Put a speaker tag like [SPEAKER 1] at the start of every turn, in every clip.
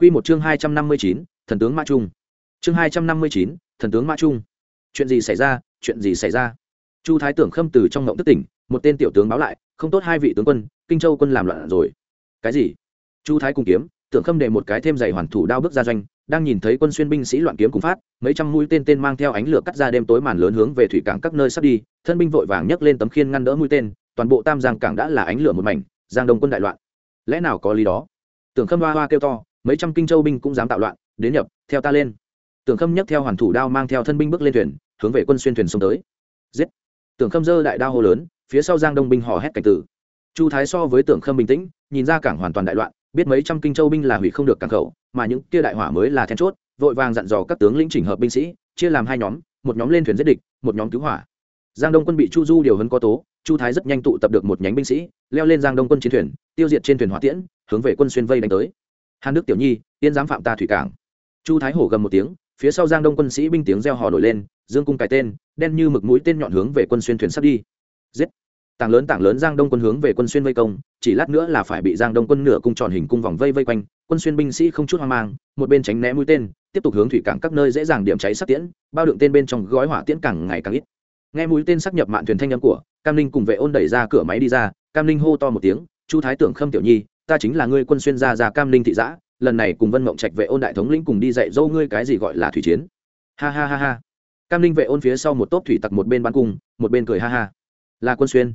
[SPEAKER 1] Quy một chương hai trăm năm mươi chín, thần tướng mã trung. Chương hai trăm năm mươi chín, thần tướng mã trung. Chuyện gì xảy ra? Chuyện gì xảy ra? Chu thái tưởng khâm từ trong ngộng tức tỉnh, một tên tiểu tướng báo lại, không tốt hai vị tướng quân, kinh châu quân làm loạn rồi. Cái gì? Chu thái cùng kiếm, tưởng khâm để một cái thêm giày hoàn thủ đao bước ra doanh, đang nhìn thấy quân xuyên binh sĩ loạn kiếm cùng phát, mấy trăm mũi tên tên mang theo ánh lửa cắt ra đêm tối màn lớn hướng về thủy cảng các nơi sắp đi, thân binh vội vàng nhấc lên tấm khiên ngăn đỡ mũi tên, toàn bộ tam giang cảng đã là ánh lửa một mảnh, giang đông quân đại loạn. Lẽ nào có lý đó? Tưởng khâm hoa hoa kêu to mấy trăm kinh châu binh cũng dám tạo loạn, đến nhập, theo ta lên. Tưởng khâm nhấc theo hoàn thủ đao mang theo thân binh bước lên thuyền, hướng về quân xuyên thuyền xông tới. Giết! Tưởng khâm dơ đại đao hô lớn, phía sau giang đông binh hò hét cảnh tử. Chu thái so với tưởng khâm bình tĩnh, nhìn ra cảng hoàn toàn đại loạn, biết mấy trăm kinh châu binh là hủy không được cảng khẩu, mà những kia đại hỏa mới là then chốt, vội vàng dặn dò các tướng lĩnh chỉnh hợp binh sĩ, chia làm hai nhóm, một nhóm lên thuyền giết địch, một nhóm cứu hỏa. Giang đông quân bị chu du điều hấn có tố, chu thái rất nhanh tụ tập được một nhánh binh sĩ, leo lên giang đông quân chiến thuyền, tiêu diệt trên thuyền hỏa tiễn, hướng về quân xuyên vây đánh tới hàn đức tiểu nhi tiên dám phạm ta thủy cảng. Chu thái hổ gầm một tiếng, phía sau giang đông quân sĩ binh tiếng reo hò nổi lên, dương cung cái tên, đen như mực mũi tên nhọn hướng về quân xuyên thuyền sắp đi. Giết! Tảng lớn tảng lớn giang đông quân hướng về quân xuyên vây công, chỉ lát nữa là phải bị giang đông quân nửa cung tròn hình cung vòng vây vây quanh, quân xuyên binh sĩ không chút hoang mang, một bên tránh né mũi tên, tiếp tục hướng thủy cảng các nơi dễ dàng điểm cháy sắc tiễn, bao đựng tên bên trong gói hỏa tiễn càng ngày càng ít. Nghe mũi tên sắc nhập mạn thuyền thanh âm của, cam linh cùng vệ ôn đẩy ra cửa máy đi ra, cam linh hô to một tiếng, chu thái tưởng khâm tiểu nhi ta chính là ngươi quân xuyên gia gia cam linh thị giã, lần này cùng vân mộng trạch vệ ôn đại thống lĩnh cùng đi dạy dâu ngươi cái gì gọi là thủy chiến. Ha ha ha ha. Cam linh vệ ôn phía sau một tốp thủy tặc một bên bắn cung, một bên cười ha ha. Là quân xuyên.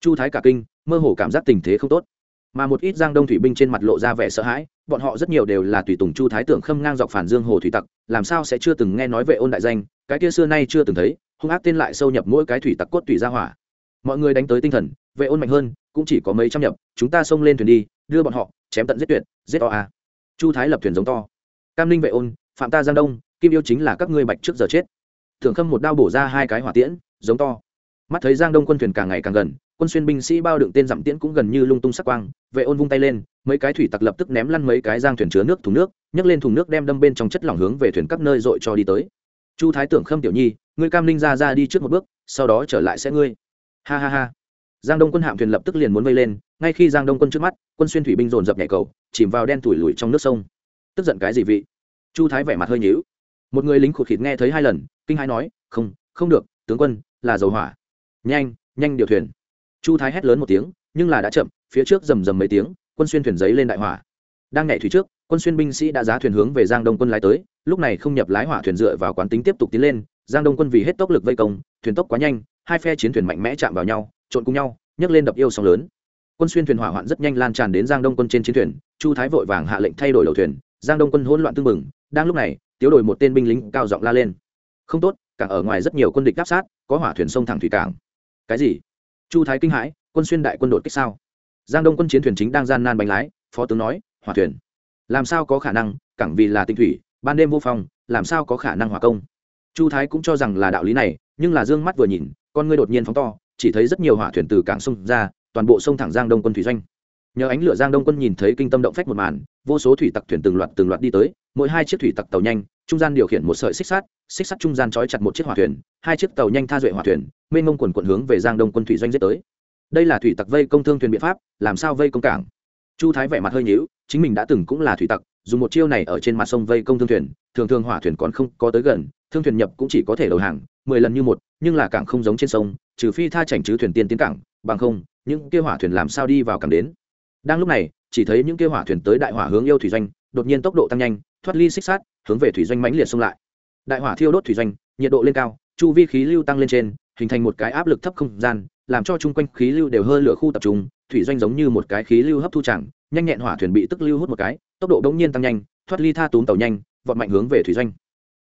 [SPEAKER 1] Chu thái cả kinh, mơ hồ cảm giác tình thế không tốt. Mà một ít giang đông thủy binh trên mặt lộ ra vẻ sợ hãi, bọn họ rất nhiều đều là tùy tùng chu thái tưởng khâm ngang dọc phản dương hồ thủy tặc, làm sao sẽ chưa từng nghe nói vệ ôn đại danh, cái kia xưa nay chưa từng thấy, hung ác tên lại sâu nhập mỗi cái thủy tặc cốt tùy ra hỏa. Mọi người đánh tới tinh thần vệ ôn mạnh hơn, cũng chỉ có mấy trăm nhập, chúng ta xông lên thuyền đi, đưa bọn họ, chém tận giết tuyệt, giết to a. Chu thái lập thuyền giống to. Cam Linh vệ ôn, phạm ta giang đông, kim yêu chính là các ngươi bạch trước giờ chết. Thượng khâm một đao bổ ra hai cái hỏa tiễn, giống to. Mắt thấy giang đông quân thuyền càng ngày càng gần, quân xuyên binh sĩ bao đựng tên dặm tiễn cũng gần như lung tung sắc quang, vệ ôn vung tay lên, mấy cái thủy tặc lập tức ném lăn mấy cái giang thuyền chứa nước thùng nước, nhấc lên thùng nước đem đâm bên trong chất lỏng hướng về thuyền các nơi dội cho đi tới. Chu thái tưởng khâm tiểu nhi, ngươi cam Linh ra ra đi trước một bước, sau đó trở lại sẽ ngươi. Ha ha ha giang đông quân hạm thuyền lập tức liền muốn vây lên, ngay khi giang đông quân trước mắt, quân xuyên thủy binh dồn dập nhảy cầu, chìm vào đen thủi lùi trong nước sông. Tức giận cái gì vị? Chu thái vẻ mặt hơi nhíu. Một người lính khụt khịt nghe thấy hai lần, kinh hai nói, không không được, tướng quân, là dầu hỏa. Nhanh nhanh điều thuyền. Chu thái hét lớn một tiếng, nhưng là đã chậm, phía trước rầm rầm mấy tiếng, quân xuyên thuyền giấy lên đại hỏa. Đang nhảy thủy trước, quân xuyên binh sĩ đã giá thuyền hướng về giang đông quân lái tới, lúc này không nhập lái hỏa thuyền dựa vào quán tính tiếp tục tiến lên, giang đông quân vì hết tốc lực vây công, thuyền tốc quá nhanh, hai phe chiến thuyền mạnh mẽ chạm vào nhau trộn cùng nhau, nhấc lên đập yêu sóng lớn. Quân xuyên thuyền hỏa hoạn rất nhanh lan tràn đến giang đông quân trên chiến thuyền, chu thái vội vàng hạ lệnh thay đổi đầu thuyền, giang đông quân hỗn loạn tưng bừng, đang lúc này, tiếu đổi một tên binh lính cao giọng la lên. Không tốt, cảng ở ngoài rất nhiều quân địch đáp sát, có hỏa thuyền sông thẳng thủy cảng. Cái gì? Chu thái kinh hãi, quân xuyên đại quân đột kích sao? Giang đông quân chiến thuyền chính đang gian nan bánh lái, phó tướng nói, hỏa thuyền. Làm sao có khả năng, cảng vì là tinh thủy, ban đêm vô phòng, làm sao có khả năng hỏa công? Chu thái cũng cho rằng là đạo lý này, nhưng là dương mắt vừa nhìn, con ngươi đột nhiên phóng to chỉ thấy rất nhiều hỏa thuyền từ cảng sông ra, toàn bộ sông thẳng giang đông quân thủy doanh. Nhờ ánh lửa giang đông quân nhìn thấy kinh tâm động phách một màn, vô số thủy tặc thuyền từng loạt từng loạt đi tới, mỗi hai chiếc thủy tặc tàu nhanh, trung gian điều khiển một sợi xích sắt xích sắt trung gian trói chặt một chiếc hỏa thuyền, hai chiếc tàu nhanh tha duệ hỏa thuyền, mênh mông quần quận hướng về giang đông quân thủy doanh giết tới. Đây là thủy tặc vây công thương thuyền biện pháp, làm sao vây công cảng? Chu thái vẻ mặt hơi nhíu, chính mình đã từng cũng là thủy tặc, dùng một chiêu này ở trên mặt sông vây công thương thuyền, thường thường hỏa thuyền còn không có tới gần, thương thuyền nhập cũng chỉ có thể đầu hàng, mười lần như một, nhưng là cảng không giống trên sông trừ phi tha chảnh chứ thuyền tiên tiến cảng, bằng không, những kia hỏa thuyền làm sao đi vào cảng đến. Đang lúc này, chỉ thấy những kia hỏa thuyền tới đại hỏa hướng yêu thủy doanh, đột nhiên tốc độ tăng nhanh, thoát ly xích sát hướng về thủy doanh mãnh liệt xông lại. Đại hỏa thiêu đốt thủy doanh, nhiệt độ lên cao, chu vi khí lưu tăng lên trên, hình thành một cái áp lực thấp không gian, làm cho chung quanh khí lưu đều hơi lửa khu tập trung, thủy doanh giống như một cái khí lưu hấp thu chẳng, nhanh nhẹn hỏa thuyền bị tức lưu hút một cái, tốc độ đống nhiên tăng nhanh, thoát ly tha túm tàu nhanh, vọt mạnh hướng về thủy doanh.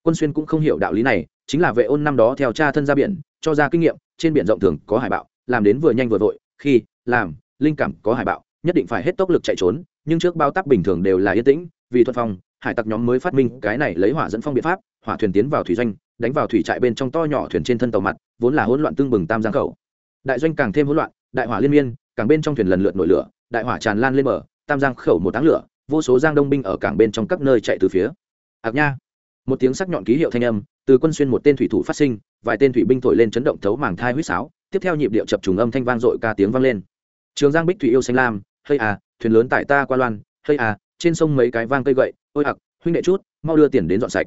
[SPEAKER 1] Quân xuyên cũng không hiểu đạo lý này, chính là vệ ôn năm đó theo cha thân ra biển, cho ra kinh nghiệm trên biển rộng thường có hải bạo, làm đến vừa nhanh vừa vội, khi, làm, linh cảm có hải bạo, nhất định phải hết tốc lực chạy trốn, nhưng trước bao tắc bình thường đều là yên tĩnh, vì thuận phong, hải tặc nhóm mới phát minh cái này lấy hỏa dẫn phong biện pháp, hỏa thuyền tiến vào thủy doanh, đánh vào thủy trại bên trong to nhỏ thuyền trên thân tàu mặt, vốn là hỗn loạn tương bừng tam giang khẩu. Đại doanh càng thêm hỗn loạn, đại hỏa liên miên, càng bên trong thuyền lần lượt nổi lửa, đại hỏa tràn lan lên mở tam giang khẩu một tháng lửa, vô số giang đông binh ở cảng bên trong các nơi chạy từ phía. Ạc nha. Một tiếng sắc nhọn ký hiệu thanh âm, từ quân xuyên một tên thủy thủ phát sinh vài tên thủy binh thổi lên chấn động thấu màng thai huýt sáo, tiếp theo nhịp điệu chập trùng âm thanh vang dội ca tiếng vang lên. Trường giang bích thủy yêu xanh lam hơi à thuyền lớn tại ta qua loan hơi à trên sông mấy cái vang cây gậy, ôi ặc huynh đệ chút, mau đưa tiền đến dọn sạch.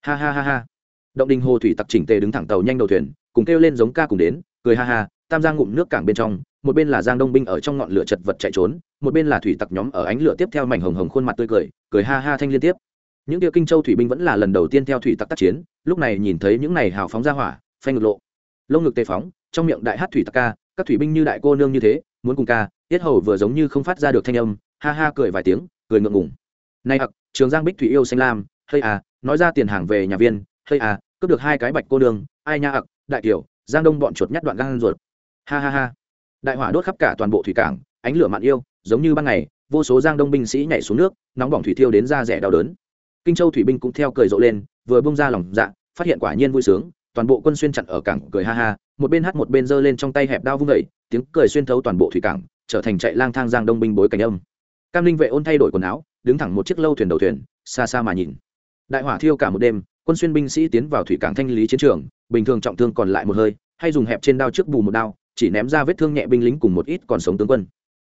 [SPEAKER 1] Ha ha ha ha. Động đình hồ thủy tặc chỉnh tề đứng thẳng tàu nhanh đầu thuyền, cùng kêu lên giống ca cùng đến, cười ha ha, tam giang ngụm nước cảng bên trong, một bên là giang đông binh ở trong ngọn lửa chật vật chạy trốn, một bên là thủy tặc nhóm ở ánh lửa tiếp theo mảnh hồng hồng khuôn mặt tươi cười cười ha ha thanh liên tiếp những kia kinh châu thủy binh vẫn là lần đầu tiên theo thủy tặc tác chiến lúc này nhìn thấy những này hào phóng ra hỏa phanh ngực lộ. Lông ngực tề phóng trong miệng đại hát thủy tặc ca các thủy binh như đại cô nương như thế muốn cùng ca tiết hầu vừa giống như không phát ra được thanh âm ha ha cười vài tiếng cười ngượng ngùng. Nay hặc trường giang bích thủy yêu xanh lam hơi à nói ra tiền hàng về nhà viên hơi à cướp được hai cái bạch cô nương ai nha ặc đại tiểu, giang đông bọn chuột nhát đoạn gan ruột. Ha ha ha. Đại hỏa đốt khắp cả toàn bộ thủy cảng ánh lửa mặn yêu giống như ban ngày vô số giang đông binh sĩ nhảy xuống nước nóng bỏng thủy thiêu đến da rẻ đau đớn kinh châu thủy binh cũng theo cười rộ lên, vừa bông ra lòng dạ phát hiện quả nhiên vui sướng, toàn bộ quân xuyên chặn ở cảng cười ha ha, một bên hát một bên giơ lên trong tay hẹp đao vung vẩy tiếng cười xuyên thấu toàn bộ thủy cảng, trở thành chạy lang thang giang đông binh bối cảnh âm. Cam linh vệ ôn thay đổi quần áo, đứng thẳng một chiếc lâu thuyền đầu thuyền, xa xa mà nhìn. Đại hỏa thiêu cả một đêm, quân xuyên binh sĩ tiến vào thủy cảng thanh lý chiến trường, bình thường trọng thương còn lại một hơi, hay dùng hẹp trên đao trước bù một đao, chỉ ném ra vết thương nhẹ binh lính cùng một ít còn sống tướng quân.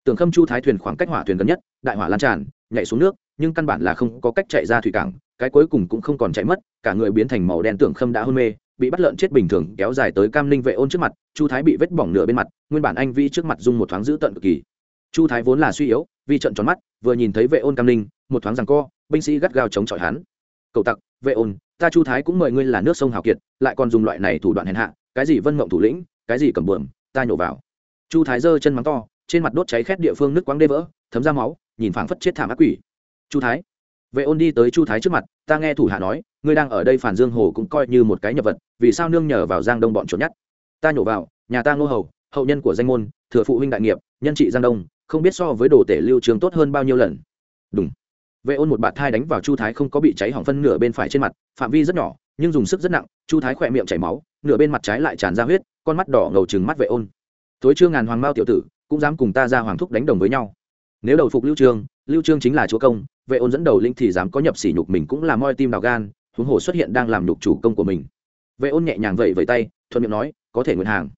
[SPEAKER 1] Tưởng khâm chu thái thuyền khoảng cách hỏa thuyền gần nhất, đại hỏa lan tràn nhảy xuống nước, nhưng căn bản là không có cách chạy ra thủy cảng, cái cuối cùng cũng không còn chạy mất, cả người biến thành màu đen tưởng khâm đã hôn mê, bị bắt lợn chết bình thường, kéo dài tới cam ninh vệ ôn trước mặt, chu thái bị vết bỏng nửa bên mặt, nguyên bản anh vi trước mặt dung một thoáng giữ tận cực kỳ. Chu thái vốn là suy yếu, vì trận tròn mắt, vừa nhìn thấy vệ ôn cam ninh, một thoáng rằng co, binh sĩ gắt gao chống chọi hắn. Cậu tặc, vệ ôn, ta chu thái cũng mời ngươi là nước sông hào kiệt, lại còn dùng loại này thủ đoạn hèn hạ, cái gì vân mộng thủ lĩnh, cái gì cầm bờm ta nhổ vào. Chu thái giơ chân mắng to, trên mặt đốt cháy khét địa phương nước quáng đê vỡ, thấm ra máu nhìn phảng phất chết thảm ác quỷ. Chu thái. Vệ ôn đi tới chu thái trước mặt, ta nghe thủ hạ nói, ngươi đang ở đây phản dương hồ cũng coi như một cái nhập vật, vì sao nương nhờ vào giang đông bọn trốn nhất ta nhổ vào, nhà ta ngô hầu, hậu nhân của danh môn, thừa phụ huynh đại nghiệp, nhân trị giang đông, không biết so với đồ tể lưu trường tốt hơn bao nhiêu lần. Đúng vệ ôn một bạt thai đánh vào chu thái không có bị cháy hỏng phân nửa bên phải trên mặt, phạm vi rất nhỏ, nhưng dùng sức rất nặng, chu thái khỏe miệng chảy máu, nửa bên mặt trái lại tràn ra huyết, con mắt đỏ ngầu chừng mắt vệ ôn. Tối chưa ngàn hoàng mao tiểu tử, cũng dám cùng ta ra hoàng thúc đánh đồng với nhau nếu đầu phục lưu trương lưu trương chính là chúa công, vệ ôn dẫn đầu linh thì dám có nhập sỉ nhục mình cũng là moi tim đào gan, huống hồ xuất hiện đang làm nhục chủ công của mình. Vệ ôn nhẹ nhàng vẫy vẫy tay, thuận miệng nói, có thể nguyện hàng.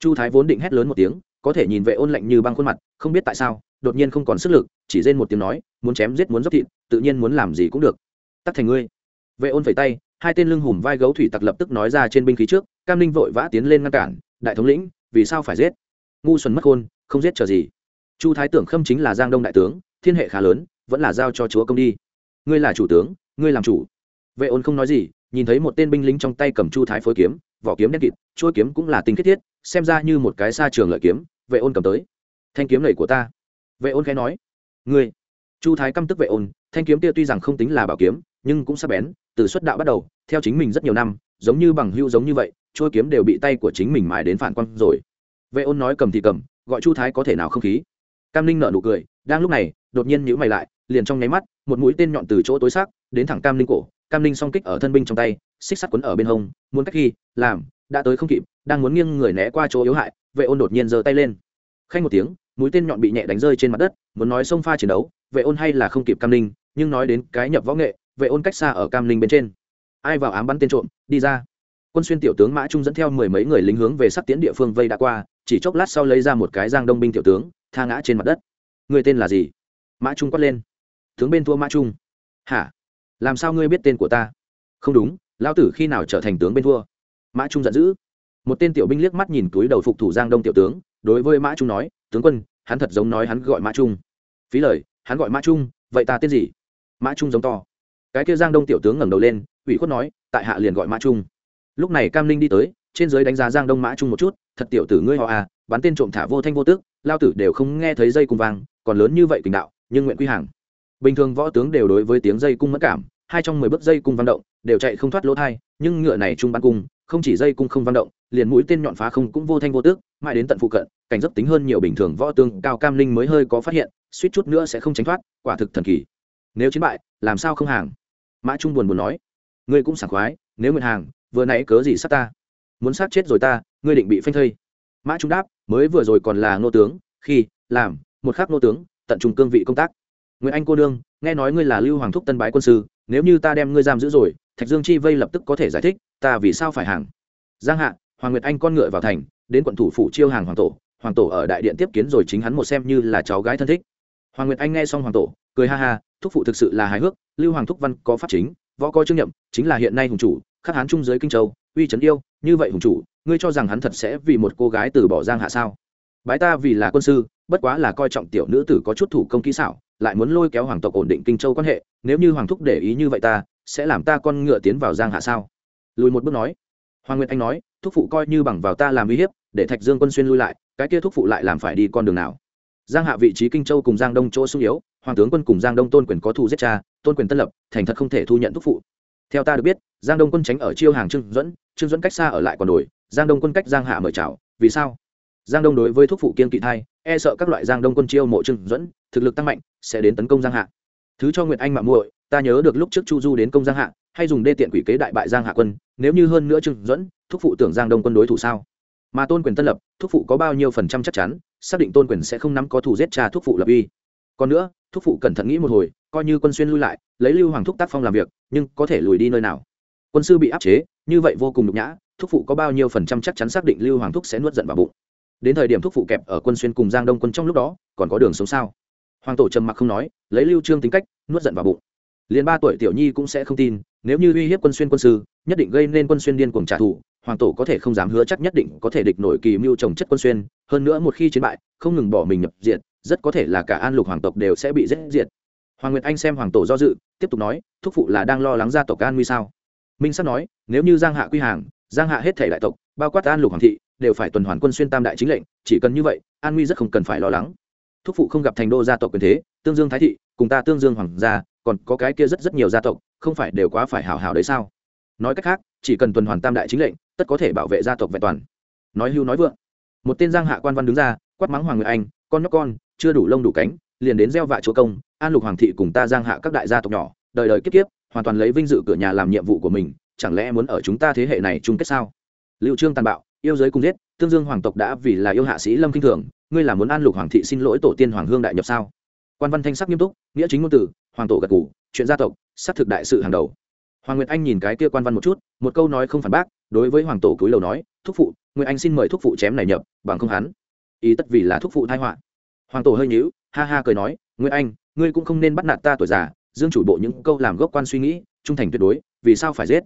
[SPEAKER 1] Chu thái vốn định hét lớn một tiếng, có thể nhìn vệ ôn lạnh như băng khuôn mặt, không biết tại sao, đột nhiên không còn sức lực, chỉ rên một tiếng nói, muốn chém giết muốn dốc thịt, tự nhiên muốn làm gì cũng được. Tắt thành ngươi. Vệ ôn vẫy tay, hai tên lưng hùm vai gấu thủy tặc lập tức nói ra trên binh khí trước, cam ninh vội vã tiến lên ngăn cản, đại thống lĩnh, vì sao phải giết? Ngu xuẩn mất khôn, không giết chờ gì chu thái tưởng khâm chính là giang đông đại tướng, thiên hệ khá lớn, vẫn là giao cho chúa công đi. Ngươi là chủ tướng, ngươi làm chủ. Vệ ôn không nói gì, nhìn thấy một tên binh lính trong tay cầm chu thái phối kiếm, vỏ kiếm đen kịt, chuôi kiếm cũng là tinh kết thiết, xem ra như một cái xa trường lợi kiếm, vệ ôn cầm tới. Thanh kiếm này của ta. Vệ ôn khẽ nói. Ngươi. Chu thái căm tức vệ ôn, thanh kiếm kia tuy rằng không tính là bảo kiếm, nhưng cũng sắc bén, từ xuất đạo bắt đầu, theo chính mình rất nhiều năm, giống như bằng hưu giống như vậy, chuôi kiếm đều bị tay của chính mình mài đến phản quang rồi. Vệ ôn nói cầm thì cầm, gọi chu thái có thể nào không khí cam ninh nợ nụ cười, đang lúc này, đột nhiên nhữ mày lại, liền trong nháy mắt, một mũi tên nhọn từ chỗ tối xác, đến thẳng cam ninh cổ. Cam ninh song kích ở thân binh trong tay, xích sắt quấn ở bên hông, muốn cách khi làm, đã tới không kịp, đang muốn nghiêng người né qua chỗ yếu hại, vệ ôn đột nhiên giơ tay lên. Khanh một tiếng, mũi tên nhọn bị nhẹ đánh rơi trên mặt đất, muốn nói xông pha chiến đấu, vệ ôn hay là không kịp cam ninh, nhưng nói đến cái nhập võ nghệ, vệ ôn cách xa ở cam ninh bên trên. Ai vào ám bắn tên trộm, đi ra. Quân xuyên tiểu tướng mã trung dẫn theo mười mấy người lính hướng về sắc tiến địa phương vây đã qua, chỉ chốc lát sau lấy ra một cái giang đông binh tiểu tướng tha ngã trên mặt đất. Người tên là gì? Mã trung quát lên. Tướng bên thua mã trung. Hả? Làm sao ngươi biết tên của ta? Không đúng, lão tử khi nào trở thành tướng bên thua? Mã trung giận dữ. Một tên tiểu binh liếc mắt nhìn túi đầu phục thủ giang đông tiểu tướng, đối với mã trung nói, tướng quân, hắn thật giống nói hắn gọi mã trung. Phí lời, hắn gọi mã trung, vậy ta tên gì? Mã trung giống to. Cái kia giang đông tiểu tướng ngẩng đầu lên, ủy khuất nói, tại hạ liền gọi mã trung. Lúc này cam linh đi tới, trên giới đánh giá giang đông mã trung một chút, thật tiểu tử ngươi họ à bắn tên trộm thả vô thanh vô tước lao tử đều không nghe thấy dây cung vang, còn lớn như vậy tình đạo, nhưng nguyện quy hàng. Bình thường võ tướng đều đối với tiếng dây cung mất cảm, hai trong mười bước dây cung vang động, đều chạy không thoát lỗ thai, nhưng ngựa này trung bắn cung, không chỉ dây cung không vang động, liền mũi tên nhọn phá không cũng vô thanh vô tước, mãi đến tận phụ cận, cảnh dấp tính hơn nhiều bình thường võ tướng, cao cam linh mới hơi có phát hiện, suýt chút nữa sẽ không tránh thoát, quả thực thần kỳ. Nếu chiến bại, làm sao không hàng? Mã trung buồn buồn nói. Ngươi cũng sảng khoái, nếu nguyện hàng, vừa nãy cớ gì sát ta? Muốn sát chết rồi ta, ngươi định bị phanh thây mã trung đáp, mới vừa rồi còn là ngô tướng, khi, làm, một khắc ngô tướng, tận trung cương vị công tác. Nguyễn anh cô đương nghe nói ngươi là lưu hoàng thúc tân bái quân sư, nếu như ta đem ngươi giam giữ rồi, thạch dương chi vây lập tức có thể giải thích, ta vì sao phải hàng? Giang hạ, hoàng nguyệt anh con ngựa vào thành, đến quận thủ phủ chiêu hàng hoàng tổ hoàng tổ ở đại điện tiếp kiến rồi chính hắn một xem như là cháu gái thân thích. Hoàng nguyệt anh nghe xong hoàng tổ, cười ha ha, thúc phụ thực sự là hài hước, lưu hoàng thúc văn có pháp chính, võ coi trương nhậm chính là hiện nay hùng chủ, khắc hán trung giới kinh châu, uy trấn yêu, như vậy hùng chủ ngươi cho rằng hắn thật sẽ vì một cô gái từ bỏ giang hạ sao? Bái ta vì là quân sư, bất quá là coi trọng tiểu nữ tử có chút thủ công kỹ xảo, lại muốn lôi kéo hoàng tộc ổn định kinh châu quan hệ, nếu như hoàng thúc để ý như vậy ta, sẽ làm ta con ngựa tiến vào giang hạ sao? Lùi một bước nói. Hoàng nguyệt anh nói, thúc phụ coi như bằng vào ta làm uy hiếp, để thạch dương quân xuyên lui lại, cái kia thúc phụ lại làm phải đi con đường nào? Giang hạ vị trí kinh châu cùng giang đông chỗ sung yếu, hoàng tướng quân cùng giang đông tôn quyền có thù giết cha, tôn quyền tân lập, thành thật không thể thu nhận thúc phụ. Theo ta được biết, giang đông quân tránh ở chiêu hàng trương dẫn trương dẫn cách xa ở lại còn đổi giang đông quân cách giang hạ mời chào, vì sao? Giang đông đối với thúc phụ kiên kỵ thai e sợ các loại giang đông quân chiêu mộ trương dẫn thực lực tăng mạnh, sẽ đến tấn công giang hạ. Thứ cho nguyệt anh mạng muội, ta nhớ được lúc trước chu du đến công giang hạ, hay dùng đê tiện quỷ kế đại bại giang hạ quân, nếu như hơn nữa trương dẫn thúc phụ tưởng giang đông quân đối thủ sao? Mà tôn quyền tân lập, thúc phụ có bao nhiêu phần trăm chắc chắn, xác định tôn quyền sẽ không nắm có thủ giết cha thúc phụ lập uy. Còn nữa, thúc phụ cẩn thận nghĩ một hồi, coi như quân xuyên lui lại, lấy lưu hoàng thúc tác phong làm việc, nhưng có thể lùi đi nơi nào? Quân sư bị áp chế như vậy vô cùng nhục nhã thúc phụ có bao nhiêu phần trăm chắc chắn xác định lưu hoàng thúc sẽ nuốt giận vào bụng. Đến thời điểm thúc phụ kẹp ở quân xuyên cùng giang đông quân trong lúc đó còn có đường sống sao? Hoàng tổ trầm mặc không nói lấy lưu trương tính cách nuốt giận vào bụng. Liền ba tuổi tiểu nhi cũng sẽ không tin nếu như uy hiếp quân xuyên quân sư nhất định gây nên quân xuyên điên cuồng trả thù hoàng tổ có thể không dám hứa chắc nhất định có thể địch nổi kỳ mưu trồng chất quân xuyên hơn nữa một khi chiến bại không ngừng bỏ mình nhập diện, rất có thể là cả an lục hoàng tộc đều sẽ bị giết diệt. Hoàng nguyệt anh xem hoàng tổ do dự tiếp tục nói thúc phụ là đang lo lắng gia tộc an nguy sao? Minh sắp nói, nếu như giang hạ quy hàng, giang hạ hết thể đại tộc, bao quát an lục hoàng thị, đều phải tuần hoàn quân xuyên tam đại chính lệnh, chỉ cần như vậy, an nguy rất không cần phải lo lắng. Thúc phụ không gặp thành đô gia tộc quyền thế, tương dương thái thị, cùng ta tương dương hoàng gia, còn có cái kia rất rất nhiều gia tộc, không phải đều quá phải hào hào đấy sao? Nói cách khác, chỉ cần tuần hoàn tam đại chính lệnh, tất có thể bảo vệ gia tộc vẹn toàn. Nói hưu nói vượng, một tên giang hạ quan văn đứng ra, quát mắng hoàng người anh, con nhóc con, chưa đủ lông đủ cánh, liền đến gieo vạ chúa công, an lục hoàng thị cùng ta giang hạ các đại gia tộc nhỏ, đời đời kiếp kiếp hoàn toàn lấy vinh dự cửa nhà làm nhiệm vụ của mình, chẳng lẽ muốn ở chúng ta thế hệ này chung kết sao? Liệu trương tàn bạo, yêu giới cùng giết, tương dương hoàng tộc đã vì là yêu hạ sĩ lâm kinh thường, ngươi là muốn an lục hoàng thị xin lỗi tổ tiên hoàng hương đại nhập sao? Quan văn thanh sắc nghiêm túc, nghĩa chính ngôn từ, hoàng tổ gật ngủ chuyện gia tộc, xác thực đại sự hàng đầu. Hoàng nguyệt anh nhìn cái kia quan văn một chút, một câu nói không phản bác, đối với hoàng tổ cúi đầu nói, thúc phụ, nguyệt anh xin mời thúc phụ chém này nhập, bằng không hắn, ý tất vì là thúc phụ thai họa. Hoàng tổ hơi nhíu, ha ha cười nói, nguyệt anh, ngươi cũng không nên bắt nạt ta tuổi già dương chủ bộ những câu làm gốc quan suy nghĩ, trung thành tuyệt đối, vì sao phải giết?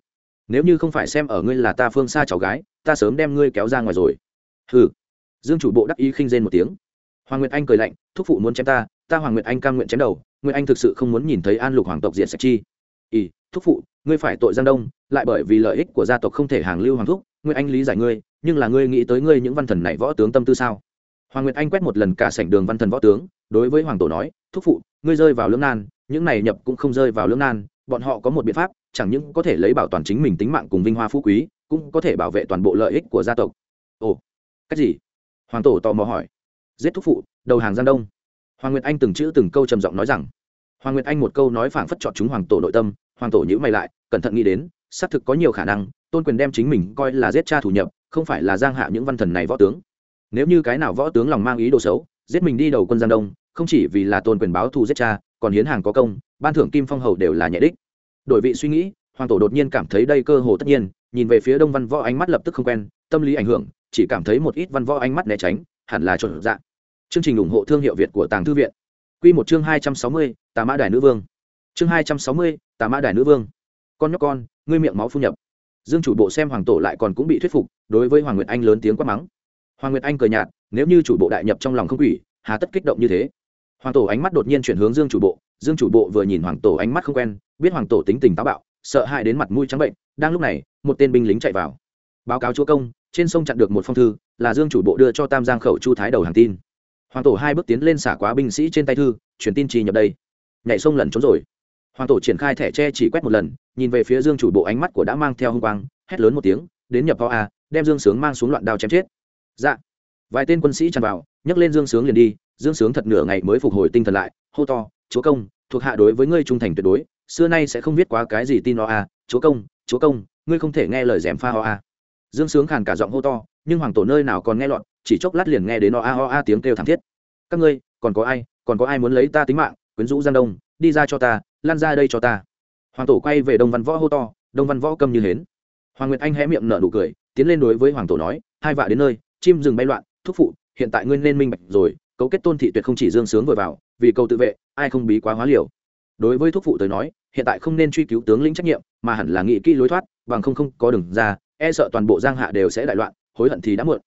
[SPEAKER 1] Nếu như không phải xem ở ngươi là ta phương xa cháu gái, ta sớm đem ngươi kéo ra ngoài rồi. Hừ. Dương chủ bộ đắc ý khinh rên một tiếng. Hoàng nguyệt anh cười lạnh, thúc phụ muốn chém ta ta hoàng nguyệt anh cam nguyện chém đầu, nguyệt anh thực sự không muốn nhìn thấy an lục hoàng tộc diện sạch chi. Ỉ thúc phụ, ngươi phải tội giang đông, lại bởi vì lợi ích của gia tộc không thể hàng lưu hoàng thúc, nguyệt anh lý giải ngươi, nhưng là ngươi nghĩ tới ngươi những văn thần này võ tướng tâm tư sao? Hoàng nguyệt anh quét một lần cả sảnh đường văn thần võ tướng, đối với hoàng tổ nói thúc phụ, ngươi rơi vào lưỡng nan, những này nhập cũng không rơi vào lưỡng nan, bọn họ có một biện pháp, chẳng những có thể lấy bảo toàn chính mình tính mạng cùng vinh hoa phú quý, cũng có thể bảo vệ toàn bộ lợi ích của gia tộc. Ồ cách gì? Hoàng tổ tò mò hỏi. Giết thúc phụ, đầu hàng giang đông. Hoàng nguyệt anh từng chữ từng câu trầm giọng nói rằng. Hoàng nguyệt anh một câu nói phảng phất chọn chúng hoàng tổ nội tâm, hoàng tổ nhữ mày lại, cẩn thận nghĩ đến, xác thực có nhiều khả năng, tôn quyền đem chính mình coi là giết cha thủ nhập, không phải là giang hạ những văn thần này võ tướng. Nếu như cái nào võ tướng lòng mang ý đồ xấu, giết mình đi đầu quân giang đông không chỉ vì là tôn quyền báo thù giết cha, còn hiến hàng có công, ban thưởng kim phong hầu đều là nhẹ đích. Đổi vị suy nghĩ, hoàng tổ đột nhiên cảm thấy đây cơ hồ tất nhiên, nhìn về phía đông văn võ ánh mắt lập tức không quen, tâm lý ảnh hưởng, chỉ cảm thấy một ít văn võ ánh mắt né tránh, hẳn là trộn dạng chương trình ủng hộ thương hiệu việt của tàng thư viện. Quy một chương hai trăm sáu mươi, tà mã đài nữ vương. Chương hai trăm sáu mươi, tà mã đài nữ vương. Con nhóc con, ngươi miệng máu phu nhập. Dương chủ bộ xem hoàng tổ lại còn cũng bị thuyết phục, đối với hoàng nguyệt anh lớn tiếng quát mắng. Hoàng nguyệt anh cười nhạt, nếu như chủ bộ đại nhập trong lòng không quỷ, hà tất kích động như thế hoàng tổ ánh mắt đột nhiên chuyển hướng dương chủ bộ, dương chủ bộ vừa nhìn hoàng tổ ánh mắt không quen, biết hoàng tổ tính tình táo bạo, sợ hãi đến mặt mũi trắng bệnh, đang lúc này, một tên binh lính chạy vào. Báo cáo chúa công, trên sông chặn được một phong thư, là dương chủ bộ đưa cho tam giang khẩu chu thái đầu hàng tin. Hoàng tổ hai bước tiến lên xả quá binh sĩ trên tay thư, truyền tin trì nhập đây. Nhảy sông lần trốn rồi. Hoàng tổ triển khai thẻ tre chỉ quét một lần, nhìn về phía dương chủ bộ ánh mắt của đã mang theo hung quang, hét lớn một tiếng, đến nhập vào a, đem dương sướng mang xuống loạn đao chém chết. Dạ. Vài tên quân sĩ tràn vào, nhấc lên dương sướng liền đi dương sướng thật nửa ngày mới phục hồi tinh thần lại, hô to, chúa công, thuộc hạ đối với ngươi trung thành tuyệt đối, xưa nay sẽ không viết quá cái gì tin o a, chúa công chúa công, ngươi không thể nghe lời dèm pha o a. Dương sướng khàn cả giọng hô to, nhưng hoàng tổ nơi nào còn nghe lọt, chỉ chốc lát liền nghe đến o a o a tiếng kêu thảm thiết. Các ngươi, còn có ai, còn có ai muốn lấy ta tính mạng? Quyến rũ giang đông, đi ra cho ta, lan ra đây cho ta. Hoàng tổ quay về đông văn võ hô to, đông văn võ câm như hến. Hoàng nguyệt anh hé miệng nở nụ cười, tiến lên đối với hoàng tổ nói, hai vạ đến nơi, chim rừng bay loạn, thúc phụ, hiện tại ngươi nên minh bạch rồi cấu kết tôn thị tuyệt không chỉ dương sướng vừa vào, vì cầu tự vệ, ai không bí quá hóa liều. Đối với thuốc phụ tới nói, hiện tại không nên truy cứu tướng lĩnh trách nhiệm, mà hẳn là nghị kỹ lối thoát, bằng không không có đường ra e sợ toàn bộ giang hạ đều sẽ đại loạn, hối hận thì đã muộn.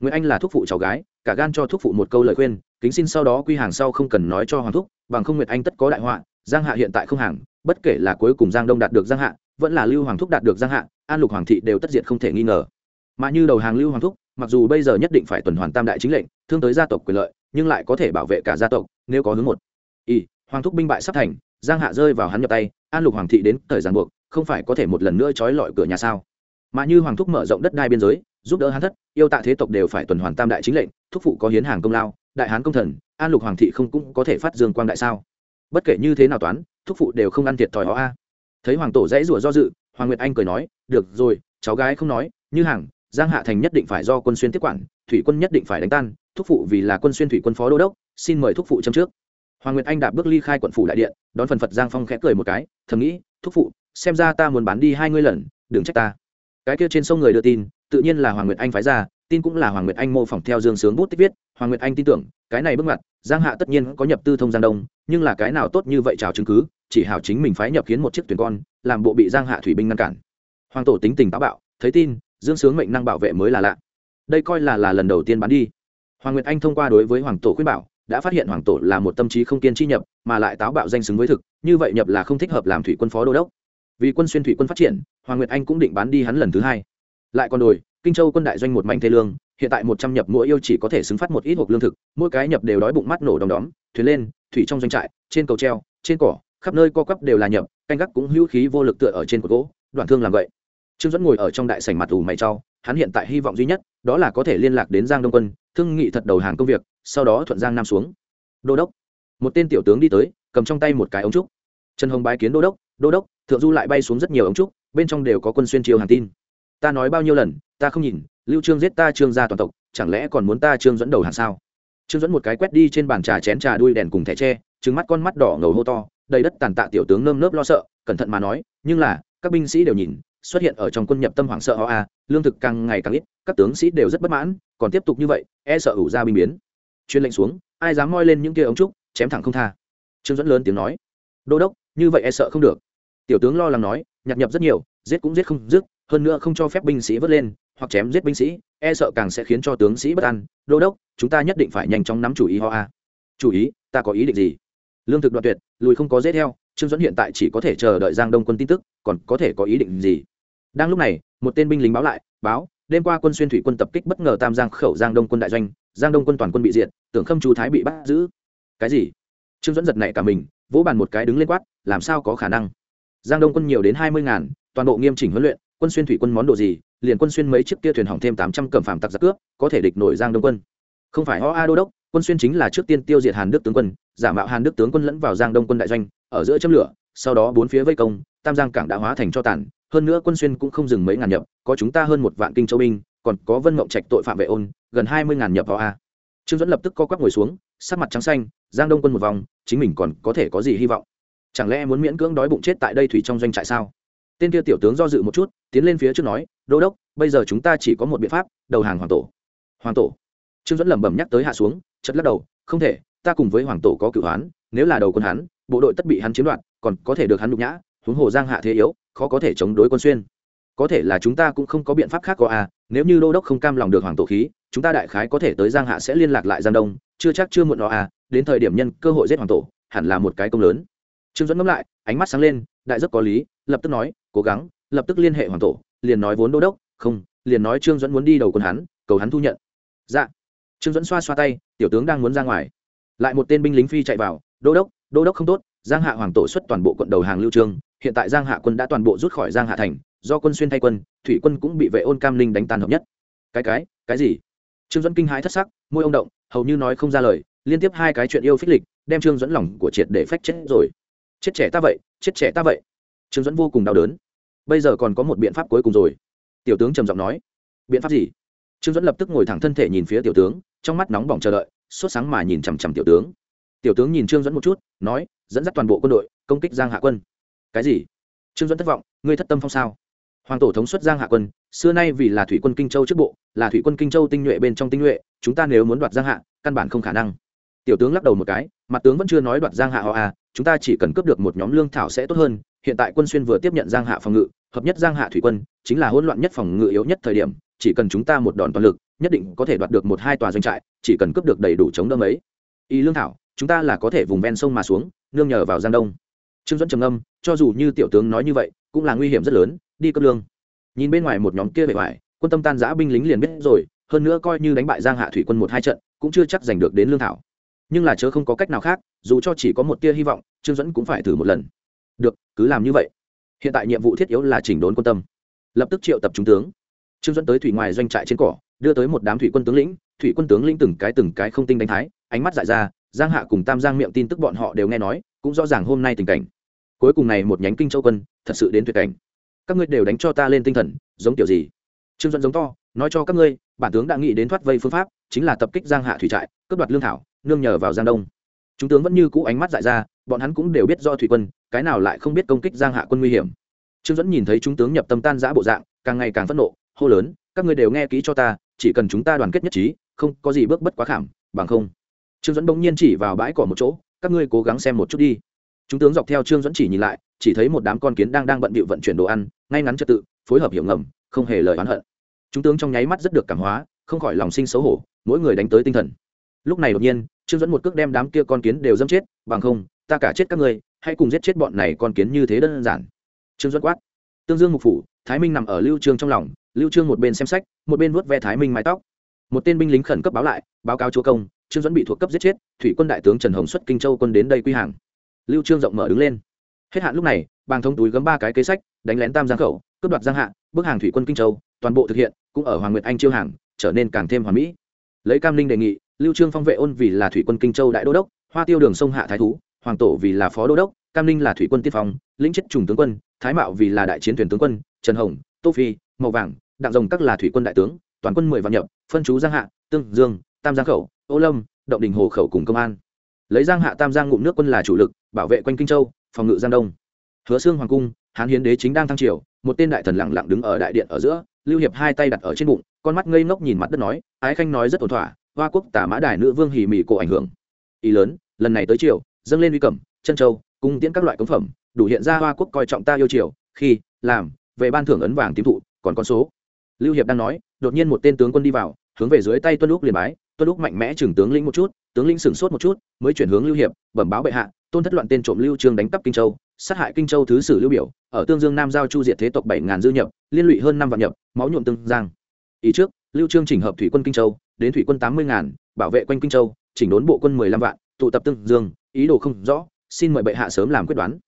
[SPEAKER 1] Nguyễn anh là thuốc phụ cháu gái, cả gan cho thuốc phụ một câu lời khuyên, kính xin sau đó quy hàng sau không cần nói cho hoàng thúc, bằng không nguyệt anh tất có đại họa, giang hạ hiện tại không hàng, bất kể là cuối cùng giang đông đạt được giang hạ, vẫn là lưu hoàng thúc đạt được giang hạ, an lục hoàng thị đều tất diệt không thể nghi ngờ. Mà như đầu hàng lưu hoàng thúc, mặc dù bây giờ nhất định phải tuần hoàn tam đại chính lệnh, thương tới gia tộc quyền lợi nhưng lại có thể bảo vệ cả gia tộc, nếu có hướng một. Y hoàng thúc binh bại sắp thành, giang hạ rơi vào hắn nhập tay, an lục hoàng thị đến thời gian buộc, không phải có thể một lần nữa trói lọi cửa nhà sao? Mà như hoàng thúc mở rộng đất đai biên giới, giúp đỡ hắn thất, yêu tạ thế tộc đều phải tuần hoàn tam đại chính lệnh, thúc phụ có hiến hàng công lao, đại hán công thần, an lục hoàng thị không cũng có thể phát dương quang đại sao? Bất kể như thế nào toán, thúc phụ đều không ăn thiệt thòi họ a. À. Thấy hoàng tổ dãy rủa do dự, hoàng nguyệt anh cười nói, được rồi, cháu gái không nói, như hàng, giang hạ thành nhất định phải do quân xuyên tiếp quản, thủy quân nhất định phải đánh tan thúc phụ vì là quân xuyên thủy quân phó đô đốc, xin mời thúc phụ châm trước. Hoàng nguyệt anh đạp bước ly khai quận phủ đại điện, đón phần phật giang phong khẽ cười một cái, thầm nghĩ, thúc phụ, xem ra ta muốn bán đi hai ngươi lần, đừng trách ta. Cái kia trên sông người đưa tin, tự nhiên là hoàng nguyệt anh phái ra, tin cũng là hoàng nguyệt anh mô phỏng theo dương sướng bút tích viết, hoàng nguyệt anh tin tưởng, cái này bước ngoặt, giang hạ tất nhiên có nhập tư thông giang đông, nhưng là cái nào tốt như vậy trào chứng cứ, chỉ hảo chính mình phái nhập khiến một chiếc thuyền con, làm bộ bị giang hạ thủy binh ngăn cản. Hoàng tổ tính tình táo bạo, thấy tin, dương sướng mệnh năng bảo vệ mới là lạ. Đây coi là là lần đầu tiên bán đi hoàng nguyệt anh thông qua đối với hoàng tổ khuyên bảo, đã phát hiện hoàng tổ là một tâm trí không kiên chi nhập, mà lại táo bạo danh xứng với thực, như vậy nhập là không thích hợp làm thủy quân phó đô đốc vì quân xuyên thủy quân phát triển, hoàng nguyệt anh cũng định bán đi hắn lần thứ hai lại còn đồi, kinh châu quân đại doanh một mảnh thê lương, hiện tại một trăm nhập mỗi yêu chỉ có thể xứng phát một ít hộp lương thực, mỗi cái nhập đều đói bụng mắt nổ đom đóm, thuyền lên, thủy trong doanh trại, trên cầu treo, trên cỏ, khắp nơi co quắp đều là nhập, canh gác cũng hữu khí vô lực tựa ở trên cột gỗ, đoạn thương làm vậy trương dẫn ngồi ở trong đại sảnh mặt ủ mày trao hắn hiện tại hy vọng duy nhất, đó là có thể liên lạc đến giang đông quân, thương nghị thật đầu hàng công việc, sau đó thuận giang nam xuống. Đô đốc. Một tên tiểu tướng đi tới, cầm trong tay một cái ống trúc. Trần hồng bái kiến đô đốc đô đốc, thượng du lại bay xuống rất nhiều ống trúc, bên trong đều có quân xuyên triều hàng tin. Ta nói bao nhiêu lần, ta không nhìn, lưu trương giết ta trương gia toàn tộc, chẳng lẽ còn muốn ta trương dẫn đầu hàng sao? Trương dẫn một cái quét đi trên bàn trà chén trà đuôi đèn cùng thẻ tre trứng mắt con mắt đỏ ngầu hô to, đầy đất tàn tạ tiểu tướng nơm nớp lo sợ, cẩn thận mà nói, nhưng là, các binh sĩ đều nhìn xuất hiện ở trong quân nhập tâm hoảng sợ họ a, lương thực càng ngày càng ít, các tướng sĩ đều rất bất mãn, còn tiếp tục như vậy e sợ ủ ra binh biến. Chuyên lệnh xuống, ai dám moi lên những kia ống trúc, chém thẳng không tha. Trương dẫn lớn tiếng nói. Đô đốc, như vậy e sợ không được. Tiểu tướng lo lắng nói, nhặt nhập rất nhiều, giết cũng giết không dứt, hơn nữa không cho phép binh sĩ vớt lên, hoặc chém giết binh sĩ e sợ càng sẽ khiến cho tướng sĩ bất an. Đô đốc, chúng ta nhất định phải nhanh chóng nắm chủ ý họ a. Chủ ý, ta có ý định gì? Lương thực đoạn tuyệt, lùi không có dễ theo, trương dẫn hiện tại chỉ có thể chờ đợi giang đông quân tin tức, còn có thể có ý định gì? Đang lúc này, một tên binh lính báo lại, báo, đêm qua quân xuyên thủy quân tập kích bất ngờ tam giang khẩu giang đông quân đại doanh, giang đông quân toàn quân bị diệt, tưởng khâm chú thái bị bắt giữ. Cái gì? Trương dẫn giật này cả mình, vỗ bàn một cái đứng lên quát, làm sao có khả năng? Giang đông quân nhiều đến hai mươi ngàn, toàn bộ nghiêm chỉnh huấn luyện, quân xuyên thủy quân món đồ gì, liền quân xuyên mấy chiếc kia thuyền hỏng thêm tám trăm cầm phạm tặc giặc cướp, có thể địch nổi giang đông quân? Không phải ho a đô đốc, quân xuyên chính là trước tiên tiêu diệt hàn đức tướng quân, giả mạo hàn đức tướng quân lẫn vào giang đông quân đại doanh, ở giữa châm lửa, sau đó bốn phía vây công, tam giang cảng đã hóa thành cho tàn hơn nữa quân xuyên cũng không dừng mấy ngàn nhập, có chúng ta hơn một vạn kinh châu binh, còn có vân mộng trạch tội phạm vệ ôn, gần hai mươi ngàn nhập vào a. Trương dẫn lập tức co quắp ngồi xuống, sắc mặt trắng xanh, giang đông quân một vòng, chính mình còn có thể có gì hy vọng? Chẳng lẽ muốn miễn cưỡng đói bụng chết tại đây thủy trong doanh trại sao? Tên kia tiểu tướng do dự một chút, tiến lên phía trước nói, đô đốc, bây giờ chúng ta chỉ có một biện pháp, đầu hàng hoàng tổ. Hoàng tổ? Trương dẫn lẩm bẩm nhắc tới hạ xuống chật lắc đầu, không thể, ta cùng với hoàng tổ có cựu hoán, nếu là đầu quân hắn, bộ đội tất bị hắn chiếm đoạt, còn có thể được hắn nhục nhã, huống hồ giang hạ thế yếu khó có thể chống đối quân xuyên. Có thể là chúng ta cũng không có biện pháp khác có a à, nếu như đô đốc không cam lòng được hoàng tổ khí chúng ta đại khái có thể tới giang hạ sẽ liên lạc lại giang đông chưa chắc chưa muộn đó à đến thời điểm nhân cơ hội giết hoàng tổ hẳn là một cái công lớn. Trương dẫn ngẫm lại ánh mắt sáng lên đại rất có lý lập tức nói cố gắng lập tức liên hệ hoàng tổ liền nói vốn đô đốc không liền nói trương dẫn muốn đi đầu quân hắn cầu hắn thu nhận. Dạ. Trương dẫn xoa xoa tay tiểu tướng đang muốn ra ngoài. Lại một tên binh lính phi chạy vào đô đốc đô đốc không tốt giang hạ hoàng tổ xuất toàn bộ quận đầu hàng lưu trương hiện tại giang hạ quân đã toàn bộ rút khỏi giang hạ thành, do quân xuyên thay quân, thủy quân cũng bị vệ ôn cam ninh đánh tan hợp nhất. Cái cái cái gì? Trương dẫn kinh hãi thất sắc, môi ông động, hầu như nói không ra lời, liên tiếp hai cái chuyện yêu phích lịch, đem trương dẫn lòng của triệt để phách chết rồi. Chết trẻ ta vậy, chết trẻ ta vậy. Trương dẫn vô cùng đau đớn. Bây giờ còn có một biện pháp cuối cùng rồi. Tiểu tướng trầm giọng nói. Biện pháp gì? Trương dẫn lập tức ngồi thẳng thân thể nhìn phía tiểu tướng, trong mắt nóng bỏng chờ đợi, sốt sáng mà nhìn chằm chằm tiểu tướng. Tiểu tướng nhìn trương dẫn một chút, nói, dẫn dắt toàn bộ quân đội, công kích giang hạ quân cái gì? Trương dẫn thất vọng, ngươi thất tâm phong sao? Hoàng tổ thống xuất giang hạ quân, xưa nay vì là thủy quân kinh châu trước bộ, là thủy quân kinh châu tinh nhuệ bên trong tinh nhuệ, chúng ta nếu muốn đoạt giang hạ, căn bản không khả năng. Tiểu tướng lắc đầu một cái, mặt tướng vẫn chưa nói đoạt giang hạ họ à chúng ta chỉ cần cướp được một nhóm lương thảo sẽ tốt hơn, hiện tại quân xuyên vừa tiếp nhận giang hạ phòng ngự, hợp nhất giang hạ thủy quân, chính là hỗn loạn nhất phòng ngự yếu nhất thời điểm, chỉ cần chúng ta một đòn toàn lực, nhất định có thể đoạt được một hai tòa doanh trại, chỉ cần cướp được đầy đủ chống đỡ ấy y lương thảo, chúng ta là có thể vùng ven sông mà xuống, nương nhờ vào giang đông trương dẫn trầm âm cho dù như tiểu tướng nói như vậy, cũng là nguy hiểm rất lớn, đi cấp lương. Nhìn bên ngoài một nhóm kia bề ngoài, quân tâm tan giã binh lính liền biết rồi, hơn nữa coi như đánh bại giang hạ thủy quân một hai trận, cũng chưa chắc giành được đến lương thảo. Nhưng là chớ không có cách nào khác, dù cho chỉ có một tia hy vọng, trương dẫn cũng phải thử một lần. Được, cứ làm như vậy. Hiện tại nhiệm vụ thiết yếu là chỉnh đốn quân tâm. Lập tức triệu tập trung tướng. Trương dẫn tới thủy ngoài doanh trại trên cỏ, đưa tới một đám thủy quân tướng lĩnh, thủy quân tướng lĩnh từng cái từng cái không tinh đánh thái, ánh mắt dại ra, giang hạ cùng tam giang miệng tin tức bọn họ đều nghe nói, cũng rõ ràng hôm nay tình cảnh cuối cùng này một nhánh kinh châu quân, thật sự đến tuyệt cảnh. Các ngươi đều đánh cho ta lên tinh thần, giống kiểu gì? Trương dẫn giống to, nói cho các ngươi, bản tướng đã nghĩ đến thoát vây phương pháp, chính là tập kích giang hạ thủy trại, cướp đoạt lương thảo, nương nhờ vào giang đông. Chúng tướng vẫn như cũ ánh mắt dại ra, bọn hắn cũng đều biết do thủy quân, cái nào lại không biết công kích giang hạ quân nguy hiểm. Trương dẫn nhìn thấy chúng tướng nhập tâm tan giã bộ dạng, càng ngày càng phẫn nộ, hô lớn, các ngươi đều nghe kỹ cho ta, chỉ cần chúng ta đoàn kết nhất trí, không có gì bước bất quá khảm, bằng không. Trương dẫn bỗng nhiên chỉ vào bãi cỏ một chỗ, các ngươi cố gắng xem một chút đi chúng tướng dọc theo trương dẫn chỉ nhìn lại, chỉ thấy một đám con kiến đang đang bận bịu vận chuyển đồ ăn, ngay ngắn trật tự, phối hợp hiểu ngầm, không hề lời oán hận. Chúng tướng trong nháy mắt rất được cảm hóa, không khỏi lòng sinh xấu hổ, mỗi người đánh tới tinh thần. Lúc này đột nhiên, trương dẫn một cước đem đám kia con kiến đều dâm chết, bằng không, ta cả chết các ngươi, hãy cùng giết chết bọn này con kiến như thế đơn giản. Trương dẫn quát. Tương dương mục phủ, thái minh nằm ở lưu trương trong lòng, lưu trương một bên xem sách, một bên vuốt ve thái minh mái tóc. Một tên binh lính khẩn cấp báo lại, báo cáo chúa công, trương dẫn bị thuộc cấp giết chết, thủy quân đại tướng trần hồng xuất kinh châu quân đến đây quy hàng lưu trương rộng mở đứng lên. Hết hạn lúc này, bàng thông túi gấm ba cái kế sách, đánh lén tam giang khẩu, cướp đoạt giang hạ bức hàng thủy quân kinh châu, toàn bộ thực hiện, cũng ở hoàng nguyệt anh chiêu hàng, trở nên càng thêm hoàn mỹ. Lấy cam linh đề nghị, lưu trương phong vệ ôn vì là thủy quân kinh châu đại đô đốc, hoa tiêu đường sông hạ thái thú, hoàng tổ vì là phó đô đốc, cam linh là thủy quân tiên phong, lĩnh chết trùng tướng quân, thái mạo vì là đại chiến thuyền tướng quân, trần hồng, tô phi màu vàng, đặng rồng các là thủy quân đại tướng, toàn quân mười vạn nhập, phân chú giang hạ, tương dương, tam giang khẩu, ô lâm, động đình hồ khẩu cùng công an. Lấy giang hạ tam giang ngụm nước quân là chủ lực bảo vệ quanh kinh châu, phòng ngự giang đông. Hứa xương hoàng cung, hán hiến đế chính đang thăng triều, một tên đại thần lặng lặng đứng ở đại điện ở giữa, lưu hiệp hai tay đặt ở trên bụng, con mắt ngây ngốc nhìn mặt đất nói, ái khanh nói rất ổn thỏa, hoa quốc tả mã đài nữ vương hỉ mỉ cổ ảnh hưởng. Ý lớn, lần này tới triều, dâng lên uy cẩm, chân châu, cung tiễn các loại cống phẩm, đủ hiện ra hoa quốc coi trọng ta yêu triều, khi, làm, về ban thưởng ấn vàng tím thụ, còn con số. Lưu hiệp đang nói, đột nhiên một tên tướng quân đi vào, hướng về dưới tay tuân lúc liền bái, tuân lúc mạnh mẽ chừng tướng lĩnh một chút, tướng lĩnh sửng sốt một chút, mới chuyển hướng lưu hiệp, bẩm báo bệ hạ tôn thất loạn tên trộm lưu trương đánh cắp kinh châu sát hại kinh châu thứ sử lưu biểu ở tương dương nam giao chu diệt thế tộc bảy ngàn dư nhập liên lụy hơn năm vạn nhập máu nhuộm tương giang ý trước lưu trương chỉnh hợp thủy quân kinh châu đến thủy quân tám mươi ngàn bảo vệ quanh kinh châu chỉnh đốn bộ quân mười lăm vạn tụ tập tương dương ý đồ không rõ xin mời bệ hạ sớm làm quyết đoán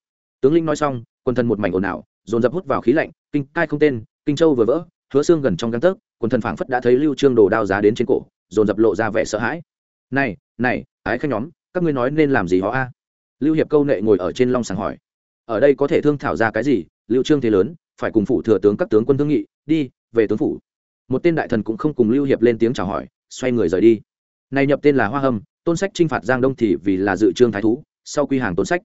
[SPEAKER 1] tướng lĩnh nói xong quân thần một mảnh ồn ào dồn dập hút vào khí lạnh kinh cai không tên kinh châu vừa vỡ hứa xương gần trong găng tấc quân thần phảng phất đã thấy lưu trương đồ đao giá đến trên cổ dồn dập lộ ra vẻ sợ hãi này này ái khách nhóm các ngươi nói nên làm gì họ a lưu hiệp câu nệ ngồi ở trên long sàng hỏi, ở đây có thể thương thảo ra cái gì? Lưu trương thế lớn, phải cùng phủ thừa tướng các tướng quân thương nghị, đi, về tướng phủ. Một tên đại thần cũng không cùng lưu hiệp lên tiếng chào hỏi, xoay người rời đi. Này nhập tên là hoa hâm, tôn sách trinh phạt giang đông thì vì là dự trương thái thú, sau quy hàng tôn sách.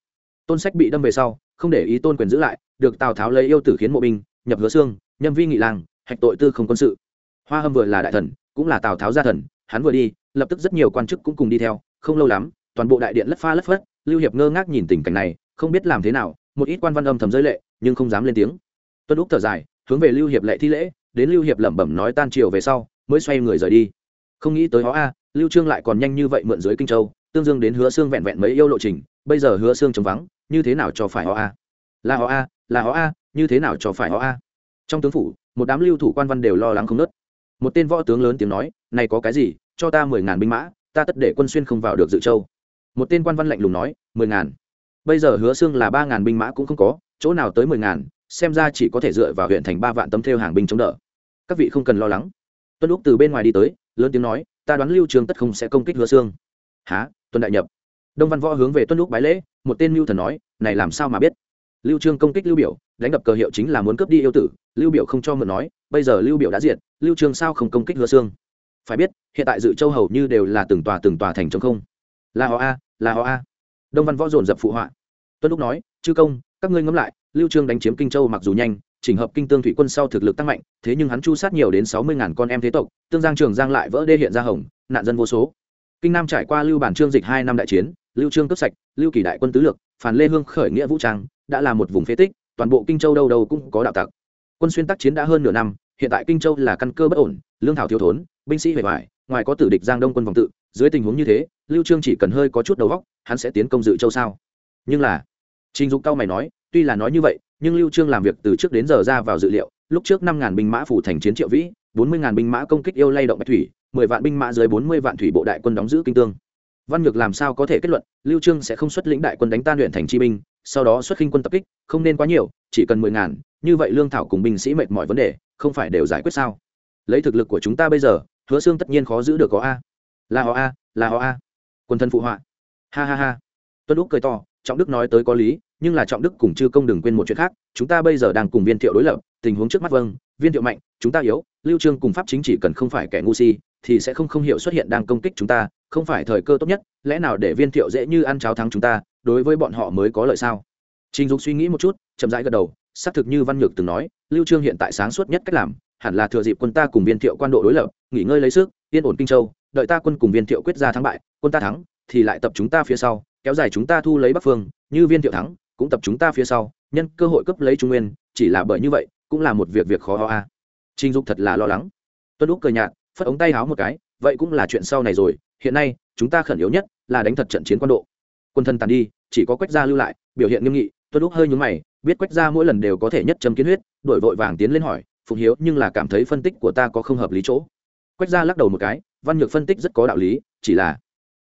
[SPEAKER 1] Tôn sách bị đâm về sau, không để ý tôn quyền giữ lại, được tào tháo lấy yêu tử khiến mộ binh, nhập hứa xương nhâm vi nghị lang hạch tội tư không quân sự. Hoa hâm vừa là đại thần, cũng là tào tháo gia thần, hắn vừa đi, lập tức rất nhiều quan chức cũng cùng đi theo, không lâu lắm, toàn bộ đại điện lất pha lất phất lưu hiệp ngơ ngác nhìn tình cảnh này, không biết làm thế nào, một ít quan văn âm thầm rơi lệ, nhưng không dám lên tiếng. Tuân úc thở dài, hướng về lưu hiệp lệ thi lễ, đến lưu hiệp lẩm bẩm nói tan triều về sau, mới xoay người rời đi. Không nghĩ tới họ a, lưu trương lại còn nhanh như vậy mượn dưới kinh châu, tương dương đến hứa xương vẹn vẹn mấy yêu lộ trình, bây giờ hứa xương trống vắng, như thế nào cho phải họ a? Là họ a, là họ a, như thế nào cho phải họ a? Trong tướng phủ, một đám lưu thủ quan văn đều lo lắng không nớt. Một tên võ tướng lớn tiếng nói, này có cái gì, cho ta mười ngàn binh mã, ta tất để quân xuyên không vào được dự châu một tên quan văn lạnh lùng nói, mười ngàn. Bây giờ hứa xương là ba ngàn binh mã cũng không có, chỗ nào tới mười ngàn, xem ra chỉ có thể dựa vào huyện thành ba vạn tấm theo hàng binh chống đỡ. Các vị không cần lo lắng. Tuân lúc từ bên ngoài đi tới, lớn tiếng nói, ta đoán lưu trường tất không sẽ công kích hứa xương. Há tuân đại nhập. Đông văn võ hướng về tuân lúc bái lễ, một tên mưu thần nói, này làm sao mà biết? Lưu trương công kích lưu biểu, đánh đập cờ hiệu chính là muốn cướp đi yêu tử, lưu biểu không cho mượn nói, bây giờ lưu biểu đã diệt, lưu trương sao không công kích hứa xương? Phải biết, hiện tại dự châu hầu như đều là từng tòa từng tòa thành trống không là họ a, là họ a. Đông văn võ dồn dập phụ họa. Tuân lúc nói, chư công, các ngươi ngẫm lại, lưu trương đánh chiếm kinh châu mặc dù nhanh, chỉnh hợp kinh tương thủy quân sau thực lực tăng mạnh, thế nhưng hắn chu sát nhiều đến sáu mươi ngàn con em thế tộc, tương giang trường giang lại vỡ đê hiện ra hồng, nạn dân vô số. Kinh nam trải qua lưu bản trương dịch hai năm đại chiến, lưu trương cướp sạch, lưu kỳ đại quân tứ lược, phản lê hương khởi nghĩa vũ trang, đã là một vùng phế tích, toàn bộ kinh châu đâu đâu cũng có đạo tặc. Quân xuyên tác chiến đã hơn nửa năm, hiện tại kinh châu là căn cơ bất ổn, lương thảo thiếu thốn, binh sĩ hề hoài ngoài có tử địch giang đông quân vòng tự, dưới tình huống như thế lưu trương chỉ cần hơi có chút đầu óc, hắn sẽ tiến công dự châu sao? Nhưng là, trình dục cao mày nói, tuy là nói như vậy, nhưng lưu trương làm việc từ trước đến giờ ra vào dự liệu, lúc trước năm ngàn binh mã phủ thành chiến triệu vĩ, bốn mươi ngàn binh mã công kích yêu lay động bạch thủy, mười vạn binh mã dưới bốn mươi vạn thủy bộ đại quân đóng giữ kinh tương. Văn nhược làm sao có thể kết luận, lưu trương sẽ không xuất lĩnh đại quân đánh tan luyện thành chi binh, sau đó xuất khinh quân tập kích, không nên quá nhiều, chỉ cần mười ngàn, như vậy lương thảo cùng binh sĩ mệt mỏi vấn đề, không phải đều giải quyết sao? Lấy thực lực của chúng ta bây giờ, hứa xương tất nhiên khó giữ được có a. Là họ a, là họ a quân thân phụ họa. Ha ha ha. Tuân úc cười to, trọng đức nói tới có lý, nhưng là trọng đức cùng chư công đừng quên một chuyện khác, chúng ta bây giờ đang cùng viên thiệu đối lập, tình huống trước mắt vâng viên thiệu mạnh, chúng ta yếu, lưu trương cùng pháp chính chỉ cần không phải kẻ ngu si, thì sẽ không không hiểu xuất hiện đang công kích chúng ta, không phải thời cơ tốt nhất, lẽ nào để viên thiệu dễ như ăn cháo thắng chúng ta, đối với bọn họ mới có lợi sao? Trình dục suy nghĩ một chút, chậm rãi gật đầu, xác thực như văn nhược từng nói, lưu trương hiện tại sáng suốt nhất cách làm, hẳn là thừa dịp quân ta cùng viên thiệu quan độ đối lập, nghỉ ngơi lấy sức, yên ổn kinh châu, đợi ta quân cùng viên thiệu quyết ra thắng bại quân ta thắng, thì lại tập chúng ta phía sau, kéo dài chúng ta thu lấy bắc phương, như viên thiệu thắng, cũng tập chúng ta phía sau, nhân cơ hội cấp lấy trung nguyên, chỉ là bởi như vậy, cũng là một việc việc khó ho a. Trình dục thật là lo lắng. Tuân úc cười nhạt, phất ống tay háo một cái, vậy cũng là chuyện sau này rồi, hiện nay, chúng ta khẩn yếu nhất là đánh thật trận chiến quan độ. Quân thân tàn đi, chỉ có quách gia lưu lại, biểu hiện nghiêm nghị, tuân úc hơi nhún mày, biết quách gia mỗi lần đều có thể nhất châm kiến huyết, đổi vội vàng tiến lên hỏi, phụng hiếu, nhưng là cảm thấy phân tích của ta có không hợp lý chỗ? Quách gia lắc đầu một cái, văn nhược phân tích rất có đạo lý, chỉ là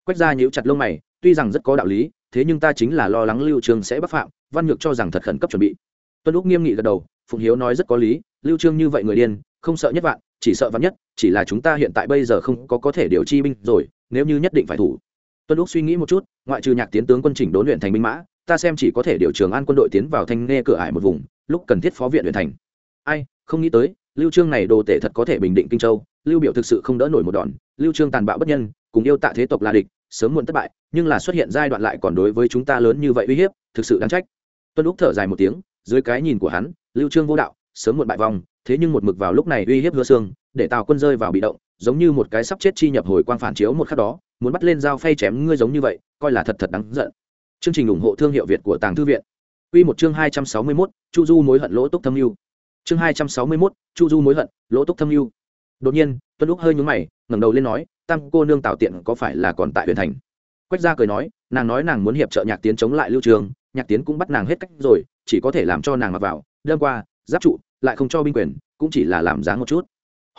[SPEAKER 1] quách gia nhíu chặt lông mày, tuy rằng rất có đạo lý, thế nhưng ta chính là lo lắng lưu trường sẽ bất phạm, văn nhược cho rằng thật khẩn cấp chuẩn bị. Tuân úc nghiêm nghị gật đầu, phụng hiếu nói rất có lý, lưu trương như vậy người điên, không sợ nhất vạn, chỉ sợ vạn nhất, chỉ là chúng ta hiện tại bây giờ không có có thể điều chi binh rồi, nếu như nhất định phải thủ. Tuân úc suy nghĩ một chút, ngoại trừ nhạc tiến tướng quân chỉnh đốn luyện thành binh mã, ta xem chỉ có thể điều trường an quân đội tiến vào thanh nghe cửa ải một vùng, lúc cần thiết phó viện luyện thành. Ai, không nghĩ tới, lưu trương này đồ tể thật có thể bình định kinh châu, lưu biểu thực sự không đỡ nổi một đòn, lưu trương tàn bạo bất nhân, cùng yêu tạ thế tộc là địch sớm muộn thất bại nhưng là xuất hiện giai đoạn lại còn đối với chúng ta lớn như vậy uy hiếp thực sự đáng trách tuân úc thở dài một tiếng dưới cái nhìn của hắn lưu trương vô đạo sớm muộn bại vong thế nhưng một mực vào lúc này uy hiếp hứa xương để tào quân rơi vào bị động giống như một cái sắp chết chi nhập hồi quang phản chiếu một khắc đó muốn bắt lên dao phay chém ngươi giống như vậy coi là thật thật đáng giận chương trình ủng hộ thương hiệu việt của tàng thư viện Quy một chương 261, Chu Du mối hận lỗ túc thâm lưu. Chương 261, Chu Du mối hận, lỗ túc thâm lưu. Đột nhiên, Tuân Úc hơi nhướng mày, ngẩng đầu lên nói, "Tam cô nương tạo tiện có phải là còn tại huyện thành?" Quách gia cười nói, nàng nói nàng muốn hiệp trợ Nhạc Tiến chống lại Lưu Trường, Nhạc Tiến cũng bắt nàng hết cách rồi, chỉ có thể làm cho nàng mặc vào, đâm qua, giáp trụ, lại không cho binh quyền, cũng chỉ là làm dáng một chút.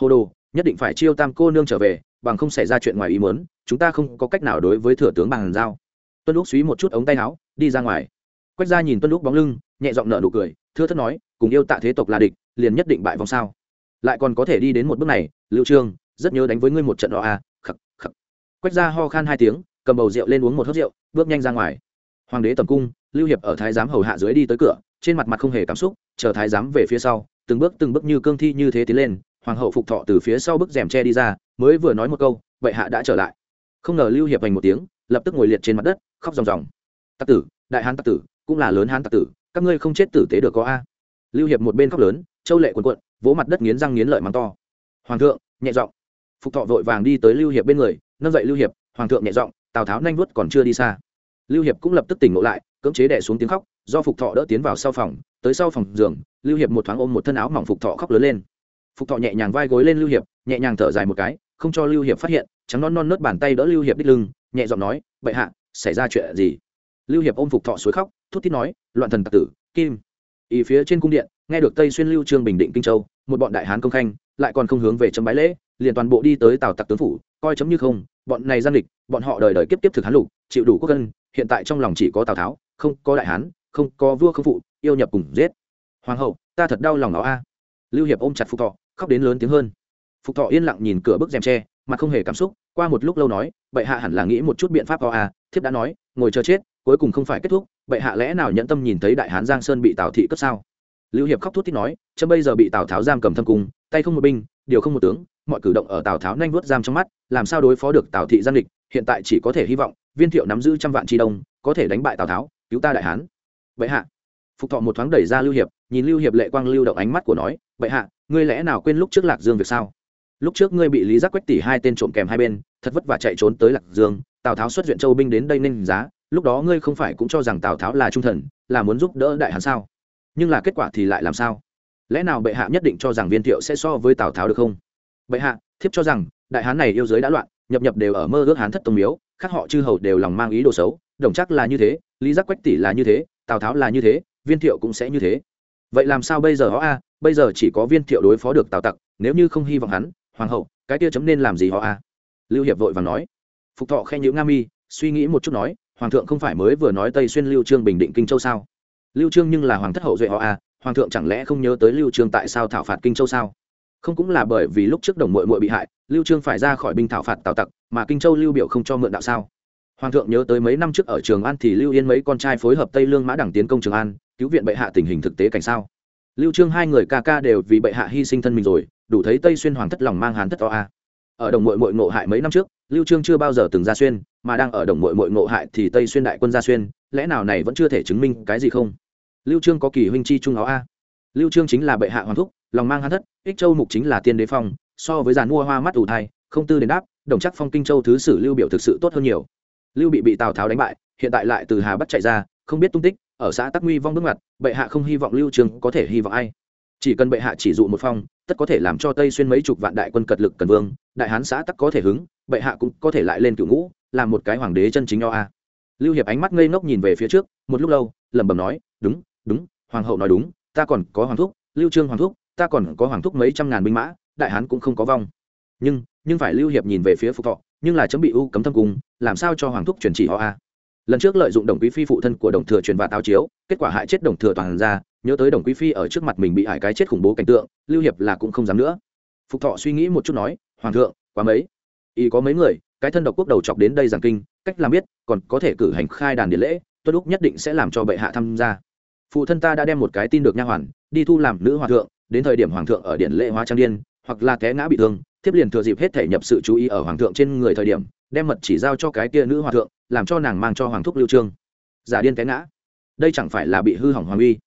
[SPEAKER 1] Hồ đồ, nhất định phải chiêu Tam cô nương trở về, bằng không xảy ra chuyện ngoài ý muốn, chúng ta không có cách nào đối với thừa tướng bằng giao. Tuân Lục suy một chút ống tay áo, đi ra ngoài. Quách gia nhìn Tuân Lục bóng lưng, nhẹ giọng nở nụ cười, thưa thất nói, cùng yêu tạ thế tộc là địch, liền nhất định bại vòng sao? Lại còn có thể đi đến một bước này, Lưu Trương, rất nhớ đánh với ngươi một trận đó à, khắc khắc. Quách gia ho khan hai tiếng, cầm bầu rượu lên uống một hớp rượu bước nhanh ra ngoài. Hoàng đế tầm cung lưu hiệp ở thái giám hầu hạ dưới đi tới cửa trên mặt mặt không hề cảm xúc chờ thái giám về phía sau từng bước từng bước như cương thi như thế tiến lên hoàng hậu phục thọ từ phía sau bức rèm tre đi ra mới vừa nói một câu vậy hạ đã trở lại. Không ngờ lưu hiệp hành một tiếng lập tức ngồi liệt trên mặt đất khóc ròng ròng. Tặc tử đại hán tặc tử cũng là lớn hán tặc tử các ngươi không chết tử tế được có a? Lưu hiệp một bên khóc lớn châu lệ quần quận vỗ mặt đất nghiến răng nghiến lợi mắng to. Hoàng thượng nhẹ giọng phục thọ vội vàng đi tới lưu hiệp bên người, nâng dậy lưu hiệp, hoàng thượng nhẹ giọng, tào tháo nhanh vuốt còn chưa đi xa. Lưu hiệp cũng lập tức tỉnh ngộ lại, cưỡng chế đẻ xuống tiếng khóc, do phục thọ đỡ tiến vào sau phòng, tới sau phòng giường, lưu hiệp một thoáng ôm một thân áo mỏng phục thọ khóc lớn lên. Phục thọ nhẹ nhàng vai gối lên lưu hiệp, nhẹ nhàng thở dài một cái, không cho lưu hiệp phát hiện, trắng non non nớt bàn tay đỡ lưu hiệp đích lưng, nhẹ giọng nói, bệ hạ, xảy ra chuyện gì? Lưu hiệp ôm phục thọ suối khóc, thút thít nói, loạn thần tặc tử, kim. Ý phía trên cung điện, nghe được tây xuyên lưu trương bình định kinh châu, một bọn đại hán công khanh lại còn không hướng về chấm bái lễ, liền toàn bộ đi tới tào tặc tướng phủ, coi chấm như không, bọn này gian địch, bọn họ đời đời kiếp kiếp thực hán lục, chịu đủ quốc dân, hiện tại trong lòng chỉ có tào tháo, không có đại hán, không có vua không phụ, yêu nhập cùng giết. Hoàng hậu, ta thật đau lòng nó a. Lưu hiệp ôm chặt phục thọ, khóc đến lớn tiếng hơn. Phục thọ yên lặng nhìn cửa bức rèm tre mà không hề cảm xúc, qua một lúc lâu nói, bệ hạ hẳn là nghĩ một chút biện pháp o a. Thiếp đã nói, ngồi chờ chết, cuối cùng không phải kết thúc, bệ hạ lẽ nào nhận tâm nhìn thấy đại hán giang sơn bị tào thị cất sao? Lưu hiệp khóc thút thít nói trâm bây giờ bị tào tháo giam cầm thâm cung, tay không một binh, điều không một tướng, mọi cử động ở tào tháo nhanh vuốt giam trong mắt, làm sao đối phó được tào thị gian địch, hiện tại chỉ có thể hy vọng, viên thiệu nắm giữ trăm vạn tri đông, có thể đánh bại tào tháo, cứu ta đại hán. Vậy hạ. Phục thọ một thoáng đẩy ra lưu hiệp, nhìn lưu hiệp lệ quang lưu động ánh mắt của nói, vậy hạ, ngươi lẽ nào quên lúc trước lạc dương việc sao? Lúc trước ngươi bị lý giác quách tỷ hai tên trộm kèm hai bên, thật vất vả chạy trốn tới lạc dương, tào tháo xuất viện châu binh đến đây nên giá, lúc đó ngươi không phải cũng cho rằng tào tháo là trung thần, là muốn giúp đỡ đại hán sao? Nhưng là kết quả thì lại làm sao? Lẽ nào bệ hạ nhất định cho rằng viên thiệu sẽ so với tào tháo được không? Bệ hạ, thiếp cho rằng, đại hán này yêu giới đã loạn, nhập nhập đều ở mơ ước hán thất tông miếu, khác họ chư hầu đều lòng mang ý đồ xấu, đồng chắc là như thế, lý giác quách tỷ là như thế, tào tháo là như thế, viên thiệu cũng sẽ như thế. Vậy làm sao bây giờ họ a? Bây giờ chỉ có viên thiệu đối phó được tào tặc, nếu như không hy vọng hắn, hoàng hậu, cái kia chấm nên làm gì họ a? Lưu hiệp vội vàng nói. Phục thọ khen nhữ nga mi, suy nghĩ một chút nói, hoàng thượng không phải mới vừa nói tây xuyên lưu trương bình định kinh châu sao? Lưu trương nhưng là hoàng thất hậu duệ họ a, hoàng thượng chẳng lẽ không nhớ tới lưu trương tại sao thảo phạt kinh châu sao? Không cũng là bởi vì lúc trước đồng muội muội bị hại, lưu trương phải ra khỏi binh thảo phạt tào tặc, mà kinh châu lưu biểu không cho mượn đạo sao? Hoàng thượng nhớ tới mấy năm trước ở trường an thì lưu yên mấy con trai phối hợp tây lương mã đẳng tiến công trường an, cứu viện bệ hạ tình hình thực tế cảnh sao? Lưu trương hai người ca ca đều vì bệ hạ hy sinh thân mình rồi, đủ thấy tây xuyên hoàng thất lòng mang hán thất to a. Ở đồng muội muội ngộ hại mấy năm trước, lưu trương chưa bao giờ từng ra xuyên mà đang ở đồng mội mội ngộ hại thì tây xuyên đại quân ra xuyên, lẽ nào này vẫn chưa thể chứng minh cái gì không? Lưu trương có kỳ huynh chi trung áo a. Lưu trương chính là bệ hạ hoàng thúc, lòng mang hán thất, ích châu mục chính là tiên đế phong, so với giàn mua hoa mắt ủ thai, không tư đến đáp, đồng chắc phong kinh châu thứ sử lưu biểu thực sự tốt hơn nhiều. Lưu bị bị tào tháo đánh bại, hiện tại lại từ hà bắc chạy ra, không biết tung tích, ở xã tắc nguy vong bước mặt bệ hạ không hy vọng lưu Trương có thể hy vọng ai. Chỉ cần bệ hạ chỉ dụ một phong, tất có thể làm cho tây xuyên mấy chục vạn đại quân cật lực cần vương, đại hán xã tắc có thể hứng bệ hạ cũng có thể lại lên cựu ngũ, làm một cái hoàng đế chân chính nho a. Lưu hiệp ánh mắt ngây ngốc nhìn về phía trước, một lúc lâu, lẩm bẩm nói, đúng đúng, hoàng hậu nói đúng, ta còn có hoàng thúc, lưu trương hoàng thúc, ta còn có hoàng thúc mấy trăm ngàn binh mã, đại hán cũng không có vong. Nhưng nhưng phải lưu hiệp nhìn về phía phục thọ, nhưng là chấm bị u cấm thâm cung làm sao cho hoàng thúc truyền chỉ họ a? Lần trước lợi dụng đồng quý phi phụ thân của đồng thừa truyền và táo chiếu, kết quả hại chết đồng thừa toàn ra, nhớ tới đồng quý phi ở trước mặt mình bị hại cái chết khủng bố cảnh tượng, lưu hiệp là cũng không dám nữa. Phục thọ suy nghĩ một chút nói, hoàng thượng, quá mấy? Ý có mấy người, cái thân độc quốc đầu chọc đến đây giảng kinh, cách làm biết, còn có thể cử hành khai đàn điện lễ tuân lúc nhất định sẽ làm cho bệ hạ tham gia. Phụ thân ta đã đem một cái tin được nha hoàn, đi thu làm nữ hòa thượng, đến thời điểm hoàng thượng ở điện lễ hóa trang điên, hoặc là té ngã bị thương, thiếp liền thừa dịp hết thể nhập sự chú ý ở hoàng thượng trên người thời điểm, đem mật chỉ giao cho cái kia nữ hòa thượng, làm cho nàng mang cho hoàng thúc lưu trương. Giả điên té ngã. Đây chẳng phải là bị hư hỏng hoàng uy.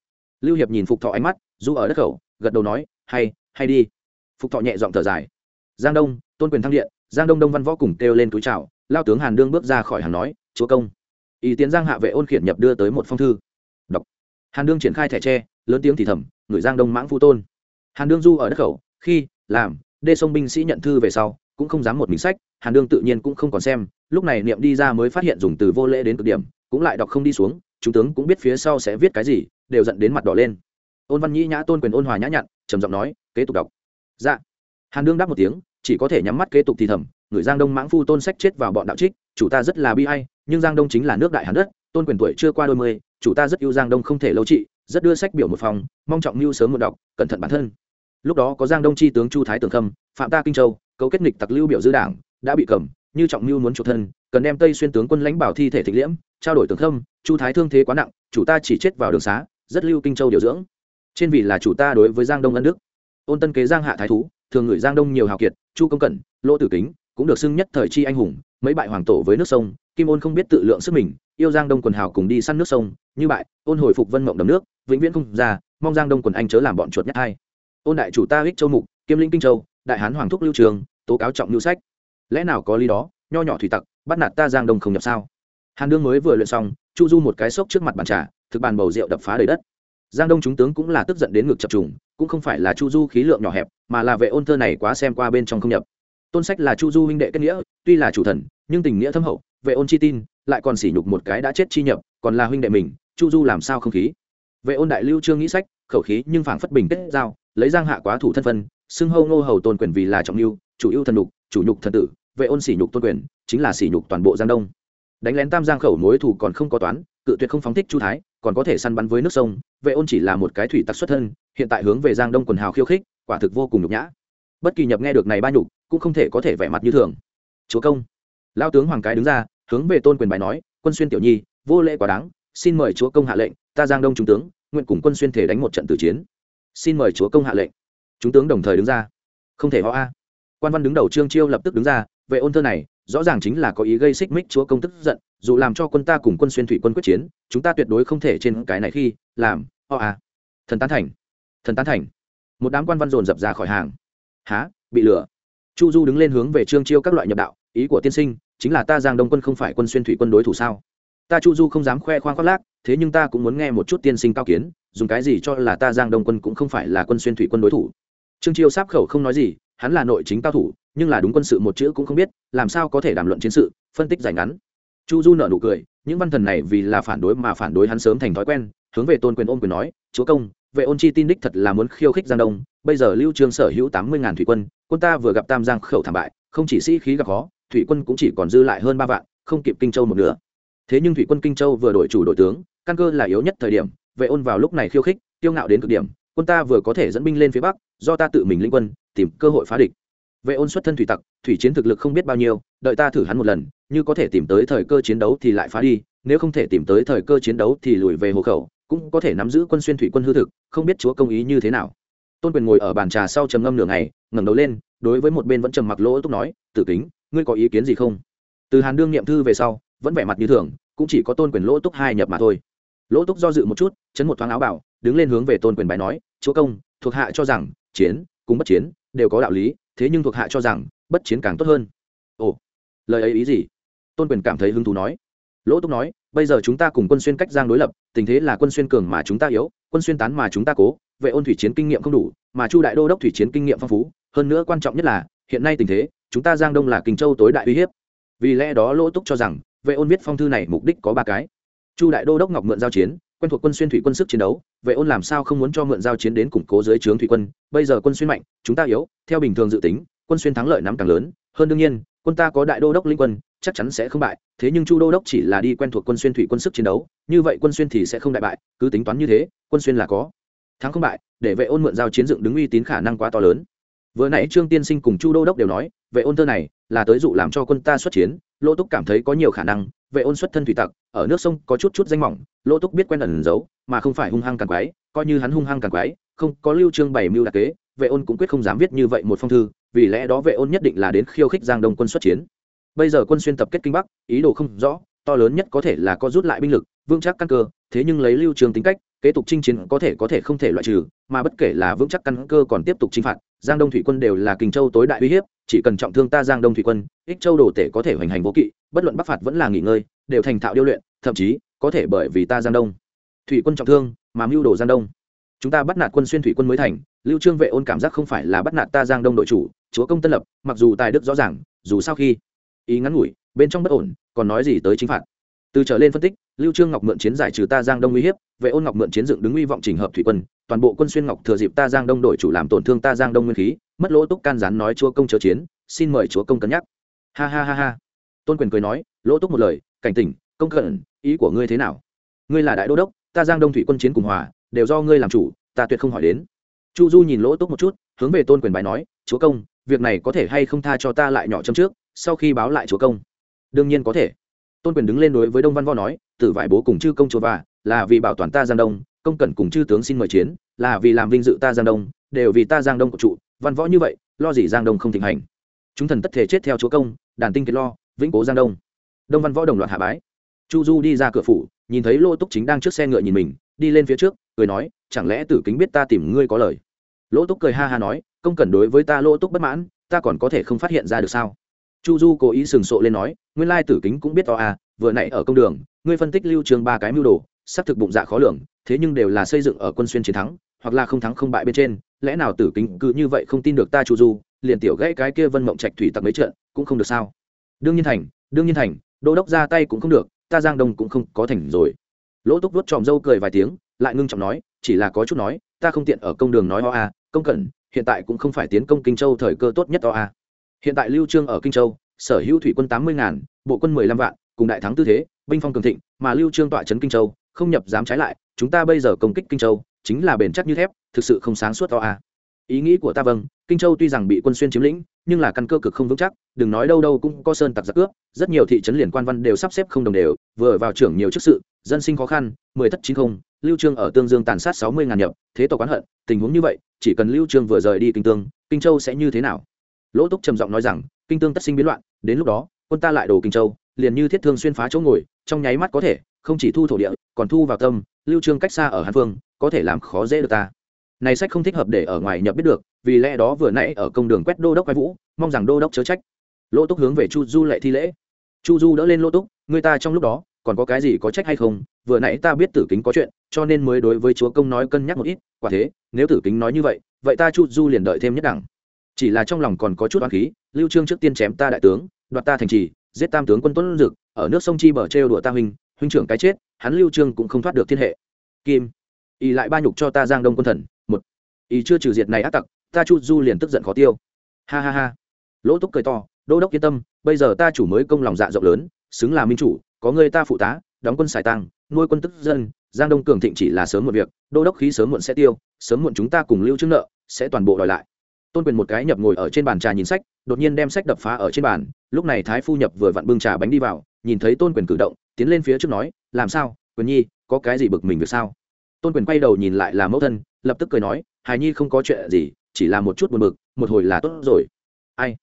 [SPEAKER 1] Lưu hiệp nhìn phục thọ ánh mắt du ở đất khẩu, gật đầu nói, hay hay đi. Phục thọ nhẹ giọng thở dài. Giang đông, tôn quyền thăng điện giang đông đông văn võ cùng kêu lên túi chào, lao tướng hàn đương bước ra khỏi hàng nói, chúa công. Ý tiến giang hạ vệ ôn khiển nhập đưa tới một phong thư. Đọc. Hàn đương triển khai thẻ tre, lớn tiếng thì thầm người giang đông mãng phu tôn. Hàn đương du ở đất khẩu, khi, làm, đê sông binh sĩ nhận thư về sau, cũng không dám một mình sách, hàn đương tự nhiên cũng không còn xem, lúc này niệm đi ra mới phát hiện dùng từ vô lễ đến cực điểm, cũng lại đọc không đi xuống, chúng tướng cũng biết phía sau sẽ viết cái gì, đều dẫn đến mặt đỏ lên. Ôn văn nhĩ nhã tôn quyền ôn hòa nhã nhặn, trầm giọng nói, kế tục đọc. Dạ. Hàn đương đáp một tiếng chỉ có thể nhắm mắt kế tục thì thầm, người giang đông mãng phu tôn sách chết vào bọn đạo trích, chủ ta rất là bi hay nhưng giang đông chính là nước đại hàn đất, tôn quyền tuổi chưa qua đôi mươi, chủ ta rất yêu giang đông không thể lâu trị, rất đưa sách biểu một phòng, mong trọng mưu sớm một đọc, cẩn thận bản thân. Lúc đó có giang đông chi tướng chu thái tường khâm, phạm ta kinh châu, cấu kết nghịch tặc lưu biểu dư đảng, đã bị cầm, như trọng mưu muốn chuộc thân, cần đem tây xuyên tướng quân lãnh bảo thi thể thịnh liễm, trao đổi tường khâm, chu thái thương thế quá nặng, chủ ta chỉ chết vào đường xá, rất lưu kinh châu điều dưỡng. Trên vì là chủ ta đối với giang đông ân đức. Ôn tân kế giang hạ thái thú thường người giang đông nhiều hào kiệt, chu công cẩn, lỗ tử kính, cũng được xưng nhất thời chi anh hùng, mấy bại hoàng tổ với nước sông, kim ôn không biết tự lượng sức mình, yêu giang đông quần hào cùng đi săn nước sông, như bại, ôn hồi phục vân mộng đầm nước, vĩnh viễn không ra, mong giang đông quần anh chớ làm bọn chuột nhất hai. Ôn đại chủ ta ích châu mục, kiêm linh kinh châu, đại hán hoàng thúc lưu trường, tố cáo trọng lưu sách. Lẽ nào có lý đó, nho nhỏ thủy tặc, bắt nạt ta giang đông không nhập sao? Hàn đương mới vừa luyện xong, chu du một cái sốc trước mặt bàn trà, thực bàn bầu rượu đập phá đầy đất giang đông chúng tướng cũng là tức giận đến ngực chập trùng, cũng không phải là chu du khí lượng nhỏ hẹp, mà là vệ ôn thơ này quá xem qua bên trong không nhập. Tôn sách là chu du huynh đệ kết nghĩa, tuy là chủ thần, nhưng tình nghĩa thâm hậu, vệ ôn chi tin, lại còn sỉ nhục một cái đã chết chi nhập, còn là huynh đệ mình, chu du làm sao không khí? Vệ ôn đại lưu trương nghĩ sách, khẩu khí nhưng phảng phất bình kết giao, lấy giang hạ quá thủ thân phân, xưng hâu ngô hầu tôn quyền vì là trọng lưu, chủ yêu thần nhục, chủ nhục thần tử, vệ ôn sỉ nhục tôn quyền, chính là sỉ nhục toàn bộ giang đông. Đánh lén tam giang khẩu mối thủ còn không có toán, cự tuyệt không phóng thích chu thái còn có thể săn bắn với nước sông, vệ ôn chỉ là một cái thủy tặc xuất thân, hiện tại hướng về giang đông quần hào khiêu khích, quả thực vô cùng nhục nhã. Bất kỳ nhập nghe được này ba nhục, cũng không thể có thể vẻ mặt như thường. Chúa công. Lao tướng hoàng cái đứng ra, hướng về tôn quyền bài nói, quân xuyên tiểu nhi, vô lễ quá đáng, xin mời chúa công hạ lệnh, ta giang đông trung tướng, nguyện cùng quân xuyên thể đánh một trận tử chiến. Xin mời chúa công hạ lệnh. Chúng tướng đồng thời đứng ra. Không thể ho a. Quan văn đứng đầu trương chiêu lập tức đứng ra, vệ ôn thơ này rõ ràng chính là có ý gây xích mích chúa công tức giận, dù làm cho quân ta cùng quân xuyên thủy quân quyết chiến, chúng ta tuyệt đối không thể trên cái này khi làm Oh a. Thần tán thành. Thần tán thành. Một đám quan văn dồn dập ra khỏi hàng. Há, bị lừa. Chu du đứng lên hướng về trương chiêu các loại nhập đạo, ý của tiên sinh chính là ta giang đông quân không phải quân xuyên thủy quân đối thủ sao? Ta chu du không dám khoe khoang khoác lác, thế nhưng ta cũng muốn nghe một chút tiên sinh cao kiến, dùng cái gì cho là ta giang đông quân cũng không phải là quân xuyên thủy quân đối thủ? Trương chiêu sáp khẩu không nói gì hắn là nội chính cao thủ, nhưng là đúng quân sự một chữ cũng không biết, làm sao có thể đàm luận chiến sự, phân tích giải ngắn. Chu du nợ nụ cười, những văn thần này vì là phản đối mà phản đối hắn sớm thành thói quen, hướng về tôn quyền ôm quyền nói, chúa công, vệ ôn chi tin đích thật là muốn khiêu khích giang đông, bây giờ lưu trương sở hữu tám mươi ngàn thủy quân quân ta vừa gặp tam giang khẩu thảm bại, không chỉ sĩ khí gặp khó, thủy quân cũng chỉ còn dư lại hơn ba vạn, không kịp kinh châu một nửa. Thế nhưng thủy quân kinh châu vừa đổi chủ đội tướng, căn cơ là yếu nhất thời điểm, vệ ôn vào lúc này khiêu khích tiêu ngạo đến cực điểm, quân ta vừa có thể dẫn binh lên phía bắc, do ta tự mình linh quân tìm cơ hội phá địch. Vệ ôn xuất thân thủy tặc, thủy chiến thực lực không biết bao nhiêu, đợi ta thử hắn một lần, như có thể tìm tới thời cơ chiến đấu thì lại phá đi, nếu không thể tìm tới thời cơ chiến đấu thì lùi về hồ khẩu, cũng có thể nắm giữ quân xuyên thủy quân hư thực, không biết chúa công ý như thế nào. Tôn quyền ngồi ở bàn trà sau trầm ngâm nửa ngày, ngẩng đầu lên, đối với một bên vẫn trầm mặc lỗ túc nói, tử kính, ngươi có ý kiến gì không? Từ hàn đương nghiệm thư về sau, vẫn vẻ mặt như thường, cũng chỉ có tôn quyền lỗ túc hai nhập mà thôi. Lỗ túc do dự một chút, chấn một thoáng áo bảo, đứng lên hướng về tôn quyền bài nói, chúa công, thuộc hạ cho rằng chiến, cùng bất chiến đều có đạo lý, thế nhưng thuộc hạ cho rằng, bất chiến càng tốt hơn. Ồ, lời ấy ý gì? Tôn quyền cảm thấy hứng thú nói. Lỗ túc nói, bây giờ chúng ta cùng quân xuyên cách giang đối lập, tình thế là quân xuyên cường mà chúng ta yếu, quân xuyên tán mà chúng ta cố, vệ ôn thủy chiến kinh nghiệm không đủ, mà chu đại đô đốc thủy chiến kinh nghiệm phong phú, hơn nữa quan trọng nhất là, hiện nay tình thế, chúng ta giang đông là kinh châu tối đại uy hiếp. Vì lẽ đó lỗ túc cho rằng, vệ ôn viết phong thư này mục đích có ba cái. Chu đại đô đốc ngọc mượn giao chiến quen thuộc quân xuyên thủy quân sức chiến đấu, vệ ôn làm sao không muốn cho mượn giao chiến đến củng cố dưới trướng thủy quân, bây giờ quân xuyên mạnh, chúng ta yếu, theo bình thường dự tính, quân xuyên thắng lợi nắm càng lớn, hơn đương nhiên, quân ta có đại đô đốc linh quân, chắc chắn sẽ không bại, thế nhưng chu đô đốc chỉ là đi quen thuộc quân xuyên thủy quân sức chiến đấu, như vậy quân xuyên thì sẽ không đại bại, cứ tính toán như thế, quân xuyên là có. Thắng không bại, để vệ ôn mượn giao chiến dựng đứng uy tín khả năng quá to lớn. Vừa nãy trương tiên sinh cùng chu đô đốc đều nói, vệ ôn thơ này là tới dụ làm cho quân ta xuất chiến lỗ túc cảm thấy có nhiều khả năng vệ ôn xuất thân thủy tặc, ở nước sông có chút chút danh mỏng, lỗ túc biết quen ẩn giấu, mà không phải hung hăng càng quái, coi như hắn hung hăng càng quái, không có lưu trương bảy mưu đặc kế vệ ôn cũng quyết không dám viết như vậy một phong thư, vì lẽ đó vệ ôn nhất định là đến khiêu khích giang đông quân xuất chiến. Bây giờ quân xuyên tập kết kinh bắc, ý đồ không rõ, to lớn nhất có thể là có rút lại binh lực, vững chắc căn cơ, thế nhưng lấy lưu trường tính cách kế tục chinh chiến có thể có thể không thể loại trừ, mà bất kể là vững chắc căn cơ còn tiếp tục chinh phạt, giang đông thủy quân đều là kình châu tối đại uy hiếp, chỉ cần trọng thương ta giang đông thủy quân, ích châu đồ tể có thể hoành hành vô kỵ, bất luận bắc phạt vẫn là nghỉ ngơi, đều thành thạo điêu luyện, thậm chí có thể bởi vì ta giang đông. Thủy quân trọng thương, mà mưu đồ giang đông. Chúng ta bắt nạt quân xuyên thủy quân mới thành, lưu trương vệ ôn cảm giác không phải là bắt nạt ta giang đông đội chủ, chúa công tân lập, mặc dù tài đức rõ ràng, dù sau khi ý ngắn ngủi, bên trong bất ổn, còn nói gì tới chính phạt từ trở lên phân tích, lưu trương ngọc mượn chiến giải trừ ta giang đông uy hiếp vệ ôn ngọc mượn chiến dựng đứng uy vọng trình hợp thủy quân, toàn bộ quân xuyên ngọc thừa dịp ta giang đông đổi chủ làm tổn thương ta giang đông nguyên khí, mất lỗ túc can gián nói chúa công chớ chiến, xin mời chúa công cân nhắc. Ha ha ha ha. Tôn quyền cười nói, lỗ túc một lời, cảnh tỉnh, công cận, ý của ngươi thế nào? Ngươi là đại đô đốc, ta giang đông thủy quân chiến cùng hòa, đều do ngươi làm chủ, ta tuyệt không hỏi đến. Chu du nhìn lỗ túc một chút, hướng về tôn quyền bài nói, chúa công, việc này có thể hay không tha cho ta lại nhỏ chấm trước, sau khi báo lại chúa công? Đương nhiên có thể tôn quyền đứng lên đối với đông văn võ nói, tử vải bố cùng chư công chúa và, là vì bảo toàn ta giang đông, công cẩn cùng chư tướng xin mời chiến, là vì làm vinh dự ta giang đông, đều vì ta giang đông của trụ văn võ như vậy, lo gì giang đông không thịnh hành. Chúng thần tất thể chết theo chúa công, đàn tinh kiệt lo, vĩnh cố giang đông. Đông văn võ đồng loạt hạ bái. Chu du đi ra cửa phủ, nhìn thấy lô túc chính đang trước xe ngựa nhìn mình, đi lên phía trước, cười nói, chẳng lẽ tử kính biết ta tìm ngươi có lời? Lỗ túc cười ha ha nói, công cẩn đối với ta lỗ túc bất mãn, ta còn có thể không phát hiện ra được sao? Chu du cố ý sừng sộ lên nói, nguyên lai tử kính cũng biết to à vừa nãy ở công đường, ngươi phân tích lưu trường ba cái mưu đồ, xác thực bụng dạ khó lường, thế nhưng đều là xây dựng ở quân xuyên chiến thắng, hoặc là không thắng không bại bên trên, lẽ nào tử kính cứ như vậy không tin được ta chu du, liền tiểu gãy cái kia vân mộng trạch thủy tặc mấy trận, cũng không được sao? Đương nhiên thành, đương nhiên thành, đô đốc ra tay cũng không được, ta giang đông cũng không có thành rồi. Lỗ túc vuốt tròm râu cười vài tiếng, lại ngưng trọng nói, chỉ là có chút nói, ta không tiện ở công đường nói ho a, công cẩn, hiện tại cũng không phải tiến công kinh châu thời cơ tốt nhất ho a hiện tại lưu trương ở kinh châu, sở hữu thủy quân tám mươi ngàn, bộ quân mười lăm vạn, cùng đại thắng tư thế, binh phong cường thịnh, mà lưu trương tọa trấn kinh châu, không nhập dám trái lại, chúng ta bây giờ công kích kinh châu, chính là bền chắc như thép, thực sự không sáng suốt to à. Ý nghĩ của ta vâng kinh châu tuy rằng bị quân xuyên chiếm lĩnh, nhưng là căn cơ cực không vững chắc, đừng nói đâu đâu cũng có sơn tặc giặc cướp, rất nhiều thị trấn liền quan văn đều sắp xếp không đồng đều, vừa vào trưởng nhiều chức sự, dân sinh khó khăn, mười thất chín không, lưu trương ở tương dương tàn sát sáu mươi ngàn nhập, thế tộc quán hận, tình huống như vậy, chỉ cần lưu trương vừa rời đi kinh tương, kinh châu sẽ như thế nào? Lỗ túc trầm giọng nói rằng, kinh tương tất sinh biến loạn, đến lúc đó, quân ta lại đổ kinh châu, liền như thiết thương xuyên phá chỗ ngồi, trong nháy mắt có thể, không chỉ thu thổ địa, còn thu vào tâm, lưu trương cách xa ở hàn phương, có thể làm khó dễ được ta. Này sách không thích hợp để ở ngoài nhập biết được, vì lẽ đó vừa nãy ở công đường quét đô đốc quay vũ, mong rằng đô đốc chớ trách. Lỗ túc hướng về chu du lệ thi lễ. Chu du đỡ lên lỗ túc, người ta trong lúc đó, còn có cái gì có trách hay không? Vừa nãy ta biết tử kính có chuyện, cho nên mới đối với chúa công nói cân nhắc một ít, quả thế, nếu tử kính nói như vậy vậy ta chu du liền đợi thêm nhất đẳng chỉ là trong lòng còn có chút oán khí, lưu trương trước tiên chém ta đại tướng, đoạt ta thành trì, giết tam tướng quân tuấn dực, ở nước sông chi bờ trêu đùa ta huynh huynh trưởng cái chết, hắn lưu trương cũng không thoát được thiên hệ. Kim, y lại ba nhục cho ta giang đông quân thần, một. Y chưa trừ diệt này ác tặc, ta chu du liền tức giận khó tiêu. Ha ha ha. Lỗ túc cười to, đô đốc yên tâm, bây giờ ta chủ mới công lòng dạ rộng lớn, xứng là minh chủ, có người ta phụ tá, đóng quân xài tăng nuôi quân tức dân, giang đông cường thịnh chỉ là sớm một việc, đô đốc khí sớm muộn sẽ tiêu, sớm muộn chúng ta cùng lưu trương nợ, sẽ toàn bộ đòi lại tôn quyền một cái nhập ngồi ở trên bàn trà nhìn sách, đột nhiên đem sách đập phá ở trên bàn, lúc này thái phu nhập vừa vặn bưng trà bánh đi vào, nhìn thấy tôn quyền cử động, tiến lên phía trước nói, làm sao? Quyền nhi, có cái gì bực mình việc sao? Tôn quyền quay đầu nhìn lại là mẫu thân, lập tức cười nói, hài nhi không có chuyện gì, chỉ là một chút buồn bực, một hồi là tốt rồi. Ai?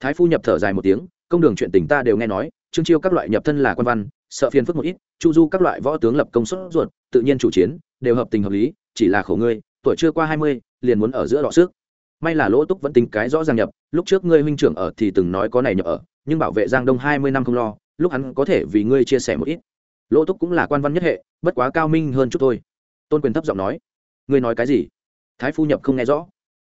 [SPEAKER 1] Thái phu nhập thở dài một tiếng, công đường chuyện tình ta đều nghe nói, trương chiêu các loại nhập thân là quan văn, sợ phiền phức một ít, chu du các loại võ tướng lập công suất ruột, tự nhiên chủ chiến, đều hợp tình hợp lý, chỉ là khổ ngươi, tuổi chưa qua hai mươi, liền muốn ở giữa đọ xước may là lỗ túc vẫn tính cái rõ ràng nhập, lúc trước ngươi huynh trưởng ở thì từng nói có này nhập ở, nhưng bảo vệ giang đông hai mươi năm không lo, lúc hắn có thể vì ngươi chia sẻ một ít. Lỗ túc cũng là quan văn nhất hệ, bất quá cao minh hơn chút thôi. Tôn quyền thấp giọng nói, ngươi nói cái gì? Thái phu nhập không nghe rõ.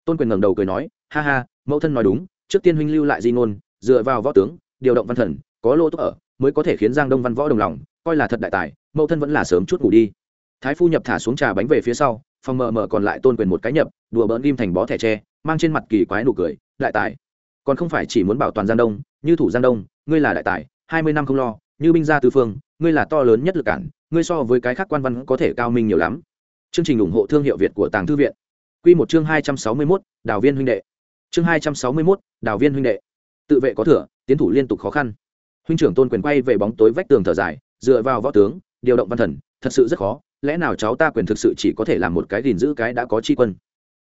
[SPEAKER 1] Tôn quyền ngẩng đầu cười nói, ha ha, mẫu thân nói đúng, trước tiên huynh lưu lại di ngôn, dựa vào võ tướng, điều động văn thần, có lỗ túc ở, mới có thể khiến giang đông văn võ đồng lòng, coi là thật đại tài, mẫu thân vẫn là sớm chút ngủ đi. Thái phu nhập thả xuống trà bánh về phía sau, phòng mờ mờ còn lại tôn quyền một cái nhập, đùa bỡn ghim thành bó thẻ tre mang trên mặt kỳ quái nụ cười, đại tài, còn không phải chỉ muốn bảo toàn giang đông, như thủ giang đông, ngươi là đại tài, hai mươi năm không lo, như binh gia tư phương, ngươi là to lớn nhất lực cản, ngươi so với cái khác quan văn có thể cao minh nhiều lắm. Chương trình ủng hộ thương hiệu việt của tàng thư viện. Quy một chương hai trăm sáu mươi mốt, đào viên huynh đệ. Chương hai trăm sáu mươi mốt, đào viên huynh đệ. Tự vệ có thừa, tiến thủ liên tục khó khăn. Huynh trưởng tôn quyền quay về bóng tối vách tường thở dài, dựa vào võ tướng, điều động văn thần, thật sự rất khó, lẽ nào cháu ta quyền thực sự chỉ có thể làm một cái gìn giữ cái đã có tri quân?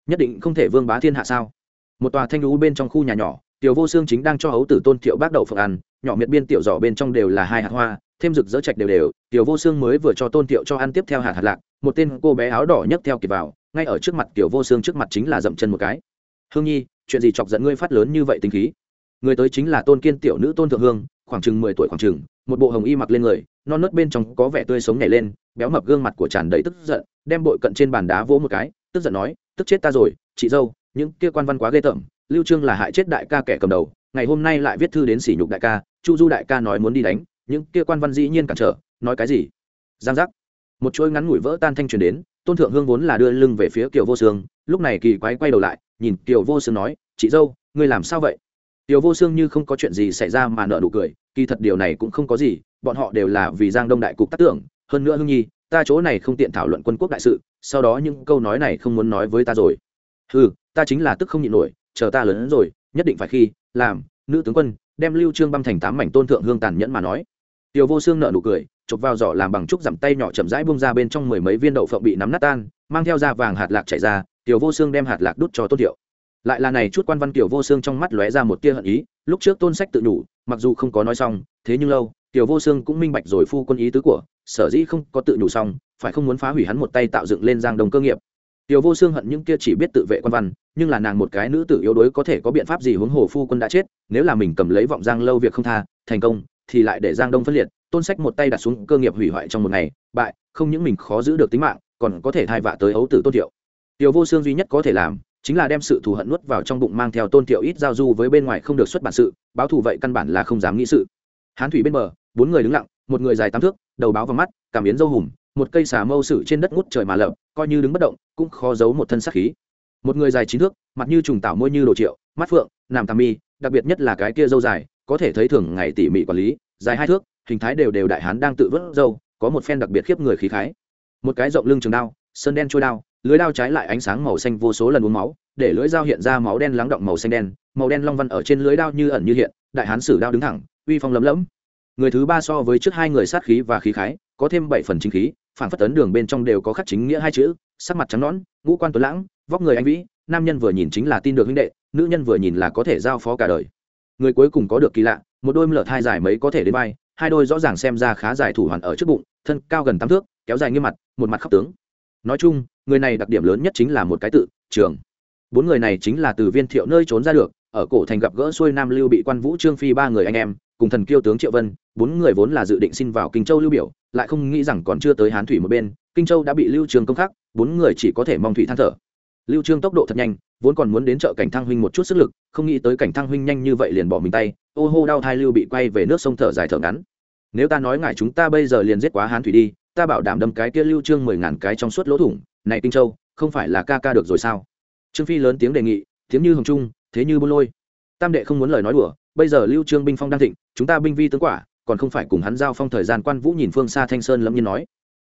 [SPEAKER 1] Nhất định không thể vương bá thiên hạ sao? Một tòa thanh lũ bên trong khu nhà nhỏ, tiểu vô xương chính đang cho hấu tử tôn thiệu bác đậu phượng ăn, nhỏ miệt biên tiểu giỏ bên trong đều là hai hạt hoa, thêm rực rỡ chạch đều đều, tiểu vô xương mới vừa cho tôn thiệu cho ăn tiếp theo hạt hạt lạc, một tên cô bé áo đỏ nhấc theo kịp vào, ngay ở trước mặt tiểu vô xương trước mặt chính là dậm chân một cái. Hương nhi, chuyện gì chọc giận ngươi phát lớn như vậy tính khí? Người tới chính là tôn kiên tiểu nữ tôn thượng hương, khoảng chừng mười tuổi khoảng chừng, một bộ hồng y mặc lên người, non nớt bên trong có vẻ tươi sống nhảy lên, béo mập gương mặt của tràn đầy tức giận, đem bội cận trên bàn đá vỗ một cái, tức giận nói tức chết ta rồi, chị dâu, những kia quan văn quá ghê tởm, lưu trương là hại chết đại ca kẻ cầm đầu, ngày hôm nay lại viết thư đến sỉ nhục đại ca, chu du đại ca nói muốn đi đánh, những kia quan văn dĩ nhiên cản trở, nói cái gì? Giang giác. Một chuỗi ngắn ngủi vỡ tan thanh truyền đến, tôn thượng hương vốn là đưa lưng về phía kiều vô sương, lúc này kỳ quái quay đầu lại, nhìn kiều vô sương nói, chị dâu, ngươi làm sao vậy? Kiều vô sương như không có chuyện gì xảy ra mà nợ nụ cười, kỳ thật điều này cũng không có gì, bọn họ đều là vì giang đông đại cục tác tưởng, hơn nữa hương nhi ta chỗ này không tiện thảo luận quân quốc đại sự, sau đó những câu nói này không muốn nói với ta rồi. Ừ ta chính là tức không nhịn nổi, chờ ta lớn rồi, nhất định phải khi, làm, nữ tướng quân, đem lưu trương băm thành tám mảnh tôn thượng hương tàn nhẫn mà nói. Tiểu vô xương nợ nụ cười, chụp vào giỏ làm bằng trúc giảm tay nhỏ chậm rãi bung ra bên trong mười mấy viên đậu phộng bị nắm nát tan, mang theo da vàng hạt lạc chảy ra, tiểu vô xương đem hạt lạc đút cho tôn thiệu. Lại là này chút quan văn tiểu vô xương trong mắt lóe ra một tia hận ý, lúc trước tôn sách tự nhủ, mặc dù không có nói xong, thế nhưng lâu tiểu vô xương cũng minh bạch rồi phu quân ý tứ của, sở dĩ không có tự nhủ xong, phải không muốn phá hủy hắn một tay tạo dựng lên giang Đông cơ nghiệp. Tiểu vô xương hận những kia chỉ biết tự vệ quan văn, nhưng là nàng một cái nữ tử yếu đuối có thể có biện pháp gì huống hồ phu quân đã chết, nếu là mình cầm lấy vọng giang lâu việc không tha, thành công, thì lại để giang đông phân liệt, tôn sách một tay đặt xuống cơ nghiệp hủy hoại trong một ngày, bại, không những mình khó giữ được tính mạng, còn có thể thai vạ tới ấu tử tôn thiệu. Tiểu vô xương duy nhất có thể làm, chính là đem sự thù hận nuốt vào trong bụng mang theo tôn thiệu ít giao du với bên ngoài không được xuất bản sự, báo thù vậy căn bản là không dám nghĩ sự. Hán thủy bên bờ bốn người đứng lặng, một người dài tám thước, đầu báo vào mắt, cảm biến dâu hùm, một cây xà mâu sử trên đất ngút trời mà lợp coi như đứng bất động, cũng khó giấu một thân sắc khí. Một người dài chín thước, mặt như trùng tảo môi như đồ triệu, mắt phượng, nằm tàm mi, đặc biệt nhất là cái kia dâu dài, có thể thấy thường ngày tỉ mỉ quản lý, dài hai thước, hình thái đều đều đại hán đang tự vớt dâu, có một phen đặc biệt khiếp người khí khái. Một cái rộng lưng trường đao, sơn đen trôi đao, lưới đao trái lại ánh sáng màu xanh vô số lần uống máu, để lưỡi dao hiện ra máu đen lắng động màu xanh đen, màu đen long văn ở trên lưới đao như ẩn như hiện, đại hán sử đao đứng thẳng, uy phong lấm lẫm người thứ ba so với trước hai người sát khí và khí khái, có thêm bảy phần chính khí, phản phất tấn đường bên trong đều có khắc chính nghĩa hai chữ, sắc mặt trắng nõn, ngũ quan tuấn lãng, vóc người anh vĩ, nam nhân vừa nhìn chính là tin được huynh đệ, nữ nhân vừa nhìn là có thể giao phó cả đời. Người cuối cùng có được kỳ lạ, một đôi lở thai dài mấy có thể đến vai, hai đôi rõ ràng xem ra khá dài thủ hoàn ở trước bụng, thân cao gần tám thước, kéo dài như mặt, một mặt khóc tướng. Nói chung, người này đặc điểm lớn nhất chính là một cái tự, trường. Bốn người này chính là từ viên thiệu nơi trốn ra được, ở cổ thành gặp gỡ xuôi nam lưu bị quan vũ trương phi ba người anh em cùng thần kiêu tướng triệu vân, bốn người vốn là dự định xin vào kinh châu lưu biểu, lại không nghĩ rằng còn chưa tới hán thủy một bên, kinh châu đã bị lưu trường công khắc, bốn người chỉ có thể mong thủy than thở. Lưu trương tốc độ thật nhanh, vốn còn muốn đến chợ cảnh thăng huynh một chút sức lực, không nghĩ tới cảnh thăng huynh nhanh như vậy liền bỏ mình tay, ô hô đau thai lưu bị quay về nước sông thở dài thở ngắn. Nếu ta nói ngài chúng ta bây giờ liền giết quá hán thủy đi, ta bảo đảm đâm cái kia lưu trương mười ngàn cái trong suốt lỗ thủng, này kinh châu, không phải là ca ca được rồi sao? Trương phi lớn tiếng đề nghị, tiếng như hồng trung, thế như buôn lôi. Tam đệ không muốn lời nói đùa bây giờ lưu trương binh phong đang thịnh, chúng ta binh vi tướng quả, còn không phải cùng hắn giao phong thời gian quan vũ nhìn phương xa thanh sơn lâm nhiên nói.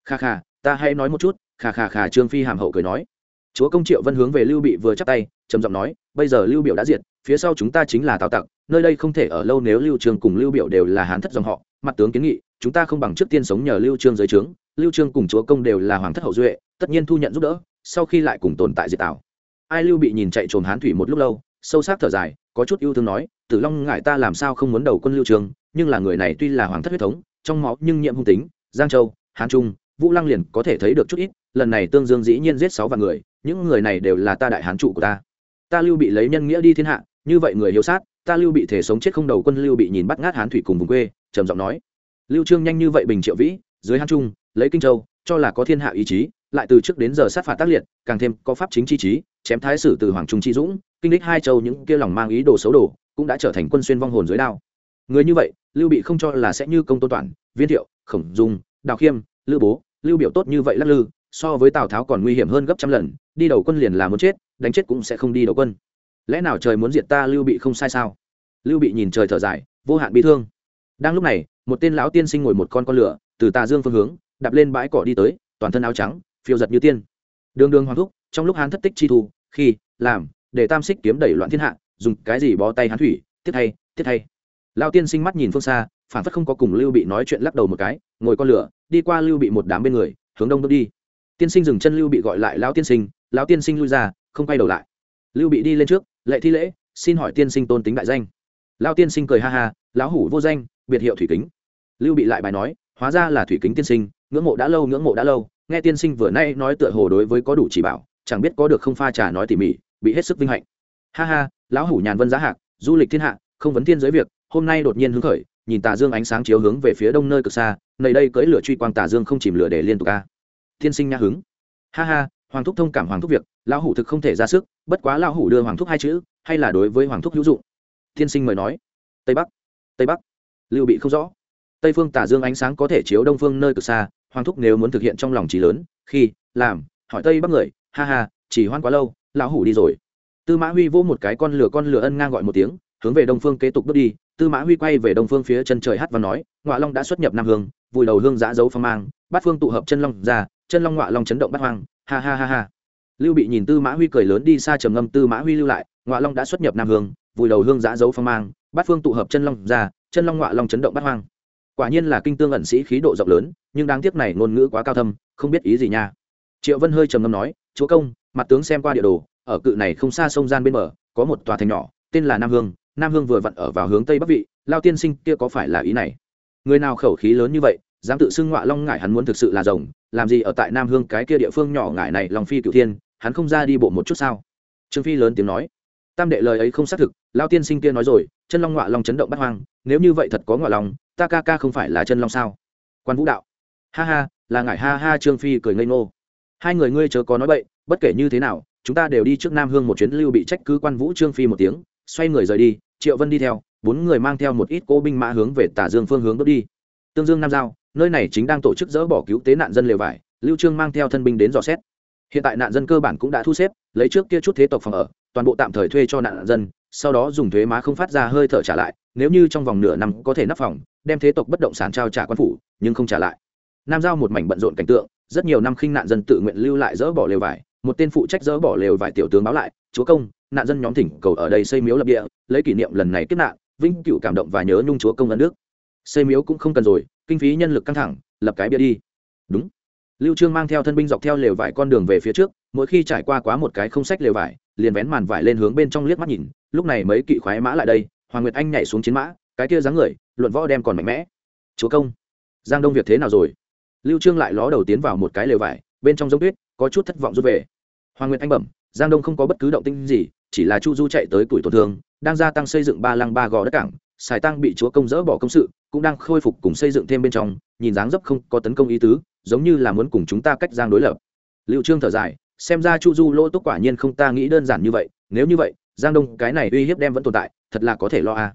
[SPEAKER 1] Kha kha, ta hãy nói một chút, kha kha kha trương phi hàm hậu cười nói. Chúa công triệu vân hướng về lưu bị vừa chắp tay, trầm giọng nói, bây giờ lưu biểu đã diệt, phía sau chúng ta chính là tào tặc, nơi đây không thể ở lâu nếu lưu trương cùng lưu biểu đều là hán thất dòng họ. Mặt tướng kiến nghị, chúng ta không bằng trước tiên sống nhờ lưu trương dưới trướng, lưu trương cùng chúa công đều là hoàng thất hậu duệ, tất nhiên thu nhận giúp đỡ, sau khi lại cùng tồn tại diệt tào. Ai lưu bị nhìn chạy trồn hán thủy một lúc lâu sâu sắc thở dài, có chút yêu thương nói, tử long ngại ta làm sao không muốn đầu quân lưu trương nhưng là người này tuy là hoàng thất huyết thống, trong máu nhưng nhiệm hung tính, giang châu, hán trung, vũ lăng liền có thể thấy được chút ít, lần này tương dương dĩ nhiên giết sáu vạn người, những người này đều là ta đại hán trụ của ta. Ta lưu bị lấy nhân nghĩa đi thiên hạ, như vậy người hiếu sát, ta lưu bị thể sống chết không đầu quân lưu bị nhìn bắt ngát hán thủy cùng vùng quê, trầm giọng nói. Lưu trương nhanh như vậy bình triệu vĩ, dưới hán trung, lấy kinh châu, cho là có thiên hạ ý chí, lại từ trước đến giờ sát phạt tác liệt, càng thêm có pháp chính chi trí, chém thái sử từ hoàng trung chi dũng kinh đích hai châu những kia lòng mang ý đồ xấu đồ, cũng đã trở thành quân xuyên vong hồn dưới đao. Người như vậy, lưu bị không cho là sẽ như công tôn toàn viên thiệu, khổng dung, đào khiêm lưu bố, lưu biểu tốt như vậy lắc lư, so với tào tháo còn nguy hiểm hơn gấp trăm lần, đi đầu quân liền là muốn chết, đánh chết cũng sẽ không đi đầu quân. Lẽ nào trời muốn diệt ta lưu bị không sai sao? Lưu bị nhìn trời thở dài, vô hạn bị thương. Đang lúc này, một tên lão tiên sinh ngồi một con con lửa, từ tà dương phương hướng, đạp lên bãi cỏ đi tới, toàn thân áo trắng, phiêu giật như tiên. Đường đường hoàng thúc, trong lúc hán thất tích chi thù khi, làm để tam xích kiếm đẩy loạn thiên hạ, dùng cái gì bó tay hắn thủy tiếp thay tiếp thay. Lao tiên sinh mắt nhìn phương xa phản phất không có cùng lưu bị nói chuyện lắc đầu một cái, ngồi con lửa, đi qua lưu bị một đám bên người, hướng đông bước đi. Tiên sinh dừng chân lưu bị gọi lại lão tiên sinh lão tiên sinh lui ra, không quay đầu lại. Lưu bị đi lên trước lệ thi lễ, xin hỏi tiên sinh tôn tính đại danh. Lão tiên sinh cười ha ha, lão hủ vô danh, biệt hiệu thủy kính. Lưu bị lại bài nói, hóa ra là thủy kính tiên sinh, ngưỡng mộ đã lâu, ngưỡng mộ đã lâu, nghe tiên sinh vừa nay nói tựa hồ đối với có đủ chỉ bảo, chẳng biết có được không pha trà nói tỉ mỉ bị hết sức vinh hạnh. Ha ha, lão hủ nhàn vân giá hạc, du lịch thiên hạ, không vấn thiên giới việc, hôm nay đột nhiên hứng khởi, nhìn tà dương ánh sáng chiếu hướng về phía đông nơi cực xa, nơi đây cưỡi lửa truy quang tà dương không chìm lửa để liên tục a. À. Thiên sinh nhã hứng. Ha ha, hoàng thúc thông cảm hoàng thúc việc, lão hủ thực không thể ra sức, bất quá lão hủ đưa hoàng thúc hai chữ, hay là đối với hoàng thúc hữu dụng. Thiên sinh mời nói. Tây bắc tây bắc. Lưu bị không rõ. Tây phương tà dương ánh sáng có thể chiếu đông phương nơi cực xa, hoàng thúc nếu muốn thực hiện trong lòng trí lớn, khi, làm, hỏi tây bắc người, ha ha, chỉ hoan quá lâu lão hủ đi rồi. Tư mã huy vỗ một cái con lửa con lửa ân ngang gọi một tiếng, hướng về đông phương kế tục bước đi. Tư mã huy quay về đông phương phía chân trời hát và nói ngoại long đã xuất nhập nam hương, vùi đầu hương giã dấu phong mang, bát phương tụ hợp chân long ra, chân long ngoại long chấn động bắt hoang, ha ha ha ha. Lưu bị nhìn tư mã huy cười lớn đi xa trầm ngâm, tư mã huy lưu lại ngoại long đã xuất nhập nam hương, vùi đầu hương giã dấu phong mang, bát phương tụ hợp chân long ra, chân long ngoại long chấn động bắt hoang. Quả nhiên là kinh tương ẩn sĩ khí độ rộng lớn, nhưng đáng tiếc này ngôn ngữ quá cao thâm, không biết ý gì nha. Triệu vân hơi trầm ngâm nói, chúa công mặt tướng xem qua địa đồ, ở cự này không xa sông gian bên bờ, có một tòa thành nhỏ, tên là nam hương. Nam hương vừa vặn ở vào hướng tây bắc vị, lao tiên sinh kia có phải là ý này? Người nào khẩu khí lớn như vậy, dám tự xưng ngọa long ngải hắn muốn thực sự là rồng, làm gì ở tại nam hương cái kia địa phương nhỏ ngải này lòng phi cựu thiên, hắn không ra đi bộ một chút sao? Trương phi lớn tiếng nói. Tam đệ lời ấy không xác thực, lao tiên sinh kia nói rồi, chân long ngọa long chấn động bắt hoang, nếu như vậy thật có ngọa long, ta ca ca không phải là chân long sao? Quan vũ đạo. Ha ha, là ngải ha ha, trương phi cười ngây ngô. Hai người ngươi chớ có nói bậy bất kể như thế nào, chúng ta đều đi trước nam hương một chuyến lưu bị trách cứ quan vũ trương phi một tiếng, xoay người rời đi, triệu vân đi theo, bốn người mang theo một ít cỗ binh mã hướng về tả dương phương hướng bước đi. Tương dương nam giao, nơi này chính đang tổ chức dỡ bỏ cứu tế nạn dân lều vải, lưu trương mang theo thân binh đến dò xét. Hiện tại nạn dân cơ bản cũng đã thu xếp, lấy trước kia chút thế tộc phòng ở, toàn bộ tạm thời thuê cho nạn dân, sau đó dùng thuế má không phát ra hơi thở trả lại, nếu như trong vòng nửa năm có thể nắp phòng, đem thế tộc bất động sản trao trả quan phủ, nhưng không trả lại. Nam giao một mảnh bận rộn cảnh tượng, rất nhiều năm khinh nạn dân tự nguyện lưu lại dỡ bỏ lều vải một tên phụ trách dỡ bỏ lều vải tiểu tướng báo lại, chúa công, nạn dân nhóm thỉnh cầu ở đây xây miếu lập địa, lấy kỷ niệm lần này kết nạn vinh cựu cảm động và nhớ nhung chúa công ân nước xây miếu cũng không cần rồi, kinh phí nhân lực căng thẳng, lập cái bia đi. Đúng. Lưu trương mang theo thân binh dọc theo lều vải con đường về phía trước, mỗi khi trải qua quá một cái không sách lều vải, liền vén màn vải lên hướng bên trong liếc mắt nhìn, lúc này mấy kỵ khoái mã lại đây, hoàng nguyệt anh nhảy xuống chiến mã, cái kia dáng người, luận võ đem còn mạnh mẽ. Chúa công, giang đông việc thế nào rồi? Lưu trương lại ló đầu tiến vào một cái lều vải, bên trong giống tuyết, có chút thất vọng rút về hoàng nguyệt anh bẩm, giang đông không có bất cứ động tĩnh gì, chỉ là chu du chạy tới tuổi tổn thương, đang gia tăng xây dựng ba lăng ba gò đất cảng xài tăng bị chúa công dỡ bỏ công sự, cũng đang khôi phục cùng xây dựng thêm bên trong, nhìn dáng dấp không có tấn công ý tứ, giống như là muốn cùng chúng ta cách giang đối lập liệu trương thở dài, xem ra chu du lỗ tốt quả nhiên không ta nghĩ đơn giản như vậy, nếu như vậy, giang đông cái này uy hiếp đem vẫn tồn tại, thật là có thể lo à.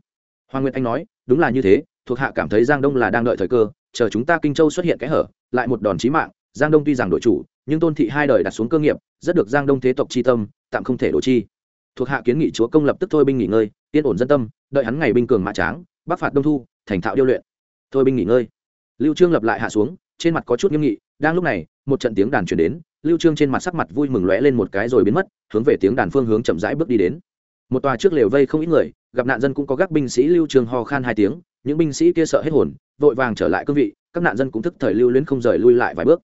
[SPEAKER 1] hoàng nguyệt anh nói, đúng là như thế, thuộc hạ cảm thấy giang đông là đang đợi thời cơ, chờ chúng ta kinh châu xuất hiện cái hở, lại một đòn chí mạng giang đông tuy rằng đội chủ, nhưng tôn thị hai đời đặt xuống cơ nghiệp, rất được giang đông thế tộc chi tâm, tạm không thể đổ chi. Thuộc hạ kiến nghị chúa công lập tức thôi binh nghỉ ngơi, yên ổn dân tâm, đợi hắn ngày binh cường mã tráng, bắc phạt đông thu, thành thạo điêu luyện. Thôi binh nghỉ ngơi. Lưu trương lập lại hạ xuống, trên mặt có chút nghiêm nghị, đang lúc này, một trận tiếng đàn truyền đến, lưu trương trên mặt sắc mặt vui mừng lóe lên một cái rồi biến mất, hướng về tiếng đàn phương hướng chậm rãi bước đi đến. Một tòa trước lều vây không ít người, gặp nạn dân cũng có các binh sĩ lưu trương ho khan hai tiếng, những binh sĩ kia sợ hết hồn, vội vàng trở lại cương vị, các nạn dân cũng thức thời lưu luyến không rời lui lại vài bước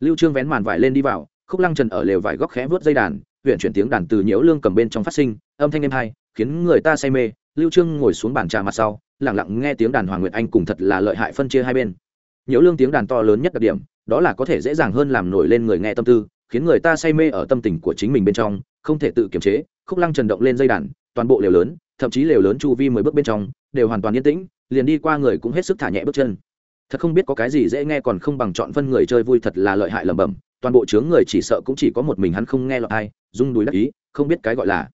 [SPEAKER 1] lưu trương vén màn vải lên đi vào, khúc lăng trần ở lều vải góc khẽ vớt dây đàn, huyện chuyển tiếng đàn từ nhiễu lương cầm bên trong phát sinh, âm thanh êm hay khiến người ta say mê. Lưu trương ngồi xuống bàn trà mặt sau, lặng lặng nghe tiếng đàn hoàng nguyệt anh cùng thật là lợi hại phân chia hai bên. Nhiễu lương tiếng đàn to lớn nhất đặc điểm, đó là có thể dễ dàng hơn làm nổi lên người nghe tâm tư, khiến người ta say mê ở tâm tình của chính mình bên trong, không thể tự kiềm chế. Khúc lăng trần động lên dây đàn, toàn bộ lều lớn, thậm chí lều lớn chu vi mười bước bên trong, đều hoàn toàn yên tĩnh, liền đi qua người cũng hết sức thả nhẹ bước chân thật không biết có cái gì dễ nghe còn không bằng chọn phân người chơi vui thật là lợi hại lẩm bẩm, toàn bộ chướng người chỉ sợ cũng chỉ có một mình hắn không nghe lọt ai rung đùi đắc ý, không biết cái gọi là.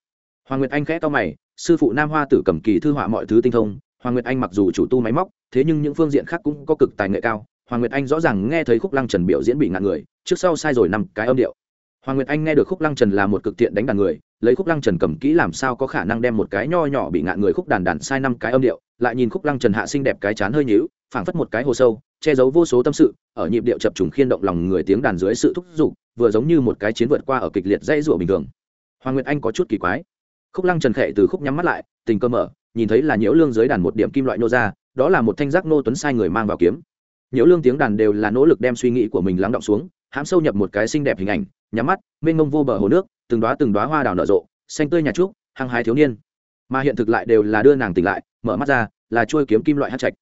[SPEAKER 1] Hoàng nguyệt anh khẽ to mày, sư phụ nam hoa tử cầm kỳ thư họa mọi thứ tinh thông, hoàng nguyệt anh mặc dù chủ tu máy móc, thế nhưng những phương diện khác cũng có cực tài nghệ cao, hoàng nguyệt anh rõ ràng nghe thấy khúc lăng trần biểu diễn bị ngạn người, trước sau sai rồi năm cái âm điệu. Hoàng nguyệt anh nghe được khúc lăng trần là một cực tiện đánh đàn người lấy khúc lăng trần cầm kỹ làm sao có khả năng đem một cái nho nhỏ bị ngạn người khúc đàn đàn sai năm cái âm điệu, lại nhìn khúc lăng trần hạ xinh đẹp cái chán hơi nhíu, phảng phất một cái hồ sâu, che giấu vô số tâm sự, ở nhịp điệu chập trùng khiên động lòng người tiếng đàn dưới sự thúc giục, vừa giống như một cái chiến vượt qua ở kịch liệt dãy rủa bình thường. Hoàng nguyệt anh có chút kỳ quái. Khúc lăng trần khệ từ khúc nhắm mắt lại, tình cơ mở, nhìn thấy là nhiễu lương dưới đàn một điểm kim loại nô ra, đó là một thanh giác nô tuấn sai người mang vào kiếm. Nhiễu lương tiếng đàn đều là nỗ lực đem suy nghĩ của mình lắng động xuống hãm sâu nhập một cái xinh đẹp hình ảnh, nhắm mắt, mênh mông vô bờ hồ nước, từng đoá từng đoá hoa đào nở rộ, xanh tươi nhà trúc, hăng hái thiếu niên. Mà hiện thực lại đều là đưa nàng tỉnh lại, mở mắt ra, là trôi kiếm kim loại hát trạch.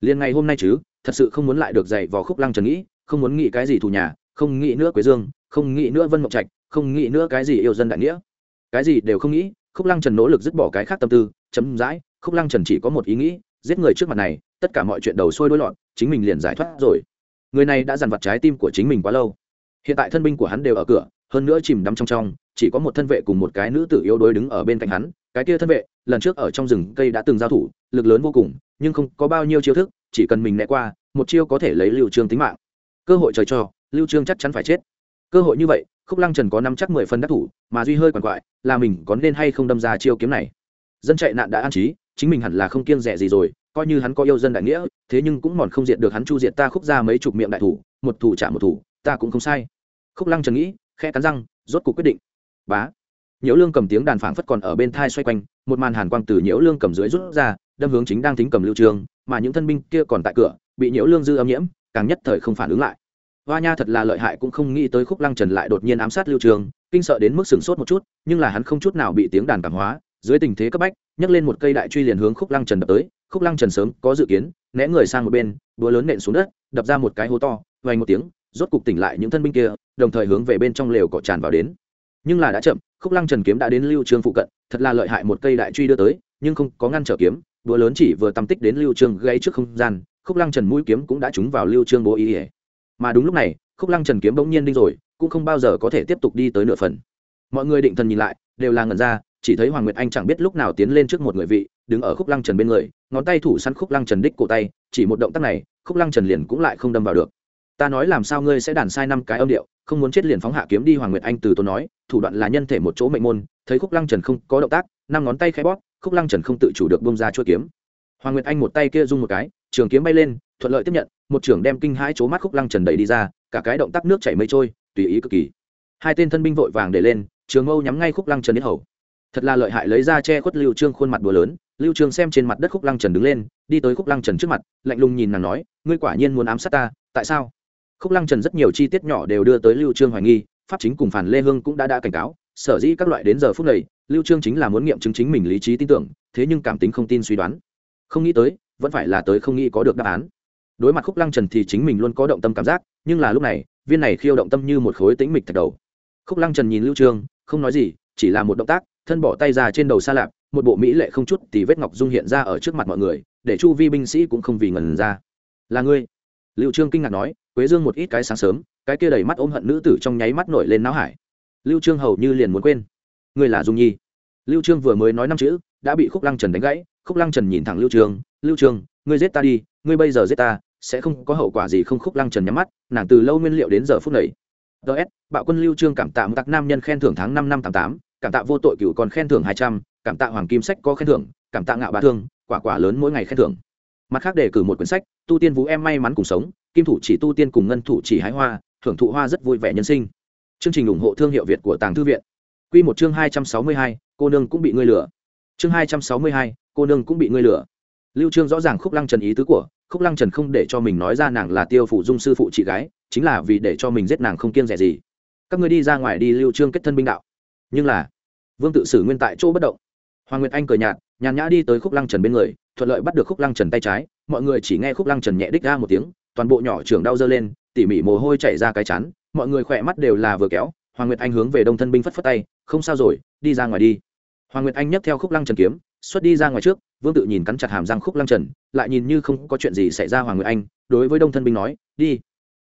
[SPEAKER 1] Liền ngày hôm nay chứ, thật sự không muốn lại được dạy vào khúc lăng trần nghĩ, không muốn nghĩ cái gì thù nhà, không nghĩ nữa quế dương, không nghĩ nữa vân mộng trạch, không nghĩ nữa cái gì yêu dân đại nghĩa. Cái gì đều không nghĩ, khúc lăng trần nỗ lực dứt bỏ cái khác tâm tư, chấm dãi, khúc lăng trần chỉ có một ý nghĩ, giết người trước mặt này, tất cả mọi chuyện đầu sôi đôi lọt, chính mình liền giải thoát rồi. Người này đã dằn vặt trái tim của chính mình quá lâu hiện tại thân binh của hắn đều ở cửa, hơn nữa chìm đắm trong trong, chỉ có một thân vệ cùng một cái nữ tử yếu đuối đứng ở bên cạnh hắn. Cái kia thân vệ, lần trước ở trong rừng cây đã từng giao thủ, lực lớn vô cùng, nhưng không có bao nhiêu chiêu thức, chỉ cần mình né qua, một chiêu có thể lấy lưu trương tính mạng. Cơ hội trời cho, lưu trương chắc chắn phải chết. Cơ hội như vậy, khúc lăng trần có năm chắc mười phần đắc thủ, mà duy hơi quằn quại, là mình có nên hay không đâm ra chiêu kiếm này. Dân chạy nạn đã an trí, chính mình hẳn là không kiêng rẻ gì rồi, coi như hắn có yêu dân đại nghĩa, thế nhưng cũng mòn không diệt được hắn chu diệt ta khúc ra mấy chục miệng đại thủ, một thủ trả một thủ ta cũng không sai. Khúc lăng trần nghĩ khe cắn răng, rốt cuộc quyết định. Bá. Nhiễu lương cầm tiếng đàn phảng phất còn ở bên thai xoay quanh, một màn hàn quang từ nhiễu lương cầm dưới rút ra, đâm hướng chính đang tính cầm lưu trường, mà những thân binh kia còn tại cửa, bị nhiễu lương dư âm nhiễm, càng nhất thời không phản ứng lại. Hoa nha thật là lợi hại cũng không nghĩ tới khúc lăng trần lại đột nhiên ám sát lưu trường, kinh sợ đến mức sửng sốt một chút, nhưng là hắn không chút nào bị tiếng đàn cảm hóa, dưới tình thế cấp bách, nhấc lên một cây đại truy liền hướng khúc lăng trần đập tới, khúc lăng trần sớm có dự kiến, né người sang một bên búa lớn nện xuống đất, đập ra một cái hố to vay một tiếng rốt cục tỉnh lại những thân binh kia, đồng thời hướng về bên trong lều cọ tràn vào đến. Nhưng là đã chậm, khúc lăng trần kiếm đã đến lưu trương phụ cận, thật là lợi hại một cây đại truy đưa tới, nhưng không có ngăn trở kiếm đũa lớn chỉ vừa tăm tích đến lưu trương gây trước không gian, khúc lăng trần mũi kiếm cũng đã trúng vào lưu trương bố ý ỉa mà đúng lúc này, khúc lăng trần kiếm bỗng nhiên đinh rồi, cũng không bao giờ có thể tiếp tục đi tới nửa phần. Mọi người định thần nhìn lại, đều là ngẩn ra, chỉ thấy hoàng nguyệt anh chẳng biết lúc nào tiến lên trước một người vị, đứng ở khúc lăng trần bên người, ngón tay thủ săn khúc lăng trần đích cổ tay, chỉ một động tác này, khúc lăng trần liền cũng lại không đâm vào được ta nói làm sao ngươi sẽ đàn sai năm cái âm điệu, không muốn chết liền phóng hạ kiếm đi hoàng nguyệt anh từ tôi nói, thủ đoạn là nhân thể một chỗ mệnh môn, thấy khúc lăng trần không có động tác, năm ngón tay khai bóp, khúc lăng trần không tự chủ được bông ra chuỗi kiếm. Hoàng nguyệt anh một tay kia rung một cái, trường kiếm bay lên, thuận lợi tiếp nhận, một trưởng đem kinh hãi chỗ mắt khúc lăng trần đẩy đi ra, cả cái động tác nước chảy mây trôi, tùy ý cực kỳ. Hai tên thân binh vội vàng để lên, trường mâu nhắm ngay khúc lăng trần đến hầu. Thật là lợi hại lấy ra che khuất lưu trương khuôn mặt bùa lớn, lưu trương xem trên mặt đất khúc lăng trần đứng lên, đi tới khúc lăng trần trước mặt, lạnh lùng nhìn nàng nói, ngươi quả nhiên muốn ám sát ta, tại sao? Khúc lăng trần rất nhiều chi tiết nhỏ đều đưa tới lưu trương hoài nghi, pháp chính cùng phản lê hương cũng đã đã cảnh cáo, sở dĩ các loại đến giờ phút này, lưu trương chính là muốn nghiệm chứng chính mình lý trí tin tưởng, thế nhưng cảm tính không tin suy đoán. Không nghĩ tới, vẫn phải là tới không nghĩ có được đáp án. Đối mặt khúc lăng trần thì chính mình luôn có động tâm cảm giác, nhưng là lúc này, viên này khiêu động tâm như một khối tĩnh mịch thạch đầu. Khúc lăng trần nhìn lưu trương, không nói gì, chỉ là một động tác, thân bỏ tay ra trên đầu xa lạp, một bộ mỹ lệ không chút thì vết ngọc dung hiện ra ở trước mặt mọi người, để chu vi binh sĩ cũng không vì ngần ra. Là ngươi lưu trương kinh ngạc nói, quế dương một ít cái sáng sớm, cái kia đầy mắt ôm hận nữ tử trong nháy mắt nổi lên não hải. Lưu trương hầu như liền muốn quên. Ngươi là dung nhi? Lưu trương vừa mới nói năm chữ, đã bị khúc lăng trần đánh gãy. Khúc lăng trần nhìn thẳng lưu trương lưu trương, ngươi giết ta đi, ngươi bây giờ giết ta, sẽ không có hậu quả gì không? Khúc lăng trần nhắm mắt, nàng từ lâu nguyên liệu đến giờ phút này. Ts bạo quân lưu trương cảm tạ một tặc nam nhân khen thưởng tháng năm năm tám tám, cảm tạ vô tội cửu còn khen thưởng hai trăm, cảm tạ hoàng kim sách có khen thưởng, cảm tạ ngạo bá thương, quả quả lớn mỗi ngày khen thưởng mặt khác đề cử một quyển sách tu tiên vũ em may mắn cùng sống kim thủ chỉ tu tiên cùng ngân thủ chỉ hái hoa thưởng thụ hoa rất vui vẻ nhân sinh. Chương trình ủng hộ thương hiệu việt của tàng thư viện. Quy một chương hai trăm sáu mươi hai, cô nương cũng bị ngươi lừa. Chương hai trăm sáu mươi hai, cô nương cũng bị ngươi lừa. Lưu trương rõ ràng khúc lăng trần ý tứ của khúc lăng trần không để cho mình nói ra nàng là tiêu phủ dung sư phụ chị gái chính là vì để cho mình giết nàng không kiêng rẻ gì. Các ngươi đi ra ngoài đi lưu trương kết thân binh đạo. Nhưng là vương tự xử nguyên tại chỗ bất động. Hoàng nguyệt anh cười nhạt nhàn nhã đi tới khúc lăng trần bên người thuận lợi bắt được khúc lăng trần tay trái, mọi người chỉ nghe khúc lăng trần nhẹ đích ra một tiếng, toàn bộ nhỏ trưởng đau dơ lên, tỉ mỉ mồ hôi chảy ra cái chán, mọi người khỏe mắt đều là vừa kéo, hoàng nguyệt anh hướng về đông thân binh phất phất tay, không sao rồi, đi ra ngoài đi. Hoàng nguyệt anh nhấc theo khúc lăng trần kiếm, xuất đi ra ngoài trước, vương tự nhìn cắn chặt hàm răng khúc lăng trần, lại nhìn như không có chuyện gì xảy ra hoàng nguyệt anh, đối với đông thân binh nói, đi.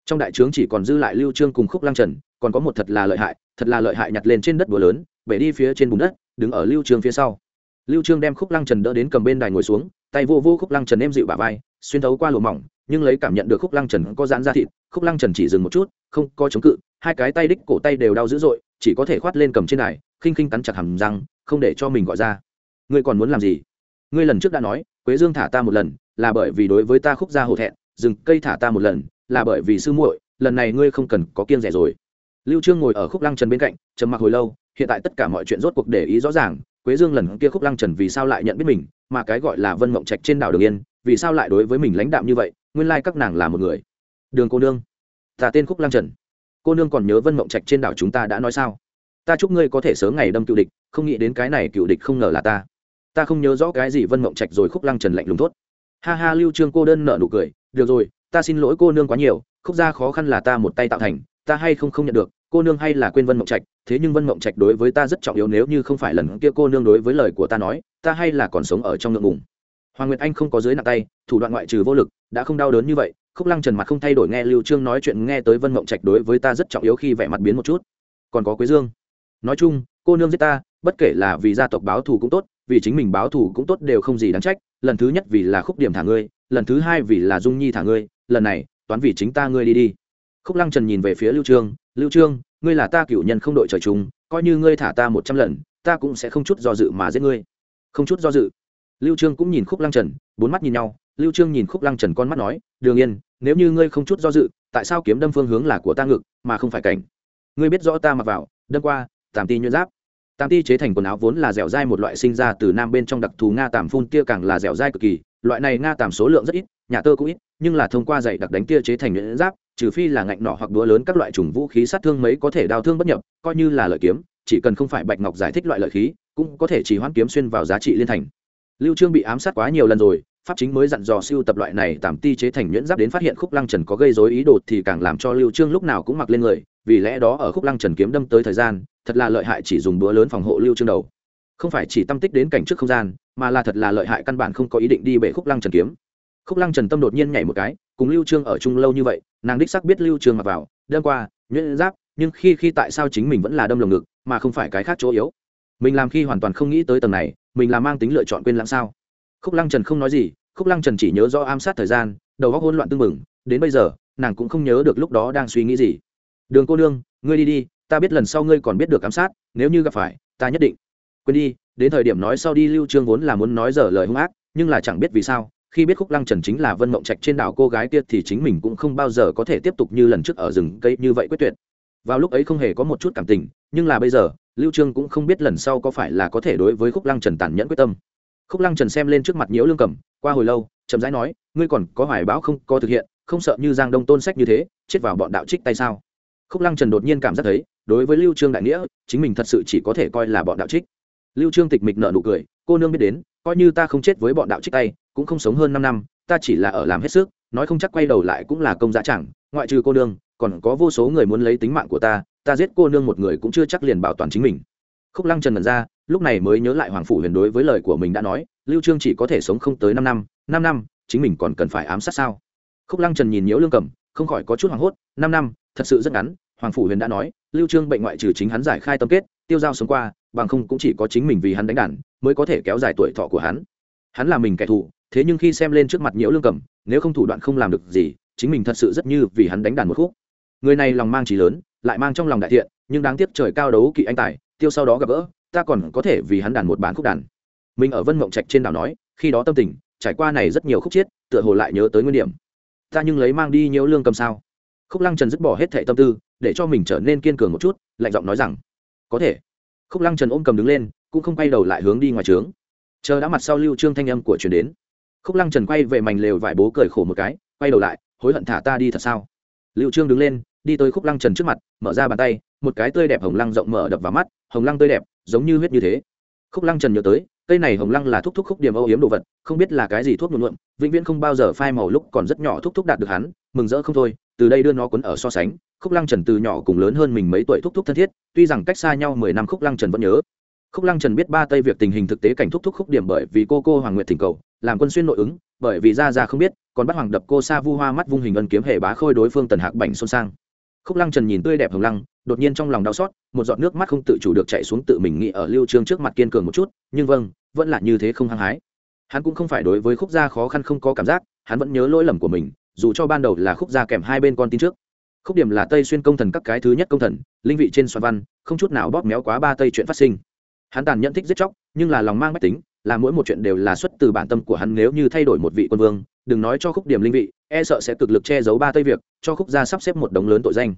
[SPEAKER 1] Trong đại trướng chỉ còn dư lại lưu trương cùng khúc lăng trần, còn có một thật là lợi hại, thật là lợi hại nhặt lên trên đất búa lớn, bể đi phía trên bùn đất, đứng ở lưu trương phía sau. Lưu trương đem khúc lăng trần đỡ đến cầm bên đài ngồi xuống tay vô vô khúc lăng trần êm dịu bả vai xuyên thấu qua lỗ mỏng nhưng lấy cảm nhận được khúc lăng trần có giãn ra thịt khúc lăng trần chỉ dừng một chút không có chống cự hai cái tay đích cổ tay đều đau dữ dội chỉ có thể khoát lên cầm trên này, khinh khinh cắn chặt hầm răng không để cho mình gọi ra. Ngươi còn muốn làm gì? Ngươi lần trước đã nói quế dương thả ta một lần là bởi vì đối với ta khúc gia hổ thẹn dừng cây thả ta một lần là bởi vì sư muội lần này ngươi không cần có kiêng rẻ rồi. Lưu trương ngồi ở khúc lăng trần bên cạnh trầm mặc hồi lâu hiện tại tất cả mọi chuyện rốt cuộc để ý rõ ràng quế dương lần kia khúc lăng trần vì sao lại nhận biết mình mà cái gọi là vân mộng trạch trên đảo đường yên, vì sao lại đối với mình lãnh đạm như vậy? Nguyên lai các nàng là một người. Đường cô nương. Ta tên khúc lăng trần. Cô nương còn nhớ vân mộng trạch trên đảo chúng ta đã nói sao? Ta chúc ngươi có thể sớm ngày đâm cựu địch, không nghĩ đến cái này cựu địch không ngờ là ta. Ta không nhớ rõ cái gì vân mộng trạch rồi khúc lăng trần lạnh lùng thốt. Ha ha, lưu trương cô đơn nợ nụ cười. Được rồi, ta xin lỗi cô nương quá nhiều. Khúc gia khó khăn là ta một tay tạo thành, ta hay không không nhận được. Cô nương hay là quên vân mộng trạch, thế nhưng vân mộng trạch đối với ta rất trọng yếu, nếu như không phải lần kia cô nương đối với lời của ta nói ta hay là còn sống ở trong ngượng ngùng? Hoàng nguyệt anh không có dưới nặng tay, thủ đoạn ngoại trừ vô lực, đã không đau đớn như vậy, khúc lăng trần mặt không thay đổi nghe lưu trương nói chuyện nghe tới vân mộng trạch đối với ta rất trọng yếu khi vẻ mặt biến một chút. Còn có quế dương. Nói chung, cô nương giết ta, bất kể là vì gia tộc báo thù cũng tốt, vì chính mình báo thù cũng tốt đều không gì đáng trách, lần thứ nhất vì là khúc điểm thả ngươi, lần thứ hai vì là dung nhi thả ngươi, lần này, toán vì chính ta ngươi đi đi. Khúc lăng trần nhìn về phía lưu trương lưu trương, ngươi là ta cựu nhân không đội trời chung, coi như ngươi thả ta một trăm lần, ta cũng sẽ không chút do dự mà giết ngươi không chút do dự. Lưu trương cũng nhìn khúc lăng trần, bốn mắt nhìn nhau. Lưu trương nhìn khúc lăng trần con mắt nói, đường yên, nếu như ngươi không chút do dự, tại sao kiếm đâm phương hướng là của ta ngực, mà không phải cảnh? Ngươi biết rõ ta mặc vào, đâm qua, tàm ti nhuyễn giáp. Tam ti chế thành quần áo vốn là dẻo dai một loại sinh ra từ nam bên trong đặc thù nga tàm phun tia càng là dẻo dai cực kỳ, loại này nga tàm số lượng rất ít, nhà tơ cũng ít, nhưng là thông qua dạy đặc đánh tia chế thành nhuyễn giáp, trừ phi là ngạnh nỏ hoặc đũa lớn các loại trùng vũ khí sát thương mấy có thể đao thương bất nhập, coi như là lợi kiếm, chỉ cần không phải bạch ngọc giải thích loại lợi khí cũng có thể chỉ hoãn kiếm xuyên vào giá trị liên thành. Lưu trương bị ám sát quá nhiều lần rồi, pháp chính mới dặn dò siêu tập loại này tạm ti chế thành nhuyễn giáp đến phát hiện khúc lăng trần có gây rối ý đồ thì càng làm cho lưu trương lúc nào cũng mặc lên người, vì lẽ đó ở khúc lăng trần kiếm đâm tới thời gian, thật là lợi hại chỉ dùng búa lớn phòng hộ lưu trương đầu. Không phải chỉ tâm tích đến cảnh trước không gian, mà là thật là lợi hại căn bản không có ý định đi bể khúc lăng trần kiếm. Khúc lăng trần tâm đột nhiên nhảy một cái, cùng lưu trương ở chung lâu như vậy, nàng đích xác biết lưu trương mặc vào, đâm qua, nhuyễn giáp, nhưng khi khi tại sao chính mình vẫn là đâm lồng ngực, mà không phải cái khác chỗ yếu mình làm khi hoàn toàn không nghĩ tới tầng này, mình là mang tính lựa chọn quên lãng sao? Khúc lăng trần không nói gì, khúc lăng trần chỉ nhớ do ám sát thời gian, đầu óc hỗn loạn tương bừng, đến bây giờ, nàng cũng không nhớ được lúc đó đang suy nghĩ gì. Đường cô nương, ngươi đi đi, ta biết lần sau ngươi còn biết được ám sát, nếu như gặp phải, ta nhất định quên đi. Đến thời điểm nói sau đi, lưu trương vốn là muốn nói dở lời hung ác, nhưng là chẳng biết vì sao, khi biết khúc lăng trần chính là vân mộng trạch trên đảo cô gái kia thì chính mình cũng không bao giờ có thể tiếp tục như lần trước ở rừng cây như vậy quyết tuyệt. Vào lúc ấy không hề có một chút cảm tình, nhưng là bây giờ lưu trương cũng không biết lần sau có phải là có thể đối với khúc lăng trần tàn nhẫn quyết tâm. Khúc lăng trần xem lên trước mặt nhiễu lương cẩm qua hồi lâu, chậm rãi nói, ngươi còn có hoài báo không có thực hiện, không sợ như giang đông tôn sách như thế, chết vào bọn đạo trích tay sao? Khúc lăng trần đột nhiên cảm giác thấy, đối với lưu trương đại nghĩa, chính mình thật sự chỉ có thể coi là bọn đạo trích. Lưu trương tịch mịch nợ nụ cười, cô nương biết đến, coi như ta không chết với bọn đạo trích tay, cũng không sống hơn 5 năm, ta chỉ là ở làm hết sức, nói không chắc quay đầu lại cũng là công giá chẳng, ngoại trừ cô nương, còn có vô số người muốn lấy tính mạng của ta ta giết cô nương một người cũng chưa chắc liền bảo toàn chính mình. Khúc lăng trần mật ra, lúc này mới nhớ lại hoàng phủ huyền đối với lời của mình đã nói, lưu trương chỉ có thể sống không tới năm năm năm năm, chính mình còn cần phải ám sát sao? Khúc lăng trần nhìn nhiễu lương cầm không khỏi có chút hoảng hốt, năm năm, thật sự rất ngắn, hoàng phủ huyền đã nói, lưu trương bệnh ngoại trừ chính hắn giải khai tâm kết, tiêu giao sống qua, bằng không cũng chỉ có chính mình vì hắn đánh đàn, mới có thể kéo dài tuổi thọ của hắn. Hắn là mình kẻ thù, thế nhưng khi xem lên trước mặt nhiễu lương cầm nếu không thủ đoạn không làm được gì, chính mình thật sự rất như vì hắn đánh đàn một khúc. Người này lòng mang trí lớn lại mang trong lòng đại thiện, nhưng đáng tiếc trời cao đấu kỵ anh tài, tiêu sau đó gặp gỡ, ta còn có thể vì hắn đàn một bản khúc đàn. Mình ở vân mộng trạch trên đảo nói, khi đó tâm tình, trải qua này rất nhiều khúc chiết, tựa hồ lại nhớ tới nguyên điểm. Ta nhưng lấy mang đi nhiều lương cầm sao? Khúc lăng trần dứt bỏ hết thệ tâm tư, để cho mình trở nên kiên cường một chút, lạnh giọng nói rằng, có thể. Khúc lăng trần ôm cầm đứng lên, cũng không quay đầu lại hướng đi ngoài trướng. Chờ đã mặt sau lưu trương thanh âm của truyền đến, khúc lăng trần quay về mảnh lều vải bố cười khổ một cái, quay đầu lại, hối hận thả ta đi thật sao? Lưu trương đứng lên đi tới khúc lăng trần trước mặt, mở ra bàn tay, một cái tươi đẹp hồng lăng rộng mở đập vào mắt, hồng lăng tươi đẹp, giống như huyết như thế. Khúc lăng trần nhớ tới, cây này hồng lăng là thúc thúc khúc điểm âu yếm đồ vật, không biết là cái gì thuốc nhuộm nhuộm, vĩnh viễn không bao giờ phai màu lúc còn rất nhỏ thúc thúc đạt được hắn, mừng rỡ không thôi, từ đây đưa nó cuốn ở so sánh, khúc lăng trần từ nhỏ cùng lớn hơn mình mấy tuổi thúc thúc thân thiết, tuy rằng cách xa nhau mười năm khúc lăng trần vẫn nhớ. Khúc lăng trần biết ba tây việc tình hình thực tế cảnh thúc thúc khúc điểm bởi vì cô cô hoàng nguyệt thỉnh cầu, làm quân xuyên nội ứng, bởi vì ra ra không biết, còn bắt hoàng đập cô sa vu hoa mắt vung hình ân kiếm hệ bá khôi đối phương tần hạc bảnh xôn sang khúc lăng trần nhìn tươi đẹp hồng lăng, đột nhiên trong lòng đau xót, một giọt nước mắt không tự chủ được chạy xuống tự mình nghĩ ở lưu trương trước mặt kiên cường một chút, nhưng vâng vẫn là như thế không hăng hái. Hắn cũng không phải đối với khúc gia khó khăn không có cảm giác, hắn vẫn nhớ lỗi lầm của mình, dù cho ban đầu là khúc gia kèm hai bên con tin trước. Khúc điểm là tây xuyên công thần các cái thứ nhất công thần, linh vị trên xoan văn, không chút nào bóp méo quá ba tây chuyện phát sinh. Hắn tàn nhẫn thích giết chóc, nhưng là lòng mang mách tính là mỗi một chuyện đều là xuất từ bản tâm của hắn nếu như thay đổi một vị quân vương, đừng nói cho khúc điểm linh vị e sợ sẽ cực lực che giấu ba tây việc, cho khúc gia sắp xếp một đống lớn tội danh.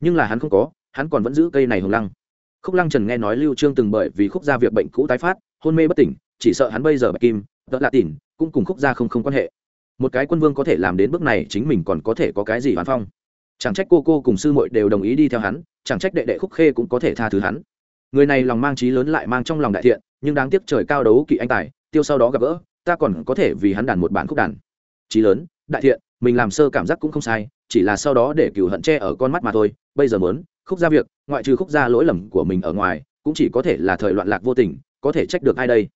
[SPEAKER 1] Nhưng là hắn không có, hắn còn vẫn giữ cây này hồng lăng. Khúc lăng trần nghe nói lưu trương từng bởi vì khúc gia việc bệnh cũ tái phát, hôn mê bất tỉnh, chỉ sợ hắn bây giờ bạch kim đỡ lạ tỉn, cũng cùng khúc gia không không quan hệ. Một cái quân vương có thể làm đến bước này chính mình còn có thể có cái gì hoàn phong? Chẳng trách cô cô cùng sư muội đều đồng ý đi theo hắn, chẳng trách đệ đệ khúc khê cũng có thể tha thứ hắn. Người này lòng mang trí lớn lại mang trong lòng đại thiện nhưng đáng tiếc trời cao đấu kỵ anh tài, tiêu sau đó gặp gỡ, ta còn có thể vì hắn đàn một bản khúc đàn. Trí lớn, đại thiện, mình làm sơ cảm giác cũng không sai, chỉ là sau đó để cửu hận che ở con mắt mà thôi, bây giờ muốn, khúc ra việc, ngoại trừ khúc ra lỗi lầm của mình ở ngoài, cũng chỉ có thể là thời loạn lạc vô tình, có thể trách được ai đây?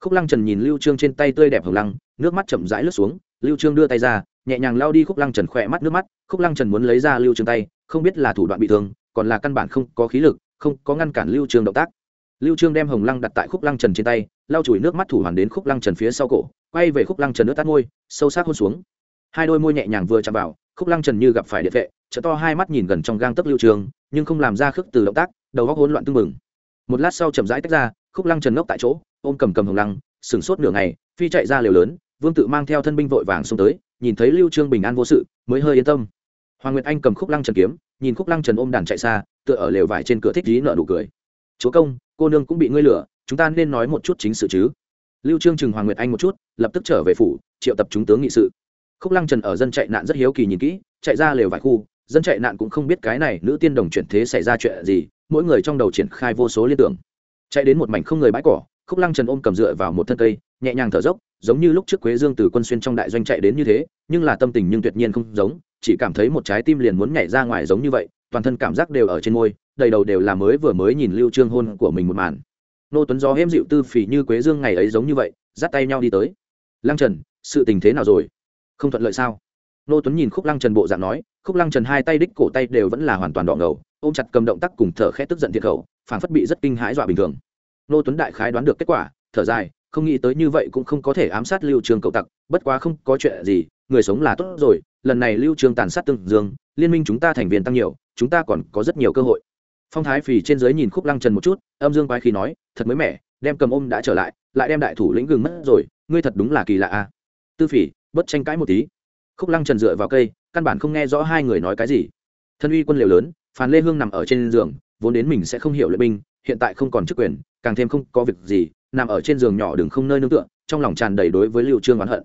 [SPEAKER 1] Khúc lăng trần nhìn lưu trương trên tay tươi đẹp hồng lăng, nước mắt chậm rãi lướt xuống, lưu trương đưa tay ra, nhẹ nhàng lao đi khúc lăng trần khỏe mắt nước mắt, khúc lăng trần muốn lấy ra lưu trương tay, không biết là thủ đoạn bị thương, còn là căn bản không có khí lực, không có ngăn cản lưu trương động tác lưu trương đem hồng lăng đặt tại khúc lăng trần trên tay, lau chùi nước mắt thủ hoàn đến khúc lăng trần phía sau cổ, quay về khúc lăng trần nước tắt môi, sâu sắc hôn xuống. Hai đôi môi nhẹ nhàng vừa chạm vào, khúc lăng trần như gặp phải điện vệ, trợ to hai mắt nhìn gần trong gang tấc lưu trương, nhưng không làm ra khước từ động tác, đầu góc hỗn loạn tưng mừng một lát sau chậm rãi tách ra, khúc lăng trần ngốc tại chỗ, ôm cầm cầm hồng lăng sừng sốt nửa ngày, phi chạy ra liều lớn, vương tự mang theo thân binh vội vàng xông tới, nhìn thấy lưu trương bình an vô sự, mới hơi yên tâm. Hoàng nguyệt anh cầm khúc lăng trần kiếm, nhìn khúc lăng trần ôm đàn chạy xa, tựa ở lều vải trên cửa thích dí nợ nụ cười chúa công, cô nương cũng bị ngươi lửa chúng ta nên nói một chút chính sự chứ. Lưu trương chừng hoàng nguyệt anh một chút, lập tức trở về phủ, triệu tập chúng tướng nghị sự. Khúc lăng trần ở dân chạy nạn rất hiếu kỳ nhìn kỹ, chạy ra lều vài khu, dân chạy nạn cũng không biết cái này nữ tiên đồng chuyển thế xảy ra chuyện gì, mỗi người trong đầu triển khai vô số liên tưởng. Chạy đến một mảnh không người bãi cỏ, khúc lăng trần ôm cầm dựa vào một thân cây, nhẹ nhàng thở dốc, giống như lúc trước quế dương từ quân xuyên trong đại doanh chạy đến như thế, nhưng là tâm tình nhưng tuyệt nhiên không giống, chỉ cảm thấy một trái tim liền muốn nhảy ra ngoài giống như vậy toàn thân cảm giác đều ở trên môi, đầy đầu đều là mới vừa mới nhìn lưu trương hôn của mình một màn. Nô tuấn gió hêm dịu tư phỉ như quế dương ngày ấy giống như vậy, dắt tay nhau đi tới. Lăng trần, sự tình thế nào rồi? Không thuận lợi sao? Nô tuấn nhìn khúc lăng trần bộ dạng nói, khúc lăng trần hai tay đích cổ tay đều vẫn là hoàn toàn đỏ ngầu, ôm chặt cầm động tác cùng thở khẽ tức giận thiệt khẩu phản phất bị rất kinh hãi dọa bình thường. Nô tuấn đại khái đoán được kết quả, thở dài, không nghĩ tới như vậy cũng không có thể ám sát lưu trường cậu tặc, bất quá không có chuyện gì, người sống là tốt rồi, lần này lưu trường tàn sát tương dương, liên minh chúng ta thành viên tăng nhiều chúng ta còn có rất nhiều cơ hội. Phong thái phì trên dưới nhìn khúc lăng trần một chút, âm dương quái khí nói, thật mới mẻ, đem cầm ôm đã trở lại lại đem đại thủ lĩnh gừng mất rồi, ngươi thật đúng là kỳ lạ a tư phỉ bất tranh cãi một tí. Khúc lăng trần dựa vào cây, căn bản không nghe rõ hai người nói cái gì. Thân uy quân liều lớn, phàn lê hương nằm ở trên giường, vốn đến mình sẽ không hiểu luyện binh, hiện tại không còn chức quyền, càng thêm không có việc gì, nằm ở trên giường nhỏ đừng không nơi nương tựa, trong lòng tràn đầy đối với liệu trương oán hận.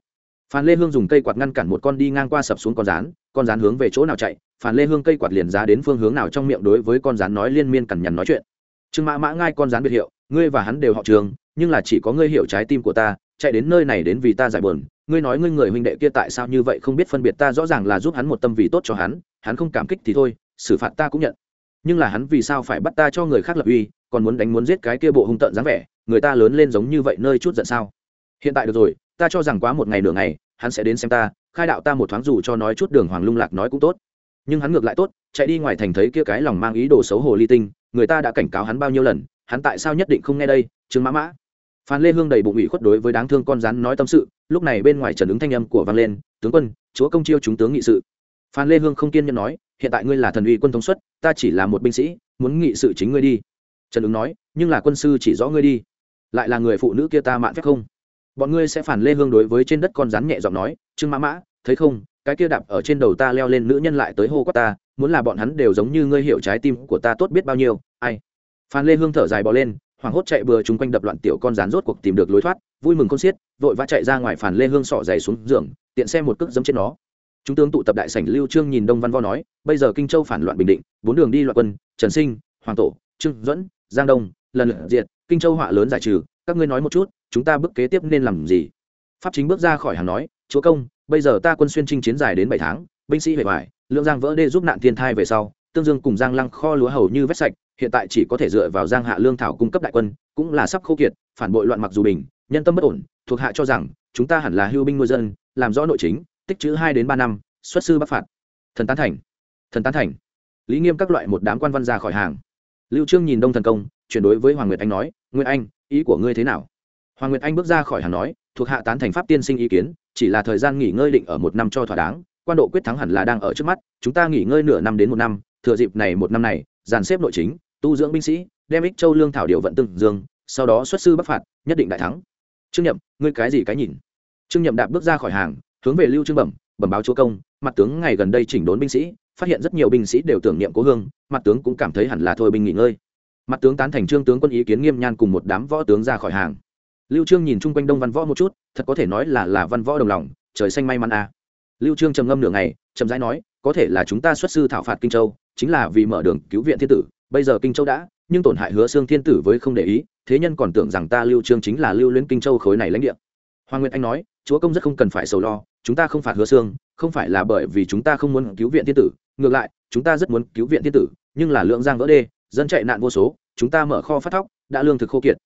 [SPEAKER 1] Phan lê hương dùng cây quạt ngăn cản một con đi ngang qua sập xuống con rán con rán hướng về chỗ nào chạy Phản lê hương cây quạt liền giá đến phương hướng nào trong miệng đối với con rán nói liên miên cằn nhằn nói chuyện. Trương mã mã ngai con rán biệt hiệu, ngươi và hắn đều họ trường, nhưng là chỉ có ngươi hiểu trái tim của ta, chạy đến nơi này đến vì ta giải buồn. Ngươi nói ngươi người huynh đệ kia tại sao như vậy không biết phân biệt ta rõ ràng là giúp hắn một tâm vì tốt cho hắn hắn không cảm kích thì thôi, xử phạt ta cũng nhận. Nhưng là hắn vì sao phải bắt ta cho người khác lập uy, còn muốn đánh muốn giết cái kia bộ hung tợn dáng vẻ, người ta lớn lên giống như vậy nơi chút giận sao? Hiện tại được rồi, ta cho rằng quá một ngày nửa ngày, hắn sẽ đến xem ta, khai đạo ta một thoáng dù cho nói chút đường hoàng lung lạc nói cũng tốt nhưng hắn ngược lại tốt, chạy đi ngoài thành thấy kia cái lòng mang ý đồ xấu hồ ly tinh, người ta đã cảnh cáo hắn bao nhiêu lần, hắn tại sao nhất định không nghe đây, trương mã mã. Phan lê hương đầy bụng ủy khuất đối với đáng thương con rắn nói tâm sự, lúc này bên ngoài trần ứng thanh âm của vang lên, tướng quân, chúa công chiêu chúng tướng nghị sự. Phan lê hương không kiên nhẫn nói, hiện tại ngươi là thần uy quân thống suất, ta chỉ là một binh sĩ, muốn nghị sự chính ngươi đi. Trần ứng nói, nhưng là quân sư chỉ rõ ngươi đi, lại là người phụ nữ kia ta mạn phép không? Bọn ngươi sẽ phản lê hương đối với trên đất con rắn nhẹ giọng nói, trương mã mã, thấy không cái kia đạp ở trên đầu ta leo lên nữ nhân lại tới hô quát ta, muốn là bọn hắn đều giống như ngươi hiểu trái tim của ta tốt biết bao nhiêu, ai. Phan lê hương thở dài bỏ lên, hoảng hốt chạy bừa chung quanh đập loạn tiểu con rán rốt cuộc tìm được lối thoát, vui mừng con xiết, vội vã chạy ra ngoài phản lê hương sọ dày xuống giường, tiện xem một cước dấm trên nó. Chúng tướng tụ tập đại sảnh lưu trương nhìn đông văn vo nói, bây giờ kinh châu phản loạn bình định, bốn đường đi loạn quân, trần sinh, hoàng tổ, trương duẫn, giang đông, lần lượt diệt, kinh châu họa lớn giải trừ, các ngươi nói một chút, chúng ta bước kế tiếp nên làm gì? Pháp chính bước ra khỏi hàng nói, chúa công bây giờ ta quân xuyên trinh chiến dài đến bảy tháng, binh sĩ về hoài lượng giang vỡ đê giúp nạn thiên thai về sau, tương dương cùng giang lăng kho lúa hầu như vét sạch, hiện tại chỉ có thể dựa vào giang hạ lương thảo cung cấp đại quân, cũng là sắp khô kiệt, phản bội loạn mặc dù bình, nhân tâm bất ổn, thuộc hạ cho rằng, chúng ta hẳn là hưu binh nuôi dân, làm rõ nội chính, tích chữ hai đến ba năm, xuất sư bắc phạt. Thần tán thành. Thần tán thành. Lý nghiêm các loại một đám quan văn ra khỏi hàng. Lưu trương nhìn đông thần công, chuyển đối với hoàng nguyệt anh nói, nguyệt anh, ý của ngươi thế nào? Hoàng nguyệt anh bước ra khỏi hàng nói, thuộc hạ tán thành pháp tiên sinh ý kiến, chỉ là thời gian nghỉ ngơi định ở một năm cho thỏa đáng, quan độ quyết thắng hẳn là đang ở trước mắt, chúng ta nghỉ ngơi nửa năm đến một năm, thừa dịp này một năm này, dàn xếp nội chính, tu dưỡng binh sĩ, đem ích châu lương thảo điều vận từng dương, sau đó xuất sư bắc phạt, nhất định đại thắng. Trương nhậm, ngươi cái gì cái nhìn? Trương nhậm đạp bước ra khỏi hàng, hướng về lưu trương bẩm bẩm báo chúa công, mặt tướng ngày gần đây chỉnh đốn binh sĩ, phát hiện rất nhiều binh sĩ đều tưởng niệm cố hương, mặt tướng cũng cảm thấy hẳn là thôi binh nghỉ ngơi. Mặt tướng tán thành trương tướng quân ý kiến nghiêm nhan cùng một đám võ tướng ra khỏi hàng lưu trương nhìn chung quanh đông văn võ một chút, thật có thể nói là là văn võ đồng lòng, trời xanh may mắn à. lưu trương trầm ngâm nửa ngày trầm rãi nói, có thể là chúng ta xuất sư thảo phạt kinh châu, chính là vì mở đường cứu viện thiên tử, bây giờ kinh châu đã, nhưng tổn hại hứa xương thiên tử với không để ý, thế nhân còn tưởng rằng ta lưu trương chính là lưu luyến kinh châu khối này lãnh địa hoàng nguyệt anh nói, chúa công rất không cần phải sầu lo, chúng ta không phạt hứa xương không phải là bởi vì chúng ta không muốn cứu viện thiên tử, ngược lại, chúng ta rất muốn cứu viện thiên tử, nhưng là lượng giang vỡ đê, dân chạy nạn vô số, chúng ta mở kho phát thóc, đã lương thực khô kiệt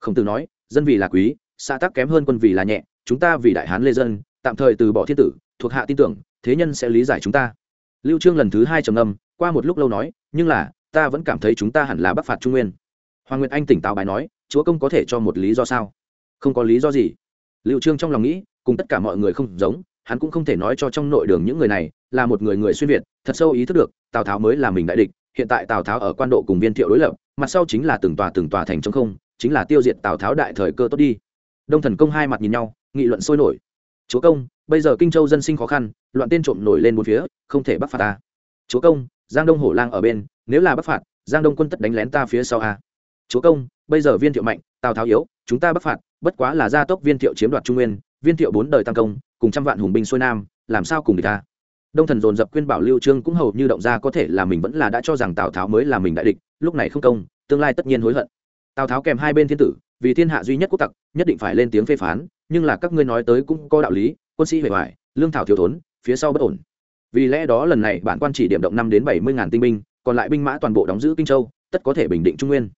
[SPEAKER 1] khổng tử nói dân vì là quý, xã tắc kém hơn quân vì là nhẹ, chúng ta vì đại hán lê dân, tạm thời từ bỏ thiên tử, thuộc hạ tin tưởng, thế nhân sẽ lý giải chúng ta. Lưu trương lần thứ hai trầm ngâm, qua một lúc lâu nói, nhưng là, ta vẫn cảm thấy chúng ta hẳn là bắc phạt trung nguyên. Hoàng nguyệt anh tỉnh táo bài nói, chúa công có thể cho một lý do sao? Không có lý do gì. Lưu trương trong lòng nghĩ, cùng tất cả mọi người không giống, hắn cũng không thể nói cho trong nội đường những người này, là một người người xuyên việt, thật sâu ý thức được, tào tháo mới là mình đại địch, hiện tại tào tháo ở quan độ cùng viên thiệu đối lập, mặt sau chính là từng tòa từng tòa thành trong không chính là tiêu diệt tào tháo đại thời cơ tốt đi. Đông thần công hai mặt nhìn nhau, nghị luận sôi nổi. Chúa công, bây giờ kinh châu dân sinh khó khăn, loạn tên trộm nổi lên bốn phía, không thể bắt phạt ta. Chúa công, giang đông hổ lang ở bên, nếu là bắt phạt, giang đông quân tất đánh lén ta phía sau a. Chúa công, bây giờ viên thiệu mạnh, tào tháo yếu, chúng ta bắt phạt, bất quá là gia tốc viên thiệu chiếm đoạt trung nguyên, viên thiệu bốn đời tăng công, cùng trăm vạn hùng binh xuôi nam, làm sao cùng địch ta? Đông thần dồn dập khuyên bảo lưu trương cũng hầu như động ra có thể là mình vẫn là đã cho rằng tào tháo mới là mình đại địch, lúc này không công, tương lai tất nhiên hối hận tào tháo kèm hai bên thiên tử, vì thiên hạ duy nhất quốc tặc, nhất định phải lên tiếng phê phán, nhưng là các ngươi nói tới cũng có đạo lý, quân sĩ hề hoài, lương thảo thiếu thốn, phía sau bất ổn. Vì lẽ đó lần này bản quan chỉ điểm động năm đến bảy mươi ngàn tinh binh, còn lại binh mã toàn bộ đóng giữ kinh châu, tất có thể bình định trung nguyên.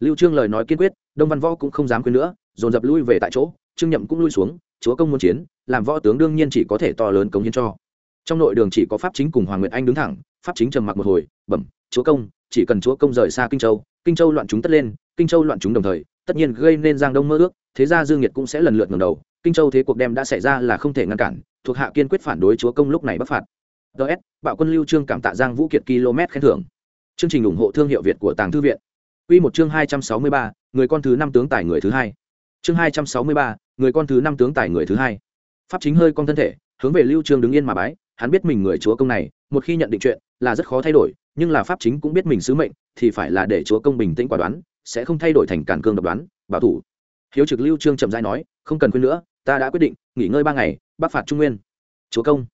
[SPEAKER 1] Lưu trương lời nói kiên quyết, đông văn võ cũng không dám khuyên nữa, dồn dập lui về tại chỗ, trương nhậm cũng lui xuống, chúa công muốn chiến, làm võ tướng đương nhiên chỉ có thể to lớn cống hiến cho. Trong nội đường chỉ có pháp chính cùng hoàng nguyệt anh đứng thẳng, pháp chính trầm mặc một hồi, bẩm, chúa công, chỉ cần chúa công rời xa kinh châu kinh châu loạn chúng tất lên kinh châu loạn chúng đồng thời tất nhiên gây nên giang đông mơ ước thế ra dương nhiệt cũng sẽ lần lượt ngẩng đầu kinh châu thế cuộc đem đã xảy ra là không thể ngăn cản thuộc hạ kiên quyết phản đối chúa công lúc này bắc phạt. Ts bạo quân lưu trương cảm tạ giang vũ kiệt km khen thưởng. Chương trình ủng hộ thương hiệu việt của tàng thư viện. Quy một chương hai trăm sáu mươi ba, người con thứ năm tướng tài người thứ hai. Chương hai trăm sáu mươi ba, người con thứ năm tướng tài người thứ hai. Pháp chính hơi con thân thể hướng về lưu trương đứng yên mà bái hắn biết mình người chúa công này một khi nhận định chuyện là rất khó thay đổi nhưng là pháp chính cũng biết mình sứ mệnh thì phải là để chúa công bình tĩnh quả đoán sẽ không thay đổi thành cản cương độc đoán, bảo thủ. Hiếu trực lưu trương chậm rãi nói, không cần quên nữa, ta đã quyết định, nghỉ ngơi ba ngày, bắc phạt trung nguyên. Chúa công.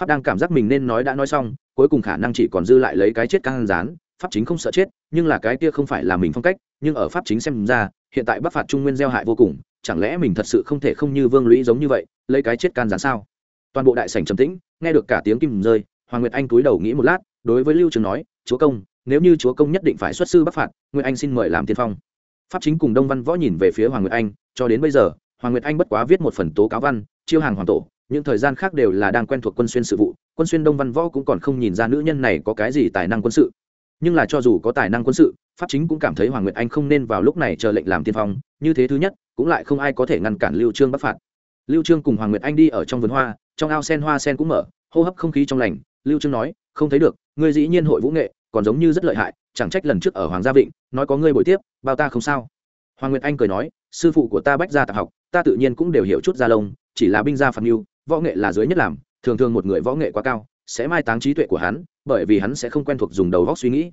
[SPEAKER 1] Pháp đang cảm giác mình nên nói đã nói xong, cuối cùng khả năng chỉ còn dư lại lấy cái chết căng rán, pháp chính không sợ chết, nhưng là cái kia không phải là mình phong cách, nhưng ở pháp chính xem ra, hiện tại bắc phạt trung nguyên gieo hại vô cùng, chẳng lẽ mình thật sự không thể không như vương lũy giống như vậy, lấy cái chết can gián sao? Toàn bộ đại sảnh trầm tĩnh, nghe được cả tiếng kim rơi, hoàng nguyệt anh cúi đầu nghĩ một lát, đối với lưu trường nói, chúa công nếu như chúa công nhất định phải xuất sư bắc phạt, nguyệt anh xin mời làm tiên phong. Pháp chính cùng đông văn võ nhìn về phía hoàng nguyệt anh, cho đến bây giờ, hoàng nguyệt anh bất quá viết một phần tố cáo văn, chiêu hàng hoàng tổ, những thời gian khác đều là đang quen thuộc quân xuyên sự vụ, quân xuyên đông văn võ cũng còn không nhìn ra nữ nhân này có cái gì tài năng quân sự. Nhưng là cho dù có tài năng quân sự, pháp chính cũng cảm thấy hoàng nguyệt anh không nên vào lúc này chờ lệnh làm tiên phong, như thế thứ nhất, cũng lại không ai có thể ngăn cản lưu trương bắc phạt. Lưu trương cùng hoàng nguyệt anh đi ở trong vườn hoa, trong ao sen hoa sen cũng mở, hô hấp không khí trong lành, lưu trương nói, không thấy được, ngươi dĩ nhiên hội vũ nghệ còn giống như rất lợi hại, chẳng trách lần trước ở hoàng gia vịnh, nói có ngươi buổi tiếp, bao ta không sao. Hoàng nguyệt anh cười nói, sư phụ của ta bách gia tạp học, ta tự nhiên cũng đều hiểu chút gia lông, chỉ là binh gia phạt mưu, võ nghệ là dưới nhất làm, thường thường một người võ nghệ quá cao, sẽ mai táng trí tuệ của hắn, bởi vì hắn sẽ không quen thuộc dùng đầu góc suy nghĩ.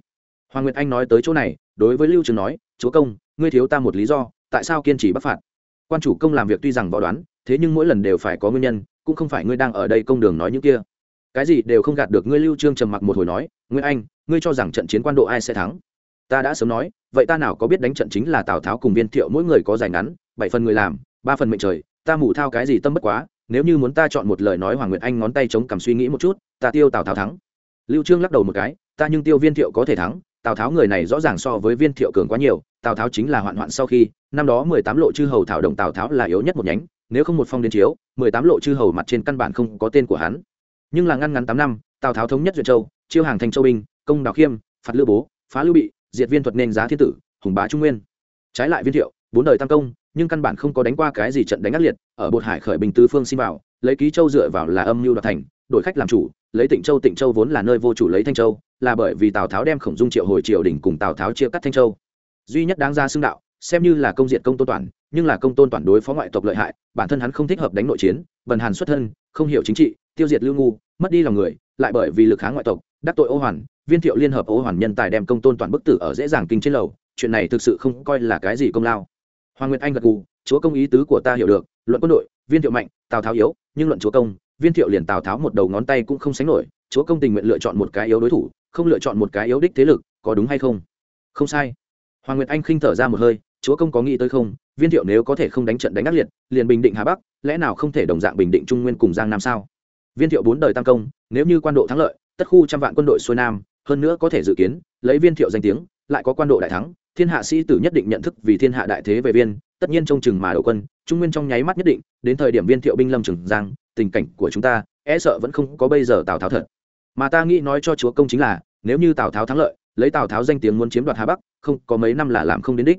[SPEAKER 1] Hoàng nguyệt anh nói tới chỗ này, đối với lưu trường nói, chúa công, ngươi thiếu ta một lý do, tại sao kiên trì bắc phạt? Quan chủ công làm việc tuy rằng võ đoán, thế nhưng mỗi lần đều phải có nguyên nhân, cũng không phải ngươi đang ở đây công đường nói những kia cái gì đều không gạt được ngươi lưu trương trầm mặc một hồi nói nguyễn anh ngươi cho rằng trận chiến quan độ ai sẽ thắng ta đã sớm nói vậy ta nào có biết đánh trận chính là tào tháo cùng viên thiệu mỗi người có giải ngắn bảy phần người làm ba phần mệnh trời ta mù thao cái gì tâm bất quá nếu như muốn ta chọn một lời nói hoàng nguyệt anh ngón tay chống cầm suy nghĩ một chút ta tiêu tào tháo thắng lưu trương lắc đầu một cái ta nhưng tiêu viên thiệu có thể thắng tào tháo người này rõ ràng so với viên thiệu cường quá nhiều tào tháo chính là hoạn hoạn sau khi năm đó mười tám lộ chư hầu thảo đồng tào tháo là yếu nhất một nhánh nếu không một phong đến chiếu mười tám lộ chư hầu mặt trên căn bản không có tên của hắn nhưng là ngăn ngắn tám năm, tào tháo thống nhất duyệt châu, chiêu hàng thành châu binh, công đào khiêm, phạt lữ bố, phá lưu bị, diệt viên thuật nên giá thiên tử, hùng bá trung nguyên. Trái lại viên thiệu, bốn đời tam công, nhưng căn bản không có đánh qua cái gì trận đánh ác liệt, ở bột hải khởi bình tứ phương xin vào, lấy ký châu dựa vào là âm mưu đoạt thành, đổi khách làm chủ, lấy tịnh châu tịnh châu vốn là nơi vô chủ lấy thanh châu, là bởi vì tào tháo đem khổng dung triệu hồi triều đình cùng tào tháo chia cắt thanh châu. Duy nhất đáng ra xưng đạo, xem như là công diện công tôn toàn, nhưng là công tôn toàn đối phó ngoại tộc lợi hại, bản thân hắn không thích hợp đánh nội chiến, bần hàn xuất thân, không hiểu chính trị tiêu diệt lưu ngu, mất đi lòng người, lại bởi vì lực kháng ngoại tộc, đắc tội ô hoàn, viên thiệu liên hợp ô hoàn nhân tài đem công tôn toàn bức tử ở dễ dàng kinh trên lầu, chuyện này thực sự không coi là cái gì công lao. Hoàng nguyệt anh gật gù, chúa công ý tứ của ta hiểu được, luận quân đội, viên thiệu mạnh, tào tháo yếu, nhưng luận chúa công, viên thiệu liền tào tháo một đầu ngón tay cũng không sánh nổi, chúa công tình nguyện lựa chọn một cái yếu đối thủ, không lựa chọn một cái yếu đích thế lực, có đúng hay không? Không sai. Hoàng nguyệt anh khinh thở ra một hơi, chúa công có nghĩ tới không? Viên thiệu nếu có thể không đánh trận đánh ác liệt, liền bình định hà bắc, lẽ nào không thể đồng dạng bình định trung nguyên cùng giang nam sao? Viên thiệu bốn đời tam công, nếu như quan độ thắng lợi, tất khu trăm vạn quân đội xuôi nam, hơn nữa có thể dự kiến, lấy viên thiệu danh tiếng, lại có quan độ đại thắng, thiên hạ sĩ tử nhất định nhận thức vì thiên hạ đại thế về viên, tất nhiên trông chừng mà đầu quân, trung nguyên trong nháy mắt nhất định, đến thời điểm viên thiệu binh lâm trường giang, tình cảnh của chúng ta e sợ vẫn không có bây giờ tào tháo thật. Mà ta nghĩ nói cho chúa công chính là, nếu như tào tháo thắng lợi, lấy tào tháo danh tiếng muốn chiếm đoạt hà bắc, không, có mấy năm là làm không đến đích.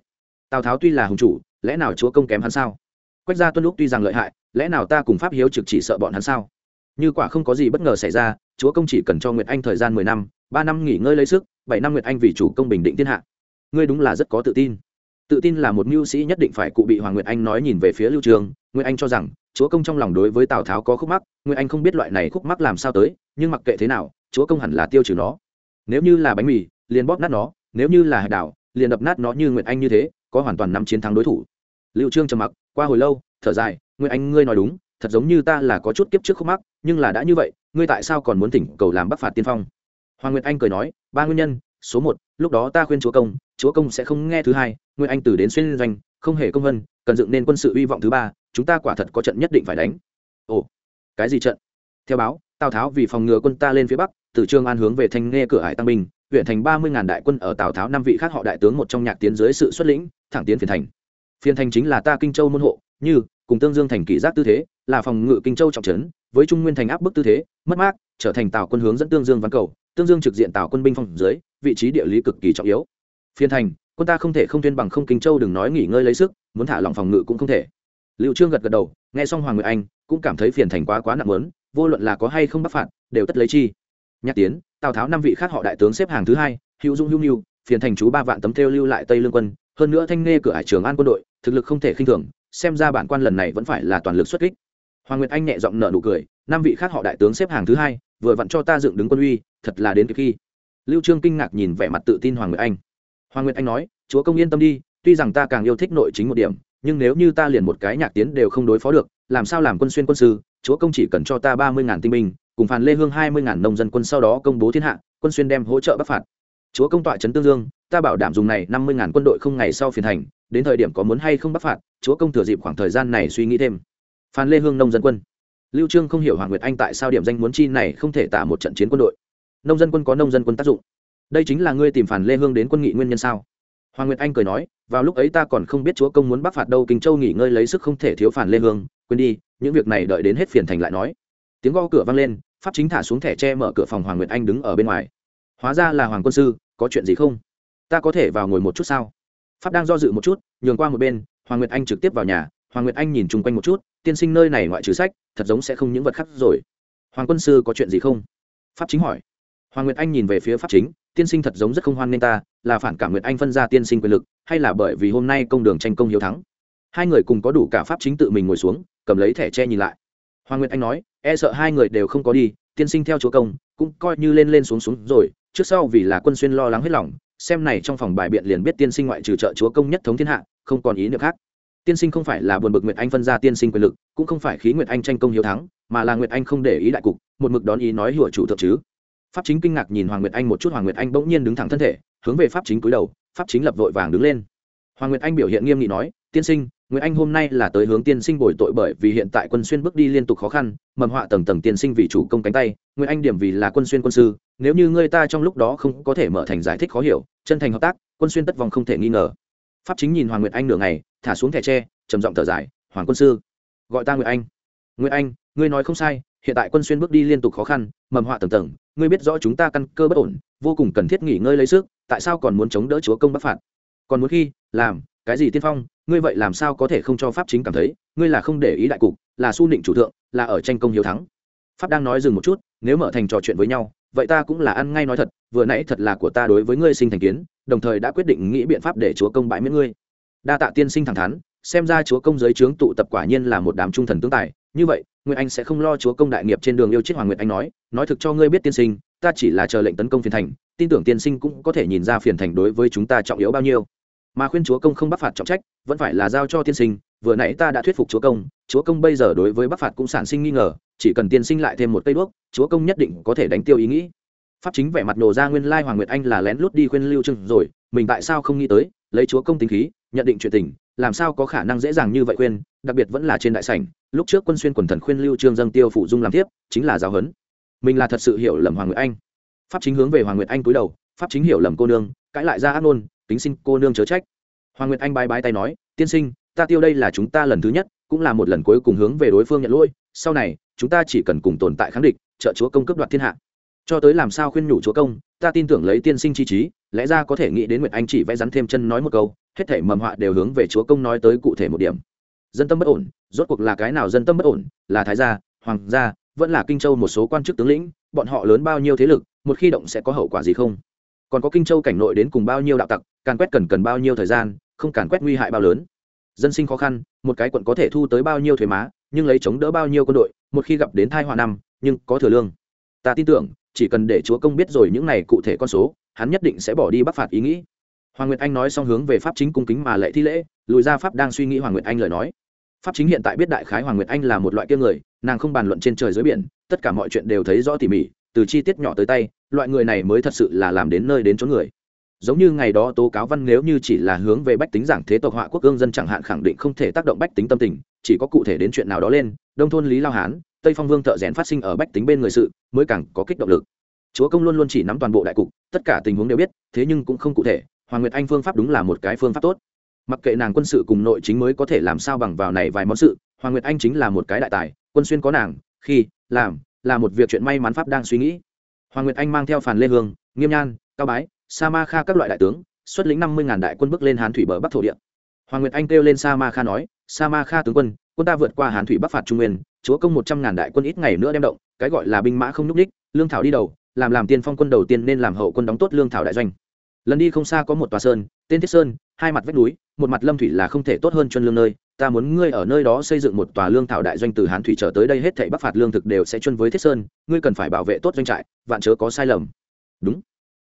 [SPEAKER 1] Tào tháo tuy là hùng chủ, lẽ nào chúa công kém hắn sao? Quách gia tuân lúc tuy rằng lợi hại, lẽ nào ta cùng pháp hiếu trực chỉ sợ bọn hắn sao? Như quả không có gì bất ngờ xảy ra, chúa công chỉ cần cho nguyệt anh thời gian mười năm, ba năm nghỉ ngơi lấy sức, bảy năm nguyệt anh vì chủ công bình định thiên hạ. Ngươi đúng là rất có tự tin. Tự tin là một mưu sĩ nhất định phải cụ bị hoàng nguyệt anh nói nhìn về phía lưu trường. Nguyệt anh cho rằng, chúa công trong lòng đối với tào tháo có khúc mắc, nguyệt anh không biết loại này khúc mắc làm sao tới, nhưng mặc kệ thế nào, chúa công hẳn là tiêu trừ nó. Nếu như là bánh mì, liền bóp nát nó, nếu như là hạt đảo, liền đập nát nó như nguyệt anh như thế, có hoàn toàn nắm chiến thắng đối thủ. Lưu trương trầm mặc, qua hồi lâu, thở dài, nguyệt anh, ngươi nói đúng, thật giống như ta là có chút kiếp trước khúc mắc nhưng là đã như vậy, ngươi tại sao còn muốn tỉnh cầu làm bắc phạt tiên phong? Hoàng nguyệt anh cười nói, ba nguyên nhân, số một, lúc đó ta khuyên chúa công chúa công sẽ không nghe thứ hai nguyên anh từ đến xuyên doanh, không hề công vân, cần dựng nên quân sự hy vọng thứ ba, chúng ta quả thật có trận nhất định phải đánh. Ồ, cái gì trận? Theo báo, tào tháo vì phòng ngừa quân ta lên phía bắc, từ trương an hướng về thanh nghe cửa hải tăng binh huyện thành ba mươi ngàn đại quân ở tào tháo năm vị khác họ đại tướng một trong nhạc tiến dưới sự xuất lĩnh, thẳng tiến phiền thành. Phiền thành chính là ta kinh châu môn hộ, như, cùng tương dương thành kỷ giác tư thế là phòng ngự kinh châu trọng trấn, với trung nguyên thành áp bức tư thế, mất mát, trở thành tào quân hướng dẫn tương dương văn cầu, tương dương trực diện tào quân binh phòng dưới, vị trí địa lý cực kỳ trọng yếu. Phiên thành, quân ta không thể không tuyên bằng không kinh châu đừng nói nghỉ ngơi lấy sức, muốn thả lỏng phòng ngự cũng không thể. Liệu trương gật gật đầu, nghe xong hoàng nguyệt anh, cũng cảm thấy phiền thành quá quá nặng lớn vô luận là có hay không bắc phạt, đều tất lấy chi. Nhắc tiến, tào tháo năm vị khác họ đại tướng xếp hàng thứ hai, hữu dung hữu nhu phiền thành chú ba vạn tấm theo lưu lại tây lương quân, hơn nữa thanh nghe cửa hải trường an quân đội, thực lực không thể khinh thường, xem ra bản quan lần này vẫn phải là toàn lực xuất kích hoàng nguyệt anh nhẹ giọng nở nụ cười, năm vị khác họ đại tướng xếp hàng thứ hai, vừa vặn cho ta dựng đứng quân uy, thật là đến kịp khi. Lưu trương kinh ngạc nhìn vẻ mặt tự tin hoàng nguyệt anh. Hoàng nguyệt anh nói, chúa công yên tâm đi, tuy rằng ta càng yêu thích nội chính một điểm, nhưng nếu như ta liền một cái nhạc tiến đều không đối phó được, làm sao làm quân xuyên quân sư, chúa công chỉ cần cho ta ba mươi ngàn tinh binh, cùng phàn lê hương hai mươi ngàn nông dân quân sau đó công bố thiên hạ, quân xuyên đem hỗ trợ bắc phạt. Chúa công tọa trấn tương dương, ta bảo đảm dùng này năm mươi ngàn quân đội không ngày sau phiền thành đến thời điểm có muốn hay không bắc phạt, chúa công thừa dịp khoảng thời gian này suy nghĩ thêm phan lê hương nông dân quân. Lưu trương không hiểu hoàng nguyệt anh tại sao điểm danh muốn chi này không thể tả một trận chiến quân đội. Nông dân quân có nông dân quân tác dụng. Đây chính là ngươi tìm phản lê hương đến quân nghị nguyên nhân sao? Hoàng nguyệt anh cười nói, vào lúc ấy ta còn không biết chúa công muốn bắc phạt đâu, kinh châu nghỉ ngơi lấy sức không thể thiếu phản lê hương, quên đi, những việc này đợi đến hết phiền thành lại nói. Tiếng gõ cửa vang lên, pháp chính thả xuống thẻ tre mở cửa phòng hoàng nguyệt anh đứng ở bên ngoài. Hóa ra là hoàng quân sư, có chuyện gì không? Ta có thể vào ngồi một chút sao? Pháp đang do dự một chút, nhường qua một bên, hoàng nguyệt anh trực tiếp vào nhà hoàng nguyệt anh nhìn chung quanh một chút, tiên sinh nơi này ngoại trừ sách, thật giống sẽ không những vật khác rồi. Hoàng quân sư có chuyện gì không? Pháp chính hỏi. Hoàng nguyệt anh nhìn về phía pháp chính, tiên sinh thật giống rất không hoan nghênh ta, là phản cảm nguyệt anh phân ra tiên sinh quyền lực, hay là bởi vì hôm nay công đường tranh công hiếu thắng? Hai người cùng có đủ cả pháp chính tự mình ngồi xuống, cầm lấy thẻ tre nhìn lại. Hoàng nguyệt anh nói e sợ hai người đều không có đi, tiên sinh theo chúa công, cũng coi như lên lên xuống xuống rồi, trước sau vì là quân xuyên lo lắng hết lòng, xem này trong phòng bài biện liền biết tiên sinh ngoại trừ trợ chúa công nhất thống thiên hạ, không còn ý niệm khác tiên sinh không phải là buồn bực nguyệt anh phân ra tiên sinh quyền lực, cũng không phải khí nguyệt anh tranh công hiếu thắng, mà là nguyệt anh không để ý đại cục, một mực đón ý nói hủa chủ thượng chứ. Pháp chính kinh ngạc nhìn hoàng nguyệt anh một chút, hoàng nguyệt anh bỗng nhiên đứng thẳng thân thể, hướng về pháp chính cúi đầu, pháp chính lập vội vàng đứng lên. Hoàng nguyệt anh biểu hiện nghiêm nghị nói, tiên sinh, nguyệt anh hôm nay là tới hướng tiên sinh bồi tội bởi vì hiện tại quân xuyên bước đi liên tục khó khăn, mầm họa tầng tầng tiên sinh vì chủ công cánh tay, nguyệt anh điểm vì là quân xuyên quân sư, nếu như người ta trong lúc đó không có thể mở thành giải thích khó hiểu, chân thành hợp tác, quân xuyên tất vòng không thể nghi ngờ pháp chính nhìn hoàng nguyệt anh nửa ngày, thả xuống thẻ tre, trầm giọng thở dài, hoàng quân sư, gọi ta nguyệt anh. Nguyệt anh, ngươi nói không sai, hiện tại quân xuyên bước đi liên tục khó khăn, mầm họa tầng tầng, ngươi biết rõ chúng ta căn cơ bất ổn, vô cùng cần thiết nghỉ ngơi lấy sức, tại sao còn muốn chống đỡ chúa công bắc phạt? Còn muốn khi, làm, cái gì tiên phong, ngươi vậy làm sao có thể không cho pháp chính cảm thấy, ngươi là không để ý đại cục, là su nịnh chủ thượng, là ở tranh công hiếu thắng. Pháp đang nói dừng một chút, nếu mở thành trò chuyện với nhau, vậy ta cũng là ăn ngay nói thật, vừa nãy thật là của ta đối với ngươi sinh thành kiến đồng thời đã quyết định nghĩ biện pháp để chúa công bãi miễn ngươi. Đa tạ tiên sinh thẳng thắn, xem ra chúa công giới trướng tụ tập quả nhiên là một đám trung thần tướng tài. Như vậy nguyễn anh sẽ không lo chúa công đại nghiệp trên đường yêu chết hoàng nguyệt anh nói nói thực cho ngươi biết tiên sinh, ta chỉ là chờ lệnh tấn công phiền thành, tin tưởng tiên sinh cũng có thể nhìn ra phiền thành đối với chúng ta trọng yếu bao nhiêu. Mà khuyên chúa công không bắc phạt trọng trách, vẫn phải là giao cho tiên sinh, vừa nãy ta đã thuyết phục chúa công chúa công bây giờ đối với bắc phạt cũng sản sinh nghi ngờ, chỉ cần tiên sinh lại thêm một cây đuốc, chúa công nhất định có thể đánh tiêu ý nghĩ pháp chính vẻ mặt nổ ra nguyên lai hoàng nguyệt anh là lén lút đi khuyên lưu trưng rồi, mình tại sao không nghĩ tới, lấy chúa công tính khí, nhận định chuyện tình, làm sao có khả năng dễ dàng như vậy khuyên, đặc biệt vẫn là trên đại sảnh, lúc trước quân xuyên quần thần khuyên lưu trương dâng tiêu phụ dung làm tiếp chính là giáo huấn. Mình là thật sự hiểu lầm hoàng nguyệt anh. Pháp chính hướng về hoàng nguyệt anh cúi đầu, pháp chính hiểu lầm cô nương, cãi lại ra ác nôn tính xin cô nương chớ trách. Hoàng nguyệt anh bái bái tay nói, tiên sinh, ta tiêu đây là chúng ta lần thứ nhất, cũng là một lần cuối cùng hướng về đối phương nhận lỗi, sau này, chúng ta chỉ cần cùng tồn tại kháng địch, trợ chúa công cấp đoạt thiên hạ cho tới làm sao khuyên nhủ chúa công, ta tin tưởng lấy tiên sinh chi trí, lẽ ra có thể nghĩ đến nguyệt anh chỉ vẽ rắn thêm chân nói một câu, hết thể mầm họa đều hướng về chúa công nói tới cụ thể một điểm. Dân tâm bất ổn, rốt cuộc là cái nào dân tâm bất ổn? Là thái gia, hoàng gia, vẫn là kinh châu một số quan chức tướng lĩnh, bọn họ lớn bao nhiêu thế lực, một khi động sẽ có hậu quả gì không? Còn có kinh châu cảnh nội đến cùng bao nhiêu đạo tặc, càn quét cần cần bao nhiêu thời gian, không càn quét nguy hại bao lớn. Dân sinh khó khăn, một cái quận có thể thu tới bao nhiêu thuế má, nhưng lấy chống đỡ bao nhiêu quân đội, một khi gặp đến thai họa năm, nhưng có thừa lương. Ta tin tưởng chỉ cần để chúa công biết rồi những này cụ thể con số, hắn nhất định sẽ bỏ đi bắc phạt ý nghĩ. Hoàng nguyệt anh nói xong hướng về pháp chính cung kính mà lệ thi lễ, lùi ra pháp đang suy nghĩ hoàng nguyệt anh lời nói. Pháp chính hiện tại biết đại khái hoàng nguyệt anh là một loại kia người, nàng không bàn luận trên trời dưới biển, tất cả mọi chuyện đều thấy rõ tỉ mỉ, từ chi tiết nhỏ tới tay, loại người này mới thật sự là làm đến nơi đến chỗ người. Giống như ngày đó tố cáo văn nếu như chỉ là hướng về bách tính giảng thế tộc họa quốc gương dân chẳng hạn khẳng định không thể tác động bách tính tâm tình, chỉ có cụ thể đến chuyện nào đó lên, đông thôn lý lao hán tây phong vương thợ rèn phát sinh ở bách tính bên người sự mới càng có kích động lực chúa công luôn luôn chỉ nắm toàn bộ đại cục tất cả tình huống đều biết thế nhưng cũng không cụ thể hoàng nguyệt anh phương pháp đúng là một cái phương pháp tốt mặc kệ nàng quân sự cùng nội chính mới có thể làm sao bằng vào này vài món sự hoàng nguyệt anh chính là một cái đại tài quân xuyên có nàng khi làm là một việc chuyện may mắn pháp đang suy nghĩ hoàng nguyệt anh mang theo phàn lê hương nghiêm nhan cao bái sa ma kha các loại đại tướng xuất lĩnh năm mươi ngàn đại quân bước lên hán thủy bờ bắc thổ địa hoàng nguyệt anh kêu lên sa ma kha nói sa ma kha tướng quân quân ta vượt qua hán thủy bắc phạt trung nguyên, chúa công một trăm ngàn đại quân ít ngày nữa đem động, cái gọi là binh mã không nhúc đích lương thảo đi đầu, làm làm tiên phong quân đầu tiên nên làm hậu quân đóng tốt lương thảo đại doanh. Lần đi không xa có một tòa sơn, tên thiết sơn, hai mặt vách núi, một mặt lâm thủy là không thể tốt hơn chân lương nơi, ta muốn ngươi ở nơi đó xây dựng một tòa lương thảo đại doanh từ hán thủy trở tới đây hết thảy bắc phạt lương thực đều sẽ chuân với thiết sơn, ngươi cần phải bảo vệ tốt doanh trại, vạn chớ có sai lầm. Đúng.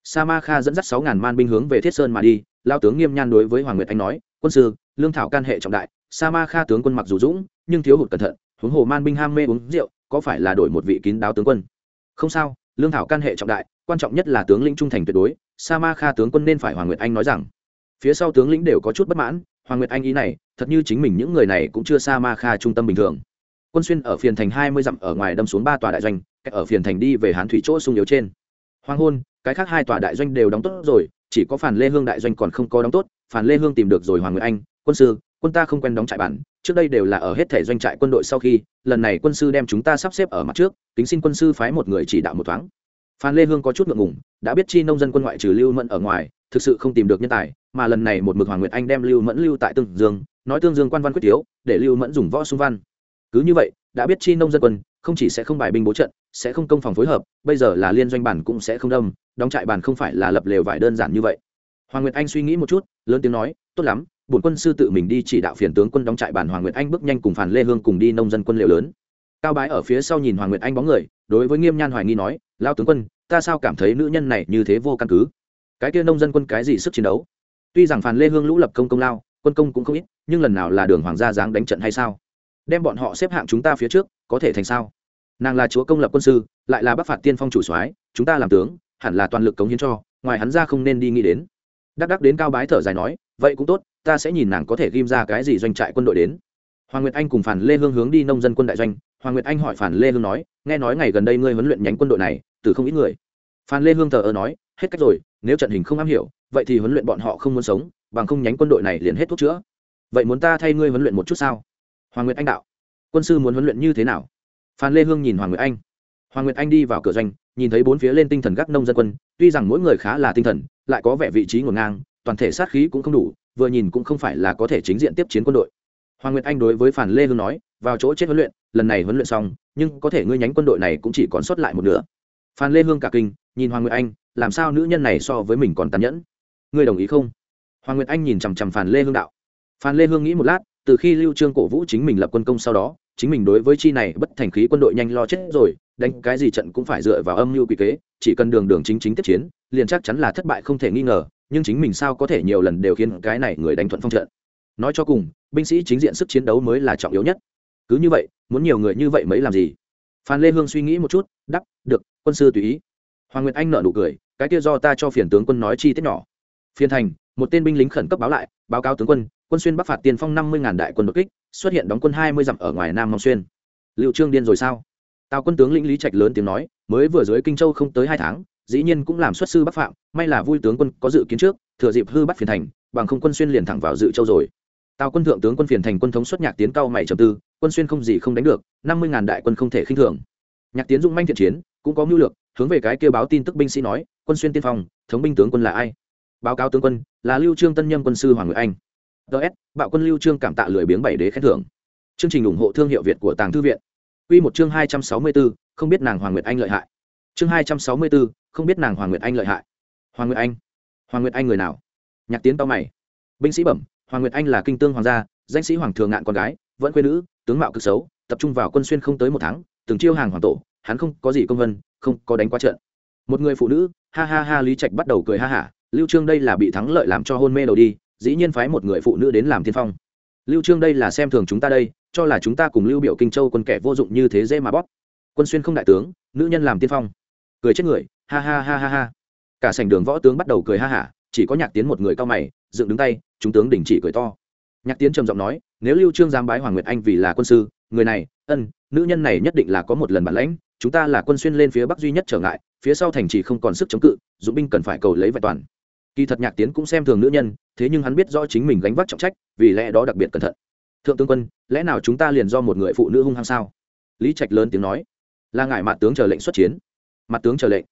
[SPEAKER 1] Sa ma kha dẫn dắt sáu ngàn man binh hướng về thiết sơn mà đi, lao tướng nghiêm nhan đối với hoàng nguyệt anh nói, quân sư, lương thảo can hệ trọng đại sa ma kha tướng quân mặc dù dũng, nhưng thiếu hụt cẩn thận, huống hồ man binh ham mê uống rượu, có phải là đổi một vị kín đáo tướng quân? Không sao, lương thảo can hệ trọng đại, quan trọng nhất là tướng lĩnh trung thành tuyệt đối sa ma kha tướng quân nên phải hoàng nguyệt anh nói rằng. Phía sau tướng lĩnh đều có chút bất mãn, hoàng nguyệt anh ý này, thật như chính mình những người này cũng chưa sa ma kha trung tâm bình thường. Quân xuyên ở phiền thành hai mươi dặm ở ngoài đâm xuống ba tòa đại doanh ở phiền thành đi về hán thủy chỗ sung yếu trên. Hoàng hôn, cái khác hai tòa đại doanh đều đóng tốt rồi, chỉ có phản lê hương đại doanh còn không có đóng tốt, phản lê hương tìm được rồi hoàng nguyệt anh, quân sư quân ta không quen đóng trại bản, trước đây đều là ở hết thể doanh trại quân đội sau khi, lần này quân sư đem chúng ta sắp xếp ở mặt trước tính xin quân sư phái một người chỉ đạo một thoáng. Phan lê hương có chút ngượng ngùng, đã biết chi nông dân quân ngoại trừ lưu mẫn ở ngoài, thực sự không tìm được nhân tài, mà lần này một mực hoàng nguyệt anh đem lưu mẫn lưu tại tương dương, nói tương dương quan văn quyết thiếu, để lưu mẫn dùng võ xung văn. Cứ như vậy, đã biết chi nông dân quân, không chỉ sẽ không bài binh bố trận, sẽ không công phòng phối hợp, bây giờ là liên doanh bản cũng sẽ không đâm đóng trại bản không phải là lập lều vải đơn giản như vậy. Hoàng nguyệt anh suy nghĩ một chút, lớn tiếng nói, tốt lắm bổn quân sư tự mình đi chỉ đạo phiền tướng quân đóng trại bản hoàng nguyệt anh bước nhanh cùng phản lê hương cùng đi nông dân quân liều lớn. Cao bái ở phía sau nhìn hoàng nguyệt anh bóng người, đối với nghiêm nhan hoài nghi nói lao tướng quân, ta sao cảm thấy nữ nhân này như thế vô căn cứ? Cái kia nông dân quân cái gì sức chiến đấu? Tuy rằng phản lê hương lũ lập công công lao, quân công cũng không ít, nhưng lần nào là đường hoàng gia giáng đánh trận hay sao? Đem bọn họ xếp hạng chúng ta phía trước, có thể thành sao? Nàng là chúa công lập quân sư, lại là bắc phạt tiên phong chủ soái, chúng ta làm tướng, hẳn là toàn lực cống hiến cho, ngoài hắn ra không nên đi nghĩ đến. Đắc đắc đến cao bái thở dài nói, vậy cũng tốt ta sẽ nhìn nàng có thể ghim ra cái gì doanh trại quân đội đến. Hoàng nguyệt anh cùng phản lê hương hướng đi nông dân quân đại doanh. Hoàng nguyệt anh hỏi phản lê hương nói, nghe nói ngày gần đây ngươi huấn luyện nhánh quân đội này, từ không ít người. Phan lê hương thờ ơ nói, hết cách rồi, nếu trận hình không am hiểu, vậy thì huấn luyện bọn họ không muốn sống, bằng không nhánh quân đội này liền hết thuốc chữa. Vậy muốn ta thay ngươi huấn luyện một chút sao? Hoàng nguyệt anh đạo, quân sư muốn huấn luyện như thế nào? Phan lê hương nhìn hoàng nguyệt anh. Hoàng nguyệt anh đi vào cửa doanh, nhìn thấy bốn phía lên tinh thần gác nông dân quân, tuy rằng mỗi người khá là tinh thần, lại có vẻ vị trí ngổn ngang, toàn thể sát khí cũng không đủ vừa nhìn cũng không phải là có thể chính diện tiếp chiến quân đội. Hoàng nguyệt anh đối với phản lê hương nói, vào chỗ chết huấn luyện, lần này huấn luyện xong, nhưng có thể ngươi nhánh quân đội này cũng chỉ còn sót lại một nửa. Phan lê hương cả kinh, nhìn hoàng nguyệt anh, làm sao nữ nhân này so với mình còn tàn nhẫn? Ngươi đồng ý không? Hoàng nguyệt anh nhìn chằm chằm phan lê hương đạo. Phan lê hương nghĩ một lát, từ khi lưu trương cổ vũ chính mình lập quân công sau đó, chính mình đối với chi này bất thành khí quân đội nhanh lo chết rồi, đánh cái gì trận cũng phải dựa vào âm mưu quỷ kế, chỉ cần đường đường chính chính tiếp chiến, liền chắc chắn là thất bại không thể nghi ngờ nhưng chính mình sao có thể nhiều lần đều khiến cái này người đánh thuận phong trận? Nói cho cùng, binh sĩ chính diện sức chiến đấu mới là trọng yếu nhất. Cứ như vậy, muốn nhiều người như vậy mới làm gì? Phan lê hương suy nghĩ một chút đắp được, quân sư tùy ý. Hoàng nguyệt anh nợ nụ cười, cái kia do ta cho phiền tướng quân nói chi tiết nhỏ. Phiên thành, một tên binh lính khẩn cấp báo lại, báo cáo tướng quân quân xuyên bắc phạt tiền phong năm mươi ngàn đại quân đột kích, xuất hiện đóng quân hai mươi dặm ở ngoài nam mong xuyên. Liệu trương điên rồi sao? Tào quân tướng lĩnh lý trạch lớn tiếng nói, mới vừa dưới kinh châu không tới hai tháng dĩ nhiên cũng làm xuất sư bắc phạm may là vui tướng quân có dự kiến trước thừa dịp hư bắt phiền thành bằng không quân xuyên liền thẳng vào dự châu rồi. Tào quân thượng tướng quân phiền thành quân thống xuất nhạc tiến cao mày trầm tư quân xuyên không gì không đánh được năm mươi ngàn đại quân không thể khinh thường. Nhạc tiến dung manh thiện chiến cũng có mưu lược hướng về cái kêu báo tin tức binh sĩ nói quân xuyên tiên phong thống binh tướng quân là ai? Báo cáo tướng quân là lưu trương tân nhâm quân sư hoàng nguyệt anh. Ts bạo quân lưu trương cảm tạ lười biếng bảy đế khen thưởng. Chương trình ủng hộ thương hiệu việt của tàng thư viện. Quy một chương hai trăm sáu mươi 264, không biết nàng Hoàng Nguyệt Anh lợi hại. Chương hai trăm sáu mươi 264, không biết nàng Hoàng Nguyệt Anh lợi hại. Hoàng Nguyệt Anh? Hoàng Nguyệt Anh người nào? Nhạc Tiến tao mày. Binh sĩ bẩm, Hoàng Nguyệt Anh là kinh tương hoàng gia, danh sĩ hoàng thường ngạn con gái, vẫn quê nữ, tướng mạo cực xấu, tập trung vào quân xuyên không tới một tháng, từng chiêu hàng hoàng tổ, hắn không có gì công vân, không có đánh quá trận. Một người phụ nữ, ha ha ha Lý Trạch bắt đầu cười ha hả, Lưu Trương đây là bị thắng lợi làm cho hôn mê đầu đi, dĩ nhiên phái một người phụ nữ đến làm tiên phong. Lưu Trương đây là xem thường chúng ta đây, cho là chúng ta cùng Lưu Biểu Kinh Châu quân kẻ vô dụng như thế dễ mà bóp. Quân xuyên không đại tướng, nữ nhân làm tiên phong. Cười chết người, ha ha ha ha ha. Cả sảnh đường võ tướng bắt đầu cười ha hả, chỉ có Nhạc Tiến một người cao mày, dựng đứng tay, chúng tướng đình chỉ cười to. Nhạc Tiến trầm giọng nói, nếu Lưu Trương dám bái Hoàng Nguyệt Anh vì là quân sư, người này, ân, nữ nhân này nhất định là có một lần bản lãnh, chúng ta là quân xuyên lên phía bắc duy nhất trở ngại, phía sau thành trì không còn sức chống cự, dũng binh cần phải cầu lấy vẹn toàn. Kỳ thật nhạc tiến cũng xem thường nữ nhân thế nhưng hắn biết rõ chính mình gánh vác trọng trách vì lẽ đó đặc biệt cẩn thận. Thượng tướng quân lẽ nào chúng ta liền do một người phụ nữ hung hăng sao? Lý trạch lớn tiếng nói. Là ngại mạn tướng chờ lệnh xuất chiến mặt tướng chờ lệnh.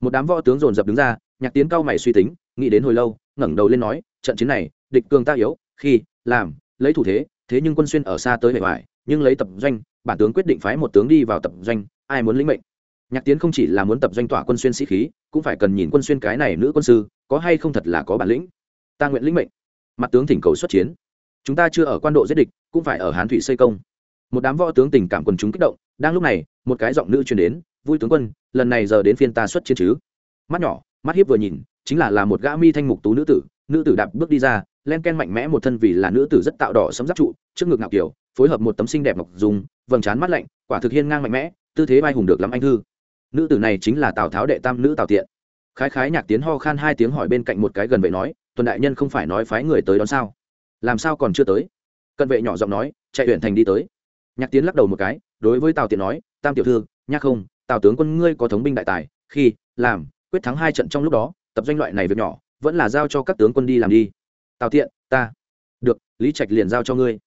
[SPEAKER 1] Một đám võ tướng dồn dập đứng ra, nhạc tiến cao mày suy tính, nghĩ đến hồi lâu, ngẩng đầu lên nói, trận chiến này, địch cường ta yếu, khi, làm, lấy thủ thế thế nhưng quân xuyên ở xa tới bề ngoài, nhưng lấy tập doanh, bản tướng quyết định phái một tướng đi vào tập doanh, ai muốn lĩnh mệnh? Nhạc tiến không chỉ là muốn tập doanh tỏa quân xuyên sĩ khí, cũng phải cần nhìn quân xuyên cái này nữ quân sư, có hay không thật là có bản lĩnh. Ta nguyện lĩnh mệnh. Mặt tướng thỉnh cầu xuất chiến. Chúng ta chưa ở quan độ giết địch, cũng phải ở hán thủy xây công. Một đám võ tướng tình cảm quần chúng kích động, đang lúc này, một cái giọng nữ truyền đến vui tướng quân, lần này giờ đến phiên ta xuất chiến chứ? Mắt nhỏ, mắt hiếp vừa nhìn, chính là là một gã mi thanh mục tú nữ tử. Nữ tử đạp bước đi ra, len ken mạnh mẽ một thân vì là nữ tử rất tạo đỏ sấm giáp trụ, trước ngực ngạo kiểu phối hợp một tấm xinh đẹp ngọc dùng vầng trán mắt lạnh, quả thực hiên ngang mạnh mẽ, tư thế vai hùng được lắm anh thư. Nữ tử này chính là tào tháo đệ tam nữ tào tiện. Khái khái nhạc tiến ho khan hai tiếng hỏi bên cạnh một cái gần vệ nói, tuần đại nhân không phải nói phái người tới đón sao? Làm sao còn chưa tới? Cận vệ nhỏ giọng nói, chạy huyện thành đi tới. Nhạc tiến lắc đầu một cái, đối với tào tiện nói, tam tiểu thư, nhắc không tào tướng quân ngươi có thống binh đại tài, khi, làm, quyết thắng hai trận trong lúc đó, tập doanh loại này việc nhỏ, vẫn là giao cho các tướng quân đi làm đi. Tào tiện, ta. Được, lý trạch liền giao cho ngươi.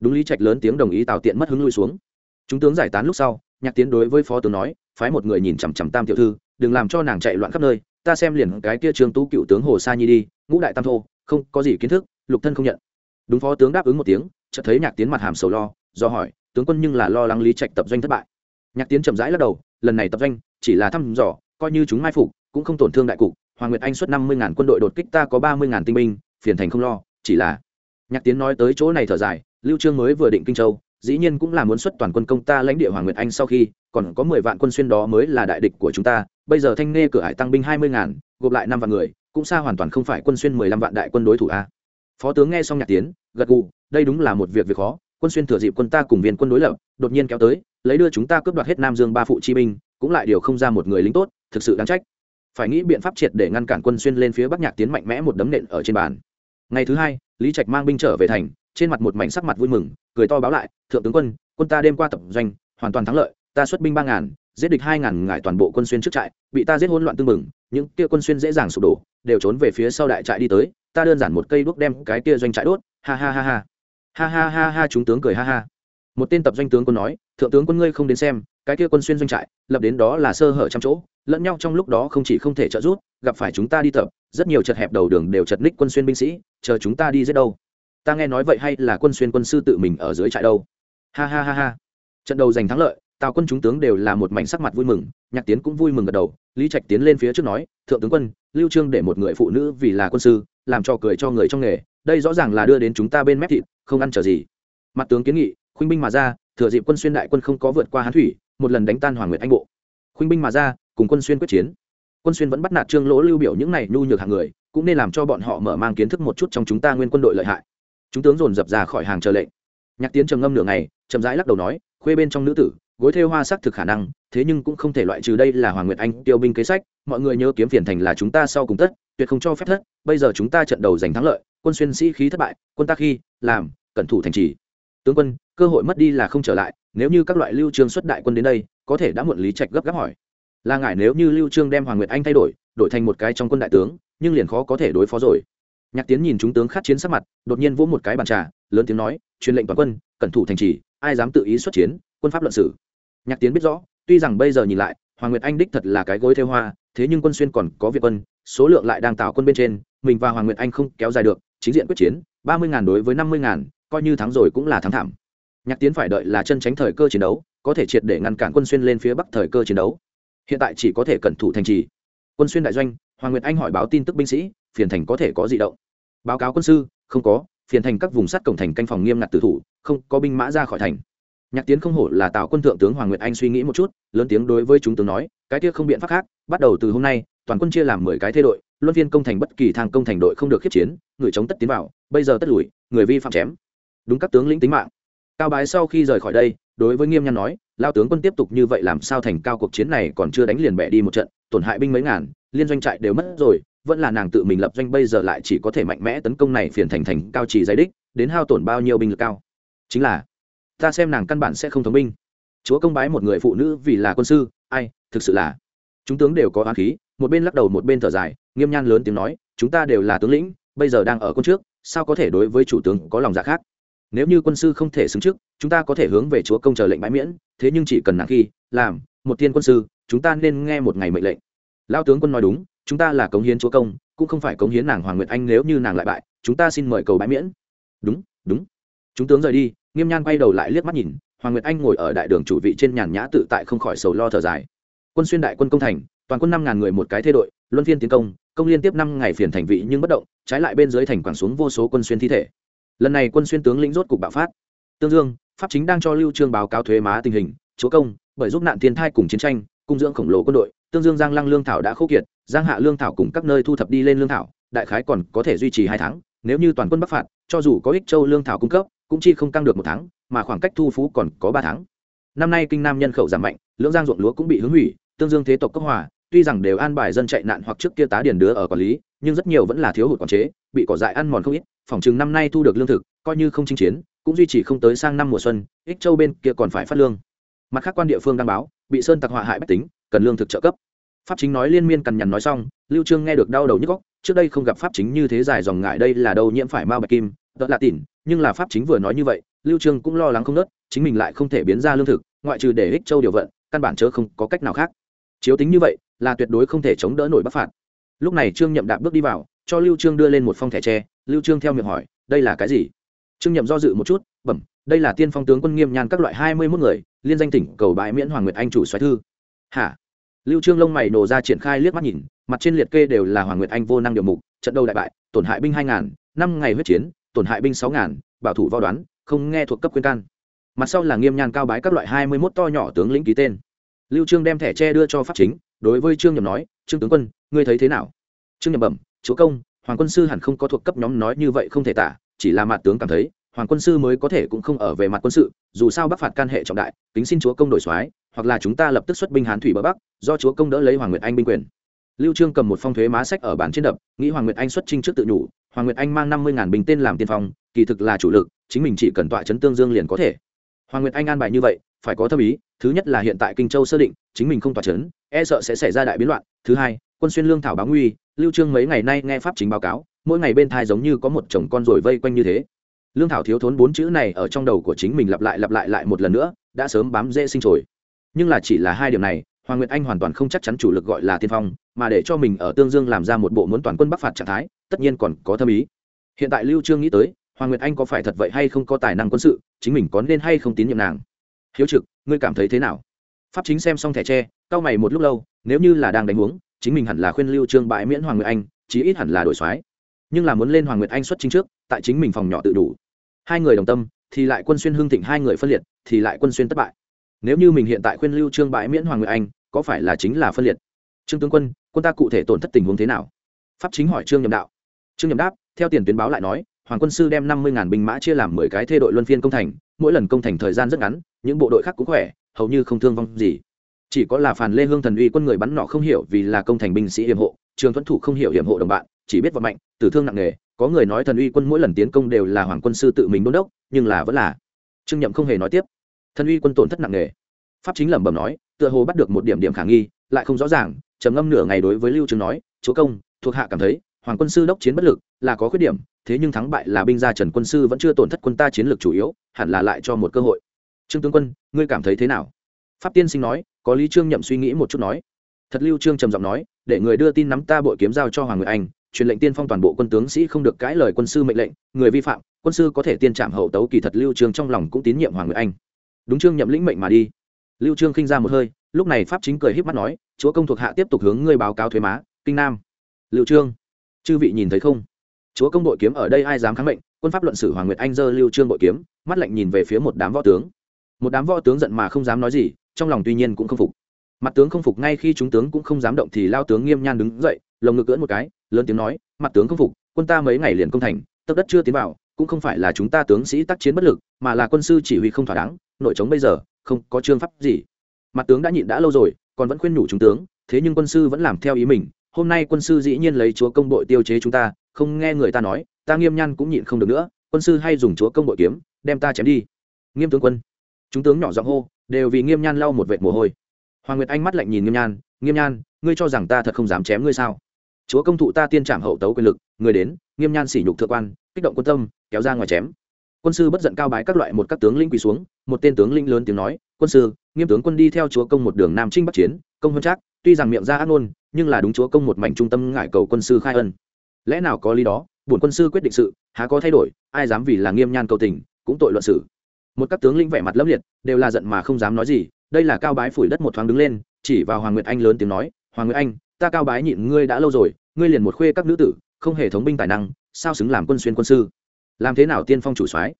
[SPEAKER 1] Đúng lý trạch lớn tiếng đồng ý tào tiện mất hứng lui xuống. Chúng tướng giải tán lúc sau, nhạc tiến đối với phó tướng nói, phái một người nhìn chằm chằm tam tiểu thư, đừng làm cho nàng chạy loạn khắp nơi, ta xem liền cái kia trương tú cựu tướng hồ sa nhi đi, ngũ đại tam thô, không có gì kiến thức, lục thân không nhận. Đúng phó tướng đáp ứng một tiếng, chợt thấy nhạc tiến mặt hàm sầu lo, do hỏi, tướng quân nhưng là lo lắng lý trạch tập doanh thất bại. Nhạc tiến chậm rãi lắc đầu lần này tập doanh, chỉ là thăm dò, coi như chúng mai phục, cũng không tổn thương đại cục. Hoàng nguyệt anh xuất năm mươi ngàn quân đội đột kích ta có ba mươi ngàn tinh binh, phiền thành không lo, chỉ là nhạc tiến nói tới chỗ này thở dài, lưu trương mới vừa định kinh châu, dĩ nhiên cũng là muốn xuất toàn quân công ta lãnh địa hoàng nguyệt anh sau khi, còn có mười vạn quân xuyên đó mới là đại địch của chúng ta, bây giờ thanh nghe cửa hải tăng binh hai mươi ngàn, gộp lại năm vạn người, cũng xa hoàn toàn không phải quân xuyên mười lăm vạn đại quân đối thủ a. Phó tướng nghe xong nhạc tiến, gật gù, đây đúng là một việc việc khó quân xuyên thừa dịp quân ta cùng viên quân đối lập, đột nhiên kéo tới, lấy đưa chúng ta cướp đoạt hết nam dương ba phụ chi binh cũng lại điều không ra một người lính tốt, thực sự đáng trách. Phải nghĩ biện pháp triệt để ngăn cản quân xuyên lên phía bắc nhạc tiến mạnh mẽ một đấm nện ở trên bàn. Ngày thứ hai, lý trạch mang binh trở về thành, trên mặt một mảnh sắc mặt vui mừng, cười to báo lại, thượng tướng quân quân ta đêm qua tập doanh, hoàn toàn thắng lợi, ta xuất binh ba ngàn, giết địch hai ngàn ngải toàn bộ quân xuyên trước trại, bị ta giết hỗn loạn tương mừng những kia quân xuyên dễ dàng sụp đổ, đều trốn về phía sau đại trại đi tới, ta đơn giản một cây đuốc đem cái kia doanh trại đốt, ha ha ha ha ha ha ha ha, chúng tướng cười ha ha. Một tên tập doanh tướng quân nói, thượng tướng quân ngươi không đến xem, cái kia quân xuyên doanh trại, lập đến đó là sơ hở trăm chỗ, lẫn nhau trong lúc đó không chỉ không thể trợ giúp, gặp phải chúng ta đi tập, rất nhiều chật hẹp đầu đường đều chật ních quân xuyên binh sĩ, chờ chúng ta đi giết đâu? Ta nghe nói vậy hay là quân xuyên quân sư tự mình ở dưới trại đâu? Ha ha ha ha. Trận đầu giành thắng lợi, tào quân chúng tướng đều là một mảnh sắc mặt vui mừng, nhạc tiến cũng vui mừng gật đầu, lý trạch tiến lên phía trước nói, thượng tướng quân, lưu trương để một người phụ nữ vì là quân sư, làm cho cười cho người trong nghề đây rõ ràng là đưa đến chúng ta bên mép thịt, không ăn chờ gì. Mặt tướng kiến nghị, khuynh binh mà ra, thừa dịp quân xuyên đại quân không có vượt qua hán thủy, một lần đánh tan hoàng nguyệt anh bộ. Khuynh binh mà ra, cùng quân xuyên quyết chiến. Quân xuyên vẫn bắt nạt trương lỗ lưu biểu những này nhu nhược hàng người, cũng nên làm cho bọn họ mở mang kiến thức một chút trong chúng ta nguyên quân đội lợi hại. Chúng tướng dồn dập ra khỏi hàng chờ lệnh. Nhạc tiến trầm ngâm nửa ngày, chậm rãi lắc đầu nói, khuê bên trong nữ tử gối thêu hoa sắc thực khả năng, thế nhưng cũng không thể loại trừ đây là hoàng nguyệt anh tiêu binh kế sách, mọi người nhớ kiếm phiền thành là chúng ta sau cùng tất, tuyệt không cho phép thất, bây giờ chúng ta trận đầu giành thắng lợi, quân xuyên sĩ khí thất bại, quân ta khi, làm, cẩn thủ thành trì. Tướng quân, cơ hội mất đi là không trở lại, nếu như các loại lưu trương xuất đại quân đến đây, có thể đã muộn lý trạch gấp gáp hỏi. Là ngại nếu như lưu trương đem hoàng nguyệt anh thay đổi đổi thành một cái trong quân đại tướng, nhưng liền khó có thể đối phó rồi. Nhạc tiến nhìn chúng tướng khát chiến sắc mặt, đột nhiên vỗ một cái bàn trà, lớn tiếng nói, truyền lệnh toàn quân, cẩn thủ thành trì, ai dám tự ý xuất chiến, quân pháp luận sử nhạc tiến biết rõ, tuy rằng bây giờ nhìn lại, hoàng nguyệt anh đích thật là cái gối theo hoa, thế nhưng quân xuyên còn có việc quân, số lượng lại đang tạo quân bên trên, mình và hoàng nguyệt anh không kéo dài được, chính diện quyết chiến, ba mươi ngàn đối với năm mươi ngàn, coi như thắng rồi cũng là thắng thảm. Nhạc tiến phải đợi là chân tránh thời cơ chiến đấu, có thể triệt để ngăn cản quân xuyên lên phía bắc thời cơ chiến đấu. Hiện tại chỉ có thể cẩn thủ thành trì. Quân xuyên đại doanh, hoàng nguyệt anh hỏi báo tin tức binh sĩ, phiền thành có thể có gì động? Báo cáo quân sư, không có, phiền thành các vùng sắt cổng thành canh phòng nghiêm ngặt tử thủ, không có binh mã ra khỏi thành nhạc tiến không hổ là tạo quân thượng tướng hoàng nguyệt anh suy nghĩ một chút, lớn tiếng đối với chúng tướng nói, cái kia không biện pháp khác, bắt đầu từ hôm nay, toàn quân chia làm mười cái thê đội, luân viên công thành bất kỳ thang công thành đội không được khiếp chiến, người chống tất tiến vào, bây giờ tất lùi, người vi phạm chém. Đúng các tướng lĩnh tính mạng. Cao bái sau khi rời khỏi đây, đối với nghiêm nhan nói, lao tướng quân tiếp tục như vậy làm sao thành cao cuộc chiến này còn chưa đánh liền bẻ đi một trận, tổn hại binh mấy ngàn, liên doanh trại đều mất rồi, vẫn là nàng tự mình lập doanh bây giờ lại chỉ có thể mạnh mẽ tấn công này phiền thành thành cao chỉ giấy đích, đến hao tổn bao nhiêu binh lực cao. Chính là ta xem nàng căn bản sẽ không thống minh. chúa công bái một người phụ nữ vì là quân sư, ai, thực sự là. Chúng tướng đều có oán khí, một bên lắc đầu một bên thở dài, nghiêm nhan lớn tiếng nói, chúng ta đều là tướng lĩnh, bây giờ đang ở quân trước, sao có thể đối với chủ tướng có lòng dạ khác? Nếu như quân sư không thể xứng trước, chúng ta có thể hướng về chúa công chờ lệnh bãi miễn, thế nhưng chỉ cần nàng khi, làm, một thiên quân sư, chúng ta nên nghe một ngày mệnh lệnh. Lao tướng quân nói đúng, chúng ta là cống hiến chúa công, cũng không phải cống hiến nàng hoàng nguyệt anh, nếu như nàng lại bại, chúng ta xin mời cầu bãi miễn. Đúng đúng. Chúng tướng rời đi nghiêm nhan quay đầu lại liếc mắt nhìn, hoàng nguyệt anh ngồi ở đại đường chủ vị trên nhàn nhã tự tại không khỏi sầu lo thở dài. Quân xuyên đại quân công thành, toàn quân năm ngàn người một cái thay đội, luân phiên tiến công công liên tiếp năm ngày phiền thành vị nhưng bất động, trái lại bên dưới thành quảng xuống vô số quân xuyên thi thể. Lần này quân xuyên tướng lĩnh rốt cục bạo phát. Tương dương, pháp chính đang cho lưu trương báo cáo thuế má tình hình, chúa công, bởi giúp nạn thiên thai cùng chiến tranh, cung dưỡng khổng lồ quân đội, tương dương giang lăng lương thảo đã khô kiệt, giang hạ lương thảo cùng các nơi thu thập đi lên lương thảo, đại khái còn có thể duy trì hai tháng, nếu như toàn quân bắc phạt, cho dù có ích châu lương thảo cung cấp cũng chi không tăng được một tháng, mà khoảng cách thu phú còn có ba tháng. Năm nay kinh nam nhân khẩu giảm mạnh, lưỡng giang ruộng lúa cũng bị hứng hủy, tương dương thế tộc cấp hòa, tuy rằng đều an bài dân chạy nạn hoặc trước kia tá điền đứa ở quản lý, nhưng rất nhiều vẫn là thiếu hụt quản chế, bị cỏ dại ăn mòn không ít, phòng chừng năm nay thu được lương thực, coi như không chinh chiến, cũng duy trì không tới sang năm mùa xuân, ích châu bên kia còn phải phát lương. Mặt khác quan địa phương đăng báo, bị sơn tặc họa hại bách tính, cần lương thực trợ cấp. Pháp chính nói liên miên cằn nhằn nói xong, lưu trương nghe được đau đầu nhức góc trước đây không gặp pháp chính như thế dài dòng ngại đây là đâu nhiễm phải mao bạch kim, tợ lạ tỉn nhưng là pháp chính vừa nói như vậy, lưu trương cũng lo lắng không nớt, chính mình lại không thể biến ra lương thực, ngoại trừ để ích châu điều vận, căn bản chớ không có cách nào khác. Chiếu tính như vậy, là tuyệt đối không thể chống đỡ nổi bắc phạt. Lúc này trương nhậm đạp bước đi vào, cho lưu trương đưa lên một phong thẻ tre, lưu trương theo miệng hỏi, đây là cái gì? Trương nhậm do dự một chút, bẩm, đây là tiên phong tướng quân nghiêm nhan các loại hai mươi 21 người, liên danh tỉnh cầu bãi miễn hoàng nguyệt anh chủ xoáy thư. Hả? Lưu trương lông mày nổ ra triển khai liếc mắt nhìn, mặt trên liệt kê đều là hoàng nguyệt anh vô năng điều mục, trận đầu đại bại, tổn hại binh hai ngàn, năm ngày huyết chiến tổn hại binh sáu ngàn, bảo thủ võ đoán, không nghe thuộc cấp khuyên can. Mặt sau là nghiêm nhàn cao bái các loại hai mươi 21 to nhỏ tướng lĩnh ký tên. Lưu trương đem thẻ tre đưa cho pháp chính, đối với trương nhậm nói, trương tướng quân, ngươi thấy thế nào? Trương nhậm bẩm, chúa công, hoàng quân sư hẳn không có thuộc cấp nhóm nói như vậy không thể tả, chỉ là mặt tướng cảm thấy, hoàng quân sư mới có thể cũng không ở về mặt quân sự, dù sao bắc phạt can hệ trọng đại, kính xin chúa công đổi soái, hoặc là chúng ta lập tức xuất binh hán thủy bờ bắc, do chúa công đỡ lấy hoàng nguyệt anh binh quyền. Lưu trương cầm một phong thuế má sách ở bàn trên đập, nghĩ hoàng nguyệt anh xuất trinh trước tự nhủ hoàng nguyệt anh mang năm mươi ngàn binh tên làm tiên phong, kỳ thực là chủ lực, chính mình chỉ cần tọa chấn tương dương liền có thể. Hoàng nguyệt anh an bài như vậy, phải có thâm ý, thứ nhất là hiện tại kinh châu sơ định, chính mình không tọa chấn e sợ sẽ xảy ra đại biến loạn. Thứ hai, quân xuyên lương thảo báo nguy, lưu trương mấy ngày nay nghe pháp chính báo cáo, mỗi ngày bên thai giống như có một chồng con rồi vây quanh như thế. Lương thảo thiếu thốn bốn chữ này ở trong đầu của chính mình lặp lại lặp lại lại một lần nữa, đã sớm bám dễ sinh trồi. Nhưng là chỉ là hai điểm này, hoàng nguyệt anh hoàn toàn không chắc chắn chủ lực gọi là tiên phong, mà để cho mình ở tương dương làm ra một bộ muốn toàn quân bắc phạt trạng thái tất nhiên còn có thâm ý. Hiện tại lưu trương nghĩ tới, hoàng nguyệt anh có phải thật vậy hay không có tài năng quân sự, chính mình có nên hay không tín nhiệm nàng? Hiếu trực, ngươi cảm thấy thế nào? Pháp chính xem xong thẻ tre cao mày một lúc lâu, nếu như là đang đánh uống chính mình hẳn là khuyên lưu trương bãi miễn hoàng nguyệt anh, chí ít hẳn là đổi soái. Nhưng là muốn lên hoàng nguyệt anh xuất chính trước, tại chính mình phòng nhỏ tự đủ. Hai người đồng tâm, thì lại quân xuyên hưng thịnh hai người phân liệt, thì lại quân xuyên thất bại. Nếu như mình hiện tại khuyên lưu trương bãi miễn hoàng nguyệt anh, có phải là chính là phân liệt? Trương tướng quân quân ta cụ thể tổn thất tình huống thế nào? Pháp chính hỏi trương nhậm đạo trương nhậm đáp, theo tiền tuyến báo lại nói, hoàng quân sư đem năm mươi binh mã chia làm mười cái thê đội luân phiên công thành, mỗi lần công thành thời gian rất ngắn, những bộ đội khác cũng khỏe, hầu như không thương vong gì. Chỉ có là phàn lê hương thần uy quân người bắn nọ không hiểu vì là công thành binh sĩ hiểm hộ, trường thuẫn thủ không hiểu hiểm hộ đồng bạn, chỉ biết vận mạnh tử thương nặng nề, có người nói thần uy quân mỗi lần tiến công đều là hoàng quân sư tự mình đôn đốc, nhưng là vẫn là. Trương nhậm không hề nói tiếp. Thần uy quân tổn thất nặng nề. Pháp chính lẩm bẩm nói, tựa hồ bắt được một điểm điểm khả nghi, lại không rõ ràng, trầm ngâm nửa ngày đối với lưu trương nói, chúa công, thuộc hạ cảm thấy hoàng quân sư đốc chiến bất lực, là có khuyết điểm, thế nhưng thắng bại là binh gia trần quân sư vẫn chưa tổn thất quân ta chiến lược chủ yếu, hẳn là lại cho một cơ hội. Trương tướng quân, ngươi cảm thấy thế nào? Pháp tiên sinh nói, có lý trương nhậm suy nghĩ một chút nói. Thật lưu trương trầm giọng nói, để người đưa tin nắm ta bội kiếm giao cho hoàng người anh, truyền lệnh tiên phong toàn bộ quân tướng sĩ không được cãi lời quân sư mệnh lệnh, người vi phạm, quân sư có thể tiên trạm hậu tấu kỳ thật lưu trương trong lòng cũng tín nhiệm hoàng người anh. Đúng trương nhậm lĩnh mệnh mà đi. Lưu trương khinh ra một hơi, lúc này pháp chính cười híp mắt nói, chúa công thuộc hạ tiếp tục hướng ngươi báo cáo thuế má, kinh nam. Lưu trương chư vị nhìn thấy không? Chúa công đội kiếm ở đây ai dám kháng mệnh? Quân pháp luận sử hoàng nguyệt anh dơ lưu trương bội kiếm, mắt lạnh nhìn về phía một đám võ tướng. Một đám võ tướng giận mà không dám nói gì, trong lòng tuy nhiên cũng không phục. Mặt tướng không phục ngay khi chúng tướng cũng không dám động thì lao tướng nghiêm nhan đứng dậy, lồng ngực cưỡn một cái, lớn tiếng nói, mặt tướng không phục, quân ta mấy ngày liền công thành, tấc đất chưa tiến vào, cũng không phải là chúng ta tướng sĩ tác chiến bất lực, mà là quân sư chỉ huy không thỏa đáng, nội chống bây giờ, không có trương pháp gì. Mặt tướng đã nhịn đã lâu rồi, còn vẫn khuyên nhủ chúng tướng, thế nhưng quân sư vẫn làm theo ý mình hôm nay quân sư dĩ nhiên lấy chúa công bội tiêu chế chúng ta, không nghe người ta nói, ta nghiêm nhan cũng nhịn không được nữa, quân sư hay dùng chúa công bội kiếm, đem ta chém đi. Nghiêm tướng quân. Chúng tướng nhỏ giọng hô, đều vì nghiêm nhan lau một vệt mồ hôi. Hoàng nguyệt anh mắt lạnh nhìn nghiêm nhan nghiêm nhan, ngươi cho rằng ta thật không dám chém ngươi sao? Chúa công thụ ta tiên trảm hậu tấu quyền lực, người đến, nghiêm nhan sỉ nhục thượng quan, kích động quân tâm, kéo ra ngoài chém. Quân sư bất giận cao bái các loại một các tướng linh quỳ xuống, một tên tướng linh lớn tiếng nói, quân sư, nghiêm tướng quân đi theo chúa công một đường nam trinh bắc chiến, công hơn chắc, tuy rằng miệng ra ác ngôn nhưng là đúng chúa công một mảnh trung tâm ngại cầu quân sư khai ân. Lẽ nào có lý đó? Bổn quân sư quyết định sự, há có thay đổi, ai dám vì là nghiêm nhan cầu tình, cũng tội luận xử một các tướng lĩnh vẻ mặt lâm liệt, đều là giận mà không dám nói gì, đây là cao bái phủi đất một thoáng đứng lên, chỉ vào hoàng nguyệt anh lớn tiếng nói, hoàng nguyệt anh, ta cao bái nhịn ngươi đã lâu rồi, ngươi liền một khuê các nữ tử, không hề thống binh tài năng, sao xứng làm quân xuyên quân sư? Làm thế nào tiên phong chủ soái?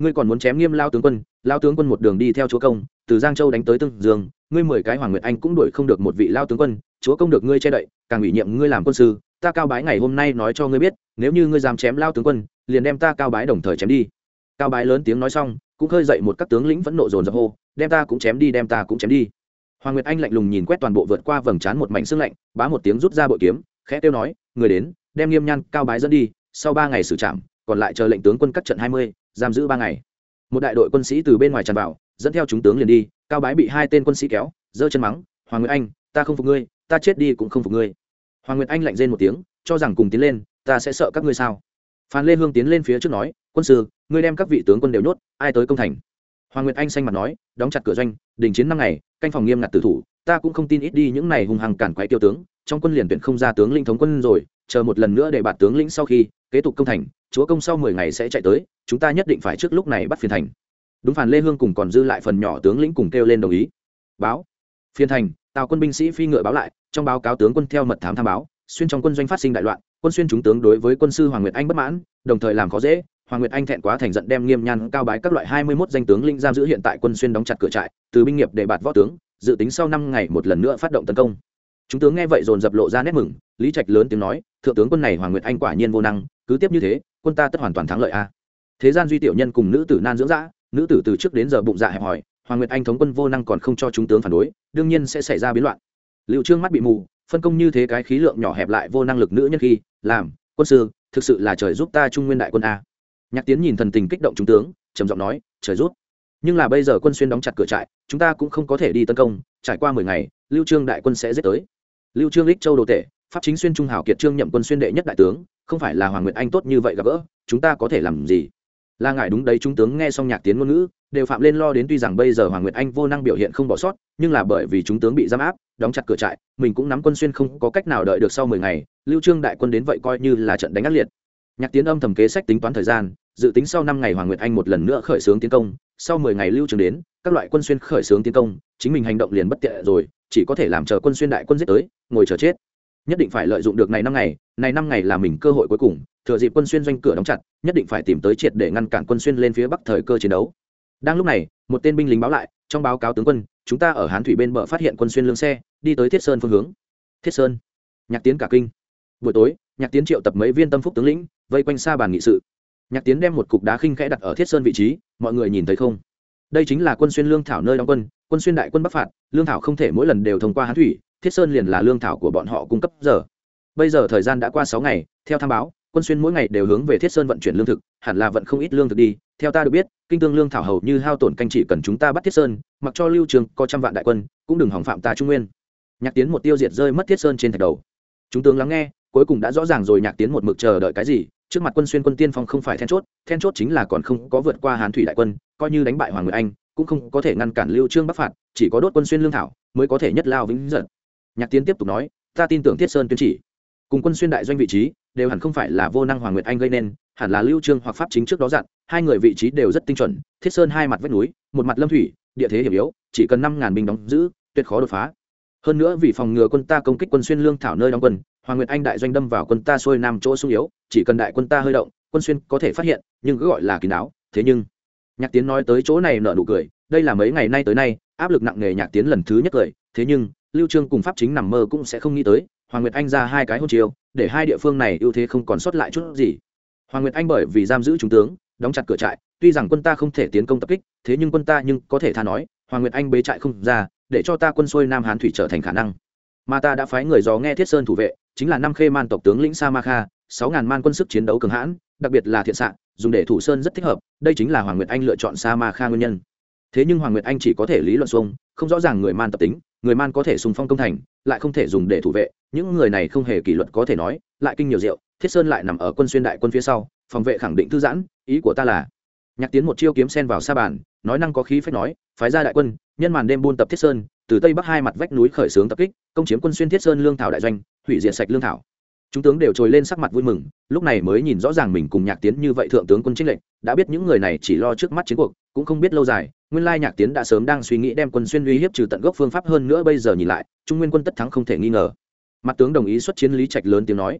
[SPEAKER 1] Ngươi còn muốn chém nghiêm lao tướng quân, lao tướng quân một đường đi theo chúa công, từ giang châu đánh tới tương dương, ngươi mười cái hoàng nguyệt anh cũng đuổi không được một vị lao tướng quân, chúa công được ngươi che đậy, càng ủy nhiệm ngươi làm quân sư, ta cao bái ngày hôm nay nói cho ngươi biết, nếu như ngươi dám chém lao tướng quân, liền đem ta cao bái đồng thời chém đi. Cao bái lớn tiếng nói xong, cũng khơi dậy một các tướng lĩnh vẫn nộ dồn dập hô, đem ta cũng chém đi, đem ta cũng chém đi. Hoàng nguyệt anh lạnh lùng nhìn quét toàn bộ vượt qua vầng trán một mảnh xương lạnh, bá một tiếng rút ra bội kiếm, khẽ tiêu nói, người đến, đem nghiêm nhan cao bái dẫn đi, sau ba ngày xử trảm, còn lại chờ lệnh tướng quân cắt trận hai mươi giam giữ ba ngày. Một đại đội quân sĩ từ bên ngoài tràn vào, dẫn theo chúng tướng liền đi, cao bái bị hai tên quân sĩ kéo, giơ chân mắng, hoàng nguyệt anh, ta không phục ngươi, ta chết đi cũng không phục ngươi. Hoàng nguyệt anh lạnh rên một tiếng, cho rằng cùng tiến lên, ta sẽ sợ các ngươi sao? Phan lê hương tiến lên phía trước nói, quân sư, ngươi đem các vị tướng quân đều nhốt, ai tới công thành? Hoàng nguyệt anh xanh mặt nói, đóng chặt cửa doanh, đình chiến năm ngày, canh phòng nghiêm ngặt tử thủ, ta cũng không tin ít đi những này hung hăng cản quái tiêu tướng, trong quân liền tuyển không ra tướng linh thống quân rồi, chờ một lần nữa để bạt tướng lĩnh sau khi, kế tục công thành, chúa công sau mười ngày sẽ chạy tới chúng ta nhất định phải trước lúc này bắt phiền thành. Đúng phản lê hương cùng còn dư lại phần nhỏ tướng lĩnh cùng kêu lên đồng ý. Báo. Phiên thành, tào quân binh sĩ phi ngựa báo lại, trong báo cáo tướng quân theo mật thám tham báo, xuyên trong quân doanh phát sinh đại loạn, quân xuyên chúng tướng đối với quân sư hoàng nguyệt anh bất mãn, đồng thời làm khó dễ, hoàng nguyệt anh thẹn quá thành giận đem nghiêm nhan cao bái các loại hai mươi 21 danh tướng linh giam giữ hiện tại quân xuyên đóng chặt cửa trại, từ binh nghiệp để bạt võ tướng, dự tính sau năm ngày một lần nữa phát động tấn công. Chúng tướng nghe vậy dồn dập lộ ra nét mừng, lý trạch lớn tiếng nói, thượng tướng quân này hoàng nguyệt anh quả nhiên vô năng, cứ tiếp như thế, quân ta tất hoàn toàn thắng lợi a thế gian duy tiểu nhân cùng nữ tử nan dưỡng dã, nữ tử từ trước đến giờ bụng dạ hẹp hòi, hoàng nguyệt anh thống quân vô năng còn không cho chúng tướng phản đối, đương nhiên sẽ xảy ra biến loạn. Liệu trương mắt bị mù, phân công như thế cái khí lượng nhỏ hẹp lại vô năng lực nữ nhân khi, làm, quân sư, thực sự là trời giúp ta trung nguyên đại quân a. Nhạc tiến nhìn thần tình kích động chúng tướng, trầm giọng nói, trời giúp. Nhưng là bây giờ quân xuyên đóng chặt cửa trại, chúng ta cũng không có thể đi tấn công, trải qua mười ngày, lưu trương đại quân sẽ giết tới. Lưu trương lích châu đồ tể, pháp chính xuyên trung hảo kiệt trương nhậm quân xuyên đệ nhất đại tướng, không phải là hoàng nguyệt anh tốt như vậy gặp gỡ, chúng ta có thể làm gì? Là ngại đúng đấy, chúng tướng nghe xong nhạc tiến ngôn ngữ, đều phạm lên lo đến tuy rằng bây giờ hoàng nguyệt anh vô năng biểu hiện không bỏ sót, nhưng là bởi vì chúng tướng bị giam áp, đóng chặt cửa trại, mình cũng nắm quân xuyên không có cách nào đợi được sau mười ngày, lưu trương đại quân đến vậy coi như là trận đánh ác liệt. Nhạc tiến âm thầm kế sách tính toán thời gian, dự tính sau năm ngày hoàng nguyệt anh một lần nữa khởi xướng tiến công, sau mười ngày lưu trương đến, các loại quân xuyên khởi xướng tiến công, chính mình hành động liền bất tiện rồi, chỉ có thể làm chờ quân xuyên đại quân giết tới, ngồi chờ chết nhất định phải lợi dụng được này năm ngày, này năm ngày là mình cơ hội cuối cùng, thừa dịp quân xuyên doanh cửa đóng chặt, nhất định phải tìm tới triệt để ngăn cản quân xuyên lên phía bắc thời cơ chiến đấu. Đang lúc này, một tên binh lính báo lại, trong báo cáo tướng quân, chúng ta ở hán thủy bên bờ phát hiện quân xuyên lương xe, đi tới thiết sơn phương hướng. Thiết sơn. Nhạc tiến cả kinh. Buổi tối, nhạc tiến triệu tập mấy viên tâm phúc tướng lĩnh, vây quanh xa bàn nghị sự. Nhạc tiến đem một cục đá khinh khẽ đặt ở thiết sơn vị trí, mọi người nhìn thấy không? Đây chính là quân xuyên lương thảo nơi đóng quân quân xuyên đại quân bắc phạt, lương thảo không thể mỗi lần đều thông qua hán thủy thiết sơn liền là lương thảo của bọn họ cung cấp giờ. Bây giờ thời gian đã qua sáu ngày, theo tham báo, quân xuyên mỗi ngày đều hướng về thiết sơn vận chuyển lương thực, hẳn là vận không ít lương thực đi. Theo ta được biết, kinh tương lương thảo hầu như hao tổn canh chỉ cần chúng ta bắt thiết sơn, mặc cho lưu trường có trăm vạn đại quân, cũng đừng hỏng phạm ta trung nguyên. Nhạc tiến một tiêu diệt rơi mất thiết sơn trên thạch đầu. Chúng tướng lắng nghe, cuối cùng đã rõ ràng rồi nhạc tiến một mực chờ đợi cái gì, trước mặt quân xuyên quân tiên phong không phải then chốt then chốt chính là còn không có vượt qua hán thủy đại quân, coi như đánh bại hoàng người anh, cũng không có thể ngăn cản lưu trương bắc phạt, chỉ có đốt quân xuyên lương thảo, mới có thể nhất lao vĩnh giận nhạc tiến tiếp tục nói, ta tin tưởng thiết sơn tuyên chỉ. Cùng quân xuyên đại doanh vị trí, đều hẳn không phải là vô năng hoàng nguyệt anh gây nên, hẳn là lưu trương hoặc pháp chính trước đó dặn, hai người vị trí đều rất tinh chuẩn, thiết sơn hai mặt vách núi, một mặt lâm thủy, địa thế hiểm yếu, chỉ cần năm ngàn binh đóng giữ, tuyệt khó đột phá. Hơn nữa vì phòng ngừa quân ta công kích quân xuyên lương thảo nơi đóng quân, hoàng nguyệt anh đại doanh đâm vào quân ta xuôi nam chỗ sung yếu, chỉ cần đại quân ta hơi động, quân xuyên có thể phát hiện, nhưng cứ gọi là kín đáo, thế nhưng nhạc tiến nói tới chỗ này nở nụ cười, đây là mấy ngày nay tới nay, áp lực nặng nề nhạc tiến lần thứ nhất cười, thế nhưng lưu trương cùng pháp chính nằm mơ cũng sẽ không nghĩ tới, hoàng nguyệt anh ra hai cái hôn chiêu, để hai địa phương này ưu thế không còn sót lại chút gì. Hoàng nguyệt anh bởi vì giam giữ trung tướng, đóng chặt cửa trại, tuy rằng quân ta không thể tiến công tập kích, thế nhưng quân ta nhưng có thể tha nói, hoàng nguyệt anh bế trại không ra, để cho ta quân xuôi nam hán thủy trở thành khả năng. Mà ta đã phái người gió nghe thiết sơn thủ vệ, chính là năm khê man tộc tướng lĩnh sa ma kha, sáu ngàn man quân sức chiến đấu cường hãn, đặc biệt là thiện xạ dùng để thủ sơn rất thích hợp, đây chính là hoàng nguyệt anh lựa chọn sa ma kha nguyên nhân thế nhưng hoàng nguyệt anh chỉ có thể lý luận xuông, không rõ ràng người man tập tính, người man có thể sùng phong công thành, lại không thể dùng để thủ vệ. Những người này không hề kỷ luật có thể nói, lại kinh nhiều rượu thiết sơn lại nằm ở quân xuyên đại quân phía sau, phòng vệ khẳng định thư giãn, ý của ta là, nhạc tiến một chiêu kiếm sen vào sa bàn, nói năng có khí phép nói, phái ra đại quân, nhân màn đêm buôn tập thiết sơn, từ tây bắc hai mặt vách núi khởi xướng tập kích, công chiếm quân xuyên thiết sơn lương thảo đại doanh, hủy diệt sạch lương thảo chúng tướng đều trồi lên sắc mặt vui mừng, lúc này mới nhìn rõ ràng mình cùng nhạc tiến như vậy thượng tướng quân trích lệnh đã biết những người này chỉ lo trước mắt chiến cuộc, cũng không biết lâu dài, nguyên lai nhạc tiến đã sớm đang suy nghĩ đem quân xuyên uy hiếp trừ tận gốc phương pháp hơn nữa bây giờ nhìn lại, trung nguyên quân tất thắng không thể nghi ngờ. Mặt tướng đồng ý xuất chiến lý trạch lớn tiếng nói.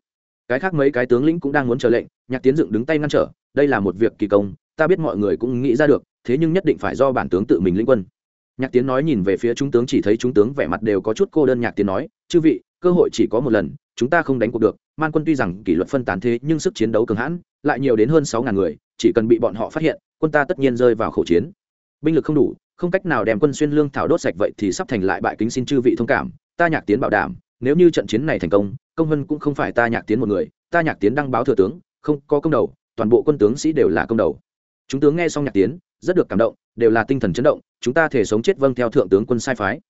[SPEAKER 1] Cái khác mấy cái tướng lĩnh cũng đang muốn chờ lệnh, nhạc tiến dựng đứng tay ngăn trở, đây là một việc kỳ công, ta biết mọi người cũng nghĩ ra được, thế nhưng nhất định phải do bản tướng tự mình lĩnh quân. Nhạc tiến nói nhìn về phía trung tướng chỉ thấy trung tướng vẻ mặt đều có chút cô đơn nhạc tiến nói, chư vị cơ hội chỉ có một lần, chúng ta không đánh cuộc được. Man quân tuy rằng kỷ luật phân tán thế nhưng sức chiến đấu cường hãn, lại nhiều đến hơn sáu ngàn người, chỉ cần bị bọn họ phát hiện, quân ta tất nhiên rơi vào khẩu chiến. Binh lực không đủ, không cách nào đem quân xuyên lương thảo đốt sạch vậy thì sắp thành lại bại kính xin chư vị thông cảm, ta nhạc tiến bảo đảm, nếu như trận chiến này thành công công vân cũng không phải ta nhạc tiến một người, ta nhạc tiến đăng báo thừa tướng, không có công đầu, toàn bộ quân tướng sĩ đều là công đầu. Chúng tướng nghe xong nhạc tiến, rất được cảm động, đều là tinh thần chấn động, chúng ta thể sống chết vâng theo thượng tướng quân sai phái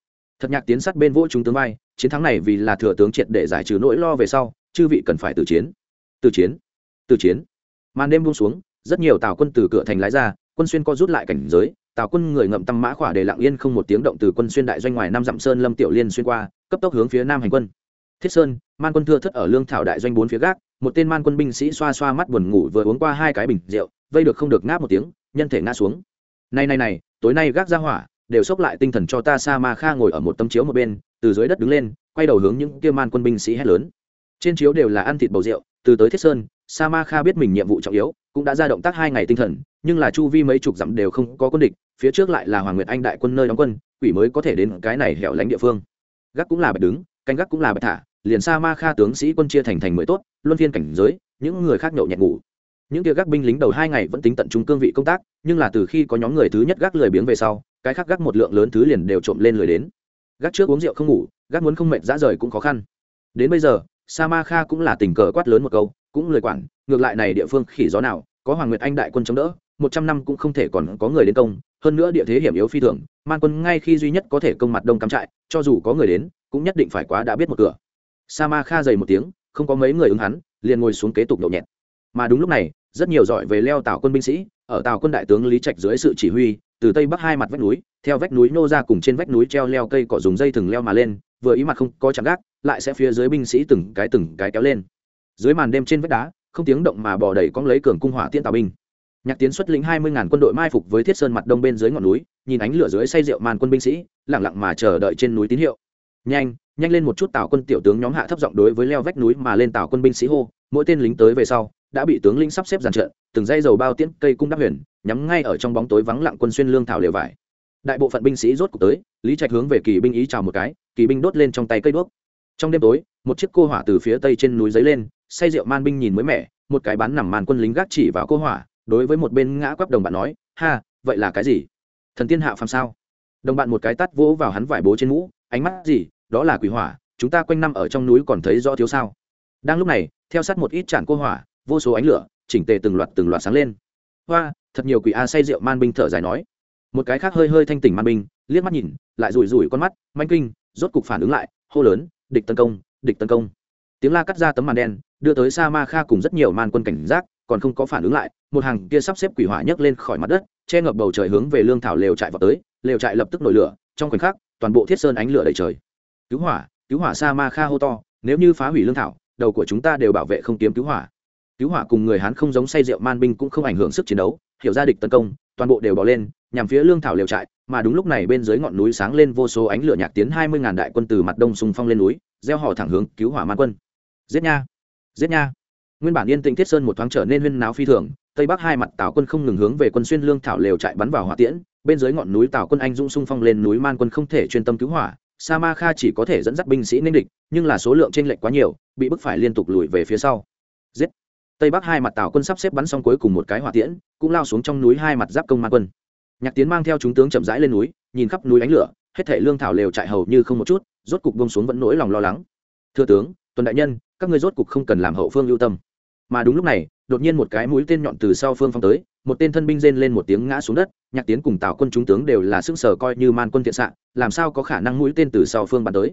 [SPEAKER 1] thật nhạc tiến sát bên vỗ chúng tướng vai, chiến thắng này vì là thừa tướng triệt để giải trừ nỗi lo về sau, chư vị cần phải từ chiến. Từ chiến từ chiến. Màn đêm buông xuống, rất nhiều tào quân từ cửa thành lái ra, quân xuyên co rút lại cảnh giới, tào quân người ngậm tăm mã khỏa để lặng yên không một tiếng động từ quân xuyên đại doanh ngoài năm dặm sơn lâm tiểu liên xuyên qua, cấp tốc hướng phía nam hành quân. Thiết sơn, man quân thưa thất ở lương thảo đại doanh bốn phía gác, một tên man quân binh sĩ xoa xoa mắt buồn ngủ vừa uống qua hai cái bình rượu, vây được không được ngáp một tiếng, nhân thể ngã xuống. Này này này, tối nay gác ra hỏa đều xốc lại tinh thần cho ta sa ma kha ngồi ở một tấm chiếu một bên, từ dưới đất đứng lên, quay đầu hướng những kia man quân binh sĩ hét lớn. Trên chiếu đều là ăn thịt bầu rượu, từ tới thiết sơn sa ma kha biết mình nhiệm vụ trọng yếu, cũng đã ra động tác hai ngày tinh thần, nhưng là chu vi mấy chục dặm đều không có quân địch, phía trước lại là hoàng nguyệt anh đại quân nơi đóng quân, quỷ mới có thể đến cái này hẻo lánh địa phương. Gác cũng là bạch đứng, canh gác cũng là bạch thả, liền sa ma kha tướng sĩ quân chia thành thành mới tốt, luân phiên cảnh giới, những người khác nhậu nhẹt ngủ. Những kia gác binh lính đầu hai ngày vẫn tính tận trung cương vị công tác, nhưng là từ khi có nhóm người thứ nhất gác lười biếng về sau cái khác gác một lượng lớn thứ liền đều trộm lên lười đến. Gác trước uống rượu không ngủ, gác muốn không mệt dã rời cũng khó khăn. Đến bây giờ sa ma kha cũng là tình cờ quát lớn một câu, cũng lời quản, ngược lại này địa phương khỉ gió nào, có hoàng nguyệt anh đại quân chống đỡ, một trăm năm cũng không thể còn có người đến công, hơn nữa địa thế hiểm yếu phi thường, man quân ngay khi duy nhất có thể công mặt đông cắm trại, cho dù có người đến, cũng nhất định phải quá đã biết một cửa. Sa ma kha dày một tiếng, không có mấy người ứng hắn, liền ngồi xuống kế tục nhậu nhẹt. Mà đúng lúc này, rất nhiều giỏi về leo tàu quân binh sĩ, ở tàu quân đại tướng lý trạch dưới sự chỉ huy từ tây bắc hai mặt vách núi, theo vách núi nô ra cùng trên vách núi treo leo cây cỏ dùng dây thừng leo mà lên, vừa ý mặt không có chạm gác, lại sẽ phía dưới binh sĩ từng cái từng cái kéo lên. Dưới màn đêm trên vách đá, không tiếng động mà bò đầy cong lấy cường cung hỏa tiễn tào binh. Nhạc tiến xuất lĩnh hai mươi ngàn quân đội mai phục với thiết sơn mặt đông bên dưới ngọn núi, nhìn ánh lửa dưới say rượu màn quân binh sĩ lẳng lặng mà chờ đợi trên núi tín hiệu. Nhanh nhanh lên một chút tào quân tiểu tướng nhóm hạ thấp giọng đối với leo vách núi mà lên tào quân binh sĩ hô, mỗi tên lính tới về sau đã bị tướng lĩnh sắp xếp dàn trận, từng dây dầu bao tiễn cây cung đắp huyền, nhắm ngay ở trong bóng tối vắng lặng quân xuyên lương thảo lều vải. Đại bộ phận binh sĩ rốt cuộc tới, lý trạch hướng về kỳ binh ý chào một cái, kỳ binh đốt lên trong tay cây đuốc. Trong đêm tối, một chiếc cô hỏa từ phía tây trên núi giấy lên, say rượu man binh nhìn mới mẻ, một cái bắn nằm màn quân lính gác chỉ vào cô hỏa, đối với một bên ngã quắp đồng bạn nói, ha, vậy là cái gì? Thần tiên hạ phàm sao? Đồng bạn một cái tắt vỗ vào hắn vải bố trên mũ, ánh mắt gì? Đó là quỷ hỏa, chúng ta quanh năm ở trong núi còn thấy rõ thiếu sao? Đang lúc này, theo sát một ít tràn cô hỏa vô số ánh lửa, chỉnh tề từng loạt từng loạt sáng lên. Hoa, thật nhiều quỷ a say rượu man binh thở dài nói. Một cái khác hơi hơi thanh tỉnh man binh, liếc mắt nhìn, lại rủi rủi con mắt, manh kinh, rốt cục phản ứng lại, hô lớn, địch tấn công, địch tấn công. Tiếng la cắt ra tấm màn đen, đưa tới sa ma kha cùng rất nhiều man quân cảnh giác, còn không có phản ứng lại, một hàng kia sắp xếp quỷ hỏa nhấc lên khỏi mặt đất, che ngập bầu trời hướng về lương thảo lều trại vào tới, lều trại lập tức nổi lửa, trong khoảnh khắc, toàn bộ thiết sơn ánh lửa đầy trời. Cứu hỏa cứu hỏa sa ma kha hô to, nếu như phá hủy lương thảo, đầu của chúng ta đều bảo vệ không kiếm cứu hỏa cứu hỏa cùng người hán không giống say rượu man binh cũng không ảnh hưởng sức chiến đấu, hiểu ra địch tấn công, toàn bộ đều bỏ lên, nhằm phía lương thảo liều trại, mà đúng lúc này bên dưới ngọn núi sáng lên vô số ánh lửa nhạc tiến hai mươi ngàn đại quân từ mặt đông xung phong lên núi, gieo họ thẳng hướng cứu hỏa man quân. Giết nha! Giết nha! Nguyên bản yên tĩnh thiết sơn một thoáng trở nên huyên náo phi thường, tây bắc hai mặt tào quân không ngừng hướng về quân xuyên lương thảo lều chạy bắn vào hỏa tiễn, bên dưới ngọn núi tào quân anh dũng xung phong lên núi man quân không thể chuyên tâm cứu hỏa, sa ma kha chỉ có thể dẫn dắt binh sĩ nên địch, nhưng là số lượng t r ê n lệch quá nhiều, bị bức phải liên tục lùi về phía sau. Giết! Tây bắc hai mặt tào quân sắp xếp bắn xong cuối cùng một cái hỏa tiễn, cũng lao xuống trong núi hai mặt giáp công man quân. Nhạc tiến mang theo chúng tướng chậm rãi lên núi, nhìn khắp núi ánh lửa, hết thể lương thảo lều chạy hầu như không một chút, rốt cục bông xuống vẫn nỗi lòng lo lắng. Thưa tướng, tuần đại nhân, các người rốt cục không cần làm hậu phương lưu tâm. Mà đúng lúc này, đột nhiên một cái mũi tên nhọn từ sau phương phong tới, một tên thân binh rên lên một tiếng ngã xuống đất, nhạc tiến cùng tào quân chúng tướng đều là sức sở coi như man quân thiện xạ, làm sao có khả năng mũi tên từ sau phương bắn tới.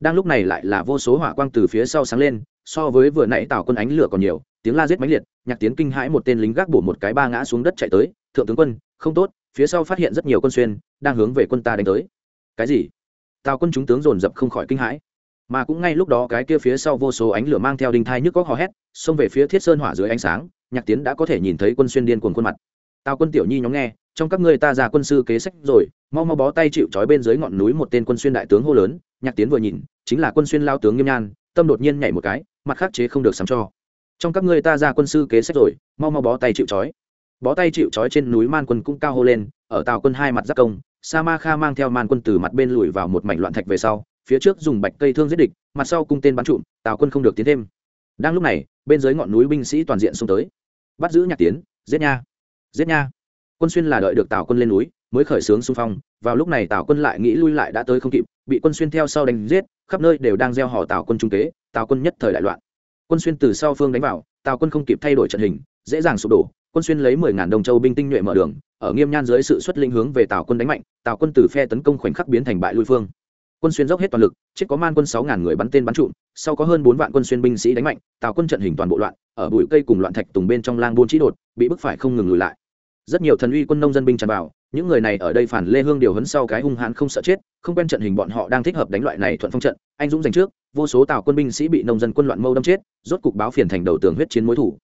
[SPEAKER 1] Đang lúc này lại là vô số hỏa quang từ phía sau sáng lên, so với vừa nãy tào quân ánh lửa còn nhiều tiếng la giết mãnh liệt, nhạc tiến kinh hãi một tên lính gác bổ một cái ba ngã xuống đất chạy tới, thượng tướng quân, không tốt, phía sau phát hiện rất nhiều quân xuyên, đang hướng về quân ta đánh tới. Cái gì? Tào quân chúng tướng dồn dập không khỏi kinh hãi. Mà cũng ngay lúc đó cái kia phía sau vô số ánh lửa mang theo đinh thai nhức góc hò hét, xông về phía thiết sơn hỏa dưới ánh sáng, nhạc tiến đã có thể nhìn thấy quân xuyên điên cuồng khuôn mặt. Tào quân tiểu nhi nhóm nghe, trong các ngươi ta ra quân sư kế sách rồi, mau mau bó tay chịu trói bên dưới ngọn núi một tên quân xuyên đại tướng hô lớn, nhạc tiến vừa nhìn, chính là quân xuyên lao tướng nghiêm nhan, tâm đột nhiên nhảy một cái, mặt khắc chế không được sắm cho trong các ngươi ta ra quân sư kế sách rồi, mau mau bó tay chịu trói. Bó tay chịu trói trên núi man quân cũng cao hô lên, ở tàu quân hai mặt giáp công, sa ma kha mang theo man quân từ mặt bên lùi vào một mảnh loạn thạch về sau, phía trước dùng bạch cây thương giết địch, mặt sau cung tên bắn trụm, tào quân không được tiến thêm. Đang lúc này, bên dưới ngọn núi binh sĩ toàn diện xông tới. Bắt giữ nhạc tiến, giết nha giết nha. Quân xuyên là đợi được tào quân lên núi, mới khởi xướng xung phong. Vào lúc này tào quân lại nghĩ lui lại đã tới không kịp, bị quân xuyên theo sau đánh giết, khắp nơi đều đang gieo hò tào quân trung kế, tào quân nhất thời đại loạn quân xuyên từ sau phương đánh vào, tào quân không kịp thay đổi trận hình, dễ dàng sụp đổ. Quân xuyên lấy mười ngàn đồng châu binh tinh nhuệ mở đường, ở nghiêm nhan dưới sự xuất linh hướng về tào quân đánh mạnh, tào quân từ phe tấn công khoảnh khắc biến thành bại lui phương. Quân xuyên dốc hết toàn lực, chết có man quân sáu ngàn người bắn tên bắn trụm, sau có hơn bốn vạn quân xuyên binh sĩ đánh mạnh, tào quân trận hình toàn bộ loạn, ở bụi cây cùng loạn thạch tùng bên trong lang buôn trí đột, bị bức phải không ngừng lùi lại. Rất nhiều thần uy quân nông dân binh tràn vào, những người này ở đây phản lê hương điều hấn sau cái hung hãn không sợ chết, không quen trận hình bọn họ đang thích hợp đánh loại này thuận phong trận, anh dũng giành trước vô số tào quân binh sĩ bị nông dân quân loạn mâu đâm chết, rốt cục báo phiền thành đầu tường huyết chiến mối thủ.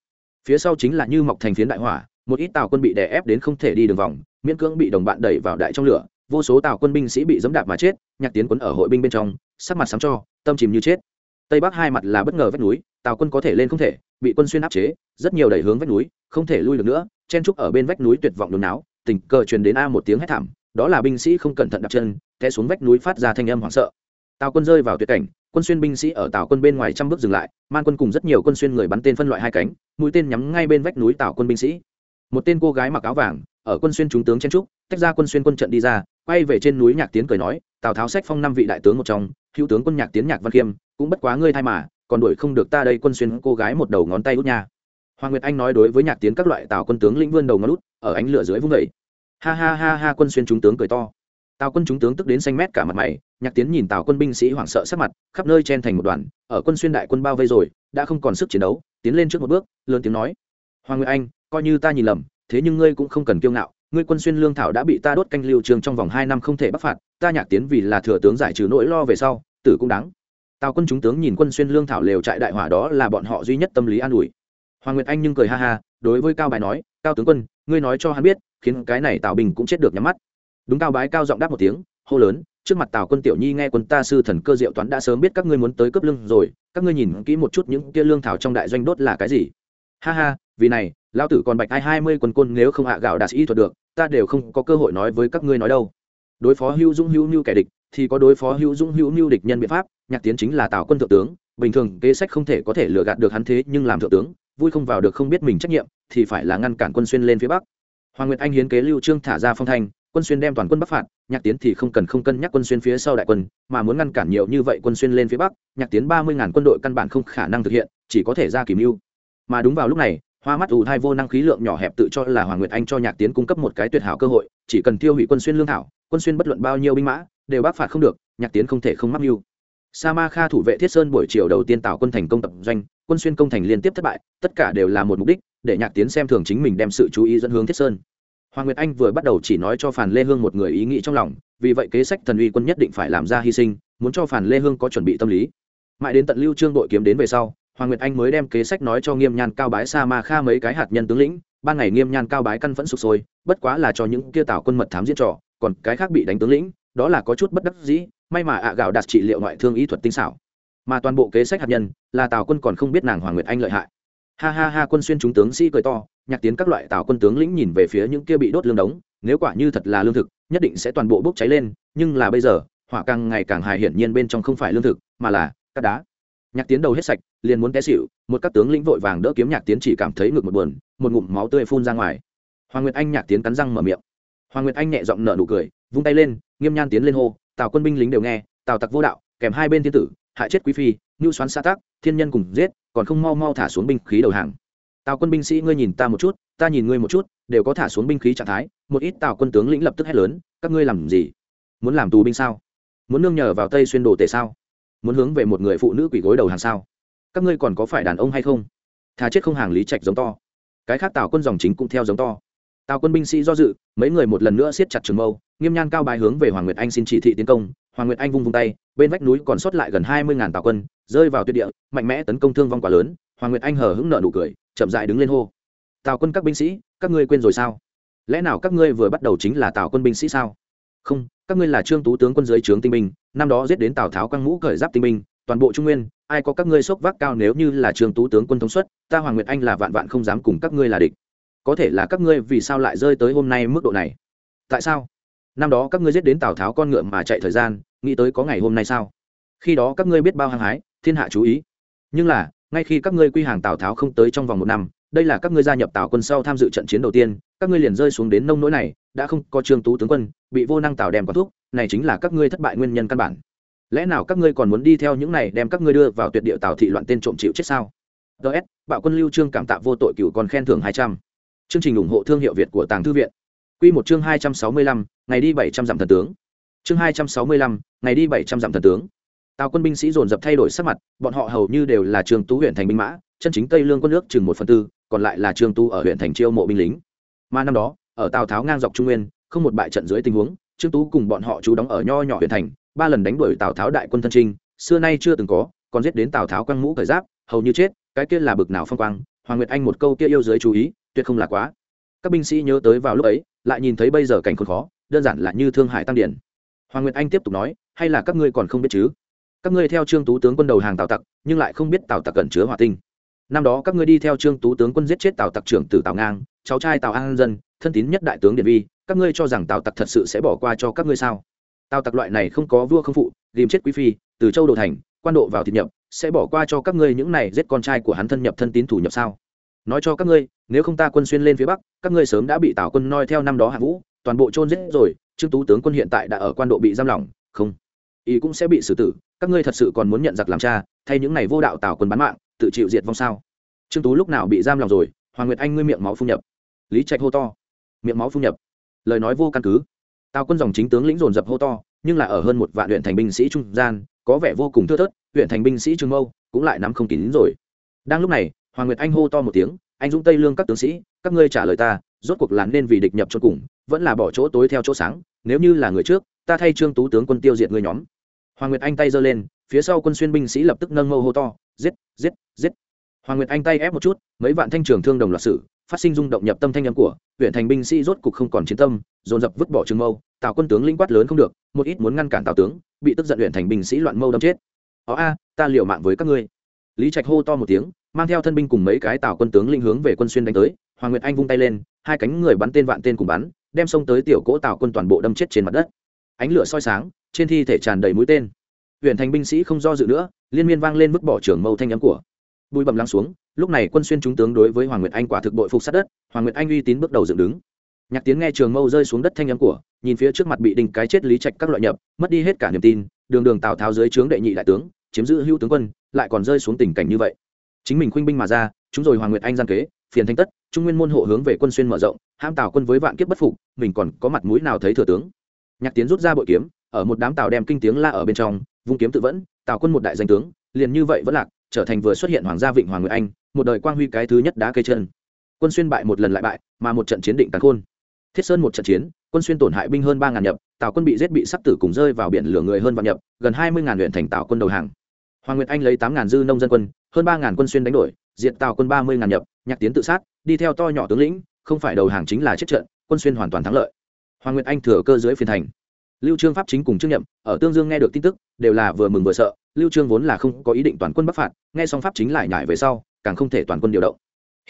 [SPEAKER 1] Phía sau chính là như mọc thành phiến đại hỏa, một ít tào quân bị đè ép đến không thể đi đường vòng, miễn cưỡng bị đồng bạn đẩy vào đại trong lửa, vô số tào quân binh sĩ bị dẫm đạp mà chết, nhạc tiến quấn ở hội binh bên trong, sắc mặt sáng cho, tâm chìm như chết. Tây bắc hai mặt là bất ngờ vách núi, tào quân có thể lên không thể, bị quân xuyên áp chế, rất nhiều đẩy hướng vách núi, không thể lui được nữa, chen trúc ở bên vách núi tuyệt vọng nôn náo, tình cờ truyền đến a một tiếng hét thảm, đó là binh sĩ không cẩn thận đặt chân, té xuống vách núi phát ra thanh âm hoảng sợ. Tào quân rơi vào tuyệt cảnh quân xuyên binh sĩ ở tào quân bên ngoài trăm bước dừng lại, man quân cùng rất nhiều quân xuyên người bắn tên phân loại hai cánh, mũi tên nhắm ngay bên vách núi tào quân binh sĩ. Một tên cô gái mặc áo vàng, ở quân xuyên chúng tướng chen trúc tách ra quân xuyên quân trận đi ra, quay về trên núi nhạc tiến cười nói, tào tháo sách phong năm vị đại tướng một trong, hữu tướng quân nhạc tiến nhạc văn khiêm, cũng bất quá ngươi thay mà, còn đuổi không được ta đây quân xuyên cô gái một đầu ngón tay út nha. Hoàng nguyệt anh nói đối với nhạc tiến các loại tào quân tướng lĩnh vươn đầu ngón út, ở ánh lửa dưới vung vẩy ha ha ha ha, quân xuyên chúng tướng cười to. Tào quân chúng tướng tức đến xanh mét cả mặt mày nhạc tiến nhìn tào quân binh sĩ hoảng sợ sắc mặt, khắp nơi chen thành một đoàn, ở quân xuyên đại quân bao vây rồi, đã không còn sức chiến đấu, tiến lên trước một bước, lớn tiếng nói. Hoàng nguyệt anh, coi như ta nhìn lầm, thế nhưng ngươi cũng không cần kiêu ngạo, ngươi quân xuyên lương thảo đã bị ta đốt canh lưu trường trong vòng hai năm không thể bắt phạt, ta nhạc tiến vì là thừa tướng giải trừ nỗi lo về sau, tử cũng đáng. Tào quân chúng tướng nhìn quân xuyên lương thảo lều trại đại hỏa đó là bọn họ duy nhất tâm lý an ủi. Hoàng nguyệt anh nhưng cười ha ha, đối với cao bài nói, cao tướng quân, ngươi nói cho hắn biết, khiến cái này tào bình cũng chết được nhắm mắt. Đúng cao bái cao giọng đáp một tiếng, hô lớn trước mặt tào quân tiểu nhi nghe quân ta sư thần cơ diệu toán đã sớm biết các ngươi muốn tới cấp lương rồi, các ngươi nhìn kỹ một chút những kia lương thảo trong đại doanh đốt là cái gì. Ha ha, vì này lao tử còn bạch ai hai mươi quân côn nếu không hạ gạo đạt sĩ thuật được, ta đều không có cơ hội nói với các ngươi nói đâu. Đối phó hữu dũng hữu mưu kẻ địch, thì có đối phó hữu dũng hữu mưu địch nhân biện pháp, nhạc tiến chính là tào quân thượng tướng, bình thường kế sách không thể có thể lừa gạt được hắn thế, nhưng làm thượng tướng, vui không vào được không biết mình trách nhiệm, thì phải là ngăn cản quân xuyên lên phía bắc. Hoàng nguyệt anh hiến kế lưu trương thả ra phong thanh quân xuyên đem toàn quân bắc phạt, nhạc tiến thì không cần không cân nhắc quân xuyên phía sau đại quân, mà muốn ngăn cản nhiều như vậy quân xuyên lên phía bắc, nhạc tiến ba mươi ngàn quân đội căn bản không khả năng thực hiện, chỉ có thể ra kìm mưu. Mà đúng vào lúc này, hoa mắt ù thai vô năng khí lượng nhỏ hẹp tự cho là hoàng nguyệt anh cho nhạc tiến cung cấp một cái tuyệt hảo cơ hội, chỉ cần tiêu hủy quân xuyên lương thảo, quân xuyên bất luận bao nhiêu binh mã, đều bắc phạt không được, nhạc tiến không thể không mắc mưu. Sa ma kha thủ vệ thiết sơn buổi chiều đầu tiên tạo quân thành công tập doanh, quân xuyên công thành liên tiếp thất bại, tất cả đều là một mục đích, để nhạc tiến xem thường chính mình đem sự chú ý dẫn hướng thiết sơn hoàng nguyệt anh vừa bắt đầu chỉ nói cho phản lê hương một người ý nghĩ trong lòng, vì vậy kế sách thần uy quân nhất định phải làm ra hy sinh, muốn cho phản lê hương có chuẩn bị tâm lý. Mãi đến tận lưu trương đội kiếm đến về sau, hoàng nguyệt anh mới đem kế sách nói cho nghiêm nhan cao bái sa ma kha mấy cái hạt nhân tướng lĩnh, ban ngày nghiêm nhan cao bái căn vẫn sụp sôi, bất quá là cho những kia tảo quân mật thám diễn trò, còn cái khác bị đánh tướng lĩnh, đó là có chút bất đắc dĩ, may mà ạ gạo đạt trị liệu ngoại thương y thuật tinh xảo. Mà toàn bộ kế sách hạt nhân, là tào quân còn không biết nàng hoàng nguyệt anh lợi hại. Ha ha ha, quân xuyên chúng tướng sĩ cười to nhạc tiến các loại tào quân tướng lĩnh nhìn về phía những kia bị đốt lương đống, nếu quả như thật là lương thực, nhất định sẽ toàn bộ bốc cháy lên, nhưng là bây giờ, hỏa càng ngày càng hài hiển nhiên bên trong không phải lương thực, mà là cát đá. Nhạc tiến đầu hết sạch, liền muốn té xịu một các tướng lĩnh vội vàng đỡ kiếm nhạc tiến chỉ cảm thấy ngực một buồn, một ngụm máu tươi phun ra ngoài. Hoàng nguyệt anh nhạc tiến cắn răng mở miệng. Hoàng nguyệt anh nhẹ giọng nở nụ cười, vung tay lên, nghiêm nhan tiến lên hô, tào quân binh lính đều nghe, tào tặc vô đạo, kèm hai bên thiên tử, hại chết quý phi ngưu xoắn xã tác thiên nhân cùng giết, còn không mau mau thả xuống binh khí đầu hàng tào quân binh sĩ, ngươi nhìn ta một chút, ta nhìn ngươi một chút, đều có thả xuống binh khí trạng thái, một ít tào quân tướng lĩnh lập tức hét lớn, các ngươi làm gì? Muốn làm tù binh sao? Muốn nương nhờ vào tây xuyên đồ tể sao? Muốn hướng về một người phụ nữ quỷ gối đầu hàng sao? Các ngươi còn có phải đàn ông hay không? Thà chết không hàng lý trạch giống to. Cái khác tào quân dòng chính cũng theo giống to. Tào quân binh sĩ do dự, mấy người một lần nữa siết chặt trường mâu, nghiêm nhan cao bài hướng về hoàng nguyệt anh xin chỉ thị tiến công. Hoàng nguyệt anh vung vung tay, bên vách núi còn sót lại gần hai mươi ngàn tào quân, rơi vào tuyệt địa, mạnh mẽ tấn công thương vong quá lớn. Hoàng nguyệt anh hờ hững nợ nụ cười chậm dại đứng lên hô. Tào quân các binh sĩ, các ngươi quên rồi sao? Lẽ nào các ngươi vừa bắt đầu chính là tào quân binh sĩ sao? Không, các ngươi là trương tú tướng quân dưới trướng tinh binh, năm đó giết đến tào tháo quăng mũ cởi giáp tinh binh, toàn bộ trung nguyên, ai có các ngươi sốc vác cao nếu như là trương tú tướng quân thống suất, ta hoàng nguyệt anh là vạn vạn không dám cùng các ngươi là địch. Có thể là các ngươi vì sao lại rơi tới hôm nay mức độ này? Tại sao? Năm đó các ngươi giết đến tào tháo con ngựa mà chạy thời gian, nghĩ tới có ngày hôm nay sao? Khi đó các ngươi biết bao hăng hái, thiên hạ chú ý. Nhưng là ngay khi các ngươi quy hàng tào tháo không tới trong vòng một năm, đây là các ngươi gia nhập tào quân sau tham dự trận chiến đầu tiên, các ngươi liền rơi xuống đến nông nỗi này, đã không có trương tú tướng quân, bị vô năng tào đem quán thuốc này chính là các ngươi thất bại nguyên nhân căn bản. Lẽ nào các ngươi còn muốn đi theo những này đem các ngươi đưa vào tuyệt địa tào thị loạn tên trộm chịu chết sao? Ts bạo quân lưu trương cảm tạ vô tội cựu còn khen thưởng hai trăm. Chương trình ủng hộ thương hiệu việt của tàng thư viện. Quy một chương hai trăm sáu mươi lăm, ngày đi bảy trăm dặm thần tướng. Chương hai trăm sáu mươi lăm, ngày đi bảy trăm dặm thần tướng tào quân binh sĩ dồn dập thay đổi sắc mặt, bọn họ hầu như đều là trường tú huyện thành binh mã, chân chính tây lương quân nước chừng một phần tư, còn lại là trường tu ở huyện thành chiêu mộ binh lính. Mà năm đó, ở tào tháo ngang dọc trung nguyên, không một bại trận dưới tình huống, trương tú cùng bọn họ trú đóng ở nho nhỏ huyện thành, ba lần đánh đuổi tào tháo đại quân thân trinh, xưa nay chưa từng có, còn giết đến tào tháo quăng mũ cởi giáp, hầu như chết, cái kia là bực nào phong quang, hoàng nguyệt anh một câu kia yêu dưới chú ý, tuyệt không là quá. Các binh sĩ nhớ tới vào lúc ấy, lại nhìn thấy bây giờ cảnh khốn khó, đơn giản là như thương hải tăng điển hoàng nguyệt anh tiếp tục nói, hay là các ngươi còn không biết chứ? Các ngươi theo trương tú tướng quân đầu hàng tào tặc, nhưng lại không biết tào tặc cẩn chứa hỏa tinh. Năm đó các ngươi đi theo trương tú tướng quân giết chết tào tặc trưởng tử tào ngang, cháu trai tào an dân, thân tín nhất đại tướng điện vi, các ngươi cho rằng tào tặc thật sự sẽ bỏ qua cho các ngươi sao? Tào tặc loại này không có vua không phụ ghìm chết quý phi, từ châu đồ thành, quan độ vào thịt nhập, sẽ bỏ qua cho các ngươi những này giết con trai của hắn thân nhập thân tín thủ nhập sao? Nói cho các ngươi, nếu không ta quân xuyên lên phía bắc, các ngươi sớm đã bị tào quân noi theo năm đó hạ vũ, toàn bộ trôn giết rồi, trương tú tướng quân hiện tại đã ở quan độ bị giam lỏng, không ý cũng sẽ bị xử tử, các ngươi thật sự còn muốn nhận giặc làm cha, thay những này vô đạo tào quân bán mạng, tự chịu diệt vong sao? Trương tú lúc nào bị giam lòng rồi, hoàng nguyệt anh ngươi miệng máu phu nhập. Lý trạch hô to. Miệng máu phu nhập. Lời nói vô căn cứ. Tào quân dòng chính tướng lĩnh dồn dập hô to, nhưng là ở hơn một vạn huyện thành binh sĩ trung gian, có vẻ vô cùng thưa thớt, huyện thành binh sĩ trương mâu cũng lại nắm không kín rồi. Đang lúc này, hoàng nguyệt anh hô to một tiếng, anh dũng tây lương các tướng sĩ, các ngươi trả lời ta, rốt cuộc là nên vì địch nhập cho cùng, vẫn là bỏ chỗ tối theo chỗ sáng, nếu như là người trước ta thay trương tú tướng quân tiêu diệt ngươi nhóm. Hoàng nguyệt anh tay giơ lên, phía sau quân xuyên binh sĩ lập tức nâng mâu hô to, giết giết giết. Hoàng nguyệt anh tay ép một chút, mấy vạn thanh trường thương đồng loạt sử, phát sinh rung động nhập tâm thanh âm của, huyện thành binh sĩ rốt cục không còn chiến tâm, dồn dập vứt bỏ trường mâu tào quân tướng linh quát lớn không được, một ít muốn ngăn cản tào tướng, bị tức giận huyện thành binh sĩ loạn mâu đâm chết. Ó a, ta liều mạng với các ngươi. Lý trạch hô to một tiếng, mang theo thân binh cùng mấy cái tào quân tướng linh hướng về quân xuyên đánh tới. Hoàng nguyệt anh vung tay lên, hai cánh người bắn tên vạn tên cùng bắn, đem xông tới tiểu cỗ tào quân toàn bộ đâm chết trên mặt đất ánh lửa soi sáng, trên thi thể tràn đầy mũi tên. Huyện thành binh sĩ không do dự nữa, liên miên vang lên vứt bỏ trưởng mâu thanh âm của. Bụi bầm lắng xuống, lúc này quân xuyên chúng tướng đối với hoàng nguyệt anh quả thực bội phục sát đất, hoàng nguyệt anh uy tín bước đầu dựng đứng. Nhạc tiếng nghe trường mâu rơi xuống đất thanh âm của, nhìn phía trước mặt bị đình cái chết lý trạch các loại nhập, mất đi hết cả niềm tin, đường đường tào tháo dưới trướng đệ nhị đại tướng, chiếm giữ hữu tướng quân, lại còn rơi xuống tình cảnh như vậy. Chính mình khuynh binh mà ra, chúng rồi hoàng nguyệt anh gian kế, phiền thanh tất, trung nguyên môn hộ hướng về quân xuyên mở rộng ham tào quân với vạn kiếp bất phục, mình còn có mặt mũi nào thấy thừa tướng? Nhạc tiến rút ra bội kiếm, ở một đám tàu đem kinh tiếng la ở bên trong, vung kiếm tự vẫn, tào quân một đại danh tướng, liền như vậy vẫn lạc, trở thành vừa xuất hiện hoàng gia vịnh hoàng nguyệt anh, một đời quang huy cái thứ nhất đá cây chân. Quân xuyên bại một lần lại bại, mà một trận chiến định tàn khôn. Thiết sơn một trận chiến, quân xuyên tổn hại binh hơn ba ngàn nhập, tào quân bị giết bị sắc tử cùng rơi vào biển lửa người hơn vạn nhập, gần hai mươi ngàn luyện thành tào quân đầu hàng. Hoàng nguyệt anh lấy tám ngàn dư nông dân quân, hơn ba ngàn quân xuyên đánh đổi, diệt tào quân ba mươi ngàn nhập, nhạc tiến tự sát, đi theo to nhỏ tướng lĩnh, không phải đầu hàng chính là chết trận, quân xuyên hoàn toàn thắng lợi hoàng nguyệt anh thừa cơ dưới phiên thành. Lưu trương pháp chính cùng trương nhậm, ở tương dương nghe được tin tức, đều là vừa mừng vừa sợ. Lưu trương vốn là không có ý định toàn quân bắc phạt, nghe xong pháp chính lại nhảy về sau, càng không thể toàn quân điều động.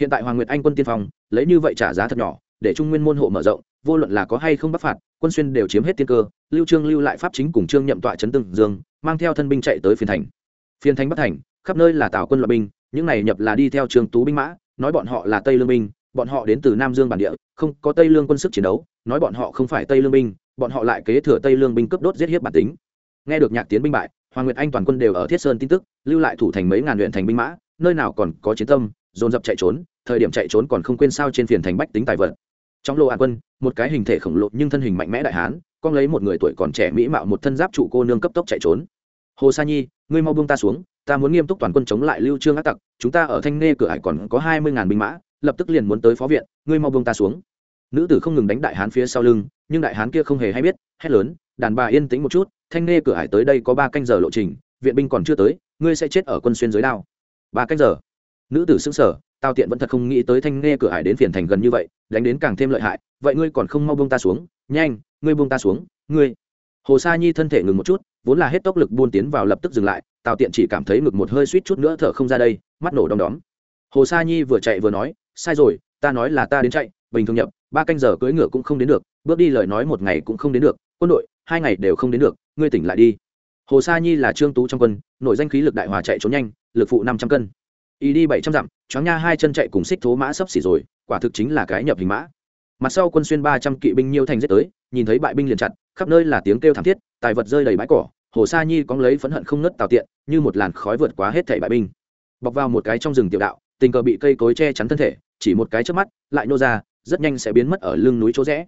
[SPEAKER 1] Hiện tại hoàng nguyệt anh quân tiên phong, lấy như vậy trả giá thật nhỏ, để trung nguyên môn hộ mở rộng, vô luận là có hay không bắc phạt, quân xuyên đều chiếm hết tiên cơ. Lưu trương lưu lại pháp chính cùng trương nhậm tọa chấn tương dương, mang theo thân binh chạy tới phiên thành. Phiên thành bắc thành, khắp nơi là tào quân loại binh, những này nhập là đi theo trương tú binh mã, nói bọn họ là tây lương binh bọn họ đến từ nam dương bản địa, không có tây lương quân sức chiến đấu, nói bọn họ không phải tây lương binh, bọn họ lại kế thừa tây lương binh cướp đốt giết hiếp bản tính. Nghe được nhạc tiến binh bại, hoàng nguyệt anh toàn quân đều ở thiết sơn tin tức, lưu lại thủ thành mấy ngàn luyện thành binh mã, nơi nào còn có chiến tâm, dồn dập chạy trốn, thời điểm chạy trốn còn không quên sao trên phiền thành bách tính tài vật. Trong lô an quân, một cái hình thể khổng lồ nhưng thân hình mạnh mẽ đại hán, con lấy một người tuổi còn trẻ mỹ mạo một thân giáp trụ cô nương cấp tốc chạy trốn. Hồ sa nhi, ngươi mau buông ta xuống, ta muốn nghiêm túc toàn quân chống lại lưu trương ác tặc, chúng ta ở thanh nê cửa hải còn có hai mươi ngàn binh mã lập tức liền muốn tới phó viện, ngươi mau buông ta xuống. Nữ tử không ngừng đánh đại hán phía sau lưng, nhưng đại hán kia không hề hay biết, hét lớn, đàn bà yên tĩnh một chút, thanh nê cửa hải tới đây có ba canh giờ lộ trình, viện binh còn chưa tới, ngươi sẽ chết ở quân xuyên dưới đao. Ba canh giờ. Nữ tử xứng sở tao tiện vẫn thật không nghĩ tới thanh nê cửa hải đến phiền thành gần như vậy, đánh đến càng thêm lợi hại, vậy ngươi còn không mau buông ta xuống, nhanh, ngươi buông ta xuống, ngươi. Hồ sa nhi thân thể ngừng một chút, vốn là hết tốc lực buôn tiến vào lập tức dừng lại tào tiện chỉ cảm thấy ngực một hơi suýt chút nữa thở không ra đây, mắt nổ đom đóm. Hồ sa nhi vừa chạy vừa nói sai rồi, ta nói là ta đến chạy, bình thường nhập, ba canh giờ cưỡi ngựa cũng không đến được, bước đi lời nói một ngày cũng không đến được, quân đội, hai ngày đều không đến được, ngươi tỉnh lại đi. Hồ sa nhi là trương tú trong quân, nội danh khí lực đại hòa chạy trốn nhanh, lực phụ năm trăm cân. Y đi bảy trăm dặm, choáng nha hai chân chạy cùng xích thố mã sấp xỉ rồi, quả thực chính là cái nhập hình mã. Mặt sau quân xuyên ba trăm kỵ binh nhiêu thành giết tới, nhìn thấy bại binh liền chặt khắp nơi là tiếng kêu thảm thiết, tài vật rơi đầy bãi cỏ, hồ sa nhi cóng lấy phẫn hận không ngất tào tiện, như một làn khói vượt quá hết thảy bại binh. Bọc vào một cái trong rừng tiểu đạo tình cờ bị cây cối che chắn thân thể, chỉ một cái trước mắt, lại nô ra, rất nhanh sẽ biến mất ở lưng núi chỗ rẽ.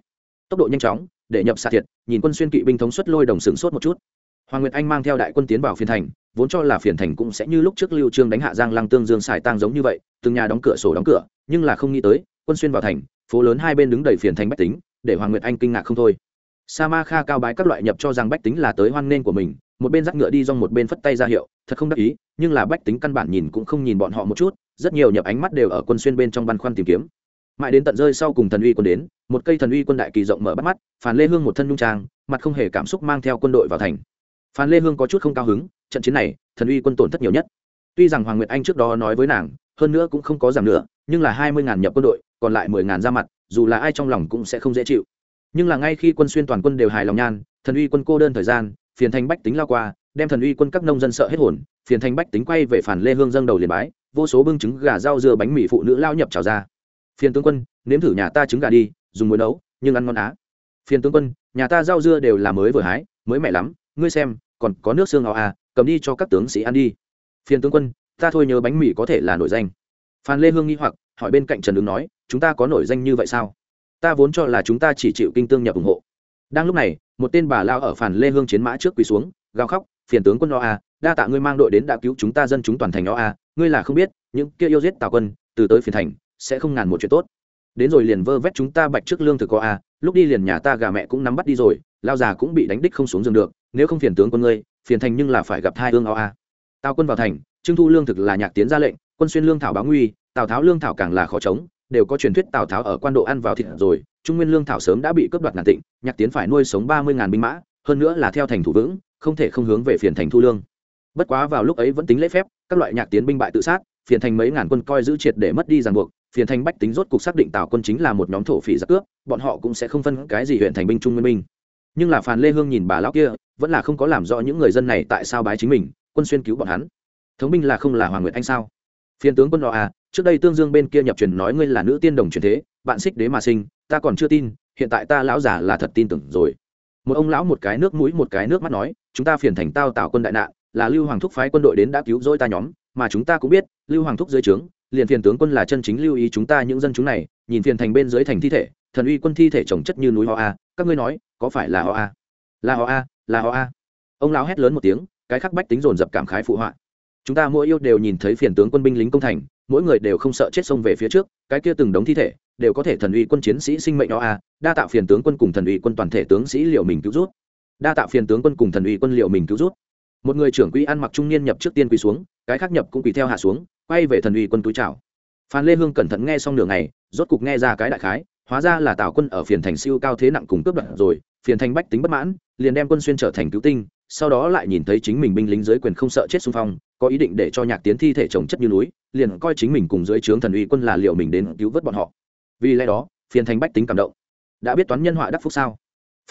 [SPEAKER 1] Tốc độ nhanh chóng, để nhập xạ thiệt, nhìn quân xuyên kỵ binh thống suất lôi đồng sừng sốt một chút. Hoàng nguyệt anh mang theo đại quân tiến vào phiền thành, vốn cho là phiền thành cũng sẽ như lúc trước lưu trương đánh hạ giang lăng tương dương xài tang giống như vậy, từng nhà đóng cửa sổ đóng cửa, nhưng là không nghĩ tới, quân xuyên vào thành, phố lớn hai bên đứng đầy phiền thành bách tính, để hoàng nguyệt anh kinh ngạc không thôi. Sa ma kha cao bái các loại nhập cho rằng bách tính là tới hoan nghênh của mình, một bên dắt ngựa đi rong một bên phất tay ra hiệu, thật không đắc ý, nhưng là bách tính căn bản nhìn cũng không nhìn bọn họ một chút rất nhiều nhập ánh mắt đều ở quân xuyên bên trong băn khoăn tìm kiếm. Mãi đến tận rơi sau cùng thần uy quân đến, một cây thần uy quân đại kỳ rộng mở bắt mắt phản lê hương một thân nhung trang, mặt không hề cảm xúc mang theo quân đội vào thành. Phan lê hương có chút không cao hứng, trận chiến này, thần uy quân tổn thất nhiều nhất. Tuy rằng hoàng nguyệt anh trước đó nói với nàng, hơn nữa cũng không có giảm nữa, nhưng là hai mươi ngàn nhập quân đội, còn lại mười ngàn ra mặt, dù là ai trong lòng cũng sẽ không dễ chịu. Nhưng là ngay khi quân xuyên toàn quân đều hài lòng nhan, thần uy quân cô đơn thời gian, phiền thanh bách tính lao qua đem thần uy quân các nông dân sợ hết hồn, phiền Thanh bách tính quay về phản lê hương dâng đầu liền bái, vô số bưng trứng gà rau dưa bánh mì phụ nữ lao nhập trào ra. Phiền tướng quân, nếm thử nhà ta trứng gà đi, dùng muối nấu, nhưng ăn ngon á. Phiền tướng quân, nhà ta rau dưa đều là mới vừa hái, mới mẻ lắm, ngươi xem, còn có nước xương ngò à cầm đi cho các tướng sĩ ăn đi. Phiền tướng quân, ta thôi nhớ bánh mì có thể là nổi danh. Phan lê hương nghi hoặc, hỏi bên cạnh trần ứng nói, chúng ta có nổi danh như vậy sao? Ta vốn cho là chúng ta chỉ chịu kinh tương nhập ủng hộ. Đang lúc này, một tên bà lao ở phản lê hương chiến mã trước quỳ xuống, gào khóc phiền tướng quân o a đa tạ ngươi mang đội đến đã cứu chúng ta dân chúng toàn thành o a ngươi là không biết, những kia yêu giết tào quân, từ tới phiền thành, sẽ không ngàn một chuyện tốt. Đến rồi liền vơ vét chúng ta bạch trước lương thực có a lúc đi liền nhà ta gà mẹ cũng nắm bắt đi rồi, lao già cũng bị đánh đích không xuống giường được, nếu không phiền tướng quân ngươi, phiền thành nhưng là phải gặp hai hương o a tào quân vào thành trưng thu lương thực là nhạc tiến ra lệnh, quân xuyên lương thảo báo nguy, tào tháo lương thảo càng là khó chống, đều có truyền thuyết tào tháo ở quan độ ăn vào thịt rồi, trung nguyên lương thảo sớm đã bị cướp đoạt ngàn tịnh, nhạc tiến phải nuôi sống ba mươi ngàn binh mã, hơn nữa là theo thành thủ vững không thể không hướng về phiền thành thu lương. Bất quá vào lúc ấy vẫn tính lễ phép, các loại nhạc tiến binh bại tự sát, phiền thành mấy ngàn quân coi giữ triệt để mất đi ràng buộc, phiền thành bách tính rốt cục xác định tào quân chính là một nhóm thổ phỉ giặc cướp, bọn họ cũng sẽ không phân cái gì huyện thành binh, trung nguyên minh nhưng là phàn lê hương nhìn bà lão kia, vẫn là không có làm rõ những người dân này tại sao bái chính mình, quân xuyên cứu bọn hắn. Thống binh là không là hoàng nguyệt anh sao? Phiền tướng quân họ à trước đây tương dương bên kia nhập truyền nói ngươi là nữ tiên đồng truyền thế, bạn xích đế mà sinh, ta còn chưa tin, hiện tại ta lão già là thật tin tưởng rồi một ông lão một cái nước mũi một cái nước mắt nói, chúng ta phiền thành tao tạo quân đại nạn, là lưu hoàng thúc phái quân đội đến đã cứu rỗi ta nhóm, mà chúng ta cũng biết, lưu hoàng thúc dưới trướng, liền phiền tướng quân là chân chính lưu ý chúng ta những dân chúng này, nhìn phiền thành bên dưới thành thi thể, thần uy quân thi thể trồng chất như núi họ a, các ngươi nói, có phải là họ a? Là họ a, là họ a. Ông lão hét lớn một tiếng, cái khắc bách tính dồn dập cảm khái phụ họa. Chúng ta mỗi yêu đều nhìn thấy phiền tướng quân binh lính công thành mỗi người đều không sợ chết xông về phía trước, cái kia từng đống thi thể đều có thể thần uy quân chiến sĩ sinh mệnh đó a đa tạo phiền tướng quân cùng thần uy quân toàn thể tướng sĩ liệu mình cứu rút đa tạo phiền tướng quân cùng thần uy quân liệu mình cứu rút một người trưởng quỹ ăn mặc trung niên nhập trước tiên quỳ xuống, cái khác nhập cũng quỳ theo hạ xuống, quay về thần uy quân túi chào. Phan lê hương cẩn thận nghe xong nửa ngày, rốt cục nghe ra cái đại khái, hóa ra là tào quân ở phiền thành siêu cao thế nặng cùng cướp đoạt rồi, phiền thành bách tính bất mãn, liền đem quân xuyên trở thành cứu tinh sau đó lại nhìn thấy chính mình binh lính dưới quyền không sợ chết xung phong, có ý định để cho nhạc tiến thi thể trồng chất như núi, liền coi chính mình cùng dưới trướng thần uy quân là liệu mình đến cứu vớt bọn họ. Vì lẽ đó, phiền thành bách tính cảm động. Đã biết toán nhân họa đắc phúc sao?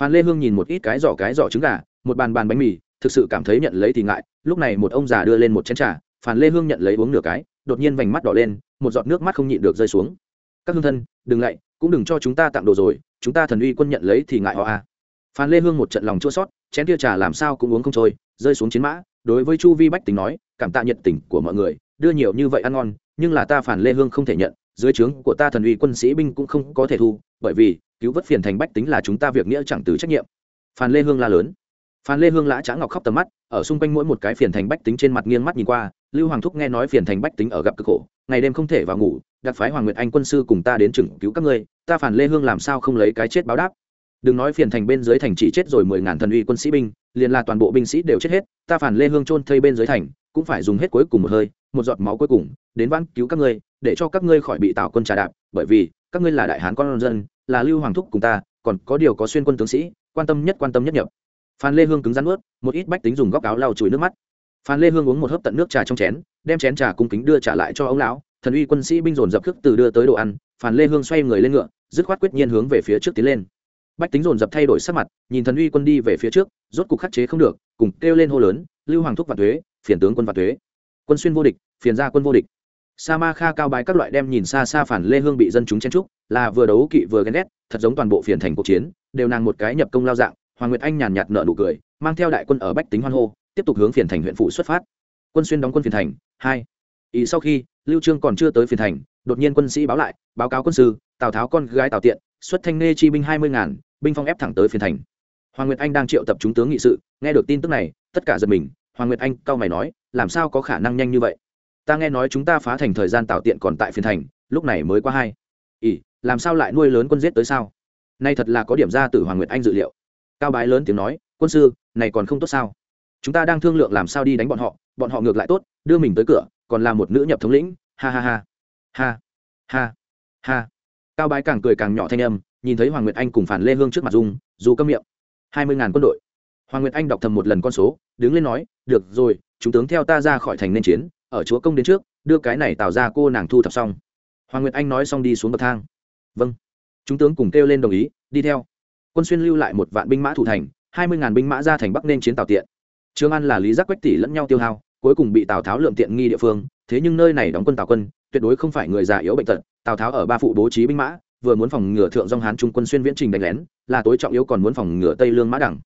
[SPEAKER 1] Phan lê hương nhìn một ít cái giỏ cái giỏ trứng gà, một bàn bàn bánh mì, thực sự cảm thấy nhận lấy thì ngại, lúc này một ông già đưa lên một chén trà, phan lê hương nhận lấy uống nửa cái, đột nhiên vành mắt đỏ lên, một giọt nước mắt không nhịn được rơi xuống. Các hương thân, đừng lạy cũng đừng cho chúng ta tặng đồ rồi, chúng ta thần uy quân nhận lấy thì ngại họ à? Phan lê hương một trận lòng chua sót, chén tia trà làm sao cũng uống không trôi, rơi xuống chiến mã, đối với chu vi bách tính nói, cảm tạ nhiệt tình của mọi người, đưa nhiều như vậy ăn ngon, nhưng là ta phản lê hương không thể nhận, dưới trướng của ta thần uy quân sĩ binh cũng không có thể thu, bởi vì cứu vớt phiền thành bách tính là chúng ta việc nghĩa chẳng từ trách nhiệm. Phan lê hương la lớn. Phan lê hương lã trá ngọc khóc tầm mắt, ở xung quanh mỗi một cái phiền thành bách tính trên mặt nghiêng mắt nhìn qua, lưu hoàng thúc nghe nói phiền thành bách tính ở gặp cực khổ, ngày đêm không thể vào ngủ, đặc phái hoàng nguyệt anh quân sư cùng ta đến chừng cứu các ngươi, ta phản lê hương làm sao không lấy cái chết báo đáp đừng nói phiền thành bên dưới thành chỉ chết rồi mười ngàn thần uy quân sĩ binh, liền là toàn bộ binh sĩ đều chết hết, ta phản lê hương trôn thây bên dưới thành, cũng phải dùng hết cuối cùng một hơi, một giọt máu cuối cùng, đến vãn cứu các ngươi, để cho các ngươi khỏi bị tào quân trà đạp, bởi vì, các ngươi là đại hán con dân, là lưu hoàng thúc cùng ta, còn có điều có xuyên quân tướng sĩ, quan tâm nhất quan tâm nhất nhập. Phan lê hương cứng rắn ướt một ít bách tính dùng góc áo lau chùi nước mắt. Phan lê hương uống một hớp tận nước trà trong chén, đem chén trà cung kính đưa trả lại cho ông lão, thần uy quân sĩ binh dồn dập khước từ đưa tới đồ ăn phan lê hương xoay người lên ngựa, dứt khoát quyết nhiên hướng về phía trước tiến lên bách tính dồn dập thay đổi sắc mặt, nhìn thần uy quân đi về phía trước, rốt cục khắc chế không được, cùng kêu lên hô lớn, lưu hoàng thúc và thuế phiền tướng quân và thuế quân xuyên vô địch, phiền gia quân vô địch. Sa ma kha cao bái các loại đem nhìn xa xa phản lê hương bị dân chúng chen trúc là vừa đấu kỵ vừa ghen ghét, thật giống toàn bộ phiền thành cuộc chiến, đều nàng một cái nhập công lao dạng, hoàng nguyệt anh nhàn nhạt nợ nụ cười, mang theo đại quân ở bách tính hoan hô, tiếp tục hướng phiền thành huyện phụ xuất phát. Quân xuyên đóng quân phiền thành, hai. Ý sau khi, lưu trương còn chưa tới phiền thành, đột nhiên quân sĩ báo lại, báo cáo quân sư, tào tháo con gái tào tiện xuất thanh nê chi binh hai mươi ngàn, binh phong ép thẳng tới phiền thành. Hoàng nguyệt anh đang triệu tập chúng tướng nghị sự, nghe được tin tức này, tất cả giật mình, hoàng nguyệt anh cau mày nói, làm sao có khả năng nhanh như vậy? Ta nghe nói chúng ta phá thành thời gian tạo tiện còn tại phiên thành, lúc này mới qua hai. Ỉ, làm sao lại nuôi lớn quân giết tới sao? Nay thật là có điểm ra từ hoàng nguyệt anh dự liệu. Cao bái lớn tiếng nói, quân sư, này còn không tốt sao? Chúng ta đang thương lượng làm sao đi đánh bọn họ bọn họ ngược lại tốt, đưa mình tới cửa, còn là một nữ nhập thống lĩnh, ha ha ha. Ha ha ha cao bái càng cười càng nhỏ thanh âm, nhìn thấy hoàng nguyệt anh cùng phản lê hương trước mặt dung, dù câm miệng. Hai mươi ngàn quân đội. Hoàng nguyệt anh đọc thầm một lần con số, đứng lên nói, được rồi, chúng tướng theo ta ra khỏi thành nên chiến, ở chúa công đến trước, đưa cái này tạo ra cô nàng thu thập xong. Hoàng nguyệt anh nói xong đi xuống bậc thang. Vâng. Chúng tướng cùng kêu lên đồng ý, đi theo. Quân xuyên lưu lại một vạn binh mã thủ thành, hai mươi ngàn binh mã ra thành bắc nên chiến tào tiện. Trương an là lý giác quách tỷ lẫn nhau tiêu hao, cuối cùng bị tào tháo lượm tiện nghi địa phương, thế nhưng nơi này đóng quân tào quân, tuyệt đối không phải người già yếu bệnh tật tào tháo ở ba phụ bố trí binh mã, vừa muốn phòng ngừa thượng dòng hán trung quân xuyên viễn trình đánh lén, là tối trọng yếu còn muốn phòng ngừa tây lương mã đẳng.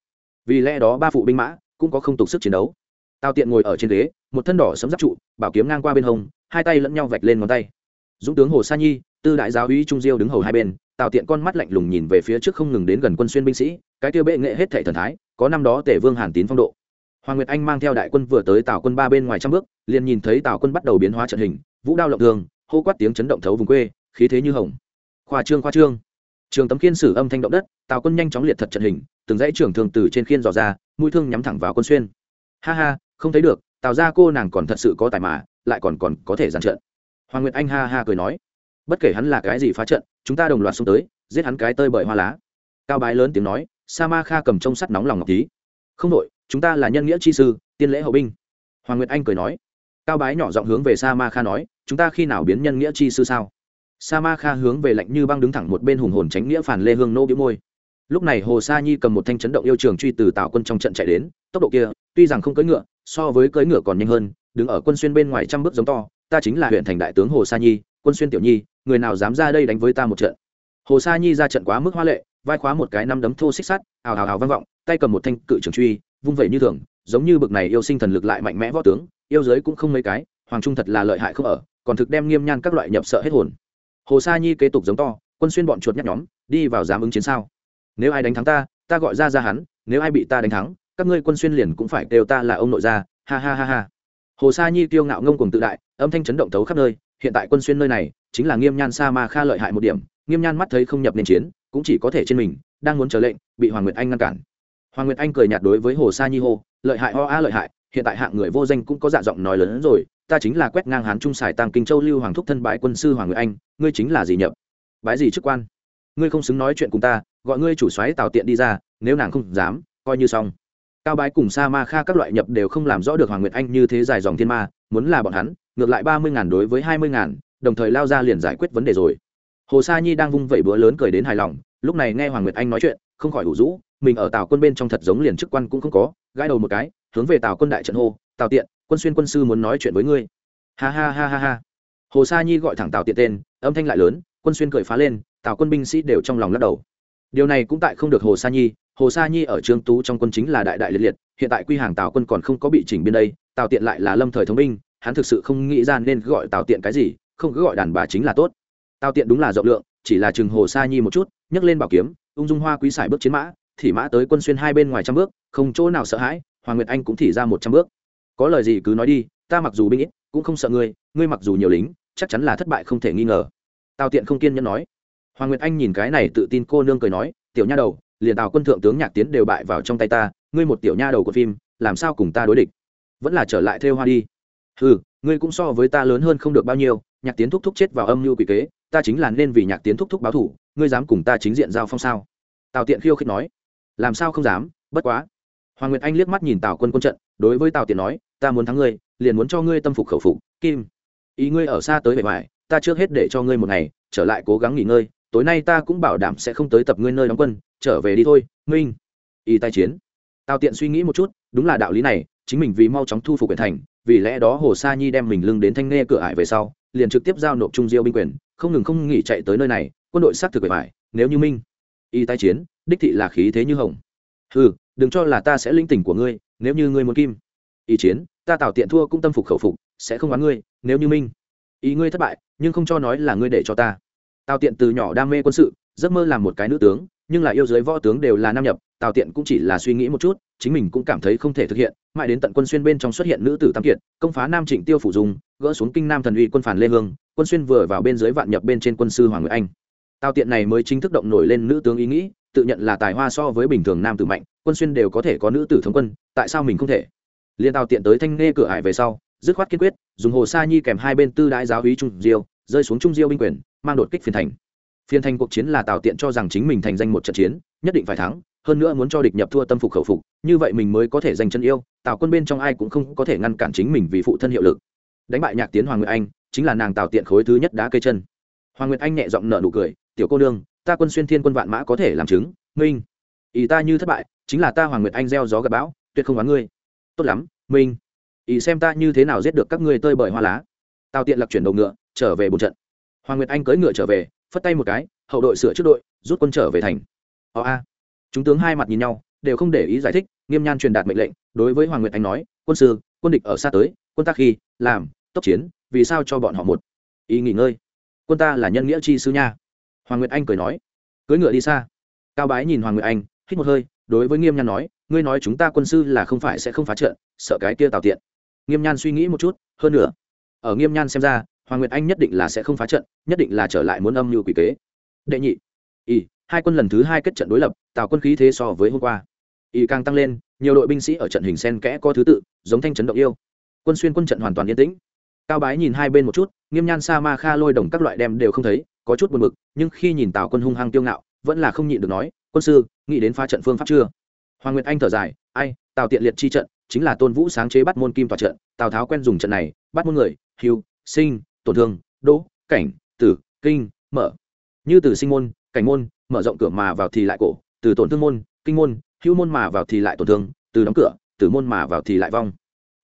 [SPEAKER 1] Vì lẽ đó ba phụ binh mã cũng có không tục sức chiến đấu. Tào tiện ngồi ở trên ghế, một thân đỏ sấm giáp trụ, bảo kiếm ngang qua bên hông, hai tay lẫn nhau vạch lên ngón tay. Dũng tướng hồ sa nhi, tư đại giáo uy trung diêu đứng hầu hai bên, tào tiện con mắt lạnh lùng nhìn về phía trước không ngừng đến gần quân xuyên binh sĩ, cái tiêu bệ nghệ hết thể thần thái, có năm đó tể vương hàn tín phong độ. Hoàng nguyệt anh mang theo đại quân vừa tới tào quân ba bên ngoài trăm bước, liền nhìn thấy tào quân bắt đầu biến hóa trận hình, vũ đao lộng thường hô quát tiếng chấn động thấu vùng quê, khí thế như hồng. Khoa trương khoa trương. Trường tấm khiên sử âm thanh động đất, tào quân nhanh chóng liệt thật trận hình, từng dãy trưởng thường từ trên khiên dò ra, mũi thương nhắm thẳng vào quân xuyên. Ha ha, không thấy được, tào ra cô nàng còn thật sự có tài mà, lại còn còn có thể giàn trận. Hoàng nguyệt anh ha ha cười nói, bất kể hắn là cái gì phá trận, chúng ta đồng loạt xông tới, giết hắn cái tơi bởi hoa lá. Cao bái lớn tiếng nói, sa ma kha cầm trông sắt nóng lòng ngọc tí không đội, chúng ta là nhân nghĩa chi sư, tiên lễ hậu binh. Hoàng nguyệt anh cười nói cao bái nhỏ giọng hướng về sa ma kha nói, chúng ta khi nào biến nhân nghĩa chi sư sao? Sa ma kha hướng về lạnh như băng đứng thẳng một bên hùng hồn tránh nghĩa phản lê hương nô biếu môi. Lúc này hồ sa nhi cầm một thanh chấn động yêu trường truy từ tạo quân trong trận chạy đến, tốc độ kia, tuy rằng không cưỡi ngựa, so với cưỡi ngựa còn nhanh hơn, đứng ở quân xuyên bên ngoài trăm bước giống to, ta chính là huyện thành đại tướng hồ sa nhi, quân xuyên tiểu nhi, người nào dám ra đây đánh với ta một trận? Hồ sa nhi ra trận quá mức hoa lệ, vai khóa một cái năm đấm thô xích sắt, ào ào ào vang vọng, tay cầm một thanh cự trường truy, vung vẩy như thường, giống như bực này yêu sinh thần lực lại mạnh mẽ võ tướng yêu giới cũng không mấy cái, hoàng trung thật là lợi hại không ở, còn thực đem nghiêm nhan các loại nhập sợ hết hồn. Hồ sa nhi kế tục giống to, quân xuyên bọn chuột nhắc nhóm, đi vào dám ứng chiến sao. Nếu ai đánh thắng ta ta gọi ra ra hắn, nếu ai bị ta đánh thắng, các ngươi quân xuyên liền cũng phải kêu ta là ông nội gia ha ha ha ha. Hồ sa nhi tiêu ngạo ngông cùng tự đại, âm thanh chấn động thấu khắp nơi, hiện tại quân xuyên nơi này, chính là nghiêm nhan sa ma kha lợi hại một điểm, nghiêm nhan mắt thấy không nhập nên chiến, cũng chỉ có thể trên mình, đang muốn chờ lệnh, bị hoàng nguyệt anh ngăn cản. Hoàng nguyệt anh cười nhạt đối với hồ sa nhi hô, lợi hại, ho a, lợi hại hiện tại hạng người vô danh cũng có dạ giọng nói lớn hơn rồi, ta chính là quét ngang hán trung sài tăng kinh châu lưu hoàng thúc thân bái quân sư hoàng nguyệt anh, ngươi chính là gì nhập bái gì chức quan? Ngươi không xứng nói chuyện cùng ta, gọi ngươi chủ xoáy tào tiện đi ra, nếu nàng không dám, coi như xong. Cao bái cùng sa ma kha các loại nhập đều không làm rõ được hoàng nguyệt anh như thế dài dòng thiên ma, muốn là bọn hắn, ngược lại ba mươi ngàn đối với hai mươi ngàn, đồng thời lao ra liền giải quyết vấn đề rồi. Hồ sa nhi đang vung vẩy bữa lớn cười đến hài lòng, lúc này nghe hoàng nguyệt anh nói chuyện, không khỏi ủ rũ, mình ở tào quân bên trong thật giống liền chức quan cũng không có, gãi đầu một cái hướng về tào quân đại trận hô, tào tiện, quân xuyên quân sư muốn nói chuyện với ngươi. Ha ha ha ha ha. Hồ sa nhi gọi thẳng tào tiện tên, âm thanh lại lớn, quân xuyên cười phá lên, tào quân binh sĩ đều trong lòng lắc đầu. Điều này cũng tại không được hồ sa nhi, hồ sa nhi ở trương tú trong quân chính là đại đại liệt liệt, hiện tại quy hàng tào quân còn không có bị chỉnh biên đây, tào tiện lại là lâm thời thống binh, hắn thực sự không nghĩ ra nên gọi tào tiện cái gì, không cứ gọi đàn bà chính là tốt. Tào tiện đúng là rộng lượng, chỉ là chừng hồ sa nhi một chút, nhấc lên bảo kiếm, ung dung hoa quý sải bước chiến mã, thì mã tới quân xuyên hai bên ngoài trăm bước, không chỗ nào sợ hãi hoàng nguyệt anh cũng thì ra một trăm bước. Có lời gì cứ nói đi, ta mặc dù binh ít, cũng không sợ ngươi ngươi mặc dù nhiều lính, chắc chắn là thất bại không thể nghi ngờ. Tào tiện không kiên nhẫn nói. Hoàng nguyệt anh nhìn cái này tự tin cô nương cười nói, tiểu nha đầu, liền tào quân thượng tướng nhạc tiến đều bại vào trong tay ta, ngươi một tiểu nha đầu của phim, làm sao cùng ta đối địch? Vẫn là trở lại theo hoa đi. Ừ ngươi cũng so với ta lớn hơn không được bao nhiêu, nhạc tiến thúc thúc chết vào âm mưu quỷ kế, ta chính là nên vì nhạc tiến thúc thúc báo thủ, ngươi dám cùng ta chính diện giao phong sao? Tào tiện khiêu khích nói. Làm sao không dám, bất quá hoàng nguyệt anh liếc mắt nhìn tào quân quân trận, đối với tào tiện nói, ta muốn thắng ngươi, liền muốn cho ngươi tâm phục khẩu phục, kim. Ý ngươi ở xa tới bề ngoài, ta trước hết để cho ngươi một ngày, trở lại cố gắng nghỉ ngơi, tối nay ta cũng bảo đảm sẽ không tới tập ngươi nơi đóng quân, trở về đi thôi, minh. Y tai chiến. Tào tiện suy nghĩ một chút, đúng là đạo lý này, chính mình vì mau chóng thu phục quyền thành, vì lẽ đó hồ sa nhi đem mình lưng đến thanh nghe cửa ải về sau, liền trực tiếp giao nộp trung diêu binh quyền, không ngừng không nghỉ chạy tới nơi này, quân đội xác thực bề ngoài, nếu như minh. Y tai chiến, đích thị là khí thế như hồng. Ừ đừng cho là ta sẽ linh tỉnh của ngươi, nếu như ngươi muốn kim. Ý chiến, ta tạo tiện thua cũng tâm phục khẩu phục, sẽ không oán ngươi, nếu như minh. Ý ngươi thất bại, nhưng không cho nói là ngươi để cho ta. Tào tiện từ nhỏ đam mê quân sự, giấc mơ làm một cái nữ tướng, nhưng là yêu giới võ tướng đều là nam nhập, tào tiện cũng chỉ là suy nghĩ một chút, chính mình cũng cảm thấy không thể thực hiện, mãi đến tận quân xuyên bên trong xuất hiện nữ tử tam kiệt, công phá nam trịnh tiêu phủ dùng gỡ xuống kinh nam thần uy quân phản lê hương, quân xuyên vừa vào bên dưới vạn nhập bên trên quân sư hoàng nguyễn anh. Tào tiện này mới chính thức động nổi lên nữ tướng ý nghĩ tự nhận là tài hoa so với bình thường nam tử mạnh, quân xuyên đều có thể có nữ tử thống quân, tại sao mình không thể? Liên tàu tiện tới thanh nghe cửa hải về sau, dứt khoát kiên quyết, dùng hồ sa nhi kèm hai bên tư đại giáo hí trung diêu, rơi xuống trung diêu binh quyền, mang đột kích phiền thành. Phiền thành cuộc chiến là tào tiện cho rằng chính mình thành danh một trận chiến, nhất định phải thắng, hơn nữa muốn cho địch nhập thua tâm phục khẩu phục, như vậy mình mới có thể giành chân yêu, tào quân bên trong ai cũng không có thể ngăn cản chính mình vì phụ thân hiệu lực. Đánh bại nhạc tiến hoàng nguyệt anh, chính là nàng tào tiện khối thứ nhất đá cây chân. Hoàng nguyệt anh nhẹ giọng nở nụ cười, tiểu cô nương ta quân xuyên thiên quân vạn mã có thể làm chứng, minh. Ý ta như thất bại, chính là ta hoàng nguyệt anh gieo gió gặp bão, tuyệt không đoán ngươi. Tốt lắm, minh. Ý xem ta như thế nào giết được các ngươi tơi bởi hoa lá. Tào tiện lặc chuyển đầu ngựa, trở về một trận. Hoàng nguyệt anh cưỡi ngựa trở về, phất tay một cái, hậu đội sửa trước đội, rút quân trở về thành. Ò a. Chúng tướng hai mặt nhìn nhau, đều không để ý giải thích, nghiêm nhan truyền đạt mệnh lệnh, đối với hoàng nguyệt anh nói, quân sư, quân địch ở xa tới, quân ta khi, làm, tốc chiến, vì sao cho bọn họ một? Ý nghỉ ngơi. Quân ta là nhân nghĩa chi sứ nha hoàng nguyệt anh cười nói, cưỡi ngựa đi xa. Cao bái nhìn hoàng nguyệt anh, hít một hơi, đối với nghiêm nhan nói, ngươi nói chúng ta quân sư là không phải sẽ không phá trận, sợ cái kia tào tiện. Nghiêm nhan suy nghĩ một chút, hơn nữa, ở nghiêm nhan xem ra, hoàng nguyệt anh nhất định là sẽ không phá trận, nhất định là trở lại muốn âm mưu quỷ kế. Đệ nhị. Y hai quân lần thứ hai kết trận đối lập tạo quân khí thế so với hôm qua. Y càng tăng lên, nhiều đội binh sĩ ở trận hình sen kẽ có thứ tự, giống thanh trấn động yêu. Quân xuyên quân trận hoàn toàn yên tĩnh. Cao bái nhìn hai bên một chút, nghiêm nhan sa ma kha lôi đồng các loại đem đều không thấy có chút buồn bực, nhưng khi nhìn tào quân hung hăng tiêu ngạo, vẫn là không nhịn được nói, quân sư, nghĩ đến phá trận phương pháp chưa? Hoàng nguyệt anh thở dài, ai, tào tiện liệt chi trận, chính là tôn vũ sáng chế bắt môn kim tòa trận, tào tháo quen dùng trận này, bắt môn người hiu sinh, tổn thương, đỗ, cảnh, tử, kinh, mở. Như từ sinh môn, cảnh môn, mở rộng cửa mà vào thì lại cổ, từ tổn thương môn, kinh môn, hưu môn mà vào thì lại tổn thương, từ đóng cửa từ môn mà vào thì lại vong.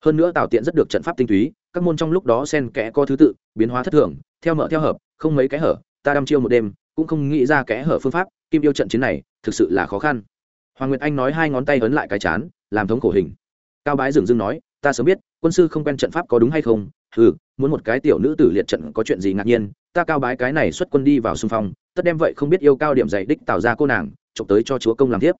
[SPEAKER 1] Hơn nữa tào tiện rất được trận pháp tinh túy, các môn trong lúc đó xen kẽ có thứ tự, biến hóa thất thường, theo mở theo hợp, không mấy cái hở ta đăm chiêu một đêm, cũng không nghĩ ra kẽ hở phương pháp, kim yêu trận chiến này, thực sự là khó khăn. Hoàng nguyệt anh nói hai ngón tay ấn lại cái chán, làm thống khổ hình. Cao bái dừng dưng nói, ta sớm biết, quân sư không quen trận pháp có đúng hay không? Ừ muốn một cái tiểu nữ tử liệt trận có chuyện gì ngạc nhiên, ta cao bái cái này xuất quân đi vào xung phong, tất đem vậy không biết yêu cao điểm dạy đích tạo ra cô nàng trộm tới cho chúa công làm tiếp.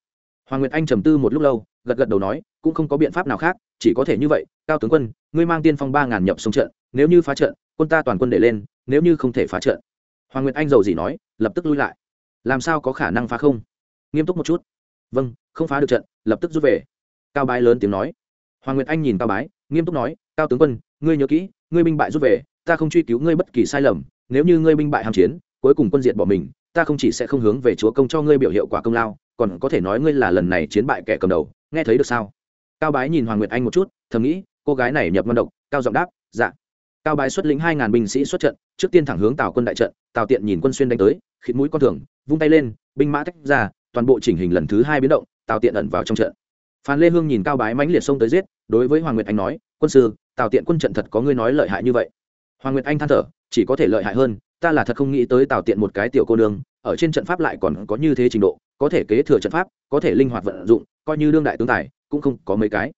[SPEAKER 1] Hoàng nguyệt anh trầm tư một lúc lâu, gật gật đầu nói, cũng không có biện pháp nào khác, chỉ có thể như vậy, cao tướng quân, ngươi mang tiên phong ba ngàn nhập sông trận, nếu như phá trận, quân ta toàn quân để lên, nếu như không thể phá trận hoàng nguyệt anh giàu gì nói, lập tức lui lại. Làm sao có khả năng phá không? Nghiêm túc một chút. Vâng không phá được trận, lập tức rút về. Cao bái lớn tiếng nói. Hoàng nguyệt anh nhìn cao bái, nghiêm túc nói, cao tướng quân, ngươi nhớ kỹ, ngươi binh bại rút về, ta không truy cứu ngươi bất kỳ sai lầm. Nếu như ngươi binh bại hàm chiến, cuối cùng quân diệt bỏ mình, ta không chỉ sẽ không hướng về chúa công cho ngươi biểu hiệu quả công lao, còn có thể nói ngươi là lần này chiến bại kẻ cầm đầu. Nghe thấy được sao? Cao bái nhìn hoàng nguyệt anh một chút, thầm nghĩ, cô gái này nhập ngon độc, cao giọng đáp dạ. Cao bái xuất lĩnh hai ngàn binh sĩ xuất trận trước tiên thẳng hướng tào quân đại trận, tào tiện nhìn quân xuyên đánh tới, khịt mũi con thường, vung tay lên, binh mã tách ra, toàn bộ chỉnh hình lần thứ hai biến động, tào tiện ẩn vào trong trận. Phan lê hương nhìn cao bái mãnh liệt xông tới giết, đối với hoàng nguyệt anh nói, quân sư, tào tiện quân trận thật có ngươi nói lợi hại như vậy. Hoàng nguyệt anh than thở, chỉ có thể lợi hại hơn, ta là thật không nghĩ tới tào tiện một cái tiểu cô nương, ở trên trận pháp lại còn có như thế trình độ, có thể kế thừa trận pháp, có thể linh hoạt vận dụng, coi như đương đại tướng tài, cũng không có mấy cái.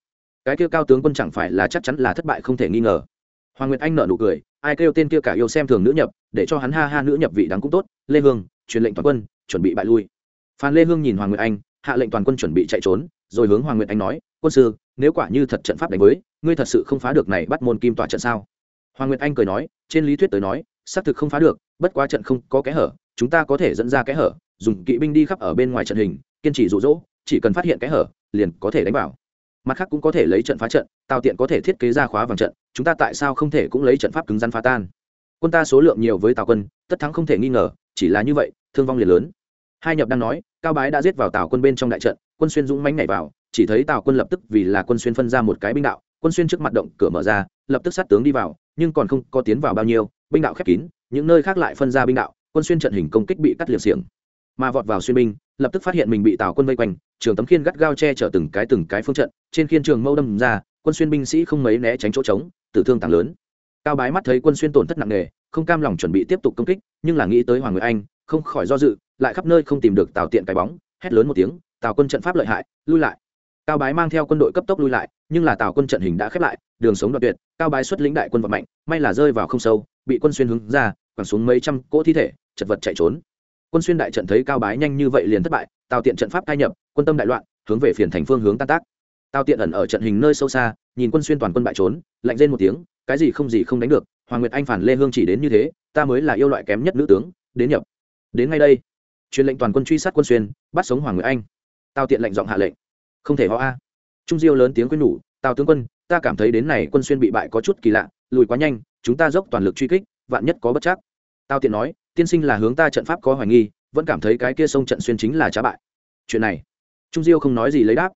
[SPEAKER 1] Cái kia cao tướng quân chẳng phải là chắc chắn là thất bại không thể nghi ngờ. Hoàng nguyệt anh nở nụ cười ai kêu tên kia cả yêu xem thường nữ nhập, để cho hắn ha ha nữ nhập vị đáng cũng tốt. Lê hương, truyền lệnh toàn quân, chuẩn bị bại lui. Phan lê hương nhìn hoàng nguyệt anh, hạ lệnh toàn quân chuẩn bị chạy trốn, rồi hướng hoàng nguyệt anh nói, quân sư, nếu quả như thật trận pháp đánh với, ngươi thật sự không phá được này bắt môn kim tỏa trận sao? Hoàng nguyệt anh cười nói, trên lý thuyết tới nói, xác thực không phá được, bất quá trận không có kẽ hở, chúng ta có thể dẫn ra kẽ hở, dùng kỵ binh đi khắp ở bên ngoài trận hình, kiên trì rụ rỗ chỉ cần phát hiện kẽ hở, liền có thể đánh vào mặt khác cũng có thể lấy trận phá trận, tào tiện có thể thiết kế ra khóa vàng trận, chúng ta tại sao không thể cũng lấy trận pháp cứng rắn phá tan? Quân ta số lượng nhiều với tào quân, tất thắng không thể nghi ngờ, chỉ là như vậy, thương vong liền lớn. Hai nhập đang nói, cao bái đã giết vào tào quân bên trong đại trận, quân xuyên dũng mánh nhảy vào, chỉ thấy tào quân lập tức vì là quân xuyên phân ra một cái binh đạo, quân xuyên trước mặt động cửa mở ra, lập tức sát tướng đi vào, nhưng còn không có tiến vào bao nhiêu, binh đạo khép kín, những nơi khác lại phân ra binh đạo, quân xuyên trận hình công kích bị cắt liệt xiềng. Mà vọt vào xuyên binh lập tức phát hiện mình bị tào quân vây quanh, trường tấm khiên gắt gao che chở từng cái từng cái phương trận, trên khiên trường mâu đâm ra, quân xuyên binh sĩ không mấy né tránh chỗ trống, tử thương tàng lớn. Cao bái mắt thấy quân xuyên tổn thất nặng nề, không cam lòng chuẩn bị tiếp tục công kích, nhưng là nghĩ tới hoàng người anh, không khỏi do dự, lại khắp nơi không tìm được tào tiện cái bóng, hét lớn một tiếng, tào quân trận pháp lợi hại, lui lại. Cao bái mang theo quân đội cấp tốc lui lại, nhưng là tào quân trận hình đã khép lại, đường sống đoạn tuyệt, cao bái xuất lĩnh đại quân vật mạnh, may là rơi vào không sâu, bị quân xuyên hướng ra, quẳng xuống mấy trăm cỗ thi thể, chật vật chạy trốn quân xuyên đại trận thấy cao bái nhanh như vậy liền thất bại, tào tiện trận pháp cai nhập, quân tâm đại loạn, hướng về phiền thành phương hướng tan tác. Tào tiện ẩn ở trận hình nơi sâu xa, nhìn quân xuyên toàn quân bại trốn, lạnh lên một tiếng, cái gì không gì không đánh được, hoàng nguyệt anh phản lê hương chỉ đến như thế, ta mới là yêu loại kém nhất nữ tướng, đến nhập. Đến ngay đây, truyền lệnh toàn quân truy sát quân xuyên, bắt sống hoàng nguyệt anh. Tào tiện lệnh giọng hạ lệnh. Không thể ho a. Trung diêu lớn tiếng quyên nhủ, tào tướng quân, ta cảm thấy đến này quân xuyên bị bại có chút kỳ lạ, lùi quá nhanh, chúng ta dốc toàn lực truy kích, vạn nhất có bất chắc. Tào tiện nói tiên sinh là hướng ta trận pháp có hoài nghi, vẫn cảm thấy cái kia sông trận xuyên chính là trá bại. Chuyện này, trung diêu không nói gì lấy đáp.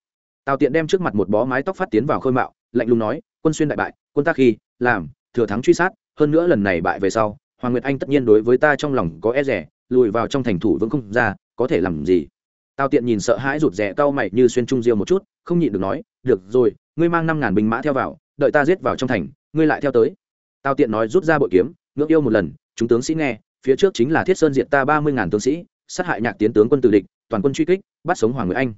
[SPEAKER 1] Tào tiện đem trước mặt một bó mái tóc phát tiến vào khơi mạo, lạnh lùng nói, quân xuyên đại bại, quân ta khi, làm, thừa thắng truy sát, hơn nữa lần này bại về sau, hoàng nguyệt anh tất nhiên đối với ta trong lòng có e rẻ, lùi vào trong thành thủ vững không ra, có thể làm gì? Tào tiện nhìn sợ hãi rụt rè cau mày như xuyên trung diêu một chút, không nhịn được nói, được rồi, ngươi mang năm ngàn binh mã theo vào, đợi ta giết vào trong thành, ngươi lại theo tới. Tào tiện nói rút ra bội kiếm ngưỡng yêu một lần, chúng tướng sĩ nghe phía trước chính là thiết sơn diện ta ba mươi ngàn tướng sĩ, sát hại nhạc tiến tướng quân tử địch, toàn quân truy kích, bắt sống hoàng nguyệt anh.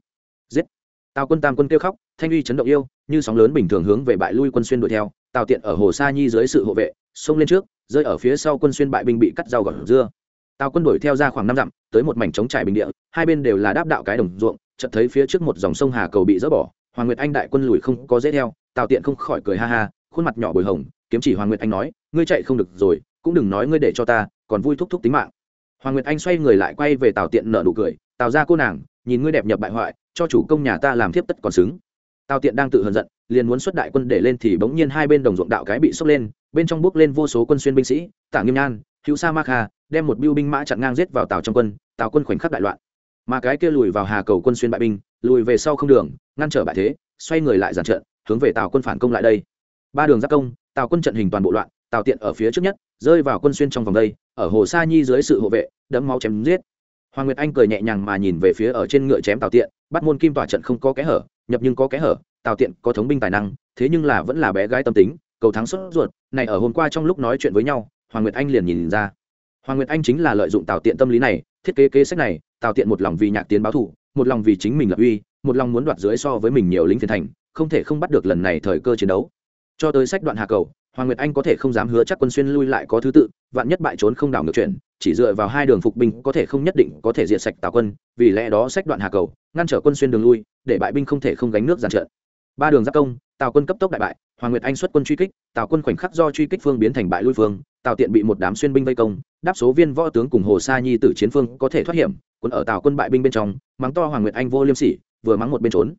[SPEAKER 1] Giết! Tào quân tam quân kêu khóc, thanh uy chấn động yêu, như sóng lớn bình thường hướng về bại lui quân xuyên đuổi theo. Tào tiện ở hồ sa nhi dưới sự hộ vệ, xông lên trước, rơi ở phía sau quân xuyên bại binh bị cắt rau gọt dưa. Tào quân đuổi theo ra khoảng năm dặm, tới một mảnh trống trải bình địa, hai bên đều là đáp đạo cái đồng ruộng, chợt thấy phía trước một dòng sông hà cầu bị dỡ bỏ, hoàng nguyệt anh đại quân lùi không có dễ theo, tào tiện không khỏi cười ha ha, khuôn mặt nhỏ bồi hồng, kiếm chỉ hoàng nguyệt anh nói, ngươi chạy không được rồi cũng đừng nói ngươi để cho ta, còn vui thúc thúc tính mạng. Hoàng nguyệt anh xoay người lại quay về tào tiện nợ nụ cười, tào ra cô nàng, nhìn ngươi đẹp nhập bại hoại, cho chủ công nhà ta làm thiếp tất còn xứng. Tào tiện đang tự hờn giận, liền muốn xuất đại quân để lên thì bỗng nhiên hai bên đồng ruộng đạo cái bị sốc lên, bên trong bước lên vô số quân xuyên binh sĩ, tả nghiêm nhan, hữu sa ma kha, đem một biêu binh mã chặn ngang giết vào tàu trong quân, tào quân khoảnh khắc đại loạn. Mà cái kia lùi vào hà cầu quân xuyên bại binh, lùi về sau không đường, ngăn trở bại thế, xoay người lại giàn trận, hướng về tàu quân phản công lại đây. Ba đường giáp công tàu quân trận hình toàn bộ loạn Tào tiện ở phía trước nhất, rơi vào quân xuyên trong vòng đây, ở hồ sa nhi dưới sự hộ vệ đấm máu chém giết. Hoàng nguyệt anh cười nhẹ nhàng mà nhìn về phía ở trên ngựa chém Tào tiện, bắt môn kim tỏa trận không có kẽ hở, nhập nhưng có kẽ hở, tào tiện có thống binh tài năng, thế nhưng là vẫn là bé gái tâm tính, cầu thắng sốt ruột, này ở hôm qua trong lúc nói chuyện với nhau, hoàng nguyệt anh liền nhìn ra. Hoàng nguyệt anh chính là lợi dụng tào tiện tâm lý này, thiết kế kế sách này, tào tiện một lòng vì nhạc tiến báo thủ, một lòng vì chính mình lập uy, một lòng muốn đoạt dưới so với mình nhiều lính phiền thành, không thể không bắt được lần này thời cơ chiến đấu. Cho tới sách đoạn hạ cầu hoàng nguyệt anh có thể không dám hứa chắc quân xuyên lui lại có thứ tự, vạn nhất bại trốn không đảo ngược chuyển, chỉ dựa vào hai đường phục binh có thể không nhất định có thể diệt sạch tào quân, vì lẽ đó sách đoạn hà cầu, ngăn trở quân xuyên đường lui, để bại binh không thể không gánh nước giàn trận ba đường giáp công, tào quân cấp tốc đại bại, hoàng nguyệt anh xuất quân truy kích, tào quân khoảnh khắc do truy kích phương biến thành bại lui phương, tào tiện bị một đám xuyên binh vây công, đáp số viên võ tướng cùng hồ sa nhi tử chiến phương có thể thoát hiểm, quân ở tào quân bại binh bên trong, mắng to hoàng nguyệt anh vô liêm sỉ, vừa mắng một bên trốn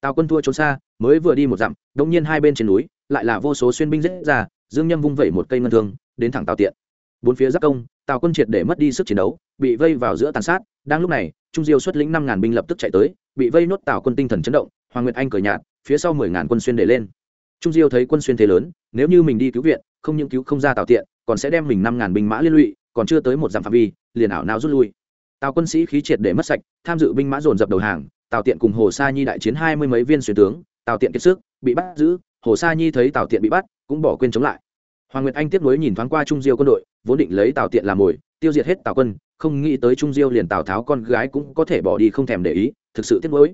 [SPEAKER 1] tào quân thua trốn xa, mới vừa đi một dặm đông nhiên hai bên trên núi, lại là vô số xuyên binh rết ra, dương nhâm vung vẩy một cây ngân thương, đến thẳng tào tiện. Bốn phía giáp công, tào quân triệt để mất đi sức chiến đấu, bị vây vào giữa tàn sát, đang lúc này, trung diêu xuất lĩnh năm ngàn binh lập tức chạy tới, bị vây nốt tào quân tinh thần chấn động, hoàng nguyệt anh cười nhạt, phía sau mười ngàn quân xuyên để lên. Trung diêu thấy quân xuyên thế lớn, nếu như mình đi cứu viện, không những cứu không ra tào tiện, còn sẽ đem mình năm ngàn binh mã liên lụy, còn chưa tới một dặm phạm vi, liền ảo nào rút lui tào quân sĩ khí triệt để mất sạch, tham dự binh mã dồn dập đầu hàng, tào tiện cùng hồ sa nhi đại chiến hai mươi mấy viên xuyên tướng, tào tiện kiệt sức, bị bắt giữ, hồ sa nhi thấy tào tiện bị bắt, cũng bỏ quên chống lại. Hoàng nguyệt anh tiếp nối nhìn thoáng qua trung diêu quân đội, vốn định lấy tào tiện làm mồi, tiêu diệt hết tào quân, không nghĩ tới trung diêu liền tào tháo con gái cũng có thể bỏ đi không thèm để ý, thực sự tiếc nuối.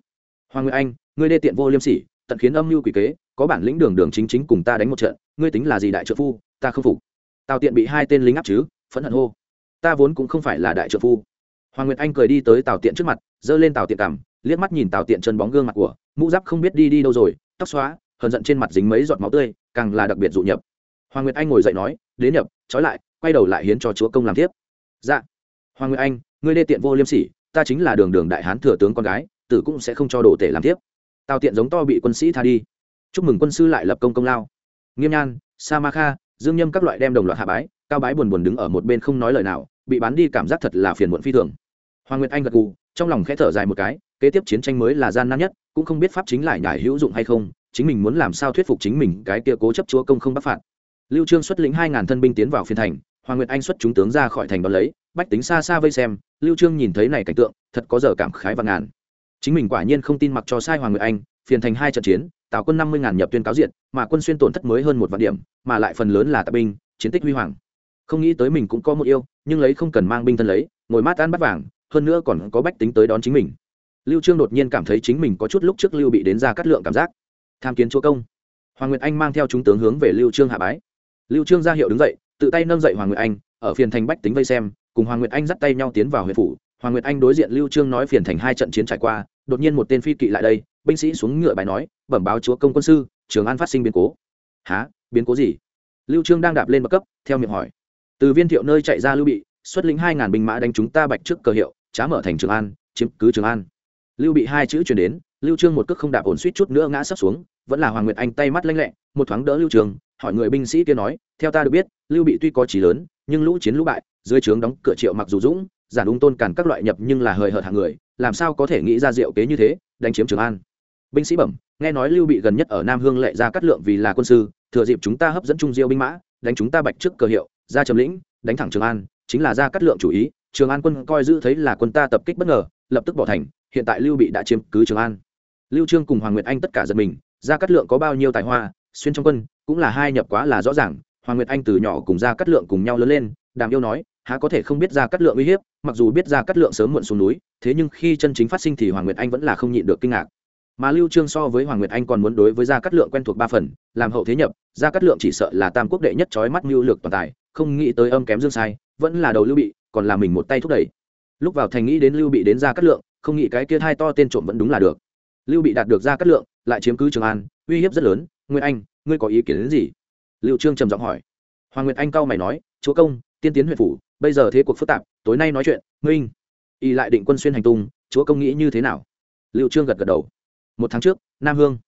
[SPEAKER 1] Hoàng nguyệt anh, ngươi đê tiện vô liêm sỉ, tận khiến âm mưu quỷ kế, có bản lĩnh đường đường chính chính cùng ta đánh một trận, ngươi tính là gì đại trợ phu, ta không phục. Tào tiện bị hai tên lính áp chứ, phẫn hận hô. Ta vốn cũng không phải là đại trợ phu hoàng nguyệt anh cười đi tới tào tiện trước mặt, giơ lên tào tiện cằm, liếc mắt nhìn tào tiện chân bóng gương mặt của, mũ giáp không biết đi đi đâu rồi, tóc xóa, hờn giận trên mặt dính mấy giọt máu tươi, càng là đặc biệt dụ nhập. Hoàng nguyệt anh ngồi dậy nói, đến nhập, trói lại, quay đầu lại hiến cho chúa công làm tiếp dạ. Hoàng nguyệt anh, ngươi đê tiện vô liêm sỉ, ta chính là đường đường đại hán thừa tướng con gái, tử cũng sẽ không cho đồ tể làm tiếp tào tiện giống to bị quân sĩ tha đi. Chúc mừng quân sư lại lập công công lao. Nghiêm nhan, sa ma kha, dương nhâm các loại đem đồng loạt hạ bái, cao bái buồn buồn đứng ở một bên không nói lời nào, bị bán đi cảm giác thật là phiền muộn phi thường hoàng nguyệt anh gật gù, trong lòng khẽ thở dài một cái, kế tiếp chiến tranh mới là gian nan nhất, cũng không biết pháp chính lại nhải hữu dụng hay không, chính mình muốn làm sao thuyết phục chính mình, cái kia cố chấp chúa công không bắc phạt. Lưu trương xuất lĩnh hai ngàn thân binh tiến vào phiên thành, hoàng nguyệt anh xuất chúng tướng ra khỏi thành đón lấy, bách tính xa xa vây xem, lưu trương nhìn thấy này cảnh tượng, thật có giờ cảm khái và ngàn. Chính mình quả nhiên không tin mặc cho sai hoàng nguyệt anh, phiền thành hai trận chiến, tào quân năm mươi ngàn nhập tuyên cáo diện mà quân xuyên tổn thất mới hơn một vạn điểm, mà lại phần lớn là tạ binh, chiến tích huy hoàng. Không nghĩ tới mình cũng có một yêu, nhưng lấy không cần mang binh thân lấy, ngồi mát ăn bắt vàng hơn nữa còn có bách tính tới đón chính mình. Lưu trương đột nhiên cảm thấy chính mình có chút lúc trước lưu bị đến ra cắt lượng cảm giác. Tham kiến chúa công. Hoàng nguyệt anh mang theo chúng tướng hướng về lưu trương hạ bái. Lưu trương ra hiệu đứng dậy, tự tay nâng dậy hoàng nguyệt anh, ở phiền thành bách tính vây xem, cùng hoàng nguyệt anh dắt tay nhau tiến vào huyện phủ. Hoàng nguyệt anh đối diện lưu trương nói phiền thành hai trận chiến trải qua, đột nhiên một tên phi kỵ lại đây, binh sĩ xuống ngựa bài nói, bẩm báo chúa công quân sư, trường an phát sinh biến cố. Há biến cố gì? Lưu trương đang đạp lên bậc cấp, theo miệng hỏi. Từ viên thiệu nơi chạy ra lưu bị xuất lĩnh hai ngàn binh mã đánh chúng ta bạch trước cờ hiệu, trá mở thành trường an, chiếm cứ trường an. Lưu bị hai chữ truyền đến, lưu trương một cước không đạp ổn suýt chút nữa ngã sấp xuống, vẫn là hoàng nguyệt anh tay mắt lanh lẹ, một thoáng đỡ lưu trương hỏi người binh sĩ kia nói, theo ta được biết, lưu bị tuy có trí lớn, nhưng lũ chiến lũ bại, dưới trướng đóng cửa triệu mặc dù dũng giản ung tôn cản các loại nhập nhưng là hời hợt hạng người, làm sao có thể nghĩ ra diệu kế như thế, đánh chiếm trường an. Binh sĩ bẩm, nghe nói lưu bị gần nhất ở nam hương lệ ra cắt lượng vì là quân sư, thừa dịp chúng ta hấp dẫn trung diêu binh mã, đánh chúng ta bạch trước cờ hiệu, ra trầm lĩnh, đánh thẳng trường an chính là ra cắt lượng chủ ý, trường an quân coi giữ thấy là quân ta tập kích bất ngờ, lập tức bỏ thành, hiện tại lưu bị đã chiếm cứ trường an. Lưu trương cùng hoàng nguyệt anh tất cả giật mình, ra cắt lượng có bao nhiêu tài hoa, xuyên trong quân, cũng là hai nhập quá là rõ ràng, hoàng nguyệt anh từ nhỏ cùng ra cắt lượng cùng nhau lớn lên, đàm yêu nói, há có thể không biết ra cắt lượng uy hiếp, mặc dù biết ra cắt lượng sớm muộn xuống núi, thế nhưng khi chân chính phát sinh thì hoàng nguyệt anh vẫn là không nhịn được kinh ngạc. Mà lưu trương so với hoàng nguyệt anh còn muốn đối với gia cát lượng quen thuộc ba phần, làm hậu thế nhập gia cát lượng chỉ sợ là tam quốc đệ nhất chói mắt mưu lược toàn tài, không nghĩ tới âm kém dương sai vẫn là đầu lưu bị, còn là mình một tay thúc đẩy. Lúc vào thành nghĩ đến lưu bị đến ra cát lượng, không nghĩ cái kia hai to tên trộm vẫn đúng là được. Lưu bị đạt được ra cát lượng, lại chiếm cứ trường an, uy hiếp rất lớn. Nguyên anh, ngươi có ý kiến đến gì? Lưu trương trầm giọng hỏi. Hoàng nguyệt anh cao mày nói, chúa công, tiên tiến huyện phủ, bây giờ thế cuộc phức tạp, tối nay nói chuyện minh y lại định quân xuyên hành tung, chúa công nghĩ như thế nào? Lưu trương gật gật đầu. Một tháng trước, nam hương,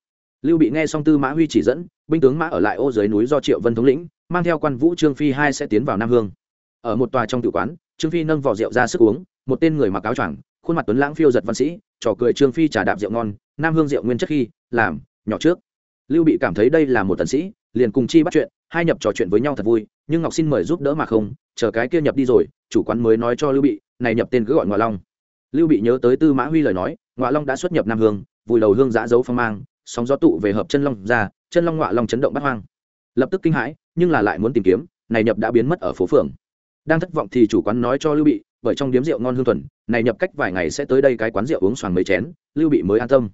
[SPEAKER 1] lưu bị nghe xong tư mã huy chỉ dẫn, binh tướng mã ở lại ô dưới núi do triệu vân thống lĩnh, mang theo quan vũ trương phi hai sẽ tiến vào nam hương ở một tòa trong tử quán, trương phi nâng vỏ rượu ra sức uống, một tên người mặc áo choàng, khuôn mặt tuấn lãng phiêu giật văn sĩ, trò cười trương phi trà đạp rượu ngon, nam hương rượu nguyên chất khi, làm, nhỏ trước. Lưu bị cảm thấy đây là một tần sĩ, liền cùng chi bắt chuyện, hai nhập trò chuyện với nhau thật vui, nhưng ngọc xin mời giúp đỡ mà không, chờ cái kia nhập đi rồi, chủ quán mới nói cho lưu bị, này nhập tên cứ gọi ngoại long. Lưu bị nhớ tới tư mã huy lời nói ngoại long đã xuất nhập nam hương, vùi đầu hương giã dấu phong mang, sóng gió tụ về hợp chân long ra, chân long ngoại long chấn động bắt hoang. Lập tức kinh hãi, nhưng là lại muốn tìm kiếm, này nhập đã biến mất ở phố phường đang thất vọng thì chủ quán nói cho lưu bị bởi trong điếm rượu ngon hương thuần này nhập cách vài ngày sẽ tới đây cái quán rượu uống xoàng mấy chén lưu bị mới an tâm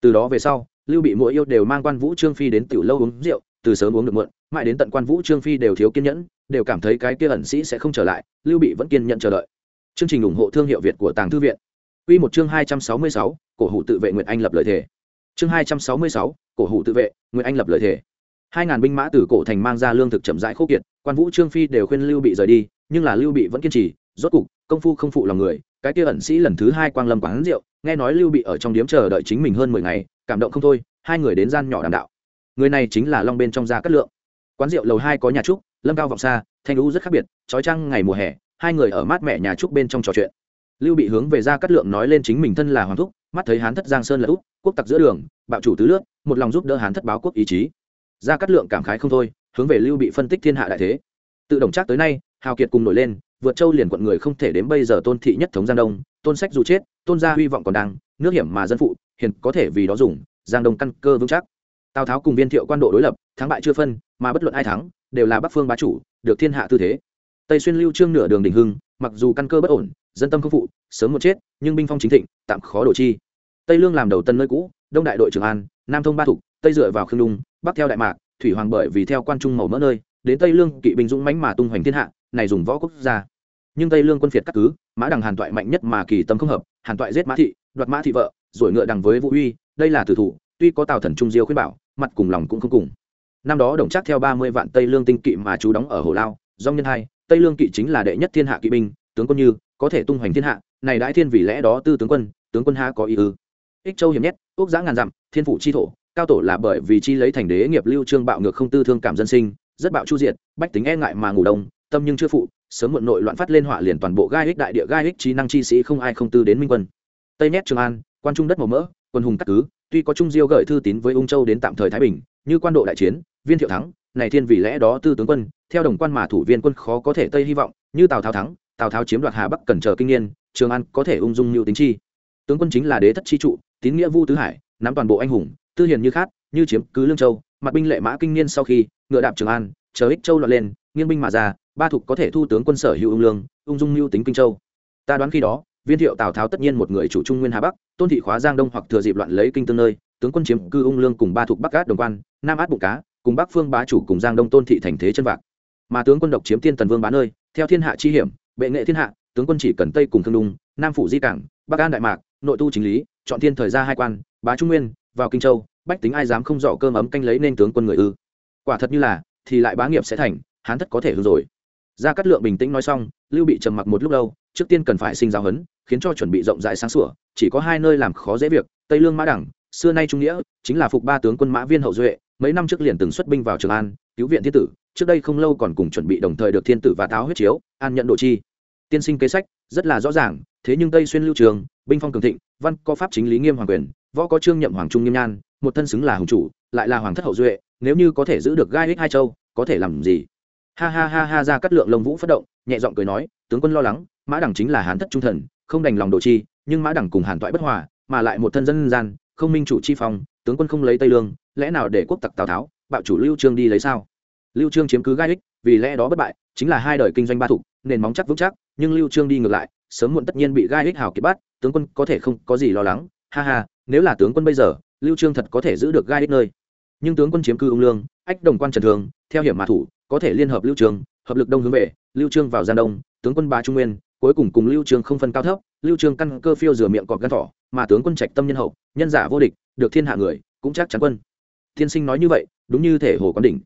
[SPEAKER 1] từ đó về sau lưu bị mỗi yêu đều mang quan vũ trương phi đến tiểu lâu uống rượu từ sớm uống được muộn mãi đến tận quan vũ trương phi đều thiếu kiên nhẫn đều cảm thấy cái kia ẩn sĩ sẽ không trở lại lưu bị vẫn kiên nhẫn chờ đợi chương trình ủng hộ thương hiệu việt của tàng thư viện Quy một chương 266, cổ hủ tự vệ Nguyệt Anh lập lời thề. Chương 266, cổ hủ tự vệ, Nguyệt Anh lập lời thề. Hai ngàn binh mã từ cổ thành mang ra lương thực chậm rãi khô kiệt, quan vũ Trương Phi đều khuyên Lưu Bị rời đi, nhưng là Lưu Bị vẫn kiên trì, rốt cục, công phu không phụ lòng người, cái kia ẩn sĩ lần thứ hai quang lâm quán rượu, nghe nói Lưu Bị ở trong điếm chờ đợi chính mình hơn 10 ngày, cảm động không thôi, hai người đến gian nhỏ đàm đạo. Người này chính là Long bên trong gia cát lượng. Quán rượu lầu hai có nhà trúc, lâm cao vọng xa, thanh lũ rất khác biệt, chói chang ngày mùa hè, hai người ở mát mẻ nhà trúc bên trong trò chuyện lưu bị hướng về gia cát lượng nói lên chính mình thân là hoàng thúc mắt thấy hán thất giang sơn là úc quốc tặc giữa đường bạo chủ tứ lướt một lòng giúp đỡ hán thất báo quốc ý chí ra cắt lượng cảm khái không thôi, hướng về lưu bị phân tích thiên hạ đại thế. Tự đồng trác tới nay, hào kiệt cùng nổi lên, vượt châu liền quận người không thể đến bây giờ tôn thị nhất thống giang đông, tôn sách dù chết, tôn gia hy vọng còn đang, nước hiểm mà dân phụ, hiền có thể vì đó dùng, giang đông căn cơ vững chắc. Tào tháo cùng viên thiệu quan độ đối lập, thắng bại chưa phân, mà bất luận ai thắng, đều là bắc phương bá chủ, được thiên hạ tư thế. Tây xuyên lưu trương nửa đường đỉnh hưng, mặc dù căn cơ bất ổn, dân tâm không phụ, sớm một chết, nhưng binh phong chính thịnh, tạm khó đổ chi. Tây lương làm đầu tân nơi cũ, đông đại đội trường an, nam thông ba thục tây dựa vào khương đung bắc theo đại mạc, thủy hoàng bởi vì theo quan trung màu mỡ nơi, đến tây lương, kỵ binh dũng mãnh mà tung hoành thiên hạ, này dùng võ quốc gia. Nhưng tây lương quân phiệt cắt cứ, mã đằng hàn toại mạnh nhất mà kỳ tâm không hợp, hàn toại giết mã thị, đoạt mã thị vợ, rồi ngựa đằng với vũ uy, đây là tử thủ, tuy có tào thần trung diêu khuyên bảo, mặt cùng lòng cũng không cùng. Năm đó đồng chắc theo ba mươi vạn tây lương tinh kỵ mà chú đóng ở hồ lao do nhân hai, tây lương kỵ chính là đệ nhất thiên hạ kỵ binh, tướng quân như, có thể tung hoành thiên hạ, này đãi thiên vì lẽ đó tư tướng quân tướng quân ha có ý ư? Ích châu hiểm nhất quốc giã ngàn dặm, thiên phủ chi thổ cao tổ là bởi vì chi lấy thành đế nghiệp lưu trương bạo ngược không tư thương cảm dân sinh, rất bạo chu diệt, bách tính e ngại mà ngủ đông, tâm nhưng chưa phụ, sớm muộn nội loạn phát lên họa liền toàn bộ gai ích đại địa gai ích trí năng chi sĩ không ai không tư đến minh quân. Tây nét, trường an, quan trung đất màu mỡ, quân hùng tắc cứ, tuy có trung diêu gửi thư tín với ung châu đến tạm thời thái bình, như quan độ đại chiến, viên thiệu thắng, này thiên vì lẽ đó tư tướng quân, theo đồng quan mà thủ viên quân khó có thể tây hy vọng, như tào tháo thắng, tào tháo chiếm đoạt hà bắc cần chờ kinh niên, trường an có thể ung dung mưu tính chi. Tướng quân chính là đế thất chi trụ, tín nghĩa vu tứ hải, nắm toàn bộ anh hùng tư hiền như khát, như chiếm cứ lương châu, mặt binh lệ mã kinh niên sau khi, ngựa đạp trường an, chờ ích châu lọt lên, nghiêng binh mà ra, ba thục có thể thu tướng quân sở hữu ung lương, ung dung mưu tính kinh châu. Ta đoán khi đó, viên thiệu tào tháo tất nhiên một người chủ trung nguyên hà bắc, tôn thị khóa giang đông hoặc thừa dịp loạn lấy kinh tương nơi, tướng quân chiếm cư ung lương cùng ba thục bắc cát đồng quan, nam át bụng cá, cùng bắc phương bá chủ cùng giang đông tôn thị thành thế chân vạc. Mà tướng quân độc chiếm tiên tần vương bá nơi, theo thiên hạ chi hiểm, bệ nghệ thiên hạ, tướng quân chỉ cần tây cùng thương đung, nam phủ di cảng, bắc an đại mạc, nội tu chính lý, chọn thiên thời gia hai quan, bá trung nguyên vào kinh châu, bách tính ai dám không dọ cơm ấm canh lấy nên tướng quân người ư? Quả thật như là, thì lại bá nghiệp sẽ thành, hán thất có thể hư rồi. Gia cát lượng bình tĩnh nói xong, lưu bị trầm mặc một lúc lâu, trước tiên cần phải sinh giáo huấn, khiến cho chuẩn bị rộng rãi sáng sủa, chỉ có hai nơi làm khó dễ việc, tây lương mã đẳng, xưa nay trung nghĩa, chính là phục ba tướng quân mã viên hậu duệ, mấy năm trước liền từng xuất binh vào trường an, cứu viện thiên tử, trước đây không lâu còn cùng chuẩn bị đồng thời được thiên tử và tháo huyết chiếu, an nhận độ chi. Tiên sinh kế sách, rất là rõ ràng, thế nhưng tây xuyên lưu trường, binh phong cường thịnh, văn có pháp chính lý nghiêm hoàng quyền võ có trương nhậm hoàng trung nghiêm nhan, một thân xứng là hùng chủ, lại là hoàng thất hậu duệ, nếu như có thể giữ được gai ích hai châu, có thể làm gì? Ha ha ha ha ra cắt lượng lông vũ phát động, nhẹ giọng cười nói, tướng quân lo lắng, mã đẳng chính là hán thất trung thần, không đành lòng đồ chi, nhưng mã đẳng cùng hàn toại bất hòa, mà lại một thân dân gian, không minh chủ chi phong, tướng quân không lấy tây lương, lẽ nào để quốc tặc tào tháo, bạo chủ lưu trương đi lấy sao? Lưu trương chiếm cứ gai ích, vì lẽ đó bất bại, chính là hai đời kinh doanh ba thục, nền móng chắc vững chắc, nhưng lưu trương đi ngược lại, sớm muộn tất nhiên bị gai ích hào kiệt bắt, tướng quân có thể không có gì lo lắng, ha ha nếu là tướng quân bây giờ, lưu trương thật có thể giữ được gai đích nơi. Nhưng tướng quân chiếm cư ung lương, ách đồng quan trần thường, theo hiểm mà thủ, có thể liên hợp lưu trương, hợp lực đông hướng về, lưu trương vào gian đông, tướng quân ba trung nguyên, cuối cùng cùng lưu trương không phân cao thấp, lưu trương căn cơ phiêu rửa miệng cọp gan thỏ, mà tướng quân trạch tâm nhân hậu, nhân giả vô địch, được thiên hạ người, cũng chắc chắn quân. Thiên sinh nói như vậy, đúng như thể hồ quán đỉnh.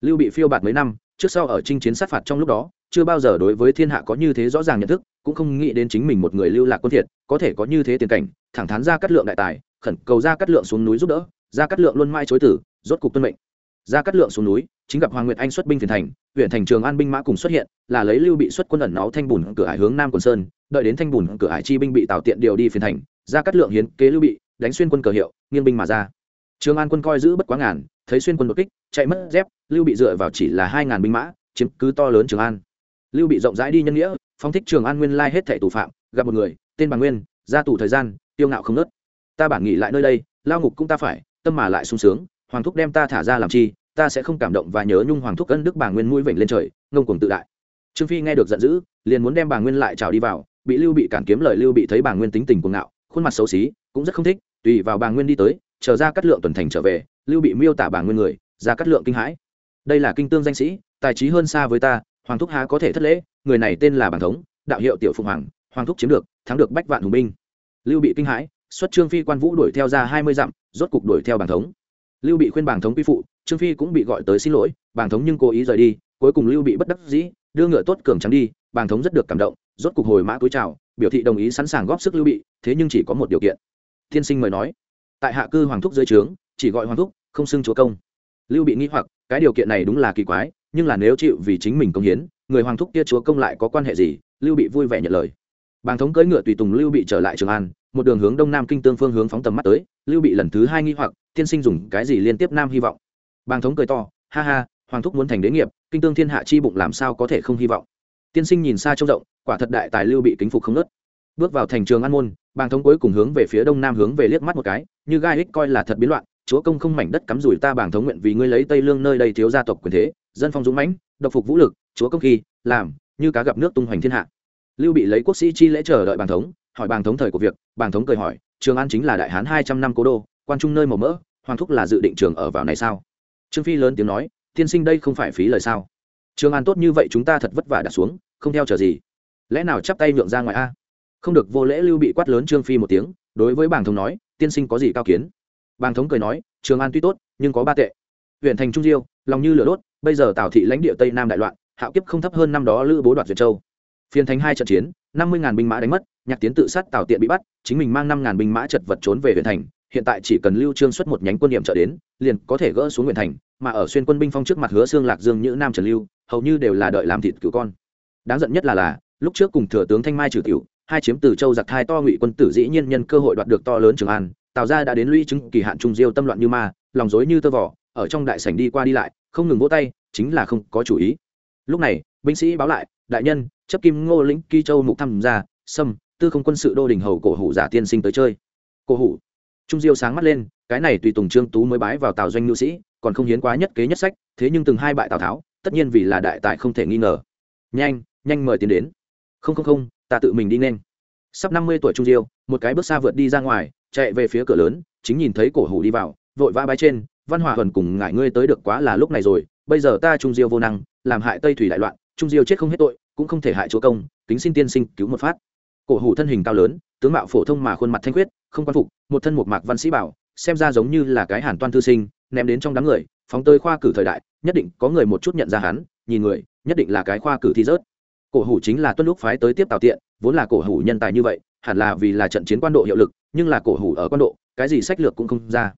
[SPEAKER 1] Lưu bị phiêu bạt mấy năm, trước sau ở chinh chiến sát phạt trong lúc đó, chưa bao giờ đối với thiên hạ có như thế rõ ràng nhận thức cũng không nghĩ đến chính mình một người lưu lạc quân thiệt, có thể có như thế tiền cảnh, thẳng thắn ra cắt lượng đại tài, khẩn cầu ra cắt lượng xuống núi giúp đỡ, ra cắt lượng luôn mai chối tử, rốt cục tuân mệnh. Ra cắt lượng xuống núi, chính gặp hoàng nguyệt anh xuất binh phiền thành, huyện thành trường an binh mã cùng xuất hiện, là lấy lưu bị xuất quân ẩn náu thanh bùn cửa hải hướng nam quần sơn, đợi đến thanh bùn cửa hải chi binh bị tạo tiện điều đi phiền thành, ra cắt lượng hiến kế lưu bị, đánh xuyên quân cờ hiệu, nghiêng binh mà ra. Trường an quân coi giữ bất quá ngàn, thấy xuyên quân đột kích, chạy mất dép, lưu bị dựa vào chỉ là hai ngàn binh mã, chiếm cứ to lớn trường an. Lưu bị rộng rãi đi nhân nghĩa phong thích trường an nguyên lai hết thẻ tù phạm, gặp một người, tên bà nguyên, ra tù thời gian, tiêu ngạo không nớt. Ta bản nghỉ lại nơi đây, lao ngục cũng ta phải, tâm mà lại sung sướng, hoàng thúc đem ta thả ra làm chi, ta sẽ không cảm động và nhớ nhung hoàng thúc ân đức bà nguyên mũi vểnh lên trời, ngông cuồng tự đại. Trương phi nghe được giận dữ, liền muốn đem bà nguyên lại trào đi vào, bị lưu bị cản kiếm lời lưu bị thấy bà nguyên tính tình cuồng ngạo, khuôn mặt xấu xí, cũng rất không thích, tùy vào bà nguyên đi tới, chờ ra cắt lượng tuần thành trở về, lưu bị miêu tả bà nguyên người ra cắt lượng kinh hãi. Đây là kinh tương danh sĩ, tài trí hơn xa với ta hoàng thúc há có thể thất lễ, người này tên là bàng thống, đạo hiệu tiểu phụng hoàng hoàng thúc chiếm được, thắng được bách vạn hùng binh. Lưu bị kinh hãi, xuất trương phi quan vũ đuổi theo ra hai mươi dặm, rốt cục đuổi theo bàng thống. Lưu bị khuyên bàng thống quy phụ, trương phi cũng bị gọi tới xin lỗi bàng thống nhưng cố ý rời đi, cuối cùng lưu bị bất đắc dĩ, đưa ngựa tốt cường trắng đi bàng thống rất được cảm động, rốt cục hồi mã túi chào, biểu thị đồng ý sẵn sàng góp sức lưu bị, thế nhưng chỉ có một điều kiện. Thiên sinh mời nói. Tại hạ cư hoàng thúc dưới trướng, chỉ gọi hoàng thúc, không xưng chúa công. Lưu bị nghĩ hoặc, cái điều kiện này đúng là kỳ quái nhưng là nếu chịu vì chính mình công hiến, người hoàng thúc kia chúa công lại có quan hệ gì? Lưu bị vui vẻ nhận lời. Bàng thống cưỡi ngựa tùy tùng lưu bị trở lại trường an, một đường hướng đông nam kinh tương phương hướng phóng tầm mắt tới, lưu bị lần thứ hai nghi hoặc, tiên sinh dùng cái gì liên tiếp nam hy vọng? Bàng thống cười to, ha ha, hoàng thúc muốn thành đế nghiệp, kinh tương thiên hạ chi bụng làm sao có thể không hy vọng? Tiên sinh nhìn xa trông rộng, quả thật đại tài lưu bị kính phục không nớt. Bước vào thành trường an môn, bàng thống cuối cùng hướng về phía đông nam hướng về liếc mắt một cái, như gai ích coi là thật biến loạn, chúa công không mảnh đất cắm rủi ta bàng thống nguyện vì ngươi lấy tây lương nơi đây thiếu gia tộc quyền thế dân phong dũng mãnh, độc phục vũ lực, chúa công khi, làm, như cá gặp nước tung hoành thiên hạ. Lưu bị lấy quốc sĩ chi lễ chờ đợi bàn thống, hỏi bàn thống thời của việc bàn thống cười hỏi, trường an chính là đại hán hai trăm năm cố đô, quan trung nơi màu mỡ, hoàng thúc là dự định trường ở vào này sao? Trương phi lớn tiếng nói, tiên sinh đây không phải phí lời sao? Trường an tốt như vậy chúng ta thật vất vả đặt xuống, không theo chờ gì. Lẽ nào chắp tay nhượng ra ngoài a? Không được, vô lễ lưu bị quát lớn trương phi một tiếng, đối với bàng thống nói, tiên sinh có gì cao kiến? Bàng thống cười nói, trường an tuy tốt, nhưng có ba tệ. Huyện thành trung diêu, lòng như lửa đốt bây giờ tào thị lãnh địa tây nam đại loạn, hạo kiếp không thấp hơn năm đó lữ bố đoạt duyệt châu. Phiên thánh hai trận chiến, năm mươi binh mã đánh mất, nhạc tiến tự sát tào tiện bị bắt, chính mình mang năm binh mã chật vật trốn về huyện thành, hiện tại chỉ cần lưu trương xuất một nhánh quân điểm trợ đến, liền có thể gỡ xuống huyện thành, mà ở xuyên quân binh phong trước mặt hứa xương lạc dương như nam trần lưu, hầu như đều là đợi làm thịt cứu con. Đáng giận nhất là là, lúc trước cùng thừa tướng thanh mai trừ tiểu, hai chiếm từ châu giặc thai to ngụy quân tử dĩ nhiên nhân cơ hội đoạt được to lớn trường an, tào ra đã đến lũy chứng kỳ hạn trung diêu tâm loạn như ma, lòng dối như tơ vỏ ở trong đại sảnh đi qua đi lại không ngừng vỗ tay, chính là không có chủ ý. Lúc này, binh sĩ báo lại, đại nhân, chấp kim ngô lĩnh kỳ châu mục tham gia sâm, tư không quân sự đô đình hầu cổ hủ giả tiên sinh tới chơi. Cổ hủ. Trung diêu sáng mắt lên, cái này tùy tùng trương tú mới bái vào tào doanh nữ sĩ, còn không hiến quá nhất kế nhất sách, thế nhưng từng hai bại tào tháo, tất nhiên vì là đại tài không thể nghi ngờ. Nhanh nhanh mời tiến đến. Không không không, ta tự mình đi nên. Sắp năm mươi tuổi trung diêu, một cái bước xa vượt đi ra ngoài, chạy về phía cửa lớn, chính nhìn thấy cổ hủ đi vào, vội vã bái trên văn hòa thuần cùng ngại ngươi tới được quá là lúc này rồi, bây giờ ta trung diêu vô năng, làm hại tây thủy đại loạn, trung diêu chết không hết tội, cũng không thể hại chúa công, kính xin tiên sinh cứu một phát. Cổ hủ thân hình cao lớn, tướng mạo phổ thông mà khuôn mặt thanh quyết không quan phục, một thân một mạc văn sĩ bảo, xem ra giống như là cái hàn toan thư sinh, ném đến trong đám người, phóng tơi khoa cử thời đại, nhất định có người một chút nhận ra hắn, nhìn người, nhất định là cái khoa cử thi rớt. Cổ hủ chính là tuân lúc phái tới tiếp tào tiện, vốn là cổ hủ nhân tài như vậy, hẳn là vì là trận chiến quan độ hiệu lực, nhưng là cổ hủ ở quan độ, cái gì sách lược cũng không ra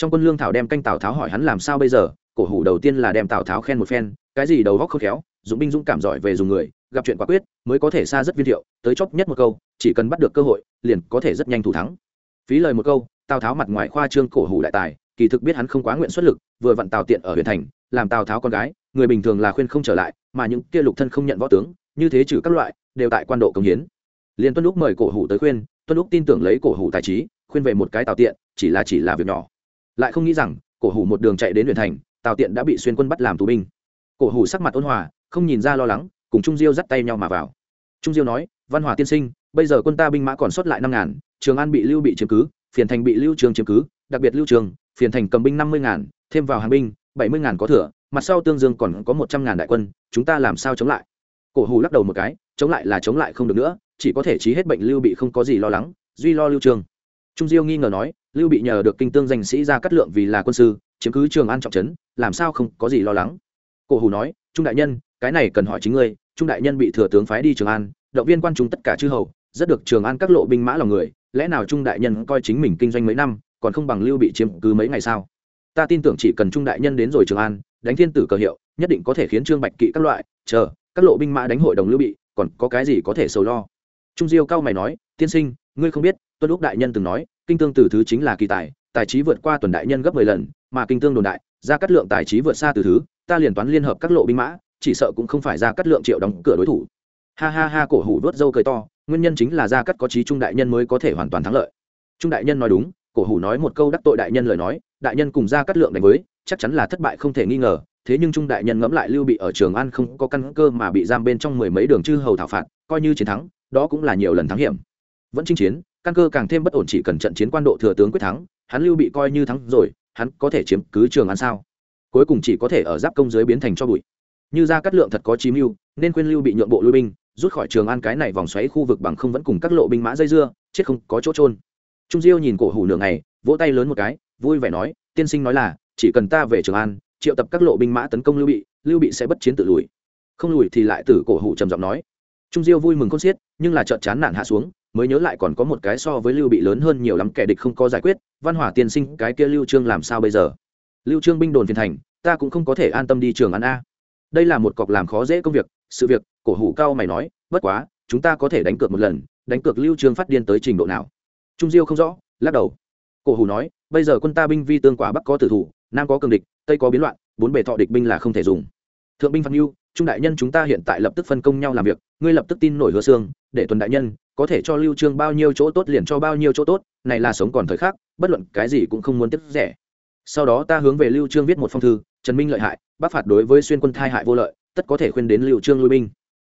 [SPEAKER 1] trong quân lương thảo đem canh tào tháo hỏi hắn làm sao bây giờ, cổ hủ đầu tiên là đem tào tháo khen một phen, cái gì đầu góc khôn khéo dũng binh dũng cảm giỏi về dùng người, gặp chuyện quả quyết, mới có thể xa rất viên thiệu, tới chốc nhất một câu, chỉ cần bắt được cơ hội, liền có thể rất nhanh thủ thắng. Phí lời một câu, tào tháo mặt ngoài khoa trương cổ hủ đại tài, kỳ thực biết hắn không quá nguyện xuất lực, vừa vặn tào tiện ở huyện thành, làm tào tháo con gái, người bình thường là khuyên không trở lại, mà những kia lục thân không nhận võ tướng, như thế trừ các loại, đều tại quan độ công hiến. Liền tuân lúc mời cổ hủ tới khuyên, tuân lúc tin tưởng lấy cổ hủ tài trí, khuyên về một cái tào tiện, chỉ là chỉ là việc nhỏ lại không nghĩ rằng, cổ hủ một đường chạy đến huyện thành, tào tiện đã bị xuyên quân bắt làm tù binh. Cổ hủ sắc mặt ôn hòa, không nhìn ra lo lắng, cùng trung diêu dắt tay nhau mà vào. Trung diêu nói, văn hòa tiên sinh, bây giờ quân ta binh mã còn sót lại năm ngàn, trường an bị lưu bị chiếm cứ, phiền thành bị lưu trường chiếm cứ, đặc biệt lưu trường, phiền thành cầm binh năm mươi ngàn, thêm vào hàng binh, bảy mươi ngàn có thừa, mặt sau tương dương còn có một trăm ngàn đại quân, chúng ta làm sao chống lại? Cổ hủ lắc đầu một cái, chống lại là chống lại không được nữa, chỉ có thể trí hết bệnh lưu bị không có gì lo lắng, duy lo lưu trường trung diêu nghi ngờ nói, lưu bị nhờ được kinh tương danh sĩ ra cắt lượng vì là quân sư, chiếm cứ trường an trọng trấn, làm sao không có gì lo lắng? Cổ hủ nói, trung đại nhân, cái này cần hỏi chính ngươi, trung đại nhân bị thừa tướng phái đi trường an, động viên quan chúng tất cả chư hầu, rất được trường an các lộ binh mã lòng người, lẽ nào trung đại nhân coi chính mình kinh doanh mấy năm, còn không bằng lưu bị chiếm cứ mấy ngày sao? Ta tin tưởng chỉ cần trung đại nhân đến rồi trường an, đánh thiên tử cờ hiệu, nhất định có thể khiến trương bạch kỵ các loại, chờ, các lộ binh mã đánh hội đồng lưu bị, còn có cái gì có thể sầu lo? Trung diêu cao mày nói, tiên sinh, ngươi không biết tuân lúc đại nhân từng nói, kinh tương từ thứ chính là kỳ tài tài trí vượt qua tuần đại nhân gấp mười lần, mà kinh tương đồn đại, ra cắt lượng tài trí vượt xa từ thứ, ta liền toán liên hợp các lộ binh mã, chỉ sợ cũng không phải ra cắt lượng triệu đóng cửa đối thủ. Ha ha ha, cổ hủ vớt dâu cười to, nguyên nhân chính là ra cắt có trí trung đại nhân mới có thể hoàn toàn thắng lợi. Trung đại nhân nói đúng, cổ hủ nói một câu đắc tội đại nhân lời nói, đại nhân cùng ra cắt lượng đánh với, chắc chắn là thất bại không thể nghi ngờ, thế nhưng trung đại nhân ngẫm lại lưu bị ở trường an không có căn cơ mà bị giam bên trong mười mấy đường chư hầu thảo phạt, coi như chiến thắng, đó cũng là nhiều lần thắng hiểm. Vẫn chinh chiến căn cơ càng thêm bất ổn chỉ cần trận chiến quan độ thừa tướng quyết thắng, hắn lưu bị coi như thắng rồi, hắn có thể chiếm cứ trường an sao? Cuối cùng chỉ có thể ở giáp công dưới biến thành cho bụi. Như ra cắt lượng thật có chí mưu, nên quên lưu bị nhượng bộ lui binh, rút khỏi trường an cái này vòng xoáy khu vực bằng không vẫn cùng các lộ binh mã dây dưa, chết không có chỗ trôn trung diêu nhìn cổ hủ nửa ngày, vỗ tay lớn một cái, vui vẻ nói, tiên sinh nói là, chỉ cần ta về trường an, triệu tập các lộ binh mã tấn công lưu bị lưu bị sẽ bất chiến tự lùi. Không lùi thì lại tử cổ hủ trầm giọng nói. Trung diêu vui mừng con xiết, nhưng là trợn chán nản hạ xuống mới nhớ lại còn có một cái so với lưu bị lớn hơn nhiều lắm kẻ địch không có giải quyết, văn hỏa tiên sinh, cái kia lưu trương làm sao bây giờ? Lưu trương binh đồn phiền thành, ta cũng không có thể an tâm đi trường ăn a. Đây là một cọc làm khó dễ công việc, sự việc, cổ hủ cao mày nói, bất quá, chúng ta có thể đánh cược một lần, đánh cược lưu trương phát điên tới trình độ nào? Trung diêu không rõ, lắc đầu. Cổ hủ nói, bây giờ quân ta binh vi tương quả bắc có tử thủ, nam có cường địch, tây có biến loạn, bốn bề thọ địch binh là không thể dùng. Thượng binh phạt mưu trung đại nhân chúng ta hiện tại lập tức phân công nhau làm việc, ngươi lập tức tin nổi hứa xương, để tuần đại nhân có thể cho lưu trương bao nhiêu chỗ tốt liền cho bao nhiêu chỗ tốt, này là sống còn thời khắc, bất luận cái gì cũng không muốn tiếp rẻ. Sau đó ta hướng về lưu trương viết một phong thư, trần minh lợi hại bắc phạt đối với xuyên quân thai hại vô lợi, tất có thể khuyên đến lưu trương lui binh.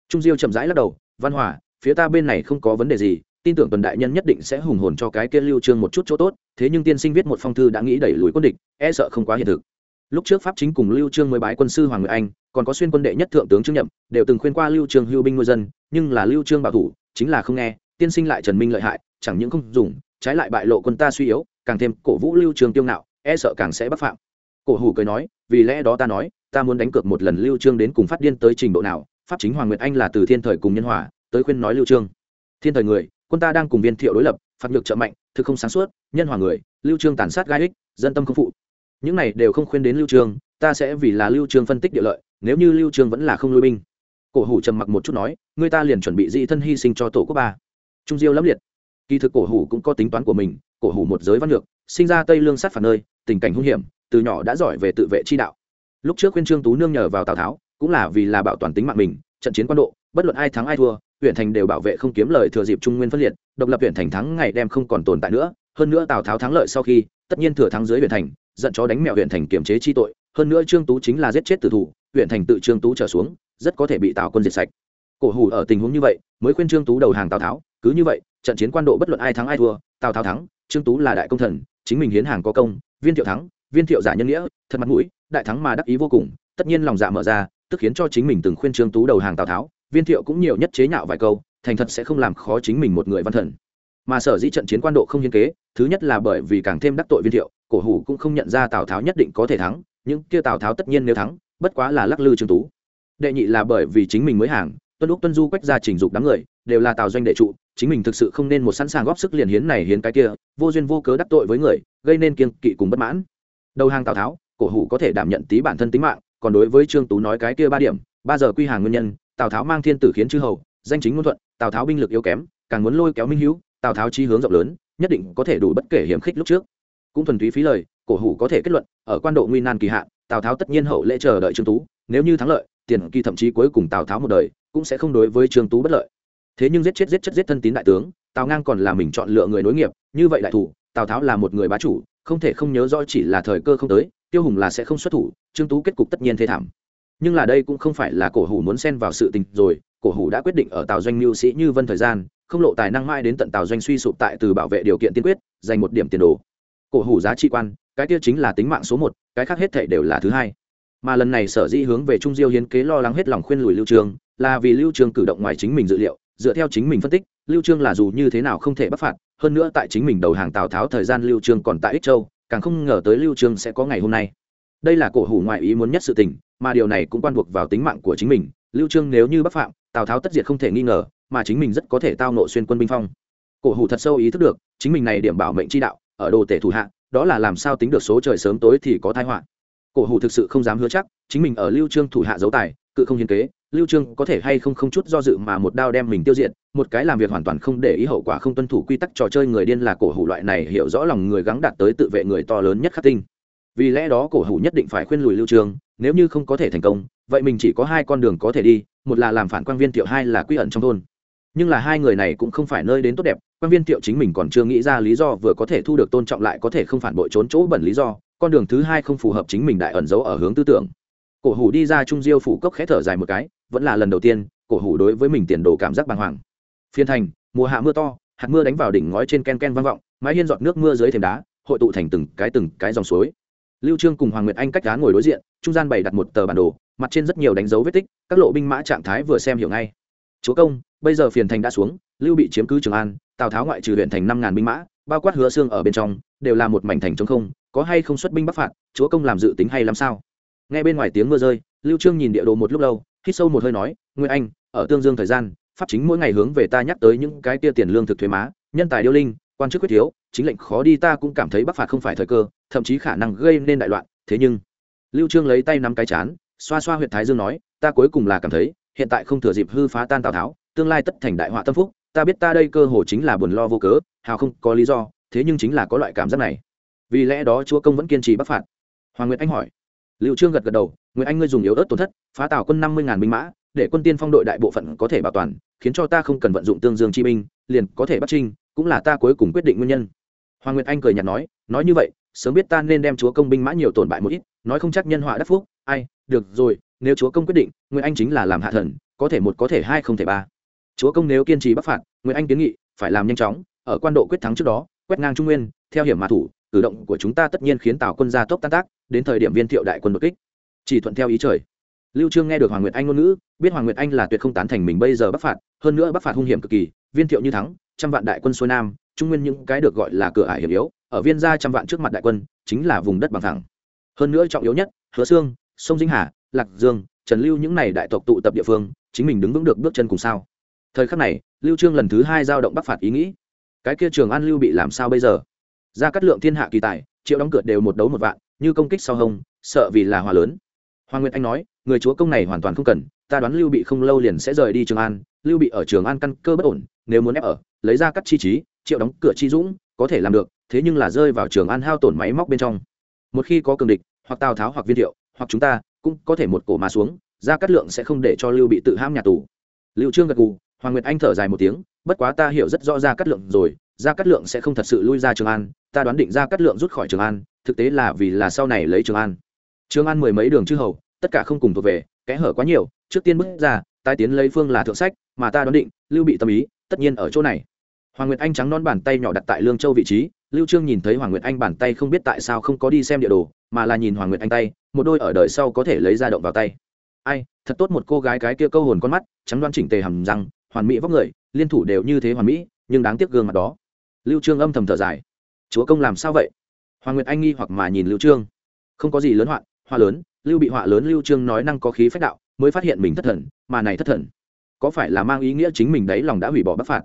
[SPEAKER 1] Trung diêu chậm rãi lắc đầu, văn hòa, phía ta bên này không có vấn đề gì, tin tưởng tuần đại nhân nhất định sẽ hùng hồn cho cái kia lưu trương một chút chỗ tốt, thế nhưng tiên sinh viết một phong thư đã nghĩ đẩy lùi quân địch e sợ không quá hiện thực. Lúc trước pháp chính cùng lưu trương mới bái quân sư hoàng người anh, còn có xuyên quân đệ nhất thượng tướng trương nhậm, đều từng khuyên qua lưu trương hưu binh nuôi dân, nhưng là lưu trương bảo thủ chính là không nghe, tiên sinh lại trần minh lợi hại, chẳng những không dùng, trái lại bại lộ quân ta suy yếu, càng thêm cổ vũ lưu trương tiêu ngạo e sợ càng sẽ bất phạm. Cổ hủ cười nói, vì lẽ đó ta nói, ta muốn đánh cược một lần lưu trương đến cùng phát điên tới trình độ nào, pháp chính hoàng nguyệt anh là từ thiên thời cùng nhân hòa, tới khuyên nói lưu trương. Thiên thời người, quân ta đang cùng viên thiệu đối lập phạt nhược trợ mạnh, thực không sáng suốt, nhân hòa người, lưu trương tàn sát gai ích, dân tâm không phụ. Những này đều không khuyên đến lưu trương, ta sẽ vì là lưu trương phân tích địa lợi, nếu như lưu trương vẫn là không lui binh cổ hủ trầm mặc một chút nói người ta liền chuẩn bị dị thân hy sinh cho tổ quốc ba. Trung diêu lắm liệt. Kỳ thực cổ hủ cũng có tính toán của mình, cổ hủ một giới văn lược sinh ra tây lương sát phản nơi, tình cảnh hung hiểm, từ nhỏ đã giỏi về tự vệ chi đạo. Lúc trước khuyên trương tú nương nhờ vào tào tháo, cũng là vì là bảo toàn tính mạng mình, trận chiến quan độ, bất luận ai thắng ai thua, huyện thành đều bảo vệ không kiếm lời thừa dịp trung nguyên phân liệt, độc lập huyện thành thắng ngày đem không còn tồn tại nữa. Hơn nữa tào tháo thắng lợi sau khi, tất nhiên thừa thắng dưới huyện thành, giận chó đánh mẹo huyện thành kiềm chế chi tội. Hơn nữa trương tú chính là giết chết tử thủ, huyện thành tự trương tú trở xuống rất có thể bị tào quân diệt sạch. Cổ hủ ở tình huống như vậy, mới khuyên trương tú đầu hàng tào tháo, cứ như vậy, trận chiến quan độ bất luận ai thắng ai thua, tào tháo thắng, trương tú là đại công thần, chính mình hiến hàng có công, viên thiệu thắng, viên thiệu giả nhân nghĩa, thật mặt mũi, đại thắng mà đắc ý vô cùng, tất nhiên lòng dạ mở ra, tức khiến cho chính mình từng khuyên trương tú đầu hàng tào tháo, viên thiệu cũng nhiều nhất chế nhạo vài câu, thành thật sẽ không làm khó chính mình một người văn thần. Mà sở dĩ trận chiến quan độ không hiên kế, thứ nhất là bởi vì càng thêm đắc tội viên thiệu, cổ hủ cũng không nhận ra tào tháo nhất định có thể thắng nhưng kia tào tháo tất nhiên nếu thắng, bất quá là lắc lư trương tú đệ nhị là bởi vì chính mình mới hàng, tuân lúc tuân du quách ra trình dục đám người, đều là tào doanh đệ trụ, chính mình thực sự không nên một sẵn sàng góp sức liền hiến này hiến cái kia, vô duyên vô cớ đắc tội với người, gây nên kiên kỵ cùng bất mãn. Đầu hàng tào tháo, cổ hủ có thể đảm nhận tí bản thân tính mạng, còn đối với trương tú nói cái kia ba điểm, ba giờ quy hàng nguyên nhân, tào tháo mang thiên tử khiến chư hầu, danh chính ngôn thuận, tào tháo binh lực yếu kém, càng muốn lôi kéo minh hữu tào tháo chi hướng rộng lớn, nhất định có thể đủ bất kể hiểm khích lúc trước. Cũng thuần túy phí lời, cổ hủ có thể kết luận, ở quan độ nguy nan kỳ hạn, tào tháo tất nhiên hậu lễ chờ đợi trương tú, nếu như thắng lợi tiền kỳ thậm chí cuối cùng tào tháo một đời, cũng sẽ không đối với trương tú bất lợi. Thế nhưng giết chết, giết chất giết thân tín đại tướng, tào ngang còn là mình chọn lựa người nối nghiệp, như vậy đại thủ, tào tháo là một người bá chủ, không thể không nhớ rõ chỉ là thời cơ không tới, tiêu hùng là sẽ không xuất thủ, trương tú kết cục tất nhiên thế thảm. Nhưng là đây cũng không phải là cổ hủ muốn xen vào sự tình rồi, cổ hủ đã quyết định ở tào doanh mưu sĩ như vân thời gian, không lộ tài năng mãi đến tận tào doanh suy sụp tại từ bảo vệ điều kiện tiên quyết dành một điểm tiền đồ. Cổ hủ giá trị quan, cái kia chính là tính mạng số một, cái khác hết thể đều là thứ hai mà lần này sở dĩ hướng về trung diêu hiến kế lo lắng hết lòng khuyên lùi lưu trương, là vì lưu trương cử động ngoài chính mình dự liệu, dựa theo chính mình phân tích, lưu trương là dù như thế nào không thể bắt phạt, hơn nữa tại chính mình đầu hàng tào tháo thời gian lưu trương còn tại ích châu, càng không ngờ tới lưu trương sẽ có ngày hôm nay. Đây là cổ hủ ngoại ý muốn nhất sự tình, mà điều này cũng quan buộc vào tính mạng của chính mình, lưu trương nếu như bất phạm, tào tháo tất diệt không thể nghi ngờ, mà chính mình rất có thể tao nộ xuyên quân binh phong. Cổ hủ thật sâu ý thức được, chính mình này điểm bảo mệnh chi đạo, ở đồ tể thủ hạ, đó là làm sao tính được số trời sớm tối thì có tai họa cổ hủ thực sự không dám hứa chắc, chính mình ở lưu trương thủ hạ giấu tài, cự không hiến kế, lưu trương có thể hay không không chút do dự mà một đao đem mình tiêu diệt, một cái làm việc hoàn toàn không để ý hậu quả không tuân thủ quy tắc trò chơi người điên là cổ hủ loại này hiểu rõ lòng người gắng đạt tới tự vệ người to lớn nhất khắc tinh. Vì lẽ đó cổ hủ nhất định phải khuyên lùi lưu trương, nếu như không có thể thành công, vậy mình chỉ có hai con đường có thể đi, một là làm phản quan viên tiểu hai là quy ẩn trong thôn. Nhưng là hai người này cũng không phải nơi đến tốt đẹp quan viên tiệu chính mình còn chưa nghĩ ra lý do vừa có thể thu được tôn trọng lại có thể không phản bội trốn chỗ bẩn lý do con đường thứ hai không phù hợp chính mình đại ẩn giấu ở hướng tư tưởng. Cổ hủ đi ra trung diêu phủ cốc khẽ thở dài một cái, vẫn là lần đầu tiên, cổ hủ đối với mình tiền đồ cảm giác bàng hoàng. Phiên thành, mùa hạ mưa to, hạt mưa đánh vào đỉnh ngói trên ken ken vang vọng, mái hiên giọt nước mưa dưới thềm đá, hội tụ thành từng cái từng cái dòng suối. Lưu trương cùng hoàng nguyệt anh cách đá ngồi đối diện, trung gian bày đặt một tờ bản đồ, mặt trên rất nhiều đánh dấu vết tích, các lộ binh mã trạng thái vừa xem hiểu ngay. Chúa công, bây giờ phiền thành đã xuống, lưu bị chiếm cứ trường an, tào tháo ngoại trừ huyện thành năm ngàn binh mã, bao quát hứa xương ở bên trong, đều là một mảnh thành trống không có hay không xuất binh bắc phạt, chúa công làm dự tính hay làm sao? Nghe bên ngoài tiếng mưa rơi, lưu trương nhìn địa đồ một lúc lâu, hít sâu một hơi nói nguyên anh, ở tương dương thời gian, pháp chính mỗi ngày hướng về ta nhắc tới những cái tia tiền lương thực thuế má, nhân tài điêu linh, quan chức quyết thiếu, chính lệnh khó đi ta cũng cảm thấy bắc phạt không phải thời cơ, thậm chí khả năng gây nên đại loạn, thế nhưng lưu trương lấy tay nắm cái chán, xoa xoa huyệt thái dương nói, ta cuối cùng là cảm thấy, hiện tại không thừa dịp hư phá tan tào tháo, tương lai tất thành đại họa tâm phúc, ta biết ta đây cơ hồ chính là buồn lo vô cớ, hào không có lý do, thế nhưng chính là có loại cảm giác này vì lẽ đó chúa công vẫn kiên trì bắc phạt. Hoàng nguyệt anh hỏi. Liệu trương gật gật đầu, nguyệt anh ngươi dùng yếu ớt tổn thất, phá tào quân năm mươi ngàn binh mã, để quân tiên phong đội đại bộ phận có thể bảo toàn, khiến cho ta không cần vận dụng tương dương chi binh, liền có thể bắt trinh, cũng là ta cuối cùng quyết định nguyên nhân. Hoàng nguyệt anh cười nhạt nói nói như vậy, sớm biết ta nên đem chúa công binh mã nhiều tổn bại một ít, nói không chắc nhân họa đắc phúc, ai, được rồi, nếu chúa công quyết định, nguyệt anh chính là làm hạ thần, có thể một, có thể hai, không thể ba. Chúa công nếu kiên trì bắc phạt nguyễn anh kiến nghị, phải làm nhanh chóng, ở quan độ quyết thắng trước đó, quét ngang trung nguyên, theo hiểm mã thủ cử động của chúng ta tất nhiên khiến tào quân gia tốc tan tác, đến thời điểm viên thiệu đại quân đột kích. Chỉ thuận theo ý trời. Lưu trương nghe được hoàng nguyệt anh ngôn ngữ, biết hoàng nguyệt anh là tuyệt không tán thành mình bây giờ bắc phạt, hơn nữa bắc phạt hung hiểm cực kỳ, viên thiệu như thắng, trăm vạn đại quân xuôi nam, trung nguyên những cái được gọi là cửa ải hiểm yếu, ở viên gia trăm vạn trước mặt đại quân, chính là vùng đất bằng thẳng hơn nữa trọng yếu nhất, hứa xương sông dinh hà, lạc dương, trần lưu những này đại tộc tụ tập địa phương, chính mình đứng vững được bước chân cùng sao. Thời khắc này, lưu trương lần thứ hai giao động bắc phạt ý nghĩ. Cái kia trường an lưu bị làm sao bây giờ? Ra cắt lượng thiên hạ kỳ tài, triệu đóng cửa đều một đấu một vạn, như công kích sau hông, sợ vì là hòa lớn. Hoàng nguyệt anh nói, người chúa công này hoàn toàn không cần, ta đoán lưu bị không lâu liền sẽ rời đi trường an, lưu bị ở trường an căn cơ bất ổn, nếu muốn ép ở, lấy ra cắt chi trí, triệu đóng cửa chi dũng, có thể làm được, thế nhưng là rơi vào trường an hao tổn máy móc bên trong. Một khi có cường địch, hoặc tào tháo hoặc viên thiệu, hoặc chúng ta, cũng có thể một cổ mà xuống, ra cắt lượng sẽ không để cho lưu bị tự ham nhà tù. Lưu trương gật gù, hoàng nguyệt anh thở dài một tiếng bất quá ta hiểu rất rõ ra Cát lượng rồi ra Cát lượng sẽ không thật sự lui ra trường an, ta đoán định ra Cát lượng rút khỏi trường an, thực tế là vì là sau này lấy trường an. Trường an mười mấy đường chư hầu, tất cả không cùng thuộc về, kẽ hở quá nhiều, trước tiên bước ra tai tiến lấy phương là thượng sách, mà ta đoán định, lưu bị tâm ý, tất nhiên ở chỗ này. Hoàng nguyệt anh trắng non bàn tay nhỏ đặt tại lương châu vị trí, lưu trương nhìn thấy hoàng nguyệt anh bàn tay không biết tại sao không có đi xem địa đồ, mà là nhìn hoàng nguyệt anh tay, một đôi ở đời sau có thể lấy ra động vào tay. Ai, thật tốt một cô gái cái kia câu hồn con mắt, trắng đoan chỉnh tề hầm răng hoàn mỹ vóc người, liên thủ đều như thế hoàn mỹ, nhưng đáng tiếc gương mặt đó. Lưu trương âm thầm thở dài. Chúa công làm sao vậy? Hoàng nguyệt anh nghi hoặc mà nhìn lưu trương. Không có gì lớn hoạn hoa lớn, lưu bị họa lớn lưu trương nói năng có khí phách đạo, mới phát hiện mình thất thần, mà này thất thần, có phải là mang ý nghĩa chính mình đấy lòng đã hủy bỏ bắc phạt?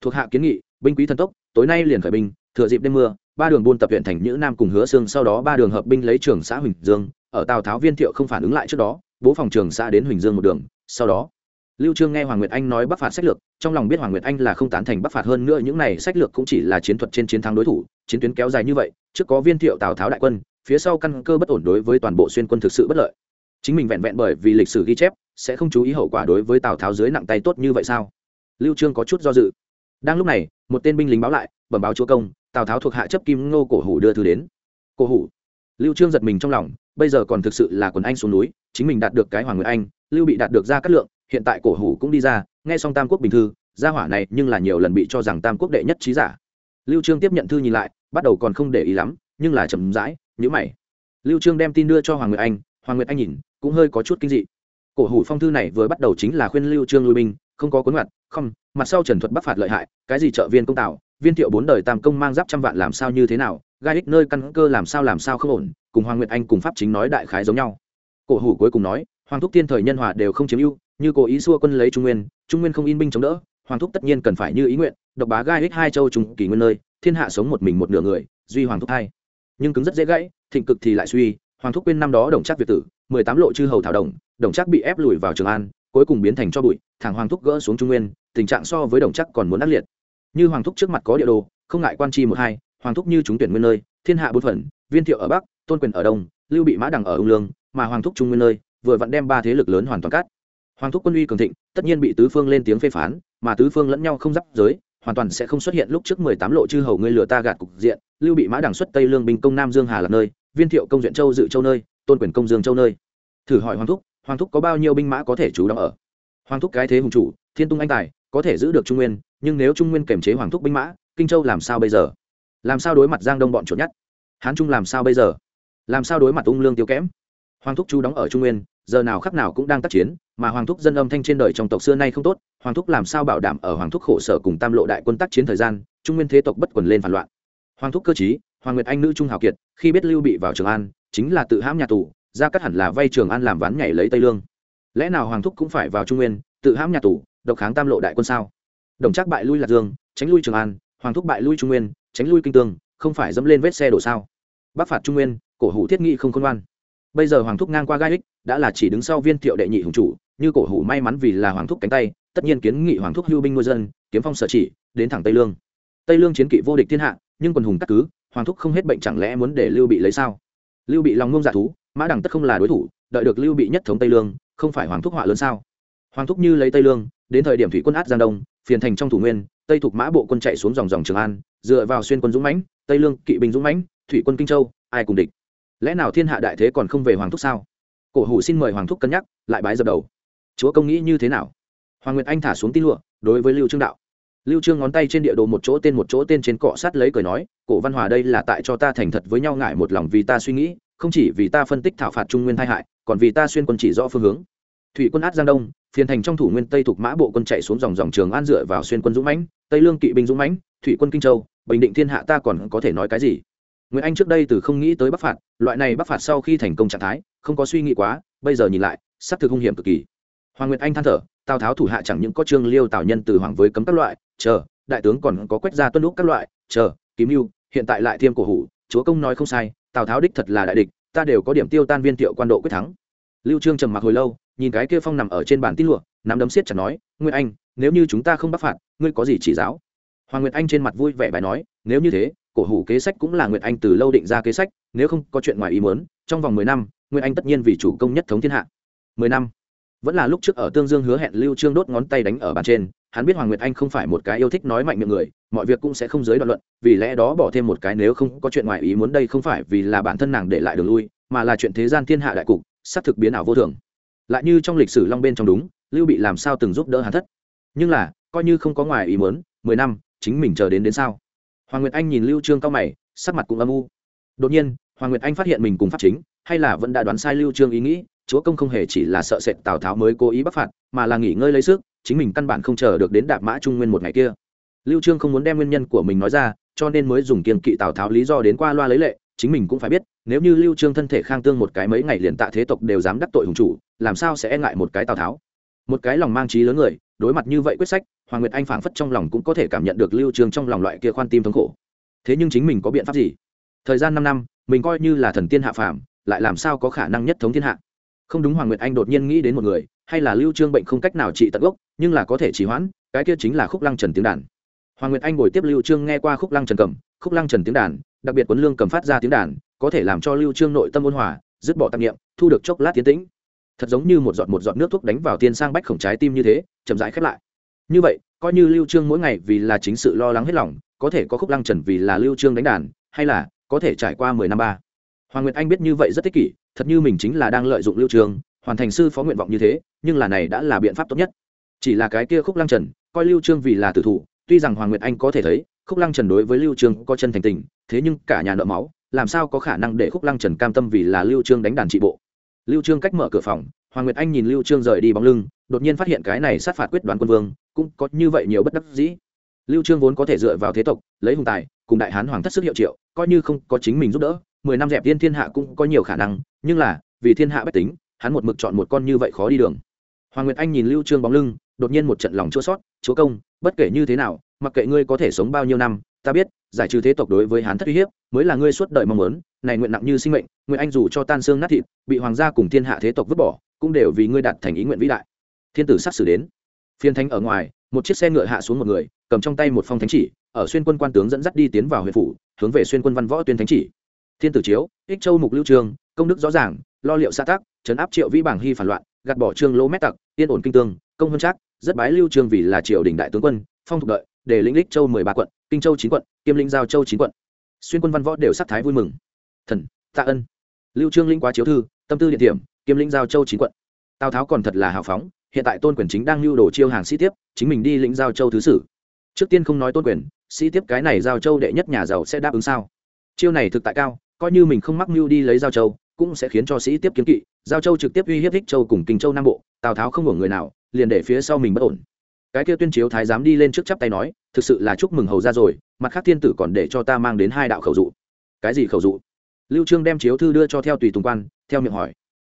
[SPEAKER 1] Thuộc hạ kiến nghị, binh quý thần tốc, tối nay liền khởi binh, thừa dịp đêm mưa, ba đường buôn tập huyện thành nhữ nam cùng hứa xương sau đó ba đường hợp binh lấy trường xã huỳnh dương, ở tào tháo viên thiệu không phản ứng lại trước đó, bố phòng trường xã đến huỳnh dương một đường, sau đó lưu trương nghe hoàng nguyệt anh nói bắc phạt sách lược, trong lòng biết hoàng nguyệt anh là không tán thành bắc phạt hơn nữa, những này sách lược cũng chỉ là chiến thuật trên chiến thắng đối thủ, chiến tuyến kéo dài như vậy, trước có viên thiệu tào tháo đại quân, phía sau căn cơ bất ổn đối với toàn bộ xuyên quân thực sự bất lợi. Chính mình vẹn vẹn bởi vì lịch sử ghi chép, sẽ không chú ý hậu quả đối với tào tháo dưới nặng tay tốt như vậy sao? Lưu trương có chút do dự. Đang lúc này, một tên binh lính báo lại, bẩm báo chúa công, tào tháo thuộc hạ chấp kim ngô cổ hủ đưa thư đến. Cổ hủ. Lưu trương giật mình trong lòng, bây giờ còn thực sự là quần anh xuống núi, chính mình đạt được cái hoàng nguyệt anh, lưu bị đạt được ra cát lượng hiện tại cổ hủ cũng đi ra, nghe xong tam quốc bình thư, gia hỏa này nhưng là nhiều lần bị cho rằng tam quốc đệ nhất trí giả. Lưu trương tiếp nhận thư nhìn lại, bắt đầu còn không để ý lắm, nhưng là chậm rãi, nhíu mày. Lưu trương đem tin đưa cho hoàng nguyệt anh, hoàng nguyệt anh nhìn, cũng hơi có chút kinh dị. Cổ hủ phong thư này vừa bắt đầu chính là khuyên lưu trương lui binh, không có cuốn ngoặt, không, mặt sau trần thuật bắc phạt lợi hại, cái gì trợ viên công tạo, viên thiệu bốn đời tam công mang giáp trăm vạn làm sao như thế nào, gai ích nơi căn cơ làm sao làm sao không ổn, cùng hoàng nguyệt anh cùng pháp chính nói đại khái giống nhau. Cổ hủ cuối cùng nói hoàng thúc tiên thời nhân hòa đều không chiếm ưu, như cố ý xua quân lấy trung nguyên trung nguyên không in binh chống đỡ, hoàng thúc tất nhiên cần phải như ý nguyện, độc bá gai ích hai châu trùng kỳ nguyên nơi, thiên hạ sống một mình một nửa người, duy hoàng thúc hai. Nhưng cứng rất dễ gãy, thịnh cực thì lại suy, hoàng thúc quên năm đó đồng chắc việt tử, mười tám lộ chư hầu thảo đồng đồng chắc bị ép lùi vào trường an, cuối cùng biến thành cho bụi thằng hoàng thúc gỡ xuống trung nguyên, tình trạng so với đồng chắc còn muốn ác liệt. Như hoàng thúc trước mặt có địa đồ, không ngại quan chi một hai, hoàng thúc như chúng tuyển nguyên nơi, thiên hạ bốn phần, viên thiệu ở bắc, tôn quyền ở đông, lưu bị mã đằng ở ung lương, mà hoàng thúc trung nguyên nơi vừa vặn đem ba thế lực lớn hoàn toàn cắt. Hoàng thúc quân uy cường thịnh, tất nhiên bị tứ phương lên tiếng phê phán, mà tứ phương lẫn nhau không giáp giới, hoàn toàn sẽ không xuất hiện lúc trước mười tám lộ chư hầu ngươi lừa ta gạt cục diện, lưu bị mã đằng xuất tây lương binh công nam dương hà là nơi, viên thiệu công duyện châu dự châu nơi, tôn quyền công dương châu nơi. Thử hỏi hoàng thúc hoàng thúc có bao nhiêu binh mã có thể trú đóng ở? Hoàng thúc cái thế hùng chủ, thiên tung anh tài, có thể giữ được trung nguyên, nhưng nếu trung nguyên kiềm chế hoàng thúc binh mã, kinh châu làm sao bây giờ? Làm sao đối mặt giang đông bọn chuột nhất? Hán trung làm sao bây giờ? Làm sao đối mặt ung lương tiêu kém hoàng thúc chú đóng ở trung nguyên, giờ nào khắc nào cũng đang tác chiến, mà hoàng thúc dân âm thanh trên đời trong tộc xưa nay không tốt, hoàng thúc làm sao bảo đảm ở hoàng thúc khổ sở cùng tam lộ đại quân tác chiến thời gian, trung nguyên thế tộc bất quần lên phản loạn. Hoàng thúc cơ chí hoàng nguyệt anh nữ trung hào kiệt, khi biết lưu bị vào trường an, chính là tự hãm nhà tù ra cắt hẳn là vay trường an làm ván nhảy lấy tây lương. Lẽ nào hoàng thúc cũng phải vào trung nguyên, tự hãm nhà tù, độc kháng tam lộ đại quân sao? Đồng chắc bại lui lạc dương, tránh lui trường an, hoàng thúc bại lui trung nguyên, tránh lui kinh tương, không phải dẫm lên vết xe đổ sao? Bắc phạt trung nguyên, cổ hủ thiết nghị không khôn ngoan bây giờ hoàng thúc ngang qua gai ích, đã là chỉ đứng sau viên thiệu đệ nhị hùng chủ, như cổ hủ may mắn vì là hoàng thúc cánh tay, tất nhiên kiến nghị hoàng thúc hưu binh nuôi dân, kiếm phong sở chỉ, đến thẳng tây lương. Tây lương chiến kỵ vô địch thiên hạ, nhưng quần hùng cắt cứ, hoàng thúc không hết bệnh chẳng lẽ muốn để lưu bị lấy sao? Lưu bị lòng ngông dạ thú, mã đẳng tất không là đối thủ, đợi được lưu bị nhất thống tây lương, không phải hoàng thúc họa lớn sao? Hoàng thúc như lấy tây lương, đến thời điểm thủy quân át giang đông, phiền thành trong thủ nguyên, tây thuộc mã bộ quân chạy xuống dòng dòng trường an, dựa vào xuyên quân dũng mãnh, tây lương kỵ binh dũng mãnh, thủy quân kinh châu, ai cùng địch? Lẽ nào thiên hạ đại thế còn không về hoàng thúc sao? Cổ hủ xin mời hoàng thúc cân nhắc, lại bái dập đầu. Chúa công nghĩ như thế nào? Hoàng nguyệt anh thả xuống tin lụa, đối với lưu trương đạo. Lưu trương ngón tay trên địa đồ một chỗ tên một chỗ tên trên cọ sát lấy cười nói, cổ văn hòa đây là tại cho ta thành thật với nhau ngại một lòng vì ta suy nghĩ, không chỉ vì ta phân tích thảo phạt trung nguyên tai hại, còn vì ta xuyên quân chỉ rõ phương hướng. Thủy quân át giang đông, phiền thành trong thủ nguyên tây thuộc mã bộ quân chạy xuống dòng dòng trường an dựa vào xuyên quân dũng mãnh, tây lương kỵ binh dũng mãnh, thủy quân kinh châu, bình định thiên hạ ta còn có thể nói cái gì? Nguyễn anh trước đây từ không nghĩ tới bắc phạt, loại này bắc phạt sau khi thành công trạng thái, không có suy nghĩ quá, bây giờ nhìn lại sắp thực hung hiểm cực kỳ. Hoàng nguyệt anh than thở, tào tháo thủ hạ chẳng những có trương liêu tào nhân từ hoàng với cấm các loại, chờ, đại tướng còn có quách gia tuân lúc các loại, chờ kiếm mưu, hiện tại lại thiêm cổ hủ, chúa công nói không sai, tào tháo đích thật là đại địch, ta đều có điểm tiêu tan viên tiểu quan độ quyết thắng. Lưu trương trầm mặc hồi lâu, nhìn cái kia phong nằm ở trên bàn tin lụa, nắm đấm siết chặt nói, nguyệt anh, nếu như chúng ta không bắt phạt, ngươi có gì chỉ giáo? Hoàng nguyệt anh trên mặt vui vẻ bài nói, nếu như thế cổ hủ kế sách cũng là nguyệt anh từ lâu định ra kế sách, nếu không có chuyện ngoài ý muốn, trong vòng mười năm, nguyệt anh tất nhiên vì chủ công nhất thống thiên hạ. Mười năm. Vẫn là lúc trước ở tương dương hứa hẹn lưu trương đốt ngón tay đánh ở bàn trên, hắn biết hoàng nguyệt anh không phải một cái yêu thích nói mạnh miệng người, mọi việc cũng sẽ không giới đoạn luận, vì lẽ đó bỏ thêm một cái nếu không có chuyện ngoài ý muốn đây không phải vì là bản thân nàng để lại đường lui, mà là chuyện thế gian thiên hạ đại cục sắp thực biến ảo vô thường. Lại như trong lịch sử long bên trong đúng, lưu bị làm sao từng giúp đỡ hắn thất? Nhưng là, coi như không có ngoài ý muốn, mười năm, chính mình chờ đến đến sao? Hoàng nguyệt anh nhìn lưu trương cao mày, sắc mặt cũng âm u. Đột nhiên, hoàng nguyệt anh phát hiện mình cùng pháp chính, hay là vẫn đã đoán sai lưu trương ý nghĩ, chúa công không hề chỉ là sợ sệt tào tháo mới cố ý bắc phạt, mà là nghỉ ngơi lấy sức, chính mình căn bản không chờ được đến đạp mã trung nguyên một ngày kia. Lưu trương không muốn đem nguyên nhân của mình nói ra, cho nên mới dùng kiên kỵ tào tháo lý do đến qua loa lấy lệ, chính mình cũng phải biết, nếu như lưu trương thân thể khang tương một cái mấy ngày liền tạ thế tộc đều dám đắc tội hùng chủ, làm sao sẽ e ngại một cái tào tháo? Một cái lòng mang trí lớn người, đối mặt như vậy quyết sách hoàng nguyệt anh phảng phất trong lòng cũng có thể cảm nhận được lưu Trường trong lòng loại kia khoan tim thống khổ. Thế nhưng chính mình có biện pháp gì? Thời gian 5 năm, mình coi như là thần tiên hạ phàm, lại làm sao có khả năng nhất thống thiên hạ? Không đúng, hoàng nguyệt anh đột nhiên nghĩ đến một người, hay là lưu trương bệnh không cách nào trị tận gốc, nhưng là có thể trì hoãn, cái kia chính là khúc lăng trần tiếng đàn. Hoàng nguyệt anh ngồi tiếp lưu trương nghe qua khúc lăng trần cầm, khúc lăng trần tiếng đàn, đặc biệt quấn lương cầm phát ra tiếng đàn, có thể làm cho lưu trương nội tâm ôn hòa, dứt bỏ tạp niệm, thu được chốc lát tiến tĩnh. Thật giống như một giọt một giọt nước thuốc đánh vào tiên sang bách khổng trái tim như thế, chậm rãi khép lại như vậy, coi như lưu trương mỗi ngày vì là chính sự lo lắng hết lòng, có thể có khúc lăng trần vì là lưu trương đánh đàn, hay là có thể trải qua 10 năm ba. Hoàng nguyệt anh biết như vậy rất tích kỷ, thật như mình chính là đang lợi dụng lưu trương, hoàn thành sư phó nguyện vọng như thế, nhưng là này đã là biện pháp tốt nhất. Chỉ là cái kia khúc lăng trần, coi lưu trương vì là tử thủ, tuy rằng hoàng nguyệt anh có thể thấy, khúc lăng trần đối với lưu trương có chân thành tình, thế nhưng cả nhà nợ máu, làm sao có khả năng để khúc lăng trần cam tâm vì là lưu trương đánh đàn trị bộ? Lưu trương cách mở cửa phòng, hoàng nguyệt anh nhìn lưu trương rời đi bóng lưng đột nhiên phát hiện cái này sát phạt quyết đoán quân vương, cũng có như vậy nhiều bất đắc dĩ. Lưu trương vốn có thể dựa vào thế tộc, lấy hùng tài, cùng đại hán hoàng thất sức hiệu triệu, coi như không có chính mình giúp đỡ, mười năm dẹp tiên thiên hạ cũng có nhiều khả năng, nhưng là, vì thiên hạ bất tính, hắn một mực chọn một con như vậy khó đi đường. Hoàng nguyệt anh nhìn lưu trương bóng lưng, đột nhiên một trận lòng chua sót chúa công, bất kể như thế nào, mặc kệ ngươi có thể sống bao nhiêu năm, ta biết, giải trừ thế tộc đối với hán thất uy hiếp, mới là ngươi suốt đời mong muốn, này nguyện nặng như sinh mệnh, nguyện anh dù cho tan xương nát thịt, bị hoàng gia cùng thiên hạ thế tộc vứt bỏ, cũng đều vì ngươi đạt thành ý nguyện vĩ đại thiên tử sắp xử đến. Phiên thánh ở ngoài, một chiếc xe ngựa hạ xuống một người, cầm trong tay một phong thánh chỉ, ở xuyên quân quan tướng dẫn dắt đi tiến vào huyện phủ, hướng về xuyên quân văn võ tuyên thánh chỉ. Thiên tử chiếu, ích châu mục lưu trường, công đức rõ ràng, lo liệu xã tác chấn áp triệu vĩ bảng hy phản loạn, gạt bỏ trương lỗ mét tặc, yên ổn kinh tương, công hơn trác rất bái lưu trương vì là triều đình đại tướng quân, phong thục đợi, để lĩnh lích châu mười ba quận, kinh châu chín quận, kiêm lĩnh giao châu chín quận. Xuyên quân văn võ đều sắc thái vui mừng. Thần, tạ ân. Lưu trương linh quá chiếu thư, tâm tư điện điểm, kiêm lĩnh giao châu chín quận. Tào tháo còn thật là hào phóng hiện tại tôn quyền chính đang lưu đồ chiêu hàng sĩ tiếp, chính mình đi lĩnh giao châu thứ sử. Trước tiên không nói tôn quyền, sĩ tiếp cái này giao châu đệ nhất nhà giàu sẽ đáp ứng sao? Chiêu này thực tại cao, coi như mình không mắc mưu đi lấy giao châu, cũng sẽ khiến cho sĩ tiếp kiếm kỵ. Giao châu trực tiếp uy hiếp thích châu cùng kinh châu nam bộ, tào tháo không hưởng người nào, liền để phía sau mình bất ổn. Cái kia tuyên chiếu thái giám đi lên trước chắp tay nói, thực sự là chúc mừng hầu ra rồi, mặt khác thiên tử còn để cho ta mang đến hai đạo khẩu dụ. Cái gì khẩu dụ? Lưu trương đem chiếu thư đưa cho theo tùy tùng quan, theo miệng hỏi.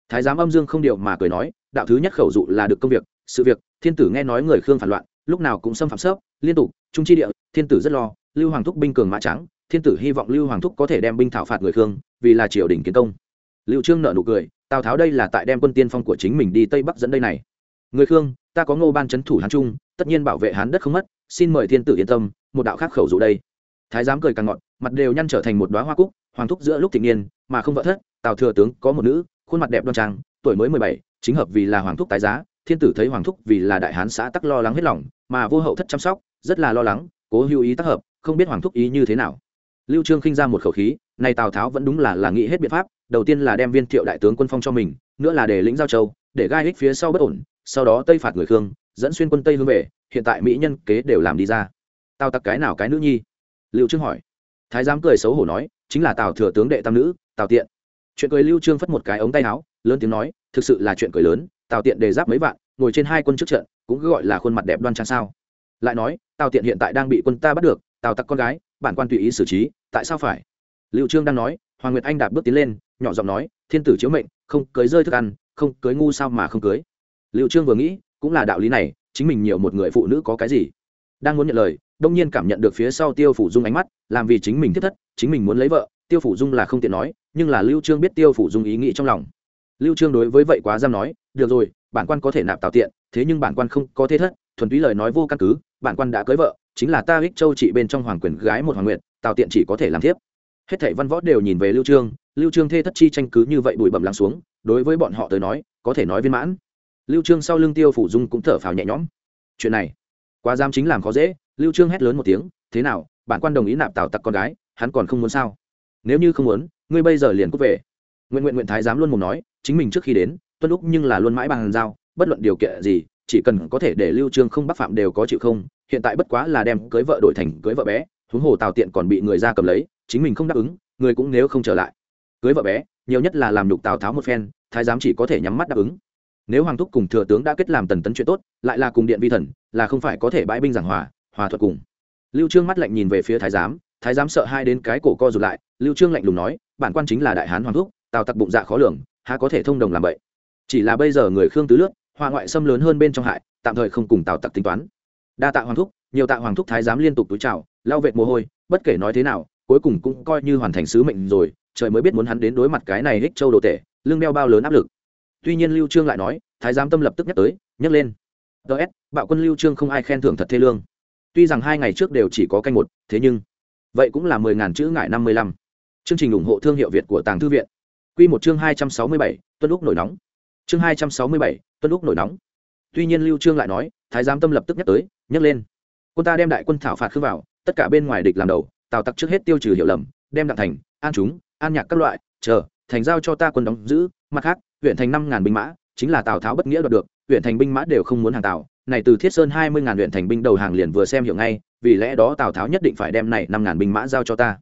[SPEAKER 1] Thái giám âm dương không điệu mà cười nói đạo thứ nhất khẩu dụ là được công việc, sự việc, thiên tử nghe nói người khương phản loạn, lúc nào cũng xâm phạm sớp, liên tục, trung chi địa, thiên tử rất lo, lưu hoàng thúc binh cường mã trắng, thiên tử hy vọng lưu hoàng thúc có thể đem binh thảo phạt người khương, vì là triều đình kiến công. Lưu trương nợ nụ cười, tào tháo đây là tại đem quân tiên phong của chính mình đi tây bắc dẫn đây này. Người khương, ta có ngô ban chấn thủ hán trung, tất nhiên bảo vệ hán đất không mất, xin mời thiên tử yên tâm, một đạo khác khẩu dụ đây. Thái giám cười càng ngọn mặt đều nhăn trở thành một đóa hoa cúc, hoàng thúc giữa lúc thịnh niên, mà không vợ thất, tào thừa tướng có một nữ, khuôn mặt đẹp đoan trang, tuổi mới mười bảy chính hợp vì là hoàng thúc tái giá, thiên tử thấy hoàng thúc vì là đại hán xã tắc lo lắng hết lòng, mà vô hậu thất chăm sóc, rất là lo lắng, cố hữu ý tác hợp, không biết hoàng thúc ý như thế nào. Lưu trương khinh ra một khẩu khí, này tào tháo vẫn đúng là là nghĩ hết biện pháp, đầu tiên là đem viên thiệu đại tướng quân phong cho mình, nữa là để lĩnh giao châu, để gai hích phía sau bất ổn, sau đó tây phạt người khương, dẫn xuyên quân tây hướng về, hiện tại mỹ nhân kế đều làm đi ra. Tào tặc cái nào cái nữ nhi? Lưu trương hỏi. Thái giám cười xấu hổ nói, chính là tào thừa tướng đệ tam nữ, tào tiện. Chuyện cười lưu trương phất một cái ống tay áo lớn tiếng nói, thực sự là chuyện cười lớn, tào tiện đề giáp mấy vạn, ngồi trên hai quân trước trận, cũng cứ gọi là khuôn mặt đẹp đoan trang sao. Lại nói, tào tiện hiện tại đang bị quân ta bắt được, tào tặc con gái, bản quan tùy ý xử trí, tại sao phải? Lưu trương đang nói, hoàng nguyệt anh đạp bước tiến lên, nhỏ giọng nói, thiên tử chiếu mệnh, không cưới rơi thức ăn, không cưới ngu sao mà không cưới? Lưu trương vừa nghĩ, cũng là đạo lý này, chính mình nhiều một người phụ nữ có cái gì? Đang muốn nhận lời, đông nhiên cảm nhận được phía sau tiêu phủ dung ánh mắt, làm vì chính mình thiết thất, chính mình muốn lấy vợ, tiêu phủ dung là không tiện nói, nhưng là lưu trương biết tiêu phủ dung ý nghĩ trong lòng lưu trương đối với vậy quá giam nói, được rồi, bản quan có thể nạp tào tiện, thế nhưng bản quan không có thế thất, thuần túy lời nói vô căn cứ, bản quan đã cưới vợ, chính là ta ích châu trị bên trong hoàng quyền gái một hoàng nguyện tào tiện chỉ có thể làm thiếp. hết thảy văn võ đều nhìn về lưu trương lưu trương thê thất chi tranh cứ như vậy bụi bẩm lắng xuống, đối với bọn họ tới nói, có thể nói viên mãn. Lưu trương sau lưng tiêu phủ dung cũng thở phào nhẹ nhõm. Chuyện này, quá giam chính làm khó dễ. Lưu trương hét lớn một tiếng, thế nào, bản quan đồng ý nạp tào tặc con gái, hắn còn không muốn sao? Nếu như không muốn, ngươi bây giờ liền cút về nguyện nguyện nguyện thái giám luôn muốn nói, chính mình trước khi đến, tuân lúc nhưng là luôn mãi bằng giao bất luận điều kiện gì, chỉ cần có thể để lưu trương không bắt phạm đều có chịu không, hiện tại bất quá là đem cưới vợ đổi thành cưới vợ bé, huống hồ tào tiện còn bị người ra cầm lấy, chính mình không đáp ứng, người cũng nếu không trở lại. Cưới vợ bé, nhiều nhất là làm nhục tào tháo một phen, thái giám chỉ có thể nhắm mắt đáp ứng. Nếu hoàng thúc cùng thừa tướng đã kết làm tần tấn chuyện tốt, lại là cùng điện vi thần, là không phải có thể bãi binh giảng hòa hòa thuật cùng. Lưu trương mắt lạnh nhìn về phía thái giám thái giám sợ hai đến cái cổ co rụt lại, lưu trương lạnh lùng nói, bản quan chính là đại hán hoàng thúc tào tặc bụng dạ khó lường, há có thể thông đồng làm vậy? Chỉ là bây giờ người khương tứ lướt hoa ngoại xâm lớn hơn bên trong hại, tạm thời không cùng tào tặc tính toán. Đa tạ hoàng thúc, nhiều tạ hoàng thúc thái giám liên tục túi chào lao vệt mồ hôi, bất kể nói thế nào, cuối cùng cũng coi như hoàn thành sứ mệnh rồi, trời mới biết muốn hắn đến đối mặt cái này hích châu đồ tể, lương đeo bao lớn áp lực. Tuy nhiên lưu trương lại nói, thái giám tâm lập tức nhắc tới, nhắc lên. Ts bạo quân lưu trương không ai khen thưởng thật thê lương. Tuy rằng hai ngày trước đều chỉ có canh một, thế nhưng, vậy cũng là mười ngàn chữ ngại năm mươi lăm. Chương trình ủng hộ thương hiệu việt của tàng thư viện quy một chương hai trăm sáu mươi bảy, tuân lúc nổi nóng. Chương hai trăm sáu mươi bảy, tuân lúc nổi nóng. Tuy nhiên lưu trương lại nói, thái giám tâm lập tức nhắc tới, nhắc lên. Quân ta đem đại quân thảo phạt khư vào, tất cả bên ngoài địch làm đầu, tào tặc trước hết tiêu trừ hiểu lầm, đem đặng thành, an chúng, an nhạc các loại, chờ, thành giao cho ta quân đóng giữ, mặt khác, huyện thành năm ngàn binh mã, chính là tào tháo bất nghĩa đoạt được, huyện thành binh mã đều không muốn hàng tào, này từ thiết sơn hai mươi ngàn huyện thành binh đầu hàng liền vừa xem hiểu ngay, vì lẽ đó tào tháo nhất định phải đem này năm ngàn binh mã giao cho ta.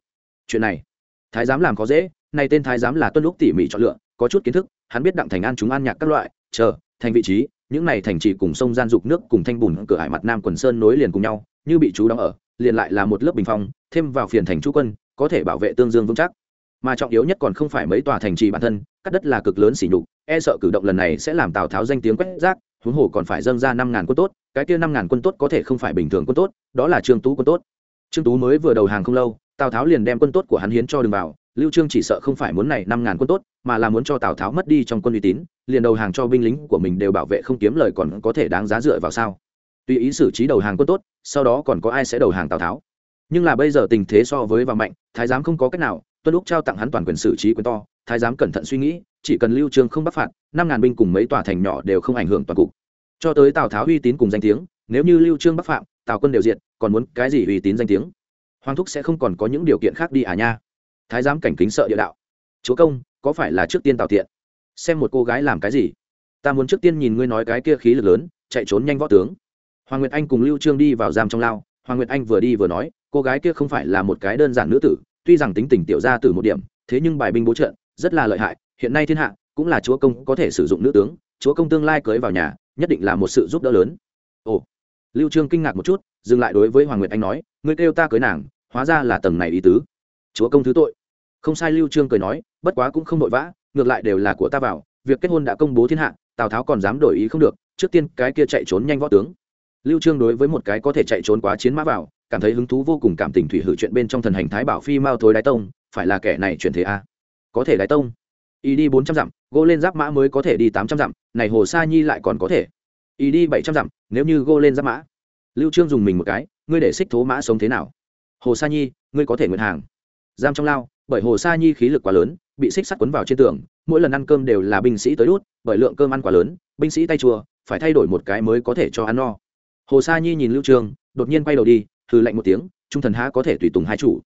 [SPEAKER 1] Chuyện này, thái giám làm có dễ này tên thái giám là tuân lúc tỉ mỉ chọn lựa, có chút kiến thức, hắn biết đặng thành an chúng an nhạc các loại, chờ, thành vị trí, những này thành trì cùng sông gian dục nước cùng thanh bùn cửa hải mặt nam quần sơn nối liền cùng nhau, như bị chú đóng ở, liền lại là một lớp bình phong, thêm vào phiền thành chú quân, có thể bảo vệ tương dương vững chắc. Mà trọng yếu nhất còn không phải mấy tòa thành trì bản thân, cắt đất là cực lớn xỉ nhục e sợ cử động lần này sẽ làm tào tháo danh tiếng quét rác, huống hồ còn phải dâng ra năm ngàn quân tốt, cái kia năm ngàn quân tốt có thể không phải bình thường quân tốt, đó là trương tú quân tốt. Trương tú mới vừa đầu hàng không lâu, tào tháo liền đem quân tốt của hắn hiến cho đường vào lưu trương chỉ sợ không phải muốn này năm ngàn quân tốt, mà là muốn cho tào tháo mất đi trong quân uy tín, liền đầu hàng cho binh lính của mình đều bảo vệ không kiếm lời còn có thể đáng giá dựa vào sao? Tùy ý xử trí đầu hàng quân tốt, sau đó còn có ai sẽ đầu hàng tào tháo? Nhưng là bây giờ tình thế so với và mạnh, thái giám không có cách nào, tuân lúc trao tặng hắn toàn quyền xử trí quyền to, thái giám cẩn thận suy nghĩ, chỉ cần lưu trương không bắt phạt, năm ngàn binh cùng mấy tòa thành nhỏ đều không ảnh hưởng toàn cục. Cho tới tào tháo uy tín cùng danh tiếng, nếu như lưu trương bắc phạm, tào quân đều diệt, còn muốn cái gì uy tín danh tiếng? Hoàng thúc sẽ không còn có những điều kiện khác đi à nha thái giám cảnh kính sợ địa đạo. Chúa công, có phải là trước tiên tào tiện? Xem một cô gái làm cái gì? Ta muốn trước tiên nhìn ngươi nói cái kia khí lực lớn, chạy trốn nhanh võ tướng. Hoàng nguyệt anh cùng lưu trương đi vào giam trong lao. Hoàng nguyệt anh vừa đi vừa nói, cô gái kia không phải là một cái đơn giản nữ tử, tuy rằng tính tình tiểu ra từ một điểm, thế nhưng bài binh bố trận, rất là lợi hại, hiện nay thiên hạ cũng là chúa công có thể sử dụng nữ tướng, chúa công tương lai cưới vào nhà, nhất định là một sự giúp đỡ lớn. Ồ. Lưu trương kinh ngạc một chút, dừng lại đối với hoàng nguyệt anh nói, ngươi kêu ta cưới nàng, hóa ra là tầng này ý tứ. Chúa công thứ tội không sai, lưu trương cười nói, bất quá cũng không nội vã, ngược lại đều là của ta vào, việc kết hôn đã công bố thiên hạ, tào tháo còn dám đổi ý không được, trước tiên cái kia chạy trốn nhanh võ tướng. Lưu trương đối với một cái có thể chạy trốn quá chiến mã vào, cảm thấy hứng thú vô cùng cảm tình thủy hử chuyện bên trong thần hành thái bảo phi mao thối đái tông, phải là kẻ này chuyển thế a có thể đái tông. Y đi bốn trăm dặm gô lên giáp mã mới có thể đi tám trăm dặm, này hồ sa nhi lại còn có thể. Y đi bảy trăm dặm, nếu như gô lên giáp mã. Lưu trương dùng mình một cái, ngươi để xích thố mã sống thế nào? Hồ sa nhi, ngươi có thể nguyện hàng. Giam trong lao bởi hồ sa nhi khí lực quá lớn, bị xích sắt quấn vào trên tường, mỗi lần ăn cơm đều là binh sĩ tới đút, bởi lượng cơm ăn quá lớn, binh sĩ tay chùa, phải thay đổi một cái mới có thể cho ăn no. Hồ sa nhi nhìn lưu trương đột nhiên quay đầu đi, hừ lạnh một tiếng, trung thần há có thể tùy tùng hai chủ.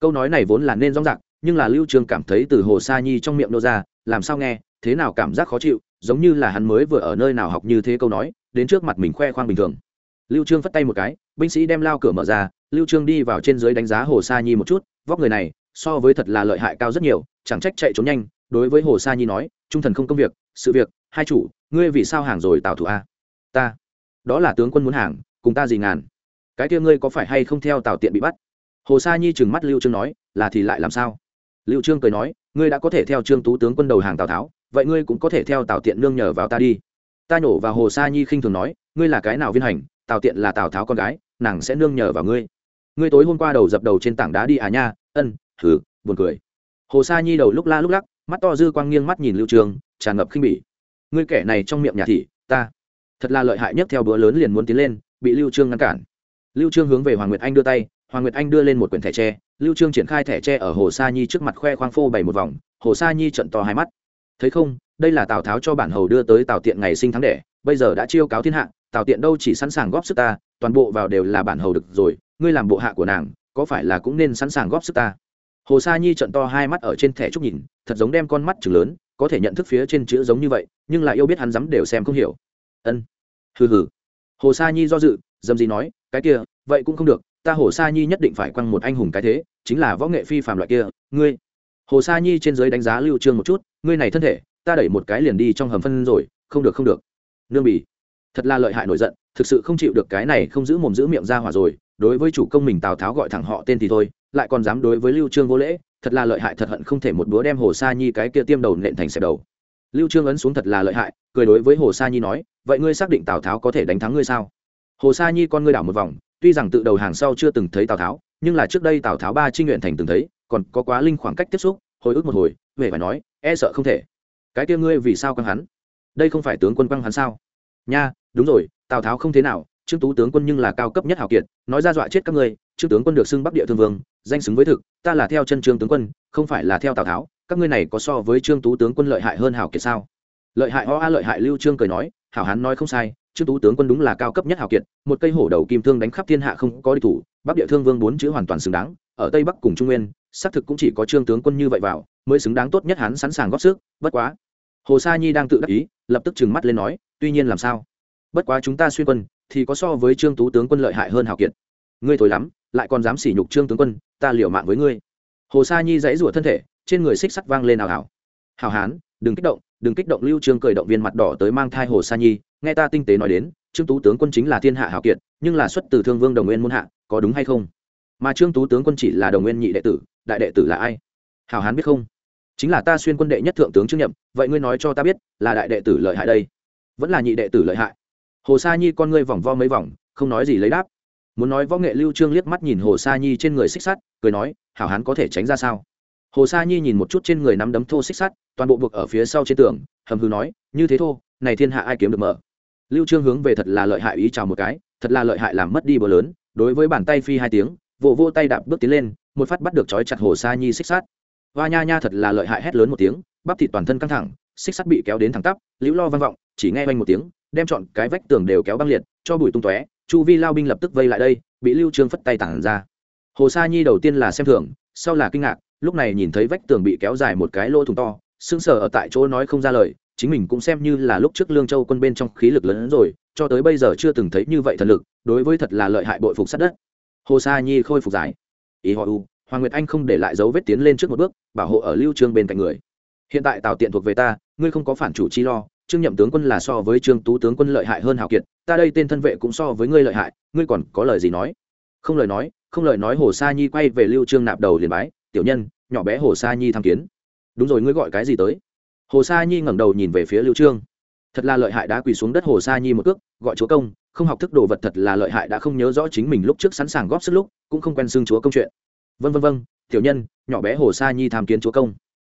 [SPEAKER 1] Câu nói này vốn là nên rõ ràng nhưng là lưu trương cảm thấy từ hồ sa nhi trong miệng nô ra, làm sao nghe, thế nào cảm giác khó chịu, giống như là hắn mới vừa ở nơi nào học như thế câu nói, đến trước mặt mình khoe khoang bình thường. Lưu trương phất tay một cái, binh sĩ đem lao cửa mở ra, lưu trương đi vào trên dưới đánh giá hồ sa nhi một chút, vóc người này so với thật là lợi hại cao rất nhiều, chẳng trách chạy trốn nhanh, đối với hồ sa nhi nói, trung thần không công việc, sự việc, hai chủ, ngươi vì sao hàng rồi tào thủ a? Ta, đó là tướng quân muốn hàng, cùng ta gì ngàn? Cái kia ngươi có phải hay không theo tào tiện bị bắt? Hồ sa nhi trừng mắt lưu trương nói, là thì lại làm sao? Lưu trương cười nói, ngươi đã có thể theo trương tú tướng quân đầu hàng tào tháo, vậy ngươi cũng có thể theo tào tiện nương nhờ vào ta đi. Ta nhổ vào hồ sa nhi khinh thường nói, ngươi là cái nào viên hành, tào tiện là tào tháo con gái, nàng sẽ nương nhờ vào ngươi. Ngươi tối hôm qua đầu dập đầu trên tảng đá đi à nha, ân hừ buồn cười. Hồ sa nhi đầu lúc la lúc lắc mắt to dư quang nghiêng mắt nhìn lưu trường, tràn ngập khinh bỉ. Ngươi kẻ này trong miệng nhà thị ta. Thật là lợi hại nhất theo bữa lớn liền muốn tiến lên bị lưu trương ngăn cản. Lưu trương hướng về hoàng nguyệt anh đưa tay hoàng nguyệt anh đưa lên một quyển thẻ tre lưu trương triển khai thẻ tre ở hồ sa nhi trước mặt khoe khoang phô bày một vòng hồ sa nhi trận to hai mắt. Thấy không đây là tào tháo cho bản hầu đưa tới tào tiện ngày sinh tháng đẻ bây giờ đã chiêu cáo thiên hạ tào tiện đâu chỉ sẵn sàng góp sức ta toàn bộ vào đều là bản hầu được rồi ngươi làm bộ hạ của nàng có phải là cũng nên sẵn sàng góp sức ta? Hồ sa nhi trận to hai mắt ở trên thẻ trúc nhìn, thật giống đem con mắt chừng lớn, có thể nhận thức phía trên chữ giống như vậy, nhưng lại yêu biết hắn dám đều xem không hiểu. Ân. Hừ hừ. Hồ sa nhi do dự dâm gì nói, cái kia, vậy cũng không được, ta hồ sa nhi nhất định phải quăng một anh hùng cái thế, chính là võ nghệ phi phàm loại kia, ngươi. Hồ sa nhi trên giới đánh giá lưu trương một chút, ngươi này thân thể, ta đẩy một cái liền đi trong hầm phân rồi, không được không được. Nương bỉ. Thật là lợi hại nổi giận, thực sự không chịu được cái này không giữ mồm giữ miệng ra hỏa rồi, đối với chủ công mình tào tháo gọi thẳng họ tên thì thôi lại còn dám đối với lưu trương vô lễ, thật là lợi hại, thật hận không thể một búa đem hồ sa nhi cái kia tiêm đầu nện thành sẹo đầu. Lưu trương ấn xuống thật là lợi hại, cười đối với hồ sa nhi nói, vậy ngươi xác định tào tháo có thể đánh thắng ngươi sao? Hồ sa nhi con ngươi đảo một vòng, tuy rằng tự đầu hàng sau chưa từng thấy tào tháo, nhưng là trước đây tào tháo ba chi nguyện thành từng thấy, còn có quá linh khoảng cách tiếp xúc, hồi ức một hồi về phải nói e sợ không thể. Cái kia ngươi vì sao quăng hắn? Đây không phải tướng quân quăng hắn sao? Nha, đúng rồi, tào tháo không thế nào, trương tú tướng quân nhưng là cao cấp nhất hào kiệt, nói ra dọa chết các ngươi, trương tướng quân được xưng bắc địa thương vương danh xứng với thực, ta là theo chân trương tướng quân, không phải là theo tào tháo, các ngươi này có so với trương tú tướng quân lợi hại hơn hào kiệt sao? Lợi hại ho a lợi hại lưu trương cười nói, hảo hán nói không sai, trương tú tướng quân đúng là cao cấp nhất hào kiệt, một cây hổ đầu kim thương đánh khắp thiên hạ không có địch thủ, bắc địa thương vương bốn chữ hoàn toàn xứng đáng, ở tây bắc cùng trung nguyên, xác thực cũng chỉ có trương tướng quân như vậy vào, mới xứng đáng tốt nhất hắn sẵn sàng góp sức, bất quá. Hồ sa nhi đang tự đắc ý, lập tức trừng mắt lên nói, tuy nhiên làm sao? Bất quá chúng ta xuyên quân, thì có so với trương tú tướng quân lợi hại hơn hào kiệt. Ngươi thối lắm, lại còn dám sỉ nhục trương tướng quân ta liều mạng với ngươi. Hồ sa nhi dãy rủa thân thể, trên người xích sắt vang lên ảo ảo hào hán, đừng kích động, đừng kích động, lưu trương cười động viên mặt đỏ tới mang thai hồ sa nhi. Nghe ta tinh tế nói đến, trương tú tướng quân chính là thiên hạ hào kiệt, nhưng là xuất từ thương vương đồng nguyên môn hạ, có đúng hay không? Mà trương tú tướng quân chỉ là đồng nguyên nhị đệ tử, đại đệ tử là ai? Hào hán biết không? Chính là ta xuyên quân đệ nhất thượng tướng trương nhậm, vậy ngươi nói cho ta biết, là đại đệ tử lợi hại đây? Vẫn là nhị đệ tử lợi hại. Hồ sa nhi con ngươi vòng vo mấy vòng, không nói gì lấy đáp muốn nói võ nghệ lưu trương liếc mắt nhìn hồ sa nhi trên người xích sắt, cười nói, hảo hán có thể tránh ra sao? Hồ sa nhi nhìn một chút trên người nắm đấm thô xích sắt, toàn bộ buộc ở phía sau trên tường, hầm hư nói, như thế thô, này thiên hạ ai kiếm được mở? Lưu trương hướng về thật là lợi hại ý chào một cái, thật là lợi hại làm mất đi bờ lớn, đối với bàn tay phi hai tiếng, vỗ vô tay đạp bước tiến lên, một phát bắt được chói chặt hồ sa nhi xích sắt. Hoa nha nha thật là lợi hại hét lớn một tiếng, bắp thịt toàn thân căng thẳng, xích sắt bị kéo đến thẳng tắp, liễu lo vang vọng, chỉ nghe vang một tiếng, đem chọn cái vách tường đều kéo băng liệt, cho bụi tung tóe chu vi lao binh lập tức vây lại đây, bị lưu trương phất tay tản ra. Hồ sa nhi đầu tiên là xem thường, sau là kinh ngạc, lúc này nhìn thấy vách tường bị kéo dài một cái lỗ thủng to, sững sờ ở tại chỗ nói không ra lời, chính mình cũng xem như là lúc trước lương châu quân bên trong khí lực lớn hơn rồi, cho tới bây giờ chưa từng thấy như vậy thần lực, đối với thật là lợi hại bội phục sát đất. Hồ sa nhi khôi phục giải. Ý họ u, hoàng nguyệt anh không để lại dấu vết tiến lên trước một bước, bảo hộ ở lưu trương bên cạnh người. Hiện tại tào tiện thuộc về ta, ngươi không có phản chủ chi lo trương nhậm tướng quân là so với trương tú tướng quân lợi hại hơn hào kiệt, ta đây tên thân vệ cũng so với ngươi lợi hại, ngươi còn có lời gì nói? Không lời nói, không lời nói hồ sa nhi quay về lưu trương nạp đầu liền bái, tiểu nhân, nhỏ bé hồ sa nhi tham kiến. Đúng rồi, ngươi gọi cái gì tới? Hồ sa nhi ngẩng đầu nhìn về phía lưu trương. Thật là lợi hại đã quỳ xuống đất hồ sa nhi một cước, gọi chúa công, không học thức đồ vật thật là lợi hại đã không nhớ rõ chính mình lúc trước sẵn sàng góp sức lúc, cũng không quen xưng chúa công chuyện. Vân vân vân tiểu nhân, nhỏ bé hồ sa nhi tham kiến chúa công.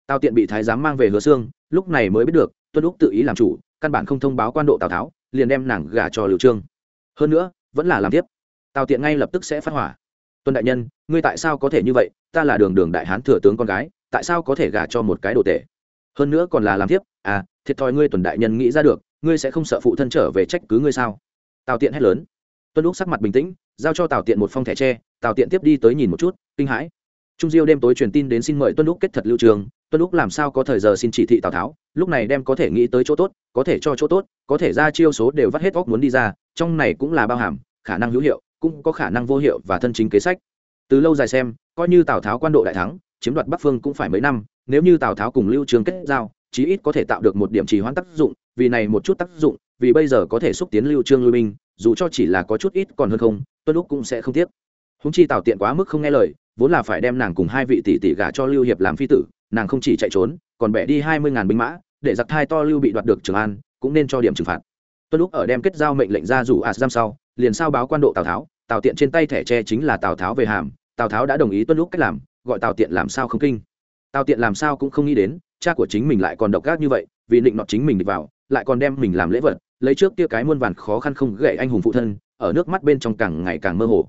[SPEAKER 1] Tao tiện bị thái giám mang về hứa xương lúc này mới biết được tuân lúc tự ý làm chủ, căn bản không thông báo quan độ tào tháo, liền đem nàng gả cho lưu trương. Hơn nữa, vẫn là làm tiếp. Tào tiện ngay lập tức sẽ phát hỏa. Tuân đại nhân, ngươi tại sao có thể như vậy? Ta là đường đường đại hán thừa tướng con gái, tại sao có thể gả cho một cái đồ tệ hơn nữa còn là làm tiếp. À thiệt thòi ngươi tuần đại nhân nghĩ ra được, ngươi sẽ không sợ phụ thân trở về trách cứ ngươi sao? Tào tiện hét lớn. Tuân lúc sắc mặt bình tĩnh, giao cho tào tiện một phong thẻ tre, tào tiện tiếp đi tới nhìn một chút, kinh hãi. Trung diêu đêm tối truyền tin đến xin mời tuân lúc kết thật lưu trường tuân lúc làm sao có thời giờ xin chỉ thị tào tháo, lúc này đem có thể nghĩ tới chỗ tốt, có thể cho chỗ tốt, có thể ra chiêu số đều vắt hết óc muốn đi ra, trong này cũng là bao hàm, khả năng hữu hiệu, cũng có khả năng vô hiệu và thân chính kế sách. Từ lâu dài xem, coi như tào tháo quan độ đại thắng, chiếm đoạt bắc phương cũng phải mấy năm, nếu như tào tháo cùng lưu trường kết giao, chí ít có thể tạo được một điểm trì hoãn tác dụng, vì này một chút tác dụng, vì bây giờ có thể xúc tiến lưu trương lưu binh, dù cho chỉ là có chút ít còn hơn không, tuân lúc cũng sẽ không tiếc. Húng chi tào tiện quá mức không nghe lời, vốn là phải đem nàng cùng hai vị tỷ tỷ gả cho lưu hiệp làm phi tử nàng không chỉ chạy trốn, còn bẻ đi hai mươi ngàn binh mã, để giặc thai to lưu bị đoạt được trường an, cũng nên cho điểm trừng phạt. Tuân lúc ở đem kết giao mệnh lệnh ra rủ ạt giam sau, liền sao báo quan độ tào tháo, tào tiện trên tay thẻ tre chính là tào tháo về hàm, tào tháo đã đồng ý tuân lúc cách làm, gọi tào tiện làm sao không kinh. Tào tiện làm sao cũng không nghĩ đến, cha của chính mình lại còn độc ác như vậy, vì định nọ chính mình đi vào, lại còn đem mình làm lễ vật, lấy trước kia cái muôn vàn khó khăn không gậy anh hùng phụ thân, ở nước mắt bên trong càng ngày càng mơ hồ.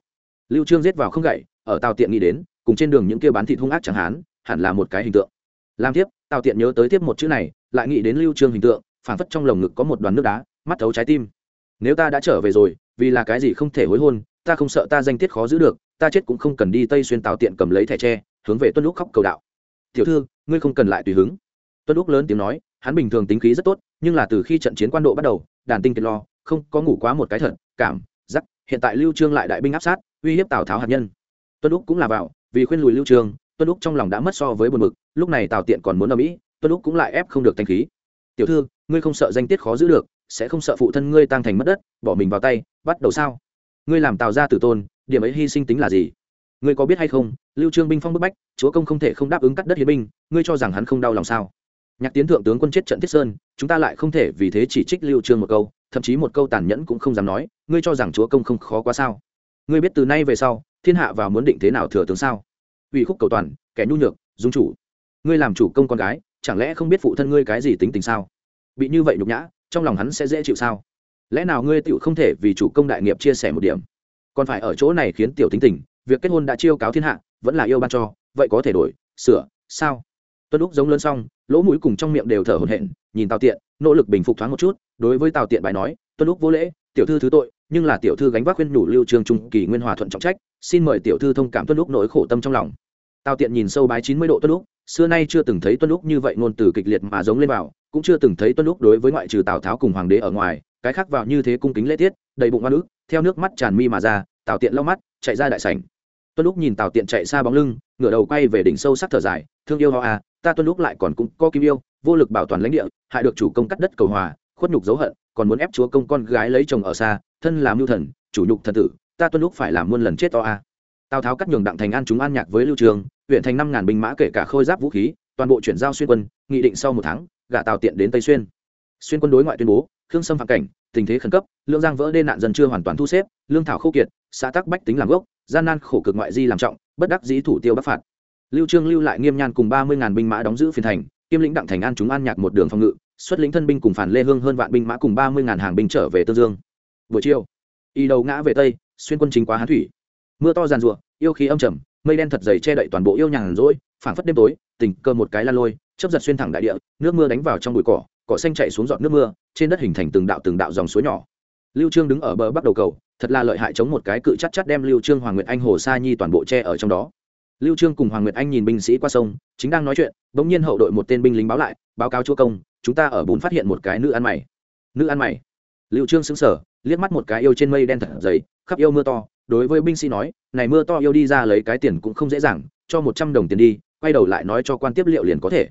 [SPEAKER 1] Lưu trương giết vào không gậy, ở tào tiện nghĩ đến, cùng trên đường những kia bán thịt hung ác chẳng hán hẳn là một cái hình tượng. Làm tiếp, tào tiện nhớ tới tiếp một chữ này, lại nghĩ đến lưu trương hình tượng, phảng phất trong lồng ngực có một đoàn nước đá, mắt thấu trái tim. Nếu ta đã trở về rồi, vì là cái gì không thể hối hôn, ta không sợ ta danh tiết khó giữ được, ta chết cũng không cần đi tây xuyên tào tiện cầm lấy thẻ tre, hướng về tuân lúc khóc cầu đạo. Tiểu thư, ngươi không cần lại tùy hứng. Tuân lúc lớn tiếng nói, hắn bình thường tính khí rất tốt, nhưng là từ khi trận chiến quan độ bắt đầu, đàn tinh kiệt lo, không có ngủ quá một cái thật, cảm, giác, hiện tại lưu trương lại đại binh áp sát, uy hiếp tào tháo hạt nhân. Tuân lúc cũng là vào, vì khuyên lùi lưu trương tuân lúc trong lòng đã mất so với buồn bực, lúc này tào tiện còn muốn ở mỹ, tuân lúc cũng lại ép không được thanh khí. Tiểu thư, ngươi không sợ danh tiết khó giữ được, sẽ không sợ phụ thân ngươi tăng thành mất đất, bỏ mình vào tay, bắt đầu sao? Ngươi làm tào ra tử tôn, điểm ấy hy sinh tính là gì? Ngươi có biết hay không, lưu trương binh phong bức bách, chúa công không thể không đáp ứng cắt đất hiến binh, ngươi cho rằng hắn không đau lòng sao? Nhạc tiến thượng tướng quân chết trận thiết sơn, chúng ta lại không thể vì thế chỉ trích lưu trương một câu, thậm chí một câu tàn nhẫn cũng không dám nói, ngươi cho rằng chúa công không khó quá sao? Ngươi biết từ nay về sau, thiên hạ vào muốn định thế nào thừa tướng sao? Ủy khúc cầu toàn, kẻ nhu nhược, dung chủ. Ngươi làm chủ công con gái, chẳng lẽ không biết phụ thân ngươi cái gì tính tình sao? Bị như vậy nhục nhã, trong lòng hắn sẽ dễ chịu sao? Lẽ nào ngươi tựu không thể vì chủ công đại nghiệp chia sẻ một điểm? Còn phải ở chỗ này khiến tiểu tính tình, việc kết hôn đã chiêu cáo thiên hạ, vẫn là yêu ban cho, vậy có thể đổi, sửa, sao? Tuân úc giống lớn xong, lỗ mũi cùng trong miệng đều thở hổn hển, nhìn tào tiện, nỗ lực bình phục thoáng một chút, đối với tào tiện bài nói, tuân úc vô lễ, tiểu thư thứ tội nhưng là tiểu thư gánh vác khuyên nhủ lưu trương trung, kỳ nguyên hòa thuận trọng trách, xin mời tiểu thư thông cảm tuân lúc nỗi khổ tâm trong lòng. Tào tiện nhìn sâu bái chín mươi độ tuân lúc xưa nay chưa từng thấy tuân lúc như vậy ngôn từ kịch liệt mà giống lên vào, cũng chưa từng thấy tuân lúc đối với ngoại trừ tào tháo cùng hoàng đế ở ngoài, cái khác vào như thế cung kính lễ tiết, đầy bụng oan ức, theo nước mắt tràn mi mà ra, tào tiện lau mắt, chạy ra đại sảnh. Tuân lúc nhìn tào tiện chạy xa bóng lưng, ngửa đầu quay về đỉnh sâu sắc thở dài, thương yêu ho à ta tuân lúc lại còn cũng có kim yêu, vô lực bảo toàn lãnh địa, hại được chủ công cắt đất cầu hòa khuất nhục dấu hận, còn muốn ép chúa công con gái lấy chồng ở xa, thân làm mưu thần, chủ nhục thần tử, ta tuân lúc phải làm muôn lần chết to à. tào tháo cắt nhường đặng thành an chúng an nhạc với lưu trường, huyện thành năm ngàn binh mã kể cả khôi giáp vũ khí, toàn bộ chuyển giao xuyên quân, nghị định sau một tháng, gả tào tiện đến tây xuyên xuyên quân đối ngoại tuyên bố, khương sâm phạm cảnh, tình thế khẩn cấp, lương giang vỡ đê nạn dân chưa hoàn toàn thu xếp, lương thảo khô kiệt, xã tắc bách tính làm gốc, gian nan khổ cực ngoại di làm trọng, bất đắc dĩ thủ tiêu bắc phạt lưu trương lưu lại nghiêm nhan cùng ba mươi ngàn binh mã đóng giữ phiền thành, kiêm lĩnh đặng thành an chúng an nhạc một đường phòng ngự xuất lĩnh thân binh cùng phản lê hương hơn vạn binh mã cùng ba mươi ngàn hàng binh trở về tương dương. Buổi chiều, y đầu ngã về tây, xuyên quân chính quá hán thủy. Mưa to giàn rủa yêu khí âm trầm, mây đen thật dày che đậy toàn bộ yêu nhàn rỗi, phảng phất đêm tối, tình cơ một cái lan lôi chấp giật xuyên thẳng đại địa, nước mưa đánh vào trong bụi cỏ cỏ xanh chạy xuống giọt nước mưa, trên đất hình thành từng đạo từng đạo dòng suối nhỏ. Lưu trương đứng ở bờ bắc đầu cầu, thật là lợi hại chống một cái cự chắc chắc đem lưu trương, hoàng nguyệt anh, hồ sa nhi toàn bộ che ở trong đó. Lưu trương cùng hoàng nguyệt anh nhìn binh sĩ qua sông, chính đang nói chuyện, bỗng nhiên hậu đội một tên binh lính báo lại, báo cáo chúa công chúng ta ở bún phát hiện một cái nữ ăn mày. Nữ ăn mày. Liệu trương sững sờ, liếc mắt một cái yêu trên mây đen thật dày, khắp yêu mưa to, đối với binh sĩ nói, này mưa to yêu đi ra lấy cái tiền cũng không dễ dàng, cho một trăm đồng tiền đi, quay đầu lại nói cho quan tiếp liệu liền có thể.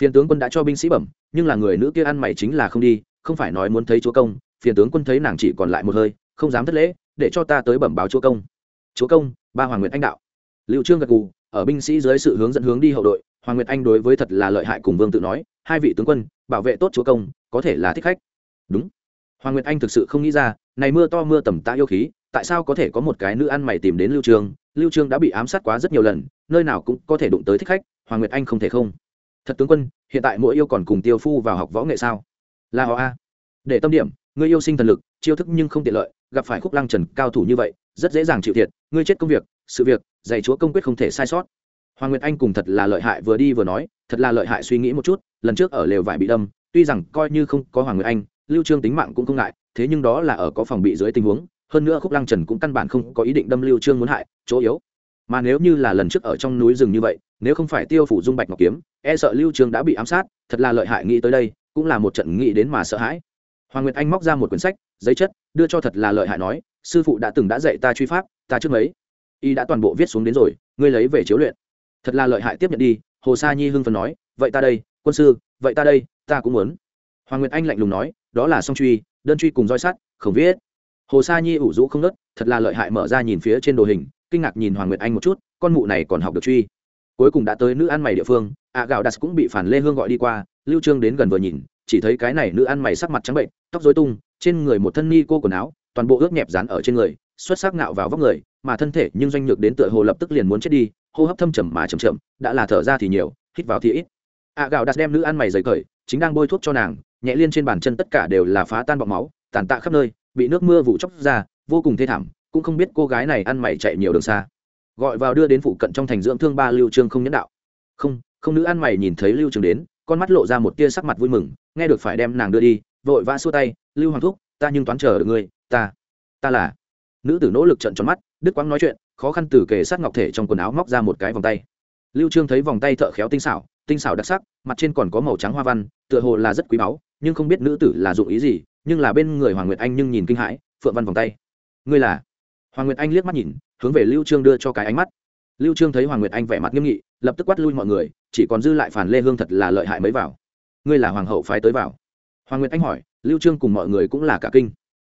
[SPEAKER 1] Phiền tướng quân đã cho binh sĩ bẩm, nhưng là người nữ kia ăn mày chính là không đi, không phải nói muốn thấy chúa công, phiền tướng quân thấy nàng chỉ còn lại một hơi, không dám thất lễ, để cho ta tới bẩm báo chúa công. Chúa công, ba hoàng nguyệt anh đạo. Liệu trương gật gù, ở binh sĩ dưới sự hướng dẫn hướng đi hậu đội, hoàng nguyệt anh đối với thật là lợi hại cùng vương tự nói hai vị tướng quân, bảo vệ tốt chúa công, có thể là thích khách. Đúng. Hoàng nguyệt anh thực sự không nghĩ ra, này mưa to mưa tầm tạ yêu khí, tại sao có thể có một cái nữ ăn mày tìm đến lưu trương? Lưu trương đã bị ám sát quá rất nhiều lần, nơi nào cũng có thể đụng tới thích khách, hoàng nguyệt anh không thể không. Thật tướng quân, hiện tại mỗi yêu còn cùng tiêu phu vào học võ nghệ sao? Là họ a. Để tâm điểm, ngươi yêu sinh thần lực, chiêu thức nhưng không tiện lợi, gặp phải khúc lăng trần cao thủ như vậy, rất dễ dàng chịu thiệt, ngươi chết công việc, sự việc, dạy chúa công quyết không thể sai sót hoàng nguyệt anh cùng thật là lợi hại vừa đi vừa nói, thật là lợi hại suy nghĩ một chút, lần trước ở lều vải bị đâm, tuy rằng coi như không có hoàng nguyệt anh, lưu trương tính mạng cũng không ngại, thế nhưng đó là ở có phòng bị dưới tình huống, hơn nữa khúc lăng trần cũng căn bản không có ý định đâm lưu trương muốn hại, chỗ yếu. Mà nếu như là lần trước ở trong núi rừng như vậy, nếu không phải tiêu phủ dung bạch ngọc kiếm e sợ lưu trương đã bị ám sát, thật là lợi hại nghĩ tới đây, cũng là một trận nghĩ đến mà sợ hãi. Hoàng nguyệt anh móc ra một quyển sách, giấy chất, đưa cho thật là lợi hại nói, sư phụ đã từng đã dạy ta truy pháp, ta trước mấy, y đã toàn bộ viết xuống đến rồi, ngươi lấy về chiếu luyện thật là lợi hại tiếp nhận đi, hồ sa nhi hưng phấn nói, vậy ta đây, quân sư, vậy ta đây, ta cũng muốn. Hoàng nguyệt anh lạnh lùng nói, đó là song truy, đơn truy cùng roi sắt, không viết. Hồ sa nhi ủ rũ không nớt, thật là lợi hại mở ra nhìn phía trên đồ hình, kinh ngạc nhìn hoàng nguyệt anh một chút, con mụ này còn học được truy. Cuối cùng đã tới nữ ăn mày địa phương ạ gạo đặt cũng bị phản lê hương gọi đi qua, lưu trương đến gần vừa nhìn, chỉ thấy cái này nữ ăn mày sắc mặt trắng bệnh, tóc rối tung, trên người một thân ni cô quần áo, toàn bộ ướt nhẹp dán ở trên người, xuất sắc nạo vào vóc người, mà thân thể nhưng doanh nhược đến tựa hồ lập tức liền muốn chết đi hô hấp thâm trầm mà chậm chậm, đã là thở ra thì nhiều, hít vào thì ít. Ạ gạo đặt đem nữ ăn mày giấy cởi, chính đang bôi thuốc cho nàng, nhẹ liên trên bàn chân tất cả đều là phá tan bọng máu, tàn tạ khắp nơi, bị nước mưa vụ chóc ra, vô cùng thê thảm, cũng không biết cô gái này ăn mày chạy nhiều đường xa. Gọi vào đưa đến phụ cận trong thành dưỡng thương ba lưu trương không nhẫn đạo. Không không nữ ăn mày nhìn thấy lưu trương đến, con mắt lộ ra một tia sắc mặt vui mừng, nghe được phải đem nàng đưa đi, vội vã xua tay, lưu hoàng thúc, ta nhưng toán chờ được ngươi, ta ta là nữ tử nỗ lực trận tròn mắt đức quang nói chuyện khó khăn từ kề sát ngọc thể trong quần áo móc ra một cái vòng tay. Lưu trương thấy vòng tay thợ khéo tinh xảo tinh xảo đặc sắc, mặt trên còn có màu trắng hoa văn, tựa hồ là rất quý báu, nhưng không biết nữ tử là dụng ý gì, nhưng là bên người hoàng nguyệt anh nhưng nhìn kinh hãi, phượng văn vòng tay. Ngươi là? Hoàng nguyệt anh liếc mắt nhìn, hướng về lưu trương đưa cho cái ánh mắt. Lưu trương thấy hoàng nguyệt anh vẻ mặt nghiêm nghị, lập tức quát lui mọi người, chỉ còn dư lại phản lê hương thật là lợi hại mới vào. Ngươi là hoàng hậu phái tới vào. Hoàng nguyệt anh hỏi, lưu trương cùng mọi người cũng là cả kinh.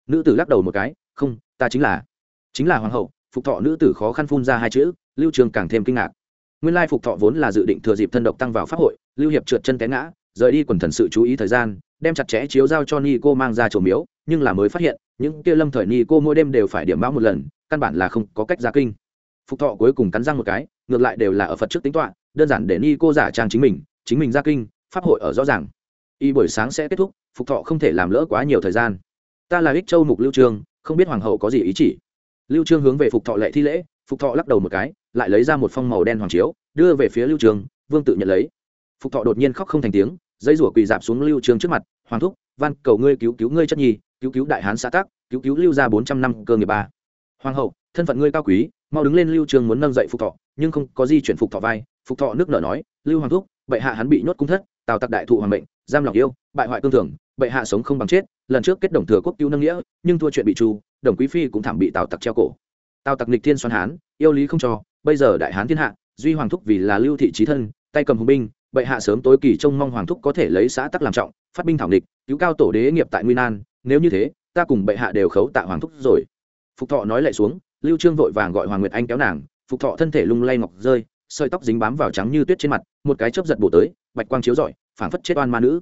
[SPEAKER 1] Nữ tử lắc đầu một cái, không, ta chính là chính là hoàng hậu phục thọ nữ tử khó khăn phun ra hai chữ, lưu Trường càng thêm kinh ngạc. Nguyên lai phục thọ vốn là dự định thừa dịp thân độc tăng vào pháp hội, lưu hiệp trượt chân té ngã, rời đi quần thần sự chú ý thời gian, đem chặt chẽ chiếu giao cho ni cô mang ra trổ miếu, nhưng là mới phát hiện, những kia lâm thời ni cô mỗi đêm đều phải điểm báo một lần, căn bản là không có cách ra kinh. Phục thọ cuối cùng cắn răng một cái, ngược lại đều là ở phật trước tính toán, đơn giản để ni cô giả trang chính mình chính mình ra kinh, pháp hội ở rõ ràng. Y buổi sáng sẽ kết thúc, phục thọ không thể làm lỡ quá nhiều thời gian. Ta là ích châu mục lưu trương không biết hoàng hậu có gì ý chỉ lưu trương hướng về phục thọ lệ thi lễ, phục thọ lắc đầu một cái, lại lấy ra một phong màu đen hoàng chiếu, đưa về phía lưu trương, vương tự nhận lấy. Phục thọ đột nhiên khóc không thành tiếng, dây rủa quỳ dạp xuống lưu trương trước mặt, hoàng thúc, van, cầu ngươi cứu cứu ngươi chất nhi, cứu cứu đại hán xã tắc, cứu cứu lưu gia 400 năm cơ nghiệp ba. Hoàng hậu, thân phận ngươi cao quý, mau đứng lên lưu trương muốn nâng dậy phục thọ, nhưng không có di chuyển phục thọ vai. Phục thọ nước nở nói, lưu hoàng thúc, bệ hạ hắn bị nhốt cung thất, tào tặc đại thụ hoàng mệnh, giam lòng yêu, bại hoại cương thường, bệ hạ sống không bằng chết, lần trước kết đồng thừa quốc cứu nâng nghĩa, nhưng thua chuyện bị tru đồng quý phi cũng thảm bị tào tặc treo cổ. Tào tặc nịch thiên xoan hán, yêu lý không cho, bây giờ đại hán thiên hạ, duy hoàng thúc vì là lưu thị trí thân, tay cầm hùng binh, bệ hạ sớm tối kỳ trông mong hoàng thúc có thể lấy xã tắc làm trọng, phát binh thảo địch cứu cao tổ đế nghiệp tại nguyên an nếu như thế, ta cùng bệ hạ đều khấu tạ hoàng thúc rồi. Phục thọ nói lại xuống, lưu trương vội vàng gọi hoàng nguyệt anh kéo nàng, phục thọ thân thể lung lay ngọc rơi, sợi tóc dính bám vào trắng như tuyết trên mặt, một cái chớp giật bổ tới, bạch quang chiếu rọi, phảng phất chết oan ma nữ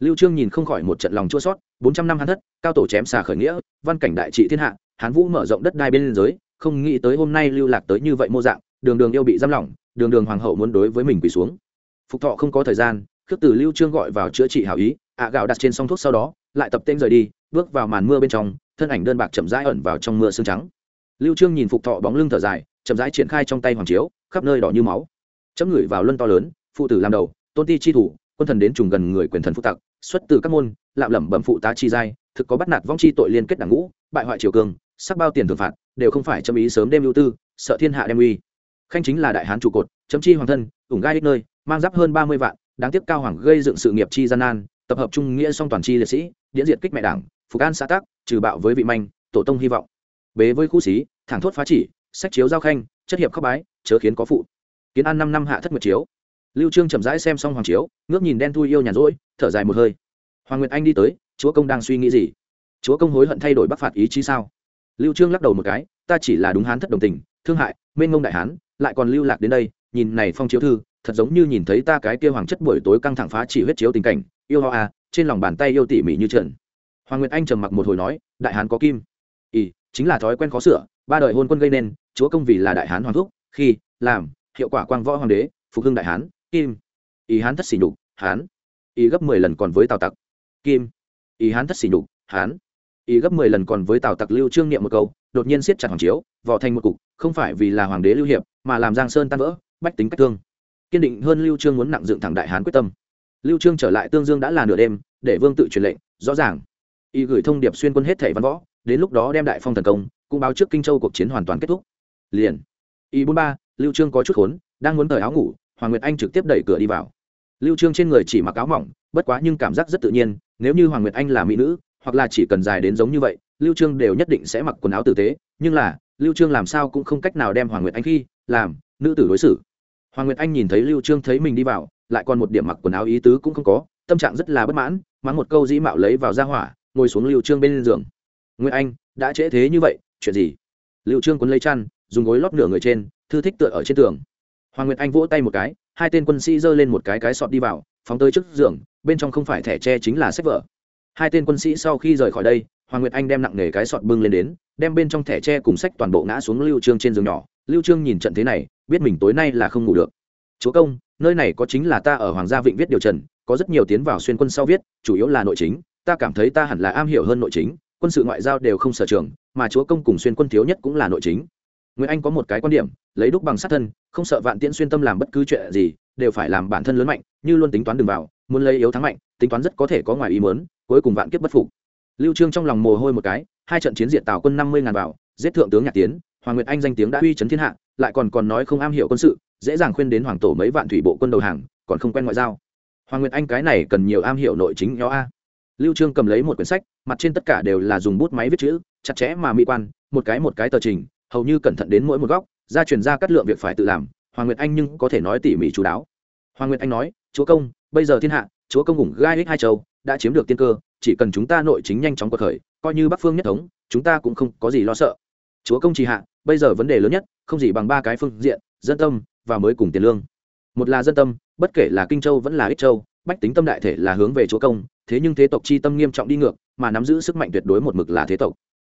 [SPEAKER 1] lưu trương nhìn không khỏi một trận lòng chua xót 400 năm hán thất, cao tổ chém xà khởi nghĩa, văn cảnh đại trị thiên hạ, hán vũ mở rộng đất đai bên giới, không nghĩ tới hôm nay lưu lạc tới như vậy mô dạng, đường đường yêu bị giam lỏng, đường đường hoàng hậu muốn đối với mình quỳ xuống. Phục thọ không có thời gian, khước từ lưu trương gọi vào chữa trị hảo ý, ạ gạo đặt trên song thuốc sau đó, lại tập tên rời đi, bước vào màn mưa bên trong, thân ảnh đơn bạc chậm rãi ẩn vào trong mưa sương trắng. Lưu trương nhìn phục thọ bóng lưng thở dài, chậm rãi triển khai trong tay hoàng chiếu, khắp nơi đỏ như máu. Chấm người vào luân to lớn, phụ tử làm đầu, tôn ti chi thủ, quân thần đến trùng gần người quyền thần phụ tặc xuất từ các môn, lạm lẩm bẩm phụ tá chi giai, thực có bắt nạt vong chi tội liên kết đảng ngũ, bại hoại triều cường, sắc bao tiền thường phạt, đều không phải châm ý sớm đêm ưu tư, sợ thiên hạ đem uy. Khanh chính là đại hán trụ cột, chấm chi hoàng thân, ủng gai đích nơi, mang giáp hơn ba mươi vạn, đáng tiếc cao hoàng gây dựng sự nghiệp chi gian nan, tập hợp trung nghĩa song toàn chi liệt sĩ diễn diệt kích mẹ đảng, phục an xã tác trừ bạo với vị manh, tổ tông hy vọng. Bế với khu xí, thẳng thốt phá chỉ, sách chiếu giao khanh, chất hiệp khóc bái, chớ khiến có phụ. Kiến an năm năm hạ thất nguyệt chiếu lưu trương chậm rãi xem xong hoàng chiếu ngước nhìn đen thui yêu nhàn rỗi thở dài một hơi. Hoàng nguyệt anh đi tới chúa công đang suy nghĩ gì? Chúa công hối hận thay đổi bắc phạt ý chí sao? Lưu trương lắc đầu một cái ta chỉ là đúng hán thất đồng tình thương hại mênh ngông đại hán lại còn lưu lạc đến đây nhìn này phong chiếu thư thật giống như nhìn thấy ta cái kia hoàng chất buổi tối căng thẳng phá chỉ huyết chiếu tình cảnh yêu hoa, à trên lòng bàn tay yêu tỉ mỉ như trần. Hoàng nguyệt anh trầm mặc một hồi nói đại hán có kim. Ỉ chính là thói quen khó sửa ba đời hôn quân gây nên chúa công vì là đại hán hoàng thúc khi làm hiệu quả quang võ hoàng đế phục hưng đại hán kim. Ý hán thất xỉ nhục, hán. Ý gấp mười lần còn với tào tặc. Kim. Ý hán thất xỉ nhục, hán. Ý gấp mười lần còn với tào tặc lưu trương niệm một câu, đột nhiên siết chặt hoàng chiếu, vò thành một cục, không phải vì là hoàng đế lưu hiệp, mà làm giang sơn tan vỡ, bách tính cách thương. Kiên định hơn lưu trương muốn nặng dựng thẳng đại hán quyết tâm. Lưu trương trở lại tương dương đã là nửa đêm, để vương tự truyền lệnh, rõ ràng. Y gửi thông điệp xuyên quân hết thảy văn võ, đến lúc đó đem đại phong thần công, cũng báo trước kinh châu cuộc chiến hoàn toàn kết thúc. Liền. Y bốn ba, lưu trương có chút khốn, đang muốn thời áo ngủ hoàng nguyệt anh trực tiếp đẩy cửa đi vào. Lưu trương trên người chỉ mặc áo mỏng, bất quá nhưng cảm giác rất tự nhiên, nếu như hoàng nguyệt anh là mỹ nữ, hoặc là chỉ cần dài đến giống như vậy, lưu trương đều nhất định sẽ mặc quần áo tử tế, nhưng là, lưu trương làm sao cũng không cách nào đem hoàng nguyệt anh khi, làm, nữ tử đối xử. Hoàng nguyệt anh nhìn thấy lưu trương thấy mình đi vào, lại còn một điểm mặc quần áo ý tứ cũng không có, tâm trạng rất là bất mãn, mắng một câu dĩ mạo lấy vào ra hỏa, ngồi xuống lưu trương bên giường. Nguyệt anh, đã trễ thế như vậy, chuyện gì? Lưu trương cuốn lấy chăn, dùng gối lót nửa người trên, thư thích tựa ở trên tường hoàng nguyệt anh vỗ tay một cái, hai tên quân sĩ giơ lên một cái cái sọt đi vào, phóng tới trước giường, bên trong không phải thẻ tre chính là sách vở. Hai tên quân sĩ sau khi rời khỏi đây, hoàng nguyệt anh đem nặng nề cái sọt bưng lên đến, đem bên trong thẻ tre cùng sách toàn bộ ngã xuống lưu trương trên giường nhỏ. Lưu trương nhìn trận thế này, biết mình tối nay là không ngủ được. Chúa công, nơi này có chính là ta ở hoàng gia vịnh viết điều trần, có rất nhiều tiến vào xuyên quân sau viết, chủ yếu là nội chính, ta cảm thấy ta hẳn là am hiểu hơn nội chính, quân sự ngoại giao đều không sở trường, mà chúa công cùng xuyên quân thiếu nhất cũng là nội chính nguyễn anh có một cái quan điểm, lấy đúc bằng sát thân, không sợ vạn tiễn xuyên tâm làm bất cứ chuyện gì, đều phải làm bản thân lớn mạnh, như luôn tính toán đường vào, muốn lấy yếu thắng mạnh, tính toán rất có thể có ngoài ý muốn, cuối cùng vạn kiếp bất phục. Lưu trương trong lòng mồ hôi một cái, hai trận chiến diệt tào quân năm mươi ngàn vào, giết thượng tướng nhạc tiến, hoàng nguyệt anh danh tiếng đã uy chấn thiên hạ, lại còn còn nói không am hiểu quân sự, dễ dàng khuyên đến hoàng tổ mấy vạn thủy bộ quân đầu hàng, còn không quen ngoại giao. Hoàng nguyệt anh cái này cần nhiều am hiểu nội chính nhỏ a. Lưu trương cầm lấy một quyển sách, mặt trên tất cả đều là dùng bút máy viết chữ, chặt chẽ mà mỹ quan, một cái một cái tờ trình hầu như cẩn thận đến mỗi một góc, gia truyền ra cắt lượng việc phải tự làm, hoàng nguyệt anh nhưng có thể nói tỉ mỉ chú đáo. Hoàng nguyệt anh nói, chúa công, bây giờ thiên hạ, chúa công ủng gai ích hai châu, đã chiếm được tiên cơ, chỉ cần chúng ta nội chính nhanh chóng cuộc khởi, coi như bắc phương nhất thống, chúng ta cũng không có gì lo sợ. Chúa công trì hạ, bây giờ vấn đề lớn nhất, không gì bằng ba cái phương diện, dân tâm, và mới cùng tiền lương. Một là dân tâm, bất kể là kinh châu vẫn là ích châu, bách tính tâm đại thể là hướng về chúa công, thế nhưng thế tộc chi tâm nghiêm trọng đi ngược, mà nắm giữ sức mạnh tuyệt đối một mực là thế tộc.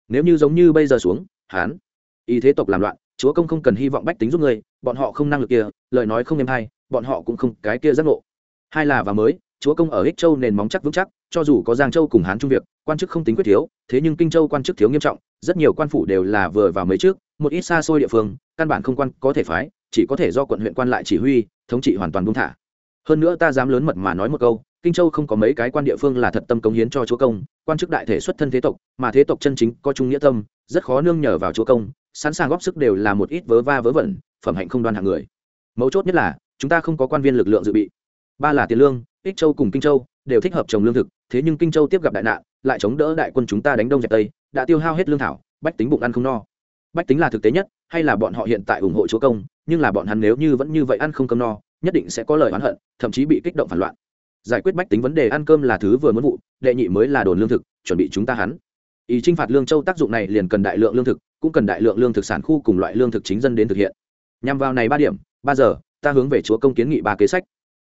[SPEAKER 1] Nếu như giống như bây giờ xuống, hán ý thế tộc làm loạn, chúa công không cần hy vọng bách tính giúp người bọn họ không năng lực kia, lời nói không em hay, bọn họ cũng không cái kia giác ngộ. Hai là và mới, chúa công ở ích châu nền móng chắc vững chắc, cho dù có giang châu cùng hán trung việc, quan chức không tính quyết thiếu, thế nhưng kinh châu quan chức thiếu nghiêm trọng, rất nhiều quan phủ đều là vừa vào mấy trước, một ít xa xôi địa phương, căn bản không quan có thể phái, chỉ có thể do quận huyện quan lại chỉ huy, thống trị hoàn toàn buông thả. Hơn nữa ta dám lớn mật mà nói một câu, kinh châu không có mấy cái quan địa phương là thật tâm cống hiến cho chúa công, quan chức đại thể xuất thân thế tộc, mà thế tộc chân chính có trung nghĩa tâm, rất khó nương nhờ vào chúa công sẵn sàng góp sức đều là một ít vớ va vớ vẩn, phẩm hạnh không đoan hạng người. Mấu chốt nhất là, chúng ta không có quan viên lực lượng dự bị. Ba là tiền lương, ích châu cùng kinh châu đều thích hợp trồng lương thực, thế nhưng kinh châu tiếp gặp đại nạn, lại chống đỡ đại quân chúng ta đánh đông dẹp tây, đã tiêu hao hết lương thảo, bách tính bụng ăn không no. Bách tính là thực tế nhất, hay là bọn họ hiện tại ủng hộ chúa công, nhưng là bọn hắn nếu như vẫn như vậy ăn không cơm no, nhất định sẽ có lời oán hận, thậm chí bị kích động phản loạn. Giải quyết bách tính vấn đề ăn cơm là thứ vừa muốn vụ, đệ nhị mới là đồn lương thực, chuẩn bị chúng ta hắn. Ý t phạt lương châu tác dụng này liền cần đại lượng lương thực cũng cần đại lượng lương thực sản khu cùng loại lương thực chính dân đến thực hiện. Nhằm vào này ba điểm, ba giờ, ta hướng về chúa công kiến nghị ba kế sách.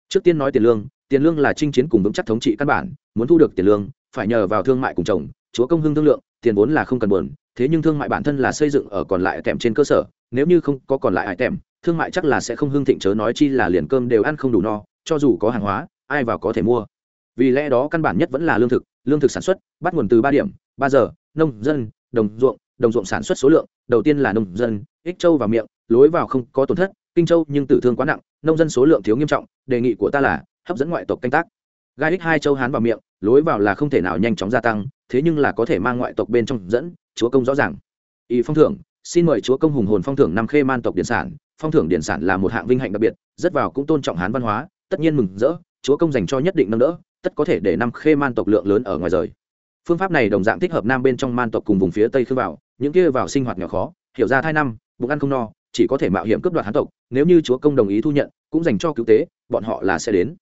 [SPEAKER 1] Trước tiên nói tiền lương tiền lương là chinh chiến cùng vững chắc thống trị căn bản, muốn thu được tiền lương, phải nhờ vào thương mại cùng chồng, chúa công hưng thương lượng, tiền vốn là không cần buồn, thế nhưng thương mại bản thân là xây dựng ở còn lại tèm trên cơ sở, nếu như không có còn lại ai tèm, thương mại chắc là sẽ không hưng thịnh chớ nói chi là liền cơm đều ăn không đủ no, cho dù có hàng hóa, ai vào có thể mua. Vì lẽ đó căn bản nhất vẫn là lương thực lương thực sản xuất, bắt nguồn từ ba điểm, ba giờ, nông dân, đồng ruộng đồng ruộng sản xuất số lượng, đầu tiên là nông dân, ích châu vào miệng, lối vào không có tổn thất, kinh châu nhưng tử thương quá nặng, nông dân số lượng thiếu nghiêm trọng, đề nghị của ta là hấp dẫn ngoại tộc canh tác. Gai ích hai châu hán vào miệng, lối vào là không thể nào nhanh chóng gia tăng, thế nhưng là có thể mang ngoại tộc bên trong dẫn, chúa công rõ ràng. Y phong thưởng, xin mời chúa công hùng hồn phong thưởng năm khê man tộc điện sản. Phong thưởng điện sản là một hạng vinh hạnh đặc biệt, rất vào cũng tôn trọng hán văn hóa, tất nhiên mừng rỡ, chúa công dành cho nhất định nâng đỡ, tất có thể để năm khê man tộc lượng lớn ở ngoài rời. Phương pháp này đồng dạng thích hợp nam bên trong man tộc cùng vùng phía tây khư vào những kia vào sinh hoạt nhỏ khó, hiểu ra thai năm, bụng ăn không no, chỉ có thể mạo hiểm cướp đoạt hán tộc, nếu như chúa công đồng ý thu nhận, cũng dành cho cứu tế, bọn họ là sẽ đến.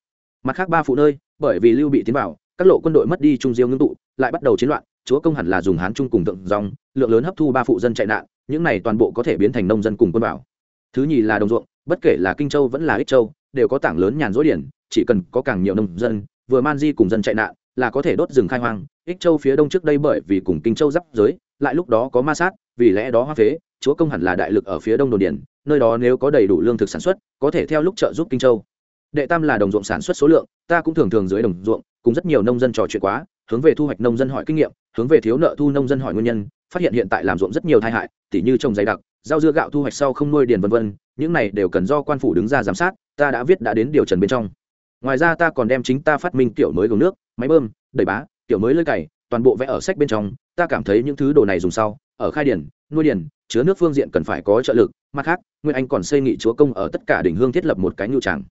[SPEAKER 1] Mặt khác ba phụ nơi, bởi vì lưu bị tiến vào, các lộ quân đội mất đi trung diêu ngưng tụ, lại bắt đầu chiến loạn, chúa công hẳn là dùng hán trung cùng tượng dòng, lượng lớn hấp thu ba phụ dân chạy nạn, những này toàn bộ có thể biến thành nông dân cùng quân bảo thứ nhì là đồng ruộng, bất kể là kinh châu vẫn là ích châu, đều có tảng lớn nhàn rỗi điển, chỉ cần có càng nhiều nông dân, vừa man di cùng dân chạy nạn, là có thể đốt rừng khai hoang. Ích châu phía đông trước đây bởi vì cùng kinh châu giáp giới lại lúc đó có ma sát, vì lẽ đó hoa phế, chúa công hẳn là đại lực ở phía đông đồn điền, nơi đó nếu có đầy đủ lương thực sản xuất, có thể theo lúc trợ giúp kinh châu. Đệ tam là đồng ruộng sản xuất số lượng, ta cũng thường thường dưới đồng ruộng, cùng rất nhiều nông dân trò chuyện quá, hướng về thu hoạch nông dân hỏi kinh nghiệm, hướng về thiếu nợ thu nông dân hỏi nguyên nhân, phát hiện hiện tại làm ruộng rất nhiều tai hại, tỉ như trồng dày đặc, rau dưa gạo thu hoạch sau không nuôi điền vân vân, những này đều cần do quan phủ đứng ra giám sát, ta đã viết đã đến điều trần bên trong. Ngoài ra ta còn đem chính ta phát minh kiểu mới gồm nước, máy bơm, đẩy bá, kiểu mới lơi cày toàn bộ vẽ ở sách bên trong, ta cảm thấy những thứ đồ này dùng sau, ở khai điển, nuôi điển, chứa nước phương diện cần phải có trợ lực, mặt khác, nguyên anh còn xây nghị chúa công ở tất cả đỉnh hương thiết lập một cái nhu tràng.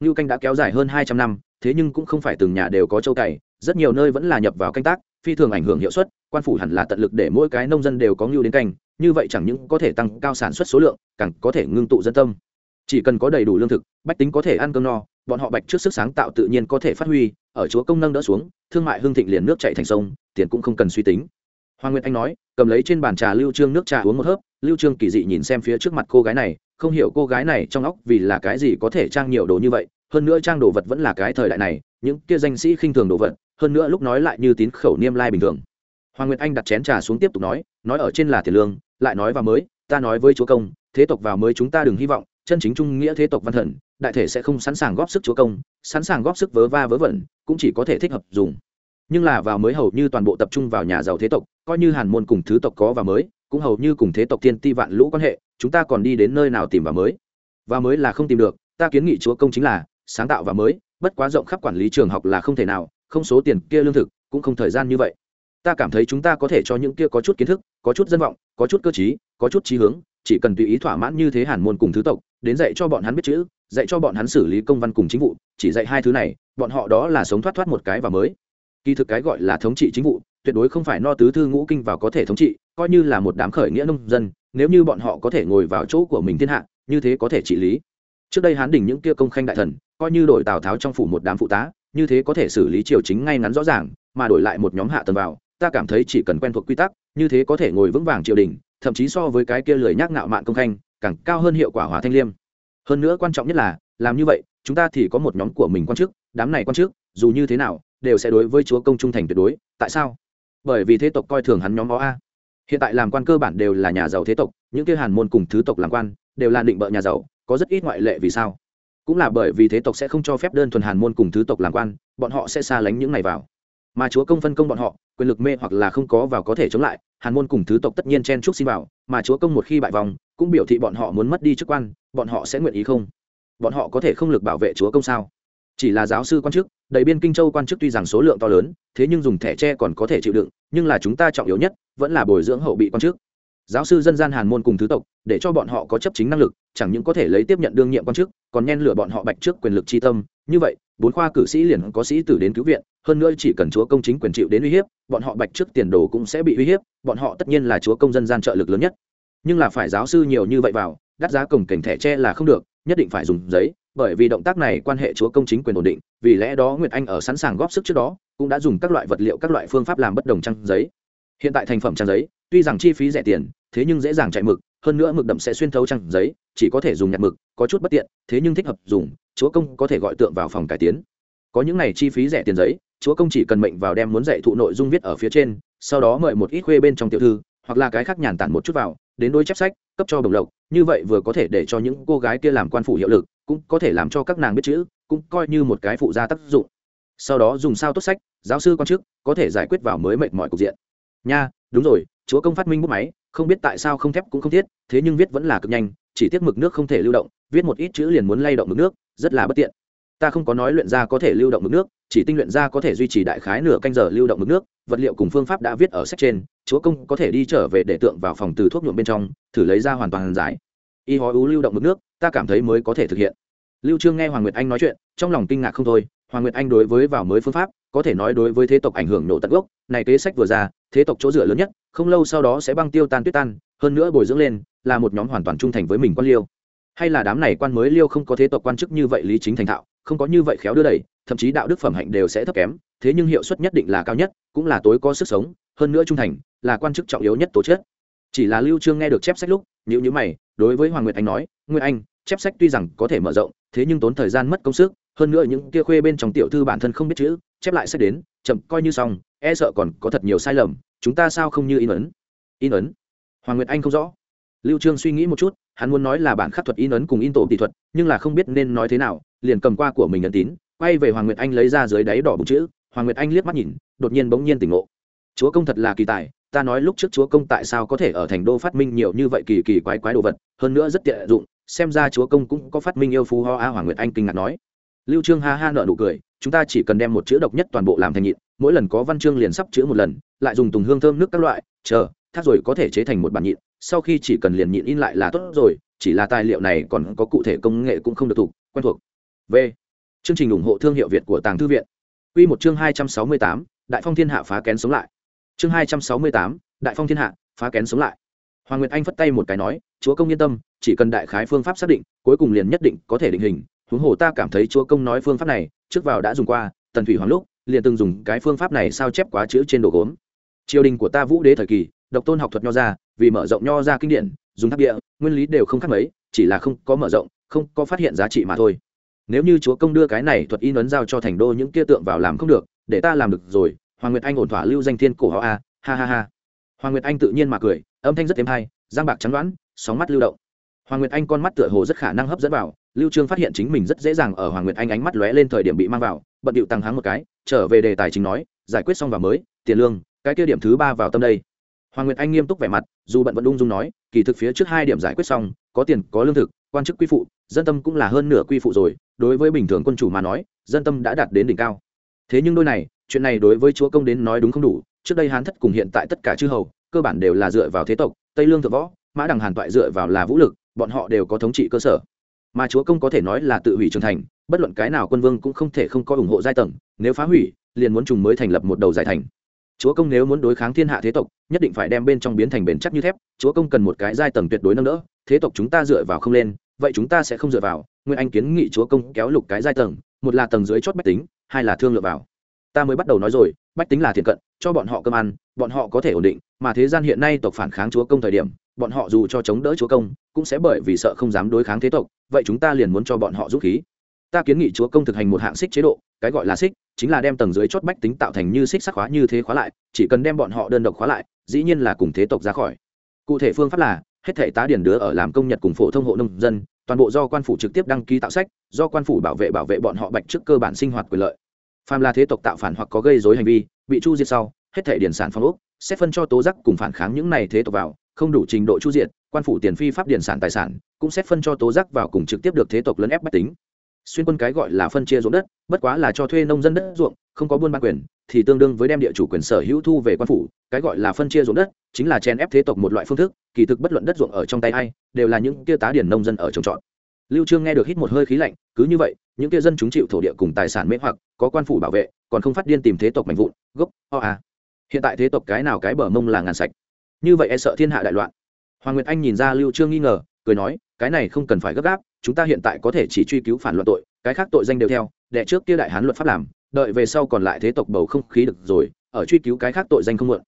[SPEAKER 1] Nhu canh đã kéo dài hơn hai trăm năm, thế nhưng cũng không phải từng nhà đều có châu cày, rất nhiều nơi vẫn là nhập vào canh tác, phi thường ảnh hưởng hiệu suất, quan phủ hẳn là tận lực để mỗi cái nông dân đều có ngưu đến canh, như vậy chẳng những có thể tăng cao sản xuất số lượng, càng có thể ngưng tụ dân tâm. Chỉ cần có đầy đủ lương thực, bách tính có thể ăn cơm no bọn họ bạch trước sức sáng tạo tự nhiên có thể phát huy, ở chúa công nâng đỡ xuống, thương mại hương thịnh liền nước chạy thành sông, tiền cũng không cần suy tính. Hoàng nguyệt anh nói, cầm lấy trên bàn trà lưu trương nước trà uống một hớp, lưu trương kỳ dị nhìn xem phía trước mặt cô gái này, không hiểu cô gái này trong óc vì là cái gì có thể trang nhiều đồ như vậy, hơn nữa trang đồ vật vẫn là cái thời đại này, những kia danh sĩ khinh thường đồ vật, hơn nữa lúc nói lại như tín khẩu niêm lai bình thường. Hoàng nguyệt anh đặt chén trà xuống tiếp tục nói nói ở trên là tiền lương, lại nói vào mới, ta nói với chúa công, thế tộc vào mới chúng ta đừng hy vọng, chân chính trung nghĩa thế tộc văn thần đại thể sẽ không sẵn sàng góp sức chúa công, sẵn sàng góp sức vớ va vớ vẩn, cũng chỉ có thể thích hợp dùng. Nhưng là vào mới hầu như toàn bộ tập trung vào nhà giàu thế tộc, coi như hàn môn cùng thứ tộc có và mới, cũng hầu như cùng thế tộc tiên ti vạn lũ quan hệ, chúng ta còn đi đến nơi nào tìm vào mới? Và mới là không tìm được, ta kiến nghị chúa công chính là sáng tạo và mới, bất quá rộng khắp quản lý trường học là không thể nào, không số tiền kia lương thực, cũng không thời gian như vậy. Ta cảm thấy chúng ta có thể cho những kia có chút kiến thức, có chút dân vọng, có chút cơ chí có chút trí hướng, chỉ cần tùy ý thỏa mãn như thế hàn môn cùng thứ tộc, đến dạy cho bọn hắn biết chữ dạy cho bọn hắn xử lý công văn cùng chính vụ, chỉ dạy hai thứ này, bọn họ đó là sống thoát thoát một cái và mới. Kỳ thực cái gọi là thống trị chính vụ, tuyệt đối không phải no tứ thư ngũ kinh vào có thể thống trị, coi như là một đám khởi nghĩa nông dân, nếu như bọn họ có thể ngồi vào chỗ của mình thiên hạ, như thế có thể trị lý. Trước đây hán đỉnh những kia công khanh đại thần, coi như đổi tào tháo trong phủ một đám phụ tá, như thế có thể xử lý triều chính ngay ngắn rõ ràng, mà đổi lại một nhóm hạ tầng vào, ta cảm thấy chỉ cần quen thuộc quy tắc, như thế có thể ngồi vững vàng triều đình, thậm chí so với cái kia lười nhác ngạo mạn công khanh, càng cao hơn hiệu quả hòa thanh liêm hơn nữa quan trọng nhất là, làm như vậy, chúng ta thì có một nhóm của mình quan chức, đám này quan chức, dù như thế nào, đều sẽ đối với chúa công trung thành tuyệt đối. Tại sao? Bởi vì thế tộc coi thường hắn nhóm ó a. Hiện tại làm quan cơ bản đều là nhà giàu thế tộc, những kia hàn môn cùng thứ tộc làm quan, đều là định bợ nhà giàu, có rất ít ngoại lệ vì sao? Cũng là bởi vì thế tộc sẽ không cho phép đơn thuần hàn môn cùng thứ tộc làm quan, bọn họ sẽ xa lánh những này vào. Mà chúa công phân công bọn họ quyền lực mê hoặc là không có vào có thể chống lại, hàn môn cùng thứ tộc tất nhiên chen chúc xin vào, mà chúa công một khi bại vòng cũng biểu thị bọn họ muốn mất đi chức quan, bọn họ sẽ nguyện ý không? Bọn họ có thể không lực bảo vệ chúa công sao? Chỉ là giáo sư quan chức, đầy biên kinh châu quan chức tuy rằng số lượng to lớn, thế nhưng dùng thẻ tre còn có thể chịu đựng, nhưng là chúng ta trọng yếu nhất, vẫn là bồi dưỡng hậu bị quan chức giáo sư dân gian hàn môn cùng thứ tộc, để cho bọn họ có chấp chính năng lực, chẳng những có thể lấy tiếp nhận đương nhiệm quan chức, còn nhen lửa bọn họ bạch trước quyền lực tri tâm. Như vậy, bốn khoa cử sĩ liền có sĩ tử đến cứu viện, hơn nữa chỉ cần chúa công chính quyền chịu đến uy hiếp, bọn họ bạch trước tiền đồ cũng sẽ bị uy hiếp, bọn họ tất nhiên là chúa công dân gian trợ lực lớn nhất. Nhưng là phải giáo sư nhiều như vậy vào, đắt giá cổng cảnh thẻ tre là không được, nhất định phải dùng giấy, bởi vì động tác này quan hệ chúa công chính quyền ổn định, vì lẽ đó nguyệt anh ở sẵn sàng góp sức trước đó, cũng đã dùng các loại vật liệu các loại phương pháp làm bất đồng trang giấy. Hiện tại thành phẩm trang giấy, tuy rằng chi phí rẻ tiền thế nhưng dễ dàng chạy mực, hơn nữa mực đậm sẽ xuyên thấu trang giấy, chỉ có thể dùng nhặt mực, có chút bất tiện, thế nhưng thích hợp dùng, chúa công có thể gọi tượng vào phòng cải tiến. Có những này chi phí rẻ tiền giấy, chúa công chỉ cần mệnh vào đem muốn dạy thụ nội dung viết ở phía trên, sau đó mời một ít khuê bên trong tiểu thư, hoặc là cái khác nhàn tản một chút vào, đến đôi chép sách, cấp cho đồng lộc, như vậy vừa có thể để cho những cô gái kia làm quan phủ hiệu lực, cũng có thể làm cho các nàng biết chữ, cũng coi như một cái phụ gia tác dụng. Sau đó dùng sao tốt sách, giáo sư quan chức, có thể giải quyết vào mới mệt mọi cục diện. Nha, đúng rồi, chúa công phát minh bút máy không biết tại sao không thép cũng không thiết, thế nhưng viết vẫn là cực nhanh, chỉ tiếc mực nước không thể lưu động, viết một ít chữ liền muốn lay động mực nước, rất là bất tiện. Ta không có nói luyện ra có thể lưu động mực nước, chỉ tinh luyện ra có thể duy trì đại khái nửa canh giờ lưu động mực nước, vật liệu cùng phương pháp đã viết ở sách trên, chúa công có thể đi trở về để tượng vào phòng từ thuốc nhuộm bên trong, thử lấy ra hoàn toàn giải. Y hói ú lưu động mực nước, ta cảm thấy mới có thể thực hiện. Lưu trương nghe hoàng nguyệt anh nói chuyện, trong lòng kinh ngạc không thôi, hoàng nguyệt anh đối với vào mới phương pháp có thể nói đối với thế tộc ảnh hưởng nổ tận gốc, này kế sách vừa ra, thế tộc chỗ dựa lớn nhất, không lâu sau đó sẽ băng tiêu tan tuyết tan, hơn nữa bồi dưỡng lên, là một nhóm hoàn toàn trung thành với mình quan liêu. Hay là đám này quan mới liêu không có thế tộc quan chức như vậy lý chính thành thạo, không có như vậy khéo đưa đẩy, thậm chí đạo đức phẩm hạnh đều sẽ thấp kém, thế nhưng hiệu suất nhất định là cao nhất, cũng là tối có sức sống, hơn nữa trung thành, là quan chức trọng yếu nhất tổ chức chỉ là lưu trương nghe được chép sách lúc nhữ nhữ mày, đối với hoàng nguyệt anh nói, nguyệt anh, chép sách tuy rằng có thể mở rộng, thế nhưng tốn thời gian mất công sức hơn nữa những kia khuê bên trong tiểu thư bản thân không biết chữ, chép lại sách đến, chậm, coi như xong e sợ còn có thật nhiều sai lầm, chúng ta sao không như in ấn? In ấn? Hoàng nguyệt anh không rõ. Lưu trương suy nghĩ một chút, hắn muốn nói là bản khắc thuật in ấn cùng in tổ tỷ thuật, nhưng là không biết nên nói thế nào, liền cầm qua của mình ấn tín, quay về hoàng nguyệt anh lấy ra dưới đáy đỏ bụng chữ, hoàng nguyệt anh liếc mắt nhìn, đột nhiên bỗng nhiên tỉnh ngộ. Chúa công thật là kỳ tài, ta nói lúc trước chúa công tại sao có thể ở thành đô phát minh nhiều như vậy kỳ kỳ quái quái đồ vật, hơn nữa rất tiện dụng, xem ra chúa công cũng có phát minh yêu phú ho a hoàng nguyệt anh kinh ngạc nói lưu trương ha ha nợ nụ cười, chúng ta chỉ cần đem một chữ độc nhất toàn bộ làm thành nhịn, mỗi lần có văn chương liền sắp chữ một lần, lại dùng tùng hương thơm nước các loại, chờ, thác rồi có thể chế thành một bản nhịn, sau khi chỉ cần liền nhịn in lại là tốt rồi, chỉ là tài liệu này còn có cụ thể công nghệ cũng không được thuộc, quen thuộc. V. Chương trình ủng hộ thương hiệu việt của tàng thư viện. Quy một chương hai trăm sáu mươi tám, đại phong thiên hạ phá kén sống lại. Chương hai trăm sáu mươi tám, đại phong thiên hạ phá kén sống lại. Hoàng nguyệt anh phất tay một cái nói, chúa công yên tâm, chỉ cần đại khái phương pháp xác định, cuối cùng liền nhất định có thể định hình huống hồ ta cảm thấy chúa công nói phương pháp này, trước vào đã dùng qua, tần thủy hoàng lúc, liền từng dùng cái phương pháp này sao chép quá chữ trên đồ gốm. Triều đình của ta vũ đế thời kỳ, độc tôn học thuật nho ra, vì mở rộng nho ra kinh điển, dùng tháp địa, nguyên lý đều không khác mấy, chỉ là không có mở rộng, không có phát hiện giá trị mà thôi. Nếu như chúa công đưa cái này thuật in ấn giao cho thành đô những kia tượng vào làm không được, để ta làm được rồi, hoàng nguyệt anh ổn thỏa lưu danh thiên cổ họ a, ha ha ha. Hoàng nguyệt anh tự nhiên mà cười, âm thanh rất êm hay, giang bạc trắng đoán, sóng mắt lưu động. Hoàng nguyệt anh con mắt tựa hồ rất khả năng hấp dẫn vào lưu trương phát hiện chính mình rất dễ dàng ở hoàng nguyệt anh ánh mắt lóe lên thời điểm bị mang vào, bận điệu tăng háng một cái, trở về đề tài chính nói, giải quyết xong và mới, tiền lương, cái kia điểm thứ ba vào tâm đây. Hoàng nguyệt anh nghiêm túc vẻ mặt, dù bận vẫn ung dung nói, kỳ thực phía trước hai điểm giải quyết xong, có tiền, có lương thực, quan chức quy phụ, dân tâm cũng là hơn nửa quy phụ rồi, đối với bình thường quân chủ mà nói, dân tâm đã đạt đến đỉnh cao. Thế nhưng đôi này, chuyện này đối với chúa công đến nói đúng không đủ, trước đây hán thất cùng hiện tại tất cả chư hầu, cơ bản đều là dựa vào thế tộc, tây lương thượng võ, mã đằng hàn toại dựa vào là vũ lực, bọn họ đều có thống trị cơ sở mà chúa công có thể nói là tự hủy trưởng thành, bất luận cái nào quân vương cũng không thể không có ủng hộ giai tầng, nếu phá hủy, liền muốn trùng mới thành lập một đầu giải thành. Chúa công nếu muốn đối kháng thiên hạ thế tộc, nhất định phải đem bên trong biến thành bền chắc như thép, chúa công cần một cái giai tầng tuyệt đối nâng đỡ, thế tộc chúng ta dựa vào không lên, vậy chúng ta sẽ không dựa vào, nguyên anh kiến nghị chúa công kéo lục cái giai tầng, một là tầng dưới chót bách tính, hai là thương lựa vào. Ta mới bắt đầu nói rồi, bách tính là thiện cận, cho bọn họ cơm ăn, bọn họ có thể ổn định mà thế gian hiện nay tộc phản kháng chúa công thời điểm, bọn họ dù cho chống đỡ chúa công, cũng sẽ bởi vì sợ không dám đối kháng thế tộc, vậy chúng ta liền muốn cho bọn họ dũng khí. Ta kiến nghị chúa công thực hành một hạng xích chế độ, cái gọi là xích, chính là đem tầng dưới chót bách tính tạo thành như xích sắc khóa như thế khóa lại, chỉ cần đem bọn họ đơn độc khóa lại, dĩ nhiên là cùng thế tộc ra khỏi. Cụ thể phương pháp là, hết thể tá điển đứa ở làm công nhật cùng phổ thông hộ nông dân, toàn bộ do quan phủ trực tiếp đăng ký tạo sách, do quan phủ bảo vệ bảo vệ bọn họ bạch trước cơ bản sinh hoạt quyền lợi. Phàm là thế tộc tạo phản hoặc có gây dối hành vi, bị chu diệt sau, hết thể điển sản phong ốc xét phân cho tố giác cùng phản kháng những này thế tộc vào không đủ trình độ chu diện, quan phủ tiền phi pháp điển sản tài sản cũng xét phân cho tố giác vào cùng trực tiếp được thế tộc lấn ép bách tính. Xuyên quân cái gọi là phân chia ruộng đất bất quá là cho thuê nông dân đất ruộng không có buôn bán quyền thì tương đương với đem địa chủ quyền sở hữu thu về quan phủ cái gọi là phân chia ruộng đất chính là chen ép thế tộc một loại phương thức kỳ thực bất luận đất ruộng ở trong tay ai đều là những kia tá điển nông dân ở trồng trọt. Lưu trương nghe được hít một hơi khí lạnh cứ như vậy những kia dân chúng chịu thổ địa cùng tài sản mê hoặc có quan phủ bảo vệ còn không phát điên tìm thế tộc mạnh vụn gốc o à hiện tại thế tộc cái nào cái bờ mông là ngàn sạch. Như vậy e sợ thiên hạ đại loạn. Hoàng nguyệt anh nhìn ra lưu trương nghi ngờ, cười nói, cái này không cần phải gấp gáp, chúng ta hiện tại có thể chỉ truy cứu phản loạn tội, cái khác tội danh đều theo đệ trước kia đại hán luật pháp làm, đợi về sau còn lại thế tộc bầu không khí được rồi, ở truy cứu cái khác tội danh không muộn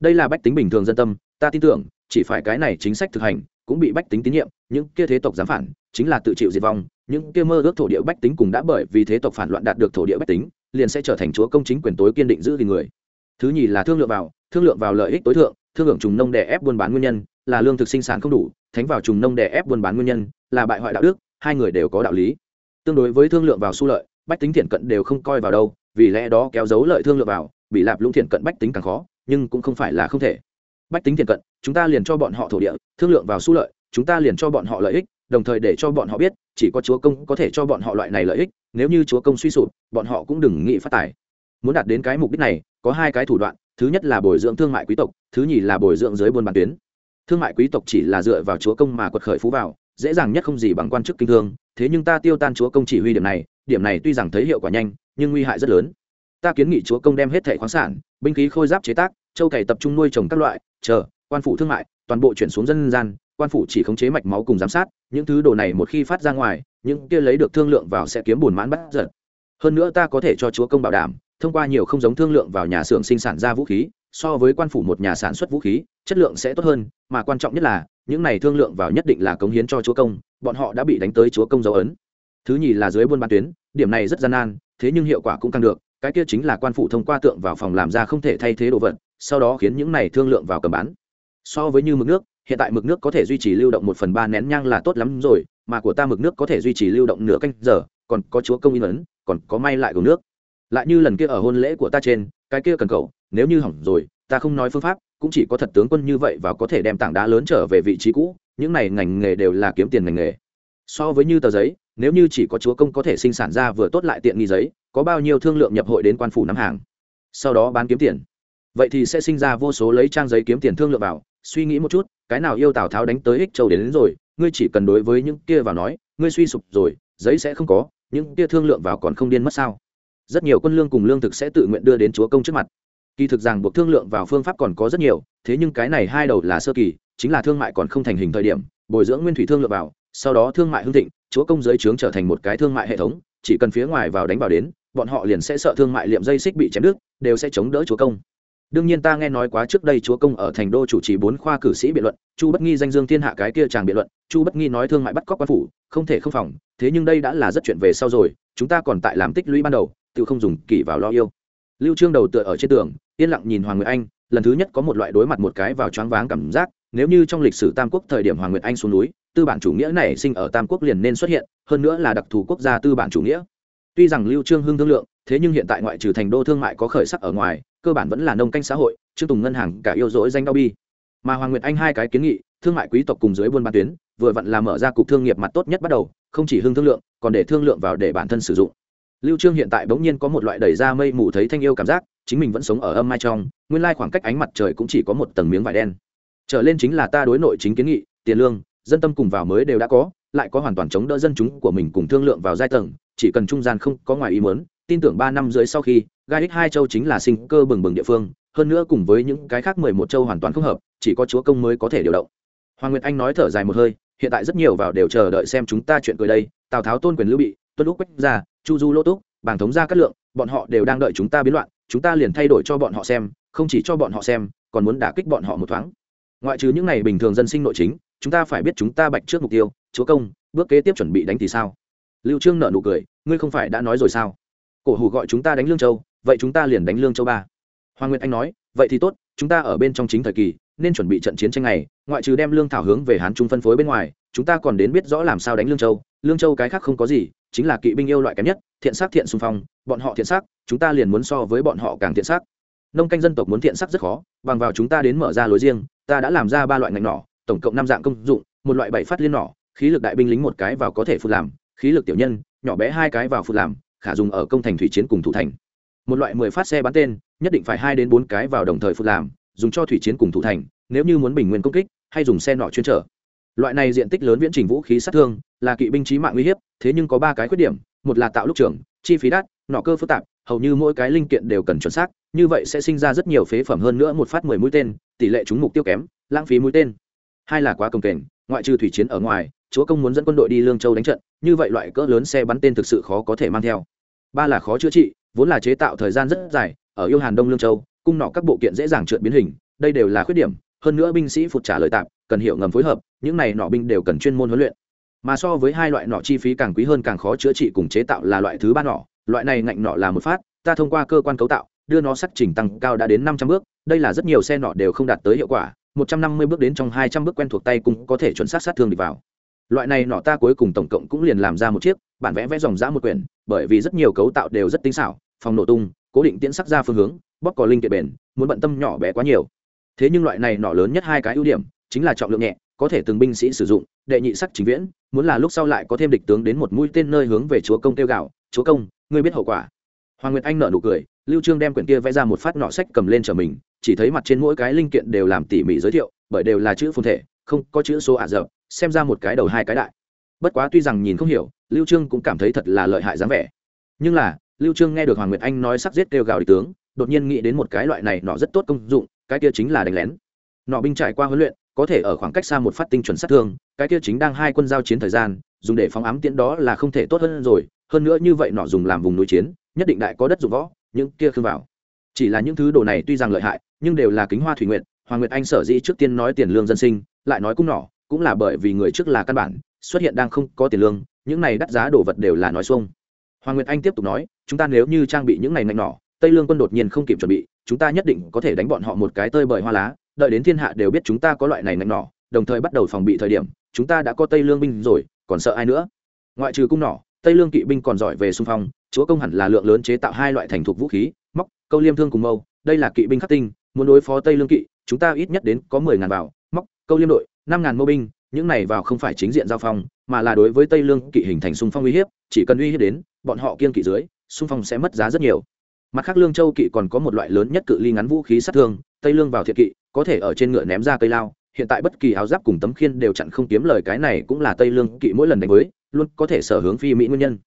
[SPEAKER 1] đây là bách tính bình thường dân tâm, ta tin tưởng, chỉ phải cái này chính sách thực hành, cũng bị bách tính tín nhiệm, những kia thế tộc dám phản, chính là tự chịu diệt vong, những kia mơ ước thổ địa bách tính cùng đã bởi vì thế tộc phản loạn đạt được thổ địa bách tính, liền sẽ trở thành chúa công chính quyền tối kiên định giữ gìn người thứ nhì là thương lượng vào, thương lượng vào lợi ích tối thượng, thương lượng trùng nông đè ép buôn bán nguyên nhân, là lương thực sinh sản không đủ, thánh vào trùng nông đè ép buôn bán nguyên nhân, là bại hoại đạo đức, hai người đều có đạo lý. Tương đối với thương lượng vào su lợi, bách tính thiện cận đều không coi vào đâu, vì lẽ đó kéo dấu lợi thương lượng vào, bị lạp lũng thiện cận bách tính càng khó, nhưng cũng không phải là không thể. Bách tính thiện cận, chúng ta liền cho bọn họ thổ địa, thương lượng vào su lợi, chúng ta liền cho bọn họ lợi ích, đồng thời để cho bọn họ biết, chỉ có chúa công có thể cho bọn họ loại này lợi ích, nếu như chúa công suy sụp, bọn họ cũng đừng nghĩ phát tài. Muốn đạt đến cái mục đích này có hai cái thủ đoạn, thứ nhất là bồi dưỡng thương mại quý tộc, thứ nhì là bồi dưỡng dưới buôn bán tuyến. Thương mại quý tộc chỉ là dựa vào chúa công mà quật khởi phú vào, dễ dàng nhất không gì bằng quan chức kinh thương, thế nhưng ta tiêu tan chúa công chỉ huy điểm này điểm này tuy rằng thấy hiệu quả nhanh, nhưng nguy hại rất lớn. Ta kiến nghị chúa công đem hết thẻ khoáng sản, binh khí khôi giáp chế tác, châu cày tập trung nuôi trồng các loại, chờ, quan phủ thương mại, toàn bộ chuyển xuống dân gian, quan phủ chỉ khống chế mạch máu cùng giám sát, những thứ đồ này một khi phát ra ngoài, những kia lấy được thương lượng vào sẽ kiếm buồn mãn bắt giật hơn nữa ta có thể cho chúa công bảo đảm thông qua nhiều không giống thương lượng vào nhà xưởng sinh sản ra vũ khí, so với quan phủ một nhà sản xuất vũ khí, chất lượng sẽ tốt hơn, mà quan trọng nhất là, những này thương lượng vào nhất định là cống hiến cho chúa công, bọn họ đã bị đánh tới chúa công dấu ấn. Thứ nhì là dưới buôn bán tuyến, điểm này rất gian nan, thế nhưng hiệu quả cũng càng được, cái kia chính là quan phủ thông qua tượng vào phòng làm ra không thể thay thế đồ vật, sau đó khiến những này thương lượng vào cầm bán. So với như mực nước, hiện tại mực nước có thể duy trì lưu động một phần ba nén nhang là tốt lắm rồi, mà của ta mực nước có thể duy trì lưu động nửa canh giờ, còn có chúa công in ấn, còn có may lại gồm nước lại như lần kia ở hôn lễ của ta trên cái kia cần cậu nếu như hỏng rồi ta không nói phương pháp cũng chỉ có thật tướng quân như vậy và có thể đem tảng đá lớn trở về vị trí cũ những này ngành nghề đều là kiếm tiền ngành nghề. So với như tờ giấy nếu như chỉ có chúa công có thể sinh sản ra vừa tốt lại tiện nghi giấy có bao nhiêu thương lượng nhập hội đến quan phủ nắm hàng? Sau đó bán kiếm tiền. Vậy thì sẽ sinh ra vô số lấy trang giấy kiếm tiền thương lượng vào. Suy nghĩ một chút cái nào yêu tào tháo đánh tới ích châu đến, đến rồi ngươi chỉ cần đối với những kia vào nói ngươi suy sụp rồi giấy sẽ không có những kia thương lượng vào còn không điên mất sao? Rất nhiều quân lương cùng lương thực sẽ tự nguyện đưa đến chúa công trước mặt. Kỳ thực rằng buộc thương lượng vào phương pháp còn có rất nhiều, thế nhưng cái này hai đầu là sơ kỳ, chính là thương mại còn không thành hình thời điểm, bồi dưỡng nguyên thủy thương lượng vào, sau đó thương mại hưng thịnh, chúa công giới trướng trở thành một cái thương mại hệ thống, chỉ cần phía ngoài vào đánh vào đến, bọn họ liền sẽ sợ thương mại liệm dây xích bị chém đứt, đều sẽ chống đỡ chúa công. Đương nhiên ta nghe nói quá trước đây chúa công ở thành đô chủ trì bốn khoa cử sĩ biện luận, chu bất nghi danh dương thiên hạ cái kia chàng biện luận, chu bất nghi nói thương mại bắt cóc quan phủ, không thể không phòng, thế nhưng đây đã là rất chuyện về sau rồi, chúng ta còn tại làm tích lũy ban đầu tự không dùng kỷ vào lo yêu. Lưu trương đầu tựa ở trên tường, yên lặng nhìn hoàng nguyệt anh, lần thứ nhất có một loại đối mặt một cái vào choáng váng cảm giác, nếu như trong lịch sử tam quốc thời điểm hoàng nguyệt anh xuống núi, tư bản chủ nghĩa này sinh ở tam quốc liền nên xuất hiện, hơn nữa là đặc thù quốc gia tư bản chủ nghĩa. Tuy rằng lưu trương hưng thương lượng, thế nhưng hiện tại ngoại trừ thành đô thương mại có khởi sắc ở ngoài, cơ bản vẫn là nông canh xã hội, trương tùng ngân hàng cả yêu dỗi danh đau bi. Mà hoàng nguyệt anh hai cái kiến nghị, thương mại quý tộc cùng dưới buôn bán tuyến, vừa vặn là mở ra cục thương nghiệp mặt tốt nhất bắt đầu, không chỉ hưng thương lượng, còn để thương lượng vào để bản thân sử dụng lưu trương hiện tại bỗng nhiên có một loại đẩy ra mây mù thấy thanh yêu cảm giác, chính mình vẫn sống ở âm mai trong, nguyên lai khoảng cách ánh mặt trời cũng chỉ có một tầng miếng vải đen. Trở lên chính là ta đối nội chính kiến nghị, tiền lương, dân tâm cùng vào mới đều đã có, lại có hoàn toàn chống đỡ dân chúng của mình cùng thương lượng vào giai tầng, chỉ cần trung gian không có ngoài ý muốn, tin tưởng ba năm dưới sau khi, gai x hai châu chính là sinh cơ bừng bừng địa phương, hơn nữa cùng với những cái khác mười một châu hoàn toàn không hợp, chỉ có chúa công mới có thể điều động. Hoàng nguyệt anh nói thở dài một hơi, hiện tại rất nhiều vào đều chờ đợi xem chúng ta chuyện cười đây, tào tháo tôn quyền lưu bị, tuân lúc quách ra chu du lỗ túc bàng thống gia cát lượng, bọn họ đều đang đợi chúng ta biến loạn, chúng ta liền thay đổi cho bọn họ xem, không chỉ cho bọn họ xem, còn muốn đả kích bọn họ một thoáng. Ngoại trừ những ngày bình thường dân sinh nội chính, chúng ta phải biết chúng ta bạch trước mục tiêu, chúa công, bước kế tiếp chuẩn bị đánh thì sao? Lưu trương nợ nụ cười, ngươi không phải đã nói rồi sao? Cổ hủ gọi chúng ta đánh lương châu, vậy chúng ta liền đánh lương châu ba. Hoàng nguyệt anh nói, vậy thì tốt, chúng ta ở bên trong chính thời kỳ, nên chuẩn bị trận chiến tranh này, ngoại trừ đem lương thảo hướng về hán trung phân phối bên ngoài, chúng ta còn đến biết rõ làm sao đánh lương châu. Lương châu cái khác không có gì chính là kỵ binh yêu loại kém nhất, thiện sắc thiện xung phong, bọn họ thiện sắc, chúng ta liền muốn so với bọn họ càng thiện sắc. Nông canh dân tộc muốn thiện sắc rất khó, bằng vào chúng ta đến mở ra lối riêng, ta đã làm ra ba loại ngành nỏ, tổng cộng năm dạng công dụng, một loại bảy phát liên nỏ, khí lực đại binh lính một cái vào có thể phụt làm, khí lực tiểu nhân, nhỏ bé hai cái vào phụt làm, khả dùng ở công thành thủy chiến cùng thủ thành. Một loại mười phát xe bắn tên, nhất định phải hai đến bốn cái vào đồng thời phụt làm, dùng cho thủy chiến cùng thủ thành, nếu như muốn bình nguyên công kích, hay dùng xe nỏ chuyên trở. Loại này diện tích lớn viễn trình vũ khí sát thương là kỵ binh trí mạng uy hiếp, thế nhưng có ba cái khuyết điểm, một là tạo lúc trưởng, chi phí đắt, nọ cơ phức tạp, hầu như mỗi cái linh kiện đều cần chuẩn xác, như vậy sẽ sinh ra rất nhiều phế phẩm hơn nữa một phát mười mũi tên, tỷ lệ trúng mục tiêu kém, lãng phí mũi tên. Hai là quá công kềnh, ngoại trừ thủy chiến ở ngoài, chúa công muốn dẫn quân đội đi lương châu đánh trận, như vậy loại cỡ lớn xe bắn tên thực sự khó có thể mang theo. Ba là khó chữa trị, vốn là chế tạo thời gian rất dài, ở yêu hàn đông lương châu, cung nọ các bộ kiện dễ dàng trượt biến hình, đây đều là khuyết điểm, hơn nữa binh sĩ phục trả lời tạm, cần hiểu ngầm phối hợp, những này nọ binh đều cần chuyên môn huấn luyện mà so với hai loại nọ chi phí càng quý hơn càng khó chữa trị cùng chế tạo là loại thứ ba nọ. Loại này ngạnh nọ là một phát, ta thông qua cơ quan cấu tạo, đưa nó sắc trình tăng cao đã đến năm trăm bước. Đây là rất nhiều xe nọ đều không đạt tới hiệu quả, một trăm năm mươi bước đến trong hai trăm bước quen thuộc tay cũng có thể chuẩn xác sát thương đi vào. Loại này nọ ta cuối cùng tổng cộng cũng liền làm ra một chiếc, bản vẽ vẽ dòng dã một quyển, bởi vì rất nhiều cấu tạo đều rất tinh xảo, phòng nổ tung, cố định tiễn sắc ra phương hướng, bóp cò linh kiện bền, muốn bận tâm nhỏ bé quá nhiều. Thế nhưng loại này nọ lớn nhất hai cái ưu điểm, chính là trọng lượng nhẹ, có thể từng binh sĩ sử dụng đệ nhị sắc chính viễn, muốn là lúc sau lại có thêm địch tướng đến một mũi tên nơi hướng về chúa công tiêu gạo, chúa công, ngươi biết hậu quả. Hoàng nguyệt anh nở nụ cười, lưu trương đem quyển kia vẽ ra một phát nọ sách cầm lên trở mình, chỉ thấy mặt trên mỗi cái linh kiện đều làm tỉ mỉ giới thiệu, bởi đều là chữ phồn thể, không có chữ số ả dập xem ra một cái đầu hai cái đại. Bất quá tuy rằng nhìn không hiểu, lưu trương cũng cảm thấy thật là lợi hại dáng vẻ. Nhưng là, lưu trương nghe được hoàng nguyệt anh nói sắc giết tiêu gạo địch tướng, đột nhiên nghĩ đến một cái loại này nọ rất tốt công dụng, cái kia chính là đánh lén. Nọ binh trải qua huấn luyện có thể ở khoảng cách xa một phát tinh chuẩn sát thương, cái kia chính đang hai quân giao chiến thời gian, dùng để phóng ám tiễn đó là không thể tốt hơn rồi, hơn nữa như vậy nọ dùng làm vùng núi chiến, nhất định đại có đất dụng võ, những kia khương vào. Chỉ là những thứ đồ này tuy rằng lợi hại, nhưng đều là kính hoa thủy nguyện hoàng nguyệt anh sở dĩ trước tiên nói tiền lương dân sinh, lại nói cung nỏ, cũng là bởi vì người trước là căn bản, xuất hiện đang không có tiền lương, những này đắt giá đồ vật đều là nói xuông. Hoàng nguyệt anh tiếp tục nói, chúng ta nếu như trang bị những này nạnh nỏ, tây lương quân đột nhiên không kịp chuẩn bị, chúng ta nhất định có thể đánh bọn họ một cái tơi bời hoa lá đợi đến thiên hạ đều biết chúng ta có loại này nạnh nỏ, đồng thời bắt đầu phòng bị thời điểm, chúng ta đã có tây lương binh rồi, còn sợ ai nữa? Ngoại trừ cung nỏ, tây lương kỵ binh còn giỏi về xung phong, chúa công hẳn là lượng lớn chế tạo hai loại thành thục vũ khí, móc, câu liêm thương cùng mâu, đây là kỵ binh khắc tinh, muốn đối phó tây lương kỵ, chúng ta ít nhất đến có mười ngàn vào, móc, câu liêm đội, năm ngàn mâu binh, những này vào không phải chính diện giao phong, mà là đối với tây lương kỵ hình thành xung phong uy hiếp, chỉ cần uy hiếp đến, bọn họ kiên kỵ dưới, xung phong sẽ mất giá rất nhiều. Mặt khác, lương châu kỵ còn có một loại lớn nhất cự ly ngắn vũ khí sát thương tây lương vào thiệt kỵ, có thể ở trên ngựa ném ra cây lao, hiện tại bất kỳ áo giáp cùng tấm khiên đều chặn không kiếm lời cái này cũng là tây lương kỵ mỗi lần đánh mới luôn có thể sở hướng phi mỹ nguyên nhân.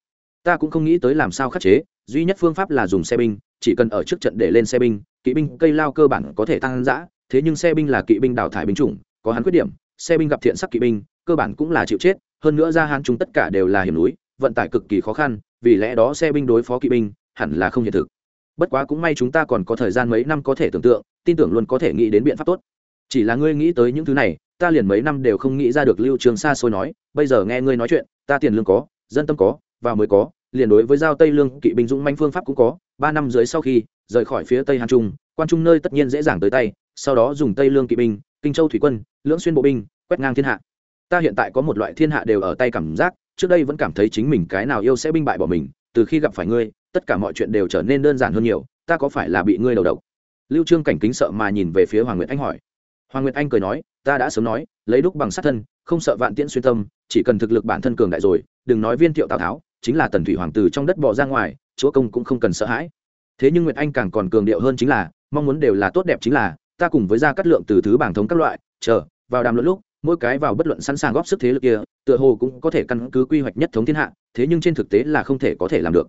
[SPEAKER 1] Ta cũng không nghĩ tới làm sao khắc chế, duy nhất phương pháp là dùng xe binh, chỉ cần ở trước trận để lên xe binh, kỵ binh cây lao cơ bản có thể tăng giã thế nhưng xe binh là kỵ binh đào thải binh chủng, có hắn khuyết điểm, xe binh gặp thiện sắc kỵ binh, cơ bản cũng là chịu chết, hơn nữa ra hán chúng tất cả đều là hiểm núi, vận tải cực kỳ khó khăn, vì lẽ đó xe binh đối phó kỵ binh hẳn là không hiện thực bất quá cũng may chúng ta còn có thời gian mấy năm có thể tưởng tượng, tin tưởng luôn có thể nghĩ đến biện pháp tốt. Chỉ là ngươi nghĩ tới những thứ này, ta liền mấy năm đều không nghĩ ra được lưu trường xa xôi nói, bây giờ nghe ngươi nói chuyện, ta tiền lương có, dân tâm có và mới có, liền đối với giao tây lương, kỵ binh dũng manh phương pháp cũng có. Ba năm dưới sau khi, rời khỏi phía tây hàn trung, quan trung nơi tất nhiên dễ dàng tới tay, sau đó dùng tây lương kỵ binh, kinh châu thủy quân, lưỡng xuyên bộ binh, quét ngang thiên hạ. Ta hiện tại có một loại thiên hạ đều ở tay cảm giác, trước đây vẫn cảm thấy chính mình cái nào yêu sẽ binh bại bỏ mình, từ khi gặp phải ngươi tất cả mọi chuyện đều trở nên đơn giản hơn nhiều, ta có phải là bị ngươi đầu độc? Lưu trương cảnh kính sợ mà nhìn về phía hoàng nguyệt anh hỏi. Hoàng nguyệt anh cười nói, ta đã sớm nói, lấy đúc bằng sát thân, không sợ vạn tiễn xuyên tâm, chỉ cần thực lực bản thân cường đại rồi, đừng nói viên thiệu tào tháo, chính là tần thủy hoàng tử trong đất bỏ ra ngoài, chúa công cũng không cần sợ hãi. Thế nhưng nguyệt anh càng còn cường điệu hơn chính là, mong muốn đều là tốt đẹp chính là, ta cùng với gia cát lượng từ thứ bảng thống các loại, chờ, vào đàm luận lúc, mỗi cái vào bất luận sẵn sàng góp sức thế lực kia, tựa hồ cũng có thể căn cứ quy hoạch nhất thống thiên hạ, thế nhưng trên thực tế là không thể có thể làm được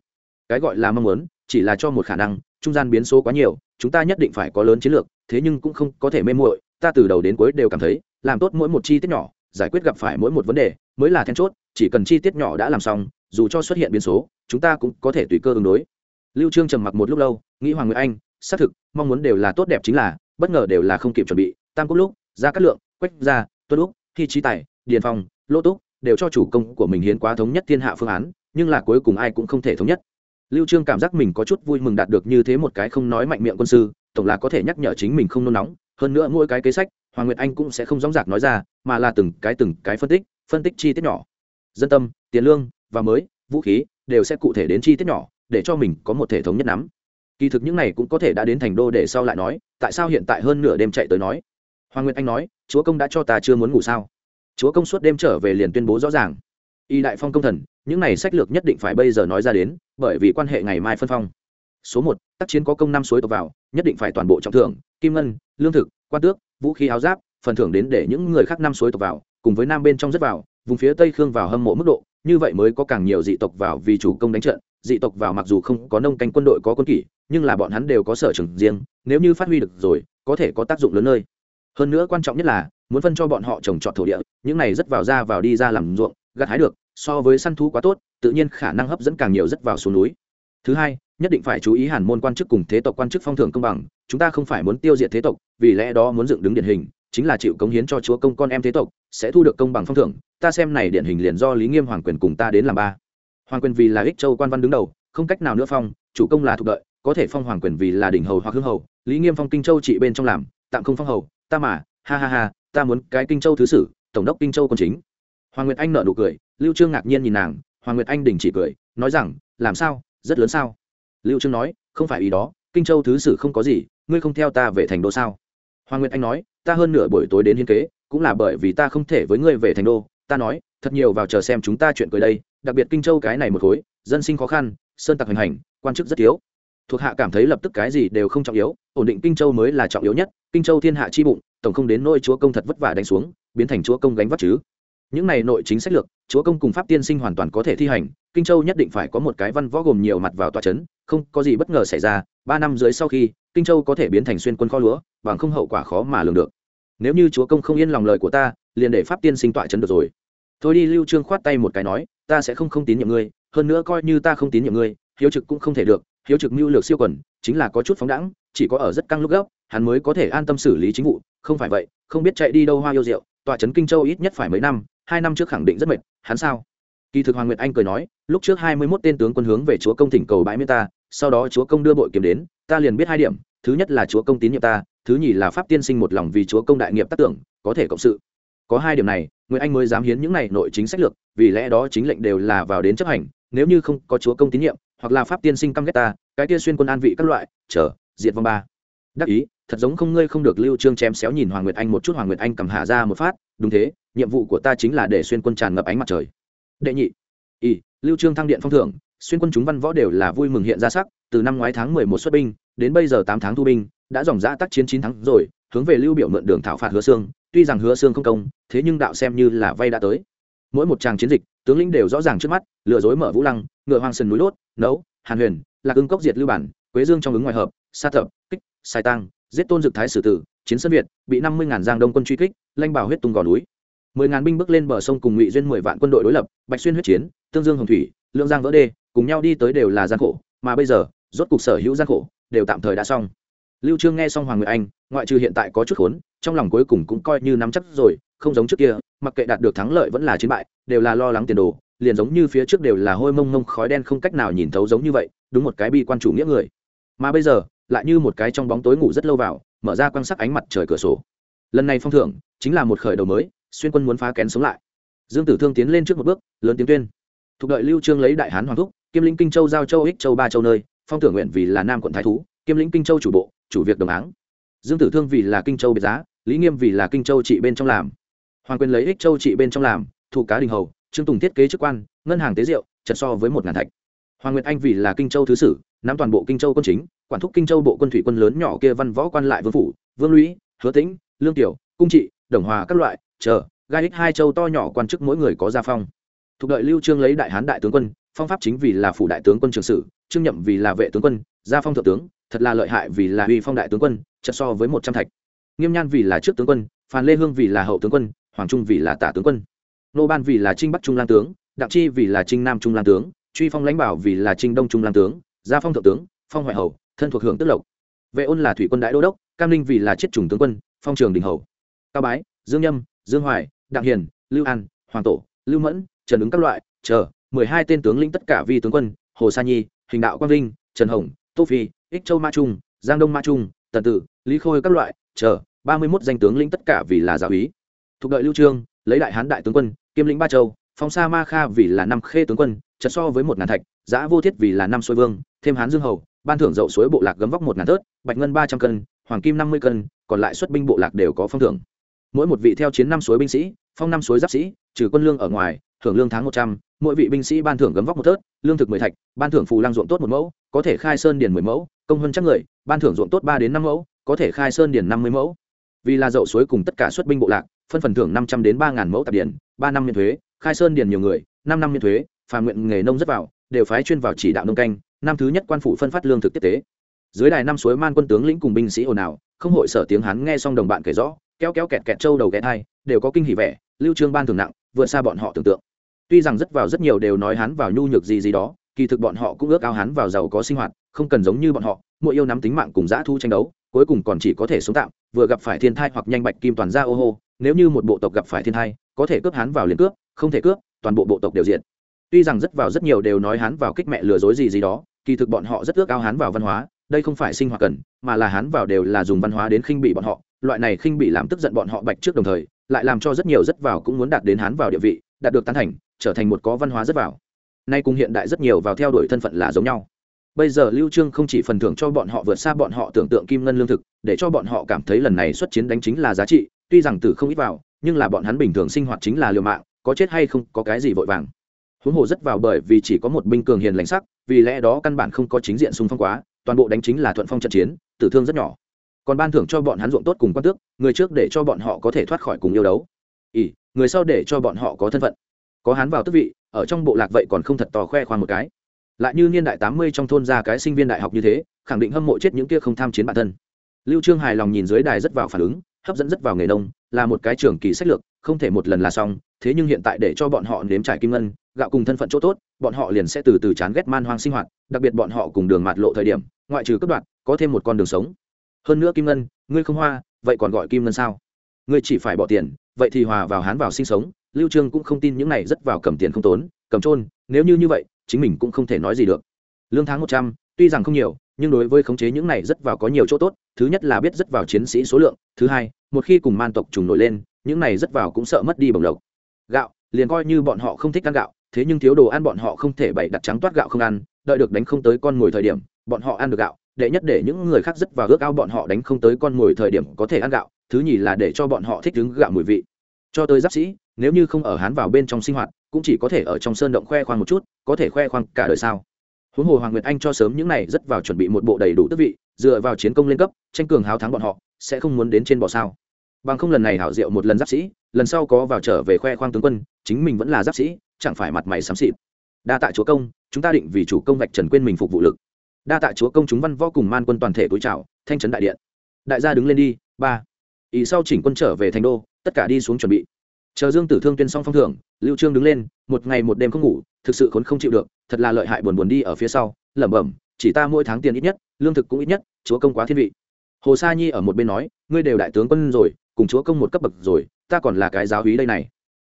[SPEAKER 1] cái gọi là mong muốn, chỉ là cho một khả năng, trung gian biến số quá nhiều, chúng ta nhất định phải có lớn chiến lược, thế nhưng cũng không có thể mê muội, ta từ đầu đến cuối đều cảm thấy, làm tốt mỗi một chi tiết nhỏ, giải quyết gặp phải mỗi một vấn đề, mới là then chốt, chỉ cần chi tiết nhỏ đã làm xong, dù cho xuất hiện biến số, chúng ta cũng có thể tùy cơ ứng đối. Lưu trương trầm mặc một lúc lâu, nghĩ hoàng nguyệt anh, xác thực, mong muốn đều là tốt đẹp chính là, bất ngờ đều là không kịp chuẩn bị, tam quốc lúc, ra cát lượng, quách gia, tuân lúc thi trí tài, điền phong, lỗ túc, đều cho chủ công của mình hiến quá thống nhất thiên hạ phương án, nhưng là cuối cùng ai cũng không thể thống nhất lưu trương cảm giác mình có chút vui mừng đạt được như thế một cái không nói mạnh miệng quân sư, tổng là có thể nhắc nhở chính mình không nôn nóng. Hơn nữa mỗi cái kế sách, hoàng nguyệt anh cũng sẽ không dõng dạc nói ra, mà là từng cái từng cái phân tích phân tích chi tiết nhỏ. Dân tâm, tiền lương, và mới, vũ khí, đều sẽ cụ thể đến chi tiết nhỏ, để cho mình có một thể thống nhất nắm. Kỳ thực những này cũng có thể đã đến thành đô để sau lại nói, tại sao hiện tại hơn nửa đêm chạy tới nói? Hoàng nguyệt anh nói, chúa công đã cho ta chưa muốn ngủ sao? Chúa công suốt đêm trở về liền tuyên bố rõ ràng y đại phong công thần, những này sách lược nhất định phải bây giờ nói ra đến, bởi vì quan hệ ngày mai phân phong. Số một, tác chiến có công năm suối tộc vào, nhất định phải toàn bộ trọng thưởng, kim ngân, lương thực, quan tước, vũ khí áo giáp, phần thưởng đến để những người khác năm suối tộc vào, cùng với nam bên trong rất vào, vùng phía tây khương vào hâm mộ mức độ, như vậy mới có càng nhiều dị tộc vào vì chủ công đánh trận. Dị tộc vào mặc dù không có nông canh quân đội có quân kỷ, nhưng là bọn hắn đều có sở trường riêng, nếu như phát huy được rồi, có thể có tác dụng lớn nơi. Hơn nữa quan trọng nhất là, muốn phân cho bọn họ trồng trọt thổ địa, những này rất vào ra vào đi ra làm ruộng, gặt hái được so với săn thú quá tốt, tự nhiên khả năng hấp dẫn càng nhiều rất vào xuống núi. Thứ hai, nhất định phải chú ý hàn môn quan chức cùng thế tộc quan chức phong thưởng công bằng, chúng ta không phải muốn tiêu diệt thế tộc, vì lẽ đó muốn dựng đứng điển hình, chính là chịu cống hiến cho chúa công con em thế tộc, sẽ thu được công bằng phong thưởng, ta xem này điển hình liền do lý nghiêm hoàng quyền cùng ta đến làm ba. Hoàng quyền vì là ích châu quan văn đứng đầu, không cách nào nữa phong, chủ công là thuộc đợi, có thể phong hoàng quyền vì là đỉnh hầu hoặc hương hầu, lý nghiêm phong kinh châu trị bên trong làm, tạm không phong hầu, ta mà, ha ha ha, ta muốn cái kinh châu thứ sử, tổng đốc kinh châu quân chính hoàng nguyệt anh nợ nụ cười, lưu trương ngạc nhiên nhìn nàng, hoàng nguyệt anh đình chỉ cười, nói rằng, làm sao? Rất lớn sao? Lưu trương nói, không phải ý đó, kinh châu thứ sử không có gì, ngươi không theo ta về thành đô sao? Hoàng nguyệt anh nói, ta hơn nửa buổi tối đến hiên kế, cũng là bởi vì ta không thể với ngươi về thành đô. Ta nói, thật nhiều vào chờ xem chúng ta chuyện cười đây, đặc biệt kinh châu cái này một khối, dân sinh khó khăn, sơn tặc hành hành, quan chức rất thiếu thuộc hạ cảm thấy lập tức cái gì đều không trọng yếu, ổn định kinh châu mới là trọng yếu nhất, kinh châu thiên hạ chi bụng, tổng không đến nỗi chúa công thật vất vả đánh xuống, biến thành chúa công gánh vác chứ những này nội chính sách lược, chúa công cùng pháp tiên sinh hoàn toàn có thể thi hành, kinh châu nhất định phải có một cái văn võ gồm nhiều mặt vào tòa c h ấ n không có gì bất ngờ xảy ra, ba năm dưới sau khi, kinh châu có thể biến thành xuyên quân kho lúa, bằng không hậu quả khó mà lường được. Nếu như chúa công không yên lòng lời của ta, liền để pháp tiên sinh tọa chấn được rồi. Thôi đi, lưu trương khoát tay một cái nói, ta sẽ không không tín nhiệm ngươi, hơn nữa coi như ta không tín nhiệm ngươi, hiếu trực cũng không thể được, hiếu trực mưu lược siêu quần, chính là có chút phóng đẳng chỉ có ở rất căng lúc gấp, hắn mới có thể an tâm xử lý chính vụ, không phải vậy, không biết chạy đi đâu hoa yêu rượu tọa trấn kinh châu ít nhất phải mấy năm hai năm trước khẳng định rất mệt, hắn sao? Kỳ thực hoàng nguyệt anh cười nói, lúc trước hai mươi mốt tên tướng quân hướng về chúa công thỉnh cầu bãi miễn ta, sau đó chúa công đưa bội kiếm đến, ta liền biết hai điểm, thứ nhất là chúa công tín nhiệm ta, thứ nhì là pháp tiên sinh một lòng vì chúa công đại nghiệp tác tưởng, có thể cộng sự. Có hai điểm này, nguyệt anh mới dám hiến những này nội chính sách lược, vì lẽ đó chính lệnh đều là vào đến chấp hành, nếu như không có chúa công tín nhiệm, hoặc là pháp tiên sinh căm ghét ta, cái kia xuyên quân an vị các loại, chờ, diệt vong ba. Đắc ý, thật giống không ngươi không được lưu trương chém xéo nhìn hoàng nguyệt anh một chút, hoàng nguyệt anh cầm hạ ra một phát, đúng thế nhiệm vụ của ta chính là để xuyên quân tràn ngập ánh mặt trời. Đệ nhị. Ỷ lưu trương thăng điện phong thưởng, xuyên quân chúng văn võ đều là vui mừng hiện ra sắc, từ năm ngoái tháng 11 xuất binh, đến bây giờ 8 tháng thu binh, đã dòng dã tác chiến 9 tháng rồi, hướng về lưu biểu mượn đường thảo phạt hứa xương tuy rằng hứa xương không công, thế nhưng đạo xem như là vay đã tới. Mỗi một tràng chiến dịch, tướng lĩnh đều rõ ràng trước mắt, lừa dối mở vũ lăng, ngựa hoang sân núi đốt, nấu, hàn huyền, lạc ưng cốc diệt lưu bản, quế dương trong ứng ngoài hợp, sa thập, kích, sai tăng giết tôn dực thái sử tử, chiến sân việt, bị năm mươi ngàn giang đông quân truy kích, lanh bảo huyết tung gò núi mười ngàn binh bước lên bờ sông cùng ngụy duyên mười vạn quân đội đối lập, bạch xuyên huyết chiến, tương dương hồng thủy, lượng giang vỡ đê, cùng nhau đi tới đều là gian khổ, mà bây giờ, rốt cục sở hữu gian khổ, đều tạm thời đã xong. Lưu trương nghe xong hoàng người anh, ngoại trừ hiện tại có chút khốn, trong lòng cuối cùng cũng coi như nắm chắc rồi, không giống trước kia, mặc kệ đạt được thắng lợi vẫn là chiến bại, đều là lo lắng tiền đồ, liền giống như phía trước đều là hôi mông mông khói đen không cách nào nhìn thấu giống như vậy, đúng một cái bi quan chủ nghĩa người. Mà bây giờ, lại như một cái trong bóng tối ngủ rất lâu vào, mở ra quan sát ánh mặt trời cửa sổ. Lần này phong thưởng, chính là một khởi đầu mới xuyên quân muốn phá kén sống lại. Dương tử thương tiến lên trước một bước, lớn tiếng tuyên. Thuộc đợi lưu trương lấy đại hán hoàng thúc, kiêm lĩnh kinh châu giao châu ích châu ba châu nơi, phong thưởng nguyện vì là nam quận thái thú, kiêm lĩnh kinh châu chủ bộ, chủ việc đồng áng. Dương tử thương vì là kinh châu biệt giá, lý nghiêm vì là kinh châu trị bên trong làm. Hoàng quyền lấy ích châu trị bên trong làm thủ cá đình hầu, trương tùng thiết kế chức quan, ngân hàng tế diệu, chật so với một ngàn thạch. Hoàng nguyệt anh vì là kinh châu thứ sử, nắm toàn bộ kinh châu quân chính, quản thúc kinh châu bộ quân thủy quân lớn nhỏ kia văn võ quan lại vương phủ, vương lũy, hứa tĩnh, lương tiểu, cung trị, đồng hòa các loại chờ gai ích hai châu to nhỏ quan chức mỗi người có gia phong thuộc đợi lưu trương lấy đại hán đại tướng quân phong pháp chính vì là phủ đại tướng quân trường sử trương nhậm vì là vệ tướng quân gia phong thượng tướng thật là lợi hại vì là uy phong đại tướng quân chật so với một trăm thạch nghiêm nhan vì là trước tướng quân phan lê hương vì là hậu tướng quân hoàng trung vì là tả tướng quân nô ban vì là trinh bắc trung lang tướng đặng chi vì là trinh nam trung lang tướng truy phong lãnh bảo vì là trinh đông trung lang tướng gia phong thượng tướng phong hoại hầu thân thuộc hưởng tức lộc vệ ôn là thủy quân đại đô đốc cam linh vì là chiết trùng tướng quân phong trường đình hầu cao bái dương nhâm dương hoài, đặng hiền, lưu an, hoàng tổ, lưu mẫn, trần ứng các loại, chờ, mười hai tên tướng lĩnh tất cả vi tướng quân, hồ sa nhi, hình đạo quang vinh, trần hồng, tô phi, ích châu ma trung, giang đông ma trung, tần tử, lý khôi các loại, chờ, ba mươi mốt danh tướng lĩnh tất cả vì là giáo úy. Thuộc đợi lưu trương, lấy đại hán đại tướng quân, kiêm lĩnh ba châu, phong sa ma kha vì là năm khê tướng quân, chật so với một ngàn thạch, giã vô thiết vì là năm xuôi vương, thêm hán dương hầu, ban thưởng dậu suối bộ lạc gấm vóc một ngàn thớt, bạch ngân ba trăm cân, hoàng kim năm mươi cân, còn lại xuất binh bộ lạc đều có phong thưởng mỗi một vị theo chiến năm suối binh sĩ, phong năm suối giáp sĩ, trừ quân lương ở ngoài, thưởng lương tháng một trăm, mỗi vị binh sĩ ban thưởng gấm vóc một thớt, lương thực mười thạch, ban thưởng phù lang ruộng tốt một mẫu, có thể khai sơn điền mười mẫu, công hơn chắc người, ban thưởng ruộng tốt ba đến năm mẫu, có thể khai sơn điền năm mươi mẫu. Vì là dậu suối cùng tất cả xuất binh bộ lạc, phân phần thưởng năm trăm đến ba ngàn mẫu tạp điển ba năm miễn thuế, khai sơn điền nhiều người, năm năm miễn thuế, phà nguyện nghề nông rất vào, đều phái chuyên vào chỉ đạo nông canh, năm thứ nhất quan phủ phân phát lương thực tiếp tế. Dưới đài năm suối man quân tướng lĩnh cùng binh sĩ ồn ào, không hội sở tiếng hắn nghe xong đồng bạn kể rõ kéo kéo kẹt kẹt trâu đầu ghé hai đều có kinh hỉ vẻ, lưu trương ban thường nặng, vượt xa bọn họ tưởng tượng. Tuy rằng rất vào rất nhiều đều nói hắn vào nhu nhược gì gì đó, kỳ thực bọn họ cũng ước ao hắn vào giàu có sinh hoạt, không cần giống như bọn họ mỗi yêu nắm tính mạng cùng dã thu tranh đấu, cuối cùng còn chỉ có thể sống tạm, vừa gặp phải thiên thai hoặc nhanh bạch kim toàn ra ô hô, nếu như một bộ tộc gặp phải thiên thai, có thể cướp hắn vào liền cướp, không thể cướp, toàn bộ bộ tộc đều diện tuy rằng rất vào rất nhiều đều nói hắn vào kích mẹ lừa dối gì gì đó, kỳ thực bọn họ rất ước ao hắn vào văn hóa, đây không phải sinh hoạt cần, mà là hắn vào đều là dùng văn hóa đến khinh bị bọn họ loại này khinh bị làm tức giận bọn họ bạch trước đồng thời, lại làm cho rất nhiều rất vào cũng muốn đạt đến hắn vào địa vị, đạt được tán thành, trở thành một có văn hóa rất vào. Nay cùng hiện đại rất nhiều vào theo đuổi thân phận là giống nhau. Bây giờ lưu trương không chỉ phần thưởng cho bọn họ vượt xa bọn họ tưởng tượng kim ngân lương thực, để cho bọn họ cảm thấy lần này xuất chiến đánh chính là giá trị, tuy rằng tử không ít vào, nhưng là bọn hắn bình thường sinh hoạt chính là liều mạng, có chết hay không, có cái gì vội vàng. Huống hồ rất vào bởi vì chỉ có một binh cường hiền lãnh sắc, vì lẽ đó căn bản không có chính diện xung phong quá, toàn bộ đánh chính là thuận phong trận chiến, tử thương rất nhỏ còn ban thưởng cho bọn hắn ruộng tốt cùng quan tước, người trước để cho bọn họ có thể thoát khỏi cùng yêu đấu. Ỉ, người sau để cho bọn họ có thân phận. Có hắn vào tước vị, ở trong bộ lạc vậy còn không thật tò khoe khoang một cái. Lại như niên đại tám mươi trong thôn ra cái sinh viên đại học như thế, khẳng định hâm mộ chết những kia không tham chiến bản thân. Lưu trương hài lòng nhìn dưới đài rất vào phản ứng, hấp dẫn rất vào nghề nông, là một cái trường kỳ sách lược, không thể một lần là xong, thế nhưng hiện tại để cho bọn họ nếm trải kim ngân, gạo cùng thân phận chỗ tốt, bọn họ liền sẽ từ từ chán ghét man hoang sinh hoạt, đặc biệt bọn họ cùng đường mạt lộ thời điểm, ngoại trừ cấp đoạn, có thêm một con đường sống hơn nữa kim ngân, ngươi không hoa, vậy còn gọi kim ngân sao? Ngươi chỉ phải bỏ tiền, vậy thì hòa vào hán vào sinh sống. Lưu trương cũng không tin những này rất vào cầm tiền không tốn, cầm trôn nếu như như vậy, chính mình cũng không thể nói gì được. Lương tháng một trăm, tuy rằng không nhiều, nhưng đối với khống chế những này rất vào có nhiều chỗ tốt, thứ nhất là biết rất vào chiến sĩ số lượng, thứ hai, một khi cùng man tộc trùng nổi lên, những này rất vào cũng sợ mất đi bồng lộc. Gạo, liền coi như bọn họ không thích ăn gạo, thế nhưng thiếu đồ ăn bọn họ không thể bày đặt trắng toát gạo không ăn, đợi được đánh không tới con ngồi thời điểm, bọn họ ăn được gạo đệ nhất để những người khác rất vào ước ao bọn họ đánh không tới con mồi thời điểm có thể ăn gạo, thứ nhì là để cho bọn họ thích đứng gạo mùi vị. Cho tới giáp sĩ, nếu như không ở hán vào bên trong sinh hoạt, cũng chỉ có thể ở trong sơn động khoe khoang một chút, có thể khoe khoang cả đời sao? Huống hồ hoàng nguyệt anh cho sớm những này rất vào chuẩn bị một bộ đầy đủ tước vị, dựa vào chiến công lên cấp, tranh cường háo thắng bọn họ, sẽ không muốn đến trên bò sao? Bằng không lần này hảo diệu một lần giáp sĩ, lần sau có vào trở về khoe khoang tướng quân, chính mình vẫn là giáp sĩ, chẳng phải mặt mày xám xịt. Đa tạ chúa công, chúng ta định vì chủ công vạch trần quên mình phục vụ lực đa tạ chúa công chúng văn võ cùng man quân toàn thể túi trào thanh trấn đại điện. Đại gia đứng lên đi, ba. Ý sau chỉnh quân trở về thành đô, tất cả đi xuống chuẩn bị. Chờ dương tử thương tuyên xong phong thưởng, lưu trương đứng lên, một ngày một đêm không ngủ, thực sự khốn không chịu được, thật là lợi hại buồn buồn đi ở phía sau, lẩm bẩm, chỉ ta mỗi tháng tiền ít nhất, lương thực cũng ít nhất, chúa công quá thiên vị. Hồ sa nhi ở một bên nói, ngươi đều đại tướng quân rồi, cùng chúa công một cấp bậc rồi, ta còn là cái giáo hí đây này.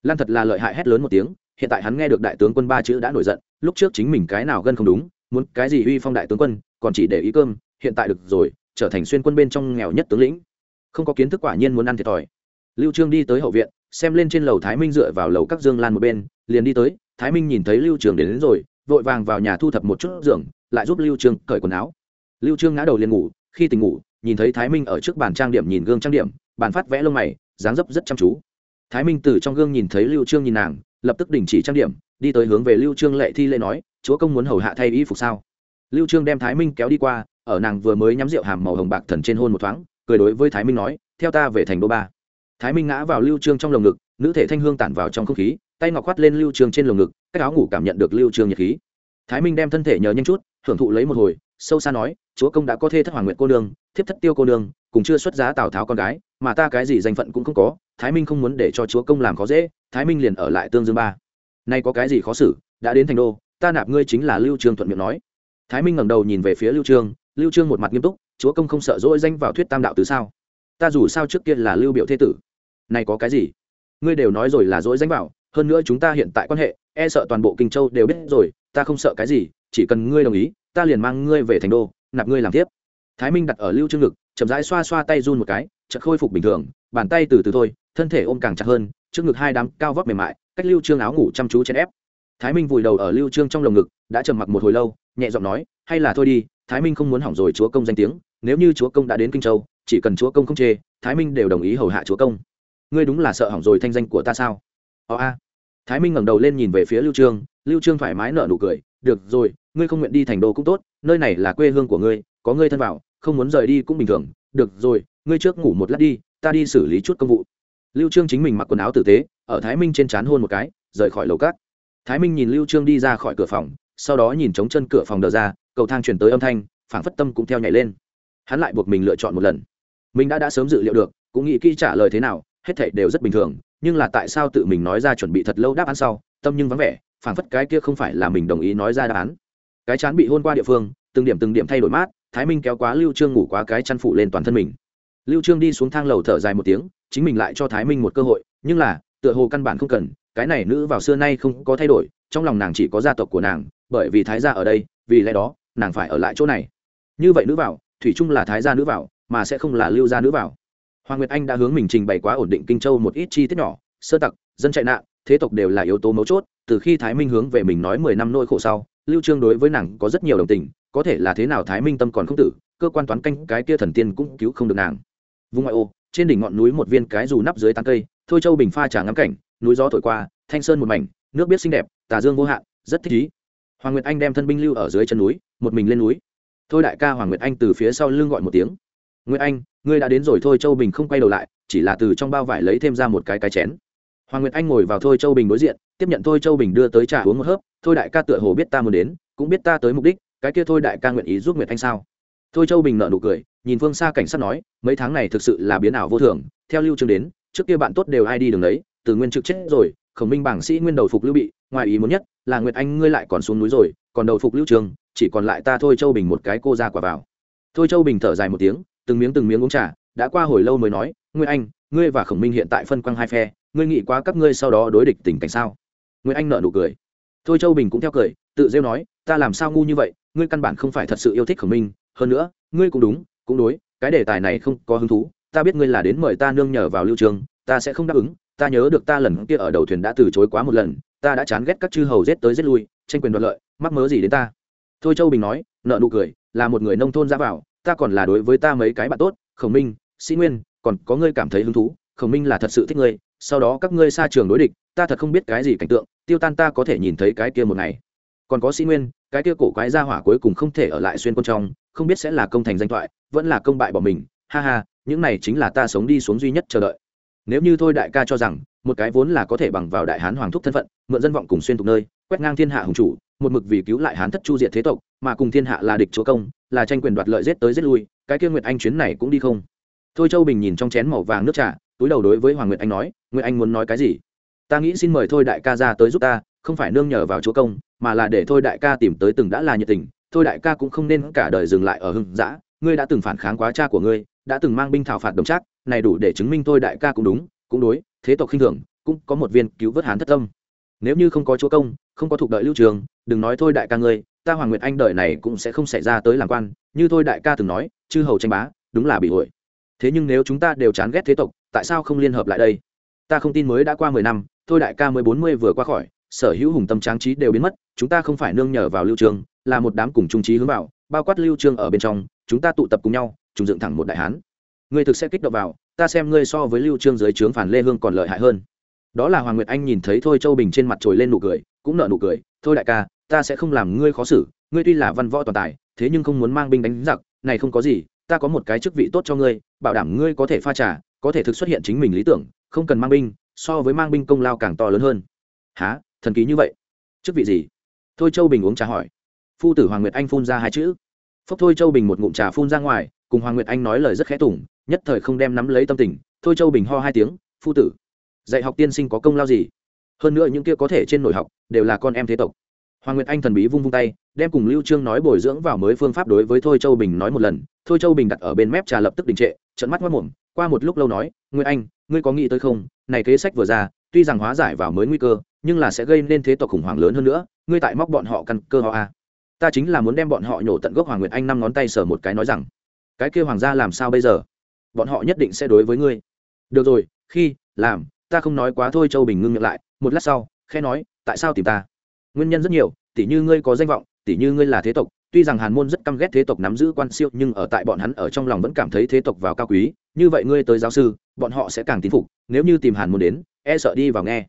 [SPEAKER 1] Lan thật là lợi hại hét lớn một tiếng, hiện tại hắn nghe được đại tướng quân ba chữ đã nổi giận, lúc trước chính mình cái nào gân không đúng muốn cái gì uy phong đại tướng quân còn chỉ để ý cơm hiện tại được rồi trở thành xuyên quân bên trong nghèo nhất tướng lĩnh. Không có kiến thức quả nhiên muốn ăn thiệt thòi. Lưu trương đi tới hậu viện xem lên trên lầu thái minh dựa vào lầu các dương lan một bên liền đi tới thái minh nhìn thấy lưu trường đến, đến rồi vội vàng vào nhà thu thập một chút giường lại giúp lưu trương cởi quần áo. Lưu trương ngã đầu liền ngủ khi tỉnh ngủ nhìn thấy thái minh ở trước bàn trang điểm nhìn gương trang điểm bàn phát vẽ lông mày dáng dấp rất chăm chú. Thái minh từ trong gương nhìn thấy lưu trương nhìn nàng lập tức đình chỉ trang điểm đi tới hướng về lưu trương lệ thi lễ nói chúa công muốn hầu hạ thay y phục sao? Lưu trương đem thái minh kéo đi qua, ở nàng vừa mới nhắm rượu hàm màu hồng bạc thần trên hôn một thoáng, cười đối với thái minh nói, theo ta về thành đô ba. Thái minh ngã vào lưu trương trong lồng ngực, nữ thể thanh hương tản vào trong không khí, tay ngọc khoát lên lưu trương trên lồng ngực, cách áo ngủ cảm nhận được lưu trương nhiệt khí. Thái minh đem thân thể nhờ nhanh chút, hưởng thụ lấy một hồi, sâu xa nói, chúa công đã có thê thất hoàng nguyện cô nương, thiếp thất tiêu cô nương, cùng chưa xuất giá tào tháo con gái, mà ta cái gì danh phận cũng không có, thái minh không muốn để cho chúa công làm khó dễ. Thái minh liền ở lại tương dương ba. Nay có cái gì khó xử, đã đến thành đô ta nạp ngươi chính là lưu trương thuận miệng nói. Thái minh ngẩng đầu nhìn về phía lưu trương lưu trương một mặt nghiêm túc, chúa công không sợ dỗi danh vào thuyết tam đạo tứ sao? Ta dù sao trước kia là lưu biểu thế tử. Này có cái gì? Ngươi đều nói rồi là dỗi danh vào, hơn nữa chúng ta hiện tại quan hệ e sợ toàn bộ kinh châu đều biết rồi, ta không sợ cái gì, chỉ cần ngươi đồng ý, ta liền mang ngươi về thành đô, nạp ngươi làm tiếp. Thái minh đặt ở lưu trương ngực, chậm rãi xoa xoa tay run một cái, chợt khôi phục bình thường, bàn tay từ từ thôi, thân thể ôm càng chặt hơn, trước ngực hai đám cao vóc mềm mại, cách lưu trương áo ngủ chăm chú trên ép thái minh vùi đầu ở lưu trương trong lồng ngực, đã trầm mặc một hồi lâu, nhẹ giọng nói, hay là thôi đi, thái minh không muốn hỏng rồi chúa công danh tiếng, nếu như chúa công đã đến kinh châu, chỉ cần chúa công không chê, thái minh đều đồng ý hầu hạ chúa công. Ngươi đúng là sợ hỏng rồi thanh danh của ta sao? Ồ a. Thái minh ngẩng đầu lên nhìn về phía lưu trương lưu trương thoải mái nở nụ cười, được rồi, ngươi không nguyện đi thành đô cũng tốt, nơi này là quê hương của ngươi, có ngươi thân vào, không muốn rời đi cũng bình thường. Được rồi, ngươi trước ngủ một lát đi, ta đi xử lý chút công vụ. Lưu trương chính mình mặc quần áo tử tế, ở thái minh trên trán hôn một cái, rời khỏi lầu cát thái minh nhìn lưu trương đi ra khỏi cửa phòng, sau đó nhìn trống chân cửa phòng đờ ra, cầu thang truyền tới âm thanh, phảng phất tâm cũng theo nhảy lên. Hắn lại buộc mình lựa chọn một lần. Mình đã đã sớm dự liệu được, cũng nghĩ kỹ trả lời thế nào, hết thảy đều rất bình thường, nhưng là tại sao tự mình nói ra chuẩn bị thật lâu đáp án sau, tâm nhưng vắng vẻ, phảng phất cái kia không phải là mình đồng ý nói ra đáp án. Cái chán bị hôn qua địa phương, từng điểm từng điểm thay đổi mát, thái minh kéo quá lưu trương ngủ quá cái chăn phủ lên toàn thân mình. Lưu trương đi xuống thang lầu thở dài một tiếng, chính mình lại cho thái minh một cơ hội, nhưng là, tựa hồ căn bản không cần cái này nữ vào xưa nay không có thay đổi, trong lòng nàng chỉ có gia tộc của nàng, bởi vì thái gia ở đây, vì lẽ đó, nàng phải ở lại chỗ này. Như vậy nữ vào, thủy chung là thái gia nữ vào, mà sẽ không là lưu gia nữ vào. Hoàng nguyệt anh đã hướng mình trình bày quá ổn định kinh châu một ít chi tiết nhỏ, sơ tặc, dân chạy nạn, thế tộc đều là yếu tố mấu chốt, từ khi thái minh hướng về mình nói mười năm nỗi khổ sau, lưu trương đối với nàng có rất nhiều đồng tình, có thể là thế nào thái minh tâm còn không tử, cơ quan toán canh cái kia thần tiên cũng cứu không được nàng. Vùng ngoại ô, trên đỉnh ngọn núi một viên cái dù nắp dưới tán cây, thôi châu bình pha trà ngắm cảnh núi gió thổi qua, thanh sơn một mảnh, nước biết xinh đẹp, tà dương vô hạn, rất thích ý hoàng nguyệt anh đem thân binh lưu ở dưới chân núi, một mình lên núi. Thôi đại ca hoàng nguyệt anh từ phía sau lưng gọi một tiếng. Nguyệt anh, ngươi đã đến rồi, thôi châu bình không quay đầu lại, chỉ là từ trong bao vải lấy thêm ra một cái cái chén. Hoàng nguyệt anh ngồi vào thôi châu bình đối diện, tiếp nhận thôi châu bình đưa tới trà uống một hớp. Thôi đại ca tựa hồ biết ta muốn đến, cũng biết ta tới mục đích, cái kia thôi đại ca nguyện ý giúp nguyệt anh sao? Thôi châu bình nợ nụ cười, nhìn phương xa cảnh sát nói, mấy tháng này thực sự là biến ảo vô thường, theo lưu trương đến, trước kia bạn tốt đều ai đi đường đấy từ nguyên trực chết rồi, khổng minh bảng sĩ nguyên đầu phục lưu bị, ngoài ý muốn nhất là nguyệt anh ngươi lại còn xuống núi rồi, còn đầu phục lưu trường, chỉ còn lại ta thôi châu bình một cái cô ra quả vào. Thôi châu bình thở dài một tiếng, từng miếng từng miếng uống trà, đã qua hồi lâu mới nói, nguyệt anh, ngươi và khổng minh hiện tại phân quang hai phe, ngươi nghĩ quá các ngươi sau đó đối địch tình cảnh sao? Nguyệt anh nợ nụ cười. Thôi châu bình cũng theo cười, tự rêu nói, ta làm sao ngu như vậy, ngươi căn bản không phải thật sự yêu thích khổng minh, hơn nữa, ngươi cũng đúng, cũng đối, cái đề tài này không có hứng thú, ta biết ngươi là đến mời ta nương nhờ vào lưu trường, ta sẽ không đáp ứng ta nhớ được ta lần kia ở đầu thuyền đã từ chối quá một lần, ta đã chán ghét các chư hầu rết tới rết lui, tranh quyền đoạt lợi, mắc mớ gì đến ta? Thôi châu bình nói, nợ nụ cười, là một người nông thôn ra vào, ta còn là đối với ta mấy cái bạn tốt, khổng minh, sĩ nguyên, còn có ngươi cảm thấy hứng thú, khổng minh là thật sự thích ngươi, sau đó các ngươi xa trường đối địch, ta thật không biết cái gì cảnh tượng, tiêu tan ta có thể nhìn thấy cái kia một ngày. Còn có sĩ nguyên, cái kia cổ quái ra hỏa cuối cùng không thể ở lại xuyên quân trong, không biết sẽ là công thành danh thoại, vẫn là công bại bỏ mình, ha ha, những này chính là ta sống đi xuống duy nhất chờ đợi nếu như thôi đại ca cho rằng, một cái vốn là có thể bằng vào đại hán hoàng thúc thân phận, mượn dân vọng cùng xuyên tục nơi, quét ngang thiên hạ hùng chủ, một mực vì cứu lại hán thất chu diệt thế tộc, mà cùng thiên hạ là địch chúa công, là tranh quyền đoạt lợi giết tới giết lui, cái kia nguyệt anh chuyến này cũng đi không? Thôi châu bình nhìn trong chén màu vàng nước trà, túi đầu đối với hoàng nguyệt anh nói, nguyệt anh muốn nói cái gì? Ta nghĩ xin mời thôi đại ca ra tới giúp ta, không phải nương nhờ vào chúa công, mà là để thôi đại ca tìm tới từng đã là nhiệt tình, thôi đại ca cũng không nên cả đời dừng lại ở hưng dã, ngươi đã từng phản kháng quá cha của ngươi, đã từng mang binh thảo phạt đồng trác này đủ để chứng minh tôi đại ca cũng đúng, cũng đối, thế tộc khinh thường, cũng có một viên cứu vớt hán thất tâm. Nếu như không có chúa công, không có thuộc đợi lưu trường, đừng nói thôi đại ca ngươi, ta hoàng nguyệt anh đời này cũng sẽ không xảy ra tới làm quan, như thôi đại ca từng nói, chư hầu tranh bá, đúng là bị hội. Thế nhưng nếu chúng ta đều chán ghét thế tộc, tại sao không liên hợp lại đây? Ta không tin mới đã qua mười năm, thôi đại ca mới bốn mươi vừa qua khỏi, sở hữu hùng tâm tráng trí đều biến mất, chúng ta không phải nương nhờ vào lưu trường, là một đám cùng trung trí hướng vào, bao quát lưu trương ở bên trong, chúng ta tụ tập cùng nhau chúng dựng thẳng một đại hán ngươi thực sẽ kích động vào, ta xem ngươi so với lưu trương dưới trướng phản lê hương còn lợi hại hơn. Đó là hoàng nguyệt anh nhìn thấy thôi châu bình trên mặt trồi lên nụ cười, cũng nở nụ cười, thôi đại ca, ta sẽ không làm ngươi khó xử, ngươi tuy là văn võ toàn tài, thế nhưng không muốn mang binh đánh giặc, này không có gì, ta có một cái chức vị tốt cho ngươi, bảo đảm ngươi có thể pha trà, có thể thực xuất hiện chính mình lý tưởng, không cần mang binh, so với mang binh công lao càng to lớn hơn. Há thần ký như vậy? Chức vị gì? Thôi châu bình uống trà hỏi. Phu tử hoàng nguyệt anh phun ra hai chữ. Phốc thôi châu bình một ngụm trà phun ra ngoài, cùng hoàng nguyệt anh nói lời rất khẽ tủng nhất thời không đem nắm lấy tâm tình, thôi châu bình ho hai tiếng, phu tử, dạy học tiên sinh có công lao gì? Hơn nữa những kia có thể trên nổi học đều là con em thế tộc. Hoàng nguyệt anh thần bí vung vung tay, đem cùng lưu trương nói bồi dưỡng vào mới phương pháp đối với thôi châu bình nói một lần. Thôi châu bình đặt ở bên mép trà lập tức đình trệ trận mắt mất mồm, qua một lúc lâu nói, nguyệt anh, ngươi có nghĩ tới không? Này kế sách vừa ra, tuy rằng hóa giải vào mới nguy cơ, nhưng là sẽ gây nên thế tộc khủng hoảng lớn hơn nữa, ngươi tại móc bọn họ căn cơ họ a. Ta chính là muốn đem bọn họ nhổ tận gốc hoàng nguyệt anh năm ngón tay sờ một cái nói rằng, cái kia hoàng gia làm sao bây giờ? Bọn họ nhất định sẽ đối với ngươi. Được rồi, khi, làm, ta không nói quá thôi, châu bình ngưng miệng lại, một lát sau khe nói, tại sao tìm ta? Nguyên nhân rất nhiều, tỉ như ngươi có danh vọng, tỉ như ngươi là thế tộc, tuy rằng hàn môn rất căm ghét thế tộc nắm giữ quan siêu, nhưng ở tại bọn hắn ở trong lòng vẫn cảm thấy thế tộc vào cao quý, như vậy ngươi tới giáo sư, bọn họ sẽ càng tín phục, nếu như tìm hàn môn đến e sợ đi vào nghe.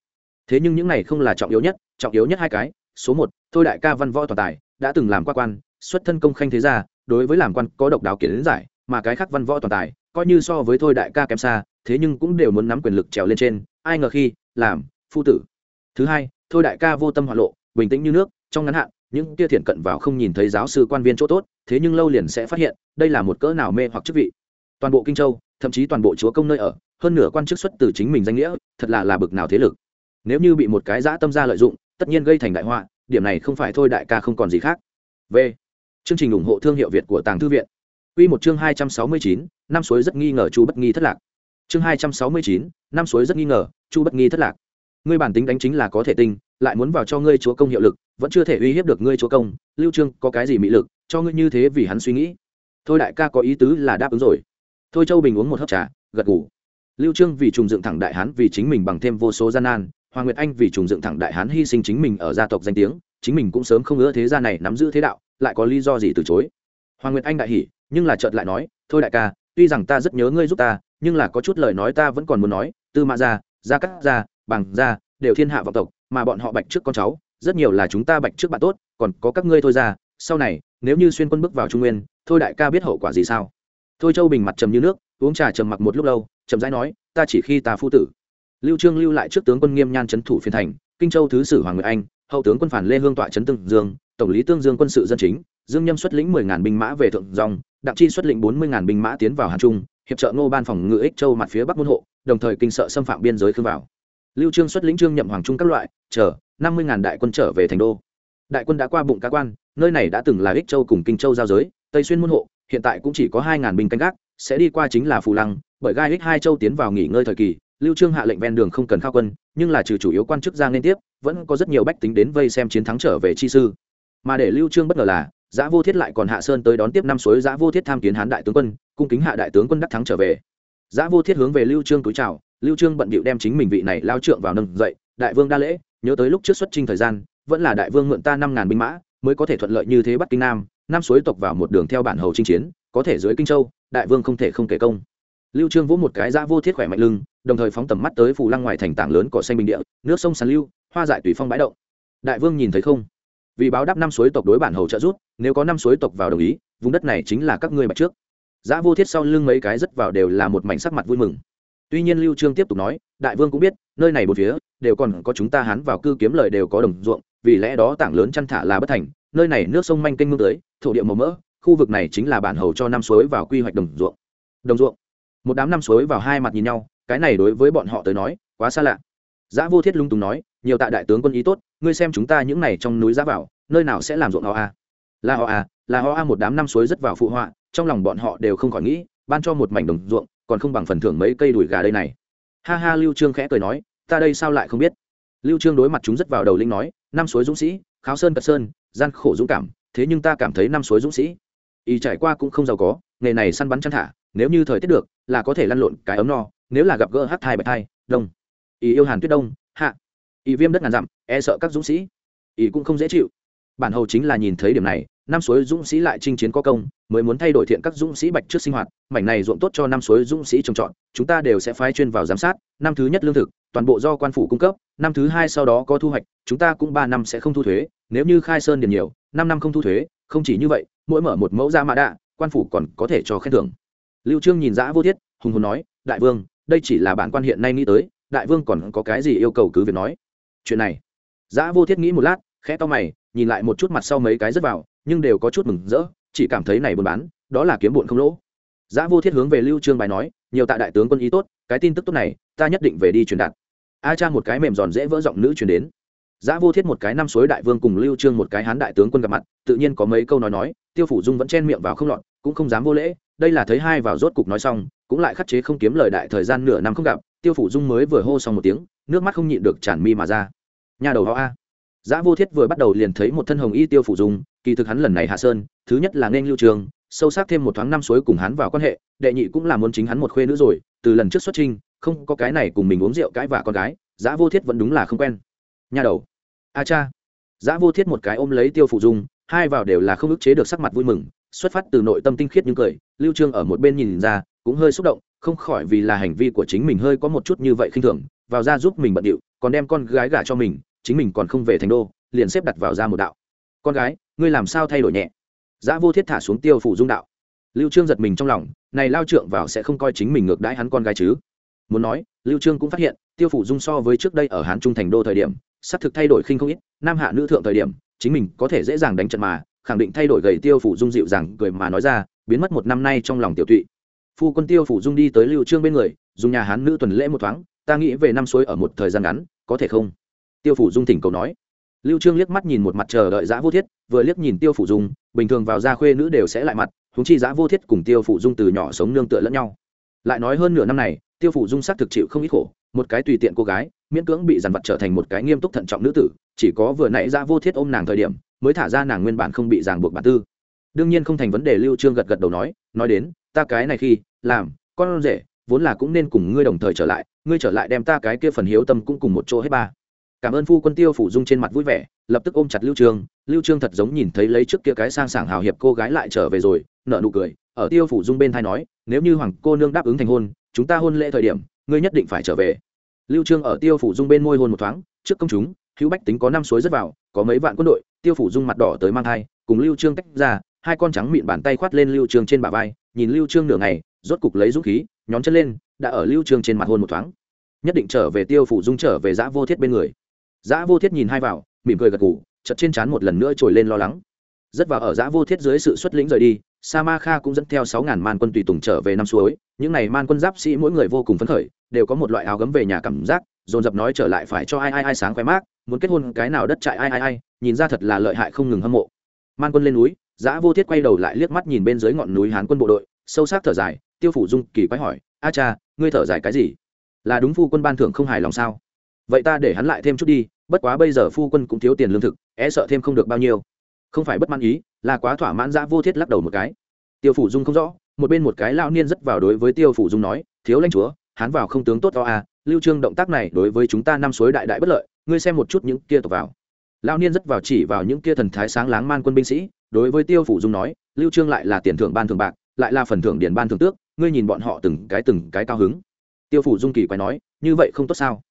[SPEAKER 1] Thế nhưng những này không là trọng yếu nhất, trọng yếu nhất hai cái, số một, thôi đại ca văn võ toàn tài, đã từng làm qua quan, xuất thân công khanh thế gia, đối với làm quan có độc đáo kiến giải, mà cái khác văn võ toàn tài coi như so với thôi đại ca kém xa, thế nhưng cũng đều muốn nắm quyền lực trèo lên trên, ai ngờ khi, làm, phu tử. Thứ hai, thôi đại ca vô tâm hoạn lộ, bình tĩnh như nước, trong ngắn hạn, những tia thiện cận vào không nhìn thấy giáo sư quan viên chỗ tốt, thế nhưng lâu liền sẽ phát hiện, đây là một cỡ nào mê hoặc chức vị. Toàn bộ kinh châu, thậm chí toàn bộ chúa công nơi ở, hơn nửa quan chức xuất từ chính mình danh nghĩa, thật là là bực nào thế lực. Nếu như bị một cái dã tâm ra lợi dụng, tất nhiên gây thành đại họa, điểm này không phải thôi đại ca không còn gì khác. V. Chương trình ủng hộ thương hiệu việt của tàng thư viện. Quy một chương hai trăm sáu mươi chín năm suối rất nghi ngờ chu bất nghi thất lạc. Chương hai trăm sáu mươi chín, năm suối rất nghi ngờ, chu bất nghi thất lạc. Ngươi bản tính đánh chính là có thể tinh, lại muốn vào cho ngươi chúa công hiệu lực, vẫn chưa thể uy hiếp được ngươi chúa công. Lưu trương, có cái gì mỹ lực, cho ngươi như thế vì hắn suy nghĩ. Thôi đại ca có ý tứ là đáp ứng rồi. Thôi châu bình uống một hớp trà, gật gù. Lưu trương vì trùng dựng thẳng đại hán vì chính mình bằng thêm vô số gian nan, hoàng nguyệt anh vì trùng dựng thẳng đại hán hy sinh chính mình ở gia tộc danh tiếng, chính mình cũng sớm không ngỡ thế gia này nắm giữ thế đạo, lại có lý do gì từ chối. Hoàng nguyệt anh đại hỉ, nhưng là chợt lại nói, thôi đại ca tuy rằng ta rất nhớ ngươi giúp ta, nhưng là có chút lời nói ta vẫn còn muốn nói, tư mã gia gia cắt gia, bằng gia, đều thiên hạ vọng tộc, mà bọn họ bạch trước con cháu, rất nhiều là chúng ta bạch trước bạn tốt, còn có các ngươi thôi ra, sau này, nếu như xuyên quân bước vào trung nguyên, thôi đại ca biết hậu quả gì sao? Thôi châu bình mặt trầm như nước, uống trà trầm mặc một lúc lâu, chậm rãi nói, ta chỉ khi ta phu tử. Lưu trương lưu lại trước tướng quân nghiêm nhan trấn thủ phiên thành, kinh châu thứ sử hoàng nguyệt anh, hậu tướng quân phản lê hương tọa trấn tương dương, tổng lý tương dương quân sự dân chính, dương nhâm xuất lĩnh mười ngàn binh mã về thượng dòng đặng chi xuất lĩnh bốn mươi ngàn binh mã tiến vào hàn trung, hiệp trợ ngô ban phòng ngự ích châu mặt phía bắc môn hộ, đồng thời kinh sợ xâm phạm biên giới khương vào lưu trương xuất lĩnh trương nhậm hoàng trung các loại, chờ, năm mươi ngàn đại quân trở về thành đô. Đại quân đã qua bụng cá quan, nơi này đã từng là ích châu cùng kinh châu giao giới, tây xuyên môn hộ, hiện tại cũng chỉ có hai ngàn binh canh gác, sẽ đi qua chính là phù lăng, bởi gai ích hai châu tiến vào nghỉ ngơi thời kỳ, lưu trương hạ lệnh ven đường không cần khao quân, nhưng là trừ chủ yếu quan chức ra liên tiếp, vẫn có rất nhiều bách tính đến vây xem chiến thắng trở về chi sư. Mà để lưu trương bất ngờ là giã vô thiết lại còn hạ sơn tới đón tiếp năm suối giã vô thiết tham kiến hán đại tướng quân, cung kính hạ đại tướng quân đắc thắng trở về. Giã vô thiết hướng về lưu trương túi chào, lưu trương bận bịu đem chính mình vị này lao trượng vào nâng dậy, đại vương đa lễ, nhớ tới lúc trước xuất trinh thời gian, vẫn là đại vương mượn ta năm ngàn binh mã, mới có thể thuận lợi như thế bắt kinh nam, năm suối tộc vào một đường theo bản hầu chinh chiến, có thể dưới kinh châu, đại vương không thể không kể công. Lưu trương vỗ một cái giã vô thiết khỏe mạnh lưng, đồng thời phóng tầm mắt tới phù lăng ngoài thành tảng lớn cỏ xanh bình địa, nước sông sàn lưu, hoa dại tùy phong bãi động đại vương nhìn thấy không? Vì báo đáp năm suối tộc đối bản hầu trợ rút nếu có năm suối tộc vào đồng ý, vùng đất này chính là các ngươi bạch trước. Giã vô thiết sau lưng mấy cái rất vào đều là một mảnh sắc mặt vui mừng. Tuy nhiên lưu trương tiếp tục nói, đại vương cũng biết, nơi này một phía đều còn có chúng ta hán vào cư kiếm lời đều có đồng ruộng, vì lẽ đó tảng lớn chăn thả là bất thành, nơi này nước sông manh kênh mương tới thổ địa màu mỡ, khu vực này chính là bản hầu cho năm suối vào quy hoạch đồng ruộng. Đồng ruộng. Một đám năm suối vào hai mặt nhìn nhau, cái này đối với bọn họ tới nói, quá xa lạ giã vô thiết lung tùng nói, nhiều tạ đại tướng quân ý tốt, ngươi xem chúng ta những này trong núi giá vào, nơi nào sẽ làm ruộng họ a? Là họ a là họ a một đám năm suối rất vào phụ họa, trong lòng bọn họ đều không khỏi nghĩ, ban cho một mảnh đồng ruộng, còn không bằng phần thưởng mấy cây đùi gà đây này. Ha ha, lưu trương khẽ cười nói, ta đây sao lại không biết? Lưu trương đối mặt chúng rất vào đầu linh nói, năm suối dũng sĩ, kháo sơn cật sơn, gian khổ dũng cảm, thế nhưng ta cảm thấy năm suối dũng sĩ, y trải qua cũng không giàu có, nghề này săn bắn chăn thả, nếu như thời tiết được, là có thể lăn lộn cái ấm no, nếu là gặp gỡ hát thai bạch thai, đông y yêu hàn tuyết đông, hạ. Y viêm đất ngàn dặm e sợ các dũng sĩ. Y cũng không dễ chịu. Bản hầu chính là nhìn thấy điểm này, năm suối dũng sĩ lại chinh chiến có công, mới muốn thay đổi thiện các dũng sĩ bạch trước sinh hoạt. Mảnh này ruộng tốt cho năm suối dũng sĩ trồng trọt, chúng ta đều sẽ phái chuyên vào giám sát. Năm thứ nhất lương thực, toàn bộ do quan phủ cung cấp. Năm thứ hai sau đó có thu hoạch, chúng ta cũng ba năm sẽ không thu thuế. Nếu như khai sơn điền nhiều, năm năm không thu thuế, không chỉ như vậy, mỗi mở một mẫu ra mã đạ, quan phủ còn có thể cho khen thưởng. Lưu trương nhìn dã vô thiết, hùng hồn nói, đại vương, đây chỉ là bản quan hiện nay nghĩ tới đại vương còn có cái gì yêu cầu cứ việc nói chuyện này giã vô thiết nghĩ một lát khẽ to mày nhìn lại một chút mặt sau mấy cái rất vào nhưng đều có chút mừng rỡ chỉ cảm thấy này buôn bán đó là kiếm bụn không lỗ Giá Vô Thiết hướng về Lưu Trương bài nói, nhiều tạ đại tướng quân ý tốt, cái tin tức tốt này, ta nhất định về đi truyền đạt. A Cha một cái mềm giòn dễ vỡ giọng nữ truyền đến. Giá Vô Thiết một cái năm suối đại vương cùng Lưu Trương một cái hán đại tướng quân gặp mặt, tự nhiên có mấy câu nói nói, Tiêu phủ Dung vẫn chen miệng vào không loạn, cũng không dám vô lễ, đây là thấy hai vào rốt cục nói xong, cũng lại khắc chế không kiếm lời đại thời gian nửa năm không gặp, Tiêu phủ Dung mới vừa hô xong một tiếng, nước mắt không nhịn được tràn mi mà ra. Nhà đầu đó a. Giá Vô Thiết vừa bắt đầu liền thấy một thân hồng y Tiêu phủ Dung, kỳ thực hắn lần này hạ sơn, thứ nhất là nên Lưu trường, sâu sắc thêm một thoáng năm suối cùng hắn vào quan hệ, đệ nhị cũng là muốn chính hắn một khuê nữ rồi, từ lần trước xuất trình, không có cái này cùng mình uống rượu cãi vả con gái, Giá Vô Thiết vẫn đúng là không quen. Nhà đầu a cha giá vô thiết một cái ôm lấy tiêu phụ dung hai vào đều là không ức chế được sắc mặt vui mừng xuất phát từ nội tâm tinh khiết nhưng cười, lưu trương ở một bên nhìn ra, cũng hơi xúc động, không khỏi vì là hành vi của chính mình hơi có một chút như vậy khinh thường, vào ra giúp mình bận điệu, còn đem con gái gả cho mình, chính mình còn không về thành đô, liền xếp đặt vào ra một đạo. Con gái, ngươi làm sao thay đổi nhẹ? Giã vô thiết thả xuống tiêu phủ dung đạo. Lưu trương giật mình trong lòng, này lao trượng vào sẽ không coi chính mình ngược đãi hắn con gái chứ? Muốn nói, lưu trương cũng phát hiện, tiêu phủ dung so với trước đây ở hán trung thành đô thời điểm sắp thực thay đổi khinh không ít, nam hạ nữ thượng thời điểm, chính mình có thể dễ dàng đánh trận mà khẳng định thay đổi gầy tiêu phủ dung dịu rằng cười mà nói ra, biến mất một năm nay trong lòng tiểu tụy. Phu quân tiêu phủ dung đi tới lưu trương bên người, dùng nhà hán nữ tuần lễ một thoáng, ta nghĩ về năm suối ở một thời gian ngắn, có thể không? Tiêu phủ dung thỉnh cầu nói. Lưu trương liếc mắt nhìn một mặt chờ đợi giã vô thiết, vừa liếc nhìn tiêu phủ dung, bình thường vào gia khuê nữ đều sẽ lại mặt chúng chi giã vô thiết cùng tiêu phủ dung từ nhỏ sống nương tựa lẫn nhau. Lại nói hơn nửa năm này, tiêu phủ dung xác thực chịu không ít khổ, một cái tùy tiện cô gái, miễn cưỡng bị dằn vặt trở thành một cái nghiêm túc thận trọng nữ tử, chỉ có vừa nãy giã vô thiết ôm nàng thời điểm mới thả ra nàng nguyên bản không bị ràng buộc bản tư. Đương nhiên không thành vấn đề, lưu trương gật gật đầu nói nói đến, ta cái này khi, làm, con rể, vốn là cũng nên cùng ngươi đồng thời trở lại, ngươi trở lại đem ta cái kia phần hiếu tâm cũng cùng một chỗ hết ba. Cảm ơn phu quân tiêu phủ dung trên mặt vui vẻ, lập tức ôm chặt lưu trương lưu trương thật giống nhìn thấy lấy trước kia cái sang sảng hào hiệp cô gái lại trở về rồi, nở nụ cười, ở tiêu phủ dung bên thay nói, nếu như hoàng cô nương đáp ứng thành hôn, chúng ta hôn lễ thời điểm, ngươi nhất định phải trở về. Lưu trương ở tiêu phủ dung bên môi hôn một thoáng, trước công chúng hữu bách tính có năm suối rất vào, có mấy vạn quân đội, tiêu phủ dung mặt đỏ tới mang thai, cùng lưu trương tách ra, hai con trắng mịn bàn tay khoát lên lưu trương trên bả vai, nhìn lưu trương nửa ngày, rốt cục lấy dũng khí, nhón chân lên, đã ở lưu trương trên mặt hôn một thoáng. Nhất định trở về tiêu phủ dung trở về dã vô thiết bên người. Dã vô thiết nhìn hai vào, mỉm cười gật gù, chợt trên trán một lần nữa trồi lên lo lắng. Rất vào ở dã vô thiết dưới sự xuất lĩnh rời đi, sa ma kha cũng dẫn theo sáu ngàn man quân tùy tùng trở về năm suối. Những này man quân giáp sĩ mỗi người vô cùng phấn khởi, đều có một loại áo gấm về nhà cảm giác, dồn dập nói trở lại phải cho ai ai ai sáng khoe mát muốn kết hôn cái nào đất trại ai ai ai, nhìn ra thật là lợi hại không ngừng hâm mộ. Man quân lên núi, giã vô thiết quay đầu lại liếc mắt nhìn bên dưới ngọn núi hán quân bộ đội, sâu sắc thở dài, tiêu phủ dung kỳ quái hỏi, a cha, ngươi thở dài cái gì? Là đúng phu quân ban thưởng không hài lòng sao? Vậy ta để hắn lại thêm chút đi, bất quá bây giờ phu quân cũng thiếu tiền lương thực é sợ thêm không được bao nhiêu. Không phải bất mãn ý, là quá thỏa mãn giã vô thiết lắc đầu một cái. Tiêu phủ dung không rõ, một bên một cái lao niên rất vào đối với tiêu phủ dung nói, thiếu lãnh chúa, hắn vào không tướng tốt to à lưu trương động tác này đối với chúng ta năm suối đại đại bất lợi ngươi xem một chút những kia tộc vào. Lao niên rất vào chỉ vào những kia thần thái sáng láng man quân binh sĩ, đối với tiêu phủ dung nói, lưu trương lại là tiền thưởng ban thưởng bạc, lại là phần thưởng điển ban thưởng tước, ngươi nhìn bọn họ từng cái từng cái cao hứng. Tiêu phủ dung kỳ quái nói, như vậy không tốt sao?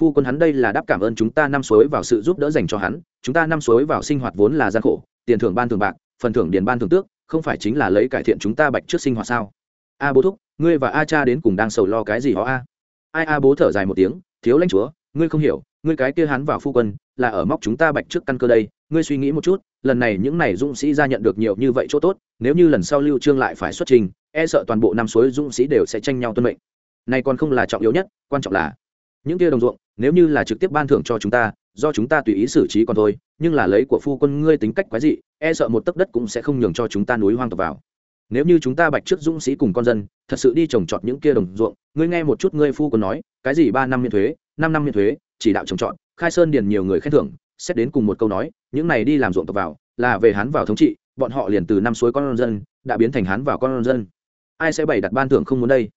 [SPEAKER 1] Phu quân hắn đây là đáp cảm ơn chúng ta năm suối vào sự giúp đỡ dành cho hắn, chúng ta năm suối vào sinh hoạt vốn là gian khổ, tiền thưởng ban thưởng bạc, phần thưởng điền ban thưởng tước, không phải chính là lấy cải thiện chúng ta bạch trước sinh hoạt sao? A bố thúc, ngươi và a cha đến cùng đang sầu lo cái gì họ a? Ai a bố thở dài một tiếng, thiếu lãnh chúa, ngươi không hiểu ngươi cái kia hắn vào phu quân, là ở móc chúng ta bạch trước căn cơ đây, ngươi suy nghĩ một chút, lần này những này dũng sĩ ra nhận được nhiều như vậy chỗ tốt, nếu như lần sau lưu trương lại phải xuất trình e sợ toàn bộ năm suối dũng sĩ đều sẽ tranh nhau tuân mệnh. Này còn không là trọng yếu nhất, quan trọng là, những kia đồng ruộng, nếu như là trực tiếp ban thưởng cho chúng ta, do chúng ta tùy ý xử trí còn thôi, nhưng là lấy của phu quân ngươi tính cách quái dị e sợ một tấc đất cũng sẽ không nhường cho chúng ta núi hoang tộc vào. Nếu như chúng ta bạch trước dũng sĩ cùng con dân, thật sự đi trồng trọt những kia đồng ruộng, ngươi nghe một chút ngươi phu quân nói, cái gì ba năm miễn thuế, năm năm miễn thuế chỉ đạo trồng trọt, khai sơn điền nhiều người khen thưởng, xét đến cùng một câu nói, những này đi làm ruộng tộc vào, là về hắn vào thống trị, bọn họ liền từ năm suối con dân, đã biến thành hắn vào con dân. Ai sẽ bày đặt ban thưởng không muốn đây?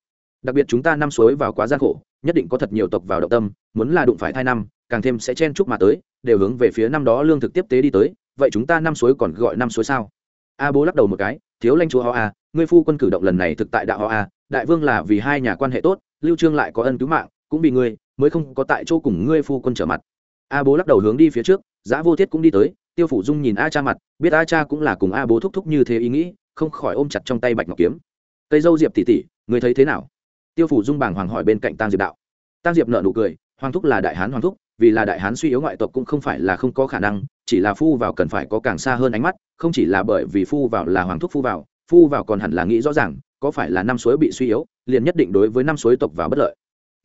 [SPEAKER 1] Đặc biệt chúng ta năm suối vào quá gian khổ, nhất định có thật nhiều tộc vào động tâm, muốn là đụng phải thai năm, càng thêm sẽ chen chúc mà tới, đều hướng về phía năm đó lương thực tiếp tế đi tới, vậy chúng ta năm suối còn gọi năm suối sao? A bố lắc đầu một cái, thiếu lanh chúa ho a, ngươi phu quân cử động lần này thực tại đạo ho a, đại vương là vì hai nhà quan hệ tốt, lưu trương lại có ân cứu mạng cũng vì ngươi, mới không có tại chỗ cùng ngươi phu quân trở mặt. A bố lắc đầu hướng đi phía trước, giã vô thiết cũng đi tới, tiêu phủ dung nhìn a cha mặt, biết a cha cũng là cùng a bố thúc thúc như thế ý nghĩ, không khỏi ôm chặt trong tay bạch ngọc kiếm. Cây dâu diệp tỉ tỉ người thấy thế nào? Tiêu phủ dung bàng hoàng hỏi bên cạnh tang diệp đạo. Tang diệp nợ nụ cười, hoàng thúc là đại hán hoàng thúc, vì là đại hán suy yếu ngoại tộc cũng không phải là không có khả năng, chỉ là phu vào cần phải có càng xa hơn ánh mắt, không chỉ là bởi vì phu vào là hoàng thúc phu vào phu vào còn hẳn là nghĩ rõ ràng, có phải là năm suối bị suy yếu, liền nhất định đối với năm suối tộc vào bất lợi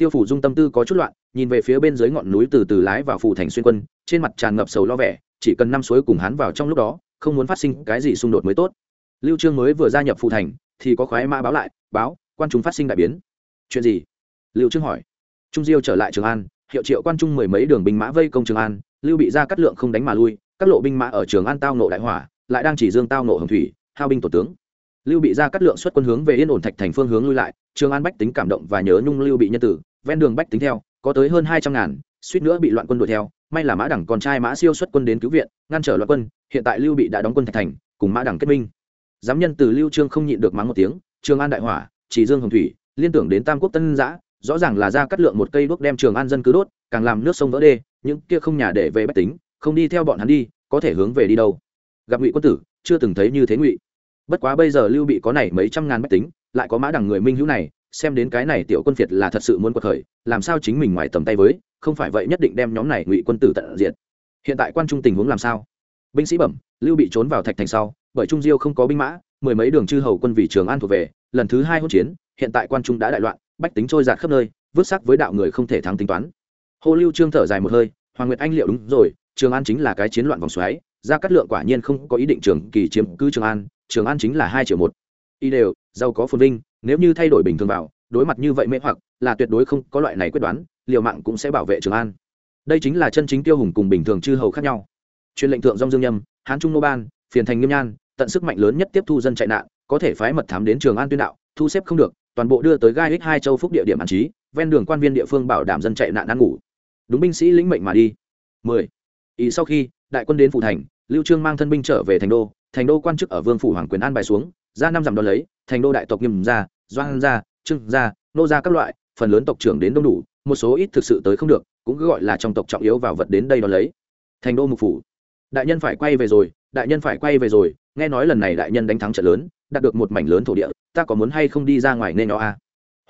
[SPEAKER 1] tiêu phủ dung tâm tư có chút loạn, nhìn về phía bên dưới ngọn núi từ từ lái vào phủ thành xuyên quân, trên mặt tràn ngập sầu lo vẻ, chỉ cần năm suối cùng hắn vào trong lúc đó, không muốn phát sinh cái gì xung đột mới tốt. Lưu trương mới vừa gia nhập phủ thành, thì có khoái mã báo lại, báo, quan trung phát sinh đại biến. Chuyện gì? Lưu trương hỏi. Trung diêu trở lại trường an, hiệu triệu quan trung mười mấy đường binh mã vây công trường an, lưu bị ra cắt lượng không đánh mà lui, các lộ binh mã ở trường an tao nộ đại hỏa, lại đang chỉ dương tao nộ hồng thủy, hao binh tổ tướng. Lưu bị ra cắt lượng xuất quân hướng về yên ổn thạch thành phương hướng lui lại, trường an bách tính cảm động và nhớ nhung lưu bị nhân tử ven đường bách tính theo, có tới hơn hai trăm ngàn, suýt nữa bị loạn quân đuổi theo. May là mã đẳng con trai mã siêu xuất quân đến cứu viện, ngăn trở loạn quân, hiện tại lưu bị đã đóng quân thạch thành, cùng mã đẳng kết minh. Giám nhân từ lưu trương không nhịn được mắng một tiếng, trường an đại hỏa, chỉ dương hồng thủy, liên tưởng đến tam quốc tân giã, rõ ràng là ra cắt lượng một cây đuốc đem trường an dân cứ đốt, càng làm nước sông vỡ đê, những kia không nhà để về bách tính, không đi theo bọn hắn đi, có thể hướng về đi đâu? Gặp ngụy quân tử, chưa từng thấy như thế ngụy. Bất quá bây giờ lưu bị có này mấy trăm ngàn bách tính, lại có mã đằng người minh hữu này xem đến cái này tiểu quân phiệt là thật sự muốn quật khởi, làm sao chính mình ngoài tầm tay với, không phải vậy nhất định đem nhóm này ngụy quân tử tận diện hiện tại quan trung tình huống làm sao? Binh sĩ bẩm, lưu bị trốn vào thạch thành sau, bởi trung diêu không có binh mã, mười mấy đường chư hầu quân vì trường an thuộc về, lần thứ hai hỗn chiến, hiện tại quan trung đã đại loạn, bách tính trôi giạt khắp nơi, vứt sắc với đạo người không thể thắng tính toán. Hồ lưu trương thở dài một hơi, hoàng nguyệt anh liệu đúng rồi, trường an chính là cái chiến loạn vòng xoáy, gia cát lượng quả nhiên không có ý định trường kỳ chiếm cứ trường an trường an chính là hai triệu một. Y đều, giàu có phồn vinh nếu như thay đổi bình thường vào, đối mặt như vậy mê hoặc, là tuyệt đối không có loại này quyết đoán, liều mạng cũng sẽ bảo vệ trường an. Đây chính là chân chính tiêu hùng cùng bình thường chư hầu khác nhau. Truyền lệnh thượng dong dương nhâm, hán trung nô ban, phiền thành nghiêm nhan, tận sức mạnh lớn nhất tiếp thu dân chạy nạn, có thể phái mật thám đến trường an tuyên đạo, thu xếp không được, toàn bộ đưa tới gai ích hai châu phúc địa điểm an trí, ven đường quan viên địa phương bảo đảm dân chạy nạn ăn ngủ. Đúng binh sĩ lĩnh mệnh mà đi. 10. ý sau khi, đại quân đến phụ thành, lưu trương mang thân binh trở về thành đô thành đô quan chức ở vương phủ hoàng quyền an bài xuống, ra năm dặm đón lấy, thành đô đại tộc nghiêm gia doan gia trưng gia, nô gia các loại, phần lớn tộc trưởng đến đông đủ, một số ít thực sự tới không được, cũng cứ gọi là trong tộc trọng yếu vào vật đến đây đón lấy. Thành đô mục phủ. Đại nhân phải quay về rồi, đại nhân phải quay về rồi, nghe nói lần này đại nhân đánh thắng trận lớn, đạt được một mảnh lớn thổ địa, ta có muốn hay không đi ra ngoài nên nó a?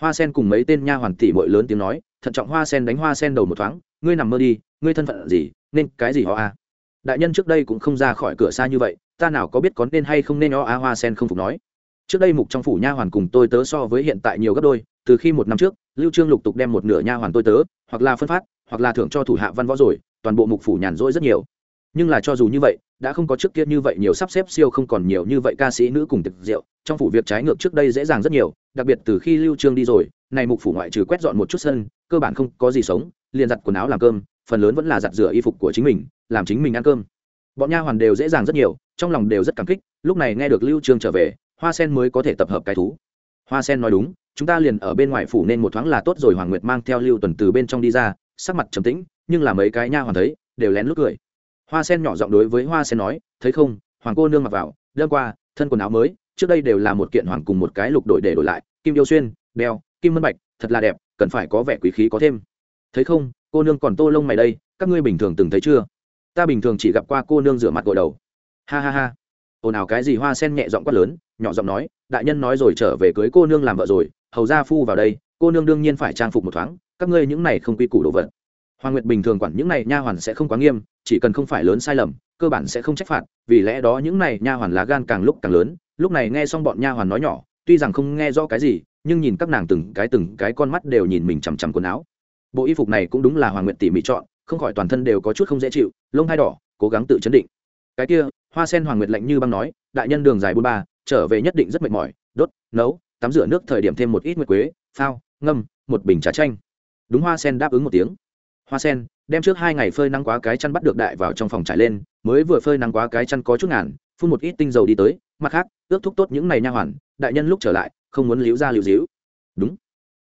[SPEAKER 1] Hoa sen cùng mấy tên nha hoàn tỷ muội lớn tiếng nói, thận trọng hoa sen đánh hoa sen đầu một thoáng, ngươi nằm mơ đi, ngươi thân phận gì, nên cái gì họ a? Đại nhân trước đây cũng không ra khỏi cửa xa như vậy, ta nào có biết có nên hay không nên o a hoa sen không phục nói. Trước đây mục trong phủ nha hoàn cùng tôi tớ so với hiện tại nhiều gấp đôi, từ khi một năm trước, lưu trương lục tục đem một nửa nha hoàn tôi tớ, hoặc là phân phát, hoặc là thưởng cho thủ hạ văn võ rồi, toàn bộ mục phủ nhàn rỗi rất nhiều. Nhưng là cho dù như vậy, đã không có trước kia như vậy nhiều sắp xếp siêu không còn nhiều như vậy ca sĩ nữ cùng thực rượu, trong phủ việc trái ngược trước đây dễ dàng rất nhiều, đặc biệt từ khi lưu trương đi rồi này mục phủ ngoại trừ quét dọn một chút sân, cơ bản không có gì sống, liền giặt quần áo làm cơm phần lớn vẫn là giặt rửa y phục của chính mình, làm chính mình ăn cơm. Bọn nha hoàn đều dễ dàng rất nhiều, trong lòng đều rất cảm kích, lúc này nghe được lưu trương trở về, hoa sen mới có thể tập hợp cái thú. Hoa sen nói đúng, chúng ta liền ở bên ngoài phủ nên một thoáng là tốt rồi, hoàng nguyệt mang theo lưu tuần từ bên trong đi ra, sắc mặt trầm tĩnh, nhưng là mấy cái nha hoàn thấy, đều lén lút cười. Hoa sen nhỏ giọng đối với hoa sen nói, thấy không, hoàng cô nương mặc vào đêm qua, thân quần áo mới, trước đây đều là một kiện hoàng cùng một cái lục đổi để đổi lại, kim yêu xuyên đeo kim mân bạch, thật là đẹp, cần phải có vẻ quý khí có thêm. Thấy không cô nương còn tô lông mày đây, các ngươi bình thường từng thấy chưa? Ta bình thường chỉ gặp qua cô nương rửa mặt gội đầu. Ha ha ha. Ồn ào cái gì hoa sen nhẹ giọng quát lớn, nhỏ giọng nói, đại nhân nói rồi trở về cưới cô nương làm vợ rồi, hầu gia phu vào đây, cô nương đương nhiên phải trang phục một thoáng, các ngươi những này không quy củ đồ vật. Hoàng nguyệt bình thường quản những này nha hoàn sẽ không quá nghiêm, chỉ cần không phải lớn sai lầm, cơ bản sẽ không trách phạt, vì lẽ đó những này nha hoàn lá gan càng lúc càng lớn, lúc này nghe xong bọn nha hoàn nói nhỏ, tuy rằng không nghe rõ cái gì, nhưng nhìn các nàng từng cái từng cái con mắt đều nhìn mình chằm chằm quần áo bộ y phục này cũng đúng là hoàng nguyệt tỉ mỉ chọn, không khỏi toàn thân đều có chút không dễ chịu, lông hai đỏ, cố gắng tự chấn định. Cái kia, hoa sen hoàng nguyệt lạnh như băng nói, đại nhân đường dài bôn ba, trở về nhất định rất mệt mỏi, đốt, nấu, tắm rửa nước thời điểm thêm một ít nguyệt quế, phao, ngâm, một bình trà chanh. Đúng hoa sen đáp ứng một tiếng. Hoa sen, đem trước hai ngày phơi nắng quá cái chăn bắt được đại vào trong phòng trải lên, mới vừa phơi nắng quá cái chăn có chút ngàn, phun một ít tinh dầu đi tới, mặt khác, ước thúc tốt những này nha hoàn, đại nhân lúc trở lại, không muốn liếu ra liễu díu. Đúng.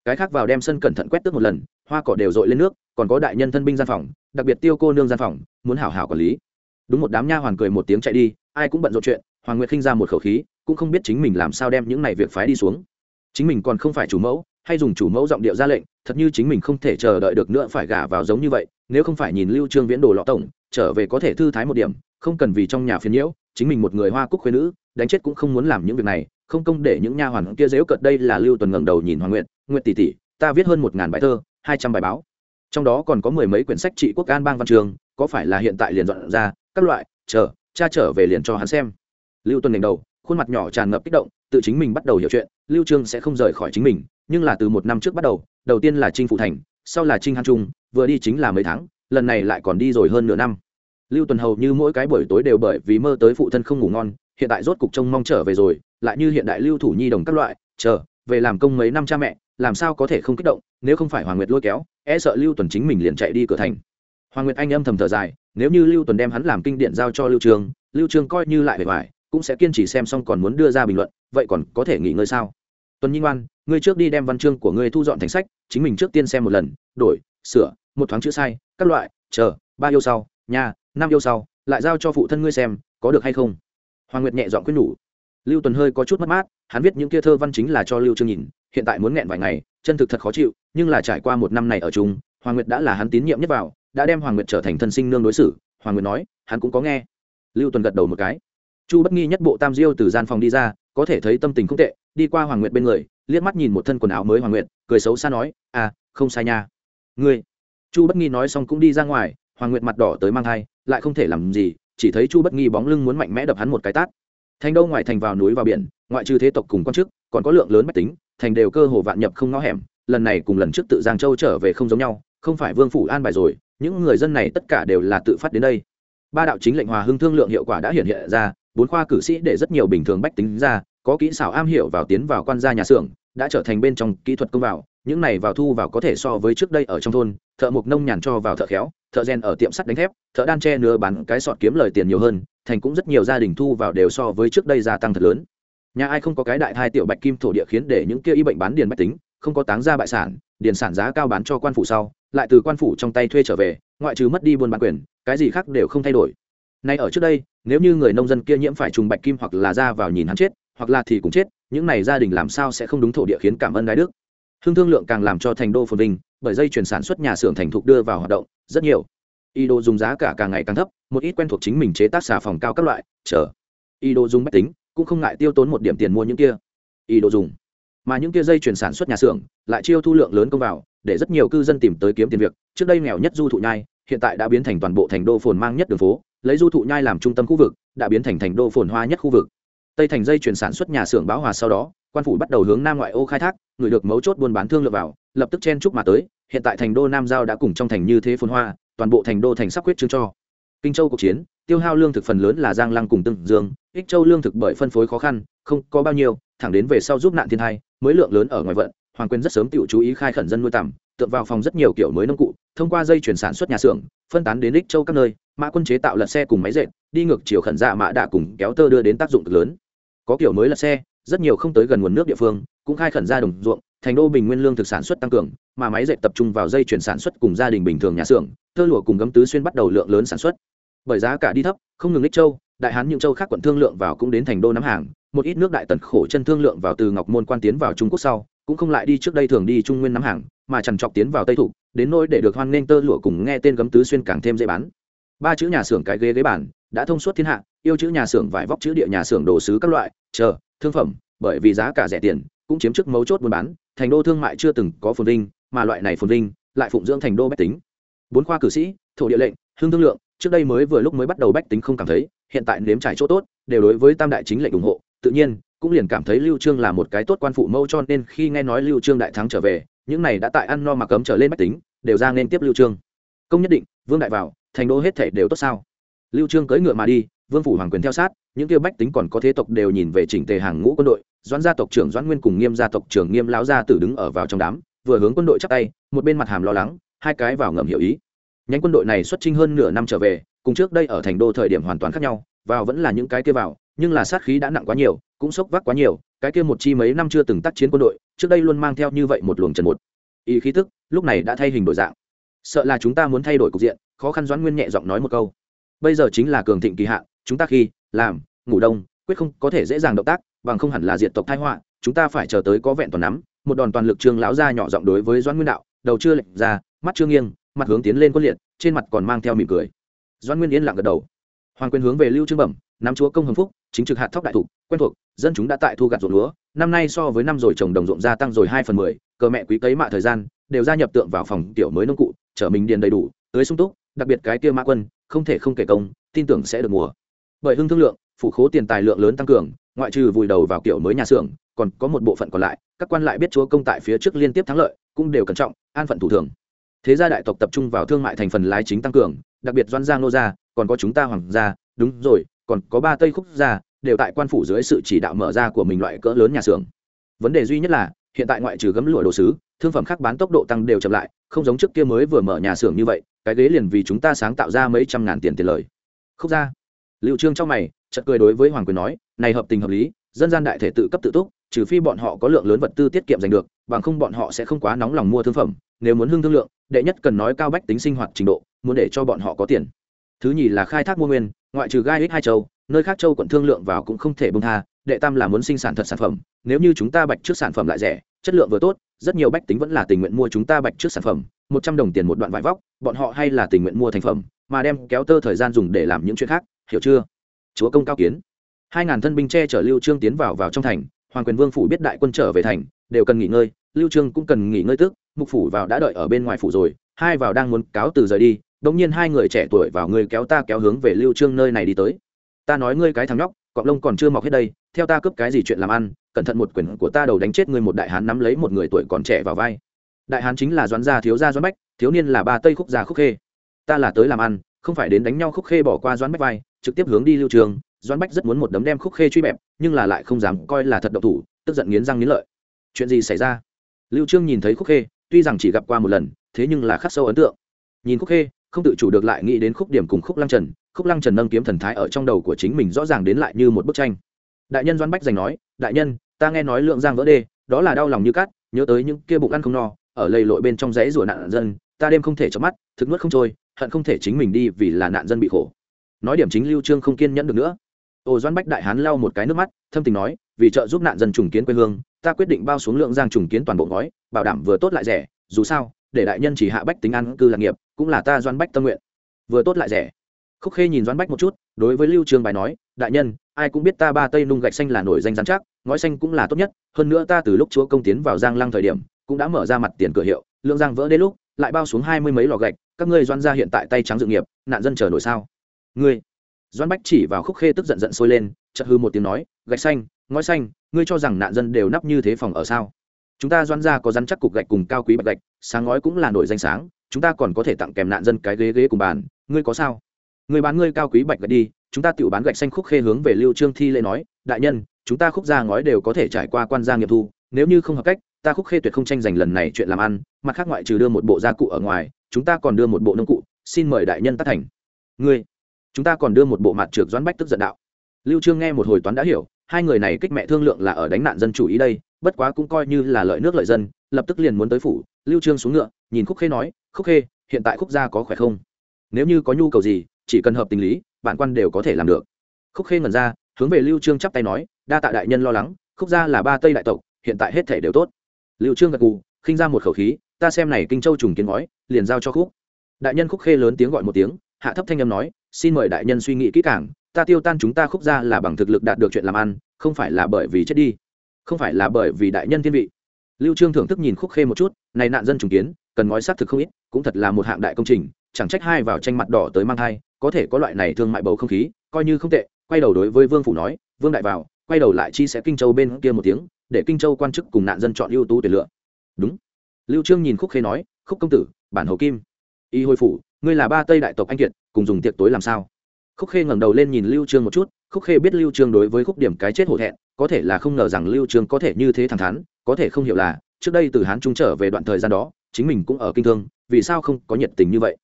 [SPEAKER 1] Cái khác vào đem sân cẩn thận quét tước một lần hoa cỏ đều dội lên nước, còn có đại nhân thân binh gian phòng, đặc biệt tiêu cô nương gian phòng, muốn hảo hảo quản lý. Đúng một đám nha hoàn cười một tiếng chạy đi, ai cũng bận rộn chuyện, hoàng nguyệt khinh ra một khẩu khí, cũng không biết chính mình làm sao đem những này việc phái đi xuống. Chính mình còn không phải chủ mẫu, hay dùng chủ mẫu giọng điệu ra lệnh, thật như chính mình không thể chờ đợi được nữa phải gả vào giống như vậy, nếu không phải nhìn lưu trương viễn đồ lọ tổng, trở về có thể thư thái một điểm, không cần vì trong nhà phiền nhiễu, chính mình một người hoa cúc khuyên nữ, đánh chết cũng không muốn làm những việc này, không công để những nha hoàn kia dễu cợt đây là lưu tuần ngẩng đầu nhìn hoàng nguyệt nguyệt tỷ tỷ, ta viết hơn một ngàn bài thơ hai trăm bài báo. Trong đó còn có mười mấy quyển sách trị quốc an bang văn trường, có phải là hiện tại liền dọn ra, các loại, chờ, cha trở về liền cho hắn xem. Lưu tuần ngẩng đầu, khuôn mặt nhỏ tràn ngập kích động, tự chính mình bắt đầu hiểu chuyện, lưu trương sẽ không rời khỏi chính mình, nhưng là từ một năm trước bắt đầu đầu tiên là trinh phụ thành, sau là trinh hàn trung, vừa đi chính là mấy tháng, lần này lại còn đi rồi hơn nửa năm. Lưu tuần hầu như mỗi cái buổi tối đều bởi vì mơ tới phụ thân không ngủ ngon, hiện tại rốt cục trông mong trở về rồi, lại như hiện đại lưu thủ nhi đồng các loại, chờ, về làm công mấy năm cha mẹ làm sao có thể không kích động, nếu không phải hoàng nguyệt lôi kéo e sợ lưu tuần chính mình liền chạy đi cửa thành. Hoàng nguyệt anh âm thầm thở dài, nếu như lưu tuần đem hắn làm kinh điện giao cho lưu trường lưu trường coi như lại bề ngoài, cũng sẽ kiên trì xem xong còn muốn đưa ra bình luận, vậy còn có thể nghỉ ngơi sao? Tuần nhi ngoan, ngươi trước đi đem văn chương của ngươi thu dọn thành sách, chính mình trước tiên xem một lần, đổi, sửa, một thoáng chữ sai, các loại, chờ, ba yêu sau, nhà, năm yêu sau, lại giao cho phụ thân ngươi xem, có được hay không? Hoàng nguyệt nhẹ dọn quyết nhủ. Lưu tuần hơi có chút mất mát, hắn viết những kia thơ văn chính là cho lưu trương nhìn hiện tại muốn nghẹn vài ngày, chân thực thật khó chịu, nhưng là trải qua một năm này ở chung, hoàng nguyệt đã là hắn tín nhiệm nhất vào, đã đem hoàng nguyệt trở thành thân sinh nương đối xử, hoàng nguyệt nói, hắn cũng có nghe. Lưu tuần gật đầu một cái. Chu bất nghi nhất bộ tam diêu từ gian phòng đi ra, có thể thấy tâm tình không tệ, đi qua hoàng nguyệt bên người, liếc mắt nhìn một thân quần áo mới hoàng nguyệt, cười xấu xa nói à không sai nha. Ngươi. Chu bất nghi nói xong cũng đi ra ngoài, hoàng nguyệt mặt đỏ tới mang thai, lại không thể làm gì, chỉ thấy chu bất nghi bóng lưng muốn mạnh mẽ đập hắn một cái tát thành đâu ngoài thành vào núi vào biển, ngoại trừ thế tộc cùng quan chức, còn có lượng lớn mách tính, thành đều cơ hồ vạn nhập không ngõ hẻm, lần này cùng lần trước tự giang châu trở về không giống nhau, không phải vương phủ an bài rồi, những người dân này tất cả đều là tự phát đến đây. Ba đạo chính lệnh hòa hưng thương lượng hiệu quả đã hiện hiện ra, bốn khoa cử sĩ để rất nhiều bình thường bách tính ra, có kỹ xảo am hiểu vào tiến vào quan gia nhà xưởng, đã trở thành bên trong kỹ thuật công vào, những này vào thu vào có thể so với trước đây ở trong thôn, thợ mộc nông nhàn cho vào thợ khéo, thợ rèn ở tiệm sắt đánh thép, thợ đan tre nứa bán cái sọt kiếm lời tiền nhiều hơn thành cũng rất nhiều gia đình thu vào đều so với trước đây gia tăng thật lớn. Nhà ai không có cái đại thai tiểu bạch kim thổ địa khiến để những kia y bệnh bán điền bách tính, không có táng ra bại sản, điền sản giá cao bán cho quan phủ sau, lại từ quan phủ trong tay thuê trở về, ngoại trừ mất đi buôn bán quyền, cái gì khác đều không thay đổi. Nay ở trước đây, nếu như người nông dân kia nhiễm phải trùng bạch kim hoặc là ra vào nhìn hắn chết, hoặc là thì cũng chết, những này gia đình làm sao sẽ không đúng thổ địa khiến cảm ơn gái đức? Hương thương lượng càng làm cho thành đô phồn vinh, bởi dây chuyển sản xuất nhà xưởng thành thục đưa vào hoạt động, rất nhiều y đồ dùng giá cả càng ngày càng thấp, một ít quen thuộc chính mình chế tác xà phòng cao các loại, chờ. Y đồ dùng máy tính, cũng không ngại tiêu tốn một điểm tiền mua những kia. Y đồ dùng. Mà những kia dây chuyển sản xuất nhà xưởng, lại chiêu thu lượng lớn công vào, để rất nhiều cư dân tìm tới kiếm tiền việc. Trước đây nghèo nhất du thụ nhai, hiện tại đã biến thành toàn bộ thành đô phồn mang nhất đường phố, lấy du thụ nhai làm trung tâm khu vực, đã biến thành thành đô phồn hoa nhất khu vực. Tây thành dây chuyển sản xuất nhà xưởng báo hòa sau đó, quan phủ bắt đầu hướng nam ngoại ô khai thác, người được mấu chốt buôn bán thương lượng vào, lập tức chen chúc mà tới, hiện tại thành đô nam giao đã cùng trong thành như thế phồn hoa toàn bộ thành đô thành sắp quyết trương cho. Kinh châu cuộc chiến, tiêu hao lương thực phần lớn là giang lăng cùng tương dương, ích châu lương thực bởi phân phối khó khăn, không có bao nhiêu, thẳng đến về sau giúp nạn thiên hai mới lượng lớn ở ngoài vận, hoàng quyền rất sớm tự chú ý khai khẩn dân nuôi tầm tượng vào phòng rất nhiều kiểu mới nông cụ, thông qua dây chuyển sản xuất nhà xưởng, phân tán đến ích châu các nơi, mã quân chế tạo lật xe cùng máy dệt, đi ngược chiều khẩn dạ mã đã cùng kéo tơ đưa đến tác dụng cực lớn. Có kiểu mới lật xe, rất nhiều không tới gần nguồn nước địa phương, cũng khai khẩn ra đồng ruộng thành đô bình nguyên lương thực sản xuất tăng cường, mà máy dệt tập trung vào dây chuyển sản xuất cùng gia đình bình thường nhà xưởng tơ lụa cùng gấm tứ xuyên bắt đầu lượng lớn sản xuất. Bởi giá cả đi thấp, không ngừng ích châu, đại hán những châu khác quận thương lượng vào cũng đến thành đô nắm hàng, một ít nước đại tần khổ chân thương lượng vào từ ngọc môn quan tiến vào trung quốc sau, cũng không lại đi trước đây thường đi trung nguyên nắm hàng, mà trằn trọc tiến vào tây thủ đến nỗi để được hoan nghênh tơ lụa cùng nghe tên gấm tứ xuyên càng thêm dễ bán. Ba chữ nhà xưởng cái ghế ghế bản, đã thông suốt thiên hạ, yêu chữ nhà xưởng vải vóc chữ địa nhà xưởng đồ sứ các loại, chờ, thương phẩm, bởi vì giá cả rẻ tiền cũng chiếm chức mấu chốt buôn bán, thành đô thương mại chưa từng có phồn vinh, mà loại này phồn vinh lại phụng dưỡng thành đô bách tính. Bốn khoa cử sĩ, thổ địa lệnh, hương thương lượng, trước đây mới vừa lúc mới bắt đầu bách tính không cảm thấy, hiện tại nếm trải chỗ tốt, đều đối với tam đại chính lệnh ủng hộ, tự nhiên, cũng liền cảm thấy lưu trương là một cái tốt quan phụ mâu cho nên khi nghe nói lưu trương đại thắng trở về, những này đã tại ăn no mà cấm trở lên bách tính, đều ra nên tiếp lưu trương. Công nhất định, vương đại vào, thành đô hết thể đều tốt sao? Lưu trương cưỡi ngựa mà đi, vương phủ hoàng quyền theo sát, những kia bách tính còn có thế tộc đều nhìn về chỉnh tề hàng ngũ quân đội doãn gia tộc trưởng doãn nguyên cùng nghiêm gia tộc trưởng nghiêm lão gia tử đứng ở vào trong đám, vừa hướng quân đội chắc tay, một bên mặt hàm lo lắng, hai cái vào ngầm hiểu ý. Nhánh quân đội này xuất chinh hơn nửa năm trở về, cùng trước đây ở thành đô thời điểm hoàn toàn khác nhau, vào vẫn là những cái kia vào, nhưng là sát khí đã nặng quá nhiều, cũng sốc vác quá nhiều, cái kia một chi mấy năm chưa từng tác chiến quân đội, trước đây luôn mang theo như vậy một luồng trần một ý khí tức, lúc này đã thay hình đổi dạng. Sợ là chúng ta muốn thay đổi cục diện, khó khăn doãn nguyên nhẹ giọng nói một câu. Bây giờ chính là cường thịnh kỳ hạn chúng ta khi, làm, ngủ đông quyết không có thể dễ dàng động tác, bằng không hẳn là diệt tộc thái họa, chúng ta phải chờ tới có vẹn toàn nắm, một đòn toàn lực trương lão ra nhỏ giọng đối với doãn nguyên đạo, đầu chưa lệch ra, mắt chưa nghiêng, mặt hướng tiến lên quân liệt, trên mặt còn mang theo mỉm cười. Doãn nguyên yên lặng gật đầu. Hoàng quyền hướng về lưu trương bẩm, nắm chúa công hồng phúc, chính trực hạt thóc đại thủ, quen thuộc, dân chúng đã tại thu gặt ruộng lúa, năm nay so với năm rồi trồng đồng ruộng gia tăng rồi hai phần mười, cờ mẹ quý cấy mạ thời gian, đều gia nhập tượng vào phòng tiểu mới nông cụ, trở mình điền đầy đủ, tưới sung túc, đặc biệt cái kia mã quân, không thể không kể công, tin tưởng sẽ được mùa. Bởi hưng thương lượng phụ khố tiền tài lượng lớn tăng cường, ngoại trừ vùi đầu vào kiểu mới nhà xưởng, còn có một bộ phận còn lại, các quan lại biết chúa công tại phía trước liên tiếp thắng lợi, cũng đều cẩn trọng, an phận thủ thường. Thế gia đại tộc tập trung vào thương mại thành phần lái chính tăng cường, đặc biệt doan giang nô gia, còn có chúng ta hoàng gia, đúng rồi, còn có ba tây khúc gia, đều tại quan phủ dưới sự chỉ đạo mở ra của mình loại cỡ lớn nhà xưởng. Vấn đề duy nhất là, hiện tại ngoại trừ gấm lụa đồ sứ, thương phẩm khác bán tốc độ tăng đều chậm lại, không giống trước kia mới vừa mở nhà xưởng như vậy, cái ghế liền vì chúng ta sáng tạo ra mấy trăm ngàn tiền tiền lời. Khúc gia. Liệu trương trong mày chợt cười đối với hoàng quyền nói, này hợp tình hợp lý, dân gian đại thể tự cấp tự túc, trừ phi bọn họ có lượng lớn vật tư tiết kiệm giành được, bằng không bọn họ sẽ không quá nóng lòng mua thương phẩm. Nếu muốn hưng thương lượng, đệ nhất cần nói cao bách tính sinh hoạt trình độ, muốn để cho bọn họ có tiền. Thứ nhì là khai thác mua nguyên, ngoại trừ gai ích hai châu, nơi khác châu quận thương lượng vào cũng không thể bông tha, đệ tam là muốn sinh sản thật sản phẩm. Nếu như chúng ta bạch trước sản phẩm lại rẻ, chất lượng vừa tốt, rất nhiều bách tính vẫn là tình nguyện mua chúng ta bạch trước sản phẩm, một trăm đồng tiền một đoạn vải vóc, bọn họ hay là tình nguyện mua thành phẩm, mà đem kéo tơ thời gian dùng để làm những chuyện khác, hiểu chưa? Chúa công cao kiến. Hai ngàn thân binh che chở lưu trương tiến vào vào trong thành, hoàng quyền vương phủ biết đại quân trở về thành, đều cần nghỉ ngơi, lưu trương cũng cần nghỉ ngơi tức, mục phủ vào đã đợi ở bên ngoài phủ rồi, hai vào đang muốn cáo từ rời đi đống nhiên hai người trẻ tuổi vào người kéo ta kéo hướng về lưu trương nơi này đi tới. Ta nói ngươi cái thằng nhóc, cọp lông còn chưa mọc hết đây, theo ta cướp cái gì chuyện làm ăn, cẩn thận một quyền của ta đầu đánh chết ngươi một đại hán nắm lấy một người tuổi còn trẻ vào vai. Đại hán chính là doãn gia thiếu gia doãn bách, thiếu niên là ba tây khúc gia khúc khê. Ta là tới làm ăn không phải đến đánh nhau khúc khê bỏ qua doãn bách vai, trực tiếp hướng đi lưu trường. Doãn bách rất muốn một đấm đem khúc khê truy bẹp, nhưng là lại không dám, coi là thật độc thủ, tức giận nghiến răng nghiến lợi. Chuyện gì xảy ra? Lưu trương nhìn thấy khúc khê, tuy rằng chỉ gặp qua một lần, thế nhưng là khắc sâu ấn tượng. Nhìn khúc khê, không tự chủ được lại nghĩ đến khúc điểm cùng khúc lăng trần. Khúc lăng trần nâng kiếm thần thái ở trong đầu của chính mình rõ ràng đến lại như một bức tranh. Đại nhân doãn bách giành nói, đại nhân, ta nghe nói lượng giang vỡ đê, đó là đau lòng như cát, nhớ tới những kia bụng ăn không no, ở lầy lội bên trong dãy rủa nạn dân, ta đêm không thể chớp mắt, thực nuốt không trôi hận không thể chính mình đi vì là nạn dân bị khổ. Nói điểm chính lưu trương không kiên nhẫn được nữa. Ô doan bách đại hán lau một cái nước mắt, thâm tình nói, vì trợ giúp nạn dân trùng kiến quê hương, ta quyết định bao xuống lượng giang trùng kiến toàn bộ ngói, bảo đảm vừa tốt lại rẻ, dù sao, để đại nhân chỉ hạ bách tính ăn cư lạc nghiệp, cũng là ta doan bách tâm nguyện. Vừa tốt lại rẻ. Khúc khê nhìn doan bách một chút, đối với lưu trương bài nói, đại nhân, ai cũng biết ta ba tây nung gạch xanh là nổi danh rắn chắc, ngói xanh cũng là tốt nhất, hơn nữa ta từ lúc chúa công tiến vào giang lăng thời điểm, cũng đã mở ra mặt tiền cửa hiệu, lượng giang vỡ đến lúc, lại bao xuống hai mươi mấy lò gạch các ngươi doan gia hiện tại tay trắng dự nghiệp, nạn dân chờ nổi sao? Ngươi. Doan bách chỉ vào khúc khê tức giận giận sôi lên, chợt hư một tiếng nói, gạch xanh, ngói xanh, ngươi cho rằng nạn dân đều nắp như thế phòng ở sao? Chúng ta doan gia có rắn chắc cục gạch cùng cao quý bạch gạch, sáng ngói cũng là nổi danh sáng, chúng ta còn có thể tặng kèm nạn dân cái ghế ghế cùng bàn, ngươi có sao? Người bán ngươi cao quý bạch gạch đi, chúng ta tự bán gạch xanh khúc khê hướng về lưu trương thi lễ nói, đại nhân, chúng ta khúc gia ngói đều có thể trải qua quan gia nghiệp thu, nếu như không hợp cách, ta khúc khê tuyệt không tranh giành lần này chuyện làm ăn, mặt khác ngoại trừ đưa một bộ gia cụ ở ngoài chúng ta còn đưa một bộ nông cụ, xin mời đại nhân tác thành. Ngươi, chúng ta còn đưa một bộ mặt trược doãn bách tức giận đạo. Lưu trương nghe một hồi toán đã hiểu, hai người này kích mẹ thương lượng là ở đánh nạn dân chủ ý đây, bất quá cũng coi như là lợi nước lợi dân, lập tức liền muốn tới phủ, lưu trương xuống ngựa, nhìn khúc khê nói, khúc khê, hiện tại khúc gia có khỏe không? Nếu như có nhu cầu gì, chỉ cần hợp tình lý, bản quan đều có thể làm được. Khúc khê ngẩn ra, hướng về lưu trương chắp tay nói, đa tạ đại nhân lo lắng, khúc gia là ba tây đại tộc, hiện tại hết thể đều tốt. Lưu trương gật gù, khinh ra một khẩu khí ta xem này kinh châu trùng kiến ngói, liền giao cho khúc. Đại nhân khúc khê lớn tiếng gọi một tiếng, hạ thấp thanh âm nói, xin mời đại nhân suy nghĩ kỹ càng, ta tiêu tan chúng ta khúc gia là bằng thực lực đạt được chuyện làm ăn, không phải là bởi vì chết đi, không phải là bởi vì đại nhân thiên vị. Lưu trương thưởng thức nhìn khúc khê một chút, này nạn dân trùng kiến, cần ngói xác thực không ít, cũng thật là một hạng đại công trình, chẳng trách hai vào tranh mặt đỏ tới mang thai, có thể có loại này thương mại bầu không khí, coi như không tệ, quay đầu đối với vương phủ nói, vương đại vào, quay đầu lại chi sẽ kinh châu bên kia một tiếng, để kinh châu quan chức cùng nạn dân chọn ưu tú tuyển lựa. Đúng lưu trương nhìn khúc khê nói, khúc công tử, bản hầu kim, y hồi phủ, ngươi là ba tây đại tộc anh kiệt, cùng dùng tiệc tối làm sao? Khúc khê ngẩng đầu lên nhìn lưu trương một chút, khúc khê biết lưu trương đối với khúc điểm cái chết hổ thẹn, có thể là không ngờ rằng lưu trương có thể như thế thẳng thắn, có thể không hiểu là, trước đây từ hán trung trở về đoạn thời gian đó, chính mình cũng ở kinh thương, vì sao không có nhiệt tình như vậy?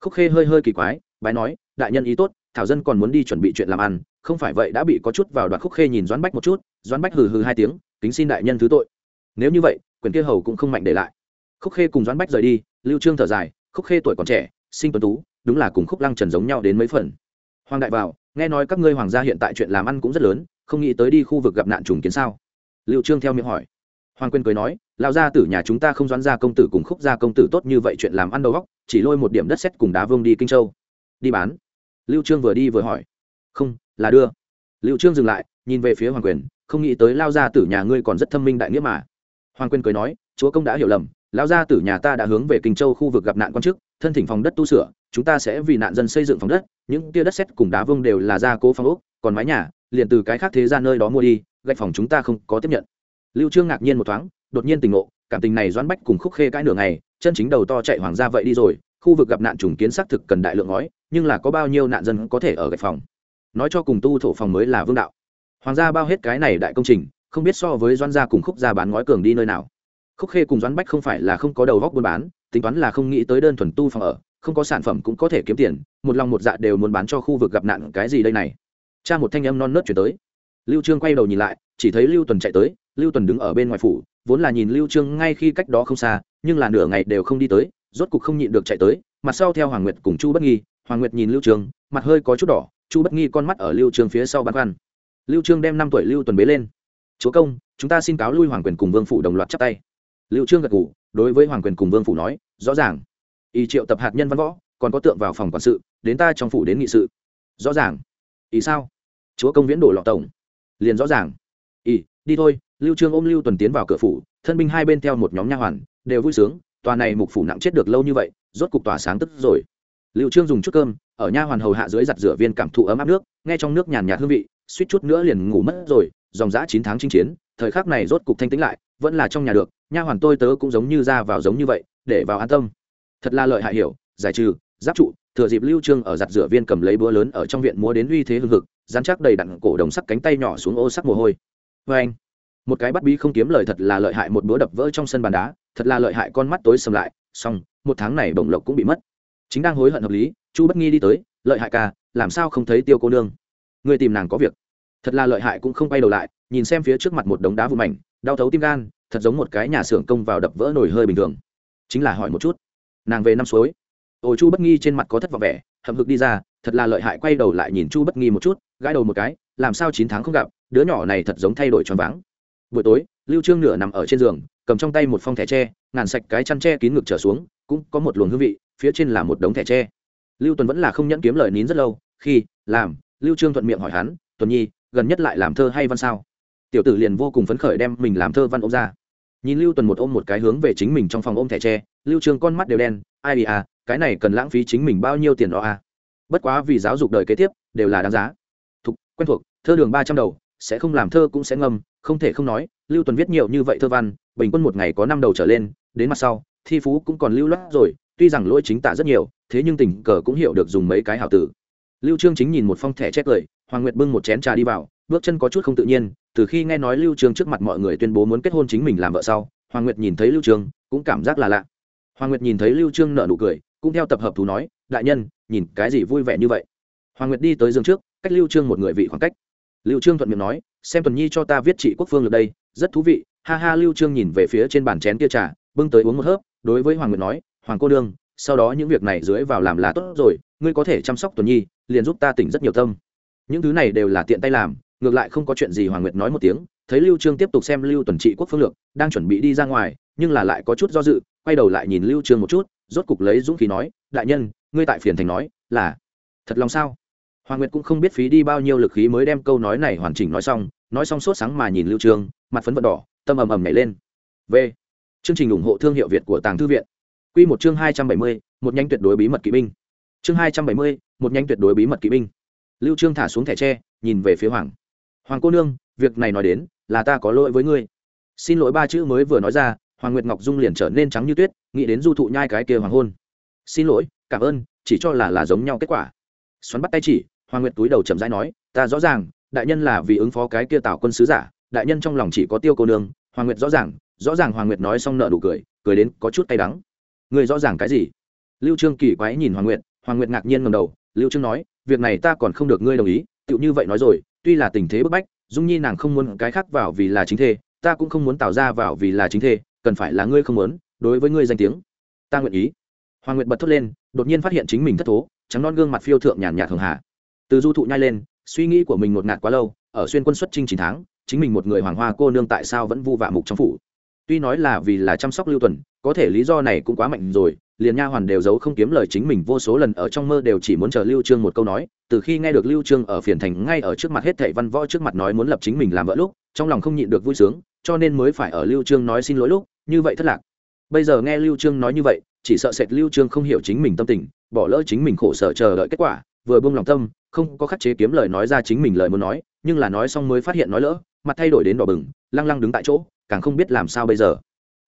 [SPEAKER 1] Khúc khê hơi hơi kỳ quái, bái nói, đại nhân ý tốt, thảo dân còn muốn đi chuẩn bị chuyện làm ăn, không phải vậy đã bị có chút vào đoạn. Khúc khê nhìn doãn bách một chút, doãn bách hừ hừ hai tiếng, kính xin đại nhân thứ tội. Nếu như vậy, quyền kia hầu cũng không mạnh để lại khúc khê cùng doãn bách rời đi, lưu trương thở dài, khúc khê tuổi còn trẻ, sinh tuấn tú, đúng là cùng khúc lăng trần giống nhau đến mấy phần. Hoàng đại vào, nghe nói các ngươi hoàng gia hiện tại chuyện làm ăn cũng rất lớn, không nghĩ tới đi khu vực gặp nạn trùng kiến sao? Lưu trương theo miệng hỏi. Hoàng quyên cười nói lao gia tử nhà chúng ta không doãn gia công tử cùng khúc gia công tử tốt như vậy chuyện làm ăn đầu góc chỉ lôi một điểm đất sét cùng đá vương đi kinh châu. Đi bán. Lưu trương vừa đi vừa hỏi. Không, là đưa. Lưu trương dừng lại, nhìn về phía hoàng quyền không nghĩ tới lao gia tử nhà ngươi còn rất thâm minh đại nghĩa mà. Hoàng quyền cười nói, chúa công đã hiểu lầm Lão gia tử nhà ta đã hướng về kinh châu khu vực gặp nạn quan chức, thân thỉnh phòng đất tu sửa, chúng ta sẽ vì nạn dân xây dựng phòng đất, những tia đất sét cùng đá vương đều là gia cố phòng ốc, còn mái nhà, liền từ cái khác thế ra nơi đó mua đi, gạch phòng chúng ta không có tiếp nhận. Lưu trương ngạc nhiên một thoáng, đột nhiên tình ngộ, cảm tình này doãn bách cùng khúc khê cãi nửa ngày, chân chính đầu to chạy hoàng gia vậy đi rồi, khu vực gặp nạn trùng kiến xác thực cần đại lượng ngói, nhưng là có bao nhiêu nạn dân có thể ở gạch phòng? Nói cho cùng tu thổ phòng mới là vương đạo. Hoàng gia bao hết cái này đại công trình, không biết so với doan gia cùng khúc gia bán ngói cường đi nơi nào khúc khê cùng doãn bách không phải là không có đầu góc buôn bán, tính toán là không nghĩ tới đơn thuần tu phòng ở, không có sản phẩm cũng có thể kiếm tiền, một lòng một dạ đều muốn bán cho khu vực gặp nạn cái gì đây này. Cha một thanh âm non nớt chuyển tới. Lưu trương quay đầu nhìn lại, chỉ thấy lưu tuần chạy tới, lưu tuần đứng ở bên ngoài phủ, vốn là nhìn lưu trương ngay khi cách đó không xa, nhưng là nửa ngày đều không đi tới, rốt cục không nhịn được chạy tới, mặt sau theo hoàng nguyệt cùng chu bất nghi, hoàng nguyệt nhìn lưu trương, mặt hơi có chút đỏ, chu bất nghi con mắt ở lưu trương phía sau băn khoăn. Lưu trương đem năm tuổi lưu tuần bế lên. Chúa công, chúng ta xin cáo lui hoàng quyền cùng vương phủ đồng loạt chắp tay lưu trương gật gù, đối với hoàng quyền cùng vương phủ nói, rõ ràng. Y triệu tập hạt nhân văn võ, còn có tượng vào phòng quản sự, đến ta trong phủ đến nghị sự. Rõ ràng. Ý sao? Chúa công viễn đổ lọ tổng. Liền rõ ràng. Ý đi thôi. Lưu trương ôm lưu tuần tiến vào cửa phủ, thân binh hai bên theo một nhóm nha hoàn, đều vui sướng, tòa này mục phủ nặng chết được lâu như vậy, rốt cục tỏa sáng tức rồi. Lưu trương dùng chút cơm, ở nha hoàn hầu hạ dưới giặt rửa viên cảm thụ ấm áp nước, nghe trong nước nhàn nhạt hương vị, suýt chút nữa liền ngủ mất rồi, dòng dã chín tháng chinh chiến, thời khắc này rốt cục thanh tĩnh lại, vẫn là trong nhà được nha hoàn tôi tớ cũng giống như ra vào giống như vậy, để vào an tâm. Thật là lợi hại hiểu, giải trừ, giáp trụ, thừa dịp lưu trương ở giặt rửa viên cầm lấy búa lớn ở trong viện múa đến uy thế hưng hực, dán chắc đầy đặn cổ đồng sắc cánh tay nhỏ xuống ô sắc mồ hôi. Với anh, một cái bắt bí không kiếm lời thật là lợi hại một búa đập vỡ trong sân bàn đá, thật là lợi hại con mắt tối sầm lại, xong, một tháng này bổng lộc cũng bị mất. Chính đang hối hận hợp lý, chu bất nghi đi tới, lợi hại ca, làm sao không thấy tiêu cô nương? Người tìm nàng có việc. Thật là lợi hại cũng không quay đầu lại, nhìn xem phía trước mặt một đống đá vụ mảnh đau thấu tim gan, thật giống một cái nhà xưởng công vào đập vỡ nổi hơi bình thường. Chính là hỏi một chút. Nàng về năm suối. Ồ, chu bất nghi trên mặt có thất vọng vẻ, hậm hực đi ra, thật là lợi hại quay đầu lại nhìn chu bất nghi một chút, gãi đầu một cái, làm sao chín tháng không gặp, đứa nhỏ này thật giống thay đổi tròn váng. Buổi tối, lưu trương nửa nằm ở trên giường, cầm trong tay một phong thẻ tre, ngàn sạch cái chăn tre kín ngực trở xuống, cũng có một luồng hương vị, phía trên là một đống thẻ tre. Lưu tuần vẫn là không nhẫn kiếm lời nín rất lâu, khi, làm, lưu trương thuận miệng hỏi hắn, tuần nhi, gần nhất lại làm thơ hay văn sao? Tiểu tử liền vô cùng phấn khởi đem mình làm thơ văn ôm ra. Nhìn lưu tuần một ôm một cái hướng về chính mình trong phòng ôm thẻ tre, lưu trương con mắt đều đen, ai à cái này cần lãng phí chính mình bao nhiêu tiền đó à? Bất quá vì giáo dục đời kế tiếp, đều là đáng giá. Thục, quen thuộc, thơ đường ba trăm đầu, sẽ không làm thơ cũng sẽ ngâm, không thể không nói, lưu tuần viết nhiều như vậy thơ văn, bình quân một ngày có năm đầu trở lên, đến mặt sau, thi phú cũng còn lưu loát rồi, tuy rằng lỗi chính tả rất nhiều, thế nhưng tình cờ cũng hiểu được dùng mấy cái hảo tử. Lưu trương chính nhìn một phong thẻ chép cười hoàng nguyệt bưng một chén trà đi vào, bước chân có chút không tự nhiên từ khi nghe nói lưu trương trước mặt mọi người tuyên bố muốn kết hôn chính mình làm vợ sau, hoàng nguyệt nhìn thấy lưu trương cũng cảm giác là lạ. Hoàng nguyệt nhìn thấy lưu trương nở nụ cười, cũng theo tập hợp thú nói, đại nhân, nhìn cái gì vui vẻ như vậy? Hoàng nguyệt đi tới giường trước, cách lưu trương một người vị khoảng cách. Lưu trương thuận miệng nói, xem tuần nhi cho ta viết trị quốc phương ở đây, rất thú vị. Ha ha, lưu trương nhìn về phía trên bàn chén kia trà, bưng tới uống một hớp, đối với hoàng nguyệt nói, hoàng cô đương, sau đó những việc này dưới vào làm là tốt rồi, ngươi có thể chăm sóc tuần nhi, liền giúp ta tỉnh rất nhiều tâm. Những thứ này đều là tiện tay làm ngược lại không có chuyện gì hoàng nguyệt nói một tiếng thấy lưu trương tiếp tục xem lưu tuần trị quốc phương lược đang chuẩn bị đi ra ngoài nhưng là lại có chút do dự quay đầu lại nhìn lưu trương một chút rốt cục lấy dũng khí nói đại nhân ngươi tại phiền thành nói là thật lòng sao? Hoàng nguyệt cũng không biết phí đi bao nhiêu lực khí mới đem câu nói này hoàn chỉnh nói xong nói xong sốt sáng mà nhìn lưu trương mặt phấn vận đỏ tâm ầm ầm nhảy lên. V. Chương trình ủng hộ thương hiệu việt của tàng thư viện. Quy một chương hai trăm bảy mươi, một nhánh tuyệt đối bí mật kỵ binh. Chương hai trăm bảy mươi, một nhánh tuyệt đối bí mật kỵ binh. Lưu trương thả xuống thẻ tre nhìn về phía hoàng hoàng cô nương, việc này nói đến là ta có lỗi với ngươi. Xin lỗi ba chữ mới vừa nói ra, hoàng nguyệt ngọc dung liền trở nên trắng như tuyết, nghĩ đến du thụ nhai cái kia hoàng hôn. Xin lỗi, cảm ơn, chỉ cho là là giống nhau kết quả. Xoắn bắt tay chỉ, hoàng nguyệt túi đầu chậm rãi nói, ta rõ ràng, đại nhân là vì ứng phó cái kia tạo quân sứ giả, đại nhân trong lòng chỉ có tiêu cô nương, hoàng nguyệt rõ ràng rõ ràng hoàng nguyệt nói xong nợ đủ cười cười đến có chút tay đắng. Người rõ ràng cái gì? Lưu trương kỳ quái nhìn hoàng nguyệt hoàng nguyệt ngạc nhiên ngầm đầu, lưu trương nói, việc này ta còn không được ngươi đồng ý, tựu như vậy nói rồi tuy là tình thế bức bách, dung nhi nàng không muốn cái khác vào vì là chính thê, ta cũng không muốn tạo ra vào vì là chính thê, cần phải là ngươi không muốn, đối với ngươi danh tiếng. Ta nguyện ý. Hoàng nguyệt bật thốt lên, đột nhiên phát hiện chính mình thất thố, trắng non gương mặt phiêu thượng nhàn nhạt thường hạ từ du thụ nhai lên, suy nghĩ của mình ngột ngạt quá lâu, ở xuyên quân xuất trinh chín tháng, chính mình một người hoàng hoa cô nương tại sao vẫn vu vạ mục trong phủ. Tuy nói là vì là chăm sóc lưu tuần, có thể lý do này cũng quá mạnh rồi liền nha hoàn đều giấu không kiếm lời chính mình vô số lần ở trong mơ đều chỉ muốn chờ lưu trương một câu nói, từ khi nghe được lưu trương ở phiền thành ngay ở trước mặt hết thảy văn võ trước mặt nói muốn lập chính mình làm vợ lúc, trong lòng không nhịn được vui sướng, cho nên mới phải ở lưu trương nói xin lỗi lúc, như vậy thất lạc. Bây giờ nghe lưu trương nói như vậy, chỉ sợ sệt lưu trương không hiểu chính mình tâm tình, bỏ lỡ chính mình khổ sở chờ đợi kết quả, vừa buông lòng tâm, không có khắc chế kiếm lời nói ra chính mình lời muốn nói, nhưng là nói xong mới phát hiện nói lỡ, mặt thay đổi đến đỏ bừng, lăng lăng đứng tại chỗ, càng không biết làm sao bây giờ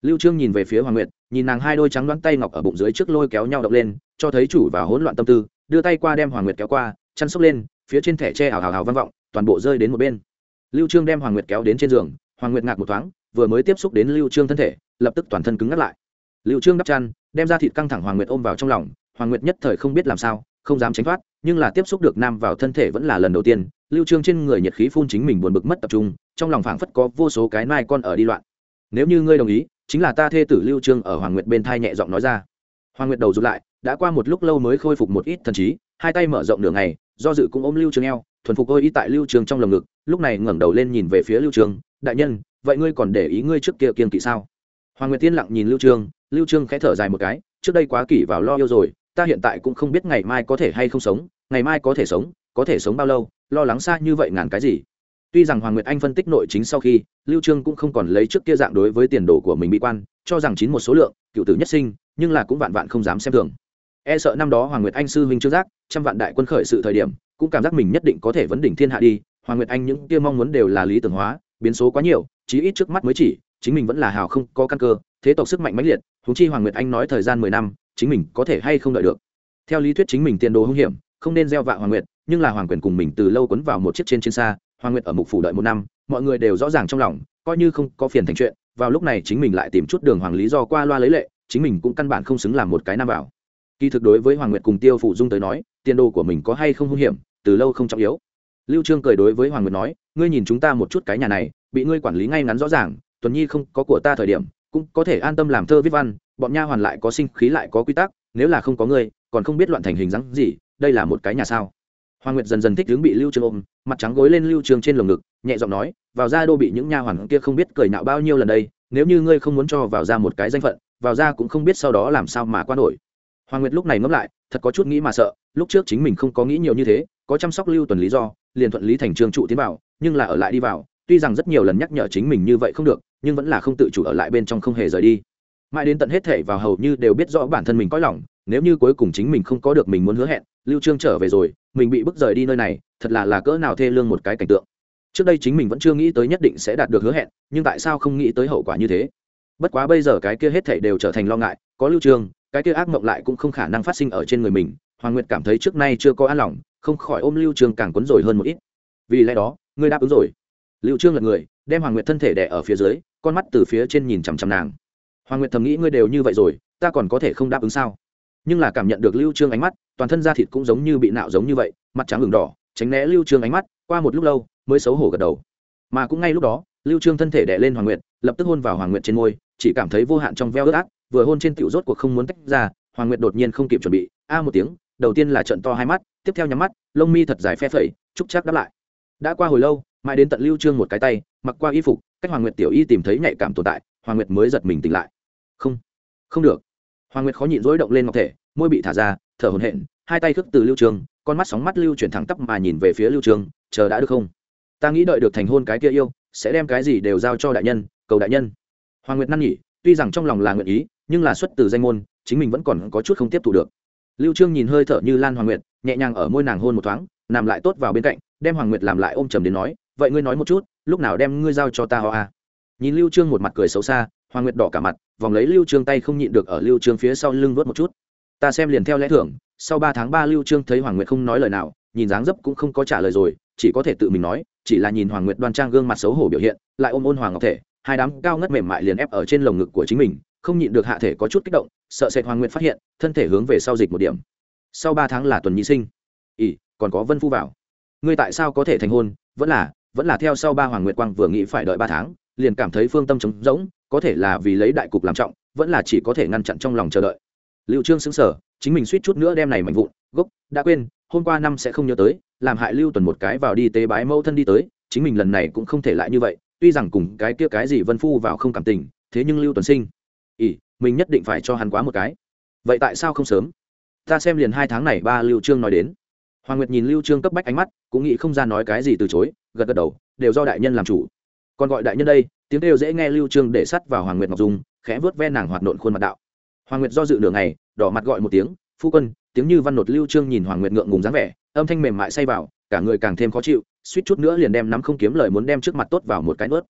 [SPEAKER 1] lưu trương nhìn về phía hoàng nguyệt, nhìn nàng hai đôi trắng đoán tay ngọc ở bụng dưới trước lôi kéo nhau động lên, cho thấy chủ và hỗn loạn tâm tư, đưa tay qua đem hoàng nguyệt kéo qua, chăn xốc lên, phía trên thẻ tre hào hào hào vang vọng, toàn bộ rơi đến một bên. Lưu trương đem hoàng nguyệt kéo đến trên giường, hoàng nguyệt ngạc một thoáng, vừa mới tiếp xúc đến lưu trương thân thể, lập tức toàn thân cứng ngắt lại. Lưu trương đắp chăn, đem ra thịt căng thẳng hoàng nguyệt ôm vào trong lòng, hoàng nguyệt nhất thời không biết làm sao, không dám tránh thoát, nhưng là tiếp xúc được nam vào thân thể vẫn là lần đầu tiên, lưu trương trên người nhiệt khí phun chính mình buồn bực mất tập trung, trong lòng phảng phất có vô số cái nai con ở đi loạn. Nếu như ngươi đồng ý chính là ta thê tử lưu trương ở hoàng nguyệt bên thai nhẹ giọng nói ra. Hoàng nguyệt đầu rụt lại, đã qua một lúc lâu mới khôi phục một ít thần trí, hai tay mở rộng nửa ngày, do dự cũng ôm lưu trương eo, thuần phục ôi ý tại lưu trương trong lồng ngực, lúc này ngẩng đầu lên nhìn về phía lưu trương, đại nhân, vậy ngươi còn để ý ngươi trước kia kiên kỵ sao? Hoàng nguyệt tiên lặng nhìn lưu trương lưu trương khẽ thở dài một cái, trước đây quá kỷ vào lo yêu rồi, ta hiện tại cũng không biết ngày mai có thể hay không sống, ngày mai có thể sống, có thể sống bao lâu, lo lắng xa như vậy ngàn cái gì? Tuy rằng hoàng nguyệt anh phân tích nội chính sau khi, lưu trương cũng không còn lấy trước kia dạng đối với tiền đồ của mình bị quan, cho rằng chín một số lượng, cựu tử nhất sinh, nhưng là cũng vạn vạn không dám xem thường. E sợ năm đó hoàng nguyệt anh sư huynh trước giác, trăm vạn đại quân khởi sự thời điểm, cũng cảm giác mình nhất định có thể vấn đỉnh thiên hạ đi, hoàng nguyệt anh những kia mong muốn đều là lý tưởng hóa, biến số quá nhiều, chí ít trước mắt mới chỉ, chính mình vẫn là hào không có căn cơ, thế tộc sức mạnh mãnh liệt, huống chi hoàng nguyệt anh nói thời gian mười năm, chính mình có thể hay không đợi được. Theo lý thuyết chính mình tiền đồ hung hiểm, không nên gieo vạ hoàng nguyệt, nhưng là hoàng quyền cùng mình từ lâu quấn vào một chiếc trên trên xa hoàng nguyệt ở mục phủ đợi một năm, mọi người đều rõ ràng trong lòng, coi như không có phiền thành chuyện, vào lúc này chính mình lại tìm chút đường hoàng lý do qua loa lấy lệ, chính mình cũng căn bản không xứng làm một cái nam bảo kỳ thực đối với hoàng nguyệt cùng tiêu phụ dung tới nói, tiền đồ của mình có hay không hung hiểm, từ lâu không trọng yếu. Lưu trương cười đối với hoàng nguyệt nói, ngươi nhìn chúng ta một chút cái nhà này, bị ngươi quản lý ngay ngắn rõ ràng, tuần nhi không có của ta thời điểm, cũng có thể an tâm làm thơ viết văn, bọn nha hoàn lại có sinh khí lại có quy tắc, nếu là không có ngươi, còn không biết loạn thành hình dáng gì, đây là một cái nhà sao? Hoàng nguyệt dần dần thích hướng bị lưu Trường ôm, mặt trắng gối lên lưu Trường trên lồng ngực, nhẹ giọng nói, vào ra đô bị những nha hoàn kia không biết cười nạo bao nhiêu lần đây, nếu như ngươi không muốn cho vào ra một cái danh phận, vào ra cũng không biết sau đó làm sao mà qua nổi. Hoàng nguyệt lúc này ngẫm lại, thật có chút nghĩ mà sợ, lúc trước chính mình không có nghĩ nhiều như thế, có chăm sóc lưu tuần lý do, liền thuận lý thành trường trụ tiến vào, nhưng là ở lại đi vào, tuy rằng rất nhiều lần nhắc nhở chính mình như vậy không được, nhưng vẫn là không tự chủ ở lại bên trong không hề rời đi. Mãi đến tận hết thể vào hầu như đều biết rõ bản thân mình có lòng, nếu như cuối cùng chính mình không có được mình muốn hứa hẹn, lưu trương trở về rồi mình bị bức rời đi nơi này, thật là là cỡ nào thê lương một cái cảnh tượng. Trước đây chính mình vẫn chưa nghĩ tới nhất định sẽ đạt được hứa hẹn, nhưng tại sao không nghĩ tới hậu quả như thế? Bất quá bây giờ cái kia hết thảy đều trở thành lo ngại, có lưu trương cái kia ác mộng lại cũng không khả năng phát sinh ở trên người mình. Hoàng nguyệt cảm thấy trước nay chưa có an lòng, không khỏi ôm lưu trương càng cuốn rồi hơn một ít. Vì lẽ đó, ngươi đáp ứng rồi. Lưu trương là người, đem hoàng nguyệt thân thể đè ở phía dưới, con mắt từ phía trên nhìn chằm chằm nàng. Hoàng nguyệt thầm nghĩ ngươi đều như vậy rồi, ta còn có thể không đáp ứng sao? Nhưng là cảm nhận được lưu trương ánh mắt toàn thân da thịt cũng giống như bị nạo giống như vậy, mặt trắng ửng đỏ, tránh né lưu trương ánh mắt, qua một lúc lâu, mới xấu hổ gật đầu. Mà cũng ngay lúc đó, lưu trương thân thể đè lên hoàng nguyệt, lập tức hôn vào hoàng nguyệt trên môi, chỉ cảm thấy vô hạn trong veo ướt át, vừa hôn trên tiểu rốt cuộc không muốn tách ra, hoàng nguyệt đột nhiên không kịp chuẩn bị, a một tiếng, đầu tiên là trận to hai mắt, tiếp theo nhắm mắt, lông mi thật dài phe phẩy, chúc chắc đáp lại. Đã qua hồi lâu, mãi đến tận lưu trương một cái tay, mặc qua y phục, cách hoàng nguyệt tiểu y tìm thấy nhạy cảm tồn tại, hoàng nguyệt mới giật mình tỉnh lại. Không không được. Hoàng nguyệt khó nhịn rối động lên ngọc thể, môi bị thả ra thở hổn hển hai tay khước từ lưu Trường, con mắt sóng mắt lưu chuyển thẳng tắp mà nhìn về phía lưu Trường, chờ đã được không? Ta nghĩ đợi được thành hôn cái kia yêu sẽ đem cái gì đều giao cho đại nhân cầu đại nhân. Hoàng nguyệt năn nhỉ tuy rằng trong lòng là nguyện ý nhưng là xuất từ danh môn chính mình vẫn còn có chút không tiếp thu được. Lưu trương nhìn hơi thở như lan hoàng nguyệt nhẹ nhàng ở môi nàng hôn một thoáng nằm lại tốt vào bên cạnh đem hoàng nguyệt làm lại ôm trầm đến nói vậy ngươi nói một chút lúc nào đem ngươi giao cho ta ho à nhìn lưu trương một mặt cười xấu xa hoàng nguyệt đỏ cả mặt vòng lấy lưu trương tay không nhịn được ở lưu trương phía sau lưng vớt một chút ta xem liền theo lẽ thưởng, sau ba tháng ba lưu trương thấy hoàng nguyệt không nói lời nào, nhìn dáng dấp cũng không có trả lời rồi, chỉ có thể tự mình nói, chỉ là nhìn hoàng nguyệt đoan trang gương mặt xấu hổ biểu hiện, lại ôm ôn hoàng ngọc thể, hai đám cao ngất mềm mại liền ép ở trên lồng ngực của chính mình, không nhịn được hạ thể có chút kích động, sợ sệt hoàng nguyệt phát hiện, thân thể hướng về sau dịch một điểm. Sau ba tháng là tuần nhi sinh. Ỉ còn có vân phu vào. Ngươi tại sao có thể thành hôn? Vẫn là vẫn là theo sau ba hoàng nguyệt quang vừa nghĩ phải đợi ba tháng, liền cảm thấy phương tâm trống rỗng, có thể là vì lấy đại cục làm trọng, vẫn là chỉ có thể ngăn chặn trong lòng chờ đợi liệu trương xứng sở chính mình suýt chút nữa đem này mạnh vụn, gốc, đã quên, hôm qua năm sẽ không nhớ tới, làm hại lưu tuần một cái vào đi tế bái mẫu thân đi tới, chính mình lần này cũng không thể lại như vậy, tuy rằng cùng cái kia cái gì vân phu vào không cảm tình, thế nhưng lưu tuần sinh ỉ mình nhất định phải cho hắn quá một cái. Vậy tại sao không sớm? Ta xem liền hai tháng này ba lưu trương nói đến. Hoàng nguyệt nhìn lưu trương cấp bách ánh mắt, cũng nghĩ không ra nói cái gì từ chối, gật gật đầu, đều do đại nhân làm chủ. Còn gọi đại nhân đây, tiếng kêu dễ nghe lưu trương để sắt vào hoàng nguyệt ngọc dung, khẽ vớt ve nàng hoạt nộn khuôn mặt đạo hoàng nguyệt do dự nửa ngày, đỏ mặt gọi một tiếng, phu quân. Tiếng như văn nột lưu trương nhìn hoàng nguyệt ngượng ngùng dáng vẻ, âm thanh mềm mại say vào, cả người càng thêm khó chịu, suýt chút nữa liền đem nắm không kiếm lời muốn đem trước mặt tốt vào một cái nuốt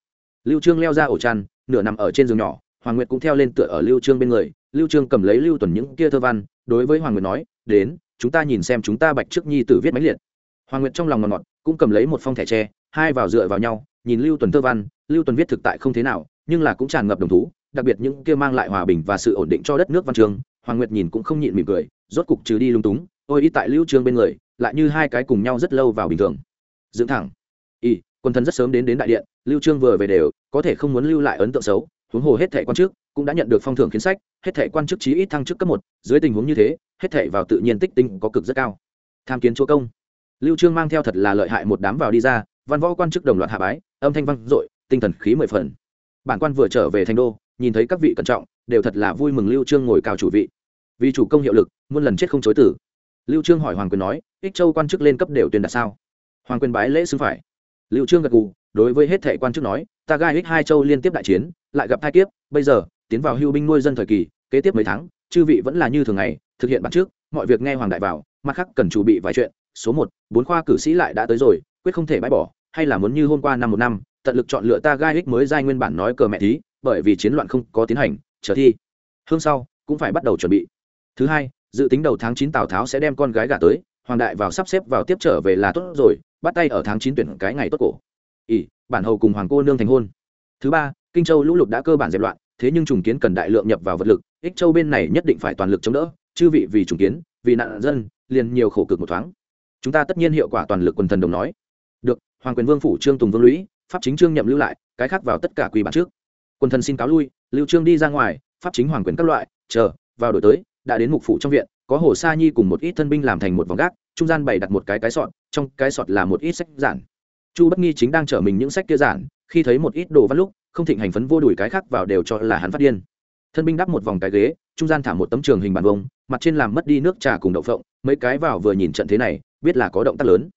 [SPEAKER 1] lưu trương leo ra ổ chăn, nửa nằm ở trên giường nhỏ, hoàng nguyệt cũng theo lên tựa ở lưu trương bên người, lưu trương cầm lấy lưu tuần những kia thơ văn, đối với hoàng nguyệt nói, đến, chúng ta nhìn xem chúng ta bạch trước nhi tử viết máy liệt. Hoàng nguyệt trong lòng ngọt ngọt, cũng cầm lấy một phong thẻ tre, hai vào dựa vào nhau, nhìn lưu tuần thơ văn, lưu tuần viết thực tại không thế nào, nhưng là cũng tràn ngập đồng thú đặc biệt những kia mang lại hòa bình và sự ổn định cho đất nước văn trường, hoàng nguyệt nhìn cũng không nhịn mỉm cười, rốt cục trừ đi lung túng, ôi ít tại lưu trương bên người, lại như hai cái cùng nhau rất lâu vào bình thường. Dưỡng thẳng. Y, quân thân rất sớm đến đến đại điện, lưu trương vừa về đều, có thể không muốn lưu lại ấn tượng xấu, huống hồ hết thẻ quan chức cũng đã nhận được phong thưởng kiến sách, hết thẻ quan chức chí ít thăng chức cấp một, dưới tình huống như thế, hết thẻ vào tự nhiên tích tinh có cực rất cao. Tham kiến chúa công. Lưu trương mang theo thật là lợi hại một đám vào đi ra, văn võ quan chức đồng loạt hạ bái, âm thanh vang dội, tinh thần khí mười phần. Bản quan vừa trở về thành đô nhìn thấy các vị cẩn trọng, đều thật là vui mừng lưu trương ngồi cao chủ vị. Vì chủ công hiệu lực, muôn lần chết không chối tử lưu trương hỏi hoàng quyền nói, ích châu quan chức lên cấp đều tuyên đạt sao? Hoàng quyền bái lễ xưng phải. Lưu trương gật gù, đối với hết thệ quan chức nói, ta gai ích hai châu liên tiếp đại chiến, lại gặp thai kiếp, bây giờ, tiến vào hưu binh nuôi dân thời kỳ, kế tiếp mấy tháng, chư vị vẫn là như thường ngày, thực hiện bản trước mọi việc nghe hoàng đại vào mặt khác cần chuẩn bị vài chuyện, số một, bốn khoa cử sĩ lại đã tới rồi, quyết không thể bãi bỏ, hay là muốn như hôm qua năm một năm, tận lực chọn lựa ta gai ích mới giai nguyên bản nói cờ mẹ thí bởi vì chiến loạn không có tiến hành trở thi. Hương sau, cũng phải bắt đầu chuẩn bị. Thứ hai, dự tính đầu tháng chín tào tháo sẽ đem con gái gả tới, hoàng đại vào sắp xếp vào tiếp trở về là tốt rồi, bắt tay ở tháng chín tuyển cái ngày tốt cổ. Ỷ, bản hầu cùng hoàng cô nương thành hôn. Thứ ba, kinh châu lũ lụt đã cơ bản dẹp loạn, thế nhưng trùng kiến cần đại lượng nhập vào vật lực, ích châu bên này nhất định phải toàn lực chống đỡ, chư vị vì trùng kiến, vì nạn dân, liền nhiều khổ cực một thoáng. Chúng ta tất nhiên hiệu quả toàn lực quần thần đồng nói. Được, hoàng quyền vương phủ trương tùng vương lũy, pháp chính trương nhậm lưu lại, cái khác vào tất cả quỳ bản trước quần thần xin cáo lui, lưu trương đi ra ngoài, pháp chính hoàng quyền các loại, chờ, vào đổi tới, đã đến mục phủ trong viện, có hồ sa nhi cùng một ít thân binh làm thành một vòng gác, trung gian bày đặt một cái cái sọt, trong cái sọt là một ít sách giản. Chu bất nghi chính đang chở mình những sách kia giản, khi thấy một ít đồ văn lúc, không thịnh hành phấn vô đuổi cái khác vào đều cho là hắn phát điên. Thân binh đắp một vòng cái ghế, trung gian thả một tấm trường hình bàn vông mặt trên làm mất đi nước trà cùng đậu phộng, mấy cái vào vừa nhìn trận thế này, biết là có động tác lớn.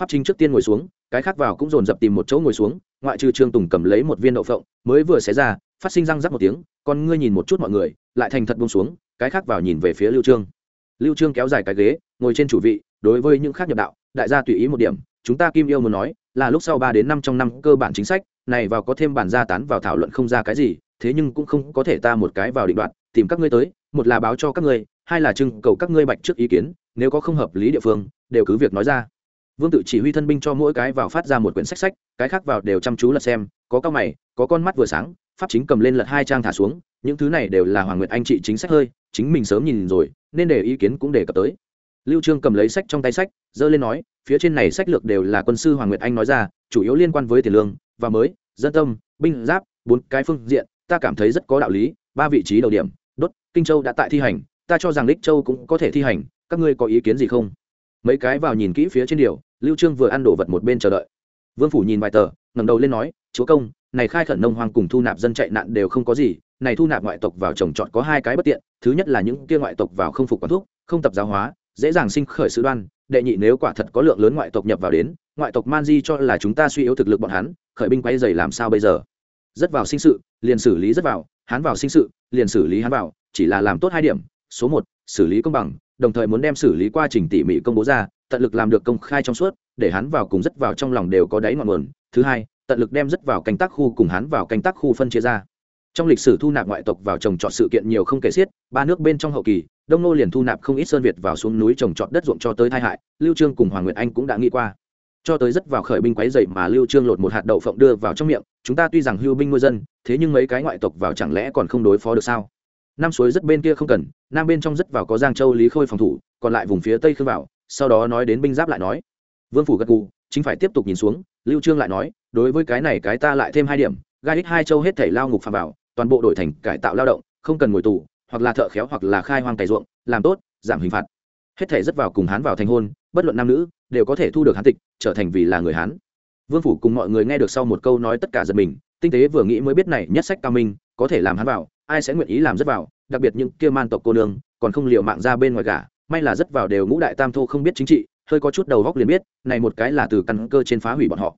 [SPEAKER 1] Pháp chính trước tiên ngồi xuống cái khác vào cũng dồn dập tìm một chỗ ngồi xuống, ngoại trừ trương tùng cầm lấy một viên đậu phộng, mới vừa xé ra, phát sinh răng rắc một tiếng, con ngươi nhìn một chút mọi người, lại thành thật buông xuống, cái khác vào nhìn về phía lưu trương. Lưu trương kéo dài cái ghế, ngồi trên chủ vị, đối với những khác nhập đạo, đại gia tùy ý một điểm, chúng ta kim yêu muốn nói, là lúc sau ba đến năm trong năm cơ bản chính sách, này vào có thêm bản gia tán vào thảo luận không ra cái gì, thế nhưng cũng không có thể ta một cái vào định đoạn tìm các ngươi tới, một là báo cho các ngươi, hai là trưng cầu các ngươi bạch trước ý kiến, nếu có không hợp lý địa phương, đều cứ việc nói ra vương tự chỉ huy thân binh cho mỗi cái vào phát ra một quyển sách sách, cái khác vào đều chăm chú lật xem, có cao mày, có con mắt vừa sáng, pháp chính cầm lên lật hai trang thả xuống, những thứ này đều là hoàng nguyệt anh chị chính sách hơi, chính mình sớm nhìn rồi, nên để ý kiến cũng đề cập tới. Lưu trương cầm lấy sách trong tay sách dơ lên nói, phía trên này sách lược đều là quân sư hoàng nguyệt anh nói ra, chủ yếu liên quan với tiền lương, và mới, dân tâm, binh giáp, bốn cái phương diện, ta cảm thấy rất có đạo lý, ba vị trí đầu điểm, đốt, kinh châu đã tại thi hành, ta cho rằng lịch châu cũng có thể thi hành, các ngươi có ý kiến gì không? Mấy cái vào nhìn kỹ phía trên điều lưu trương vừa ăn đồ vật một bên chờ đợi. Vương phủ nhìn vài tờ, ngẩng đầu lên nói, chúa công, này khai khẩn nông hoang cùng thu nạp dân chạy nạn đều không có gì, này thu nạp ngoại tộc vào trồng trọt có hai cái bất tiện, thứ nhất là những kia ngoại tộc vào không phục quản thuốc không tập giáo hóa, dễ dàng sinh khởi sự đoan, đệ nhị nếu quả thật có lượng lớn ngoại tộc nhập vào đến, ngoại tộc man di cho là chúng ta suy yếu thực lực bọn hắn, khởi binh quay dày làm sao bây giờ? Rất vào sinh sự, liền xử lý rất vào, hắn vào sinh sự, liền xử lý hắn vào, chỉ là làm tốt hai điểm, số một, xử lý công bằng đồng thời muốn đem xử lý quá trình tỉ mỉ công bố ra, tận lực làm được công khai trong suốt, để hắn vào cùng rất vào trong lòng đều có đáy ngọn nguồn. Thứ hai, tận lực đem rất vào canh tác khu cùng hắn vào canh tác khu phân chia ra. Trong lịch sử thu nạp ngoại tộc vào trồng trọt sự kiện nhiều không kể xiết, ba nước bên trong hậu kỳ, đông nô liền thu nạp không ít sơn việt vào xuống núi trồng trọt đất ruộng cho tới tai hại, lưu trương cùng hoàng nguyệt anh cũng đã nghĩ qua. Cho tới rất vào khởi binh quấy dậy mà lưu trương lột một hạt đậu phộng đưa vào trong miệng, chúng ta tuy rằng hưu binh nuôi dân, thế nhưng mấy cái ngoại tộc vào chẳng lẽ còn không đối phó được sao? Nam suối rất bên kia không cần, nam bên trong rất vào có giang châu lý khôi phòng thủ, còn lại vùng phía tây khương vào, sau đó nói đến binh giáp lại nói. Vương phủ gật gù, chính phải tiếp tục nhìn xuống, lưu trương lại nói, đối với cái này cái ta lại thêm hai điểm, gai ích hai châu hết thảy lao ngục phạm vào, toàn bộ đổi thành cải tạo lao động, không cần ngồi tù, hoặc là thợ khéo hoặc là khai hoang cày ruộng, làm tốt, giảm hình phạt. Hết thảy rất vào cùng hán vào thành hôn, bất luận nam nữ, đều có thể thu được hán tịch, trở thành vì là người hán. Vương phủ cùng mọi người nghe được sau một câu nói tất cả giật mình, tinh tế vừa nghĩ mới biết này nhất sách cao minh, có thể làm hán vào ai sẽ nguyện ý làm rất vào, đặc biệt những kia man tộc cô nương, còn không liều mạng ra bên ngoài gà may là rất vào đều ngũ đại tam thô không biết chính trị, hơi có chút đầu góc liền biết, này một cái là từ căn cơ trên phá hủy bọn họ.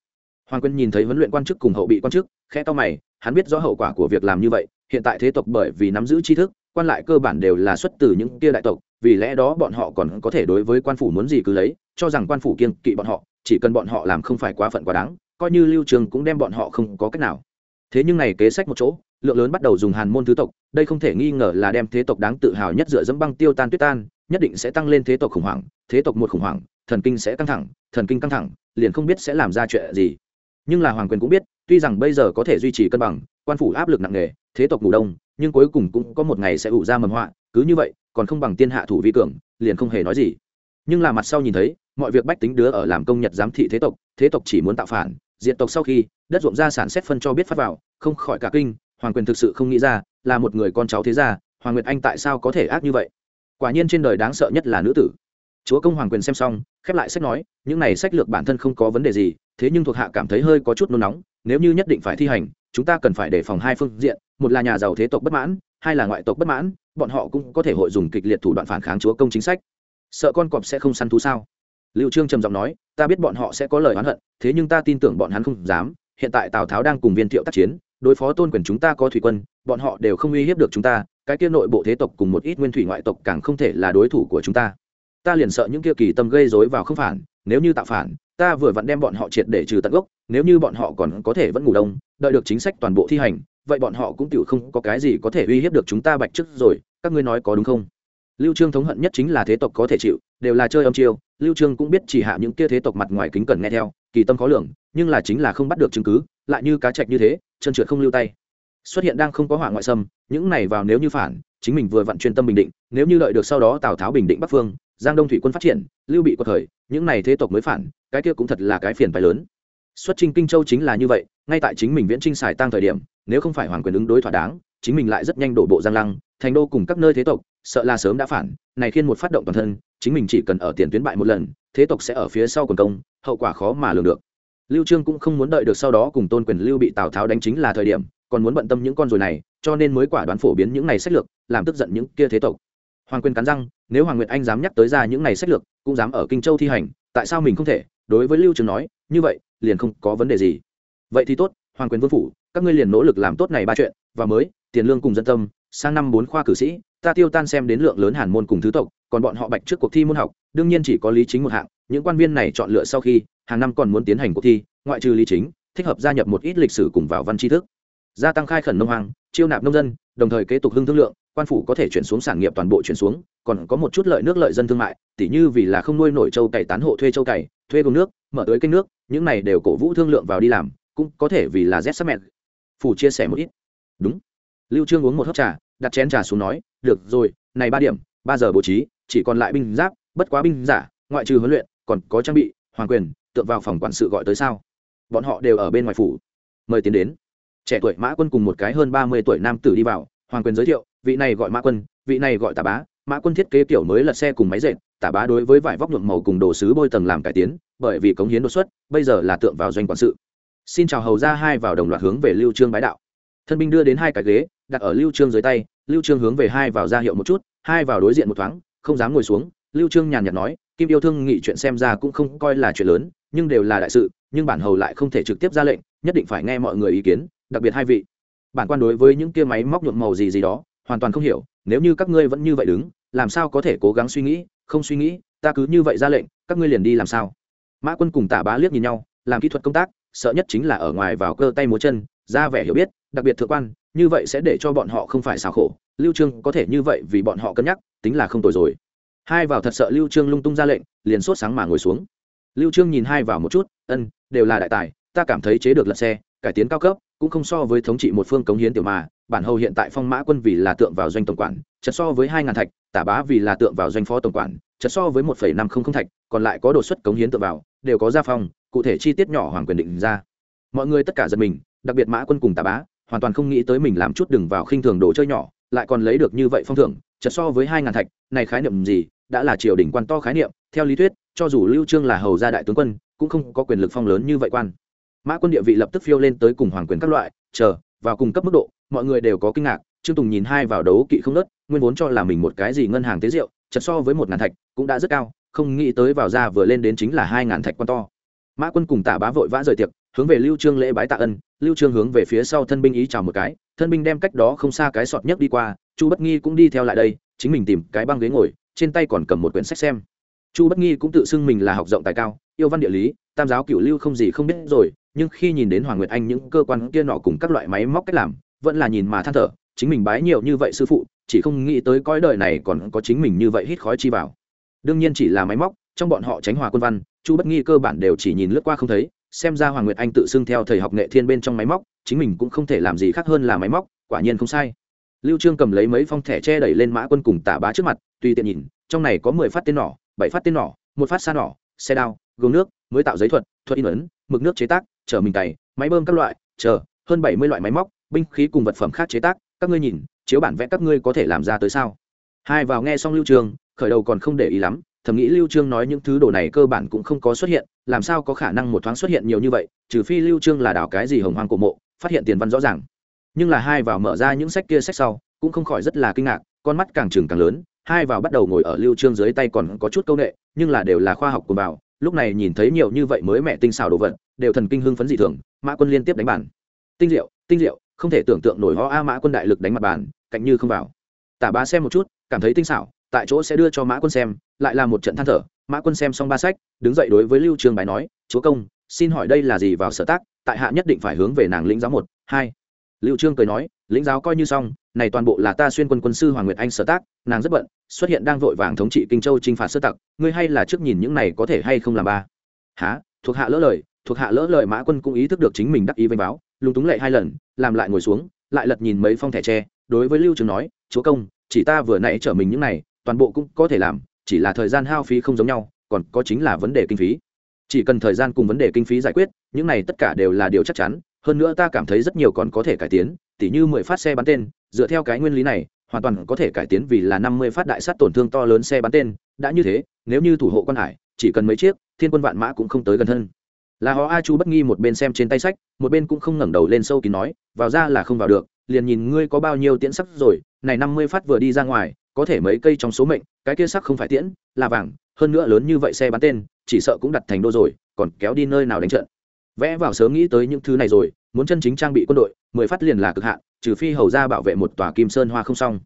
[SPEAKER 1] Hoàng quân nhìn thấy huấn luyện quan chức cùng hậu bị quan chức, khẽ to mày, hắn biết rõ hậu quả của việc làm như vậy, hiện tại thế tộc bởi vì nắm giữ tri thức, quan lại cơ bản đều là xuất từ những kia đại tộc, vì lẽ đó bọn họ còn có thể đối với quan phủ muốn gì cứ lấy, cho rằng quan phủ kiên kỵ bọn họ, chỉ cần bọn họ làm không phải quá phận quá đáng, coi như lưu trường cũng đem bọn họ không có cách nào. Thế nhưng này kế sách một chỗ lượng lớn bắt đầu dùng hàn môn thứ tộc, đây không thể nghi ngờ là đem thế tộc đáng tự hào nhất dựa dẫm băng tiêu tan tuyết tan, nhất định sẽ tăng lên thế tộc khủng hoảng, thế tộc một khủng hoảng, thần kinh sẽ căng thẳng, thần kinh căng thẳng, liền không biết sẽ làm ra chuyện gì. Nhưng là hoàng quyền cũng biết, tuy rằng bây giờ có thể duy trì cân bằng, quan phủ áp lực nặng nề, thế tộc ngủ đông, nhưng cuối cùng cũng có một ngày sẽ ủ ra mầm họa, cứ như vậy, còn không bằng tiên hạ thủ vi cường, liền không hề nói gì. Nhưng là mặt sau nhìn thấy, mọi việc bách tính đứa ở làm công nhật giám thị thế tộc thế tộc chỉ muốn tạo phản diện tộc sau khi, đất ruộng ra sản xét phân cho biết phát vào, không khỏi cả kinh hoàng quyền thực sự không nghĩ ra, là một người con cháu thế gia, hoàng nguyệt anh tại sao có thể ác như vậy? Quả nhiên trên đời đáng sợ nhất là nữ tử. Chúa công hoàng quyền xem xong, khép lại sách nói, những này sách lược bản thân không có vấn đề gì, thế nhưng thuộc hạ cảm thấy hơi có chút nôn nóng, nếu như nhất định phải thi hành, chúng ta cần phải đề phòng hai phương diện, một là nhà giàu thế tộc bất mãn, hai là ngoại tộc bất mãn, bọn họ cũng có thể hội dùng kịch liệt thủ đoạn phản kháng chúa công chính sách. Sợ con cọp sẽ không săn thú sao? Lưu trương trầm giọng nói, ta biết bọn họ sẽ có lời oán hận, thế nhưng ta tin tưởng bọn hắn không dám. Hiện tại tào tháo đang cùng viên thiệu tác chiến đối phó tôn quyền chúng ta có thủy quân, bọn họ đều không uy hiếp được chúng ta, cái kia nội bộ thế tộc cùng một ít nguyên thủy ngoại tộc càng không thể là đối thủ của chúng ta. Ta liền sợ những kia kỳ tâm gây rối vào không phản, nếu như tạo phản, ta vừa vặn đem bọn họ triệt để trừ tận gốc, nếu như bọn họ còn có thể vẫn ngủ đông, đợi được chính sách toàn bộ thi hành, vậy bọn họ cũng tự không có cái gì có thể uy hiếp được chúng ta bạch chức rồi, các ngươi nói có đúng không? Lưu trương thống hận nhất chính là thế tộc có thể chịu, đều là chơi âm chiêu, lưu trương cũng biết chỉ hạ những kia thế tộc mặt ngoài kính cần nghe theo, kỳ tâm khó lường, nhưng là chính là không bắt được chứng cứ lại như cá trạch như thế, chân trượt không lưu tay. Xuất hiện đang không có hỏa ngoại xâm, những này vào nếu như phản, chính mình vừa vặn chuyên tâm bình định, nếu như đợi được sau đó tào tháo bình định bắc phương, giang đông thủy quân phát triển, lưu bị có thời những này thế tộc mới phản, cái kia cũng thật là cái phiền phải lớn. Xuất trinh kinh châu chính là như vậy, ngay tại chính mình viễn trinh xài tăng thời điểm, nếu không phải hoàng quyền ứng đối thỏa đáng, chính mình lại rất nhanh đổ bộ giang lăng, thành đô cùng các nơi thế tộc, sợ là sớm đã phản, này khiên một phát động toàn thân, chính mình chỉ cần ở tiền tuyến bại một lần, thế tộc sẽ ở phía sau quần công, hậu quả khó mà lường được lưu trương cũng không muốn đợi được sau đó cùng tôn quyền lưu bị tào tháo đánh chính là thời điểm, còn muốn bận tâm những con rồi này, cho nên mới quả đoán phổ biến những này sách lược, làm tức giận những kia thế tộc. Hoàng quyền cắn răng, nếu hoàng nguyệt anh dám nhắc tới ra những này sách lược, cũng dám ở kinh châu thi hành, tại sao mình không thể? Đối với lưu trương nói, như vậy, liền không có vấn đề gì. Vậy thì tốt, hoàng quyền vương phủ, các ngươi liền nỗ lực làm tốt này ba chuyện, và mới, tiền lương cùng dân tâm, sang năm bốn khoa cử sĩ, ta tiêu tan xem đến lượng lớn hàn môn cùng thứ tộc, còn bọn họ bạch trước cuộc thi môn học, đương nhiên chỉ có lý chính một hạng, những quan viên này chọn lựa sau khi hàng năm còn muốn tiến hành cuộc thi, ngoại trừ lý chính, thích hợp gia nhập một ít lịch sử cùng vào văn tri thức. Gia tăng khai khẩn nông hoàng chiêu nạp nông dân, đồng thời kế tục hưng thương lượng, quan phủ có thể chuyển xuống sản nghiệp toàn bộ chuyển xuống, còn có một chút lợi nước lợi dân thương mại, tỉ như vì là không nuôi nổi châu cày tán hộ thuê châu cày, thuê gồm nước, mở tới kênh nước, những này đều cổ vũ thương lượng vào đi làm, cũng có thể vì là rét sắc mẹ phủ chia sẻ một ít. Đúng. Lưu trương uống một hớp trà, đặt chén trà xuống nói, được rồi, này ba điểm, ba giờ bố trí, chỉ còn lại binh giáp, bất quá binh giả, ngoại trừ huấn luyện, còn có trang bị, hoàng quyền tượng vào phòng quản sự gọi tới sao? Bọn họ đều ở bên ngoài phủ. Mời tiến đến. Trẻ tuổi mã quân cùng một cái hơn ba mươi tuổi nam tử đi vào, hoàng quyền giới thiệu, vị này gọi mã quân, vị này gọi tà bá. Mã quân thiết kế kiểu mới lật xe cùng máy dệt, tà bá đối với vải vóc nhuộm màu cùng đồ sứ bôi tầng làm cải tiến, bởi vì cống hiến đột xuất, bây giờ là tượng vào doanh quản sự. Xin chào hầu ra hai vào đồng loạt hướng về lưu trương bái đạo. Thân binh đưa đến hai cái ghế, đặt ở lưu trương dưới tay, lưu trương hướng về hai vào ra hiệu một chút, hai vào đối diện một thoáng, không dám ngồi xuống. Lưu trương nhàn nhạt nói, kim yêu thương nghị chuyện xem ra cũng không coi là chuyện lớn nhưng đều là đại sự, nhưng bản hầu lại không thể trực tiếp ra lệnh, nhất định phải nghe mọi người ý kiến, đặc biệt hai vị. Bản quan đối với những kia máy móc nhuộm màu gì gì đó, hoàn toàn không hiểu, nếu như các ngươi vẫn như vậy đứng, làm sao có thể cố gắng suy nghĩ, không suy nghĩ, ta cứ như vậy ra lệnh, các ngươi liền đi làm sao? Mã quân cùng tả bá liếc nhìn nhau, làm kỹ thuật công tác, sợ nhất chính là ở ngoài vào cơ tay múa chân, ra vẻ hiểu biết, đặc biệt thượng quan, như vậy sẽ để cho bọn họ không phải xào khổ, lưu trương có thể như vậy vì bọn họ cân nhắc, tính là không tồi rồi. Hai vào thật sợ lưu trương lung tung ra lệnh, liền sốt sáng mà ngồi xuống lưu trương nhìn hai vào một chút, ân, đều là đại tài, ta cảm thấy chế được lật xe, cải tiến cao cấp, cũng không so với thống trị một phương cống hiến tiểu mà, bản hầu hiện tại phong mã quân vì là tượng vào doanh tổng quản, chật so với hai ngàn thạch, tả bá vì là tượng vào doanh phó tổng quản, chật so với một phẩy năm không không thạch, còn lại có đột xuất cống hiến tượng vào, đều có gia phong, cụ thể chi tiết nhỏ hoàng quyền định ra. Mọi người tất cả giật mình, đặc biệt mã quân cùng tả bá, hoàn toàn không nghĩ tới mình làm chút đừng vào khinh thường đồ chơi nhỏ, lại còn lấy được như vậy phong thưởng, chật so với hai ngàn thạch, này khái niệm gì, đã là triều đình quan to khái niệm, theo lý thuyết cho dù lưu trương là hầu gia đại tướng quân, cũng không có quyền lực phong lớn như vậy quan. Mã quân địa vị lập tức phiêu lên tới cùng hoàng quyền các loại, chờ, vào cùng cấp mức độ, mọi người đều có kinh ngạc, trương tùng nhìn hai vào đấu kỵ không nớt, nguyên vốn cho là mình một cái gì ngân hàng tế rượu chật so với một ngàn thạch, cũng đã rất cao, không nghĩ tới vào ra vừa lên đến chính là hai ngàn thạch quan to. Mã quân cùng tả bá vội vã rời tiệc, hướng về lưu trương lễ bái tạ ân, lưu trương hướng về phía sau thân binh ý chào một cái, thân binh đem cách đó không xa cái sọt nhất đi qua, chu bất nghi cũng đi theo lại đây, chính mình tìm cái băng ghế ngồi, trên tay còn cầm một quyển sách xem chu bất nghi cũng tự xưng mình là học rộng tài cao, yêu văn địa lý, tam giáo cửu lưu không gì không biết rồi, nhưng khi nhìn đến hoàng nguyệt anh những cơ quan kia nọ cùng các loại máy móc cách làm, vẫn là nhìn mà than thở, chính mình bái nhiều như vậy sư phụ, chỉ không nghĩ tới cõi đời này còn có chính mình như vậy hít khói chi vào. Đương nhiên chỉ là máy móc, trong bọn họ tránh hòa quân văn, chu bất nghi cơ bản đều chỉ nhìn lướt qua không thấy, xem ra hoàng nguyệt anh tự xưng theo thầy học nghệ thiên bên trong máy móc, chính mình cũng không thể làm gì khác hơn là máy móc, quả nhiên không sai. Lưu trương cầm lấy mấy phong thẻ che đẩy lên mã quân cùng tả bá trước mặt, tùy tiện nhìn, trong này có mười phát tên nỏ bảy phát tên nỏ, một phát xa nỏ, xe đao, gương nước, mới tạo giấy thuật thuật in ấn, mực nước chế tác, chở mình cày, máy bơm các loại, chờ, hơn bảy mươi loại máy móc, binh khí cùng vật phẩm khác chế tác, các ngươi nhìn, chiếu bản vẽ các ngươi có thể làm ra tới sao? Hai vào nghe xong lưu trương khởi đầu còn không để ý lắm, thầm nghĩ lưu trương nói những thứ đồ này cơ bản cũng không có xuất hiện, làm sao có khả năng một thoáng xuất hiện nhiều như vậy, trừ phi lưu trương là đảo cái gì hồng hoang cổ mộ, phát hiện tiền văn rõ ràng. Nhưng là hai vào mở ra những sách kia sách sau, cũng không khỏi rất là kinh ngạc, con mắt càng trừng càng lớn hai vào bắt đầu ngồi ở lưu trương dưới tay còn có chút câu nệ, nhưng là đều là khoa học của bảo lúc này nhìn thấy nhiều như vậy mới mẹ tinh xảo đồ vật, đều thần kinh hưng phấn dị thường, mã quân liên tiếp đánh bàn. Tinh diệu tinh diệu, không thể tưởng tượng nổi ho a mã quân đại lực đánh mặt bàn, cạnh như không vào. Tả bá xem một chút, cảm thấy tinh xảo, tại chỗ sẽ đưa cho mã quân xem, lại là một trận than thở, mã quân xem xong ba sách, đứng dậy đối với lưu trương bài nói, chúa công, xin hỏi đây là gì vào sở tác, tại hạ nhất định phải hướng về nàng lĩnh giáo một, hai. Lưu trương cười nói, lĩnh giáo coi như xong này toàn bộ là ta xuyên quân quân sư hoàng nguyệt anh sở tác, nàng rất bận, xuất hiện đang vội vàng thống trị kinh châu chinh phạt sơ tặc, ngươi hay là trước nhìn những này có thể hay không làm ba? Há thuộc hạ lỡ lời, thuộc hạ lỡ lời mã quân cũng ý thức được chính mình đắc ý vênh báo lúng túng lệ hai lần, làm lại ngồi xuống, lại lật nhìn mấy phong thẻ tre, đối với lưu trường nói, chúa công, chỉ ta vừa nãy trở mình những này, toàn bộ cũng có thể làm, chỉ là thời gian hao phí không giống nhau, còn có chính là vấn đề kinh phí. Chỉ cần thời gian cùng vấn đề kinh phí giải quyết, những này tất cả đều là điều chắc chắn, hơn nữa ta cảm thấy rất nhiều còn có thể cải tiến tỉ như mười phát xe bắn tên, dựa theo cái nguyên lý này, hoàn toàn có thể cải tiến vì là năm mươi phát đại sát tổn thương to lớn xe bắn tên. Đã như thế, nếu như thủ hộ quan hải, chỉ cần mấy chiếc, thiên quân vạn mã cũng không tới gần thân là họ a chu bất nghi một bên xem trên tay sách, một bên cũng không ngẩng đầu lên sâu kín nói, vào ra là không vào được, liền nhìn ngươi có bao nhiêu tiễn sắc rồi, này năm mươi phát vừa đi ra ngoài, có thể mấy cây trong số mệnh, cái kia sắc không phải tiễn, là vàng, hơn nữa lớn như vậy xe bắn tên, chỉ sợ cũng đặt thành đô rồi, còn kéo đi nơi nào đánh trận. Vẽ vào sớm nghĩ tới những thứ này rồi muốn chân chính trang bị quân đội, mười phát liền là cực hạn, trừ phi hầu ra bảo vệ một tòa kim sơn hoa không xong.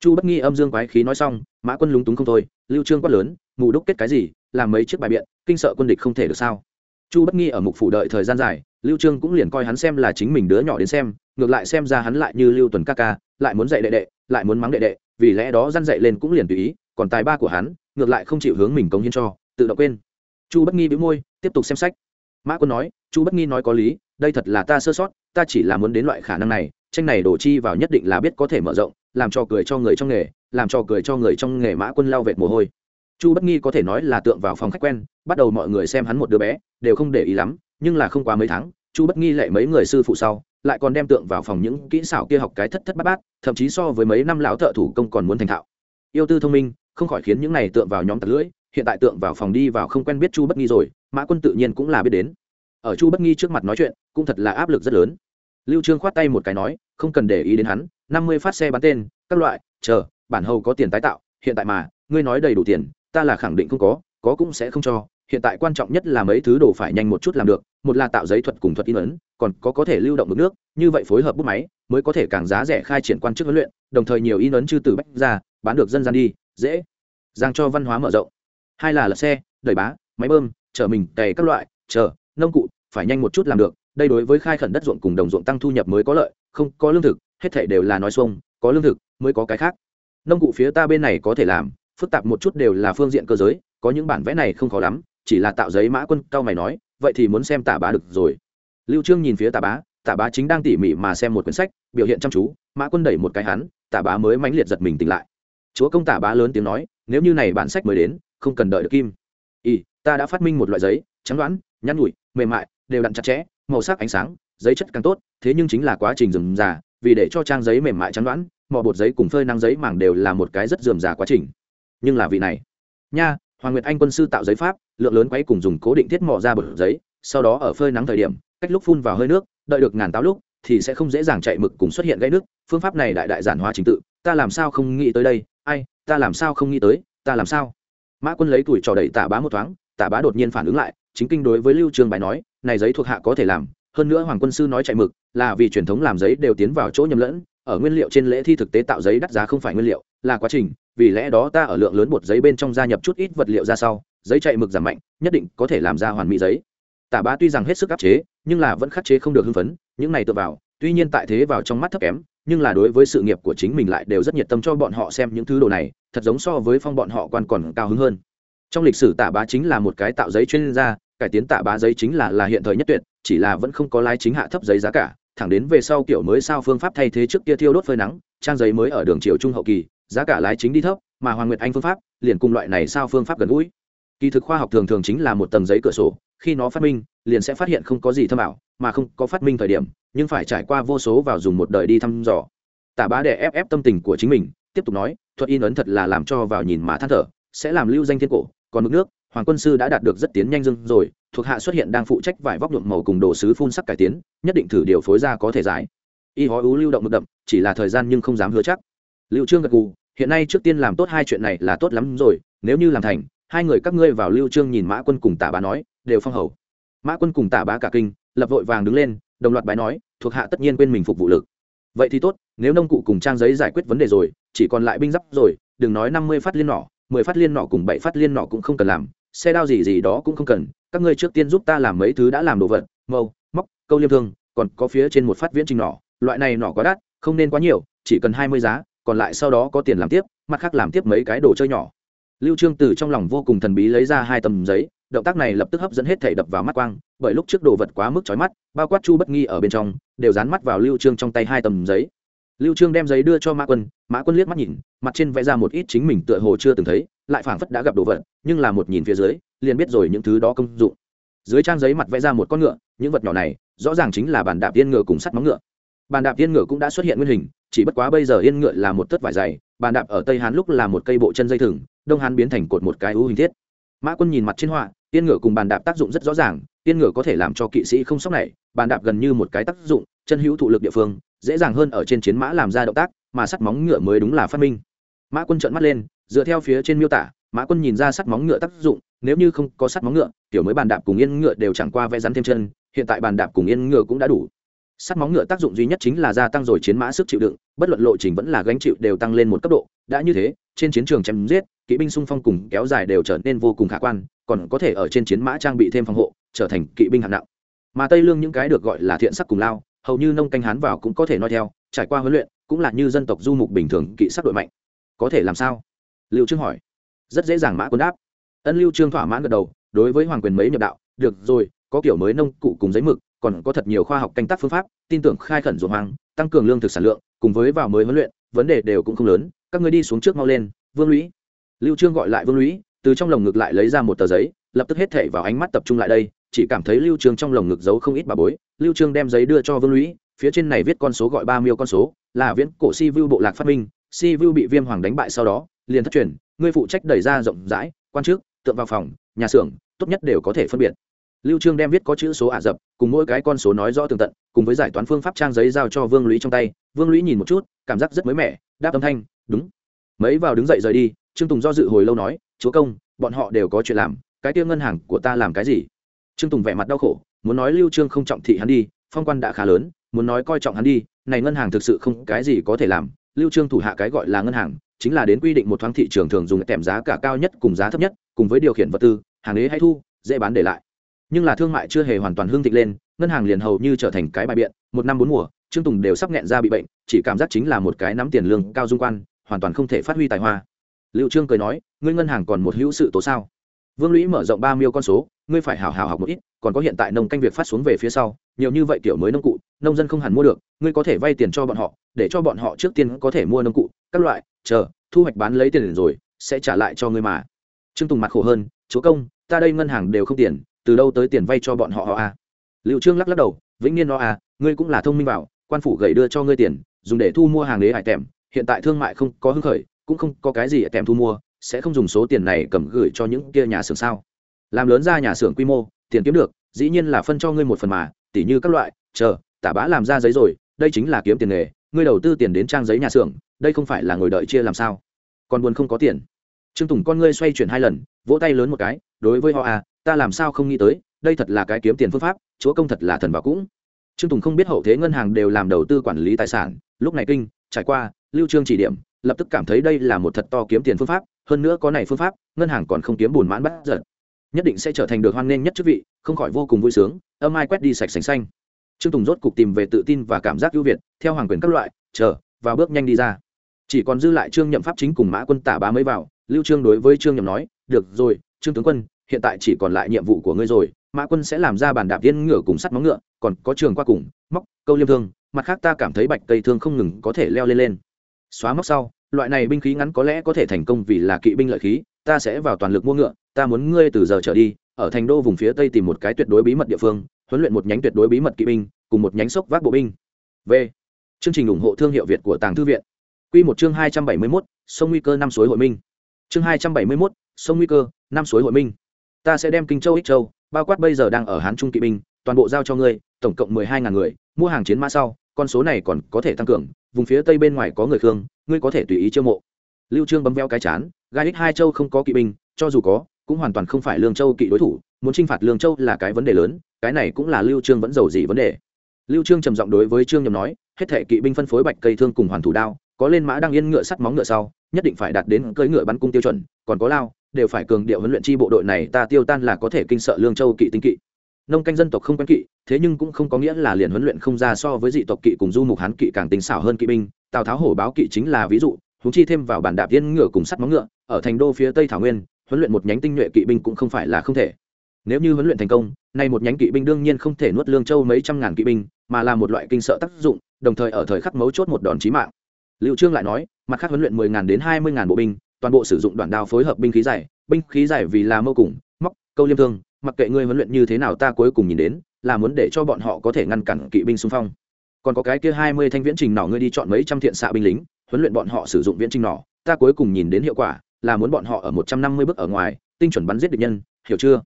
[SPEAKER 1] Chu bất nghi âm dương quái khí nói xong, mã quân lúng túng không thôi, lưu trương quát lớn, mù đúc kết cái gì, làm mấy chiếc bài biện, kinh sợ quân địch không thể được sao? Chu bất nghi ở mục phủ đợi thời gian dài, lưu trương cũng liền coi hắn xem là chính mình đứa nhỏ đến xem, ngược lại xem ra hắn lại như lưu tuần ca ca, lại muốn dạy đệ đệ, lại muốn mắng đệ đệ, vì lẽ đó răn dạy lên cũng liền tùy ý, còn tài ba của hắn, ngược lại không chịu hướng mình cống hiến cho, tự động quên. Chu bất nghi bĩu môi, tiếp tục xem sách. Mã quân nói, chu bất nghi nói có lý đây thật là ta sơ sót, ta chỉ là muốn đến loại khả năng này, tranh này đổ chi vào nhất định là biết có thể mở rộng, làm cho cười cho người trong nghề, làm cho cười cho người trong nghề mã quân lao vệt mồ hôi. Chu bất nghi có thể nói là tượng vào phòng khách quen, bắt đầu mọi người xem hắn một đứa bé, đều không để ý lắm, nhưng là không quá mấy tháng, chu bất nghi lại mấy người sư phụ sau, lại còn đem tượng vào phòng những kỹ xảo kia học cái thất thất bát bát, thậm chí so với mấy năm lão thợ thủ công còn muốn thành thạo. Yêu tư thông minh, không khỏi khiến những này tượng vào nhóm tật lưỡi, hiện tại tượng vào phòng đi vào không quen biết chu bất nghi rồi, mã quân tự nhiên cũng là biết đến ở chu bất nghi trước mặt nói chuyện, cũng thật là áp lực rất lớn. Lưu trương khoát tay một cái nói, không cần để ý đến hắn, năm mươi phát xe bán tên, các loại, chờ, bản hầu có tiền tái tạo, hiện tại mà, ngươi nói đầy đủ tiền, ta là khẳng định không có có cũng sẽ không cho, hiện tại quan trọng nhất là mấy thứ đồ phải nhanh một chút làm được, một là tạo giấy thuật cùng thuật in ấn, còn có có thể lưu động được nước, như vậy phối hợp bút máy, mới có thể càng giá rẻ khai triển quan chức huấn luyện, đồng thời nhiều in ấn chư từ bách ra, bán được dân gian đi, dễ. Giang cho văn hóa mở rộng. Hai là lật xe, đẩy bá, máy bơm, chở mình, cày các loại, chờ nông cụ, phải nhanh một chút làm được, đây đối với khai khẩn đất ruộng cùng đồng ruộng tăng thu nhập mới có lợi, không có lương thực, hết thể đều là nói xuông, có lương thực mới có cái khác. Nông cụ phía ta bên này có thể làm, phức tạp một chút đều là phương diện cơ giới, có những bản vẽ này không khó lắm, chỉ là tạo giấy mã quân, cao mày nói, vậy thì muốn xem tả bá được rồi. Lưu trương nhìn phía tả bá tả bá chính đang tỉ mỉ mà xem một quyển sách, biểu hiện chăm chú, mã quân đẩy một cái hắn, tả bá mới mãnh liệt giật mình tỉnh lại. Chúa công tả bá lớn tiếng nói, nếu như này bản sách mới đến, không cần đợi được kim. Y ta đã phát minh một loại giấy, trắng đoán nhăn nhủi mềm mại, đều đặn chặt chẽ, màu sắc ánh sáng, giấy chất càng tốt, thế nhưng chính là quá trình dườm già vì để cho trang giấy mềm mại chắn đoán mò bột giấy cùng phơi năng giấy màng đều là một cái rất dườm già quá trình. Nhưng là vị này, nha, hoàng nguyệt anh quân sư tạo giấy pháp, lượng lớn quay cùng dùng cố định thiết mò ra bột giấy, sau đó ở phơi nắng thời điểm, cách lúc phun vào hơi nước, đợi được ngàn táo lúc, thì sẽ không dễ dàng chạy mực cùng xuất hiện gãy nước, phương pháp này đại đại giản hóa trình tự, ta làm sao không nghĩ tới đây, ai, ta làm sao không nghĩ tới, ta làm sao? Mã quân lấy tuổi trò đẩy tả bá một thoáng, tả bá đột nhiên phản ứng lại chính kinh đối với lưu trường bài nói, này giấy thuộc hạ có thể làm, hơn nữa hoàng quân sư nói chạy mực, là vì truyền thống làm giấy đều tiến vào chỗ nhầm lẫn, ở nguyên liệu trên lễ thi thực tế tạo giấy đắt giá không phải nguyên liệu, là quá trình, vì lẽ đó ta ở lượng lớn bột giấy bên trong gia nhập chút ít vật liệu ra sau, giấy chạy mực giảm mạnh, nhất định có thể làm ra hoàn mỹ giấy. Tả bá tuy rằng hết sức áp chế, nhưng là vẫn khắc chế không được hưng phấn, những này tự vào, tuy nhiên tại thế vào trong mắt thấp kém, nhưng là đối với sự nghiệp của chính mình lại đều rất nhiệt tâm cho bọn họ xem những thứ đồ này, thật giống so với phong bọn họ quan còn cao hứng hơn trong lịch sử tạ bá chính là một cái tạo giấy chuyên gia, cải tiến tạ bá giấy chính là là hiện thời nhất tuyệt, chỉ là vẫn không có lái chính hạ thấp giấy giá cả. Thẳng đến về sau kiểu mới sao phương pháp thay thế trước kia thiêu đốt phơi nắng, trang giấy mới ở đường triều trung hậu kỳ, giá cả lái chính đi thấp, mà hoàng nguyệt anh phương pháp, liền cùng loại này sao phương pháp gần gũi. Kỳ thực khoa học thường thường chính là một tầng giấy cửa sổ, khi nó phát minh, liền sẽ phát hiện không có gì thâm ảo, mà không có phát minh thời điểm, nhưng phải trải qua vô số vào dùng một đời đi thăm dò. Tả bá để ép ép tâm tình của chính mình, tiếp tục nói, thuật in ấn thật là làm cho vào nhìn mà than thở, sẽ làm lưu danh thiên cổ còn mực nước, hoàng quân sư đã đạt được rất tiến nhanh dưng rồi, thuộc hạ xuất hiện đang phụ trách vải vóc nhuộm màu cùng đồ sứ phun sắc cải tiến, nhất định thử điều phối ra có thể giải. Y hó ú lưu động mực đậm, chỉ là thời gian nhưng không dám hứa chắc. Lưu trương gật gù, hiện nay trước tiên làm tốt hai chuyện này là tốt lắm rồi, nếu như làm thành, hai người các ngươi vào lưu trương nhìn mã quân cùng tả bá nói, đều phong hầu. Mã quân cùng tả bá cả kinh, lập vội vàng đứng lên, đồng loạt bái nói, thuộc hạ tất nhiên quên mình phục vụ lực. Vậy thì tốt, nếu nông cụ cùng trang giấy giải quyết vấn đề rồi, chỉ còn lại binh giáp rồi, đừng nói năm mươi phát liên nỏ mười phát liên nỏ cùng bảy phát liên nỏ cũng không cần làm, xe đao gì gì đó cũng không cần, các ngươi trước tiên giúp ta làm mấy thứ đã làm đồ vật, mâu, móc, câu liêm thương, còn có phía trên một phát viễn trình nỏ loại này nỏ quá đắt, không nên quá nhiều, chỉ cần hai mươi giá, còn lại sau đó có tiền làm tiếp, mặt khác làm tiếp mấy cái đồ chơi nhỏ. Lưu trương từ trong lòng vô cùng thần bí lấy ra hai tấm giấy, động tác này lập tức hấp dẫn hết thể đập vào mắt quang, bởi lúc trước đồ vật quá mức chói mắt, bao quát chu bất nghi ở bên trong, đều dán mắt vào lưu trương trong tay hai tấm giấy lưu trương đem giấy đưa cho mã quân mã quân liếc mắt nhìn, mặt trên vẽ ra một ít chính mình tựa hồ chưa từng thấy, lại phảng phất đã gặp đồ vật, nhưng là một nhìn phía dưới, liền biết rồi những thứ đó công dụng. Dưới trang giấy mặt vẽ ra một con ngựa, những vật nhỏ này, rõ ràng chính là bàn đạp yên ngựa cùng sắt móng ngựa. Bàn đạp yên ngựa cũng đã xuất hiện nguyên hình, chỉ bất quá bây giờ yên ngựa là một tấc vải dày, bàn đạp ở tây hán lúc là một cây bộ chân dây thừng, đông hán biến thành cột một cái ưu hình thiết. Mã quân nhìn mặt trên họa, yên ngựa cùng bàn đạp tác dụng rất rõ ràng, yên ngựa có thể làm cho kỵ sĩ không sốc này, bàn đạp gần như một cái tác dụng, chân hữu thụ lực địa phương dễ dàng hơn ở trên chiến mã làm ra động tác, mà sắt móng ngựa mới đúng là phát minh. Mã quân trợn mắt lên, dựa theo phía trên miêu tả, mã quân nhìn ra sắt móng ngựa tác dụng, nếu như không có sắt móng ngựa, kiểu mới bàn đạp cùng yên ngựa đều chẳng qua vẽ rắn thêm chân, hiện tại bàn đạp cùng yên ngựa cũng đã đủ. Sắt móng ngựa tác dụng duy nhất chính là gia tăng rồi chiến mã sức chịu đựng, bất luận lộ trình vẫn là gánh chịu đều tăng lên một cấp độ, đã như thế, trên chiến trường chém giết, kỵ binh xung phong cùng kéo dài đều trở nên vô cùng khả quan, còn có thể ở trên chiến mã trang bị thêm phòng hộ, trở thành kỵ binh hạng nặng. Mà tây lương những cái được gọi là thiện sắc cùng lao hầu như nông canh hán vào cũng có thể nói theo, trải qua huấn luyện, cũng là như dân tộc du mục bình thường kỵ sắc đội mạnh. Có thể làm sao? Liệu trương hỏi. Rất dễ dàng mã quân đáp. Ân lưu trương thỏa mãn gật đầu, đối với hoàng quyền mấy nhập đạo, được rồi, có kiểu mới nông cụ cùng giấy mực, còn có thật nhiều khoa học canh tác phương pháp, tin tưởng khai khẩn ruộng hoang, tăng cường lương thực sản lượng, cùng với vào mới huấn luyện, vấn đề đều cũng không lớn, các ngươi đi xuống trước mau lên, vương lũy. Lưu trương gọi lại vương lũy, từ trong lồng ngực lại lấy ra một tờ giấy, lập tức hết thể vào ánh mắt tập trung lại đây chỉ cảm thấy lưu trương trong lồng ngực giấu không ít bà bối. Lưu trương đem giấy đưa cho vương lũy, phía trên này viết con số gọi ba miêu con số, là viễn cổ si vu bộ lạc phát minh. Si vu bị viêm hoàng đánh bại sau đó, liền thất truyền ngươi phụ trách đẩy ra rộng rãi, quan chức tượng vào phòng, nhà xưởng, tốt nhất đều có thể phân biệt. Lưu trương đem viết có chữ số ả rập, cùng mỗi cái con số nói rõ tường tận, cùng với giải toán phương pháp trang giấy giao cho vương lũy trong tay. Vương lũy nhìn một chút, cảm giác rất mới mẻ, đáp âm thanh, đúng. Mấy vào đứng dậy rời đi, trương tùng do dự hồi lâu nói, chúa công, bọn họ đều có chuyện làm, cái tiêu ngân hàng của ta làm cái gì? Trương tùng vẻ mặt đau khổ, muốn nói lưu trương không trọng thị hắn đi, phong quan đã khá lớn, muốn nói coi trọng hắn đi, này ngân hàng thực sự không cái gì có thể làm. Lưu trương thủ hạ cái gọi là ngân hàng, chính là đến quy định một thoáng thị trường thường dùng tèm giá cả cao nhất cùng giá thấp nhất, cùng với điều khiển vật tư, hàng ấy hay thu, dễ bán để lại. Nhưng là thương mại chưa hề hoàn toàn hương thịnh lên, ngân hàng liền hầu như trở thành cái bài biện, một năm bốn mùa, trương tùng đều sắp nghẹn ra bị bệnh, chỉ cảm giác chính là một cái nắm tiền lương cao dung quan, hoàn toàn không thể phát huy tài hoa. Liệu trương cười nói, ngươi ngân hàng còn một hữu sự tố sao? Vương lũy mở rộng ba miêu con số ngươi phải hào hào học một ít còn có hiện tại nông canh việc phát xuống về phía sau nhiều như vậy kiểu mới nông cụ nông dân không hẳn mua được ngươi có thể vay tiền cho bọn họ để cho bọn họ trước tiên có thể mua nông cụ các loại chờ thu hoạch bán lấy tiền rồi sẽ trả lại cho ngươi mà trương tùng mặt khổ hơn chúa công ta đây ngân hàng đều không tiền từ đâu tới tiền vay cho bọn họ họ a à? liệu trương lắc lắc đầu vĩnh niên nó a à, ngươi cũng là thông minh vào quan phủ gầy đưa cho ngươi tiền dùng để thu mua hàng đế hải tèm hiện tại thương mại không có hưng khởi cũng không có cái gì tèm thu mua sẽ không dùng số tiền này cầm gửi cho những kia nhà xưởng sao? Làm lớn ra nhà xưởng quy mô, tiền kiếm được, dĩ nhiên là phân cho ngươi một phần mà, tỉ như các loại, chờ, tả bá làm ra giấy rồi, đây chính là kiếm tiền nghề, ngươi đầu tư tiền đến trang giấy nhà xưởng, đây không phải là ngồi đợi chia làm sao? Còn buồn không có tiền. Trương tùng con ngươi xoay chuyển hai lần, vỗ tay lớn một cái, đối với họ à ta làm sao không nghĩ tới, đây thật là cái kiếm tiền phương pháp, chúa công thật là thần bảo cũng. Trương tùng không biết hậu thế ngân hàng đều làm đầu tư quản lý tài sản, lúc này kinh, trải qua, lưu trương chỉ điểm, lập tức cảm thấy đây là một thật to kiếm tiền phương pháp hơn nữa có này phương pháp, ngân hàng còn không kiếm bùn mãn bắt giật. Nhất định sẽ trở thành được hoan nghênh nhất chức vị, không khỏi vô cùng vui sướng, âm ai quét đi sạch sành xanh. Trương tùng rốt cục tìm về tự tin và cảm giác ưu việt, theo hoàng quyền các loại, chờ và bước nhanh đi ra. Chỉ còn dư lại trương nhậm pháp chính cùng mã quân tả bá mới vào, lưu trương đối với trương nhậm nói, được rồi, trương tướng quân, hiện tại chỉ còn lại nhiệm vụ của ngươi rồi, mã quân sẽ làm ra bàn đạp viên ngựa cùng sắt móng ngựa, còn có trường qua cùng, móc, câu liêm thương, mặt khác ta cảm thấy bạch cây thương không ngừng có thể leo lên lên. Xóa móc sau loại này binh khí ngắn có lẽ có thể thành công vì là kỵ binh lợi khí, ta sẽ vào toàn lực mua ngựa, ta muốn ngươi từ giờ trở đi, ở thành đô vùng phía tây tìm một cái tuyệt đối bí mật địa phương, huấn luyện một nhánh tuyệt đối bí mật kỵ binh, cùng một nhánh sốc vác bộ binh. V. Chương trình ủng hộ thương hiệu việt của tàng thư viện. Q một chương hai trăm bảy mươi mốt, sông nguy cơ năm suối hội minh. Chương hai trăm bảy mươi mốt, sông nguy cơ, năm suối hội minh. Ta sẽ đem kinh châu, ích châu, bao quát bây giờ đang ở hán trung kỵ binh, toàn bộ giao cho ngươi, tổng cộng mười hai ngàn người, mua hàng chiến mã sau, con số này còn có thể tăng cường, vùng phía tây bên ngoài có người khương ngươi có thể tùy ý chiêu mộ. Lưu trương bấm veo cái chán, gai ích hai châu không có kỵ binh, cho dù có, cũng hoàn toàn không phải lương châu kỵ đối thủ, muốn chinh phạt lương châu là cái vấn đề lớn, cái này cũng là lưu trương vẫn giàu gì vấn đề. Lưu trương trầm giọng đối với trương nhầm nói, hết thể kỵ binh phân phối bạch cây thương cùng hoàn thủ đao, có lên mã đang yên ngựa sắt móng ngựa sau, nhất định phải đạt đến cưỡi ngựa bắn cung tiêu chuẩn, còn có lao, đều phải cường điệu huấn luyện chi bộ đội này, ta tiêu tan là có thể kinh sợ lương châu kỵ tinh kỵ nông canh dân tộc không quen kỵ, thế nhưng cũng không có nghĩa là liền huấn luyện không ra so với dị tộc kỵ cùng du mục hán kỵ càng tinh xảo hơn kỵ binh. Tào tháo hổ báo kỵ chính là ví dụ húng chi thêm vào bản đạp yên ngựa cùng sắt móng ngựa, ở thành đô phía tây thảo nguyên, huấn luyện một nhánh tinh nhuệ kỵ binh cũng không phải là không thể. Nếu như huấn luyện thành công, nay một nhánh kỵ binh đương nhiên không thể nuốt lương châu mấy trăm ngàn kỵ binh, mà là một loại kinh sợ tác dụng, đồng thời ở thời khắc mấu chốt một đòn chí mạng. Liệu trương lại nói, mặt khác huấn luyện mười ngàn đến hai mươi ngàn bộ binh, toàn bộ sử dụng đoạn đao phối hợp binh khí dài binh khí dài vì là mâu cùng, móc, câu liêm thương mặc kệ ngươi huấn luyện như thế nào ta cuối cùng nhìn đến là muốn để cho bọn họ có thể ngăn cản kỵ binh xung phong. Còn có cái kia hai mươi thanh viễn trình nỏ ngươi đi chọn mấy trăm thiện xạ binh lính, huấn luyện bọn họ sử dụng viễn trình nỏ, ta cuối cùng nhìn đến hiệu quả là muốn bọn họ ở một trăm năm mươi bước ở ngoài, tinh chuẩn bắn giết địch nhân, hiểu chưa?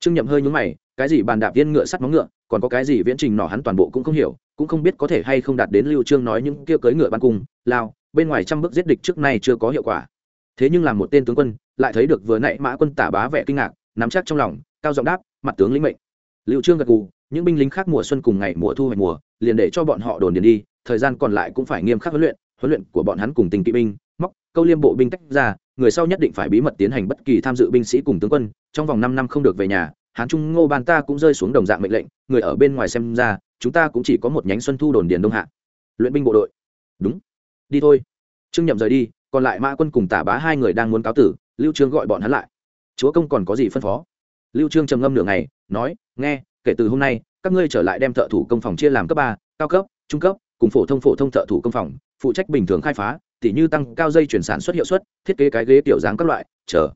[SPEAKER 1] Trương nhậm hơi nhúng mày, cái gì bàn đạp viên ngựa sắt móng ngựa, còn có cái gì viễn trình nỏ hắn toàn bộ cũng không hiểu, cũng không biết có thể hay không đạt đến lưu trương nói những kia cưỡi ngựa ban cung, lao, bên ngoài trăm bước giết địch trước nay chưa có hiệu quả. Thế nhưng làm một tên tướng quân, lại thấy được vừa nãy mã quân tả bá vẻ kinh ngạc, nắm chắc trong lòng cao giọng đáp, mặt tướng lĩnh mệnh. Lưu trương gật gù, những binh lính khác mùa xuân cùng ngày mùa thu hoạch mùa, liền để cho bọn họ đồn điền đi, thời gian còn lại cũng phải nghiêm khắc huấn luyện huấn luyện của bọn hắn cùng tình kỵ binh, móc, câu liêm bộ binh tách ra, người sau nhất định phải bí mật tiến hành bất kỳ tham dự binh sĩ cùng tướng quân, trong vòng năm năm không được về nhà, hán trung ngô ban ta cũng rơi xuống đồng dạng mệnh lệnh, người ở bên ngoài xem ra, chúng ta cũng chỉ có một nhánh xuân thu đồn điền đông hạ. Luyện binh bộ đội. Đúng, đi thôi. Trương nhậm rời đi, còn lại mã quân cùng tả bá hai người đang muốn cáo tử, lưu trương gọi bọn hắn lại. Chúa công còn có gì phân phó? Lưu trương trầm ngâm nửa ngày, nói, nghe, kể từ hôm nay, các ngươi trở lại đem thợ thủ công phòng chia làm cấp ba, cao cấp, trung cấp, cùng phổ thông phổ thông thợ thủ công phòng, phụ trách bình thường khai phá, tỉ như tăng cao dây chuyển sản xuất hiệu suất, thiết kế cái ghế tiểu dáng các loại, chờ.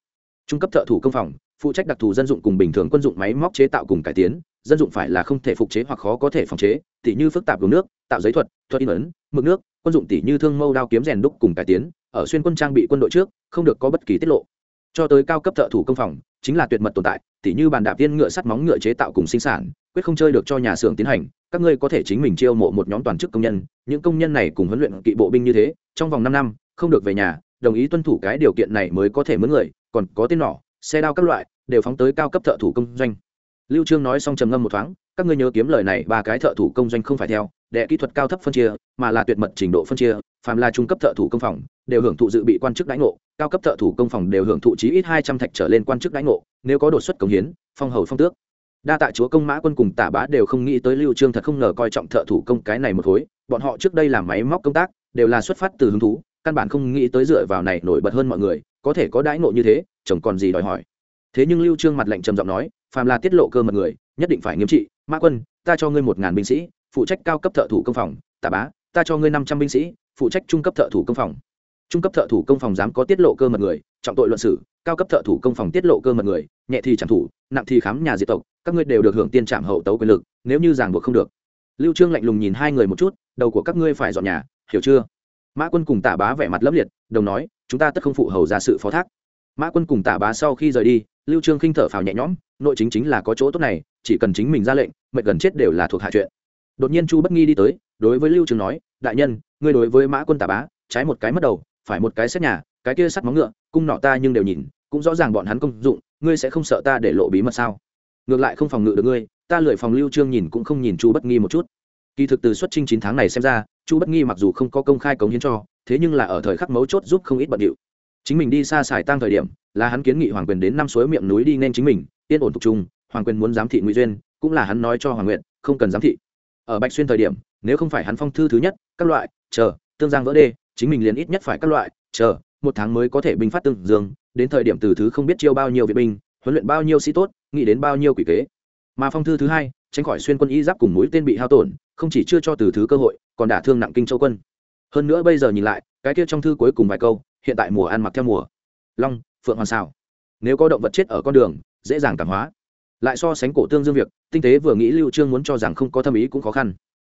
[SPEAKER 1] Trung cấp thợ thủ công phòng, phụ trách đặc thù dân dụng cùng bình thường quân dụng máy móc chế tạo cùng cải tiến, dân dụng phải là không thể phục chế hoặc khó có thể phòng chế, tỉ như phức tạp đồ nước, tạo giấy thuật thuật in ấn, mực nước, quân dụng tỉ như thương mâu đao kiếm rèn đúc cùng cải tiến, ở xuyên quân trang bị quân đội trước, không được có bất kỳ tiết lộ. Cho tới cao cấp thợ thủ công phòng, chính là tuyệt mật tồn tại tỉ như bàn đạp viên ngựa sắt móng ngựa chế tạo cùng sinh sản, quyết không chơi được cho nhà xưởng tiến hành, các ngươi có thể chính mình chiêu mộ một nhóm toàn chức công nhân, những công nhân này cùng huấn luyện kỵ bộ binh như thế, trong vòng năm năm, không được về nhà, đồng ý tuân thủ cái điều kiện này mới có thể mướn người, còn có tên nỏ, xe đao các loại, đều phóng tới cao cấp thợ thủ công doanh. Lưu trương nói xong trầm ngâm một thoáng, các ngươi nhớ kiếm lời này, ba cái thợ thủ công doanh không phải theo, đệ kỹ thuật cao thấp phân chia, mà là tuyệt mật trình độ phân chia, phàm là trung cấp thợ thủ công phòng đều hưởng thụ dự bị quan chức đãi ngộ, cao cấp thợ thủ công phòng đều hưởng thụ chí ít hai trăm thạch trở lên quan chức đãi ngộ, nếu có đột xuất cống hiến, phong hầu phong tước. Đa tạ chúa công mã quân cùng tả bá đều không nghĩ tới lưu trương thật không ngờ coi trọng thợ thủ công cái này một khối, bọn họ trước đây làm máy móc công tác, đều là xuất phát từ hứng thú, căn bản không nghĩ tới dựa vào này nổi bật hơn mọi người, có thể có đãi ngộ như thế, chồng còn gì đòi hỏi. Thế nhưng lưu trương mặt lạnh trầm giọng nói, phàm là tiết lộ cơ mật người, nhất định phải nghiêm trị. Mã quân, ta cho ngươi một ngàn binh sĩ, phụ trách cao cấp thợ thủ công phòng. Tả bá, ta cho ngươi năm trăm binh sĩ, phụ trách trung cấp thợ thủ công phòng trung cấp thợ thủ công phòng dám có tiết lộ cơ mật người, trọng tội luận xử, cao cấp thợ thủ công phòng tiết lộ cơ mật người, nhẹ thì trảm thủ, nặng thì khám nhà diệt tộc, các ngươi đều được hưởng tiên trảm hậu tấu quyền lực, nếu như giảng buộc không được. Lưu trương lạnh lùng nhìn hai người một chút, đầu của các ngươi phải dọn nhà, hiểu chưa? Mã quân cùng tả bá vẻ mặt lấp liệt, đồng nói, chúng ta tất không phụ hầu ra sự phó thác. Mã quân cùng tả bá sau khi rời đi, lưu trương khinh thở phào nhẹ nhõm, nội chính chính là có chỗ tốt này, chỉ cần chính mình ra lệnh, mệnh gần chết đều là thuộc hạ chuyện. Đột nhiên chu bất nghi đi tới, đối với lưu trương nói, đại nhân, ngươi đối với mã quân tả bá, trái một cái mất đầu phải một cái xét nhà, cái kia sắt móng ngựa, cung nọ ta nhưng đều nhìn, cũng rõ ràng bọn hắn công dụng, ngươi sẽ không sợ ta để lộ bí mật sao? Ngược lại không phòng ngự được ngươi, ta lười phòng lưu trương nhìn cũng không nhìn chu bất nghi một chút. Kỳ thực từ xuất trinh chín tháng này xem ra, chu bất nghi mặc dù không có công khai cống hiến cho, thế nhưng là ở thời khắc mấu chốt giúp không ít bận điệu. Chính mình đi xa xài tăng thời điểm, là hắn kiến nghị hoàng quyền đến năm suối miệng núi đi nên chính mình, yên ổn tục trung hoàng quyền muốn giám thị ngụy duyên, cũng là hắn nói cho hoàng nguyện không cần giám thị. Ở bạch xuyên thời điểm, nếu không phải hắn phong thư thứ nhất, các loại, chờ, tương giang vỡ đê chính mình liền ít nhất phải các loại, chờ, một tháng mới có thể binh phát tương dương, đến thời điểm từ thứ không biết chiêu bao nhiêu vệ binh, huấn luyện bao nhiêu sĩ tốt, nghĩ đến bao nhiêu quỷ kế. Mà phong thư thứ hai, tránh khỏi xuyên quân y giáp cùng mũi tên bị hao tổn, không chỉ chưa cho từ thứ cơ hội, còn đả thương nặng kinh châu quân. Hơn nữa bây giờ nhìn lại, cái kia trong thư cuối cùng vài câu, hiện tại mùa ăn mặc theo mùa. Long, phượng hoàn sao nếu có động vật chết ở con đường, dễ dàng cảm hóa. Lại so sánh cổ tương dương việc, tinh tế vừa nghĩ lưu trương muốn cho rằng không có thâm ý cũng khó khăn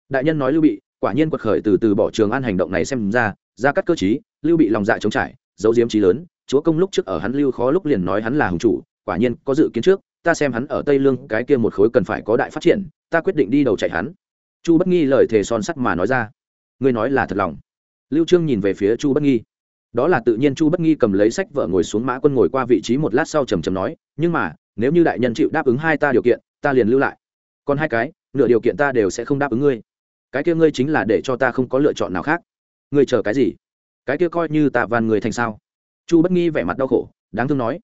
[SPEAKER 1] đại nhân nói lưu bị, quả nhiên quật khởi từ từ bỏ trường an hành động này xem ra ra cắt cơ chí lưu bị lòng dạ chống trải dấu diếm trí lớn, chúa công lúc trước ở hắn lưu khó lúc liền nói hắn là hùng chủ, quả nhiên có dự kiến trước, ta xem hắn ở tây lương cái kia một khối cần phải có đại phát triển, ta quyết định đi đầu chạy hắn. Chu bất nghi lời thề son sắt mà nói ra. Ngươi nói là thật lòng. Lưu trương nhìn về phía chu bất nghi. Đó là tự nhiên chu bất nghi cầm lấy sách vợ ngồi xuống mã quân ngồi qua vị trí một lát sau trầm trầm nói, nhưng mà, nếu như đại nhân chịu đáp ứng hai ta điều kiện, ta liền lưu lại. Còn hai cái, nửa điều kiện ta đều sẽ không đáp ứng ngươi cái kia ngươi chính là để cho ta không có lựa chọn nào khác. Ngươi chờ cái gì? Cái kia coi như ta van người thành sao? Chu bất nghi vẻ mặt đau khổ, đáng thương nói.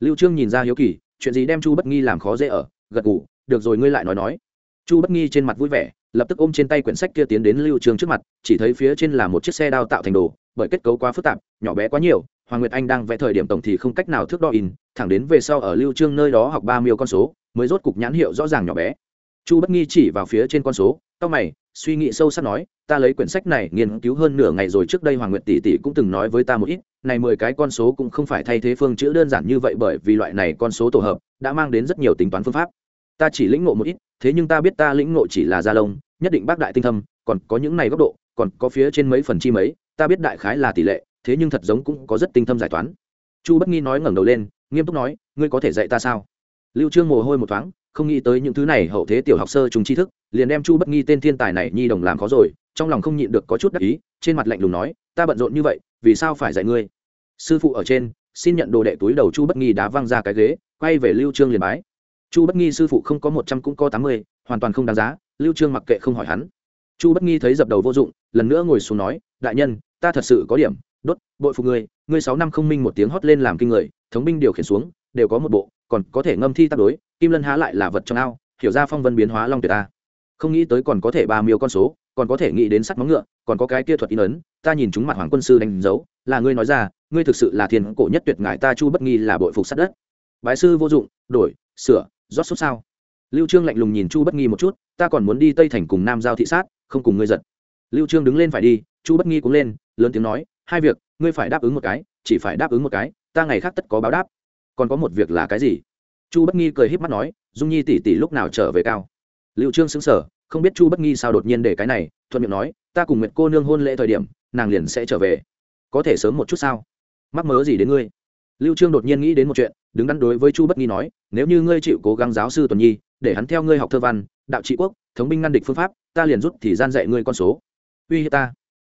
[SPEAKER 1] Lưu trương nhìn ra hiếu kỳ, chuyện gì đem chu bất nghi làm khó dễ ở? Gật gù, được rồi ngươi lại nói nói. Chu bất nghi trên mặt vui vẻ, lập tức ôm trên tay quyển sách kia tiến đến lưu trương trước mặt, chỉ thấy phía trên là một chiếc xe đao tạo thành đồ, bởi kết cấu quá phức tạp, nhỏ bé quá nhiều, hoàng nguyệt anh đang vẽ thời điểm tổng thì không cách nào thước đo in, thẳng đến về sau ở lưu trương nơi đó học ba miêu con số, mới rốt cục nhãn hiệu rõ ràng nhỏ bé. Chu bất nghi chỉ vào phía trên con số tao mày suy nghĩ sâu sắc nói, ta lấy quyển sách này nghiên cứu hơn nửa ngày rồi, trước đây hoàng nguyệt tỷ tỷ cũng từng nói với ta một ít, này mười cái con số cũng không phải thay thế phương chữ đơn giản như vậy bởi vì loại này con số tổ hợp đã mang đến rất nhiều tính toán phương pháp. Ta chỉ lĩnh ngộ một ít, thế nhưng ta biết ta lĩnh ngộ chỉ là gia lông, nhất định bác đại tinh thâm, còn có những này góc độ, còn có phía trên mấy phần chi mấy, ta biết đại khái là tỷ lệ, thế nhưng thật giống cũng có rất tinh thâm giải toán. Chu bất nghi nói ngẩng đầu lên, nghiêm túc nói, ngươi có thể dạy ta sao? Lưu trương mồ hôi một thoáng không nghĩ tới những thứ này hậu thế tiểu học sơ trùng tri thức, liền đem chu bất nghi tên thiên tài này nhi đồng làm khó rồi, trong lòng không nhịn được có chút đắc ý, trên mặt lạnh lùng nói, ta bận rộn như vậy, vì sao phải dạy ngươi? Sư phụ ở trên, xin nhận đồ đệ túi đầu chu bất nghi đá văng ra cái ghế, quay về lưu trương liền bái. Chu bất nghi sư phụ không có một trăm cũng có tám mươi, hoàn toàn không đáng giá, lưu trương mặc kệ không hỏi hắn. Chu bất nghi thấy dập đầu vô dụng, lần nữa ngồi xuống nói, đại nhân, ta thật sự có điểm, đốt, bội phục ngươi ngươi sáu năm không minh một tiếng hót lên làm kinh người, thống binh điều khiển xuống đều có một bộ, còn có thể ngâm thi tác đối, kim lân há lại là vật trong ao, hiểu ra phong vân biến hóa long tuyệt ta. Không nghĩ tới còn có thể ba miêu con số, còn có thể nghĩ đến sắt móng ngựa, còn có cái kia thuật in ấn, ta nhìn chúng mặt hoàng quân sư đánh dấu, là ngươi nói ra, ngươi thực sự là thiên cổ nhất tuyệt ngài ta chu bất nghi là bội phục sắt đất. Bái sư vô dụng, đổi, sửa, rót sốt sao? Lưu trương lạnh lùng nhìn chu bất nghi một chút, ta còn muốn đi tây thành cùng nam giao thị sát, không cùng ngươi giật lưu trương đứng lên phải đi, chu bất nghi cũng lên, lớn tiếng nói, hai việc, ngươi phải đáp ứng một cái, chỉ phải đáp ứng một cái, ta ngày khác tất có báo đáp còn có một việc là cái gì? Chu bất nghi cười híp mắt nói, dung nhi tỷ tỷ lúc nào trở về cao? Liệu trương xứng sở không biết chu bất nghi sao đột nhiên để cái này, thuận miệng nói, ta cùng nguyệt cô nương hôn lễ thời điểm, nàng liền sẽ trở về. Có thể sớm một chút sao? Mắc mớ gì đến ngươi? Lưu trương đột nhiên nghĩ đến một chuyện, đứng đắn đối với chu bất nghi nói, nếu như ngươi chịu cố gắng giáo sư tuần nhi, để hắn theo ngươi học thơ văn, đạo trị quốc, thống binh ngăn địch phương pháp, ta liền rút thì gian dạy ngươi con số. Uy hiếp ta.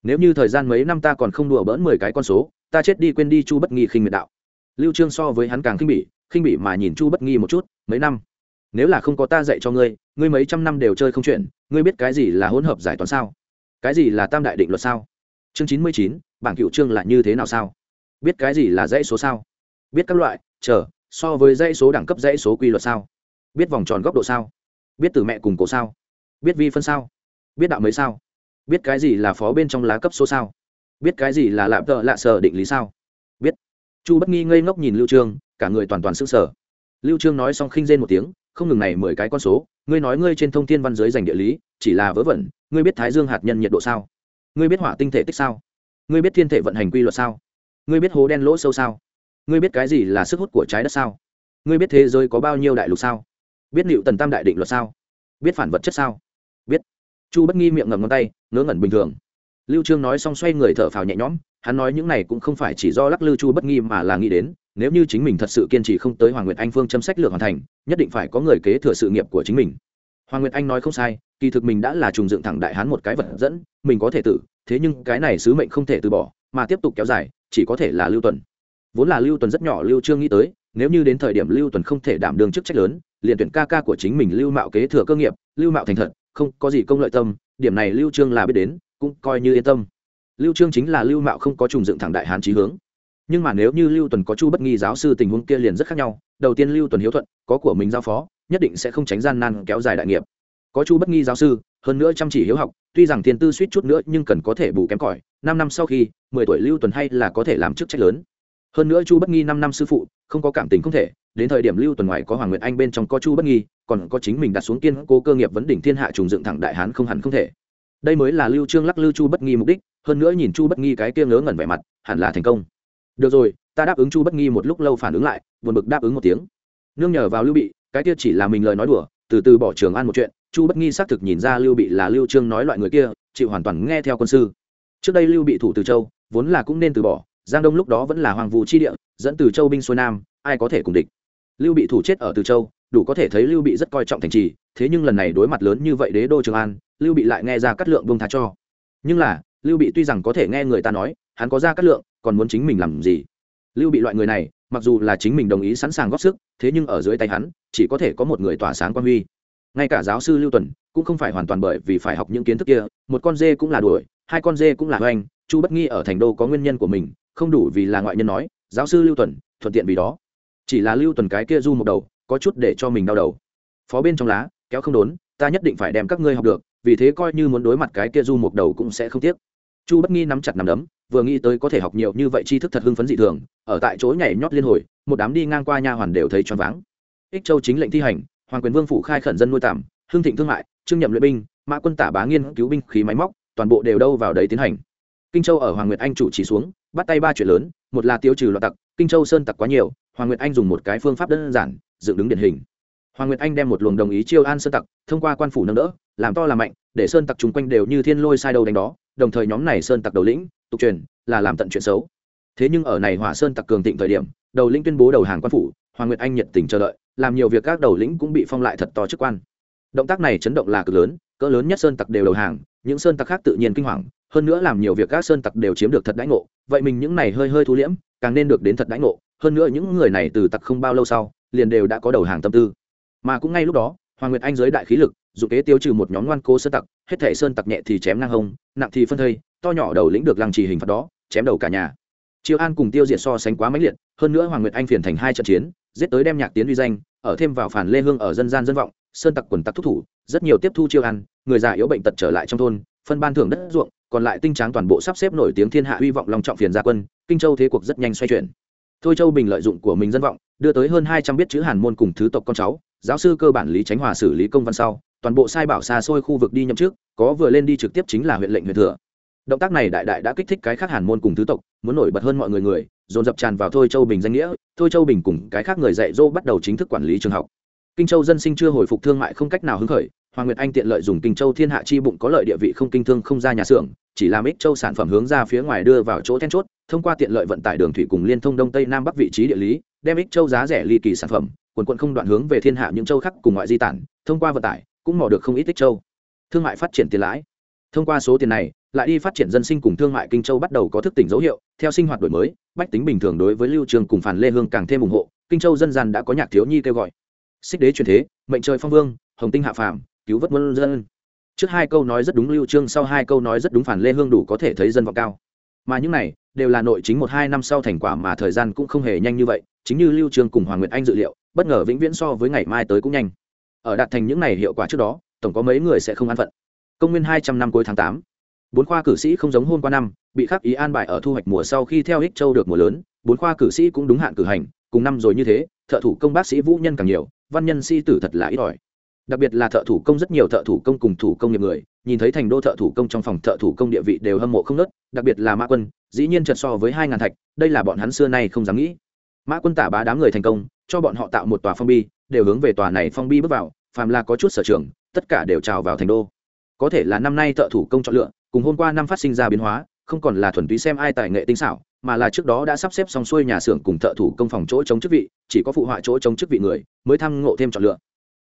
[SPEAKER 1] Nếu như thời gian mấy năm ta còn không đùa bỡn mười cái con số, ta chết đi quên đi chu bất nghi khinh miệt đạo lưu trương so với hắn càng khinh bỉ khinh bỉ mà nhìn chu bất nghi một chút, mấy năm. Nếu là không có ta dạy cho ngươi ngươi mấy trăm năm đều chơi không chuyện ngươi biết cái gì là hỗn hợp giải toán sao? Cái gì là tam đại định luật sao? Chương chín mươi chín, bảng cựu chương là như thế nào sao? Biết cái gì là dãy số sao? Biết các loại, chờ, so với dãy số đẳng cấp, dãy số quy luật sao? Biết vòng tròn góc độ sao? Biết từ mẹ cùng cổ sao? Biết vi phân sao? Biết đạo mấy sao? Biết cái gì là phó bên trong lá cấp số sao? Biết cái gì là lạm tợ lạ sở định lý sao? Chu bất nghi ngây ngốc nhìn lưu trương, cả người toàn toàn sững sờ. Lưu trương nói xong khinh rên một tiếng, không ngừng này mười cái con số, ngươi nói ngươi trên thông thiên văn giới dành địa lý, chỉ là vớ vẩn, ngươi biết thái dương hạt nhân nhiệt độ sao? Ngươi biết hỏa tinh thể tích sao? Ngươi biết thiên thể vận hành quy luật sao? Ngươi biết hố đen lỗ sâu sao? Ngươi biết cái gì là sức hút của trái đất sao? Ngươi biết thế giới có bao nhiêu đại lục sao? Biết liệu tần tam đại định luật sao? Biết phản vật chất sao? Biết. Chu bất nghi miệng ngầm ngón tay, ngớ ngẩn bình thường lưu trương nói xong xoay người thở phào nhẹ nhõm, hắn nói những này cũng không phải chỉ do lắc lư chu bất nghi mà là nghĩ đến, nếu như chính mình thật sự kiên trì không tới hoàng nguyệt anh phương châm sách lược hoàn thành, nhất định phải có người kế thừa sự nghiệp của chính mình. Hoàng nguyệt anh nói không sai, kỳ thực mình đã là trùng dựng thẳng đại hán một cái vật dẫn, mình có thể tử, thế nhưng cái này sứ mệnh không thể từ bỏ, mà tiếp tục kéo dài, chỉ có thể là lưu tuần. Vốn là lưu tuần rất nhỏ, lưu trương nghĩ tới, nếu như đến thời điểm lưu tuần không thể đảm đương chức trách lớn, liền tuyển ca ca của chính mình lưu mạo kế thừa cơ nghiệp, lưu mạo thành thật, không có gì công lợi tâm, điểm này lưu trương là biết đến cũng coi như yên tâm. Lưu trương chính là lưu mạo không có trùng dựng thẳng đại hán chí hướng. Nhưng mà nếu như lưu tuần có chu bất nghi giáo sư tình huống kia liền rất khác nhau. Đầu tiên lưu tuần hiếu thuận, có của mình giao phó, nhất định sẽ không tránh gian nan kéo dài đại nghiệp. Có chu bất nghi giáo sư, hơn nữa chăm chỉ hiếu học, tuy rằng tiền tư suýt chút nữa nhưng cần có thể bù kém cỏi, năm năm sau khi, mười tuổi lưu tuần hay là có thể làm chức trách lớn. Hơn nữa chu bất nghi năm năm sư phụ, không có cảm tình không thể, đến thời điểm lưu tuần ngoài có hoàng nguyệt anh bên trong có chu bất nghi, còn có chính mình đặt xuống kiên cố cơ nghiệp vấn đỉnh thiên hạ trùng dựng thẳng đại hán không hẳn không thể đây mới là lưu trương lắc lưu chu bất nghi mục đích, hơn nữa nhìn chu bất nghi cái kia ngớ ngẩn vẻ mặt, hẳn là thành công. Được rồi, ta đáp ứng chu bất nghi một lúc lâu phản ứng lại, buồn bực đáp ứng một tiếng. Nương nhờ vào lưu bị, cái kia chỉ là mình lời nói đùa, từ từ bỏ trường an một chuyện, chu bất nghi xác thực nhìn ra lưu bị là lưu trương nói loại người kia, chịu hoàn toàn nghe theo quân sư. Trước đây lưu bị thủ từ châu, vốn là cũng nên từ bỏ, giang đông lúc đó vẫn là hoàng vũ chi địa, dẫn từ châu binh xuôi nam, ai có thể cùng địch? Lưu bị thủ chết ở từ châu, đủ có thể thấy lưu bị rất coi trọng thành trì thế nhưng lần này đối mặt lớn như vậy đế đô trường an, lưu bị lại nghe ra cắt lượng bông tha cho. Nhưng là, lưu bị tuy rằng có thể nghe người ta nói, hắn có ra cắt lượng, còn muốn chính mình làm gì? Lưu bị loại người này, mặc dù là chính mình đồng ý sẵn sàng góp sức, thế nhưng ở dưới tay hắn, chỉ có thể có một người tỏa sáng quan huy. Ngay cả giáo sư lưu tuần, cũng không phải hoàn toàn bởi vì phải học những kiến thức kia, một con dê cũng là đuổi, hai con dê cũng là hoành, chu bất nghi ở thành đô có nguyên nhân của mình, không đủ vì là ngoại nhân nói, giáo sư lưu tuần, thuận tiện vì đó. Chỉ là lưu tuần cái kia du một đầu, có chút để cho mình đau đầu. Phó bên trong lá kéo không đốn, ta nhất định phải đem các ngươi học được, vì thế coi như muốn đối mặt cái kia du một đầu cũng sẽ không tiếc. Chu bất nghi nắm chặt nắm đấm, vừa nghĩ tới có thể học nhiều như vậy tri thức thật hưng phấn dị thường, ở tại chỗ nhảy nhót liên hồi, một đám đi ngang qua nha hoàn đều thấy choáng váng. Ích châu chính lệnh thi hành, hoàng quyền vương phủ khai khẩn dân nuôi tạm, hưng thịnh thương mại, trương nhậm luyện binh, mã quân tả bá nghiên cứu binh khí máy móc, toàn bộ đều đâu vào đấy tiến hành. Kinh châu ở hoàng nguyệt anh chủ chỉ xuống, bắt tay ba chuyện lớn, một là tiêu trừ loạt tặc, kinh châu sơn tặc quá nhiều, hoàng nguyệt anh dùng một cái phương pháp đơn giản, dựng đứng điển hình hoàng nguyệt anh đem một luồng đồng ý chiêu an sơn tặc thông qua quan phủ nâng đỡ, làm to làm mạnh, để sơn tặc chung quanh đều như thiên lôi sai đầu đánh đó, đồng thời nhóm này sơn tặc đầu lĩnh, tục truyền, là làm tận chuyện xấu. Thế nhưng ở này hỏa sơn tặc cường thịnh thời điểm, đầu lĩnh tuyên bố đầu hàng quan phủ, hoàng nguyệt anh nhiệt tình chờ đợi, làm nhiều việc các đầu lĩnh cũng bị phong lại thật to chức quan. Động tác này chấn động là cực lớn, cỡ lớn nhất sơn tặc đều đầu hàng, những sơn tặc khác tự nhiên kinh hoàng, hơn nữa làm nhiều việc các sơn tặc đều chiếm được thật đãi ngộ, vậy mình những này hơi hơi thu liễm, càng nên được đến thật đãi ngộ, hơn nữa những người này từ tặc không bao lâu sau, liền đều đã có đầu hàng tâm tư mà cũng ngay lúc đó, hoàng nguyệt anh giới đại khí lực, dụng kế tiêu trừ một nhóm ngoan cố sơn tặc, hết thể sơn tặc nhẹ thì chém ngang hông, nặng thì phân thây, to nhỏ đầu lĩnh được lăng trì hình phạt đó, chém đầu cả nhà. Chiêu an cùng tiêu diệt so sánh quá mãnh liệt, hơn nữa hoàng nguyệt anh phiền thành hai trận chiến, giết tới đem nhạc tiến uy danh, ở thêm vào phản lê hương ở dân gian dân vọng, sơn tặc quần tặc thúc thủ, rất nhiều tiếp thu chiêu ăn người già yếu bệnh tật trở lại trong thôn, phân ban thưởng đất ruộng, còn lại tinh tráng toàn bộ sắp xếp nổi tiếng thiên hạ hy vọng lòng trọng phiền gia quân, kinh châu thế cuộc rất nhanh xoay chuyển. Thôi châu bình lợi dụng của mình dân vọng, đưa tới hơn hai trăm biết chữ hàn môn cùng thứ tộc con cháu giáo sư cơ bản lý tránh hòa xử lý công văn sau, toàn bộ sai bảo xa xôi khu vực đi nhậm trước có vừa lên đi trực tiếp chính là huyện lệnh huyện thừa. Động tác này đại đại đã kích thích cái khác hàn môn cùng thứ tộc, muốn nổi bật hơn mọi người người, dồn dập tràn vào thôi châu bình danh nghĩa, thôi châu bình cùng cái khác người dạy dỗ bắt đầu chính thức quản lý trường học. Kinh châu dân sinh chưa hồi phục thương mại không cách nào hứng khởi, hoàng nguyệt anh tiện lợi dùng kinh châu thiên hạ chi bụng có lợi địa vị không kinh thương không ra nhà xưởng, chỉ làm ích châu sản phẩm hướng ra phía ngoài đưa vào chỗ then chốt, thông qua tiện lợi vận tải đường thủy cùng liên thông đông tây nam bắc vị trí địa lý, đem ích châu giá rẻ ly kỳ sản phẩm quần quận không đoạn hướng về thiên hạ những châu khác cùng ngoại di tản, thông qua vận tải, cũng mò được không ít tích châu. Thương mại phát triển tiền lãi. Thông qua số tiền này, lại đi phát triển dân sinh cùng thương mại kinh châu bắt đầu có thức tỉnh dấu hiệu, theo sinh hoạt đổi mới, bách tính bình thường đối với lưu trường cùng phản lê hương càng thêm ủng hộ, kinh châu dân gian đã có nhạc thiếu nhi kêu gọi. Xích đế truyền thế, mệnh trời phong vương, hồng tinh hạ phàm, cứu vớt quân dân. Trước hai câu nói rất đúng lưu trương, sau hai câu nói rất đúng phản lê hương đủ có thể thấy dân vọng cao. Mà những này, đều là nội chính một hai năm sau thành quả mà thời gian cũng không hề nhanh như vậy, chính như lưu trương cùng hoàng nguyệt anh dự liệu bất ngờ vĩnh viễn so với ngày mai tới cũng nhanh. Ở đạt thành những này hiệu quả trước đó, tổng có mấy người sẽ không an phận. Công nguyên hai trăm năm cuối tháng tám, bốn khoa cử sĩ không giống hôm qua năm, bị khắc ý an bài ở thu hoạch mùa sau khi theo ích châu được mùa lớn, bốn khoa cử sĩ cũng đúng hạn cử hành, cùng năm rồi như thế, thợ thủ công bác sĩ vũ nhân càng nhiều, văn nhân sĩ tử thật là ít ỏi. Đặc biệt là thợ thủ công rất nhiều thợ thủ công cùng thủ công nghiệp người, nhìn thấy thành đô thợ thủ công trong phòng thợ thủ công địa vị đều hâm mộ không nớt đặc biệt là mã quân, dĩ nhiên chật so với hai ngàn thạch, đây là bọn hắn xưa nay không dám nghĩ mã quân tả bá đám người thành công, cho bọn họ tạo một tòa phong bi, đều hướng về tòa này phong bi bước vào, phàm là có chút sở trường, tất cả đều trào vào thành đô. Có thể là năm nay thợ thủ công chọn lựa, cùng hôm qua năm phát sinh ra biến hóa, không còn là thuần túy xem ai tài nghệ tinh xảo, mà là trước đó đã sắp xếp xong xuôi nhà xưởng cùng thợ thủ công phòng chỗ chống chức vị, chỉ có phụ họa chỗ chống chức vị người, mới thăng ngộ thêm chọn lựa.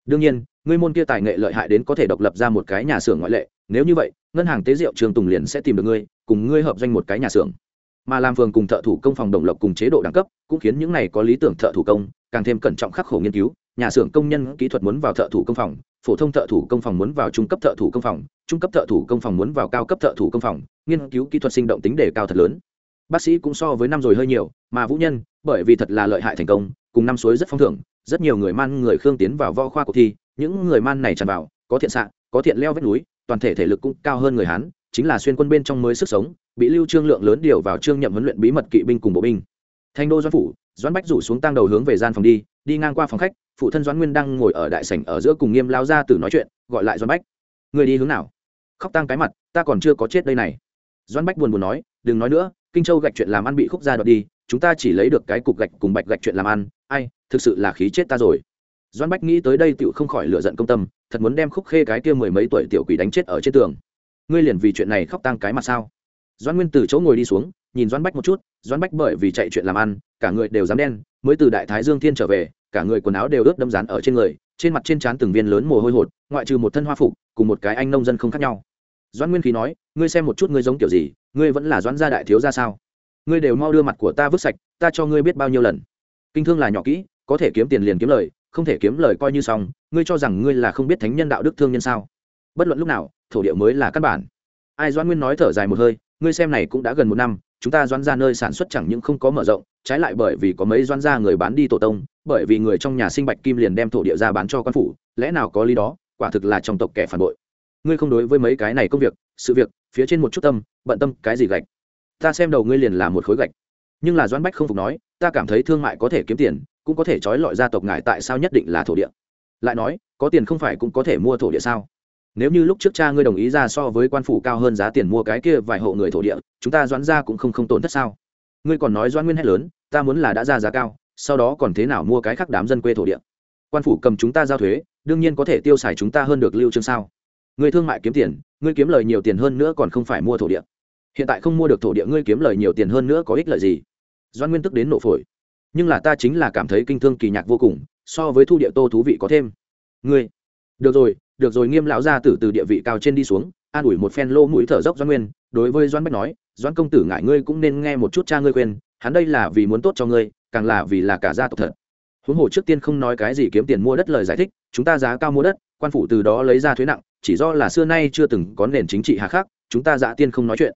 [SPEAKER 1] Đương nhiên ngươi môn kia tài nghệ lợi hại đến có thể độc lập ra một cái nhà xưởng ngoại lệ, nếu như vậy, ngân hàng tế diệu trường tùng liền sẽ tìm được ngươi, cùng ngươi hợp doanh một cái nhà xưởng mà làm phường cùng thợ thủ công phòng đồng lộc cùng chế độ đẳng cấp cũng khiến những này có lý tưởng thợ thủ công càng thêm cẩn trọng khắc khổ nghiên cứu. Nhà xưởng công nhân kỹ thuật muốn vào thợ thủ công phòng, phổ thông thợ thủ công phòng muốn vào trung cấp thợ thủ công phòng, trung cấp thợ thủ công phòng muốn vào cao cấp thợ thủ công phòng. Nghiên cứu kỹ thuật sinh động tính đề cao thật lớn. Bác sĩ cũng so với năm rồi hơi nhiều, mà vũ nhân, bởi vì thật là lợi hại thành công, cùng năm suối rất phong thưởng, rất nhiều người man người khương tiến vào vo khoa cuộc thi, những người man này tràn vào, có thiện xạ, có thiện leo vách núi, toàn thể thể lực cũng cao hơn người hán, chính là xuyên quân bên trong mới sức sống bị lưu trương lượng lớn điều vào trương nhậm huấn luyện bí mật kỵ binh cùng bộ binh. Thanh đô doãn phủ, doãn bách rủ xuống tăng đầu hướng về gian phòng đi đi ngang qua phòng khách, phụ thân doãn nguyên đang ngồi ở đại sảnh ở giữa cùng nghiêm lao ra từ nói chuyện, gọi lại doãn bách. Người đi hướng nào? Khóc tăng cái mặt, ta còn chưa có chết đây này. Doãn bách buồn buồn nói, đừng nói nữa, kinh châu gạch chuyện làm ăn bị khúc ra đoạt đi, chúng ta chỉ lấy được cái cục gạch cùng bạch gạch chuyện làm ăn, ai, thực sự là khí chết ta rồi. Doãn bách nghĩ tới đây tựu không khỏi lựa giận công tâm, thật muốn đem khúc khê cái kia mười mấy tuổi tiểu quỷ đánh chết ở trên tường. Ngươi liền vì chuyện này khóc tăng cái mặt sao? Doan nguyên từ chỗ ngồi đi xuống, nhìn Doan bách một chút Doan bách bởi vì chạy chuyện làm ăn, cả người đều dám đen, mới từ đại thái dương thiên trở về, cả người quần áo đều ướt đâm rán ở trên người, trên mặt trên trán từng viên lớn mồ hôi hột, ngoại trừ một thân hoa phục, cùng một cái anh nông dân không khác nhau. Doan nguyên khí nói, ngươi xem một chút ngươi giống kiểu gì, ngươi vẫn là Doan gia đại thiếu ra sao? Ngươi đều mau đưa mặt của ta vứt sạch, ta cho ngươi biết bao nhiêu lần. Kinh thương là nhỏ kỹ, có thể kiếm tiền liền kiếm lời, không thể kiếm lời coi như xong, ngươi cho rằng ngươi là không biết thánh nhân đạo đức thương nhân sao? Bất luận lúc nào, thổ địa mới là căn bản. Ai Doan nguyên nói thở dài một hơi ngươi xem này cũng đã gần một năm, chúng ta doan ra nơi sản xuất chẳng những không có mở rộng, trái lại bởi vì có mấy doan ra người bán đi tổ tông, bởi vì người trong nhà sinh bạch kim liền đem thổ địa ra bán cho quan phủ, lẽ nào có lý đó? Quả thực là trong tộc kẻ phản bội. Ngươi không đối với mấy cái này công việc, sự việc, phía trên một chút tâm, bận tâm cái gì gạch? Ta xem đầu ngươi liền là một khối gạch. Nhưng là doan bách không phục nói, ta cảm thấy thương mại có thể kiếm tiền, cũng có thể trói lọi gia tộc ngài tại sao nhất định là thổ địa? Lại nói, có tiền không phải cũng có thể mua thổ địa sao? Nếu như lúc trước cha ngươi đồng ý ra so với quan phủ cao hơn giá tiền mua cái kia vài hộ người thổ địa, chúng ta doãn ra cũng không không tổn thất sao? Ngươi còn nói doãn nguyên hét lớn, ta muốn là đã ra giá cao, sau đó còn thế nào mua cái khác đám dân quê thổ địa? Quan phủ cầm chúng ta giao thuế, đương nhiên có thể tiêu xài chúng ta hơn được lưu trương sao? Ngươi thương mại kiếm tiền, ngươi kiếm lời nhiều tiền hơn nữa còn không phải mua thổ địa. Hiện tại không mua được thổ địa, ngươi kiếm lời nhiều tiền hơn nữa có ích lợi gì? Doan nguyên tức đến nổ phổi. Nhưng là ta chính là cảm thấy kinh thương kỳ nhạc vô cùng, so với thu địa tô thú vị có thêm. Ngươi. Được rồi được rồi, nghiêm lão gia tử từ địa vị cao trên đi xuống, an ủi một phen lô mũi thở dốc doan nguyên. Đối với doan bách nói doan công tử ngại ngươi cũng nên nghe một chút cha ngươi khuyên, hắn đây là vì muốn tốt cho ngươi, càng là vì là cả gia tộc thật. Huống hồ trước tiên không nói cái gì kiếm tiền mua đất lời giải thích, chúng ta giá cao mua đất, quan phủ từ đó lấy ra thuế nặng, chỉ do là xưa nay chưa từng có nền chính trị hà khắc, chúng ta dạ tiên không nói chuyện.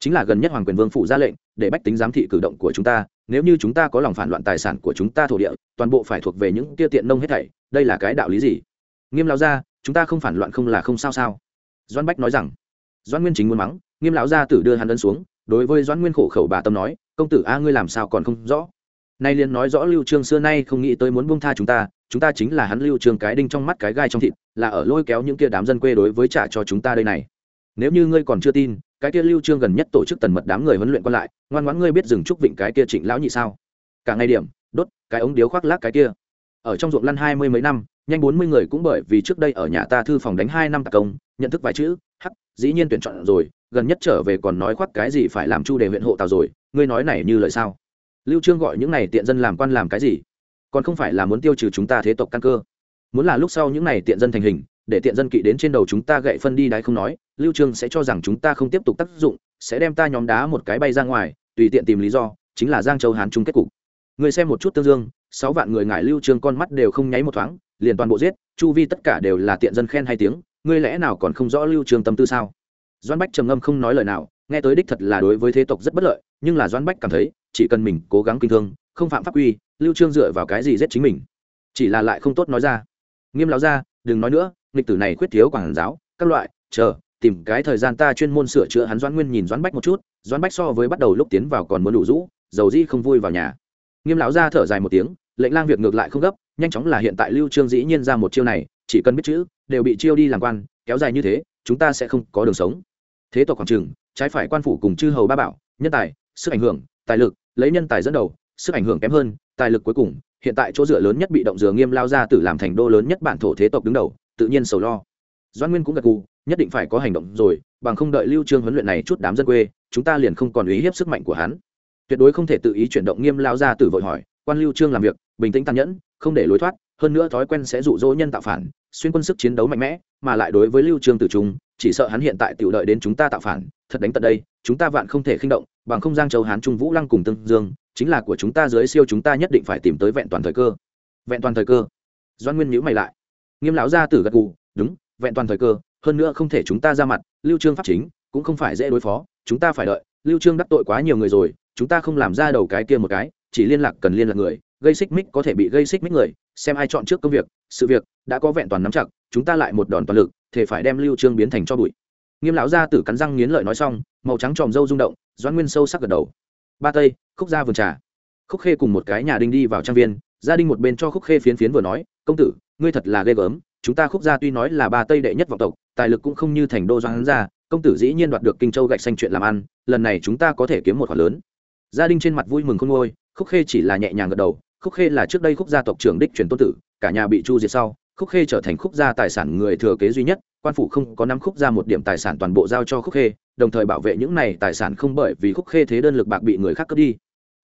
[SPEAKER 1] Chính là gần nhất hoàng quyền vương phủ ra lệnh, để bách tính giám thị cử động của chúng ta, nếu như chúng ta có lòng phản loạn tài sản của chúng ta thổ địa, toàn bộ phải thuộc về những kia tiện nông hết thảy, đây là cái đạo lý gì? Nghiêm lão gia chúng ta không phản loạn không là không sao sao? Doan bách nói rằng doan nguyên chính muốn mắng, nghiêm lão gia tử đưa hắn ấn xuống, đối với doan nguyên khổ khẩu bà tâm nói, công tử, a, ngươi làm sao còn không rõ? Nay liền nói rõ lưu trương xưa nay không nghĩ tới muốn buông tha chúng ta chúng ta chính là hắn lưu trương cái đinh trong mắt cái gai trong thịt, là ở lôi kéo những kia đám dân quê đối với trả cho chúng ta đây này. Nếu như ngươi còn chưa tin, cái kia lưu trương gần nhất tổ chức tần mật đám người huấn luyện qua lại, ngoan ngoãn ngươi biết dừng trúc vịnh cái kia trịnh lão nhị sao? Cả ngày điểm, đốt cái ống điếu khoác lác cái kia. Ở trong ruộng lăn hai mươi mấy năm nhanh bốn mươi người cũng bởi vì trước đây ở nhà ta thư phòng đánh hai năm tạc công, nhận thức vài chữ, hắc, dĩ nhiên tuyển chọn rồi, gần nhất trở về còn nói khoác cái gì phải làm chu đề huyện hộ tào rồi, ngươi nói này như lời sao? Lưu trương gọi những này tiện dân làm quan làm cái gì? Còn không phải là muốn tiêu trừ chúng ta thế tộc căn cơ. Muốn là lúc sau những này tiện dân thành hình, để tiện dân kỵ đến trên đầu chúng ta gậy phân đi đái không nói, lưu trương sẽ cho rằng chúng ta không tiếp tục tác dụng, sẽ đem ta nhóm đá một cái bay ra ngoài, tùy tiện tìm lý do, chính là giang châu hán chung kết cục. Người xem một chút tương dương, sáu vạn người ngải lưu trương con mắt đều không nháy một thoáng liền toàn bộ giết, chu vi tất cả đều là tiện dân khen hay tiếng, ngươi lẽ nào còn không rõ lưu trương tâm tư sao? Doãn bách trầm ngâm không nói lời nào, nghe tới đích thật là đối với thế tộc rất bất lợi, nhưng là doãn bách cảm thấy, chỉ cần mình cố gắng kinh thương, không phạm pháp quy, lưu trương dựa vào cái gì giết chính mình? Chỉ là lại không tốt nói ra. Nghiêm lão ra đừng nói nữa, nghịch tử này khuyết thiếu quảng giáo, các loại, chờ, tìm cái thời gian ta chuyên môn sửa chữa hắn doãn nguyên nhìn doãn bách một chút, doãn bách so với bắt đầu lúc tiến vào còn muốn đủ rũ, dầu di không vui vào nhà. Nghiêm lão ra thở dài một tiếng lệnh lang việc ngược lại không gấp, nhanh chóng là hiện tại lưu trương dĩ nhiên ra một chiêu này, chỉ cần biết chữ, đều bị chiêu đi làm quan, kéo dài như thế, chúng ta sẽ không có đường sống. Thế tộc quảng trường trái phải quan phủ cùng chư hầu ba bảo, nhân tài, sức ảnh hưởng, tài lực, lấy nhân tài dẫn đầu, sức ảnh hưởng kém hơn, tài lực cuối cùng, hiện tại chỗ dựa lớn nhất bị động dừa nghiêm lao ra tử làm thành đô lớn nhất bản thổ thế tộc đứng đầu, tự nhiên sầu lo. Doan nguyên cũng gật gù, nhất định phải có hành động rồi, bằng không đợi lưu trương huấn luyện này chút đám dân quê, chúng ta liền không còn ý hiếp sức mạnh của hắn. Tuyệt đối không thể tự ý chuyển động nghiêm lao ra tử vội hỏi quan lưu trương làm việc, bình tĩnh tàn nhẫn, không để lối thoát, hơn nữa thói quen sẽ dụ dỗ nhân tạo phản, xuyên quân sức chiến đấu mạnh mẽ, mà lại đối với lưu trương tử trung, chỉ sợ hắn hiện tại tiểu đợi đến chúng ta tạo phản, thật đánh tận đây, chúng ta vạn không thể khinh động, bằng không giang châu hán trung vũ lăng cùng tương dương, chính là của chúng ta dưới siêu chúng ta nhất định phải tìm tới vẹn toàn thời cơ. Vẹn toàn thời cơ. Doan nguyên nhíu mày lại. Nghiêm lão gia tử gật gù, đúng, vẹn toàn thời cơ, hơn nữa không thể chúng ta ra mặt, lưu trương pháp chính, cũng không phải dễ đối phó, chúng ta phải đợi, lưu trương đắc tội quá nhiều người rồi, chúng ta không làm ra đầu cái kia một cái chỉ liên lạc cần liên lạc người, gây xích mích có thể bị gây xích mích người, xem ai chọn trước công việc, sự việc đã có vẹn toàn nắm chặt, chúng ta lại một đòn toàn lực thể phải đem lưu trương biến thành cho bụi. Nghiêm lão gia tử cắn răng nghiến lợi nói xong, màu trắng tròm râu rung động, doãn nguyên sâu sắc gật đầu. Ba tây, khúc gia vườn trà. Khúc khê cùng một cái nhà đinh đi vào trang viên, gia đình một bên cho khúc khê phiến phiến vừa nói, công tử, ngươi thật là ghê gớm, chúng ta khúc gia tuy nói là ba tây đệ nhất vọng tộc, tài lực cũng không như thành đô doãn gia, công tử dĩ nhiên đoạt được kinh châu gạch xanh chuyện làm ăn, lần này chúng ta có thể kiếm một khoản lớn. Gia đình trên mặt vui mừng không ngôi khúc khê chỉ là nhẹ nhàng gật đầu khúc khê là trước đây khúc gia tộc trưởng đích truyền tôn tử cả nhà bị chu diệt sau khúc khê trở thành khúc gia tài sản người thừa kế duy nhất quan phủ không có nắm khúc gia một điểm tài sản toàn bộ giao cho khúc khê đồng thời bảo vệ những này tài sản không bởi vì khúc khê thế đơn lực bạc bị người khác cướp đi.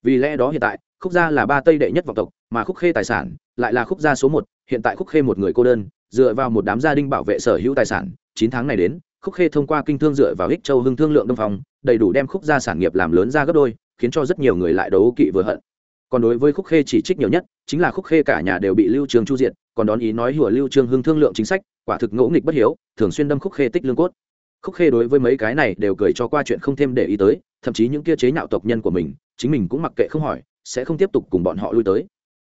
[SPEAKER 1] Vì lẽ đó hiện tại khúc gia là ba tây đệ nhất vọng tộc mà khúc khê tài sản lại là khúc gia số một hiện tại khúc khê một người cô đơn dựa vào một đám gia đình bảo vệ sở hữu tài sản chín tháng này đến khúc khê thông qua kinh thương dựa vào hích châu hưng thương lượng đông phòng, đầy đủ đem khúc gia sản nghiệp làm lớn ra gấp đôi khiến cho rất nhiều người lại đấu kỵ vừa hận. Còn đối với khúc khê chỉ trích nhiều nhất, chính là khúc khê cả nhà đều bị lưu trường chu diện còn đón ý nói hùa lưu trương hưng thương lượng chính sách, quả thực ngỗ nghịch bất hiếu, thường xuyên đâm khúc khê tích lương cốt. Khúc khê đối với mấy cái này đều cười cho qua chuyện không thêm để ý tới, thậm chí những kia chế nhạo tộc nhân của mình, chính mình cũng mặc kệ không hỏi, sẽ không tiếp tục cùng bọn họ lui tới.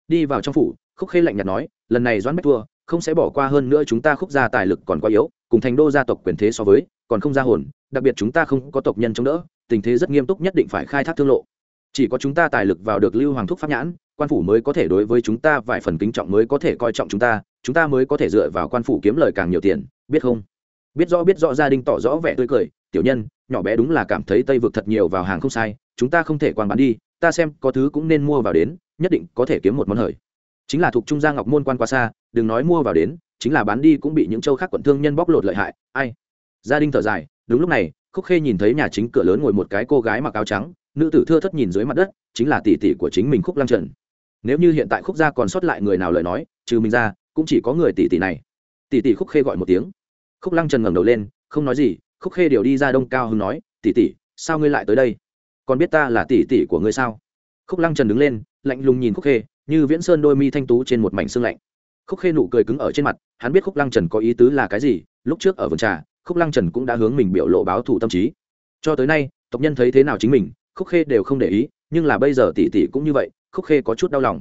[SPEAKER 1] Đi vào trong phủ, khúc khê lạnh nhạt nói, lần này doãn bách thua, không sẽ bỏ qua hơn nữa chúng ta khúc gia tài lực còn quá yếu cùng thành đô gia tộc quyền thế so với, còn không ra hồn, đặc biệt chúng ta không có tộc nhân chống đỡ, tình thế rất nghiêm túc nhất định phải khai thác thương lộ. Chỉ có chúng ta tài lực vào được lưu hoàng thúc pháp nhãn, quan phủ mới có thể đối với chúng ta vài phần kính trọng mới có thể coi trọng chúng ta chúng ta mới có thể dựa vào quan phủ kiếm lời càng nhiều tiền, biết không? Biết rõ biết rõ, gia đình tỏ rõ vẻ tươi cười, tiểu nhân, nhỏ bé đúng là cảm thấy tây vực thật nhiều vào hàng không sai, chúng ta không thể quan bán đi, ta xem có thứ cũng nên mua vào đến, nhất định có thể kiếm một món hời. Chính là thuộc trung gia ngọc môn quan qua xa, đừng nói mua vào đến chính là bán đi cũng bị những châu khác quận thương nhân bóc lột lợi hại, ai? Gia đình thở dài, đúng lúc này, khúc khê nhìn thấy nhà chính cửa lớn ngồi một cái cô gái mặc áo trắng, nữ tử thưa thất nhìn dưới mặt đất, chính là tỷ tỷ của chính mình khúc lăng trần. Nếu như hiện tại khúc gia còn sót lại người nào lời nói, trừ mình ra, cũng chỉ có người tỷ tỷ này. Tỷ tỷ khúc khê gọi một tiếng. Khúc lăng trần ngẩng đầu lên, không nói gì, khúc khê điều đi ra đông cao hưng nói, tỷ tỷ, sao ngươi lại tới đây? Còn biết ta là tỷ tỷ của ngươi sao? Khúc lăng trần đứng lên, lạnh lùng nhìn khúc khê, như viễn sơn đôi mi thanh tú trên một mảnh xương lạnh khúc khê nụ cười cứng ở trên mặt, hắn biết khúc lăng trần có ý tứ là cái gì, lúc trước ở vườn trà, khúc lăng trần cũng đã hướng mình biểu lộ báo thủ tâm trí. Cho tới nay, tộc nhân thấy thế nào chính mình, khúc khê đều không để ý, nhưng là bây giờ tỷ tỷ cũng như vậy, khúc khê có chút đau lòng.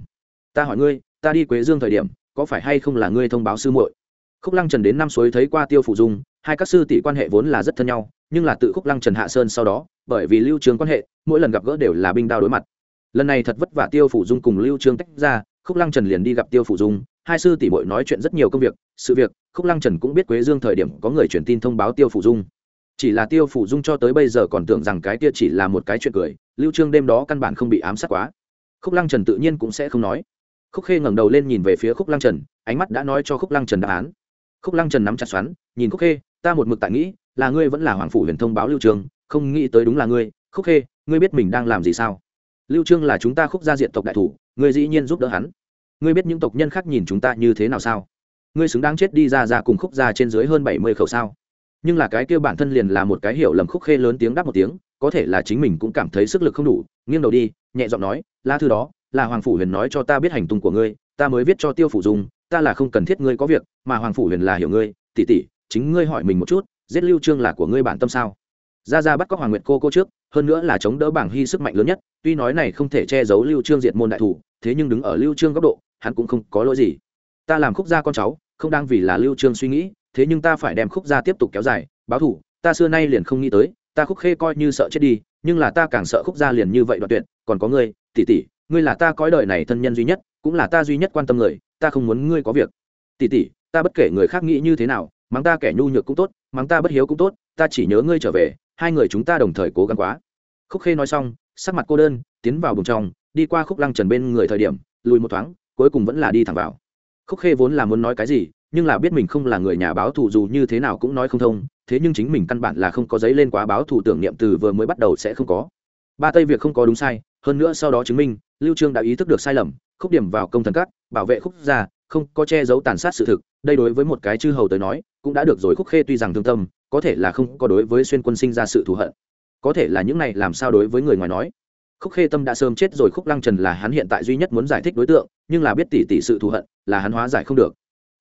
[SPEAKER 1] Ta hỏi ngươi, ta đi quế dương thời điểm, có phải hay không là ngươi thông báo sư muội? Khúc lăng trần đến năm suối thấy qua tiêu phụ dung, hai các sư tỷ quan hệ vốn là rất thân nhau, nhưng là tự khúc lăng trần hạ sơn sau đó, bởi vì lưu trường quan hệ, mỗi lần gặp gỡ đều là binh đao đối mặt. Lần này thật vất vả tiêu Phủ dung cùng lưu trương tách ra, khúc lăng trần liền đi gặp tiêu Phủ dung hai sư tỷ muội nói chuyện rất nhiều công việc, sự việc, khúc lăng trần cũng biết quế dương thời điểm có người truyền tin thông báo tiêu phủ dung. Chỉ là tiêu phủ dung cho tới bây giờ còn tưởng rằng cái kia chỉ là một cái chuyện cười, lưu trương đêm đó căn bản không bị ám sát quá. Khúc lăng trần tự nhiên cũng sẽ không nói. Khúc khê ngẩng đầu lên nhìn về phía khúc lăng trần, ánh mắt đã nói cho khúc lăng trần đáp án. Khúc lăng trần nắm chặt xoắn, nhìn khúc khê, ta một mực tại nghĩ, là ngươi vẫn là hoàng phủ huyền thông báo lưu trương, không nghĩ tới đúng là ngươi. Khúc khê, ngươi biết mình đang làm gì sao? Lưu trương là chúng ta khúc gia diện tộc đại thủ, ngươi dĩ nhiên giúp đỡ hắn ngươi biết những tộc nhân khác nhìn chúng ta như thế nào sao? Ngươi xứng đáng chết đi ra ra cùng khúc gia trên dưới hơn bảy mươi khẩu sao? Nhưng là cái kêu bản thân liền là một cái hiểu lầm khúc khê lớn tiếng đáp một tiếng có thể là chính mình cũng cảm thấy sức lực không đủ nghiêng đầu đi nhẹ giọng nói la thư đó là hoàng phủ huyền nói cho ta biết hành tung của ngươi ta mới viết cho tiêu phủ dùng, ta là không cần thiết ngươi có việc mà hoàng phủ huyền là hiểu ngươi tỉ tỉ chính ngươi hỏi mình một chút giết lưu trương là của ngươi bản tâm sao? Ra ra bắt cóc hoàng nguyệt cô cô trước hơn nữa là chống đỡ bảng hy sức mạnh lớn nhất tuy nói này không thể che giấu lưu trương diệt môn đại thủ thế nhưng đứng ở lưu trương góc độ hắn cũng không có lỗi gì. Ta làm khúc gia con cháu, không đang vì là lưu trương suy nghĩ, thế nhưng ta phải đem khúc gia tiếp tục kéo dài. Báo thủ, ta xưa nay liền không nghĩ tới, ta khúc khê coi như sợ chết đi, nhưng là ta càng sợ khúc gia liền như vậy đoạn tuyệt. Còn có ngươi, tỷ tỷ, ngươi là ta cõi đời này thân nhân duy nhất, cũng là ta duy nhất quan tâm người, ta không muốn ngươi có việc. Tỷ tỷ, ta bất kể người khác nghĩ như thế nào, mắng ta kẻ nhu nhược cũng tốt, mắng ta bất hiếu cũng tốt, ta chỉ nhớ ngươi trở về, hai người chúng ta đồng thời cố gắng quá. Khúc khê nói xong, sắc mặt cô đơn, tiến vào bùng trong, đi qua khúc lăng trần bên người thời điểm, lùi một thoáng cuối cùng vẫn là đi thẳng vào. Khúc khê vốn là muốn nói cái gì, nhưng là biết mình không là người nhà báo thù dù như thế nào cũng nói không thông, thế nhưng chính mình căn bản là không có giấy lên quá báo thù tưởng niệm từ vừa mới bắt đầu sẽ không có. Ba tây việc không có đúng sai, hơn nữa sau đó chứng minh, lưu trương đã ý thức được sai lầm, khúc điểm vào công thần cát bảo vệ khúc gia, không có che giấu tàn sát sự thực, đây đối với một cái chư hầu tới nói, cũng đã được rồi. Khúc khê tuy rằng thương tâm, có thể là không có đối với xuyên quân sinh ra sự thù hận. Có thể là những này làm sao đối với người ngoài nói khúc khê tâm đã sớm chết rồi, khúc lăng trần là hắn hiện tại duy nhất muốn giải thích đối tượng, nhưng là biết tỷ tỷ sự thù hận, là hắn hóa giải không được.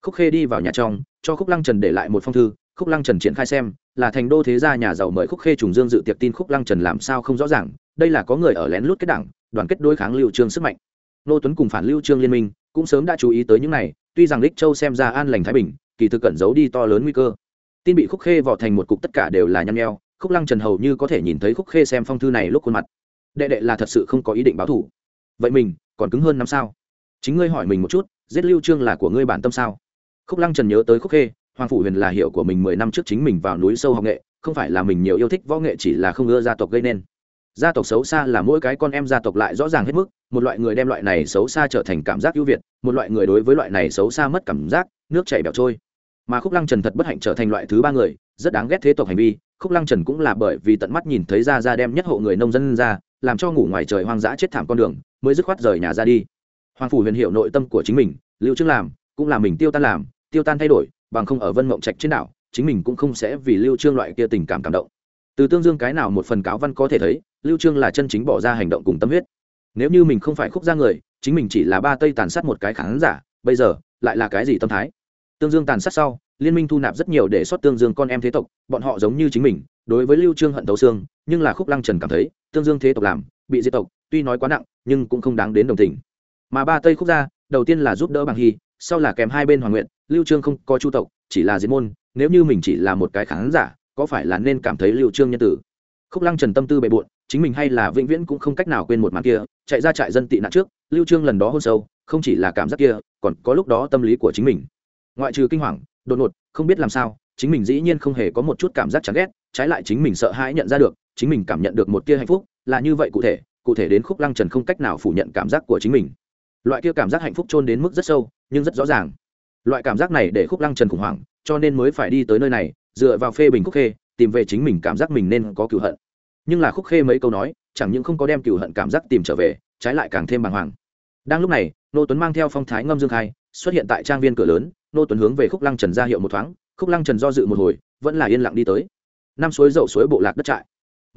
[SPEAKER 1] Khúc khê đi vào nhà trong, cho khúc lăng trần để lại một phong thư, khúc lăng trần triển khai xem, là thành đô thế gia nhà giàu mời khúc khê trùng dương dự tiệc tin khúc lăng trần làm sao không rõ ràng, đây là có người ở lén lút kết đảng, đoàn kết đối kháng lưu trương sức mạnh. Nô tuấn cùng phản lưu trương liên minh, cũng sớm đã chú ý tới những này, tuy rằng đích châu xem ra an lành thái bình, kỳ thực cẩn giấu đi to lớn nguy cơ. Tin bị khúc khê vò thành một cục tất cả đều là nhăn nheo, khúc lăng trần hầu như có thể nhìn thấy khúc khê xem phong thư này lúc khuôn mặt đệ đệ là thật sự không có ý định báo thủ vậy mình, còn cứng hơn năm sao? Chính ngươi hỏi mình một chút, giết lưu trương là của ngươi bản tâm sao? Khúc lăng trần nhớ tới khúc khê, hoàng phủ huyền là hiệu của mình mười năm trước chính mình vào núi sâu học nghệ, không phải là mình nhiều yêu thích võ nghệ chỉ là không ưa gia tộc gây nên. Gia tộc xấu xa là mỗi cái con em gia tộc lại rõ ràng hết mức, một loại người đem loại này xấu xa trở thành cảm giác ưu việt, một loại người đối với loại này xấu xa mất cảm giác, nước chảy bẹo trôi. Mà khúc lăng trần thật bất hạnh trở thành loại thứ ba người, rất đáng ghét thế tộc hành vi, khúc lăng trần cũng là bởi vì tận mắt nhìn thấy ra ra đem nhất hộ người nông dân ra làm cho ngủ ngoài trời hoang dã chết thảm con đường, mới dứt khoát rời nhà ra đi. Hoàng phủ huyền hiệu nội tâm của chính mình, lưu trương làm, cũng là mình tiêu tan làm, tiêu tan thay đổi, bằng không ở vân mộng trạch trên đảo, chính mình cũng không sẽ vì lưu trương loại kia tình cảm cảm động. Từ tương dương cái nào một phần cáo văn có thể thấy, lưu trương là chân chính bỏ ra hành động cùng tâm huyết. Nếu như mình không phải khúc ra người, chính mình chỉ là ba tây tàn sát một cái khán giả, bây giờ, lại là cái gì tâm thái? Tương dương tàn sát sau, liên minh thu nạp rất nhiều để xót tương dương con em thế tộc, bọn họ giống như chính mình, đối với lưu trương hận tấu xương nhưng là khúc lăng trần cảm thấy tương dương thế tộc làm bị diệt tộc tuy nói quá nặng nhưng cũng không đáng đến đồng tình mà ba tây khúc gia đầu tiên là giúp đỡ bằng hy sau là kèm hai bên hoàng nguyện lưu trương không có chu tộc chỉ là diệt môn nếu như mình chỉ là một cái khán giả có phải là nên cảm thấy lưu trương nhân tử khúc lăng trần tâm tư bề bộn chính mình hay là vĩnh viễn cũng không cách nào quên một màn kia chạy ra trại dân tị nạn trước lưu trương lần đó hôn sâu không chỉ là cảm giác kia còn có lúc đó tâm lý của chính mình ngoại trừ kinh hoàng đột ngột không biết làm sao chính mình dĩ nhiên không hề có một chút cảm giác chán ghét trái lại chính mình sợ hãi nhận ra được chính mình cảm nhận được một tia hạnh phúc, là như vậy cụ thể cụ thể đến khúc lăng trần không cách nào phủ nhận cảm giác của chính mình. Loại kia cảm giác hạnh phúc trôn đến mức rất sâu, nhưng rất rõ ràng. Loại cảm giác này để khúc lăng trần khủng hoảng, cho nên mới phải đi tới nơi này, dựa vào phê bình khúc khê, tìm về chính mình cảm giác mình nên có cựu hận. Nhưng là khúc khê mấy câu nói, chẳng những không có đem cựu hận cảm giác tìm trở về, trái lại càng thêm bàng hoàng. Đang lúc này, nô tuấn mang theo phong thái ngâm dương khai, xuất hiện tại trang viên cửa lớn, nô tuấn hướng về khúc lăng trần ra hiệu một thoáng, khúc lăng trần do dự một hồi, vẫn là yên lặng đi tới. Năm suối dậu suối bộ lạc đất trại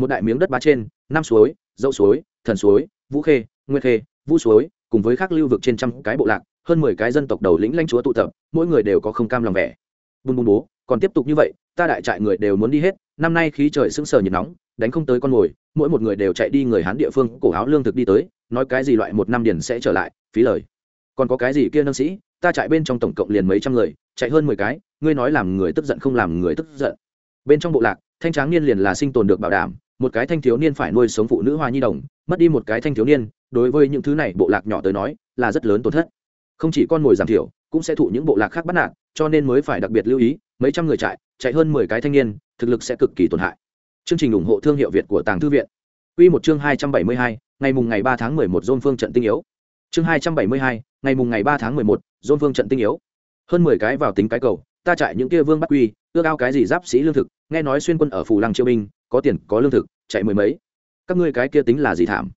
[SPEAKER 1] một đại miếng đất ba trên, năm suối, dậu suối, thần suối, vũ khê, nguyên khê vũ suối, cùng với các lưu vực trên trăm cái bộ lạc, hơn mười cái dân tộc đầu lĩnh lãnh chúa tụ tập, mỗi người đều có không cam lòng vẻ. Bùn bùn bố, còn tiếp tục như vậy, ta đại trại người đều muốn đi hết, năm nay khí trời sững sờ nhiệt nóng, đánh không tới con mồi, mỗi một người đều chạy đi người hán địa phương, cổ áo lương thực đi tới, nói cái gì loại một năm điển sẽ trở lại, phí lời. Còn có cái gì kia nâng sĩ, ta chạy bên trong tổng cộng liền mấy trăm người, chạy hơn mười cái, ngươi nói làm người tức giận không làm người tức giận. Bên trong bộ lạc, thanh tráng niên liền là sinh tồn được bảo đảm một cái thanh thiếu niên phải nuôi sống phụ nữ hoa nhi đồng, mất đi một cái thanh thiếu niên, đối với những thứ này bộ lạc nhỏ tới nói, là rất lớn tổn thất. Không chỉ con mồi giảm thiểu, cũng sẽ thụ những bộ lạc khác bắt nạt, cho nên mới phải đặc biệt lưu ý, mấy trăm người chạy chạy hơn mười cái thanh niên, thực lực sẽ cực kỳ tổn hại. Chương trình ủng hộ thương hiệu việt của tàng thư viện. Quy một chương hai trăm bảy mươi hai, ngày mùng ngày ba tháng mười một, dôn phương trận tinh yếu. Chương hai trăm bảy mươi hai, ngày mùng ngày ba tháng mười một, dôn phương trận tinh yếu. Hơn mười cái vào tính cái cầu, ta chạy những kia vương bắt quy, ước ao cái gì giáp sĩ lương thực, nghe nói xuyên quân ở phù lăng triều binh, có tiền, có lương thực chạy mười mấy. Các ngươi cái kia tính là gì thảm?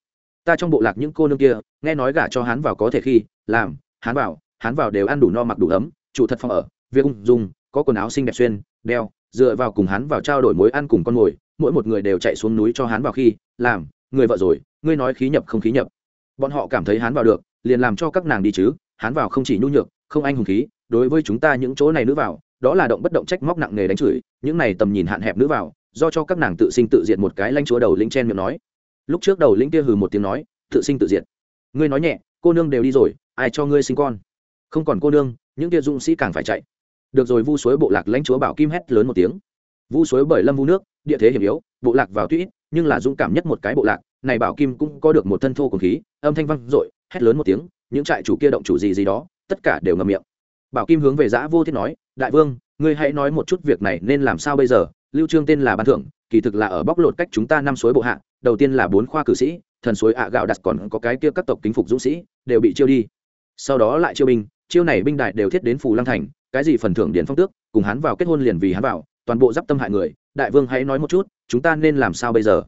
[SPEAKER 1] Ta trong bộ lạc những cô nương kia, nghe nói gả cho hắn vào có thể khi, làm hắn vào hắn vào đều ăn đủ no mặc đủ ấm, chủ thật phòng ở, việc ung dung, có quần áo xinh đẹp xuyên, đeo, dựa vào cùng hắn vào trao đổi mối ăn cùng con mồi, mỗi một người đều chạy xuống núi cho hắn vào khi, làm, người vợ rồi, ngươi nói khí nhập không khí nhập. Bọn họ cảm thấy hắn vào được, liền làm cho các nàng đi chứ hắn vào không chỉ nhu nhược, không anh hùng khí, đối với chúng ta những chỗ này nữ vào, đó là động bất động trách móc nặng nề đánh chửi, những này tầm nhìn hạn hẹp nữ vào do cho các nàng tự sinh tự diệt một cái lanh chúa đầu lĩnh chen miệng nói. Lúc trước đầu lĩnh kia hừ một tiếng nói, tự sinh tự diệt. Ngươi nói nhẹ, cô nương đều đi rồi, ai cho ngươi sinh con? Không còn cô nương, những kia dũng sĩ càng phải chạy. Được rồi, vu suối bộ lạc lãnh chúa bảo kim hét lớn một tiếng. Vu suối bởi lâm vu nước, địa thế hiểm yếu, bộ lạc vào tuy nhưng là dũng cảm nhất một cái bộ lạc. Này bảo kim cũng có được một thân thô cùng khí, âm thanh vang dội, hét lớn một tiếng, những trại chủ kia động chủ gì gì đó, tất cả đều ngậm miệng. Bảo kim hướng về giã vô thiết nói, đại vương, ngươi hãy nói một chút việc này nên làm sao bây giờ? Lưu trương tên là ban thưởng kỳ thực là ở bóc lột cách chúng ta năm suối bộ hạ, đầu tiên là bốn khoa cử sĩ, thần suối ạ gạo đặt còn có cái kia các tộc kính phục dũng sĩ, đều bị chiêu đi. Sau đó lại chiêu binh, chiêu này binh đại đều thiết đến phù lăng thành, cái gì phần thưởng điển phong tước, cùng hắn vào kết hôn liền vì hắn vào, toàn bộ giáp tâm hại người, đại vương hãy nói một chút, chúng ta nên làm sao bây giờ?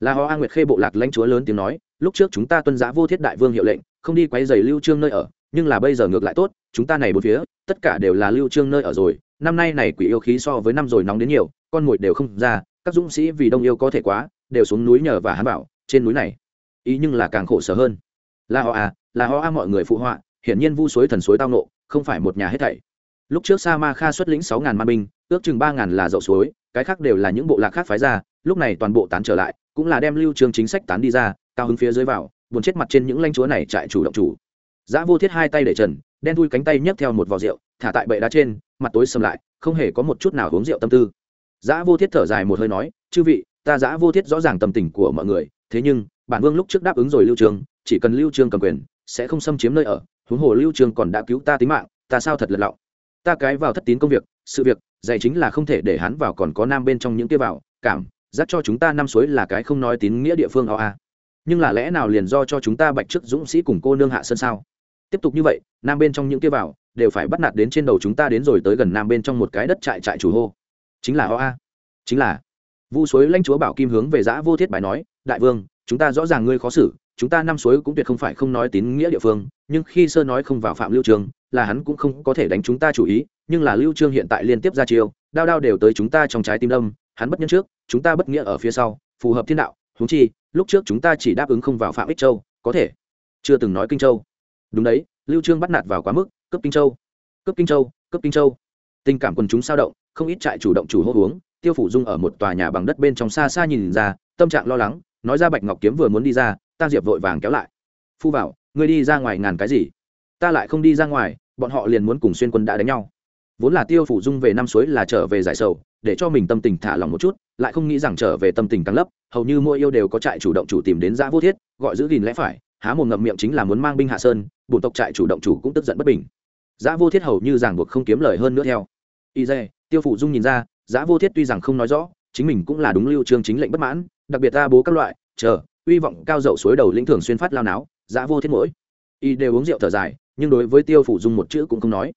[SPEAKER 1] Là ho a nguyệt khê bộ lạc lãnh chúa lớn tiếng nói, lúc trước chúng ta tuân giá vô thiết đại vương hiệu lệnh, không đi quấy giày lưu trương nơi ở, nhưng là bây giờ ngược lại tốt, chúng ta này bốn phía, tất cả đều là lưu trương nơi ở rồi năm nay này quỷ yêu khí so với năm rồi nóng đến nhiều, con mồi đều không ra, các dũng sĩ vì đông yêu có thể quá, đều xuống núi nhờ và hắn bảo, trên núi này. Ý nhưng là càng khổ sở hơn. Là họ à là họ a mọi người phụ họa, hiển nhiên vu suối thần suối tao nộ, không phải một nhà hết thảy. Lúc trước sa ma kha xuất lĩnh sáu ngàn man binh, ước chừng ba ngàn là dậu suối, cái khác đều là những bộ lạc khác phái ra, lúc này toàn bộ tán trở lại, cũng là đem lưu trương chính sách tán đi ra, cao hứng phía dưới vào, buồn chết mặt trên những lãnh chúa này trại chủ động chủ. Giã vô thiết hai tay để trần, đen thui cánh tay nhấc theo một vò rượu thả tại bệ đá trên, mặt tối sầm lại, không hề có một chút nào uống rượu tâm tư. Giã vô thiết thở dài một hơi nói, chư vị, ta giã vô thiết rõ ràng tâm tình của mọi người, thế nhưng, bản vương lúc trước đáp ứng rồi lưu trường, chỉ cần lưu trường cầm quyền, sẽ không xâm chiếm nơi ở, huống hồ lưu trường còn đã cứu ta tính mạng, ta sao thật lật lọng? Ta cái vào thất tín công việc, sự việc, dạy chính là không thể để hắn vào còn có nam bên trong những kia vào, cảm, dắt cho chúng ta năm suối là cái không nói tín nghĩa địa phương o a à. nhưng là lẽ nào liền do cho chúng ta bạch trước dũng sĩ cùng cô nương hạ sơn sao? Tiếp tục như vậy, nam bên trong những kia vào đều phải bắt nạt đến trên đầu chúng ta đến rồi tới gần nam bên trong một cái đất trại trại chủ hô. Chính là o a. Chính là. Vu suối lãnh chúa bảo kim hướng về giã vô thiết bài nói, đại vương, chúng ta rõ ràng ngươi khó xử, chúng ta năm suối cũng tuyệt không phải không nói tín nghĩa địa phương, nhưng khi sơ nói không vào phạm lưu trường, là hắn cũng không có thể đánh chúng ta chủ ý, nhưng là lưu trương hiện tại liên tiếp ra chiêu, đao đao đều tới chúng ta trong trái tim đâm, hắn bất nhân trước, chúng ta bất nghĩa ở phía sau, phù hợp thiên đạo, huống chi, lúc trước chúng ta chỉ đáp ứng không vào phạm ích châu, có thể. Chưa từng nói kinh châu. Đúng đấy, lưu trương bắt nạt vào quá mức cấp kinh châu cấp kinh châu cấp kinh châu. Tình cảm quần chúng sao động, không ít trại chủ động chủ hô uống, tiêu phủ dung ở một tòa nhà bằng đất bên trong xa xa nhìn ra, tâm trạng lo lắng, nói ra bạch ngọc kiếm vừa muốn đi ra ta diệp vội vàng kéo lại. Phu vào, ngươi đi ra ngoài ngàn cái gì? Ta lại không đi ra ngoài, bọn họ liền muốn cùng xuyên quân đã đánh nhau. Vốn là tiêu phủ dung về năm suối là trở về giải sầu, để cho mình tâm tình thả lòng một chút, lại không nghĩ rằng trở về tâm tình càng lấp, hầu như mỗi yêu đều có trại chủ động chủ tìm đến giã vô thiết, gọi giữ gìn lẽ phải, há một ngậm miệng chính là muốn mang binh hạ sơn bùn tộc trại chủ động chủ cũng tức giận bất bình. Giá vô thiết hầu như ràng buộc không kiếm lời hơn nữa theo. Y dê, tiêu phủ dung nhìn ra Giá vô thiết tuy rằng không nói rõ, chính mình cũng là đúng lưu trương chính lệnh bất mãn, đặc biệt ta bố các loại, chờ, uy vọng cao dậu suối đầu lĩnh thường xuyên phát lao náo Giá vô thiết mỗi. Y đều uống rượu thở dài, nhưng đối với tiêu phủ dung một chữ cũng không nói.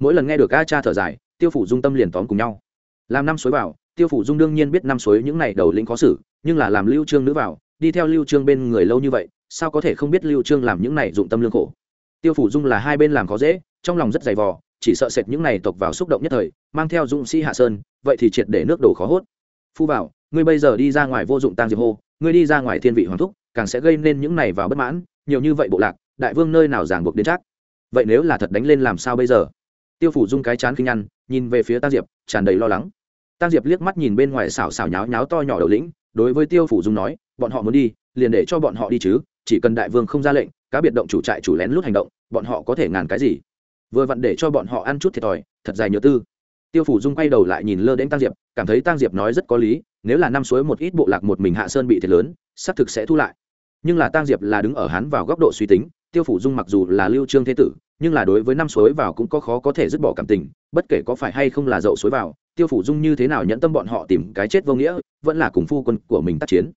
[SPEAKER 1] Mỗi lần nghe được a cha thở dài, tiêu phủ dung tâm liền tóm cùng nhau. Làm năm suối vào, tiêu phủ dung đương nhiên biết năm suối những này đầu lĩnh khó xử, nhưng là làm lưu trương nữ vào, đi theo lưu trương bên người lâu như vậy, sao có thể không biết lưu trương làm những này dụng tâm lương khổ? Tiêu phủ dung là hai bên làm khó dễ trong lòng rất dày vò, chỉ sợ sệt những này tộc vào xúc động nhất thời, mang theo dũng sĩ hạ sơn, vậy thì triệt để nước đổ khó hốt. Phu vào, ngươi bây giờ đi ra ngoài vô dụng tang diệp hô, ngươi đi ra ngoài thiên vị hoàng thúc, càng sẽ gây nên những này vào bất mãn, nhiều như vậy bộ lạc, đại vương nơi nào giảng buộc đến chắc? Vậy nếu là thật đánh lên làm sao bây giờ? Tiêu phủ dung cái chán kinh nhăn nhìn về phía tang diệp, tràn đầy lo lắng. Tang diệp liếc mắt nhìn bên ngoài xảo xảo nháo nháo to nhỏ đầu lĩnh, đối với tiêu phủ dung nói, bọn họ muốn đi, liền để cho bọn họ đi chứ, chỉ cần đại vương không ra lệnh, cá biệt động chủ trại chủ lén lút hành động, bọn họ có thể ngàn cái gì? Vừa vặn để cho bọn họ ăn chút thiệt thòi, thật dài nhớ tư. Tiêu phủ dung quay đầu lại nhìn lơ đến tăng diệp, cảm thấy tăng diệp nói rất có lý, nếu là năm suối một ít bộ lạc một mình hạ sơn bị thiệt lớn, xác thực sẽ thu lại. Nhưng là tăng diệp là đứng ở hắn vào góc độ suy tính, tiêu phủ dung mặc dù là lưu trương thế tử, nhưng là đối với năm suối vào cũng có khó có thể dứt bỏ cảm tình, bất kể có phải hay không là dậu suối vào, tiêu phủ dung như thế nào nhẫn tâm bọn họ tìm cái chết vô nghĩa, vẫn là cùng phu quân của mình tác chiến.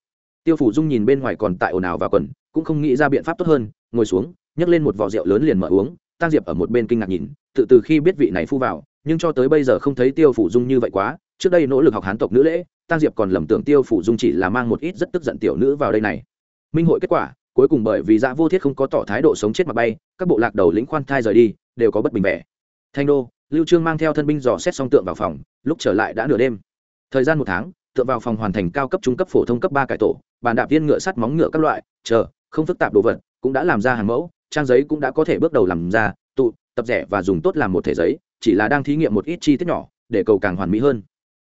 [SPEAKER 1] Tiêu phủ dung nhìn bên ngoài còn tại ồn ào và quần, cũng không nghĩ ra biện pháp tốt hơn, ngồi xuống, nhấc lên một vò rượu lớn liền mở uống tăng diệp ở một bên kinh ngạc nhìn, tự từ khi biết vị này phu vào, nhưng cho tới bây giờ không thấy tiêu phủ dung như vậy quá. Trước đây nỗ lực học hán tộc nữ lễ tăng diệp còn lầm tưởng tiêu phủ dung chỉ là mang một ít rất tức giận tiểu nữ vào đây này. Minh hội kết quả, cuối cùng bởi vì dạ vô thiết không có tỏ thái độ sống chết mà bay, các bộ lạc đầu lĩnh khoan thai rời đi, đều có bất bình vẻ. Thanh đô, lưu trương mang theo thân binh dò xét xong tượng vào phòng, lúc trở lại đã nửa đêm. Thời gian một tháng tượng vào phòng hoàn thành cao cấp trung cấp phổ thông cấp ba cải tổ, bàn đạp viên ngựa sắt móng ngựa các loại, chờ, không phức tạp đồ vật, cũng đã làm ra hàng mẫu trang giấy cũng đã có thể bước đầu làm ra, tụ, tập rẻ và dùng tốt làm một thể giấy, chỉ là đang thí nghiệm một ít chi tiết nhỏ, để cầu càng hoàn mỹ hơn.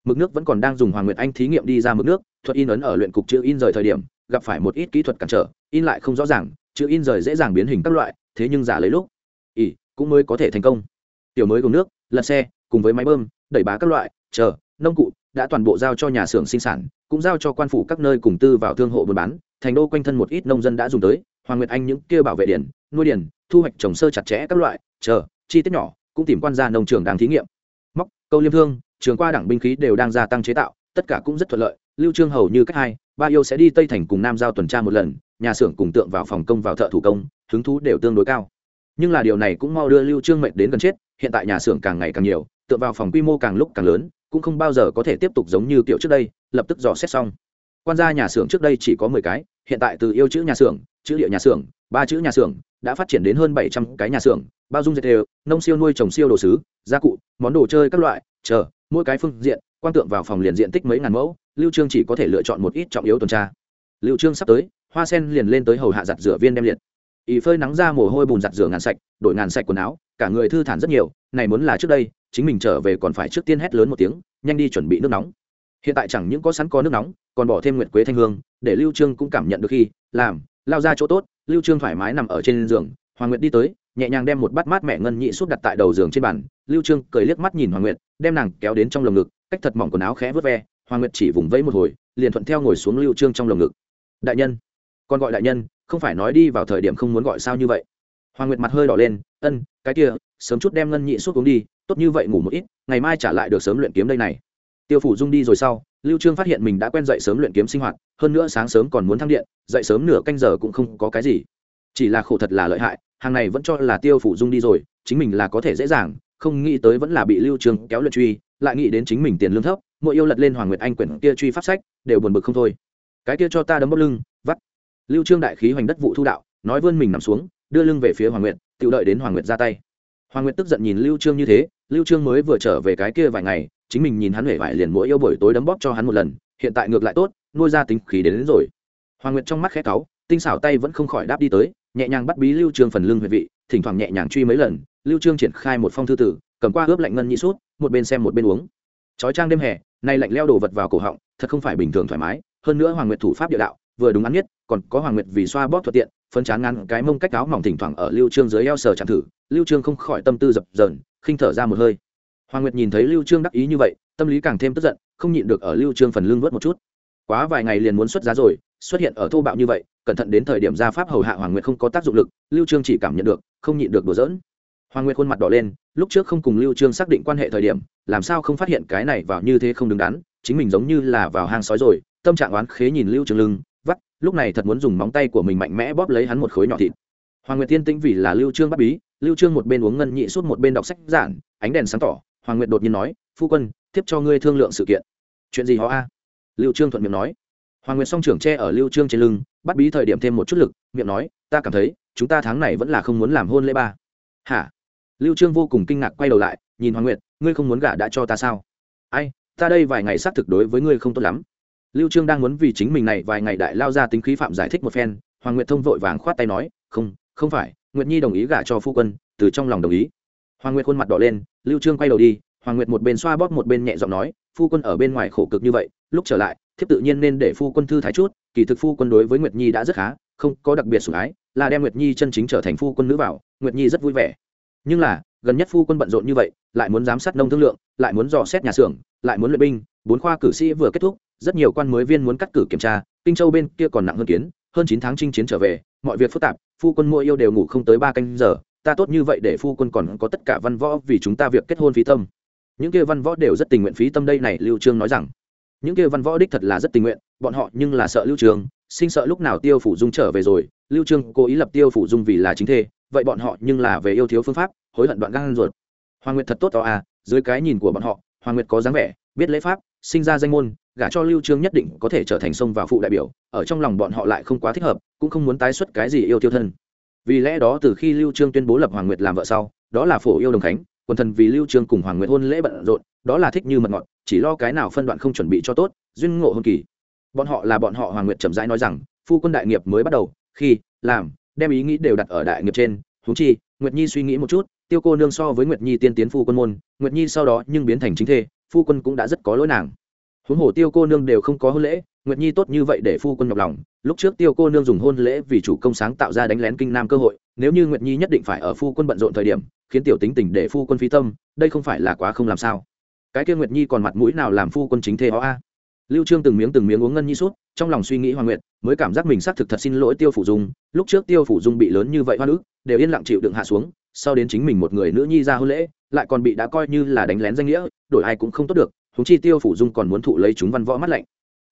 [SPEAKER 1] Mực nước vẫn còn đang dùng hoàng nguyệt anh thí nghiệm đi ra mực nước, thuật in ấn ở luyện cục chữ in rời thời điểm, gặp phải một ít kỹ thuật cản trở, in lại không rõ ràng, chữ in rời dễ dàng biến hình các loại, thế nhưng giả lấy lúc ỉ cũng mới có thể thành công. Tiểu mới gồm nước, lật xe, cùng với máy bơm, đẩy bá các loại, chờ, nông cụ, đã toàn bộ giao cho nhà xưởng sinh sản, cũng giao cho quan phủ các nơi cùng tư vào thương hộ buôn bán, thành đô quanh thân một ít nông dân đã dùng tới hoàng nguyệt anh những kia bảo vệ điển, nuôi điển, thu hoạch trồng sơ chặt chẽ các loại, chờ, chi tiết nhỏ, cũng tìm quan gia nông trường đang thí nghiệm. Móc, câu liêm thương, trường qua đảng binh khí đều đang gia tăng chế tạo, tất cả cũng rất thuận lợi, lưu trương hầu như cách hai, ba yêu sẽ đi tây thành cùng nam giao tuần tra một lần, nhà xưởng cùng tượng vào phòng công vào thợ thủ công, hứng thú đều tương đối cao. Nhưng là điều này cũng mau đưa lưu trương mệnh đến gần chết, hiện tại nhà xưởng càng ngày càng nhiều, tượng vào phòng quy mô càng lúc càng lớn, cũng không bao giờ có thể tiếp tục giống như kiểu trước đây, lập tức dò xét xong quan gia nhà xưởng trước đây chỉ có 10 cái, hiện tại từ yêu chữ nhà xưởng, chữ địa nhà xưởng, ba chữ nhà xưởng, đã phát triển đến hơn 700 cái nhà xưởng, bao dung dệt đều, nông siêu nuôi trồng siêu đồ sứ, gia cụ, món đồ chơi các loại, chờ, mỗi cái phương diện quan tượng vào phòng liền diện tích mấy ngàn mẫu, lưu trương chỉ có thể lựa chọn một ít trọng yếu tuần tra. Lưu trương sắp tới, hoa sen liền lên tới hầu hạ giặt rửa viên đem liệt. Y phơi nắng ra mồ hôi bùn giặt rửa ngàn sạch, đổi ngàn sạch quần áo, cả người thư thản rất nhiều, này muốn là trước đây, chính mình trở về còn phải trước tiên hét lớn một tiếng, nhanh đi chuẩn bị nước nóng hiện tại chẳng những có sẵn có nước nóng, còn bỏ thêm nguyệt quế thanh hương, để lưu trương cũng cảm nhận được khi, làm, lao ra chỗ tốt, lưu trương thoải mái nằm ở trên giường, hoàng nguyệt đi tới, nhẹ nhàng đem một bát mát mẹ ngân nhị suốt đặt tại đầu giường trên bàn, lưu trương cười liếc mắt nhìn hoàng nguyệt, đem nàng kéo đến trong lồng ngực, cách thật mỏng quần áo khẽ vớt ve, hoàng nguyệt chỉ vùng vẫy một hồi, liền thuận theo ngồi xuống lưu trương trong lồng ngực. Đại nhân còn gọi đại nhân, không phải nói đi vào thời điểm không muốn gọi sao như vậy? Hoàng nguyệt mặt hơi đỏ lên, ân, cái kia, sớm chút đem ngân nhị suốt uống đi, tốt như vậy ngủ một ít, ngày mai trả lại được sớm luyện kiếm đây này tiêu phủ dung đi rồi sau, lưu trương phát hiện mình đã quen dậy sớm luyện kiếm sinh hoạt, hơn nữa sáng sớm còn muốn thăng điện, dậy sớm nửa canh giờ cũng không có cái gì. Chỉ là khổ thật là lợi hại, hàng này vẫn cho là tiêu phủ dung đi rồi, chính mình là có thể dễ dàng, không nghĩ tới vẫn là bị lưu trương kéo luyện truy, lại nghĩ đến chính mình tiền lương thấp, mỗi yêu lật lên hoàng nguyệt anh quyển kia truy pháp sách, đều buồn bực không thôi. Cái kia cho ta đấm bóp lưng, vắt. Lưu trương đại khí hoành đất vụ thu đạo, nói vươn mình nằm xuống, đưa lưng về phía hoàng nguyệt tự đợi đến hoàng nguyệt ra tay. Hoàng nguyệt tức giận nhìn lưu trương như thế, lưu trương mới vừa trở về cái kia vài ngày chính mình nhìn hắn hể vải liền mỗi yêu buổi tối đấm bóp cho hắn một lần hiện tại ngược lại tốt nuôi ra tính khí đến, đến rồi. Hoàng nguyệt trong mắt khẽ cáu tinh xảo tay vẫn không khỏi đáp đi tới nhẹ nhàng bắt bí lưu trương phần lưng huyệt vị thỉnh thoảng nhẹ nhàng truy mấy lần lưu trương triển khai một phong thư tử cầm qua ướp lạnh ngân nhị suốt một bên xem một bên uống. Chói trang đêm hè nay lạnh leo đồ vật vào cổ họng thật không phải bình thường thoải mái hơn nữa hoàng nguyệt thủ pháp địa đạo vừa đúng ăn nhất còn có hoàng nguyệt vì xoa bóp thuận tiện phân chán ngăn cái mông cách áo mỏng thỉnh thoảng ở lưu trương dưới eo sờ chạm thử lưu trương không khỏi tâm tư dập dờn khinh thở ra một hơi hoàng nguyệt nhìn thấy lưu trương đắc ý như vậy, tâm lý càng thêm tức giận, không nhịn được ở lưu trương phần lưng vớt một chút. Quá vài ngày liền muốn xuất giá rồi, xuất hiện ở thô bạo như vậy, cẩn thận đến thời điểm ra pháp hầu hạ hoàng nguyệt không có tác dụng lực, lưu trương chỉ cảm nhận được, không nhịn được đùa giỡn. Hoàng nguyệt khuôn mặt đỏ lên, lúc trước không cùng lưu trương xác định quan hệ thời điểm, làm sao không phát hiện cái này vào như thế không đứng đắn, chính mình giống như là vào hang sói rồi, tâm trạng oán khế nhìn lưu trương lưng, vắt, lúc này thật muốn dùng móng tay của mình mạnh mẽ bóp lấy hắn một khối nhỏ thịt. Hoàng nguyệt tiên tĩnh vì là lưu trương bắt bí, lưu trương một bên uống ngân nhị suốt một bên đọc sách giản, ánh đèn sáng tỏ hoàng nguyệt đột nhiên nói, phu quân tiếp cho ngươi thương lượng sự kiện. Chuyện gì họ a lưu trương thuận miệng nói. Hoàng nguyệt song trưởng che ở lưu trương trên lưng, bắt bí thời điểm thêm một chút lực, miệng nói, ta cảm thấy, chúng ta tháng này vẫn là không muốn làm hôn lễ ba. Hả? Lưu trương vô cùng kinh ngạc quay đầu lại, nhìn hoàng nguyệt, ngươi không muốn gả đã cho ta sao? Ai, ta đây vài ngày xác thực đối với ngươi không tốt lắm. Lưu trương đang muốn vì chính mình này vài ngày đại lao ra tính khí phạm giải thích một phen, hoàng nguyệt thông vội vàng khoát tay nói, không không phải, nguyệt nhi đồng ý gả cho phu quân, từ trong lòng đồng ý hoàng nguyệt khuôn mặt đỏ lên, lưu trương quay đầu đi, hoàng nguyệt một bên xoa bóp một bên nhẹ giọng nói, phu quân ở bên ngoài khổ cực như vậy, lúc trở lại, thiếp tự nhiên nên để phu quân thư thái chút, kỳ thực phu quân đối với nguyệt nhi đã rất khá, không có đặc biệt sủng ái, là đem nguyệt nhi chân chính trở thành phu quân nữ vào, nguyệt nhi rất vui vẻ. Nhưng là, gần nhất phu quân bận rộn như vậy, lại muốn giám sát nông thương lượng, lại muốn dò xét nhà xưởng, lại muốn luyện binh, bốn khoa cử sĩ vừa kết thúc, rất nhiều quan mới viên muốn cắt cử kiểm tra, kinh châu bên kia còn nặng hơn kiến, hơn chín tháng chinh chiến trở về, mọi việc phức tạp, phu quân mua yêu đều ngủ không tới ba canh giờ ta tốt như vậy để phu quân còn có tất cả văn võ vì chúng ta việc kết hôn phí tâm. Những kia văn võ đều rất tình nguyện phí tâm đây này, lưu trương nói rằng. Những kia văn võ đích thật là rất tình nguyện, bọn họ nhưng là sợ lưu trương, sinh sợ lúc nào tiêu phủ dung trở về rồi, lưu trương cố ý lập tiêu phủ dung vì là chính thê, vậy bọn họ nhưng là về yêu thiếu phương pháp, hối hận đoạn gan ruột. Hoàng nguyệt thật tốt to à dưới cái nhìn của bọn họ, hoàng nguyệt có dáng vẻ, biết lễ pháp, sinh ra danh môn, gả cho lưu trương nhất định có thể trở thành sông vào phụ đại biểu, ở trong lòng bọn họ lại không quá thích hợp, cũng không muốn tái xuất cái gì yêu tiêu thân vì lẽ đó từ khi lưu trương tuyên bố lập hoàng nguyệt làm vợ sau, đó là phổ yêu đồng khánh, quần thần vì lưu trương cùng hoàng nguyệt hôn lễ bận rộn, đó là thích như mật ngọt, chỉ lo cái nào phân đoạn không chuẩn bị cho tốt, duyên ngộ hôn kỳ. Bọn họ là bọn họ, hoàng nguyệt chậm rãi nói rằng, phu quân đại nghiệp mới bắt đầu, khi, làm, đem ý nghĩ đều đặt ở đại nghiệp trên, huống chi, nguyệt nhi suy nghĩ một chút, tiêu cô nương so với nguyệt nhi tiên tiến phu quân môn, nguyệt nhi sau đó nhưng biến thành chính thê, phu quân cũng đã rất có lỗi nàng huống hồ tiêu cô nương đều không có hôn lễ, nguyệt nhi tốt như vậy để phu quân nhọc lòng. Lúc trước tiêu cô nương dùng hôn lễ vì chủ công sáng tạo ra đánh lén kinh nam cơ hội, nếu như nguyệt nhi nhất định phải ở phu quân bận rộn thời điểm, khiến tiểu tính tình để phu quân phí tâm, đây không phải là quá không làm sao. Cái kia nguyệt nhi còn mặt mũi nào làm phu quân chính thế đó a? Lưu trương từng miếng từng miếng uống ngân nhi suốt trong lòng suy nghĩ hoàng nguyệt, mới cảm giác mình xác thực thật xin lỗi tiêu phủ dung. Lúc trước tiêu phủ dung bị lớn như vậy hoa nữ đều yên lặng chịu đựng hạ xuống, sau đến chính mình một người nữ nhi ra hôn lễ, lại còn bị đã coi như là đánh lén danh nghĩa, đổi ai cũng không tốt được húng chi tiêu phủ dung còn muốn thụ lấy chúng văn võ mắt lạnh.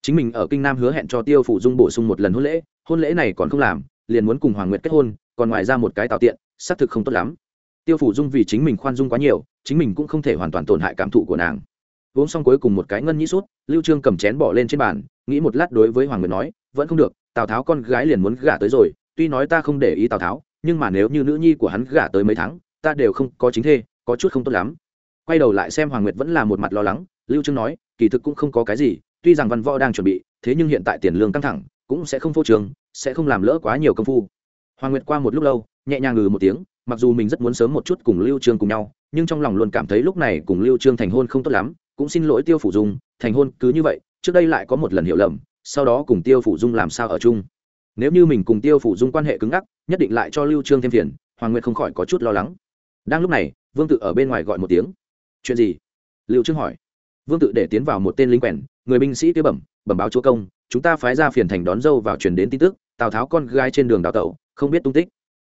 [SPEAKER 1] Chính mình ở kinh nam hứa hẹn cho tiêu phủ dung bổ sung một lần hôn lễ hôn lễ này còn không làm, liền muốn cùng hoàng nguyệt kết hôn, còn ngoài ra một cái tạo tiện, xác thực không tốt lắm. Tiêu phủ dung vì chính mình khoan dung quá nhiều, chính mình cũng không thể hoàn toàn tổn hại cảm thụ của nàng. Uống xong cuối cùng một cái ngân nhĩ sút, lưu trương cầm chén bỏ lên trên bàn, nghĩ một lát đối với hoàng nguyệt nói, vẫn không được, tào tháo con gái liền muốn gả tới rồi, tuy nói ta không để ý tào tháo, nhưng mà nếu như nữ nhi của hắn gả tới mấy tháng, ta đều không có chính thê, có chút không tốt lắm. Quay đầu lại xem hoàng nguyệt vẫn là một mặt lo lắng lưu trương nói, kỳ thực cũng không có cái gì, tuy rằng văn võ đang chuẩn bị, thế nhưng hiện tại tiền lương căng thẳng, cũng sẽ không phô trường sẽ không làm lỡ quá nhiều công phu. Hoàng nguyệt qua một lúc lâu, nhẹ nhàng ngừ một tiếng, mặc dù mình rất muốn sớm một chút cùng lưu trương cùng nhau, nhưng trong lòng luôn cảm thấy lúc này cùng lưu trương thành hôn không tốt lắm, cũng xin lỗi tiêu phủ dung, thành hôn cứ như vậy, trước đây lại có một lần hiểu lầm, sau đó cùng tiêu phủ dung làm sao ở chung. Nếu như mình cùng tiêu phủ dung quan hệ cứng ngắc, nhất định lại cho lưu trương thêm phiền, hoàng nguyệt không khỏi có chút lo lắng. Đang lúc này, vương tự ở bên ngoài gọi một tiếng. Chuyện gì? Lưu trương hỏi vương tự để tiến vào một tên lính quèn, người binh sĩ tiêu bẩm bẩm báo chúa công, chúng ta phái ra phiền thành đón dâu vào truyền đến tin tức, tào tháo con gái trên đường đào tẩu, không biết tung tích.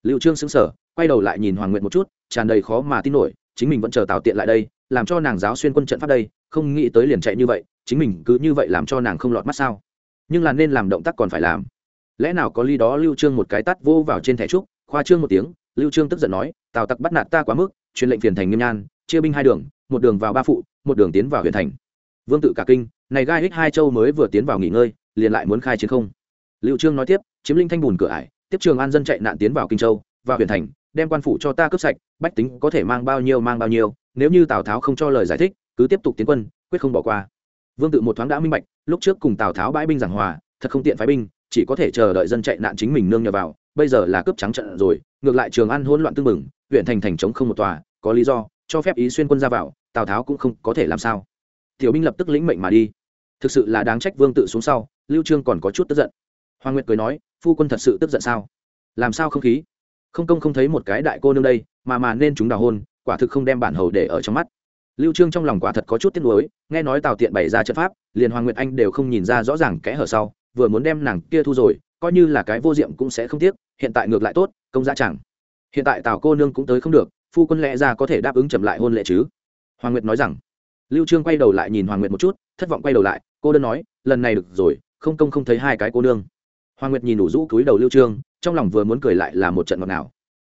[SPEAKER 1] Liệu trương xứng sở quay đầu lại nhìn hoàng nguyệt một chút, tràn đầy khó mà tin nổi, chính mình vẫn chờ tào tiện lại đây, làm cho nàng giáo xuyên quân trận pháp đây, không nghĩ tới liền chạy như vậy, chính mình cứ như vậy làm cho nàng không lọt mắt sao? Nhưng là nên làm động tác còn phải làm. Lẽ nào có ly đó? Lưu trương một cái tắt vô vào trên thẻ trúc, khoa trương một tiếng, lưu trương tức giận nói, tào tặc bắt nạt ta quá mức, truyền lệnh phiền thành nghiêm nhan, chia binh hai đường, một đường vào ba phụ một đường tiến vào huyện thành. Vương tự cả kinh, này gai hích hai châu mới vừa tiến vào nghỉ ngơi, liền lại muốn khai chiến không? Liệu trương nói tiếp, chiếm linh thanh bùn cửa ải, tiếp trường an dân chạy nạn tiến vào kinh châu, vào huyện thành, đem quan phủ cho ta cướp sạch, bách tính có thể mang bao nhiêu mang bao nhiêu, nếu như tào tháo không cho lời giải thích, cứ tiếp tục tiến quân, quyết không bỏ qua. Vương tự một thoáng đã minh bạch, lúc trước cùng tào tháo bãi binh giảng hòa, thật không tiện phái binh, chỉ có thể chờ đợi dân chạy nạn chính mình nương nhờ vào, bây giờ là cướp trắng trận rồi, ngược lại trường an hỗn loạn tương mừng huyện thành thành chống không một tòa, có lý do, cho phép ý xuyên quân ra vào tào tháo cũng không có thể làm sao. Tiểu binh lập tức lĩnh mệnh mà đi. Thực sự là đáng trách vương tự xuống sau, lưu trương còn có chút tức giận. Hoàng nguyệt cười nói, phu quân thật sự tức giận sao? Làm sao không khí? Không công không thấy một cái đại cô nương đây, mà mà nên chúng đào hôn, quả thực không đem bản hầu để ở trong mắt. Lưu trương trong lòng quả thật có chút tiếc nuối, nghe nói tào tiện bày ra trận pháp, liền hoàng nguyệt anh đều không nhìn ra rõ ràng kẽ hở sau, vừa muốn đem nàng kia thu rồi, coi như là cái vô diệm cũng sẽ không tiếc, hiện tại ngược lại tốt, công gia chẳng. Hiện tại tào cô nương cũng tới không được, phu quân lẽ ra có thể đáp ứng chậm lại hôn lệ chứ? Hoàng nguyệt nói rằng. Lưu trương quay đầu lại nhìn hoàng nguyệt một chút, thất vọng quay đầu lại, cô đơn nói, lần này được rồi, không công không thấy hai cái cô nương. Hoàng nguyệt nhìn đủ rũ túi đầu lưu trương, trong lòng vừa muốn cười lại là một trận ngọt nào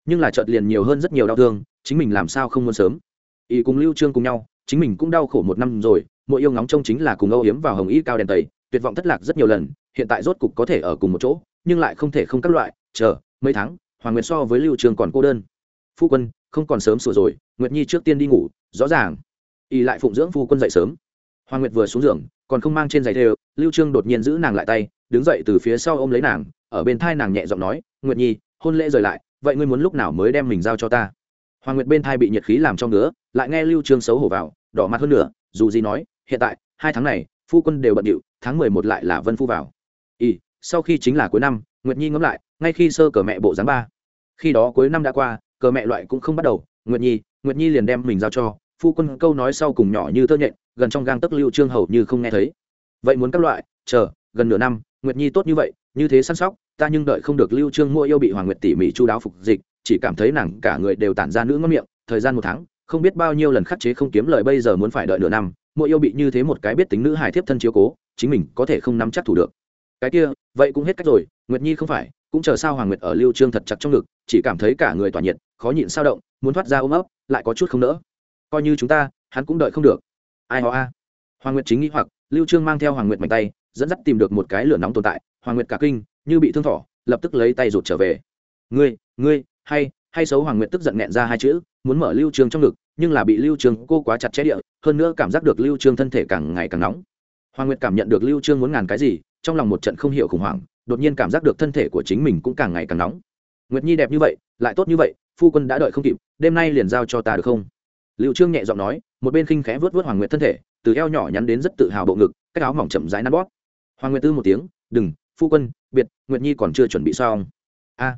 [SPEAKER 1] nhưng là chợt liền nhiều hơn rất nhiều đau thương, chính mình làm sao không muốn sớm? Y cùng lưu trương cùng nhau, chính mình cũng đau khổ một năm rồi, mỗi yêu ngóng trông chính là cùng âu yếm vào hồng y cao đèn tẩy tuyệt vọng thất lạc rất nhiều lần, hiện tại rốt cục có thể ở cùng một chỗ, nhưng lại không thể không các loại, chờ, mấy tháng, hoàng nguyệt so với lưu trương còn cô đơn. Phu quân, không còn sớm sửa rồi, nguyệt nhi trước tiên đi ngủ rõ ràng. Y lại phụng dưỡng phu quân dậy sớm. Hoàng nguyệt vừa xuống giường còn không mang trên giày thêu, lưu trương đột nhiên giữ nàng lại tay đứng dậy từ phía sau ôm lấy nàng ở bên thai nàng nhẹ giọng nói nguyệt nhi hôn lễ rời lại vậy ngươi muốn lúc nào mới đem mình giao cho ta? Hoàng nguyệt bên thai bị nhiệt khí làm cho ngứa lại nghe lưu trương xấu hổ vào đỏ mặt hơn nữa dù gì nói hiện tại hai tháng này phu quân đều bận điệu tháng mười một lại là vân phu vào. Y sau khi chính là cuối năm nguyệt nhi ngẫm lại ngay khi sơ cờ mẹ bộ dáng ba. Khi đó cuối năm đã qua cờ mẹ loại cũng không bắt đầu nguyệt nhi nguyệt nhi liền đem mình giao cho, phu quân câu nói sau cùng nhỏ như tơ nhện, gần trong gang tấc lưu trương hầu như không nghe thấy. Vậy muốn các loại, chờ, gần nửa năm, nguyệt nhi tốt như vậy, như thế săn sóc, ta nhưng đợi không được lưu trương mua yêu bị hoàng nguyệt tỉ mỉ chu đáo phục dịch, chỉ cảm thấy nàng cả người đều tản ra nữ ngon miệng, thời gian một tháng, không biết bao nhiêu lần khắc chế không kiếm lời bây giờ muốn phải đợi nửa năm, mua yêu bị như thế một cái biết tính nữ hài thiếp thân chiếu cố, chính mình có thể không nắm chắc thủ được. Cái kia, vậy cũng hết cách rồi, nguyệt nhi không phải cũng chờ sao hoàng nguyệt ở lưu trương thật chặt trong ngực, chỉ cảm thấy cả người tỏa nhiệt, khó nhịn sao động, muốn thoát ra ôm ấp, lại có chút không nỡ. Coi như chúng ta, hắn cũng đợi không được. Ai ho a? Hoàng nguyệt chính nghĩ hoặc, lưu trương mang theo hoàng nguyệt mạnh tay, dẫn dắt tìm được một cái lửa nóng tồn tại. Hoàng nguyệt cả kinh, như bị thương thỏ, lập tức lấy tay rụt trở về. Ngươi ngươi, hay hay xấu hoàng nguyệt tức giận nghẹn ra hai chữ, muốn mở lưu trương trong ngực, nhưng là bị lưu trương cô quá chặt chẽ địa, hơn nữa cảm giác được lưu trương thân thể càng ngày càng nóng. Hoàng nguyệt cảm nhận được lưu trương muốn ngàn cái gì, trong lòng một trận không hiểu khủng hoảng đột nhiên cảm giác được thân thể của chính mình cũng càng ngày càng nóng. Nguyệt nhi đẹp như vậy, lại tốt như vậy, phu quân đã đợi không kịp, đêm nay liền giao cho ta được không? Lưu trương nhẹ giọng nói, một bên khinh khẽ vớt vớt hoàng nguyệt thân thể, từ eo nhỏ nhắn đến rất tự hào bộ ngực, cái áo mỏng chậm rãi nắn bóp. Hoàng nguyệt tư một tiếng, đừng, phu quân, biệt, nguyệt nhi còn chưa chuẩn bị xong. A. À.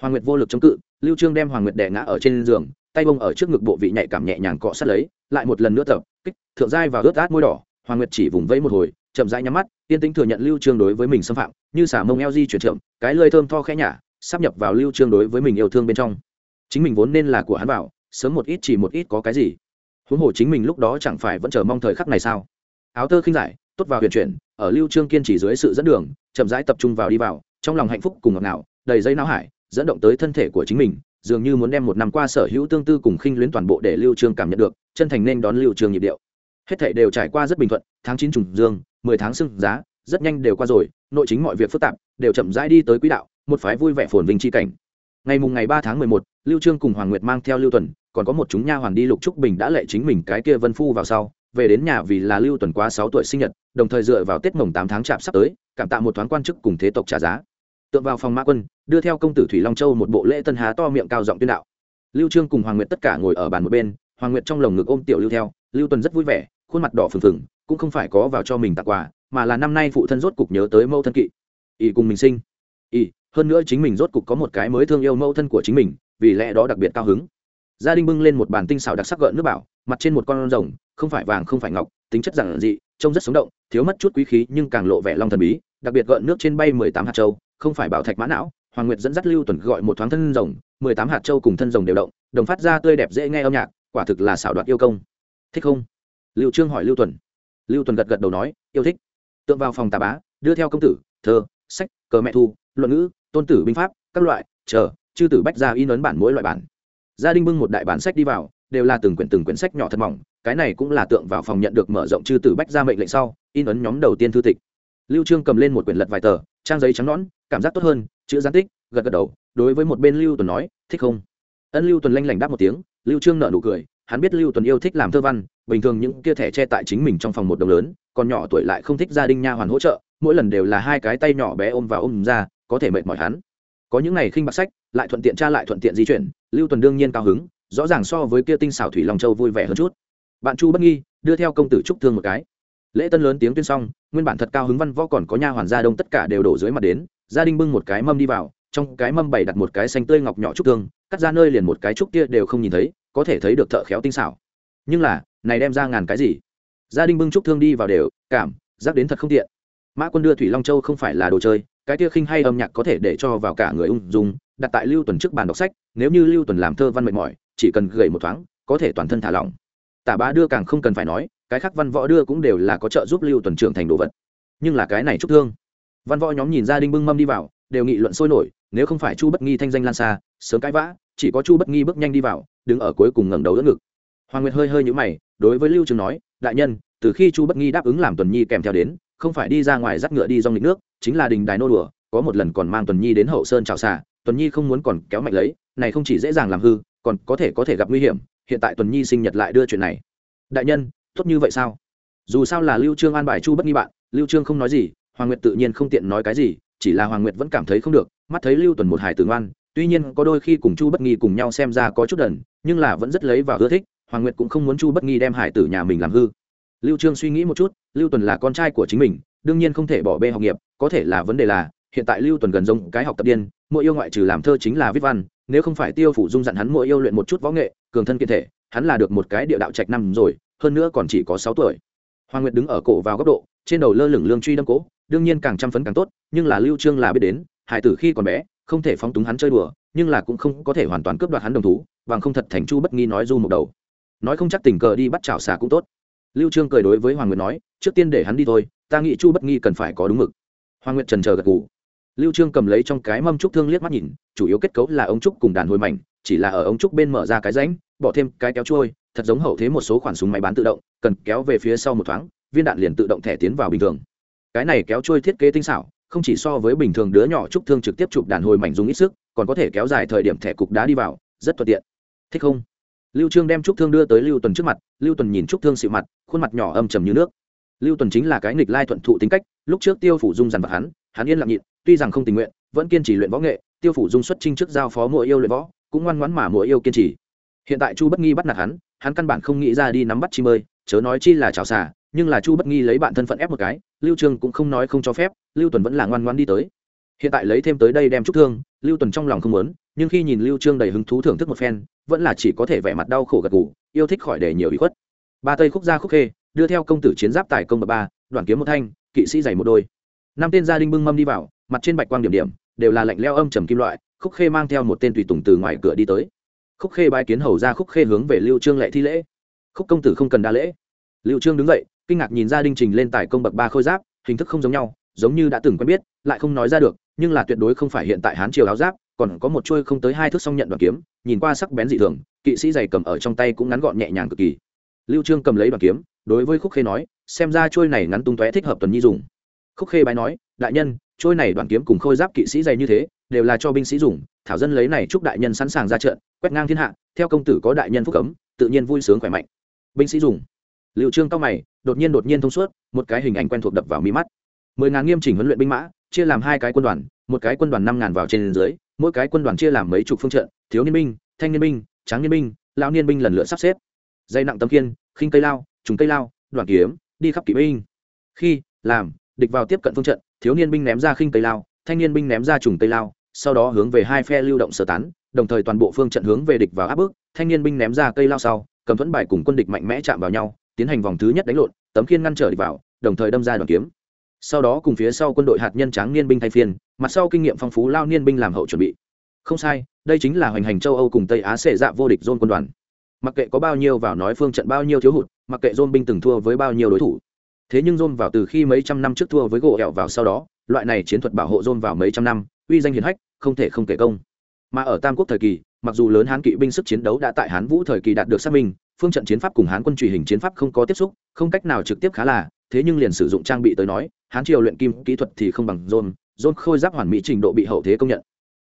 [SPEAKER 1] Hoàng nguyệt vô lực chống cự, lưu trương đem hoàng nguyệt đè ngã ở trên giường, tay bông ở trước ngực bộ vị nhạy cảm nhẹ nhàng cọ sát lấy, lại một lần nữa tập, kích, thượng giai và ướt át môi đỏ. Hoàng nguyệt chỉ vùng vẫy một hồi, chậm rãi nhắm mắt tiên tính thừa nhận lưu trương đối với mình xâm phạm, như xả mông eo di chuyển chậm, cái lưỡi thơm tho khẽ nhả, sắp nhập vào lưu trương đối với mình yêu thương bên trong. Chính mình vốn nên là của hắn bảo, sớm một ít chỉ một ít có cái gì. Huống hồ chính mình lúc đó chẳng phải vẫn chờ mong thời khắc này sao? Áo tơ khinh giải tốt vào huyền chuyển, ở lưu trương kiên trì dưới sự dẫn đường, chậm rãi tập trung vào đi vào, trong lòng hạnh phúc cùng ngọt ngào, đầy dây não hải, dẫn động tới thân thể của chính mình, dường như muốn đem một năm qua sở hữu tương tư cùng khinh luyến toàn bộ để lưu trương cảm nhận được, chân thành nên đón lưu trương nhịp điệu hết thảy đều trải qua rất bình thuận tháng chín trùng dương mười tháng sưng giá rất nhanh đều qua rồi nội chính mọi việc phức tạp đều chậm rãi đi tới quỹ đạo một phái vui vẻ phồn vinh chi cảnh. Ngày mùng ngày ba tháng mười một, lưu trương cùng hoàng nguyệt mang theo lưu tuần còn có một chúng nha hoàn đi lục trúc bình đã lệ chính mình cái kia vân phu vào sau về đến nhà vì là lưu tuần quá sáu tuổi sinh nhật đồng thời dựa vào tết mồng tám tháng chạp sắp tới cảm tạ một thoáng quan chức cùng thế tộc trả giá. Tượng vào phòng mã quân đưa theo công tử thủy long châu một bộ lễ tân há to miệng cao giọng tuyên đạo. Lưu trương cùng hoàng nguyệt tất cả ngồi ở bàn một bên hoàng nguyệt trong lồng ngực ôm tiểu lưu theo lưu tuần rất vui vẻ khuôn mặt đỏ phừng phừng, cũng không phải có vào cho mình tặng quà, mà là năm nay phụ thân rốt cục nhớ tới mẫu thân kỵ. Ỷ cùng mình sinh. Ỷ, hơn nữa chính mình rốt cục có một cái mới thương yêu mẫu thân của chính mình, vì lẽ đó đặc biệt cao hứng. Gia đình bưng lên một bàn tinh xào đặc sắc gợn nước bảo, mặt trên một con rồng, không phải vàng không phải ngọc, tính chất giản dị, trông rất sống động, thiếu mất chút quý khí nhưng càng lộ vẻ long thần bí, đặc biệt gợn nước trên bay mười tám hạt châu, không phải bảo thạch mã não, hoàng nguyệt dẫn dắt lưu tuần gọi một thoáng thân rồng, mười tám hạt châu cùng thân rồng đều động, đồng phát ra tươi đẹp dễ nghe âm nhạc, quả thực là xảo đoạt yêu công. Thích không? Lưu trương hỏi lưu tuần. Lưu tuần gật gật đầu nói, yêu thích. Tượng vào phòng tà bá, đưa theo công tử, thơ, sách, cờ mẹ thu, luận ngữ, tôn tử binh pháp, các loại, chờ, chư tử bách ra in ấn bản mỗi loại bản. Gia đình bưng một đại bản sách đi vào, đều là từng quyển từng quyển sách nhỏ thật mỏng, cái này cũng là tượng vào phòng nhận được mở rộng chư tử bách ra mệnh lệnh sau in ấn nhóm đầu tiên thư tịch. Lưu trương cầm lên một quyển lật vài tờ, trang giấy trắng nõn, cảm giác tốt hơn, chữ gián tích, gật gật đầu, đối với một bên lưu tuần nói, thích không? Ân lưu tuần lanh lảnh đáp một tiếng, lưu trương nở nụ cười, hắn biết lưu tuần yêu thích làm thơ văn bình thường những kia thẻ che tại chính mình trong phòng một đồng lớn, còn nhỏ tuổi lại không thích gia đình nha hoàn hỗ trợ, mỗi lần đều là hai cái tay nhỏ bé ôm vào ôm ra, có thể mệt mỏi hắn. Có những ngày khinh bạc sách, lại thuận tiện tra lại thuận tiện di chuyển, lưu tuần đương nhiên cao hứng, rõ ràng so với kia tinh xảo thủy long châu vui vẻ hơn chút. Bạn chu bất nghi, đưa theo công tử trúc thương một cái. Lễ tân lớn tiếng tuyên xong, nguyên bản thật cao hứng văn võ còn có nha hoàn gia đông tất cả đều đổ dưới mặt đến, gia đình bưng một cái mâm đi vào, trong cái mâm bày đặt một cái xanh tươi ngọc nhỏ trúc thương, cắt ra nơi liền một cái trúc kia đều không nhìn thấy, có thể thấy được thợ khéo tinh xảo. Nhưng là này đem ra ngàn cái gì? Gia đình bưng trúc thương đi vào đều, cảm, giác đến thật không tiện. Mã quân đưa thủy long châu không phải là đồ chơi, cái tia khinh hay âm nhạc có thể để cho vào cả người ung dung, đặt tại lưu tuần trước bàn đọc sách, nếu như lưu tuần làm thơ văn mệt mỏi, chỉ cần gầy một thoáng, có thể toàn thân thả lỏng. Tả bá đưa càng không cần phải nói, cái khác văn võ đưa cũng đều là có trợ giúp lưu tuần trưởng thành đồ vật. Nhưng là cái này trúc thương. Văn võ nhóm nhìn gia đình bưng mâm đi vào, đều nghị luận sôi nổi, nếu không phải chu bất nghi thanh danh lan xa, sớm cãi vã, chỉ có chu bất nghi bước nhanh đi vào, đứng ở cuối cùng ngẩng đầu đỡ ngực hoàng nguyệt hơi hơi nhũ mày, đối với lưu trường nói, đại nhân, từ khi chu bất nghi đáp ứng làm tuần nhi kèm theo đến, không phải đi ra ngoài dắt ngựa đi dòng lịch nước, chính là đình đài nô đùa, có một lần còn mang tuần nhi đến hậu sơn chào xà tuần nhi không muốn còn kéo mạnh lấy, này không chỉ dễ dàng làm hư, còn có thể có thể gặp nguy hiểm, hiện tại tuần nhi sinh nhật lại đưa chuyện này. Đại nhân, tốt như vậy sao? Dù sao là lưu trương an bài chu bất nghi bạn, lưu trương không nói gì, hoàng nguyệt tự nhiên không tiện nói cái gì, chỉ là hoàng nguyệt vẫn cảm thấy không được, mắt thấy lưu tuần một hải tử ngoan, tuy nhiên có đôi khi cùng chu bất nghi cùng nhau xem ra có chút đần, nhưng là vẫn rất lấy và ưa thích hoàng nguyệt cũng không muốn chu bất nghi đem hải tử nhà mình làm hư. Lưu trương suy nghĩ một chút, lưu tuần là con trai của chính mình, đương nhiên không thể bỏ bê học nghiệp, có thể là vấn đề là, hiện tại lưu tuần gần giống cái học tập điên, mỗi yêu ngoại trừ làm thơ chính là viết văn, nếu không phải tiêu phủ dung dặn hắn mỗi yêu luyện một chút võ nghệ, cường thân kiện thể, hắn là được một cái địa đạo trạch năm rồi, hơn nữa còn chỉ có sáu tuổi. Hoàng nguyệt đứng ở cổ vào góc độ, trên đầu lơ lửng lương truy đâm cố, đương nhiên càng chăm phấn càng tốt, nhưng là lưu trương là biết đến, hải tử khi còn bé, không thể phóng túng hắn chơi đùa, nhưng là cũng không có thể hoàn toàn cướp đoạt hắn đồng thú, bằng không thật thành chu bất nghi nói du một đầu nói không chắc tình cờ đi bắt chảo xà cũng tốt. Lưu trương cười đối với hoàng nguyệt nói, trước tiên để hắn đi thôi, ta nghĩ chu bất nghi cần phải có đúng mực. Hoàng nguyệt trần chờ gật gù. Lưu trương cầm lấy trong cái mâm trúc thương liếc mắt nhìn, chủ yếu kết cấu là ống trúc cùng đàn hồi mảnh, chỉ là ở ống trúc bên mở ra cái rãnh, bỏ thêm cái kéo trôi thật giống hậu thế một số khoản súng máy bán tự động, cần kéo về phía sau một thoáng, viên đạn liền tự động thẻ tiến vào bình thường. Cái này kéo trôi thiết kế tinh xảo, không chỉ so với bình thường đứa nhỏ trúc thương trực tiếp chụp đàn hồi mảnh dùng ít sức, còn có thể kéo dài thời điểm thẻ cục đá đi vào, rất thuận tiện. Thích không? Lưu trương đem trúc thương đưa tới lưu tuần trước mặt, lưu tuần nhìn trúc thương xịu mặt, khuôn mặt nhỏ âm trầm như nước. Lưu tuần chính là cái nghịch lai thuận thụ tính cách, lúc trước tiêu phủ dung dằn vặt hắn hắn yên lặng nhịn, tuy rằng không tình nguyện, vẫn kiên trì luyện võ nghệ, tiêu phủ dung xuất trinh trước giao phó mỗi yêu luyện võ, cũng ngoan ngoãn mà mỗi yêu kiên trì. Hiện tại chu bất nghi bắt nạt hắn hắn căn bản không nghĩ ra đi nắm bắt chim ơi, chớ nói chi là chào xà, nhưng là chu bất nghi lấy bạn thân phận ép một cái, lưu trương cũng không nói không cho phép, lưu tuần vẫn là ngoan ngoãn đi tới. Hiện tại lấy thêm tới đây đem trúc thương lưu tuần trong lòng không muốn, nhưng khi nhìn lưu trương đầy hứng thú thưởng thức một phen, vẫn là chỉ có thể vẻ mặt đau khổ gật gù, yêu thích khỏi để nhiều ý khuất. Ba tây khúc gia khúc khê, đưa theo công tử chiến giáp tài công bậc ba, đoàn kiếm một thanh, kỵ sĩ giày một đôi. Năm tên gia đình bưng mâm đi vào, mặt trên bạch quang điểm điểm, đều là lạnh leo âm trầm kim loại, khúc khê mang theo một tên tùy tùng từ ngoài cửa đi tới. Khúc khê bái kiến hầu ra khúc khê hướng về lưu trương lệ thi lễ. Khúc công tử không cần đa lễ. Lưu trương đứng dậy, kinh ngạc nhìn gia đình trình lên tài công bậc ba khôi giáp, hình thức không giống nhau, giống như đã từng quen biết, lại không nói ra được nhưng là tuyệt đối không phải hiện tại hán triều áo giáp, còn có một chuôi không tới hai thước song nhận đoàn kiếm, nhìn qua sắc bén dị thường, kỵ sĩ giày cầm ở trong tay cũng ngắn gọn nhẹ nhàng cực kỳ. Lưu trương cầm lấy đoàn kiếm, đối với khúc khê nói, xem ra chuôi này ngắn tung tóe thích hợp tuần nhi dùng. Khúc khê bái nói, đại nhân, chuôi này đoàn kiếm cùng khôi giáp kỵ sĩ giày như thế, đều là cho binh sĩ dùng, thảo dân lấy này chúc đại nhân sẵn sàng ra trận, quét ngang thiên hạ, theo công tử có đại nhân phúc cấm, tự nhiên vui sướng khỏe mạnh. Binh sĩ dùng. Liệu trương cao mày, đột nhiên đột nhiên thông suốt, một cái hình ảnh quen thuộc đập vào mi mắt. Mười ngàn nghiêm chỉnh huấn luyện binh mã chia làm hai cái quân đoàn, một cái quân đoàn năm ngàn vào trên dưới, mỗi cái quân đoàn chia làm mấy chục phương trận, thiếu niên binh, thanh niên binh, tráng niên binh, lão niên binh lần lượt sắp xếp. Dây nặng tấm kiên khinh cây lao, trùng cây lao đoàn kiếm, đi khắp kỵ binh. Khi, làm, địch vào tiếp cận phương trận, thiếu niên binh ném ra khinh cây lao, thanh niên binh ném ra trùng cây lao, sau đó hướng về hai phe lưu động sơ tán, đồng thời toàn bộ phương trận hướng về địch vào áp bức, thanh niên binh ném ra cây lao sau, cầm thuẫn bài cùng quân địch mạnh mẽ chạm vào nhau, tiến hành vòng thứ nhất đánh lộn, tấm khiên ngăn trở địch vào, đồng thời đâm ra đoàn kiếm sau đó cùng phía sau quân đội hạt nhân tráng niên binh thay phiên, mặt sau kinh nghiệm phong phú lao niên binh làm hậu chuẩn bị. Không sai, đây chính là hoành hành châu âu cùng tây á xệ dạ vô địch dôn quân đoàn. Mặc kệ có bao nhiêu vào nói phương trận bao nhiêu thiếu hụt, mặc kệ dôn binh từng thua với bao nhiêu đối thủ. Thế nhưng dôn vào từ khi mấy trăm năm trước thua với gỗ ẹo vào sau đó, loại này chiến thuật bảo hộ dôn vào mấy trăm năm, uy danh hiển hách, không thể không kể công. Mà ở tam quốc thời kỳ, mặc dù lớn hán kỵ binh sức chiến đấu đã tại hán vũ thời kỳ đạt được xác minh, phương trận chiến pháp cùng hán quân truy hình chiến pháp không có tiếp xúc, không cách nào trực tiếp khá là, thế nhưng liền sử dụng trang bị tới nói hán triều luyện kim kỹ thuật thì không bằng dôn dôn khôi giáp hoàn mỹ trình độ bị hậu thế công nhận.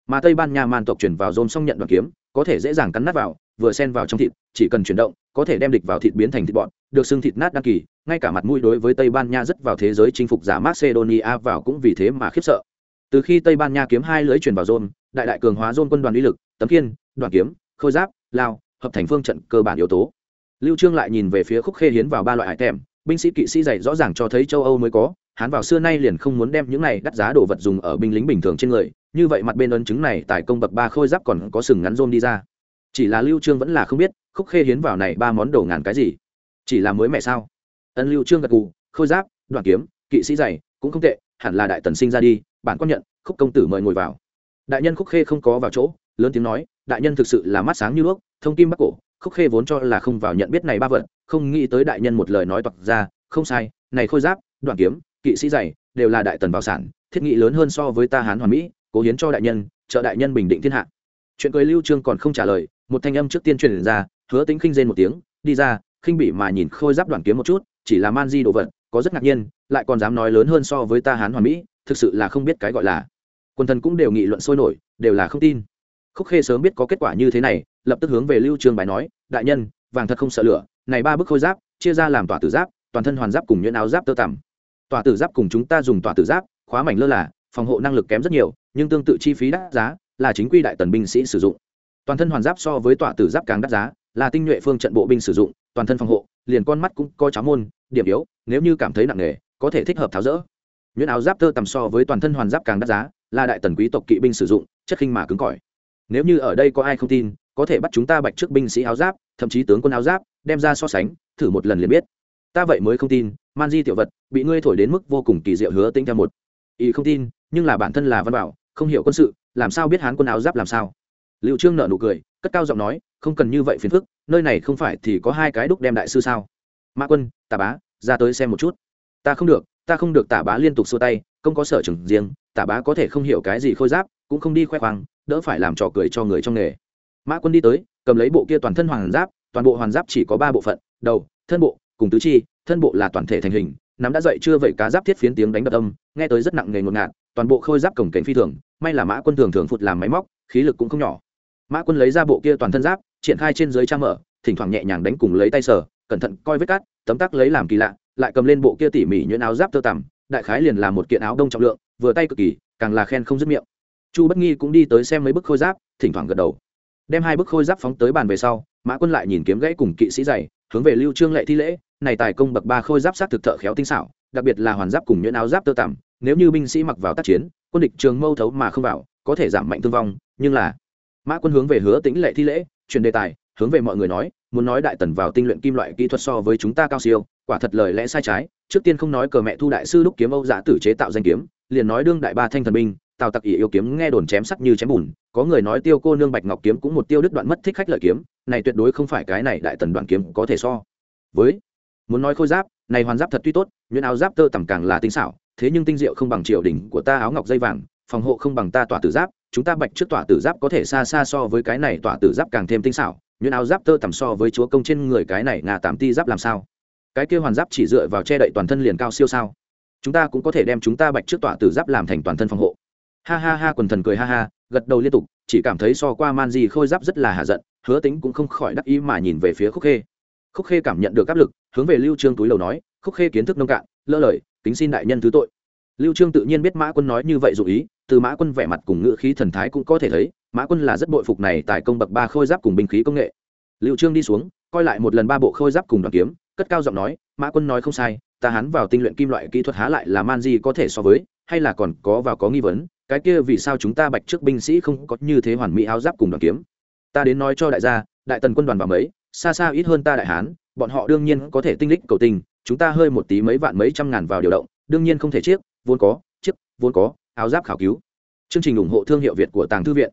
[SPEAKER 1] Mà tây ban nha man tộc chuyển vào dôn xong nhận đoàn kiếm, có thể dễ dàng cắn nát vào, vừa xen vào trong thịt, chỉ cần chuyển động, có thể đem địch vào thịt biến thành thịt bọn được xương thịt nát đăng kỳ, ngay cả mặt mũi đối với tây ban nha rất vào thế giới chinh phục giả macedonia vào cũng vì thế mà khiếp sợ. Từ khi tây ban nha kiếm hai lưới chuyển vào dôn đại đại cường hóa dôn quân đoàn uy lực, tấm kiên đoàn kiếm, khôi giáp, lao, hợp thành phương trận cơ bản yếu tố. Lưu trương lại nhìn về phía khúc khê hiến vào ba loại hải thèm binh sĩ kỵ sĩ dày rõ ràng cho thấy châu âu mới có hắn vào xưa nay liền không muốn đem những này đắt giá đồ vật dùng ở binh lính bình thường trên người, như vậy mặt bên ấn chứng này tại công bậc ba khôi giáp còn có sừng ngắn rôm đi ra. Chỉ là lưu trương vẫn là không biết, khúc khê hiến vào này ba món đồ ngàn cái gì. Chỉ là mới mẹ sao? Ân lưu trương gật cù khôi giáp, đoạn kiếm, kỵ sĩ dày cũng không tệ, hẳn là đại tần sinh ra đi, bản quan nhận, khúc công tử mời ngồi vào. Đại nhân khúc khê không có vào chỗ, lớn tiếng nói, đại nhân thực sự là mắt sáng như đuốc, thông kim bắc cổ, khúc khê vốn cho là không vào nhận biết này ba vật, không nghĩ tới đại nhân một lời nói toạc ra, không sai, này khôi giáp, đoạn kiếm kỵ sĩ dày, đều là đại tần bảo sản, thiết nghị lớn hơn so với ta hán hoàn mỹ, cố hiến cho đại nhân, trợ đại nhân bình định thiên hạ. Chuyện cười lưu trương còn không trả lời, một thanh âm trước tiên truyền ra, hứa tính khinh rên một tiếng, đi ra, khinh bị mà nhìn khôi giáp đoạn kiếm một chút, chỉ là man di đồ vật, có rất ngạc nhiên, lại còn dám nói lớn hơn so với ta hán hoàn mỹ, thực sự là không biết cái gọi là. Quân thần cũng đều nghị luận sôi nổi, đều là không tin. Khúc khê sớm biết có kết quả như thế này, lập tức hướng về lưu trương bài nói, đại nhân, vàng thật không sợ lửa, này ba bức khôi giáp, chia ra làm tỏa tử giáp, toàn thân hoàn giáp cùng nhuyễn áo giáp tơ tằm tòa tử giáp cùng chúng ta dùng tòa tử giáp, khóa mảnh lơ là, phòng hộ năng lực kém rất nhiều, nhưng tương tự chi phí đắt giá là chính quy đại tần binh sĩ sử dụng. Toàn thân hoàn giáp so với tòa tử giáp càng đắt giá, là tinh nhuệ phương trận bộ binh sử dụng, toàn thân phòng hộ, liền con mắt cũng coi cháo môn, điểm yếu, nếu như cảm thấy nặng nề, có thể thích hợp tháo rỡ. Nhuyễn áo giáp tơ tằm so với toàn thân hoàn giáp càng đắt giá, là đại tần quý tộc kỵ binh sử dụng, chất khinh mà cứng cỏi. Nếu như ở đây có ai không tin, có thể bắt chúng ta bạch trước binh sĩ áo giáp, thậm chí tướng quân áo giáp, đem ra so sánh, thử một lần liền biết. Ta vậy mới không tin man di tiểu vật, bị ngươi thổi đến mức vô cùng kỳ diệu hứa tính theo một. Ý không tin, nhưng là bản thân là văn bảo, không hiểu quân sự, làm sao biết hán quân áo giáp làm sao? Liệu trương nợ nụ cười, cất cao giọng nói, không cần như vậy phiền phức, nơi này không phải thì có hai cái đúc đem đại sư sao? Mã quân tà bá, ra tới xem một chút. Ta không được, ta không được tà bá liên tục xua tay, không có sở trường riêng tà bá có thể không hiểu cái gì khôi giáp, cũng không đi khoe khoang, đỡ phải làm trò cười cho người trong nghề. Mã quân đi tới, cầm lấy bộ kia toàn thân hoàn giáp, toàn bộ hoàn giáp chỉ có ba bộ phận, đầu, thân bộ cùng tứ chi, thân bộ là toàn thể thành hình, nắm đã dậy chưa vậy cá giáp thiết phiến tiếng đánh đập âm, nghe tới rất nặng nề ngột ngạt, toàn bộ khôi giáp cổng cảnh phi thường, may là mã quân thường thường phụt làm máy móc, khí lực cũng không nhỏ. Mã quân lấy ra bộ kia toàn thân giáp, triển khai trên dưới trang mở, thỉnh thoảng nhẹ nhàng đánh cùng lấy tay sờ, cẩn thận coi vết cắt, tấm tắc lấy làm kỳ lạ, lại cầm lên bộ kia tỉ mỉ nhuyễn áo giáp tơ tằm, đại khái liền là một kiện áo đông trọng lượng, vừa tay cực kỳ, càng là khen không dứt miệng. Chu bất nghi cũng đi tới xem mấy bức khôi giáp, thỉnh thoảng gật đầu. Đem hai bức khôi giáp phóng tới bàn về sau, mã quân lại nhìn kiếm gãy cùng kỵ sĩ dày hướng về lưu trương lệ thi lễ, này tài công bậc ba khôi giáp sát thực thợ khéo tinh xảo, đặc biệt là hoàn giáp cùng nhuyễn áo giáp tơ tằm, nếu như binh sĩ mặc vào tác chiến, quân địch trường mâu thấu mà không vào, có thể giảm mạnh thương vong, nhưng là mã quân hướng về hứa tĩnh lệ thi lễ truyền đề tài, hướng về mọi người nói, muốn nói đại tần vào tinh luyện kim loại kỹ thuật so với chúng ta cao siêu, quả thật lời lẽ sai trái, trước tiên không nói cờ mẹ thu đại sư lúc kiếm âu giả tử chế tạo danh kiếm, liền nói đương đại ba thanh thần binh tào tặc ỷ yêu kiếm nghe đồn chém sắc như chém bùn, có người nói tiêu cô nương bạch ngọc kiếm cũng một tiêu đứt đoạn mất thích khách lợi kiếm, này tuyệt đối không phải cái này đại tần đoạn kiếm có thể so. Với, muốn nói khôi giáp, này hoàn giáp thật tuy tốt, nhuyễn áo giáp tơ tầm càng là tinh xảo, thế nhưng tinh diệu không bằng triều đỉnh của ta áo ngọc dây vàng, phòng hộ không bằng ta tỏa tử giáp, chúng ta bạch trước tỏa tử giáp có thể xa xa so với cái này tỏa tử giáp càng thêm tinh xảo, nhuyễn áo giáp tơ tầm so với chúa công trên người cái này ngà tạm ti giáp làm sao? Cái kia hoàn giáp chỉ dựa vào che đậy toàn thân liền cao siêu sao? Chúng ta cũng có thể đem chúng ta bạch trước tỏa tử giáp làm thành toàn thân phòng hộ ha ha ha, quần thần cười ha ha, gật đầu liên tục, chỉ cảm thấy so qua man di khôi giáp rất là hạ giận, hứa tính cũng không khỏi đắc ý mà nhìn về phía khúc khê. Khúc khê cảm nhận được áp lực, hướng về lưu trương túi lầu nói, khúc khê kiến thức nông cạn, lỡ lời, kính xin đại nhân thứ tội. Lưu trương tự nhiên biết mã quân nói như vậy dụ ý, từ mã quân vẻ mặt cùng ngữ khí thần thái cũng có thể thấy, mã quân là rất bội phục này tại công bậc ba khôi giáp cùng binh khí công nghệ. Lưu trương đi xuống, coi lại một lần ba bộ khôi giáp cùng đoàn kiếm, cất cao giọng nói, mã quân nói không sai, ta hắn vào tinh luyện kim loại kỹ thuật há lại là man di có thể so với, hay là còn có vào có nghi vấn cái kia vì sao chúng ta bạch trước binh sĩ không có như thế hoàn mỹ áo giáp cùng đoàn kiếm? Ta đến nói cho đại gia, đại tần quân đoàn vào mấy, xa xa ít hơn ta đại hán, bọn họ đương nhiên có thể tinh lích cầu tình, chúng ta hơi một tí mấy vạn mấy trăm ngàn vào điều động, đương nhiên không thể chiếc, vốn có, chiếc, vốn có, áo giáp khảo cứu. Chương trình ủng hộ thương hiệu việt của tàng thư viện.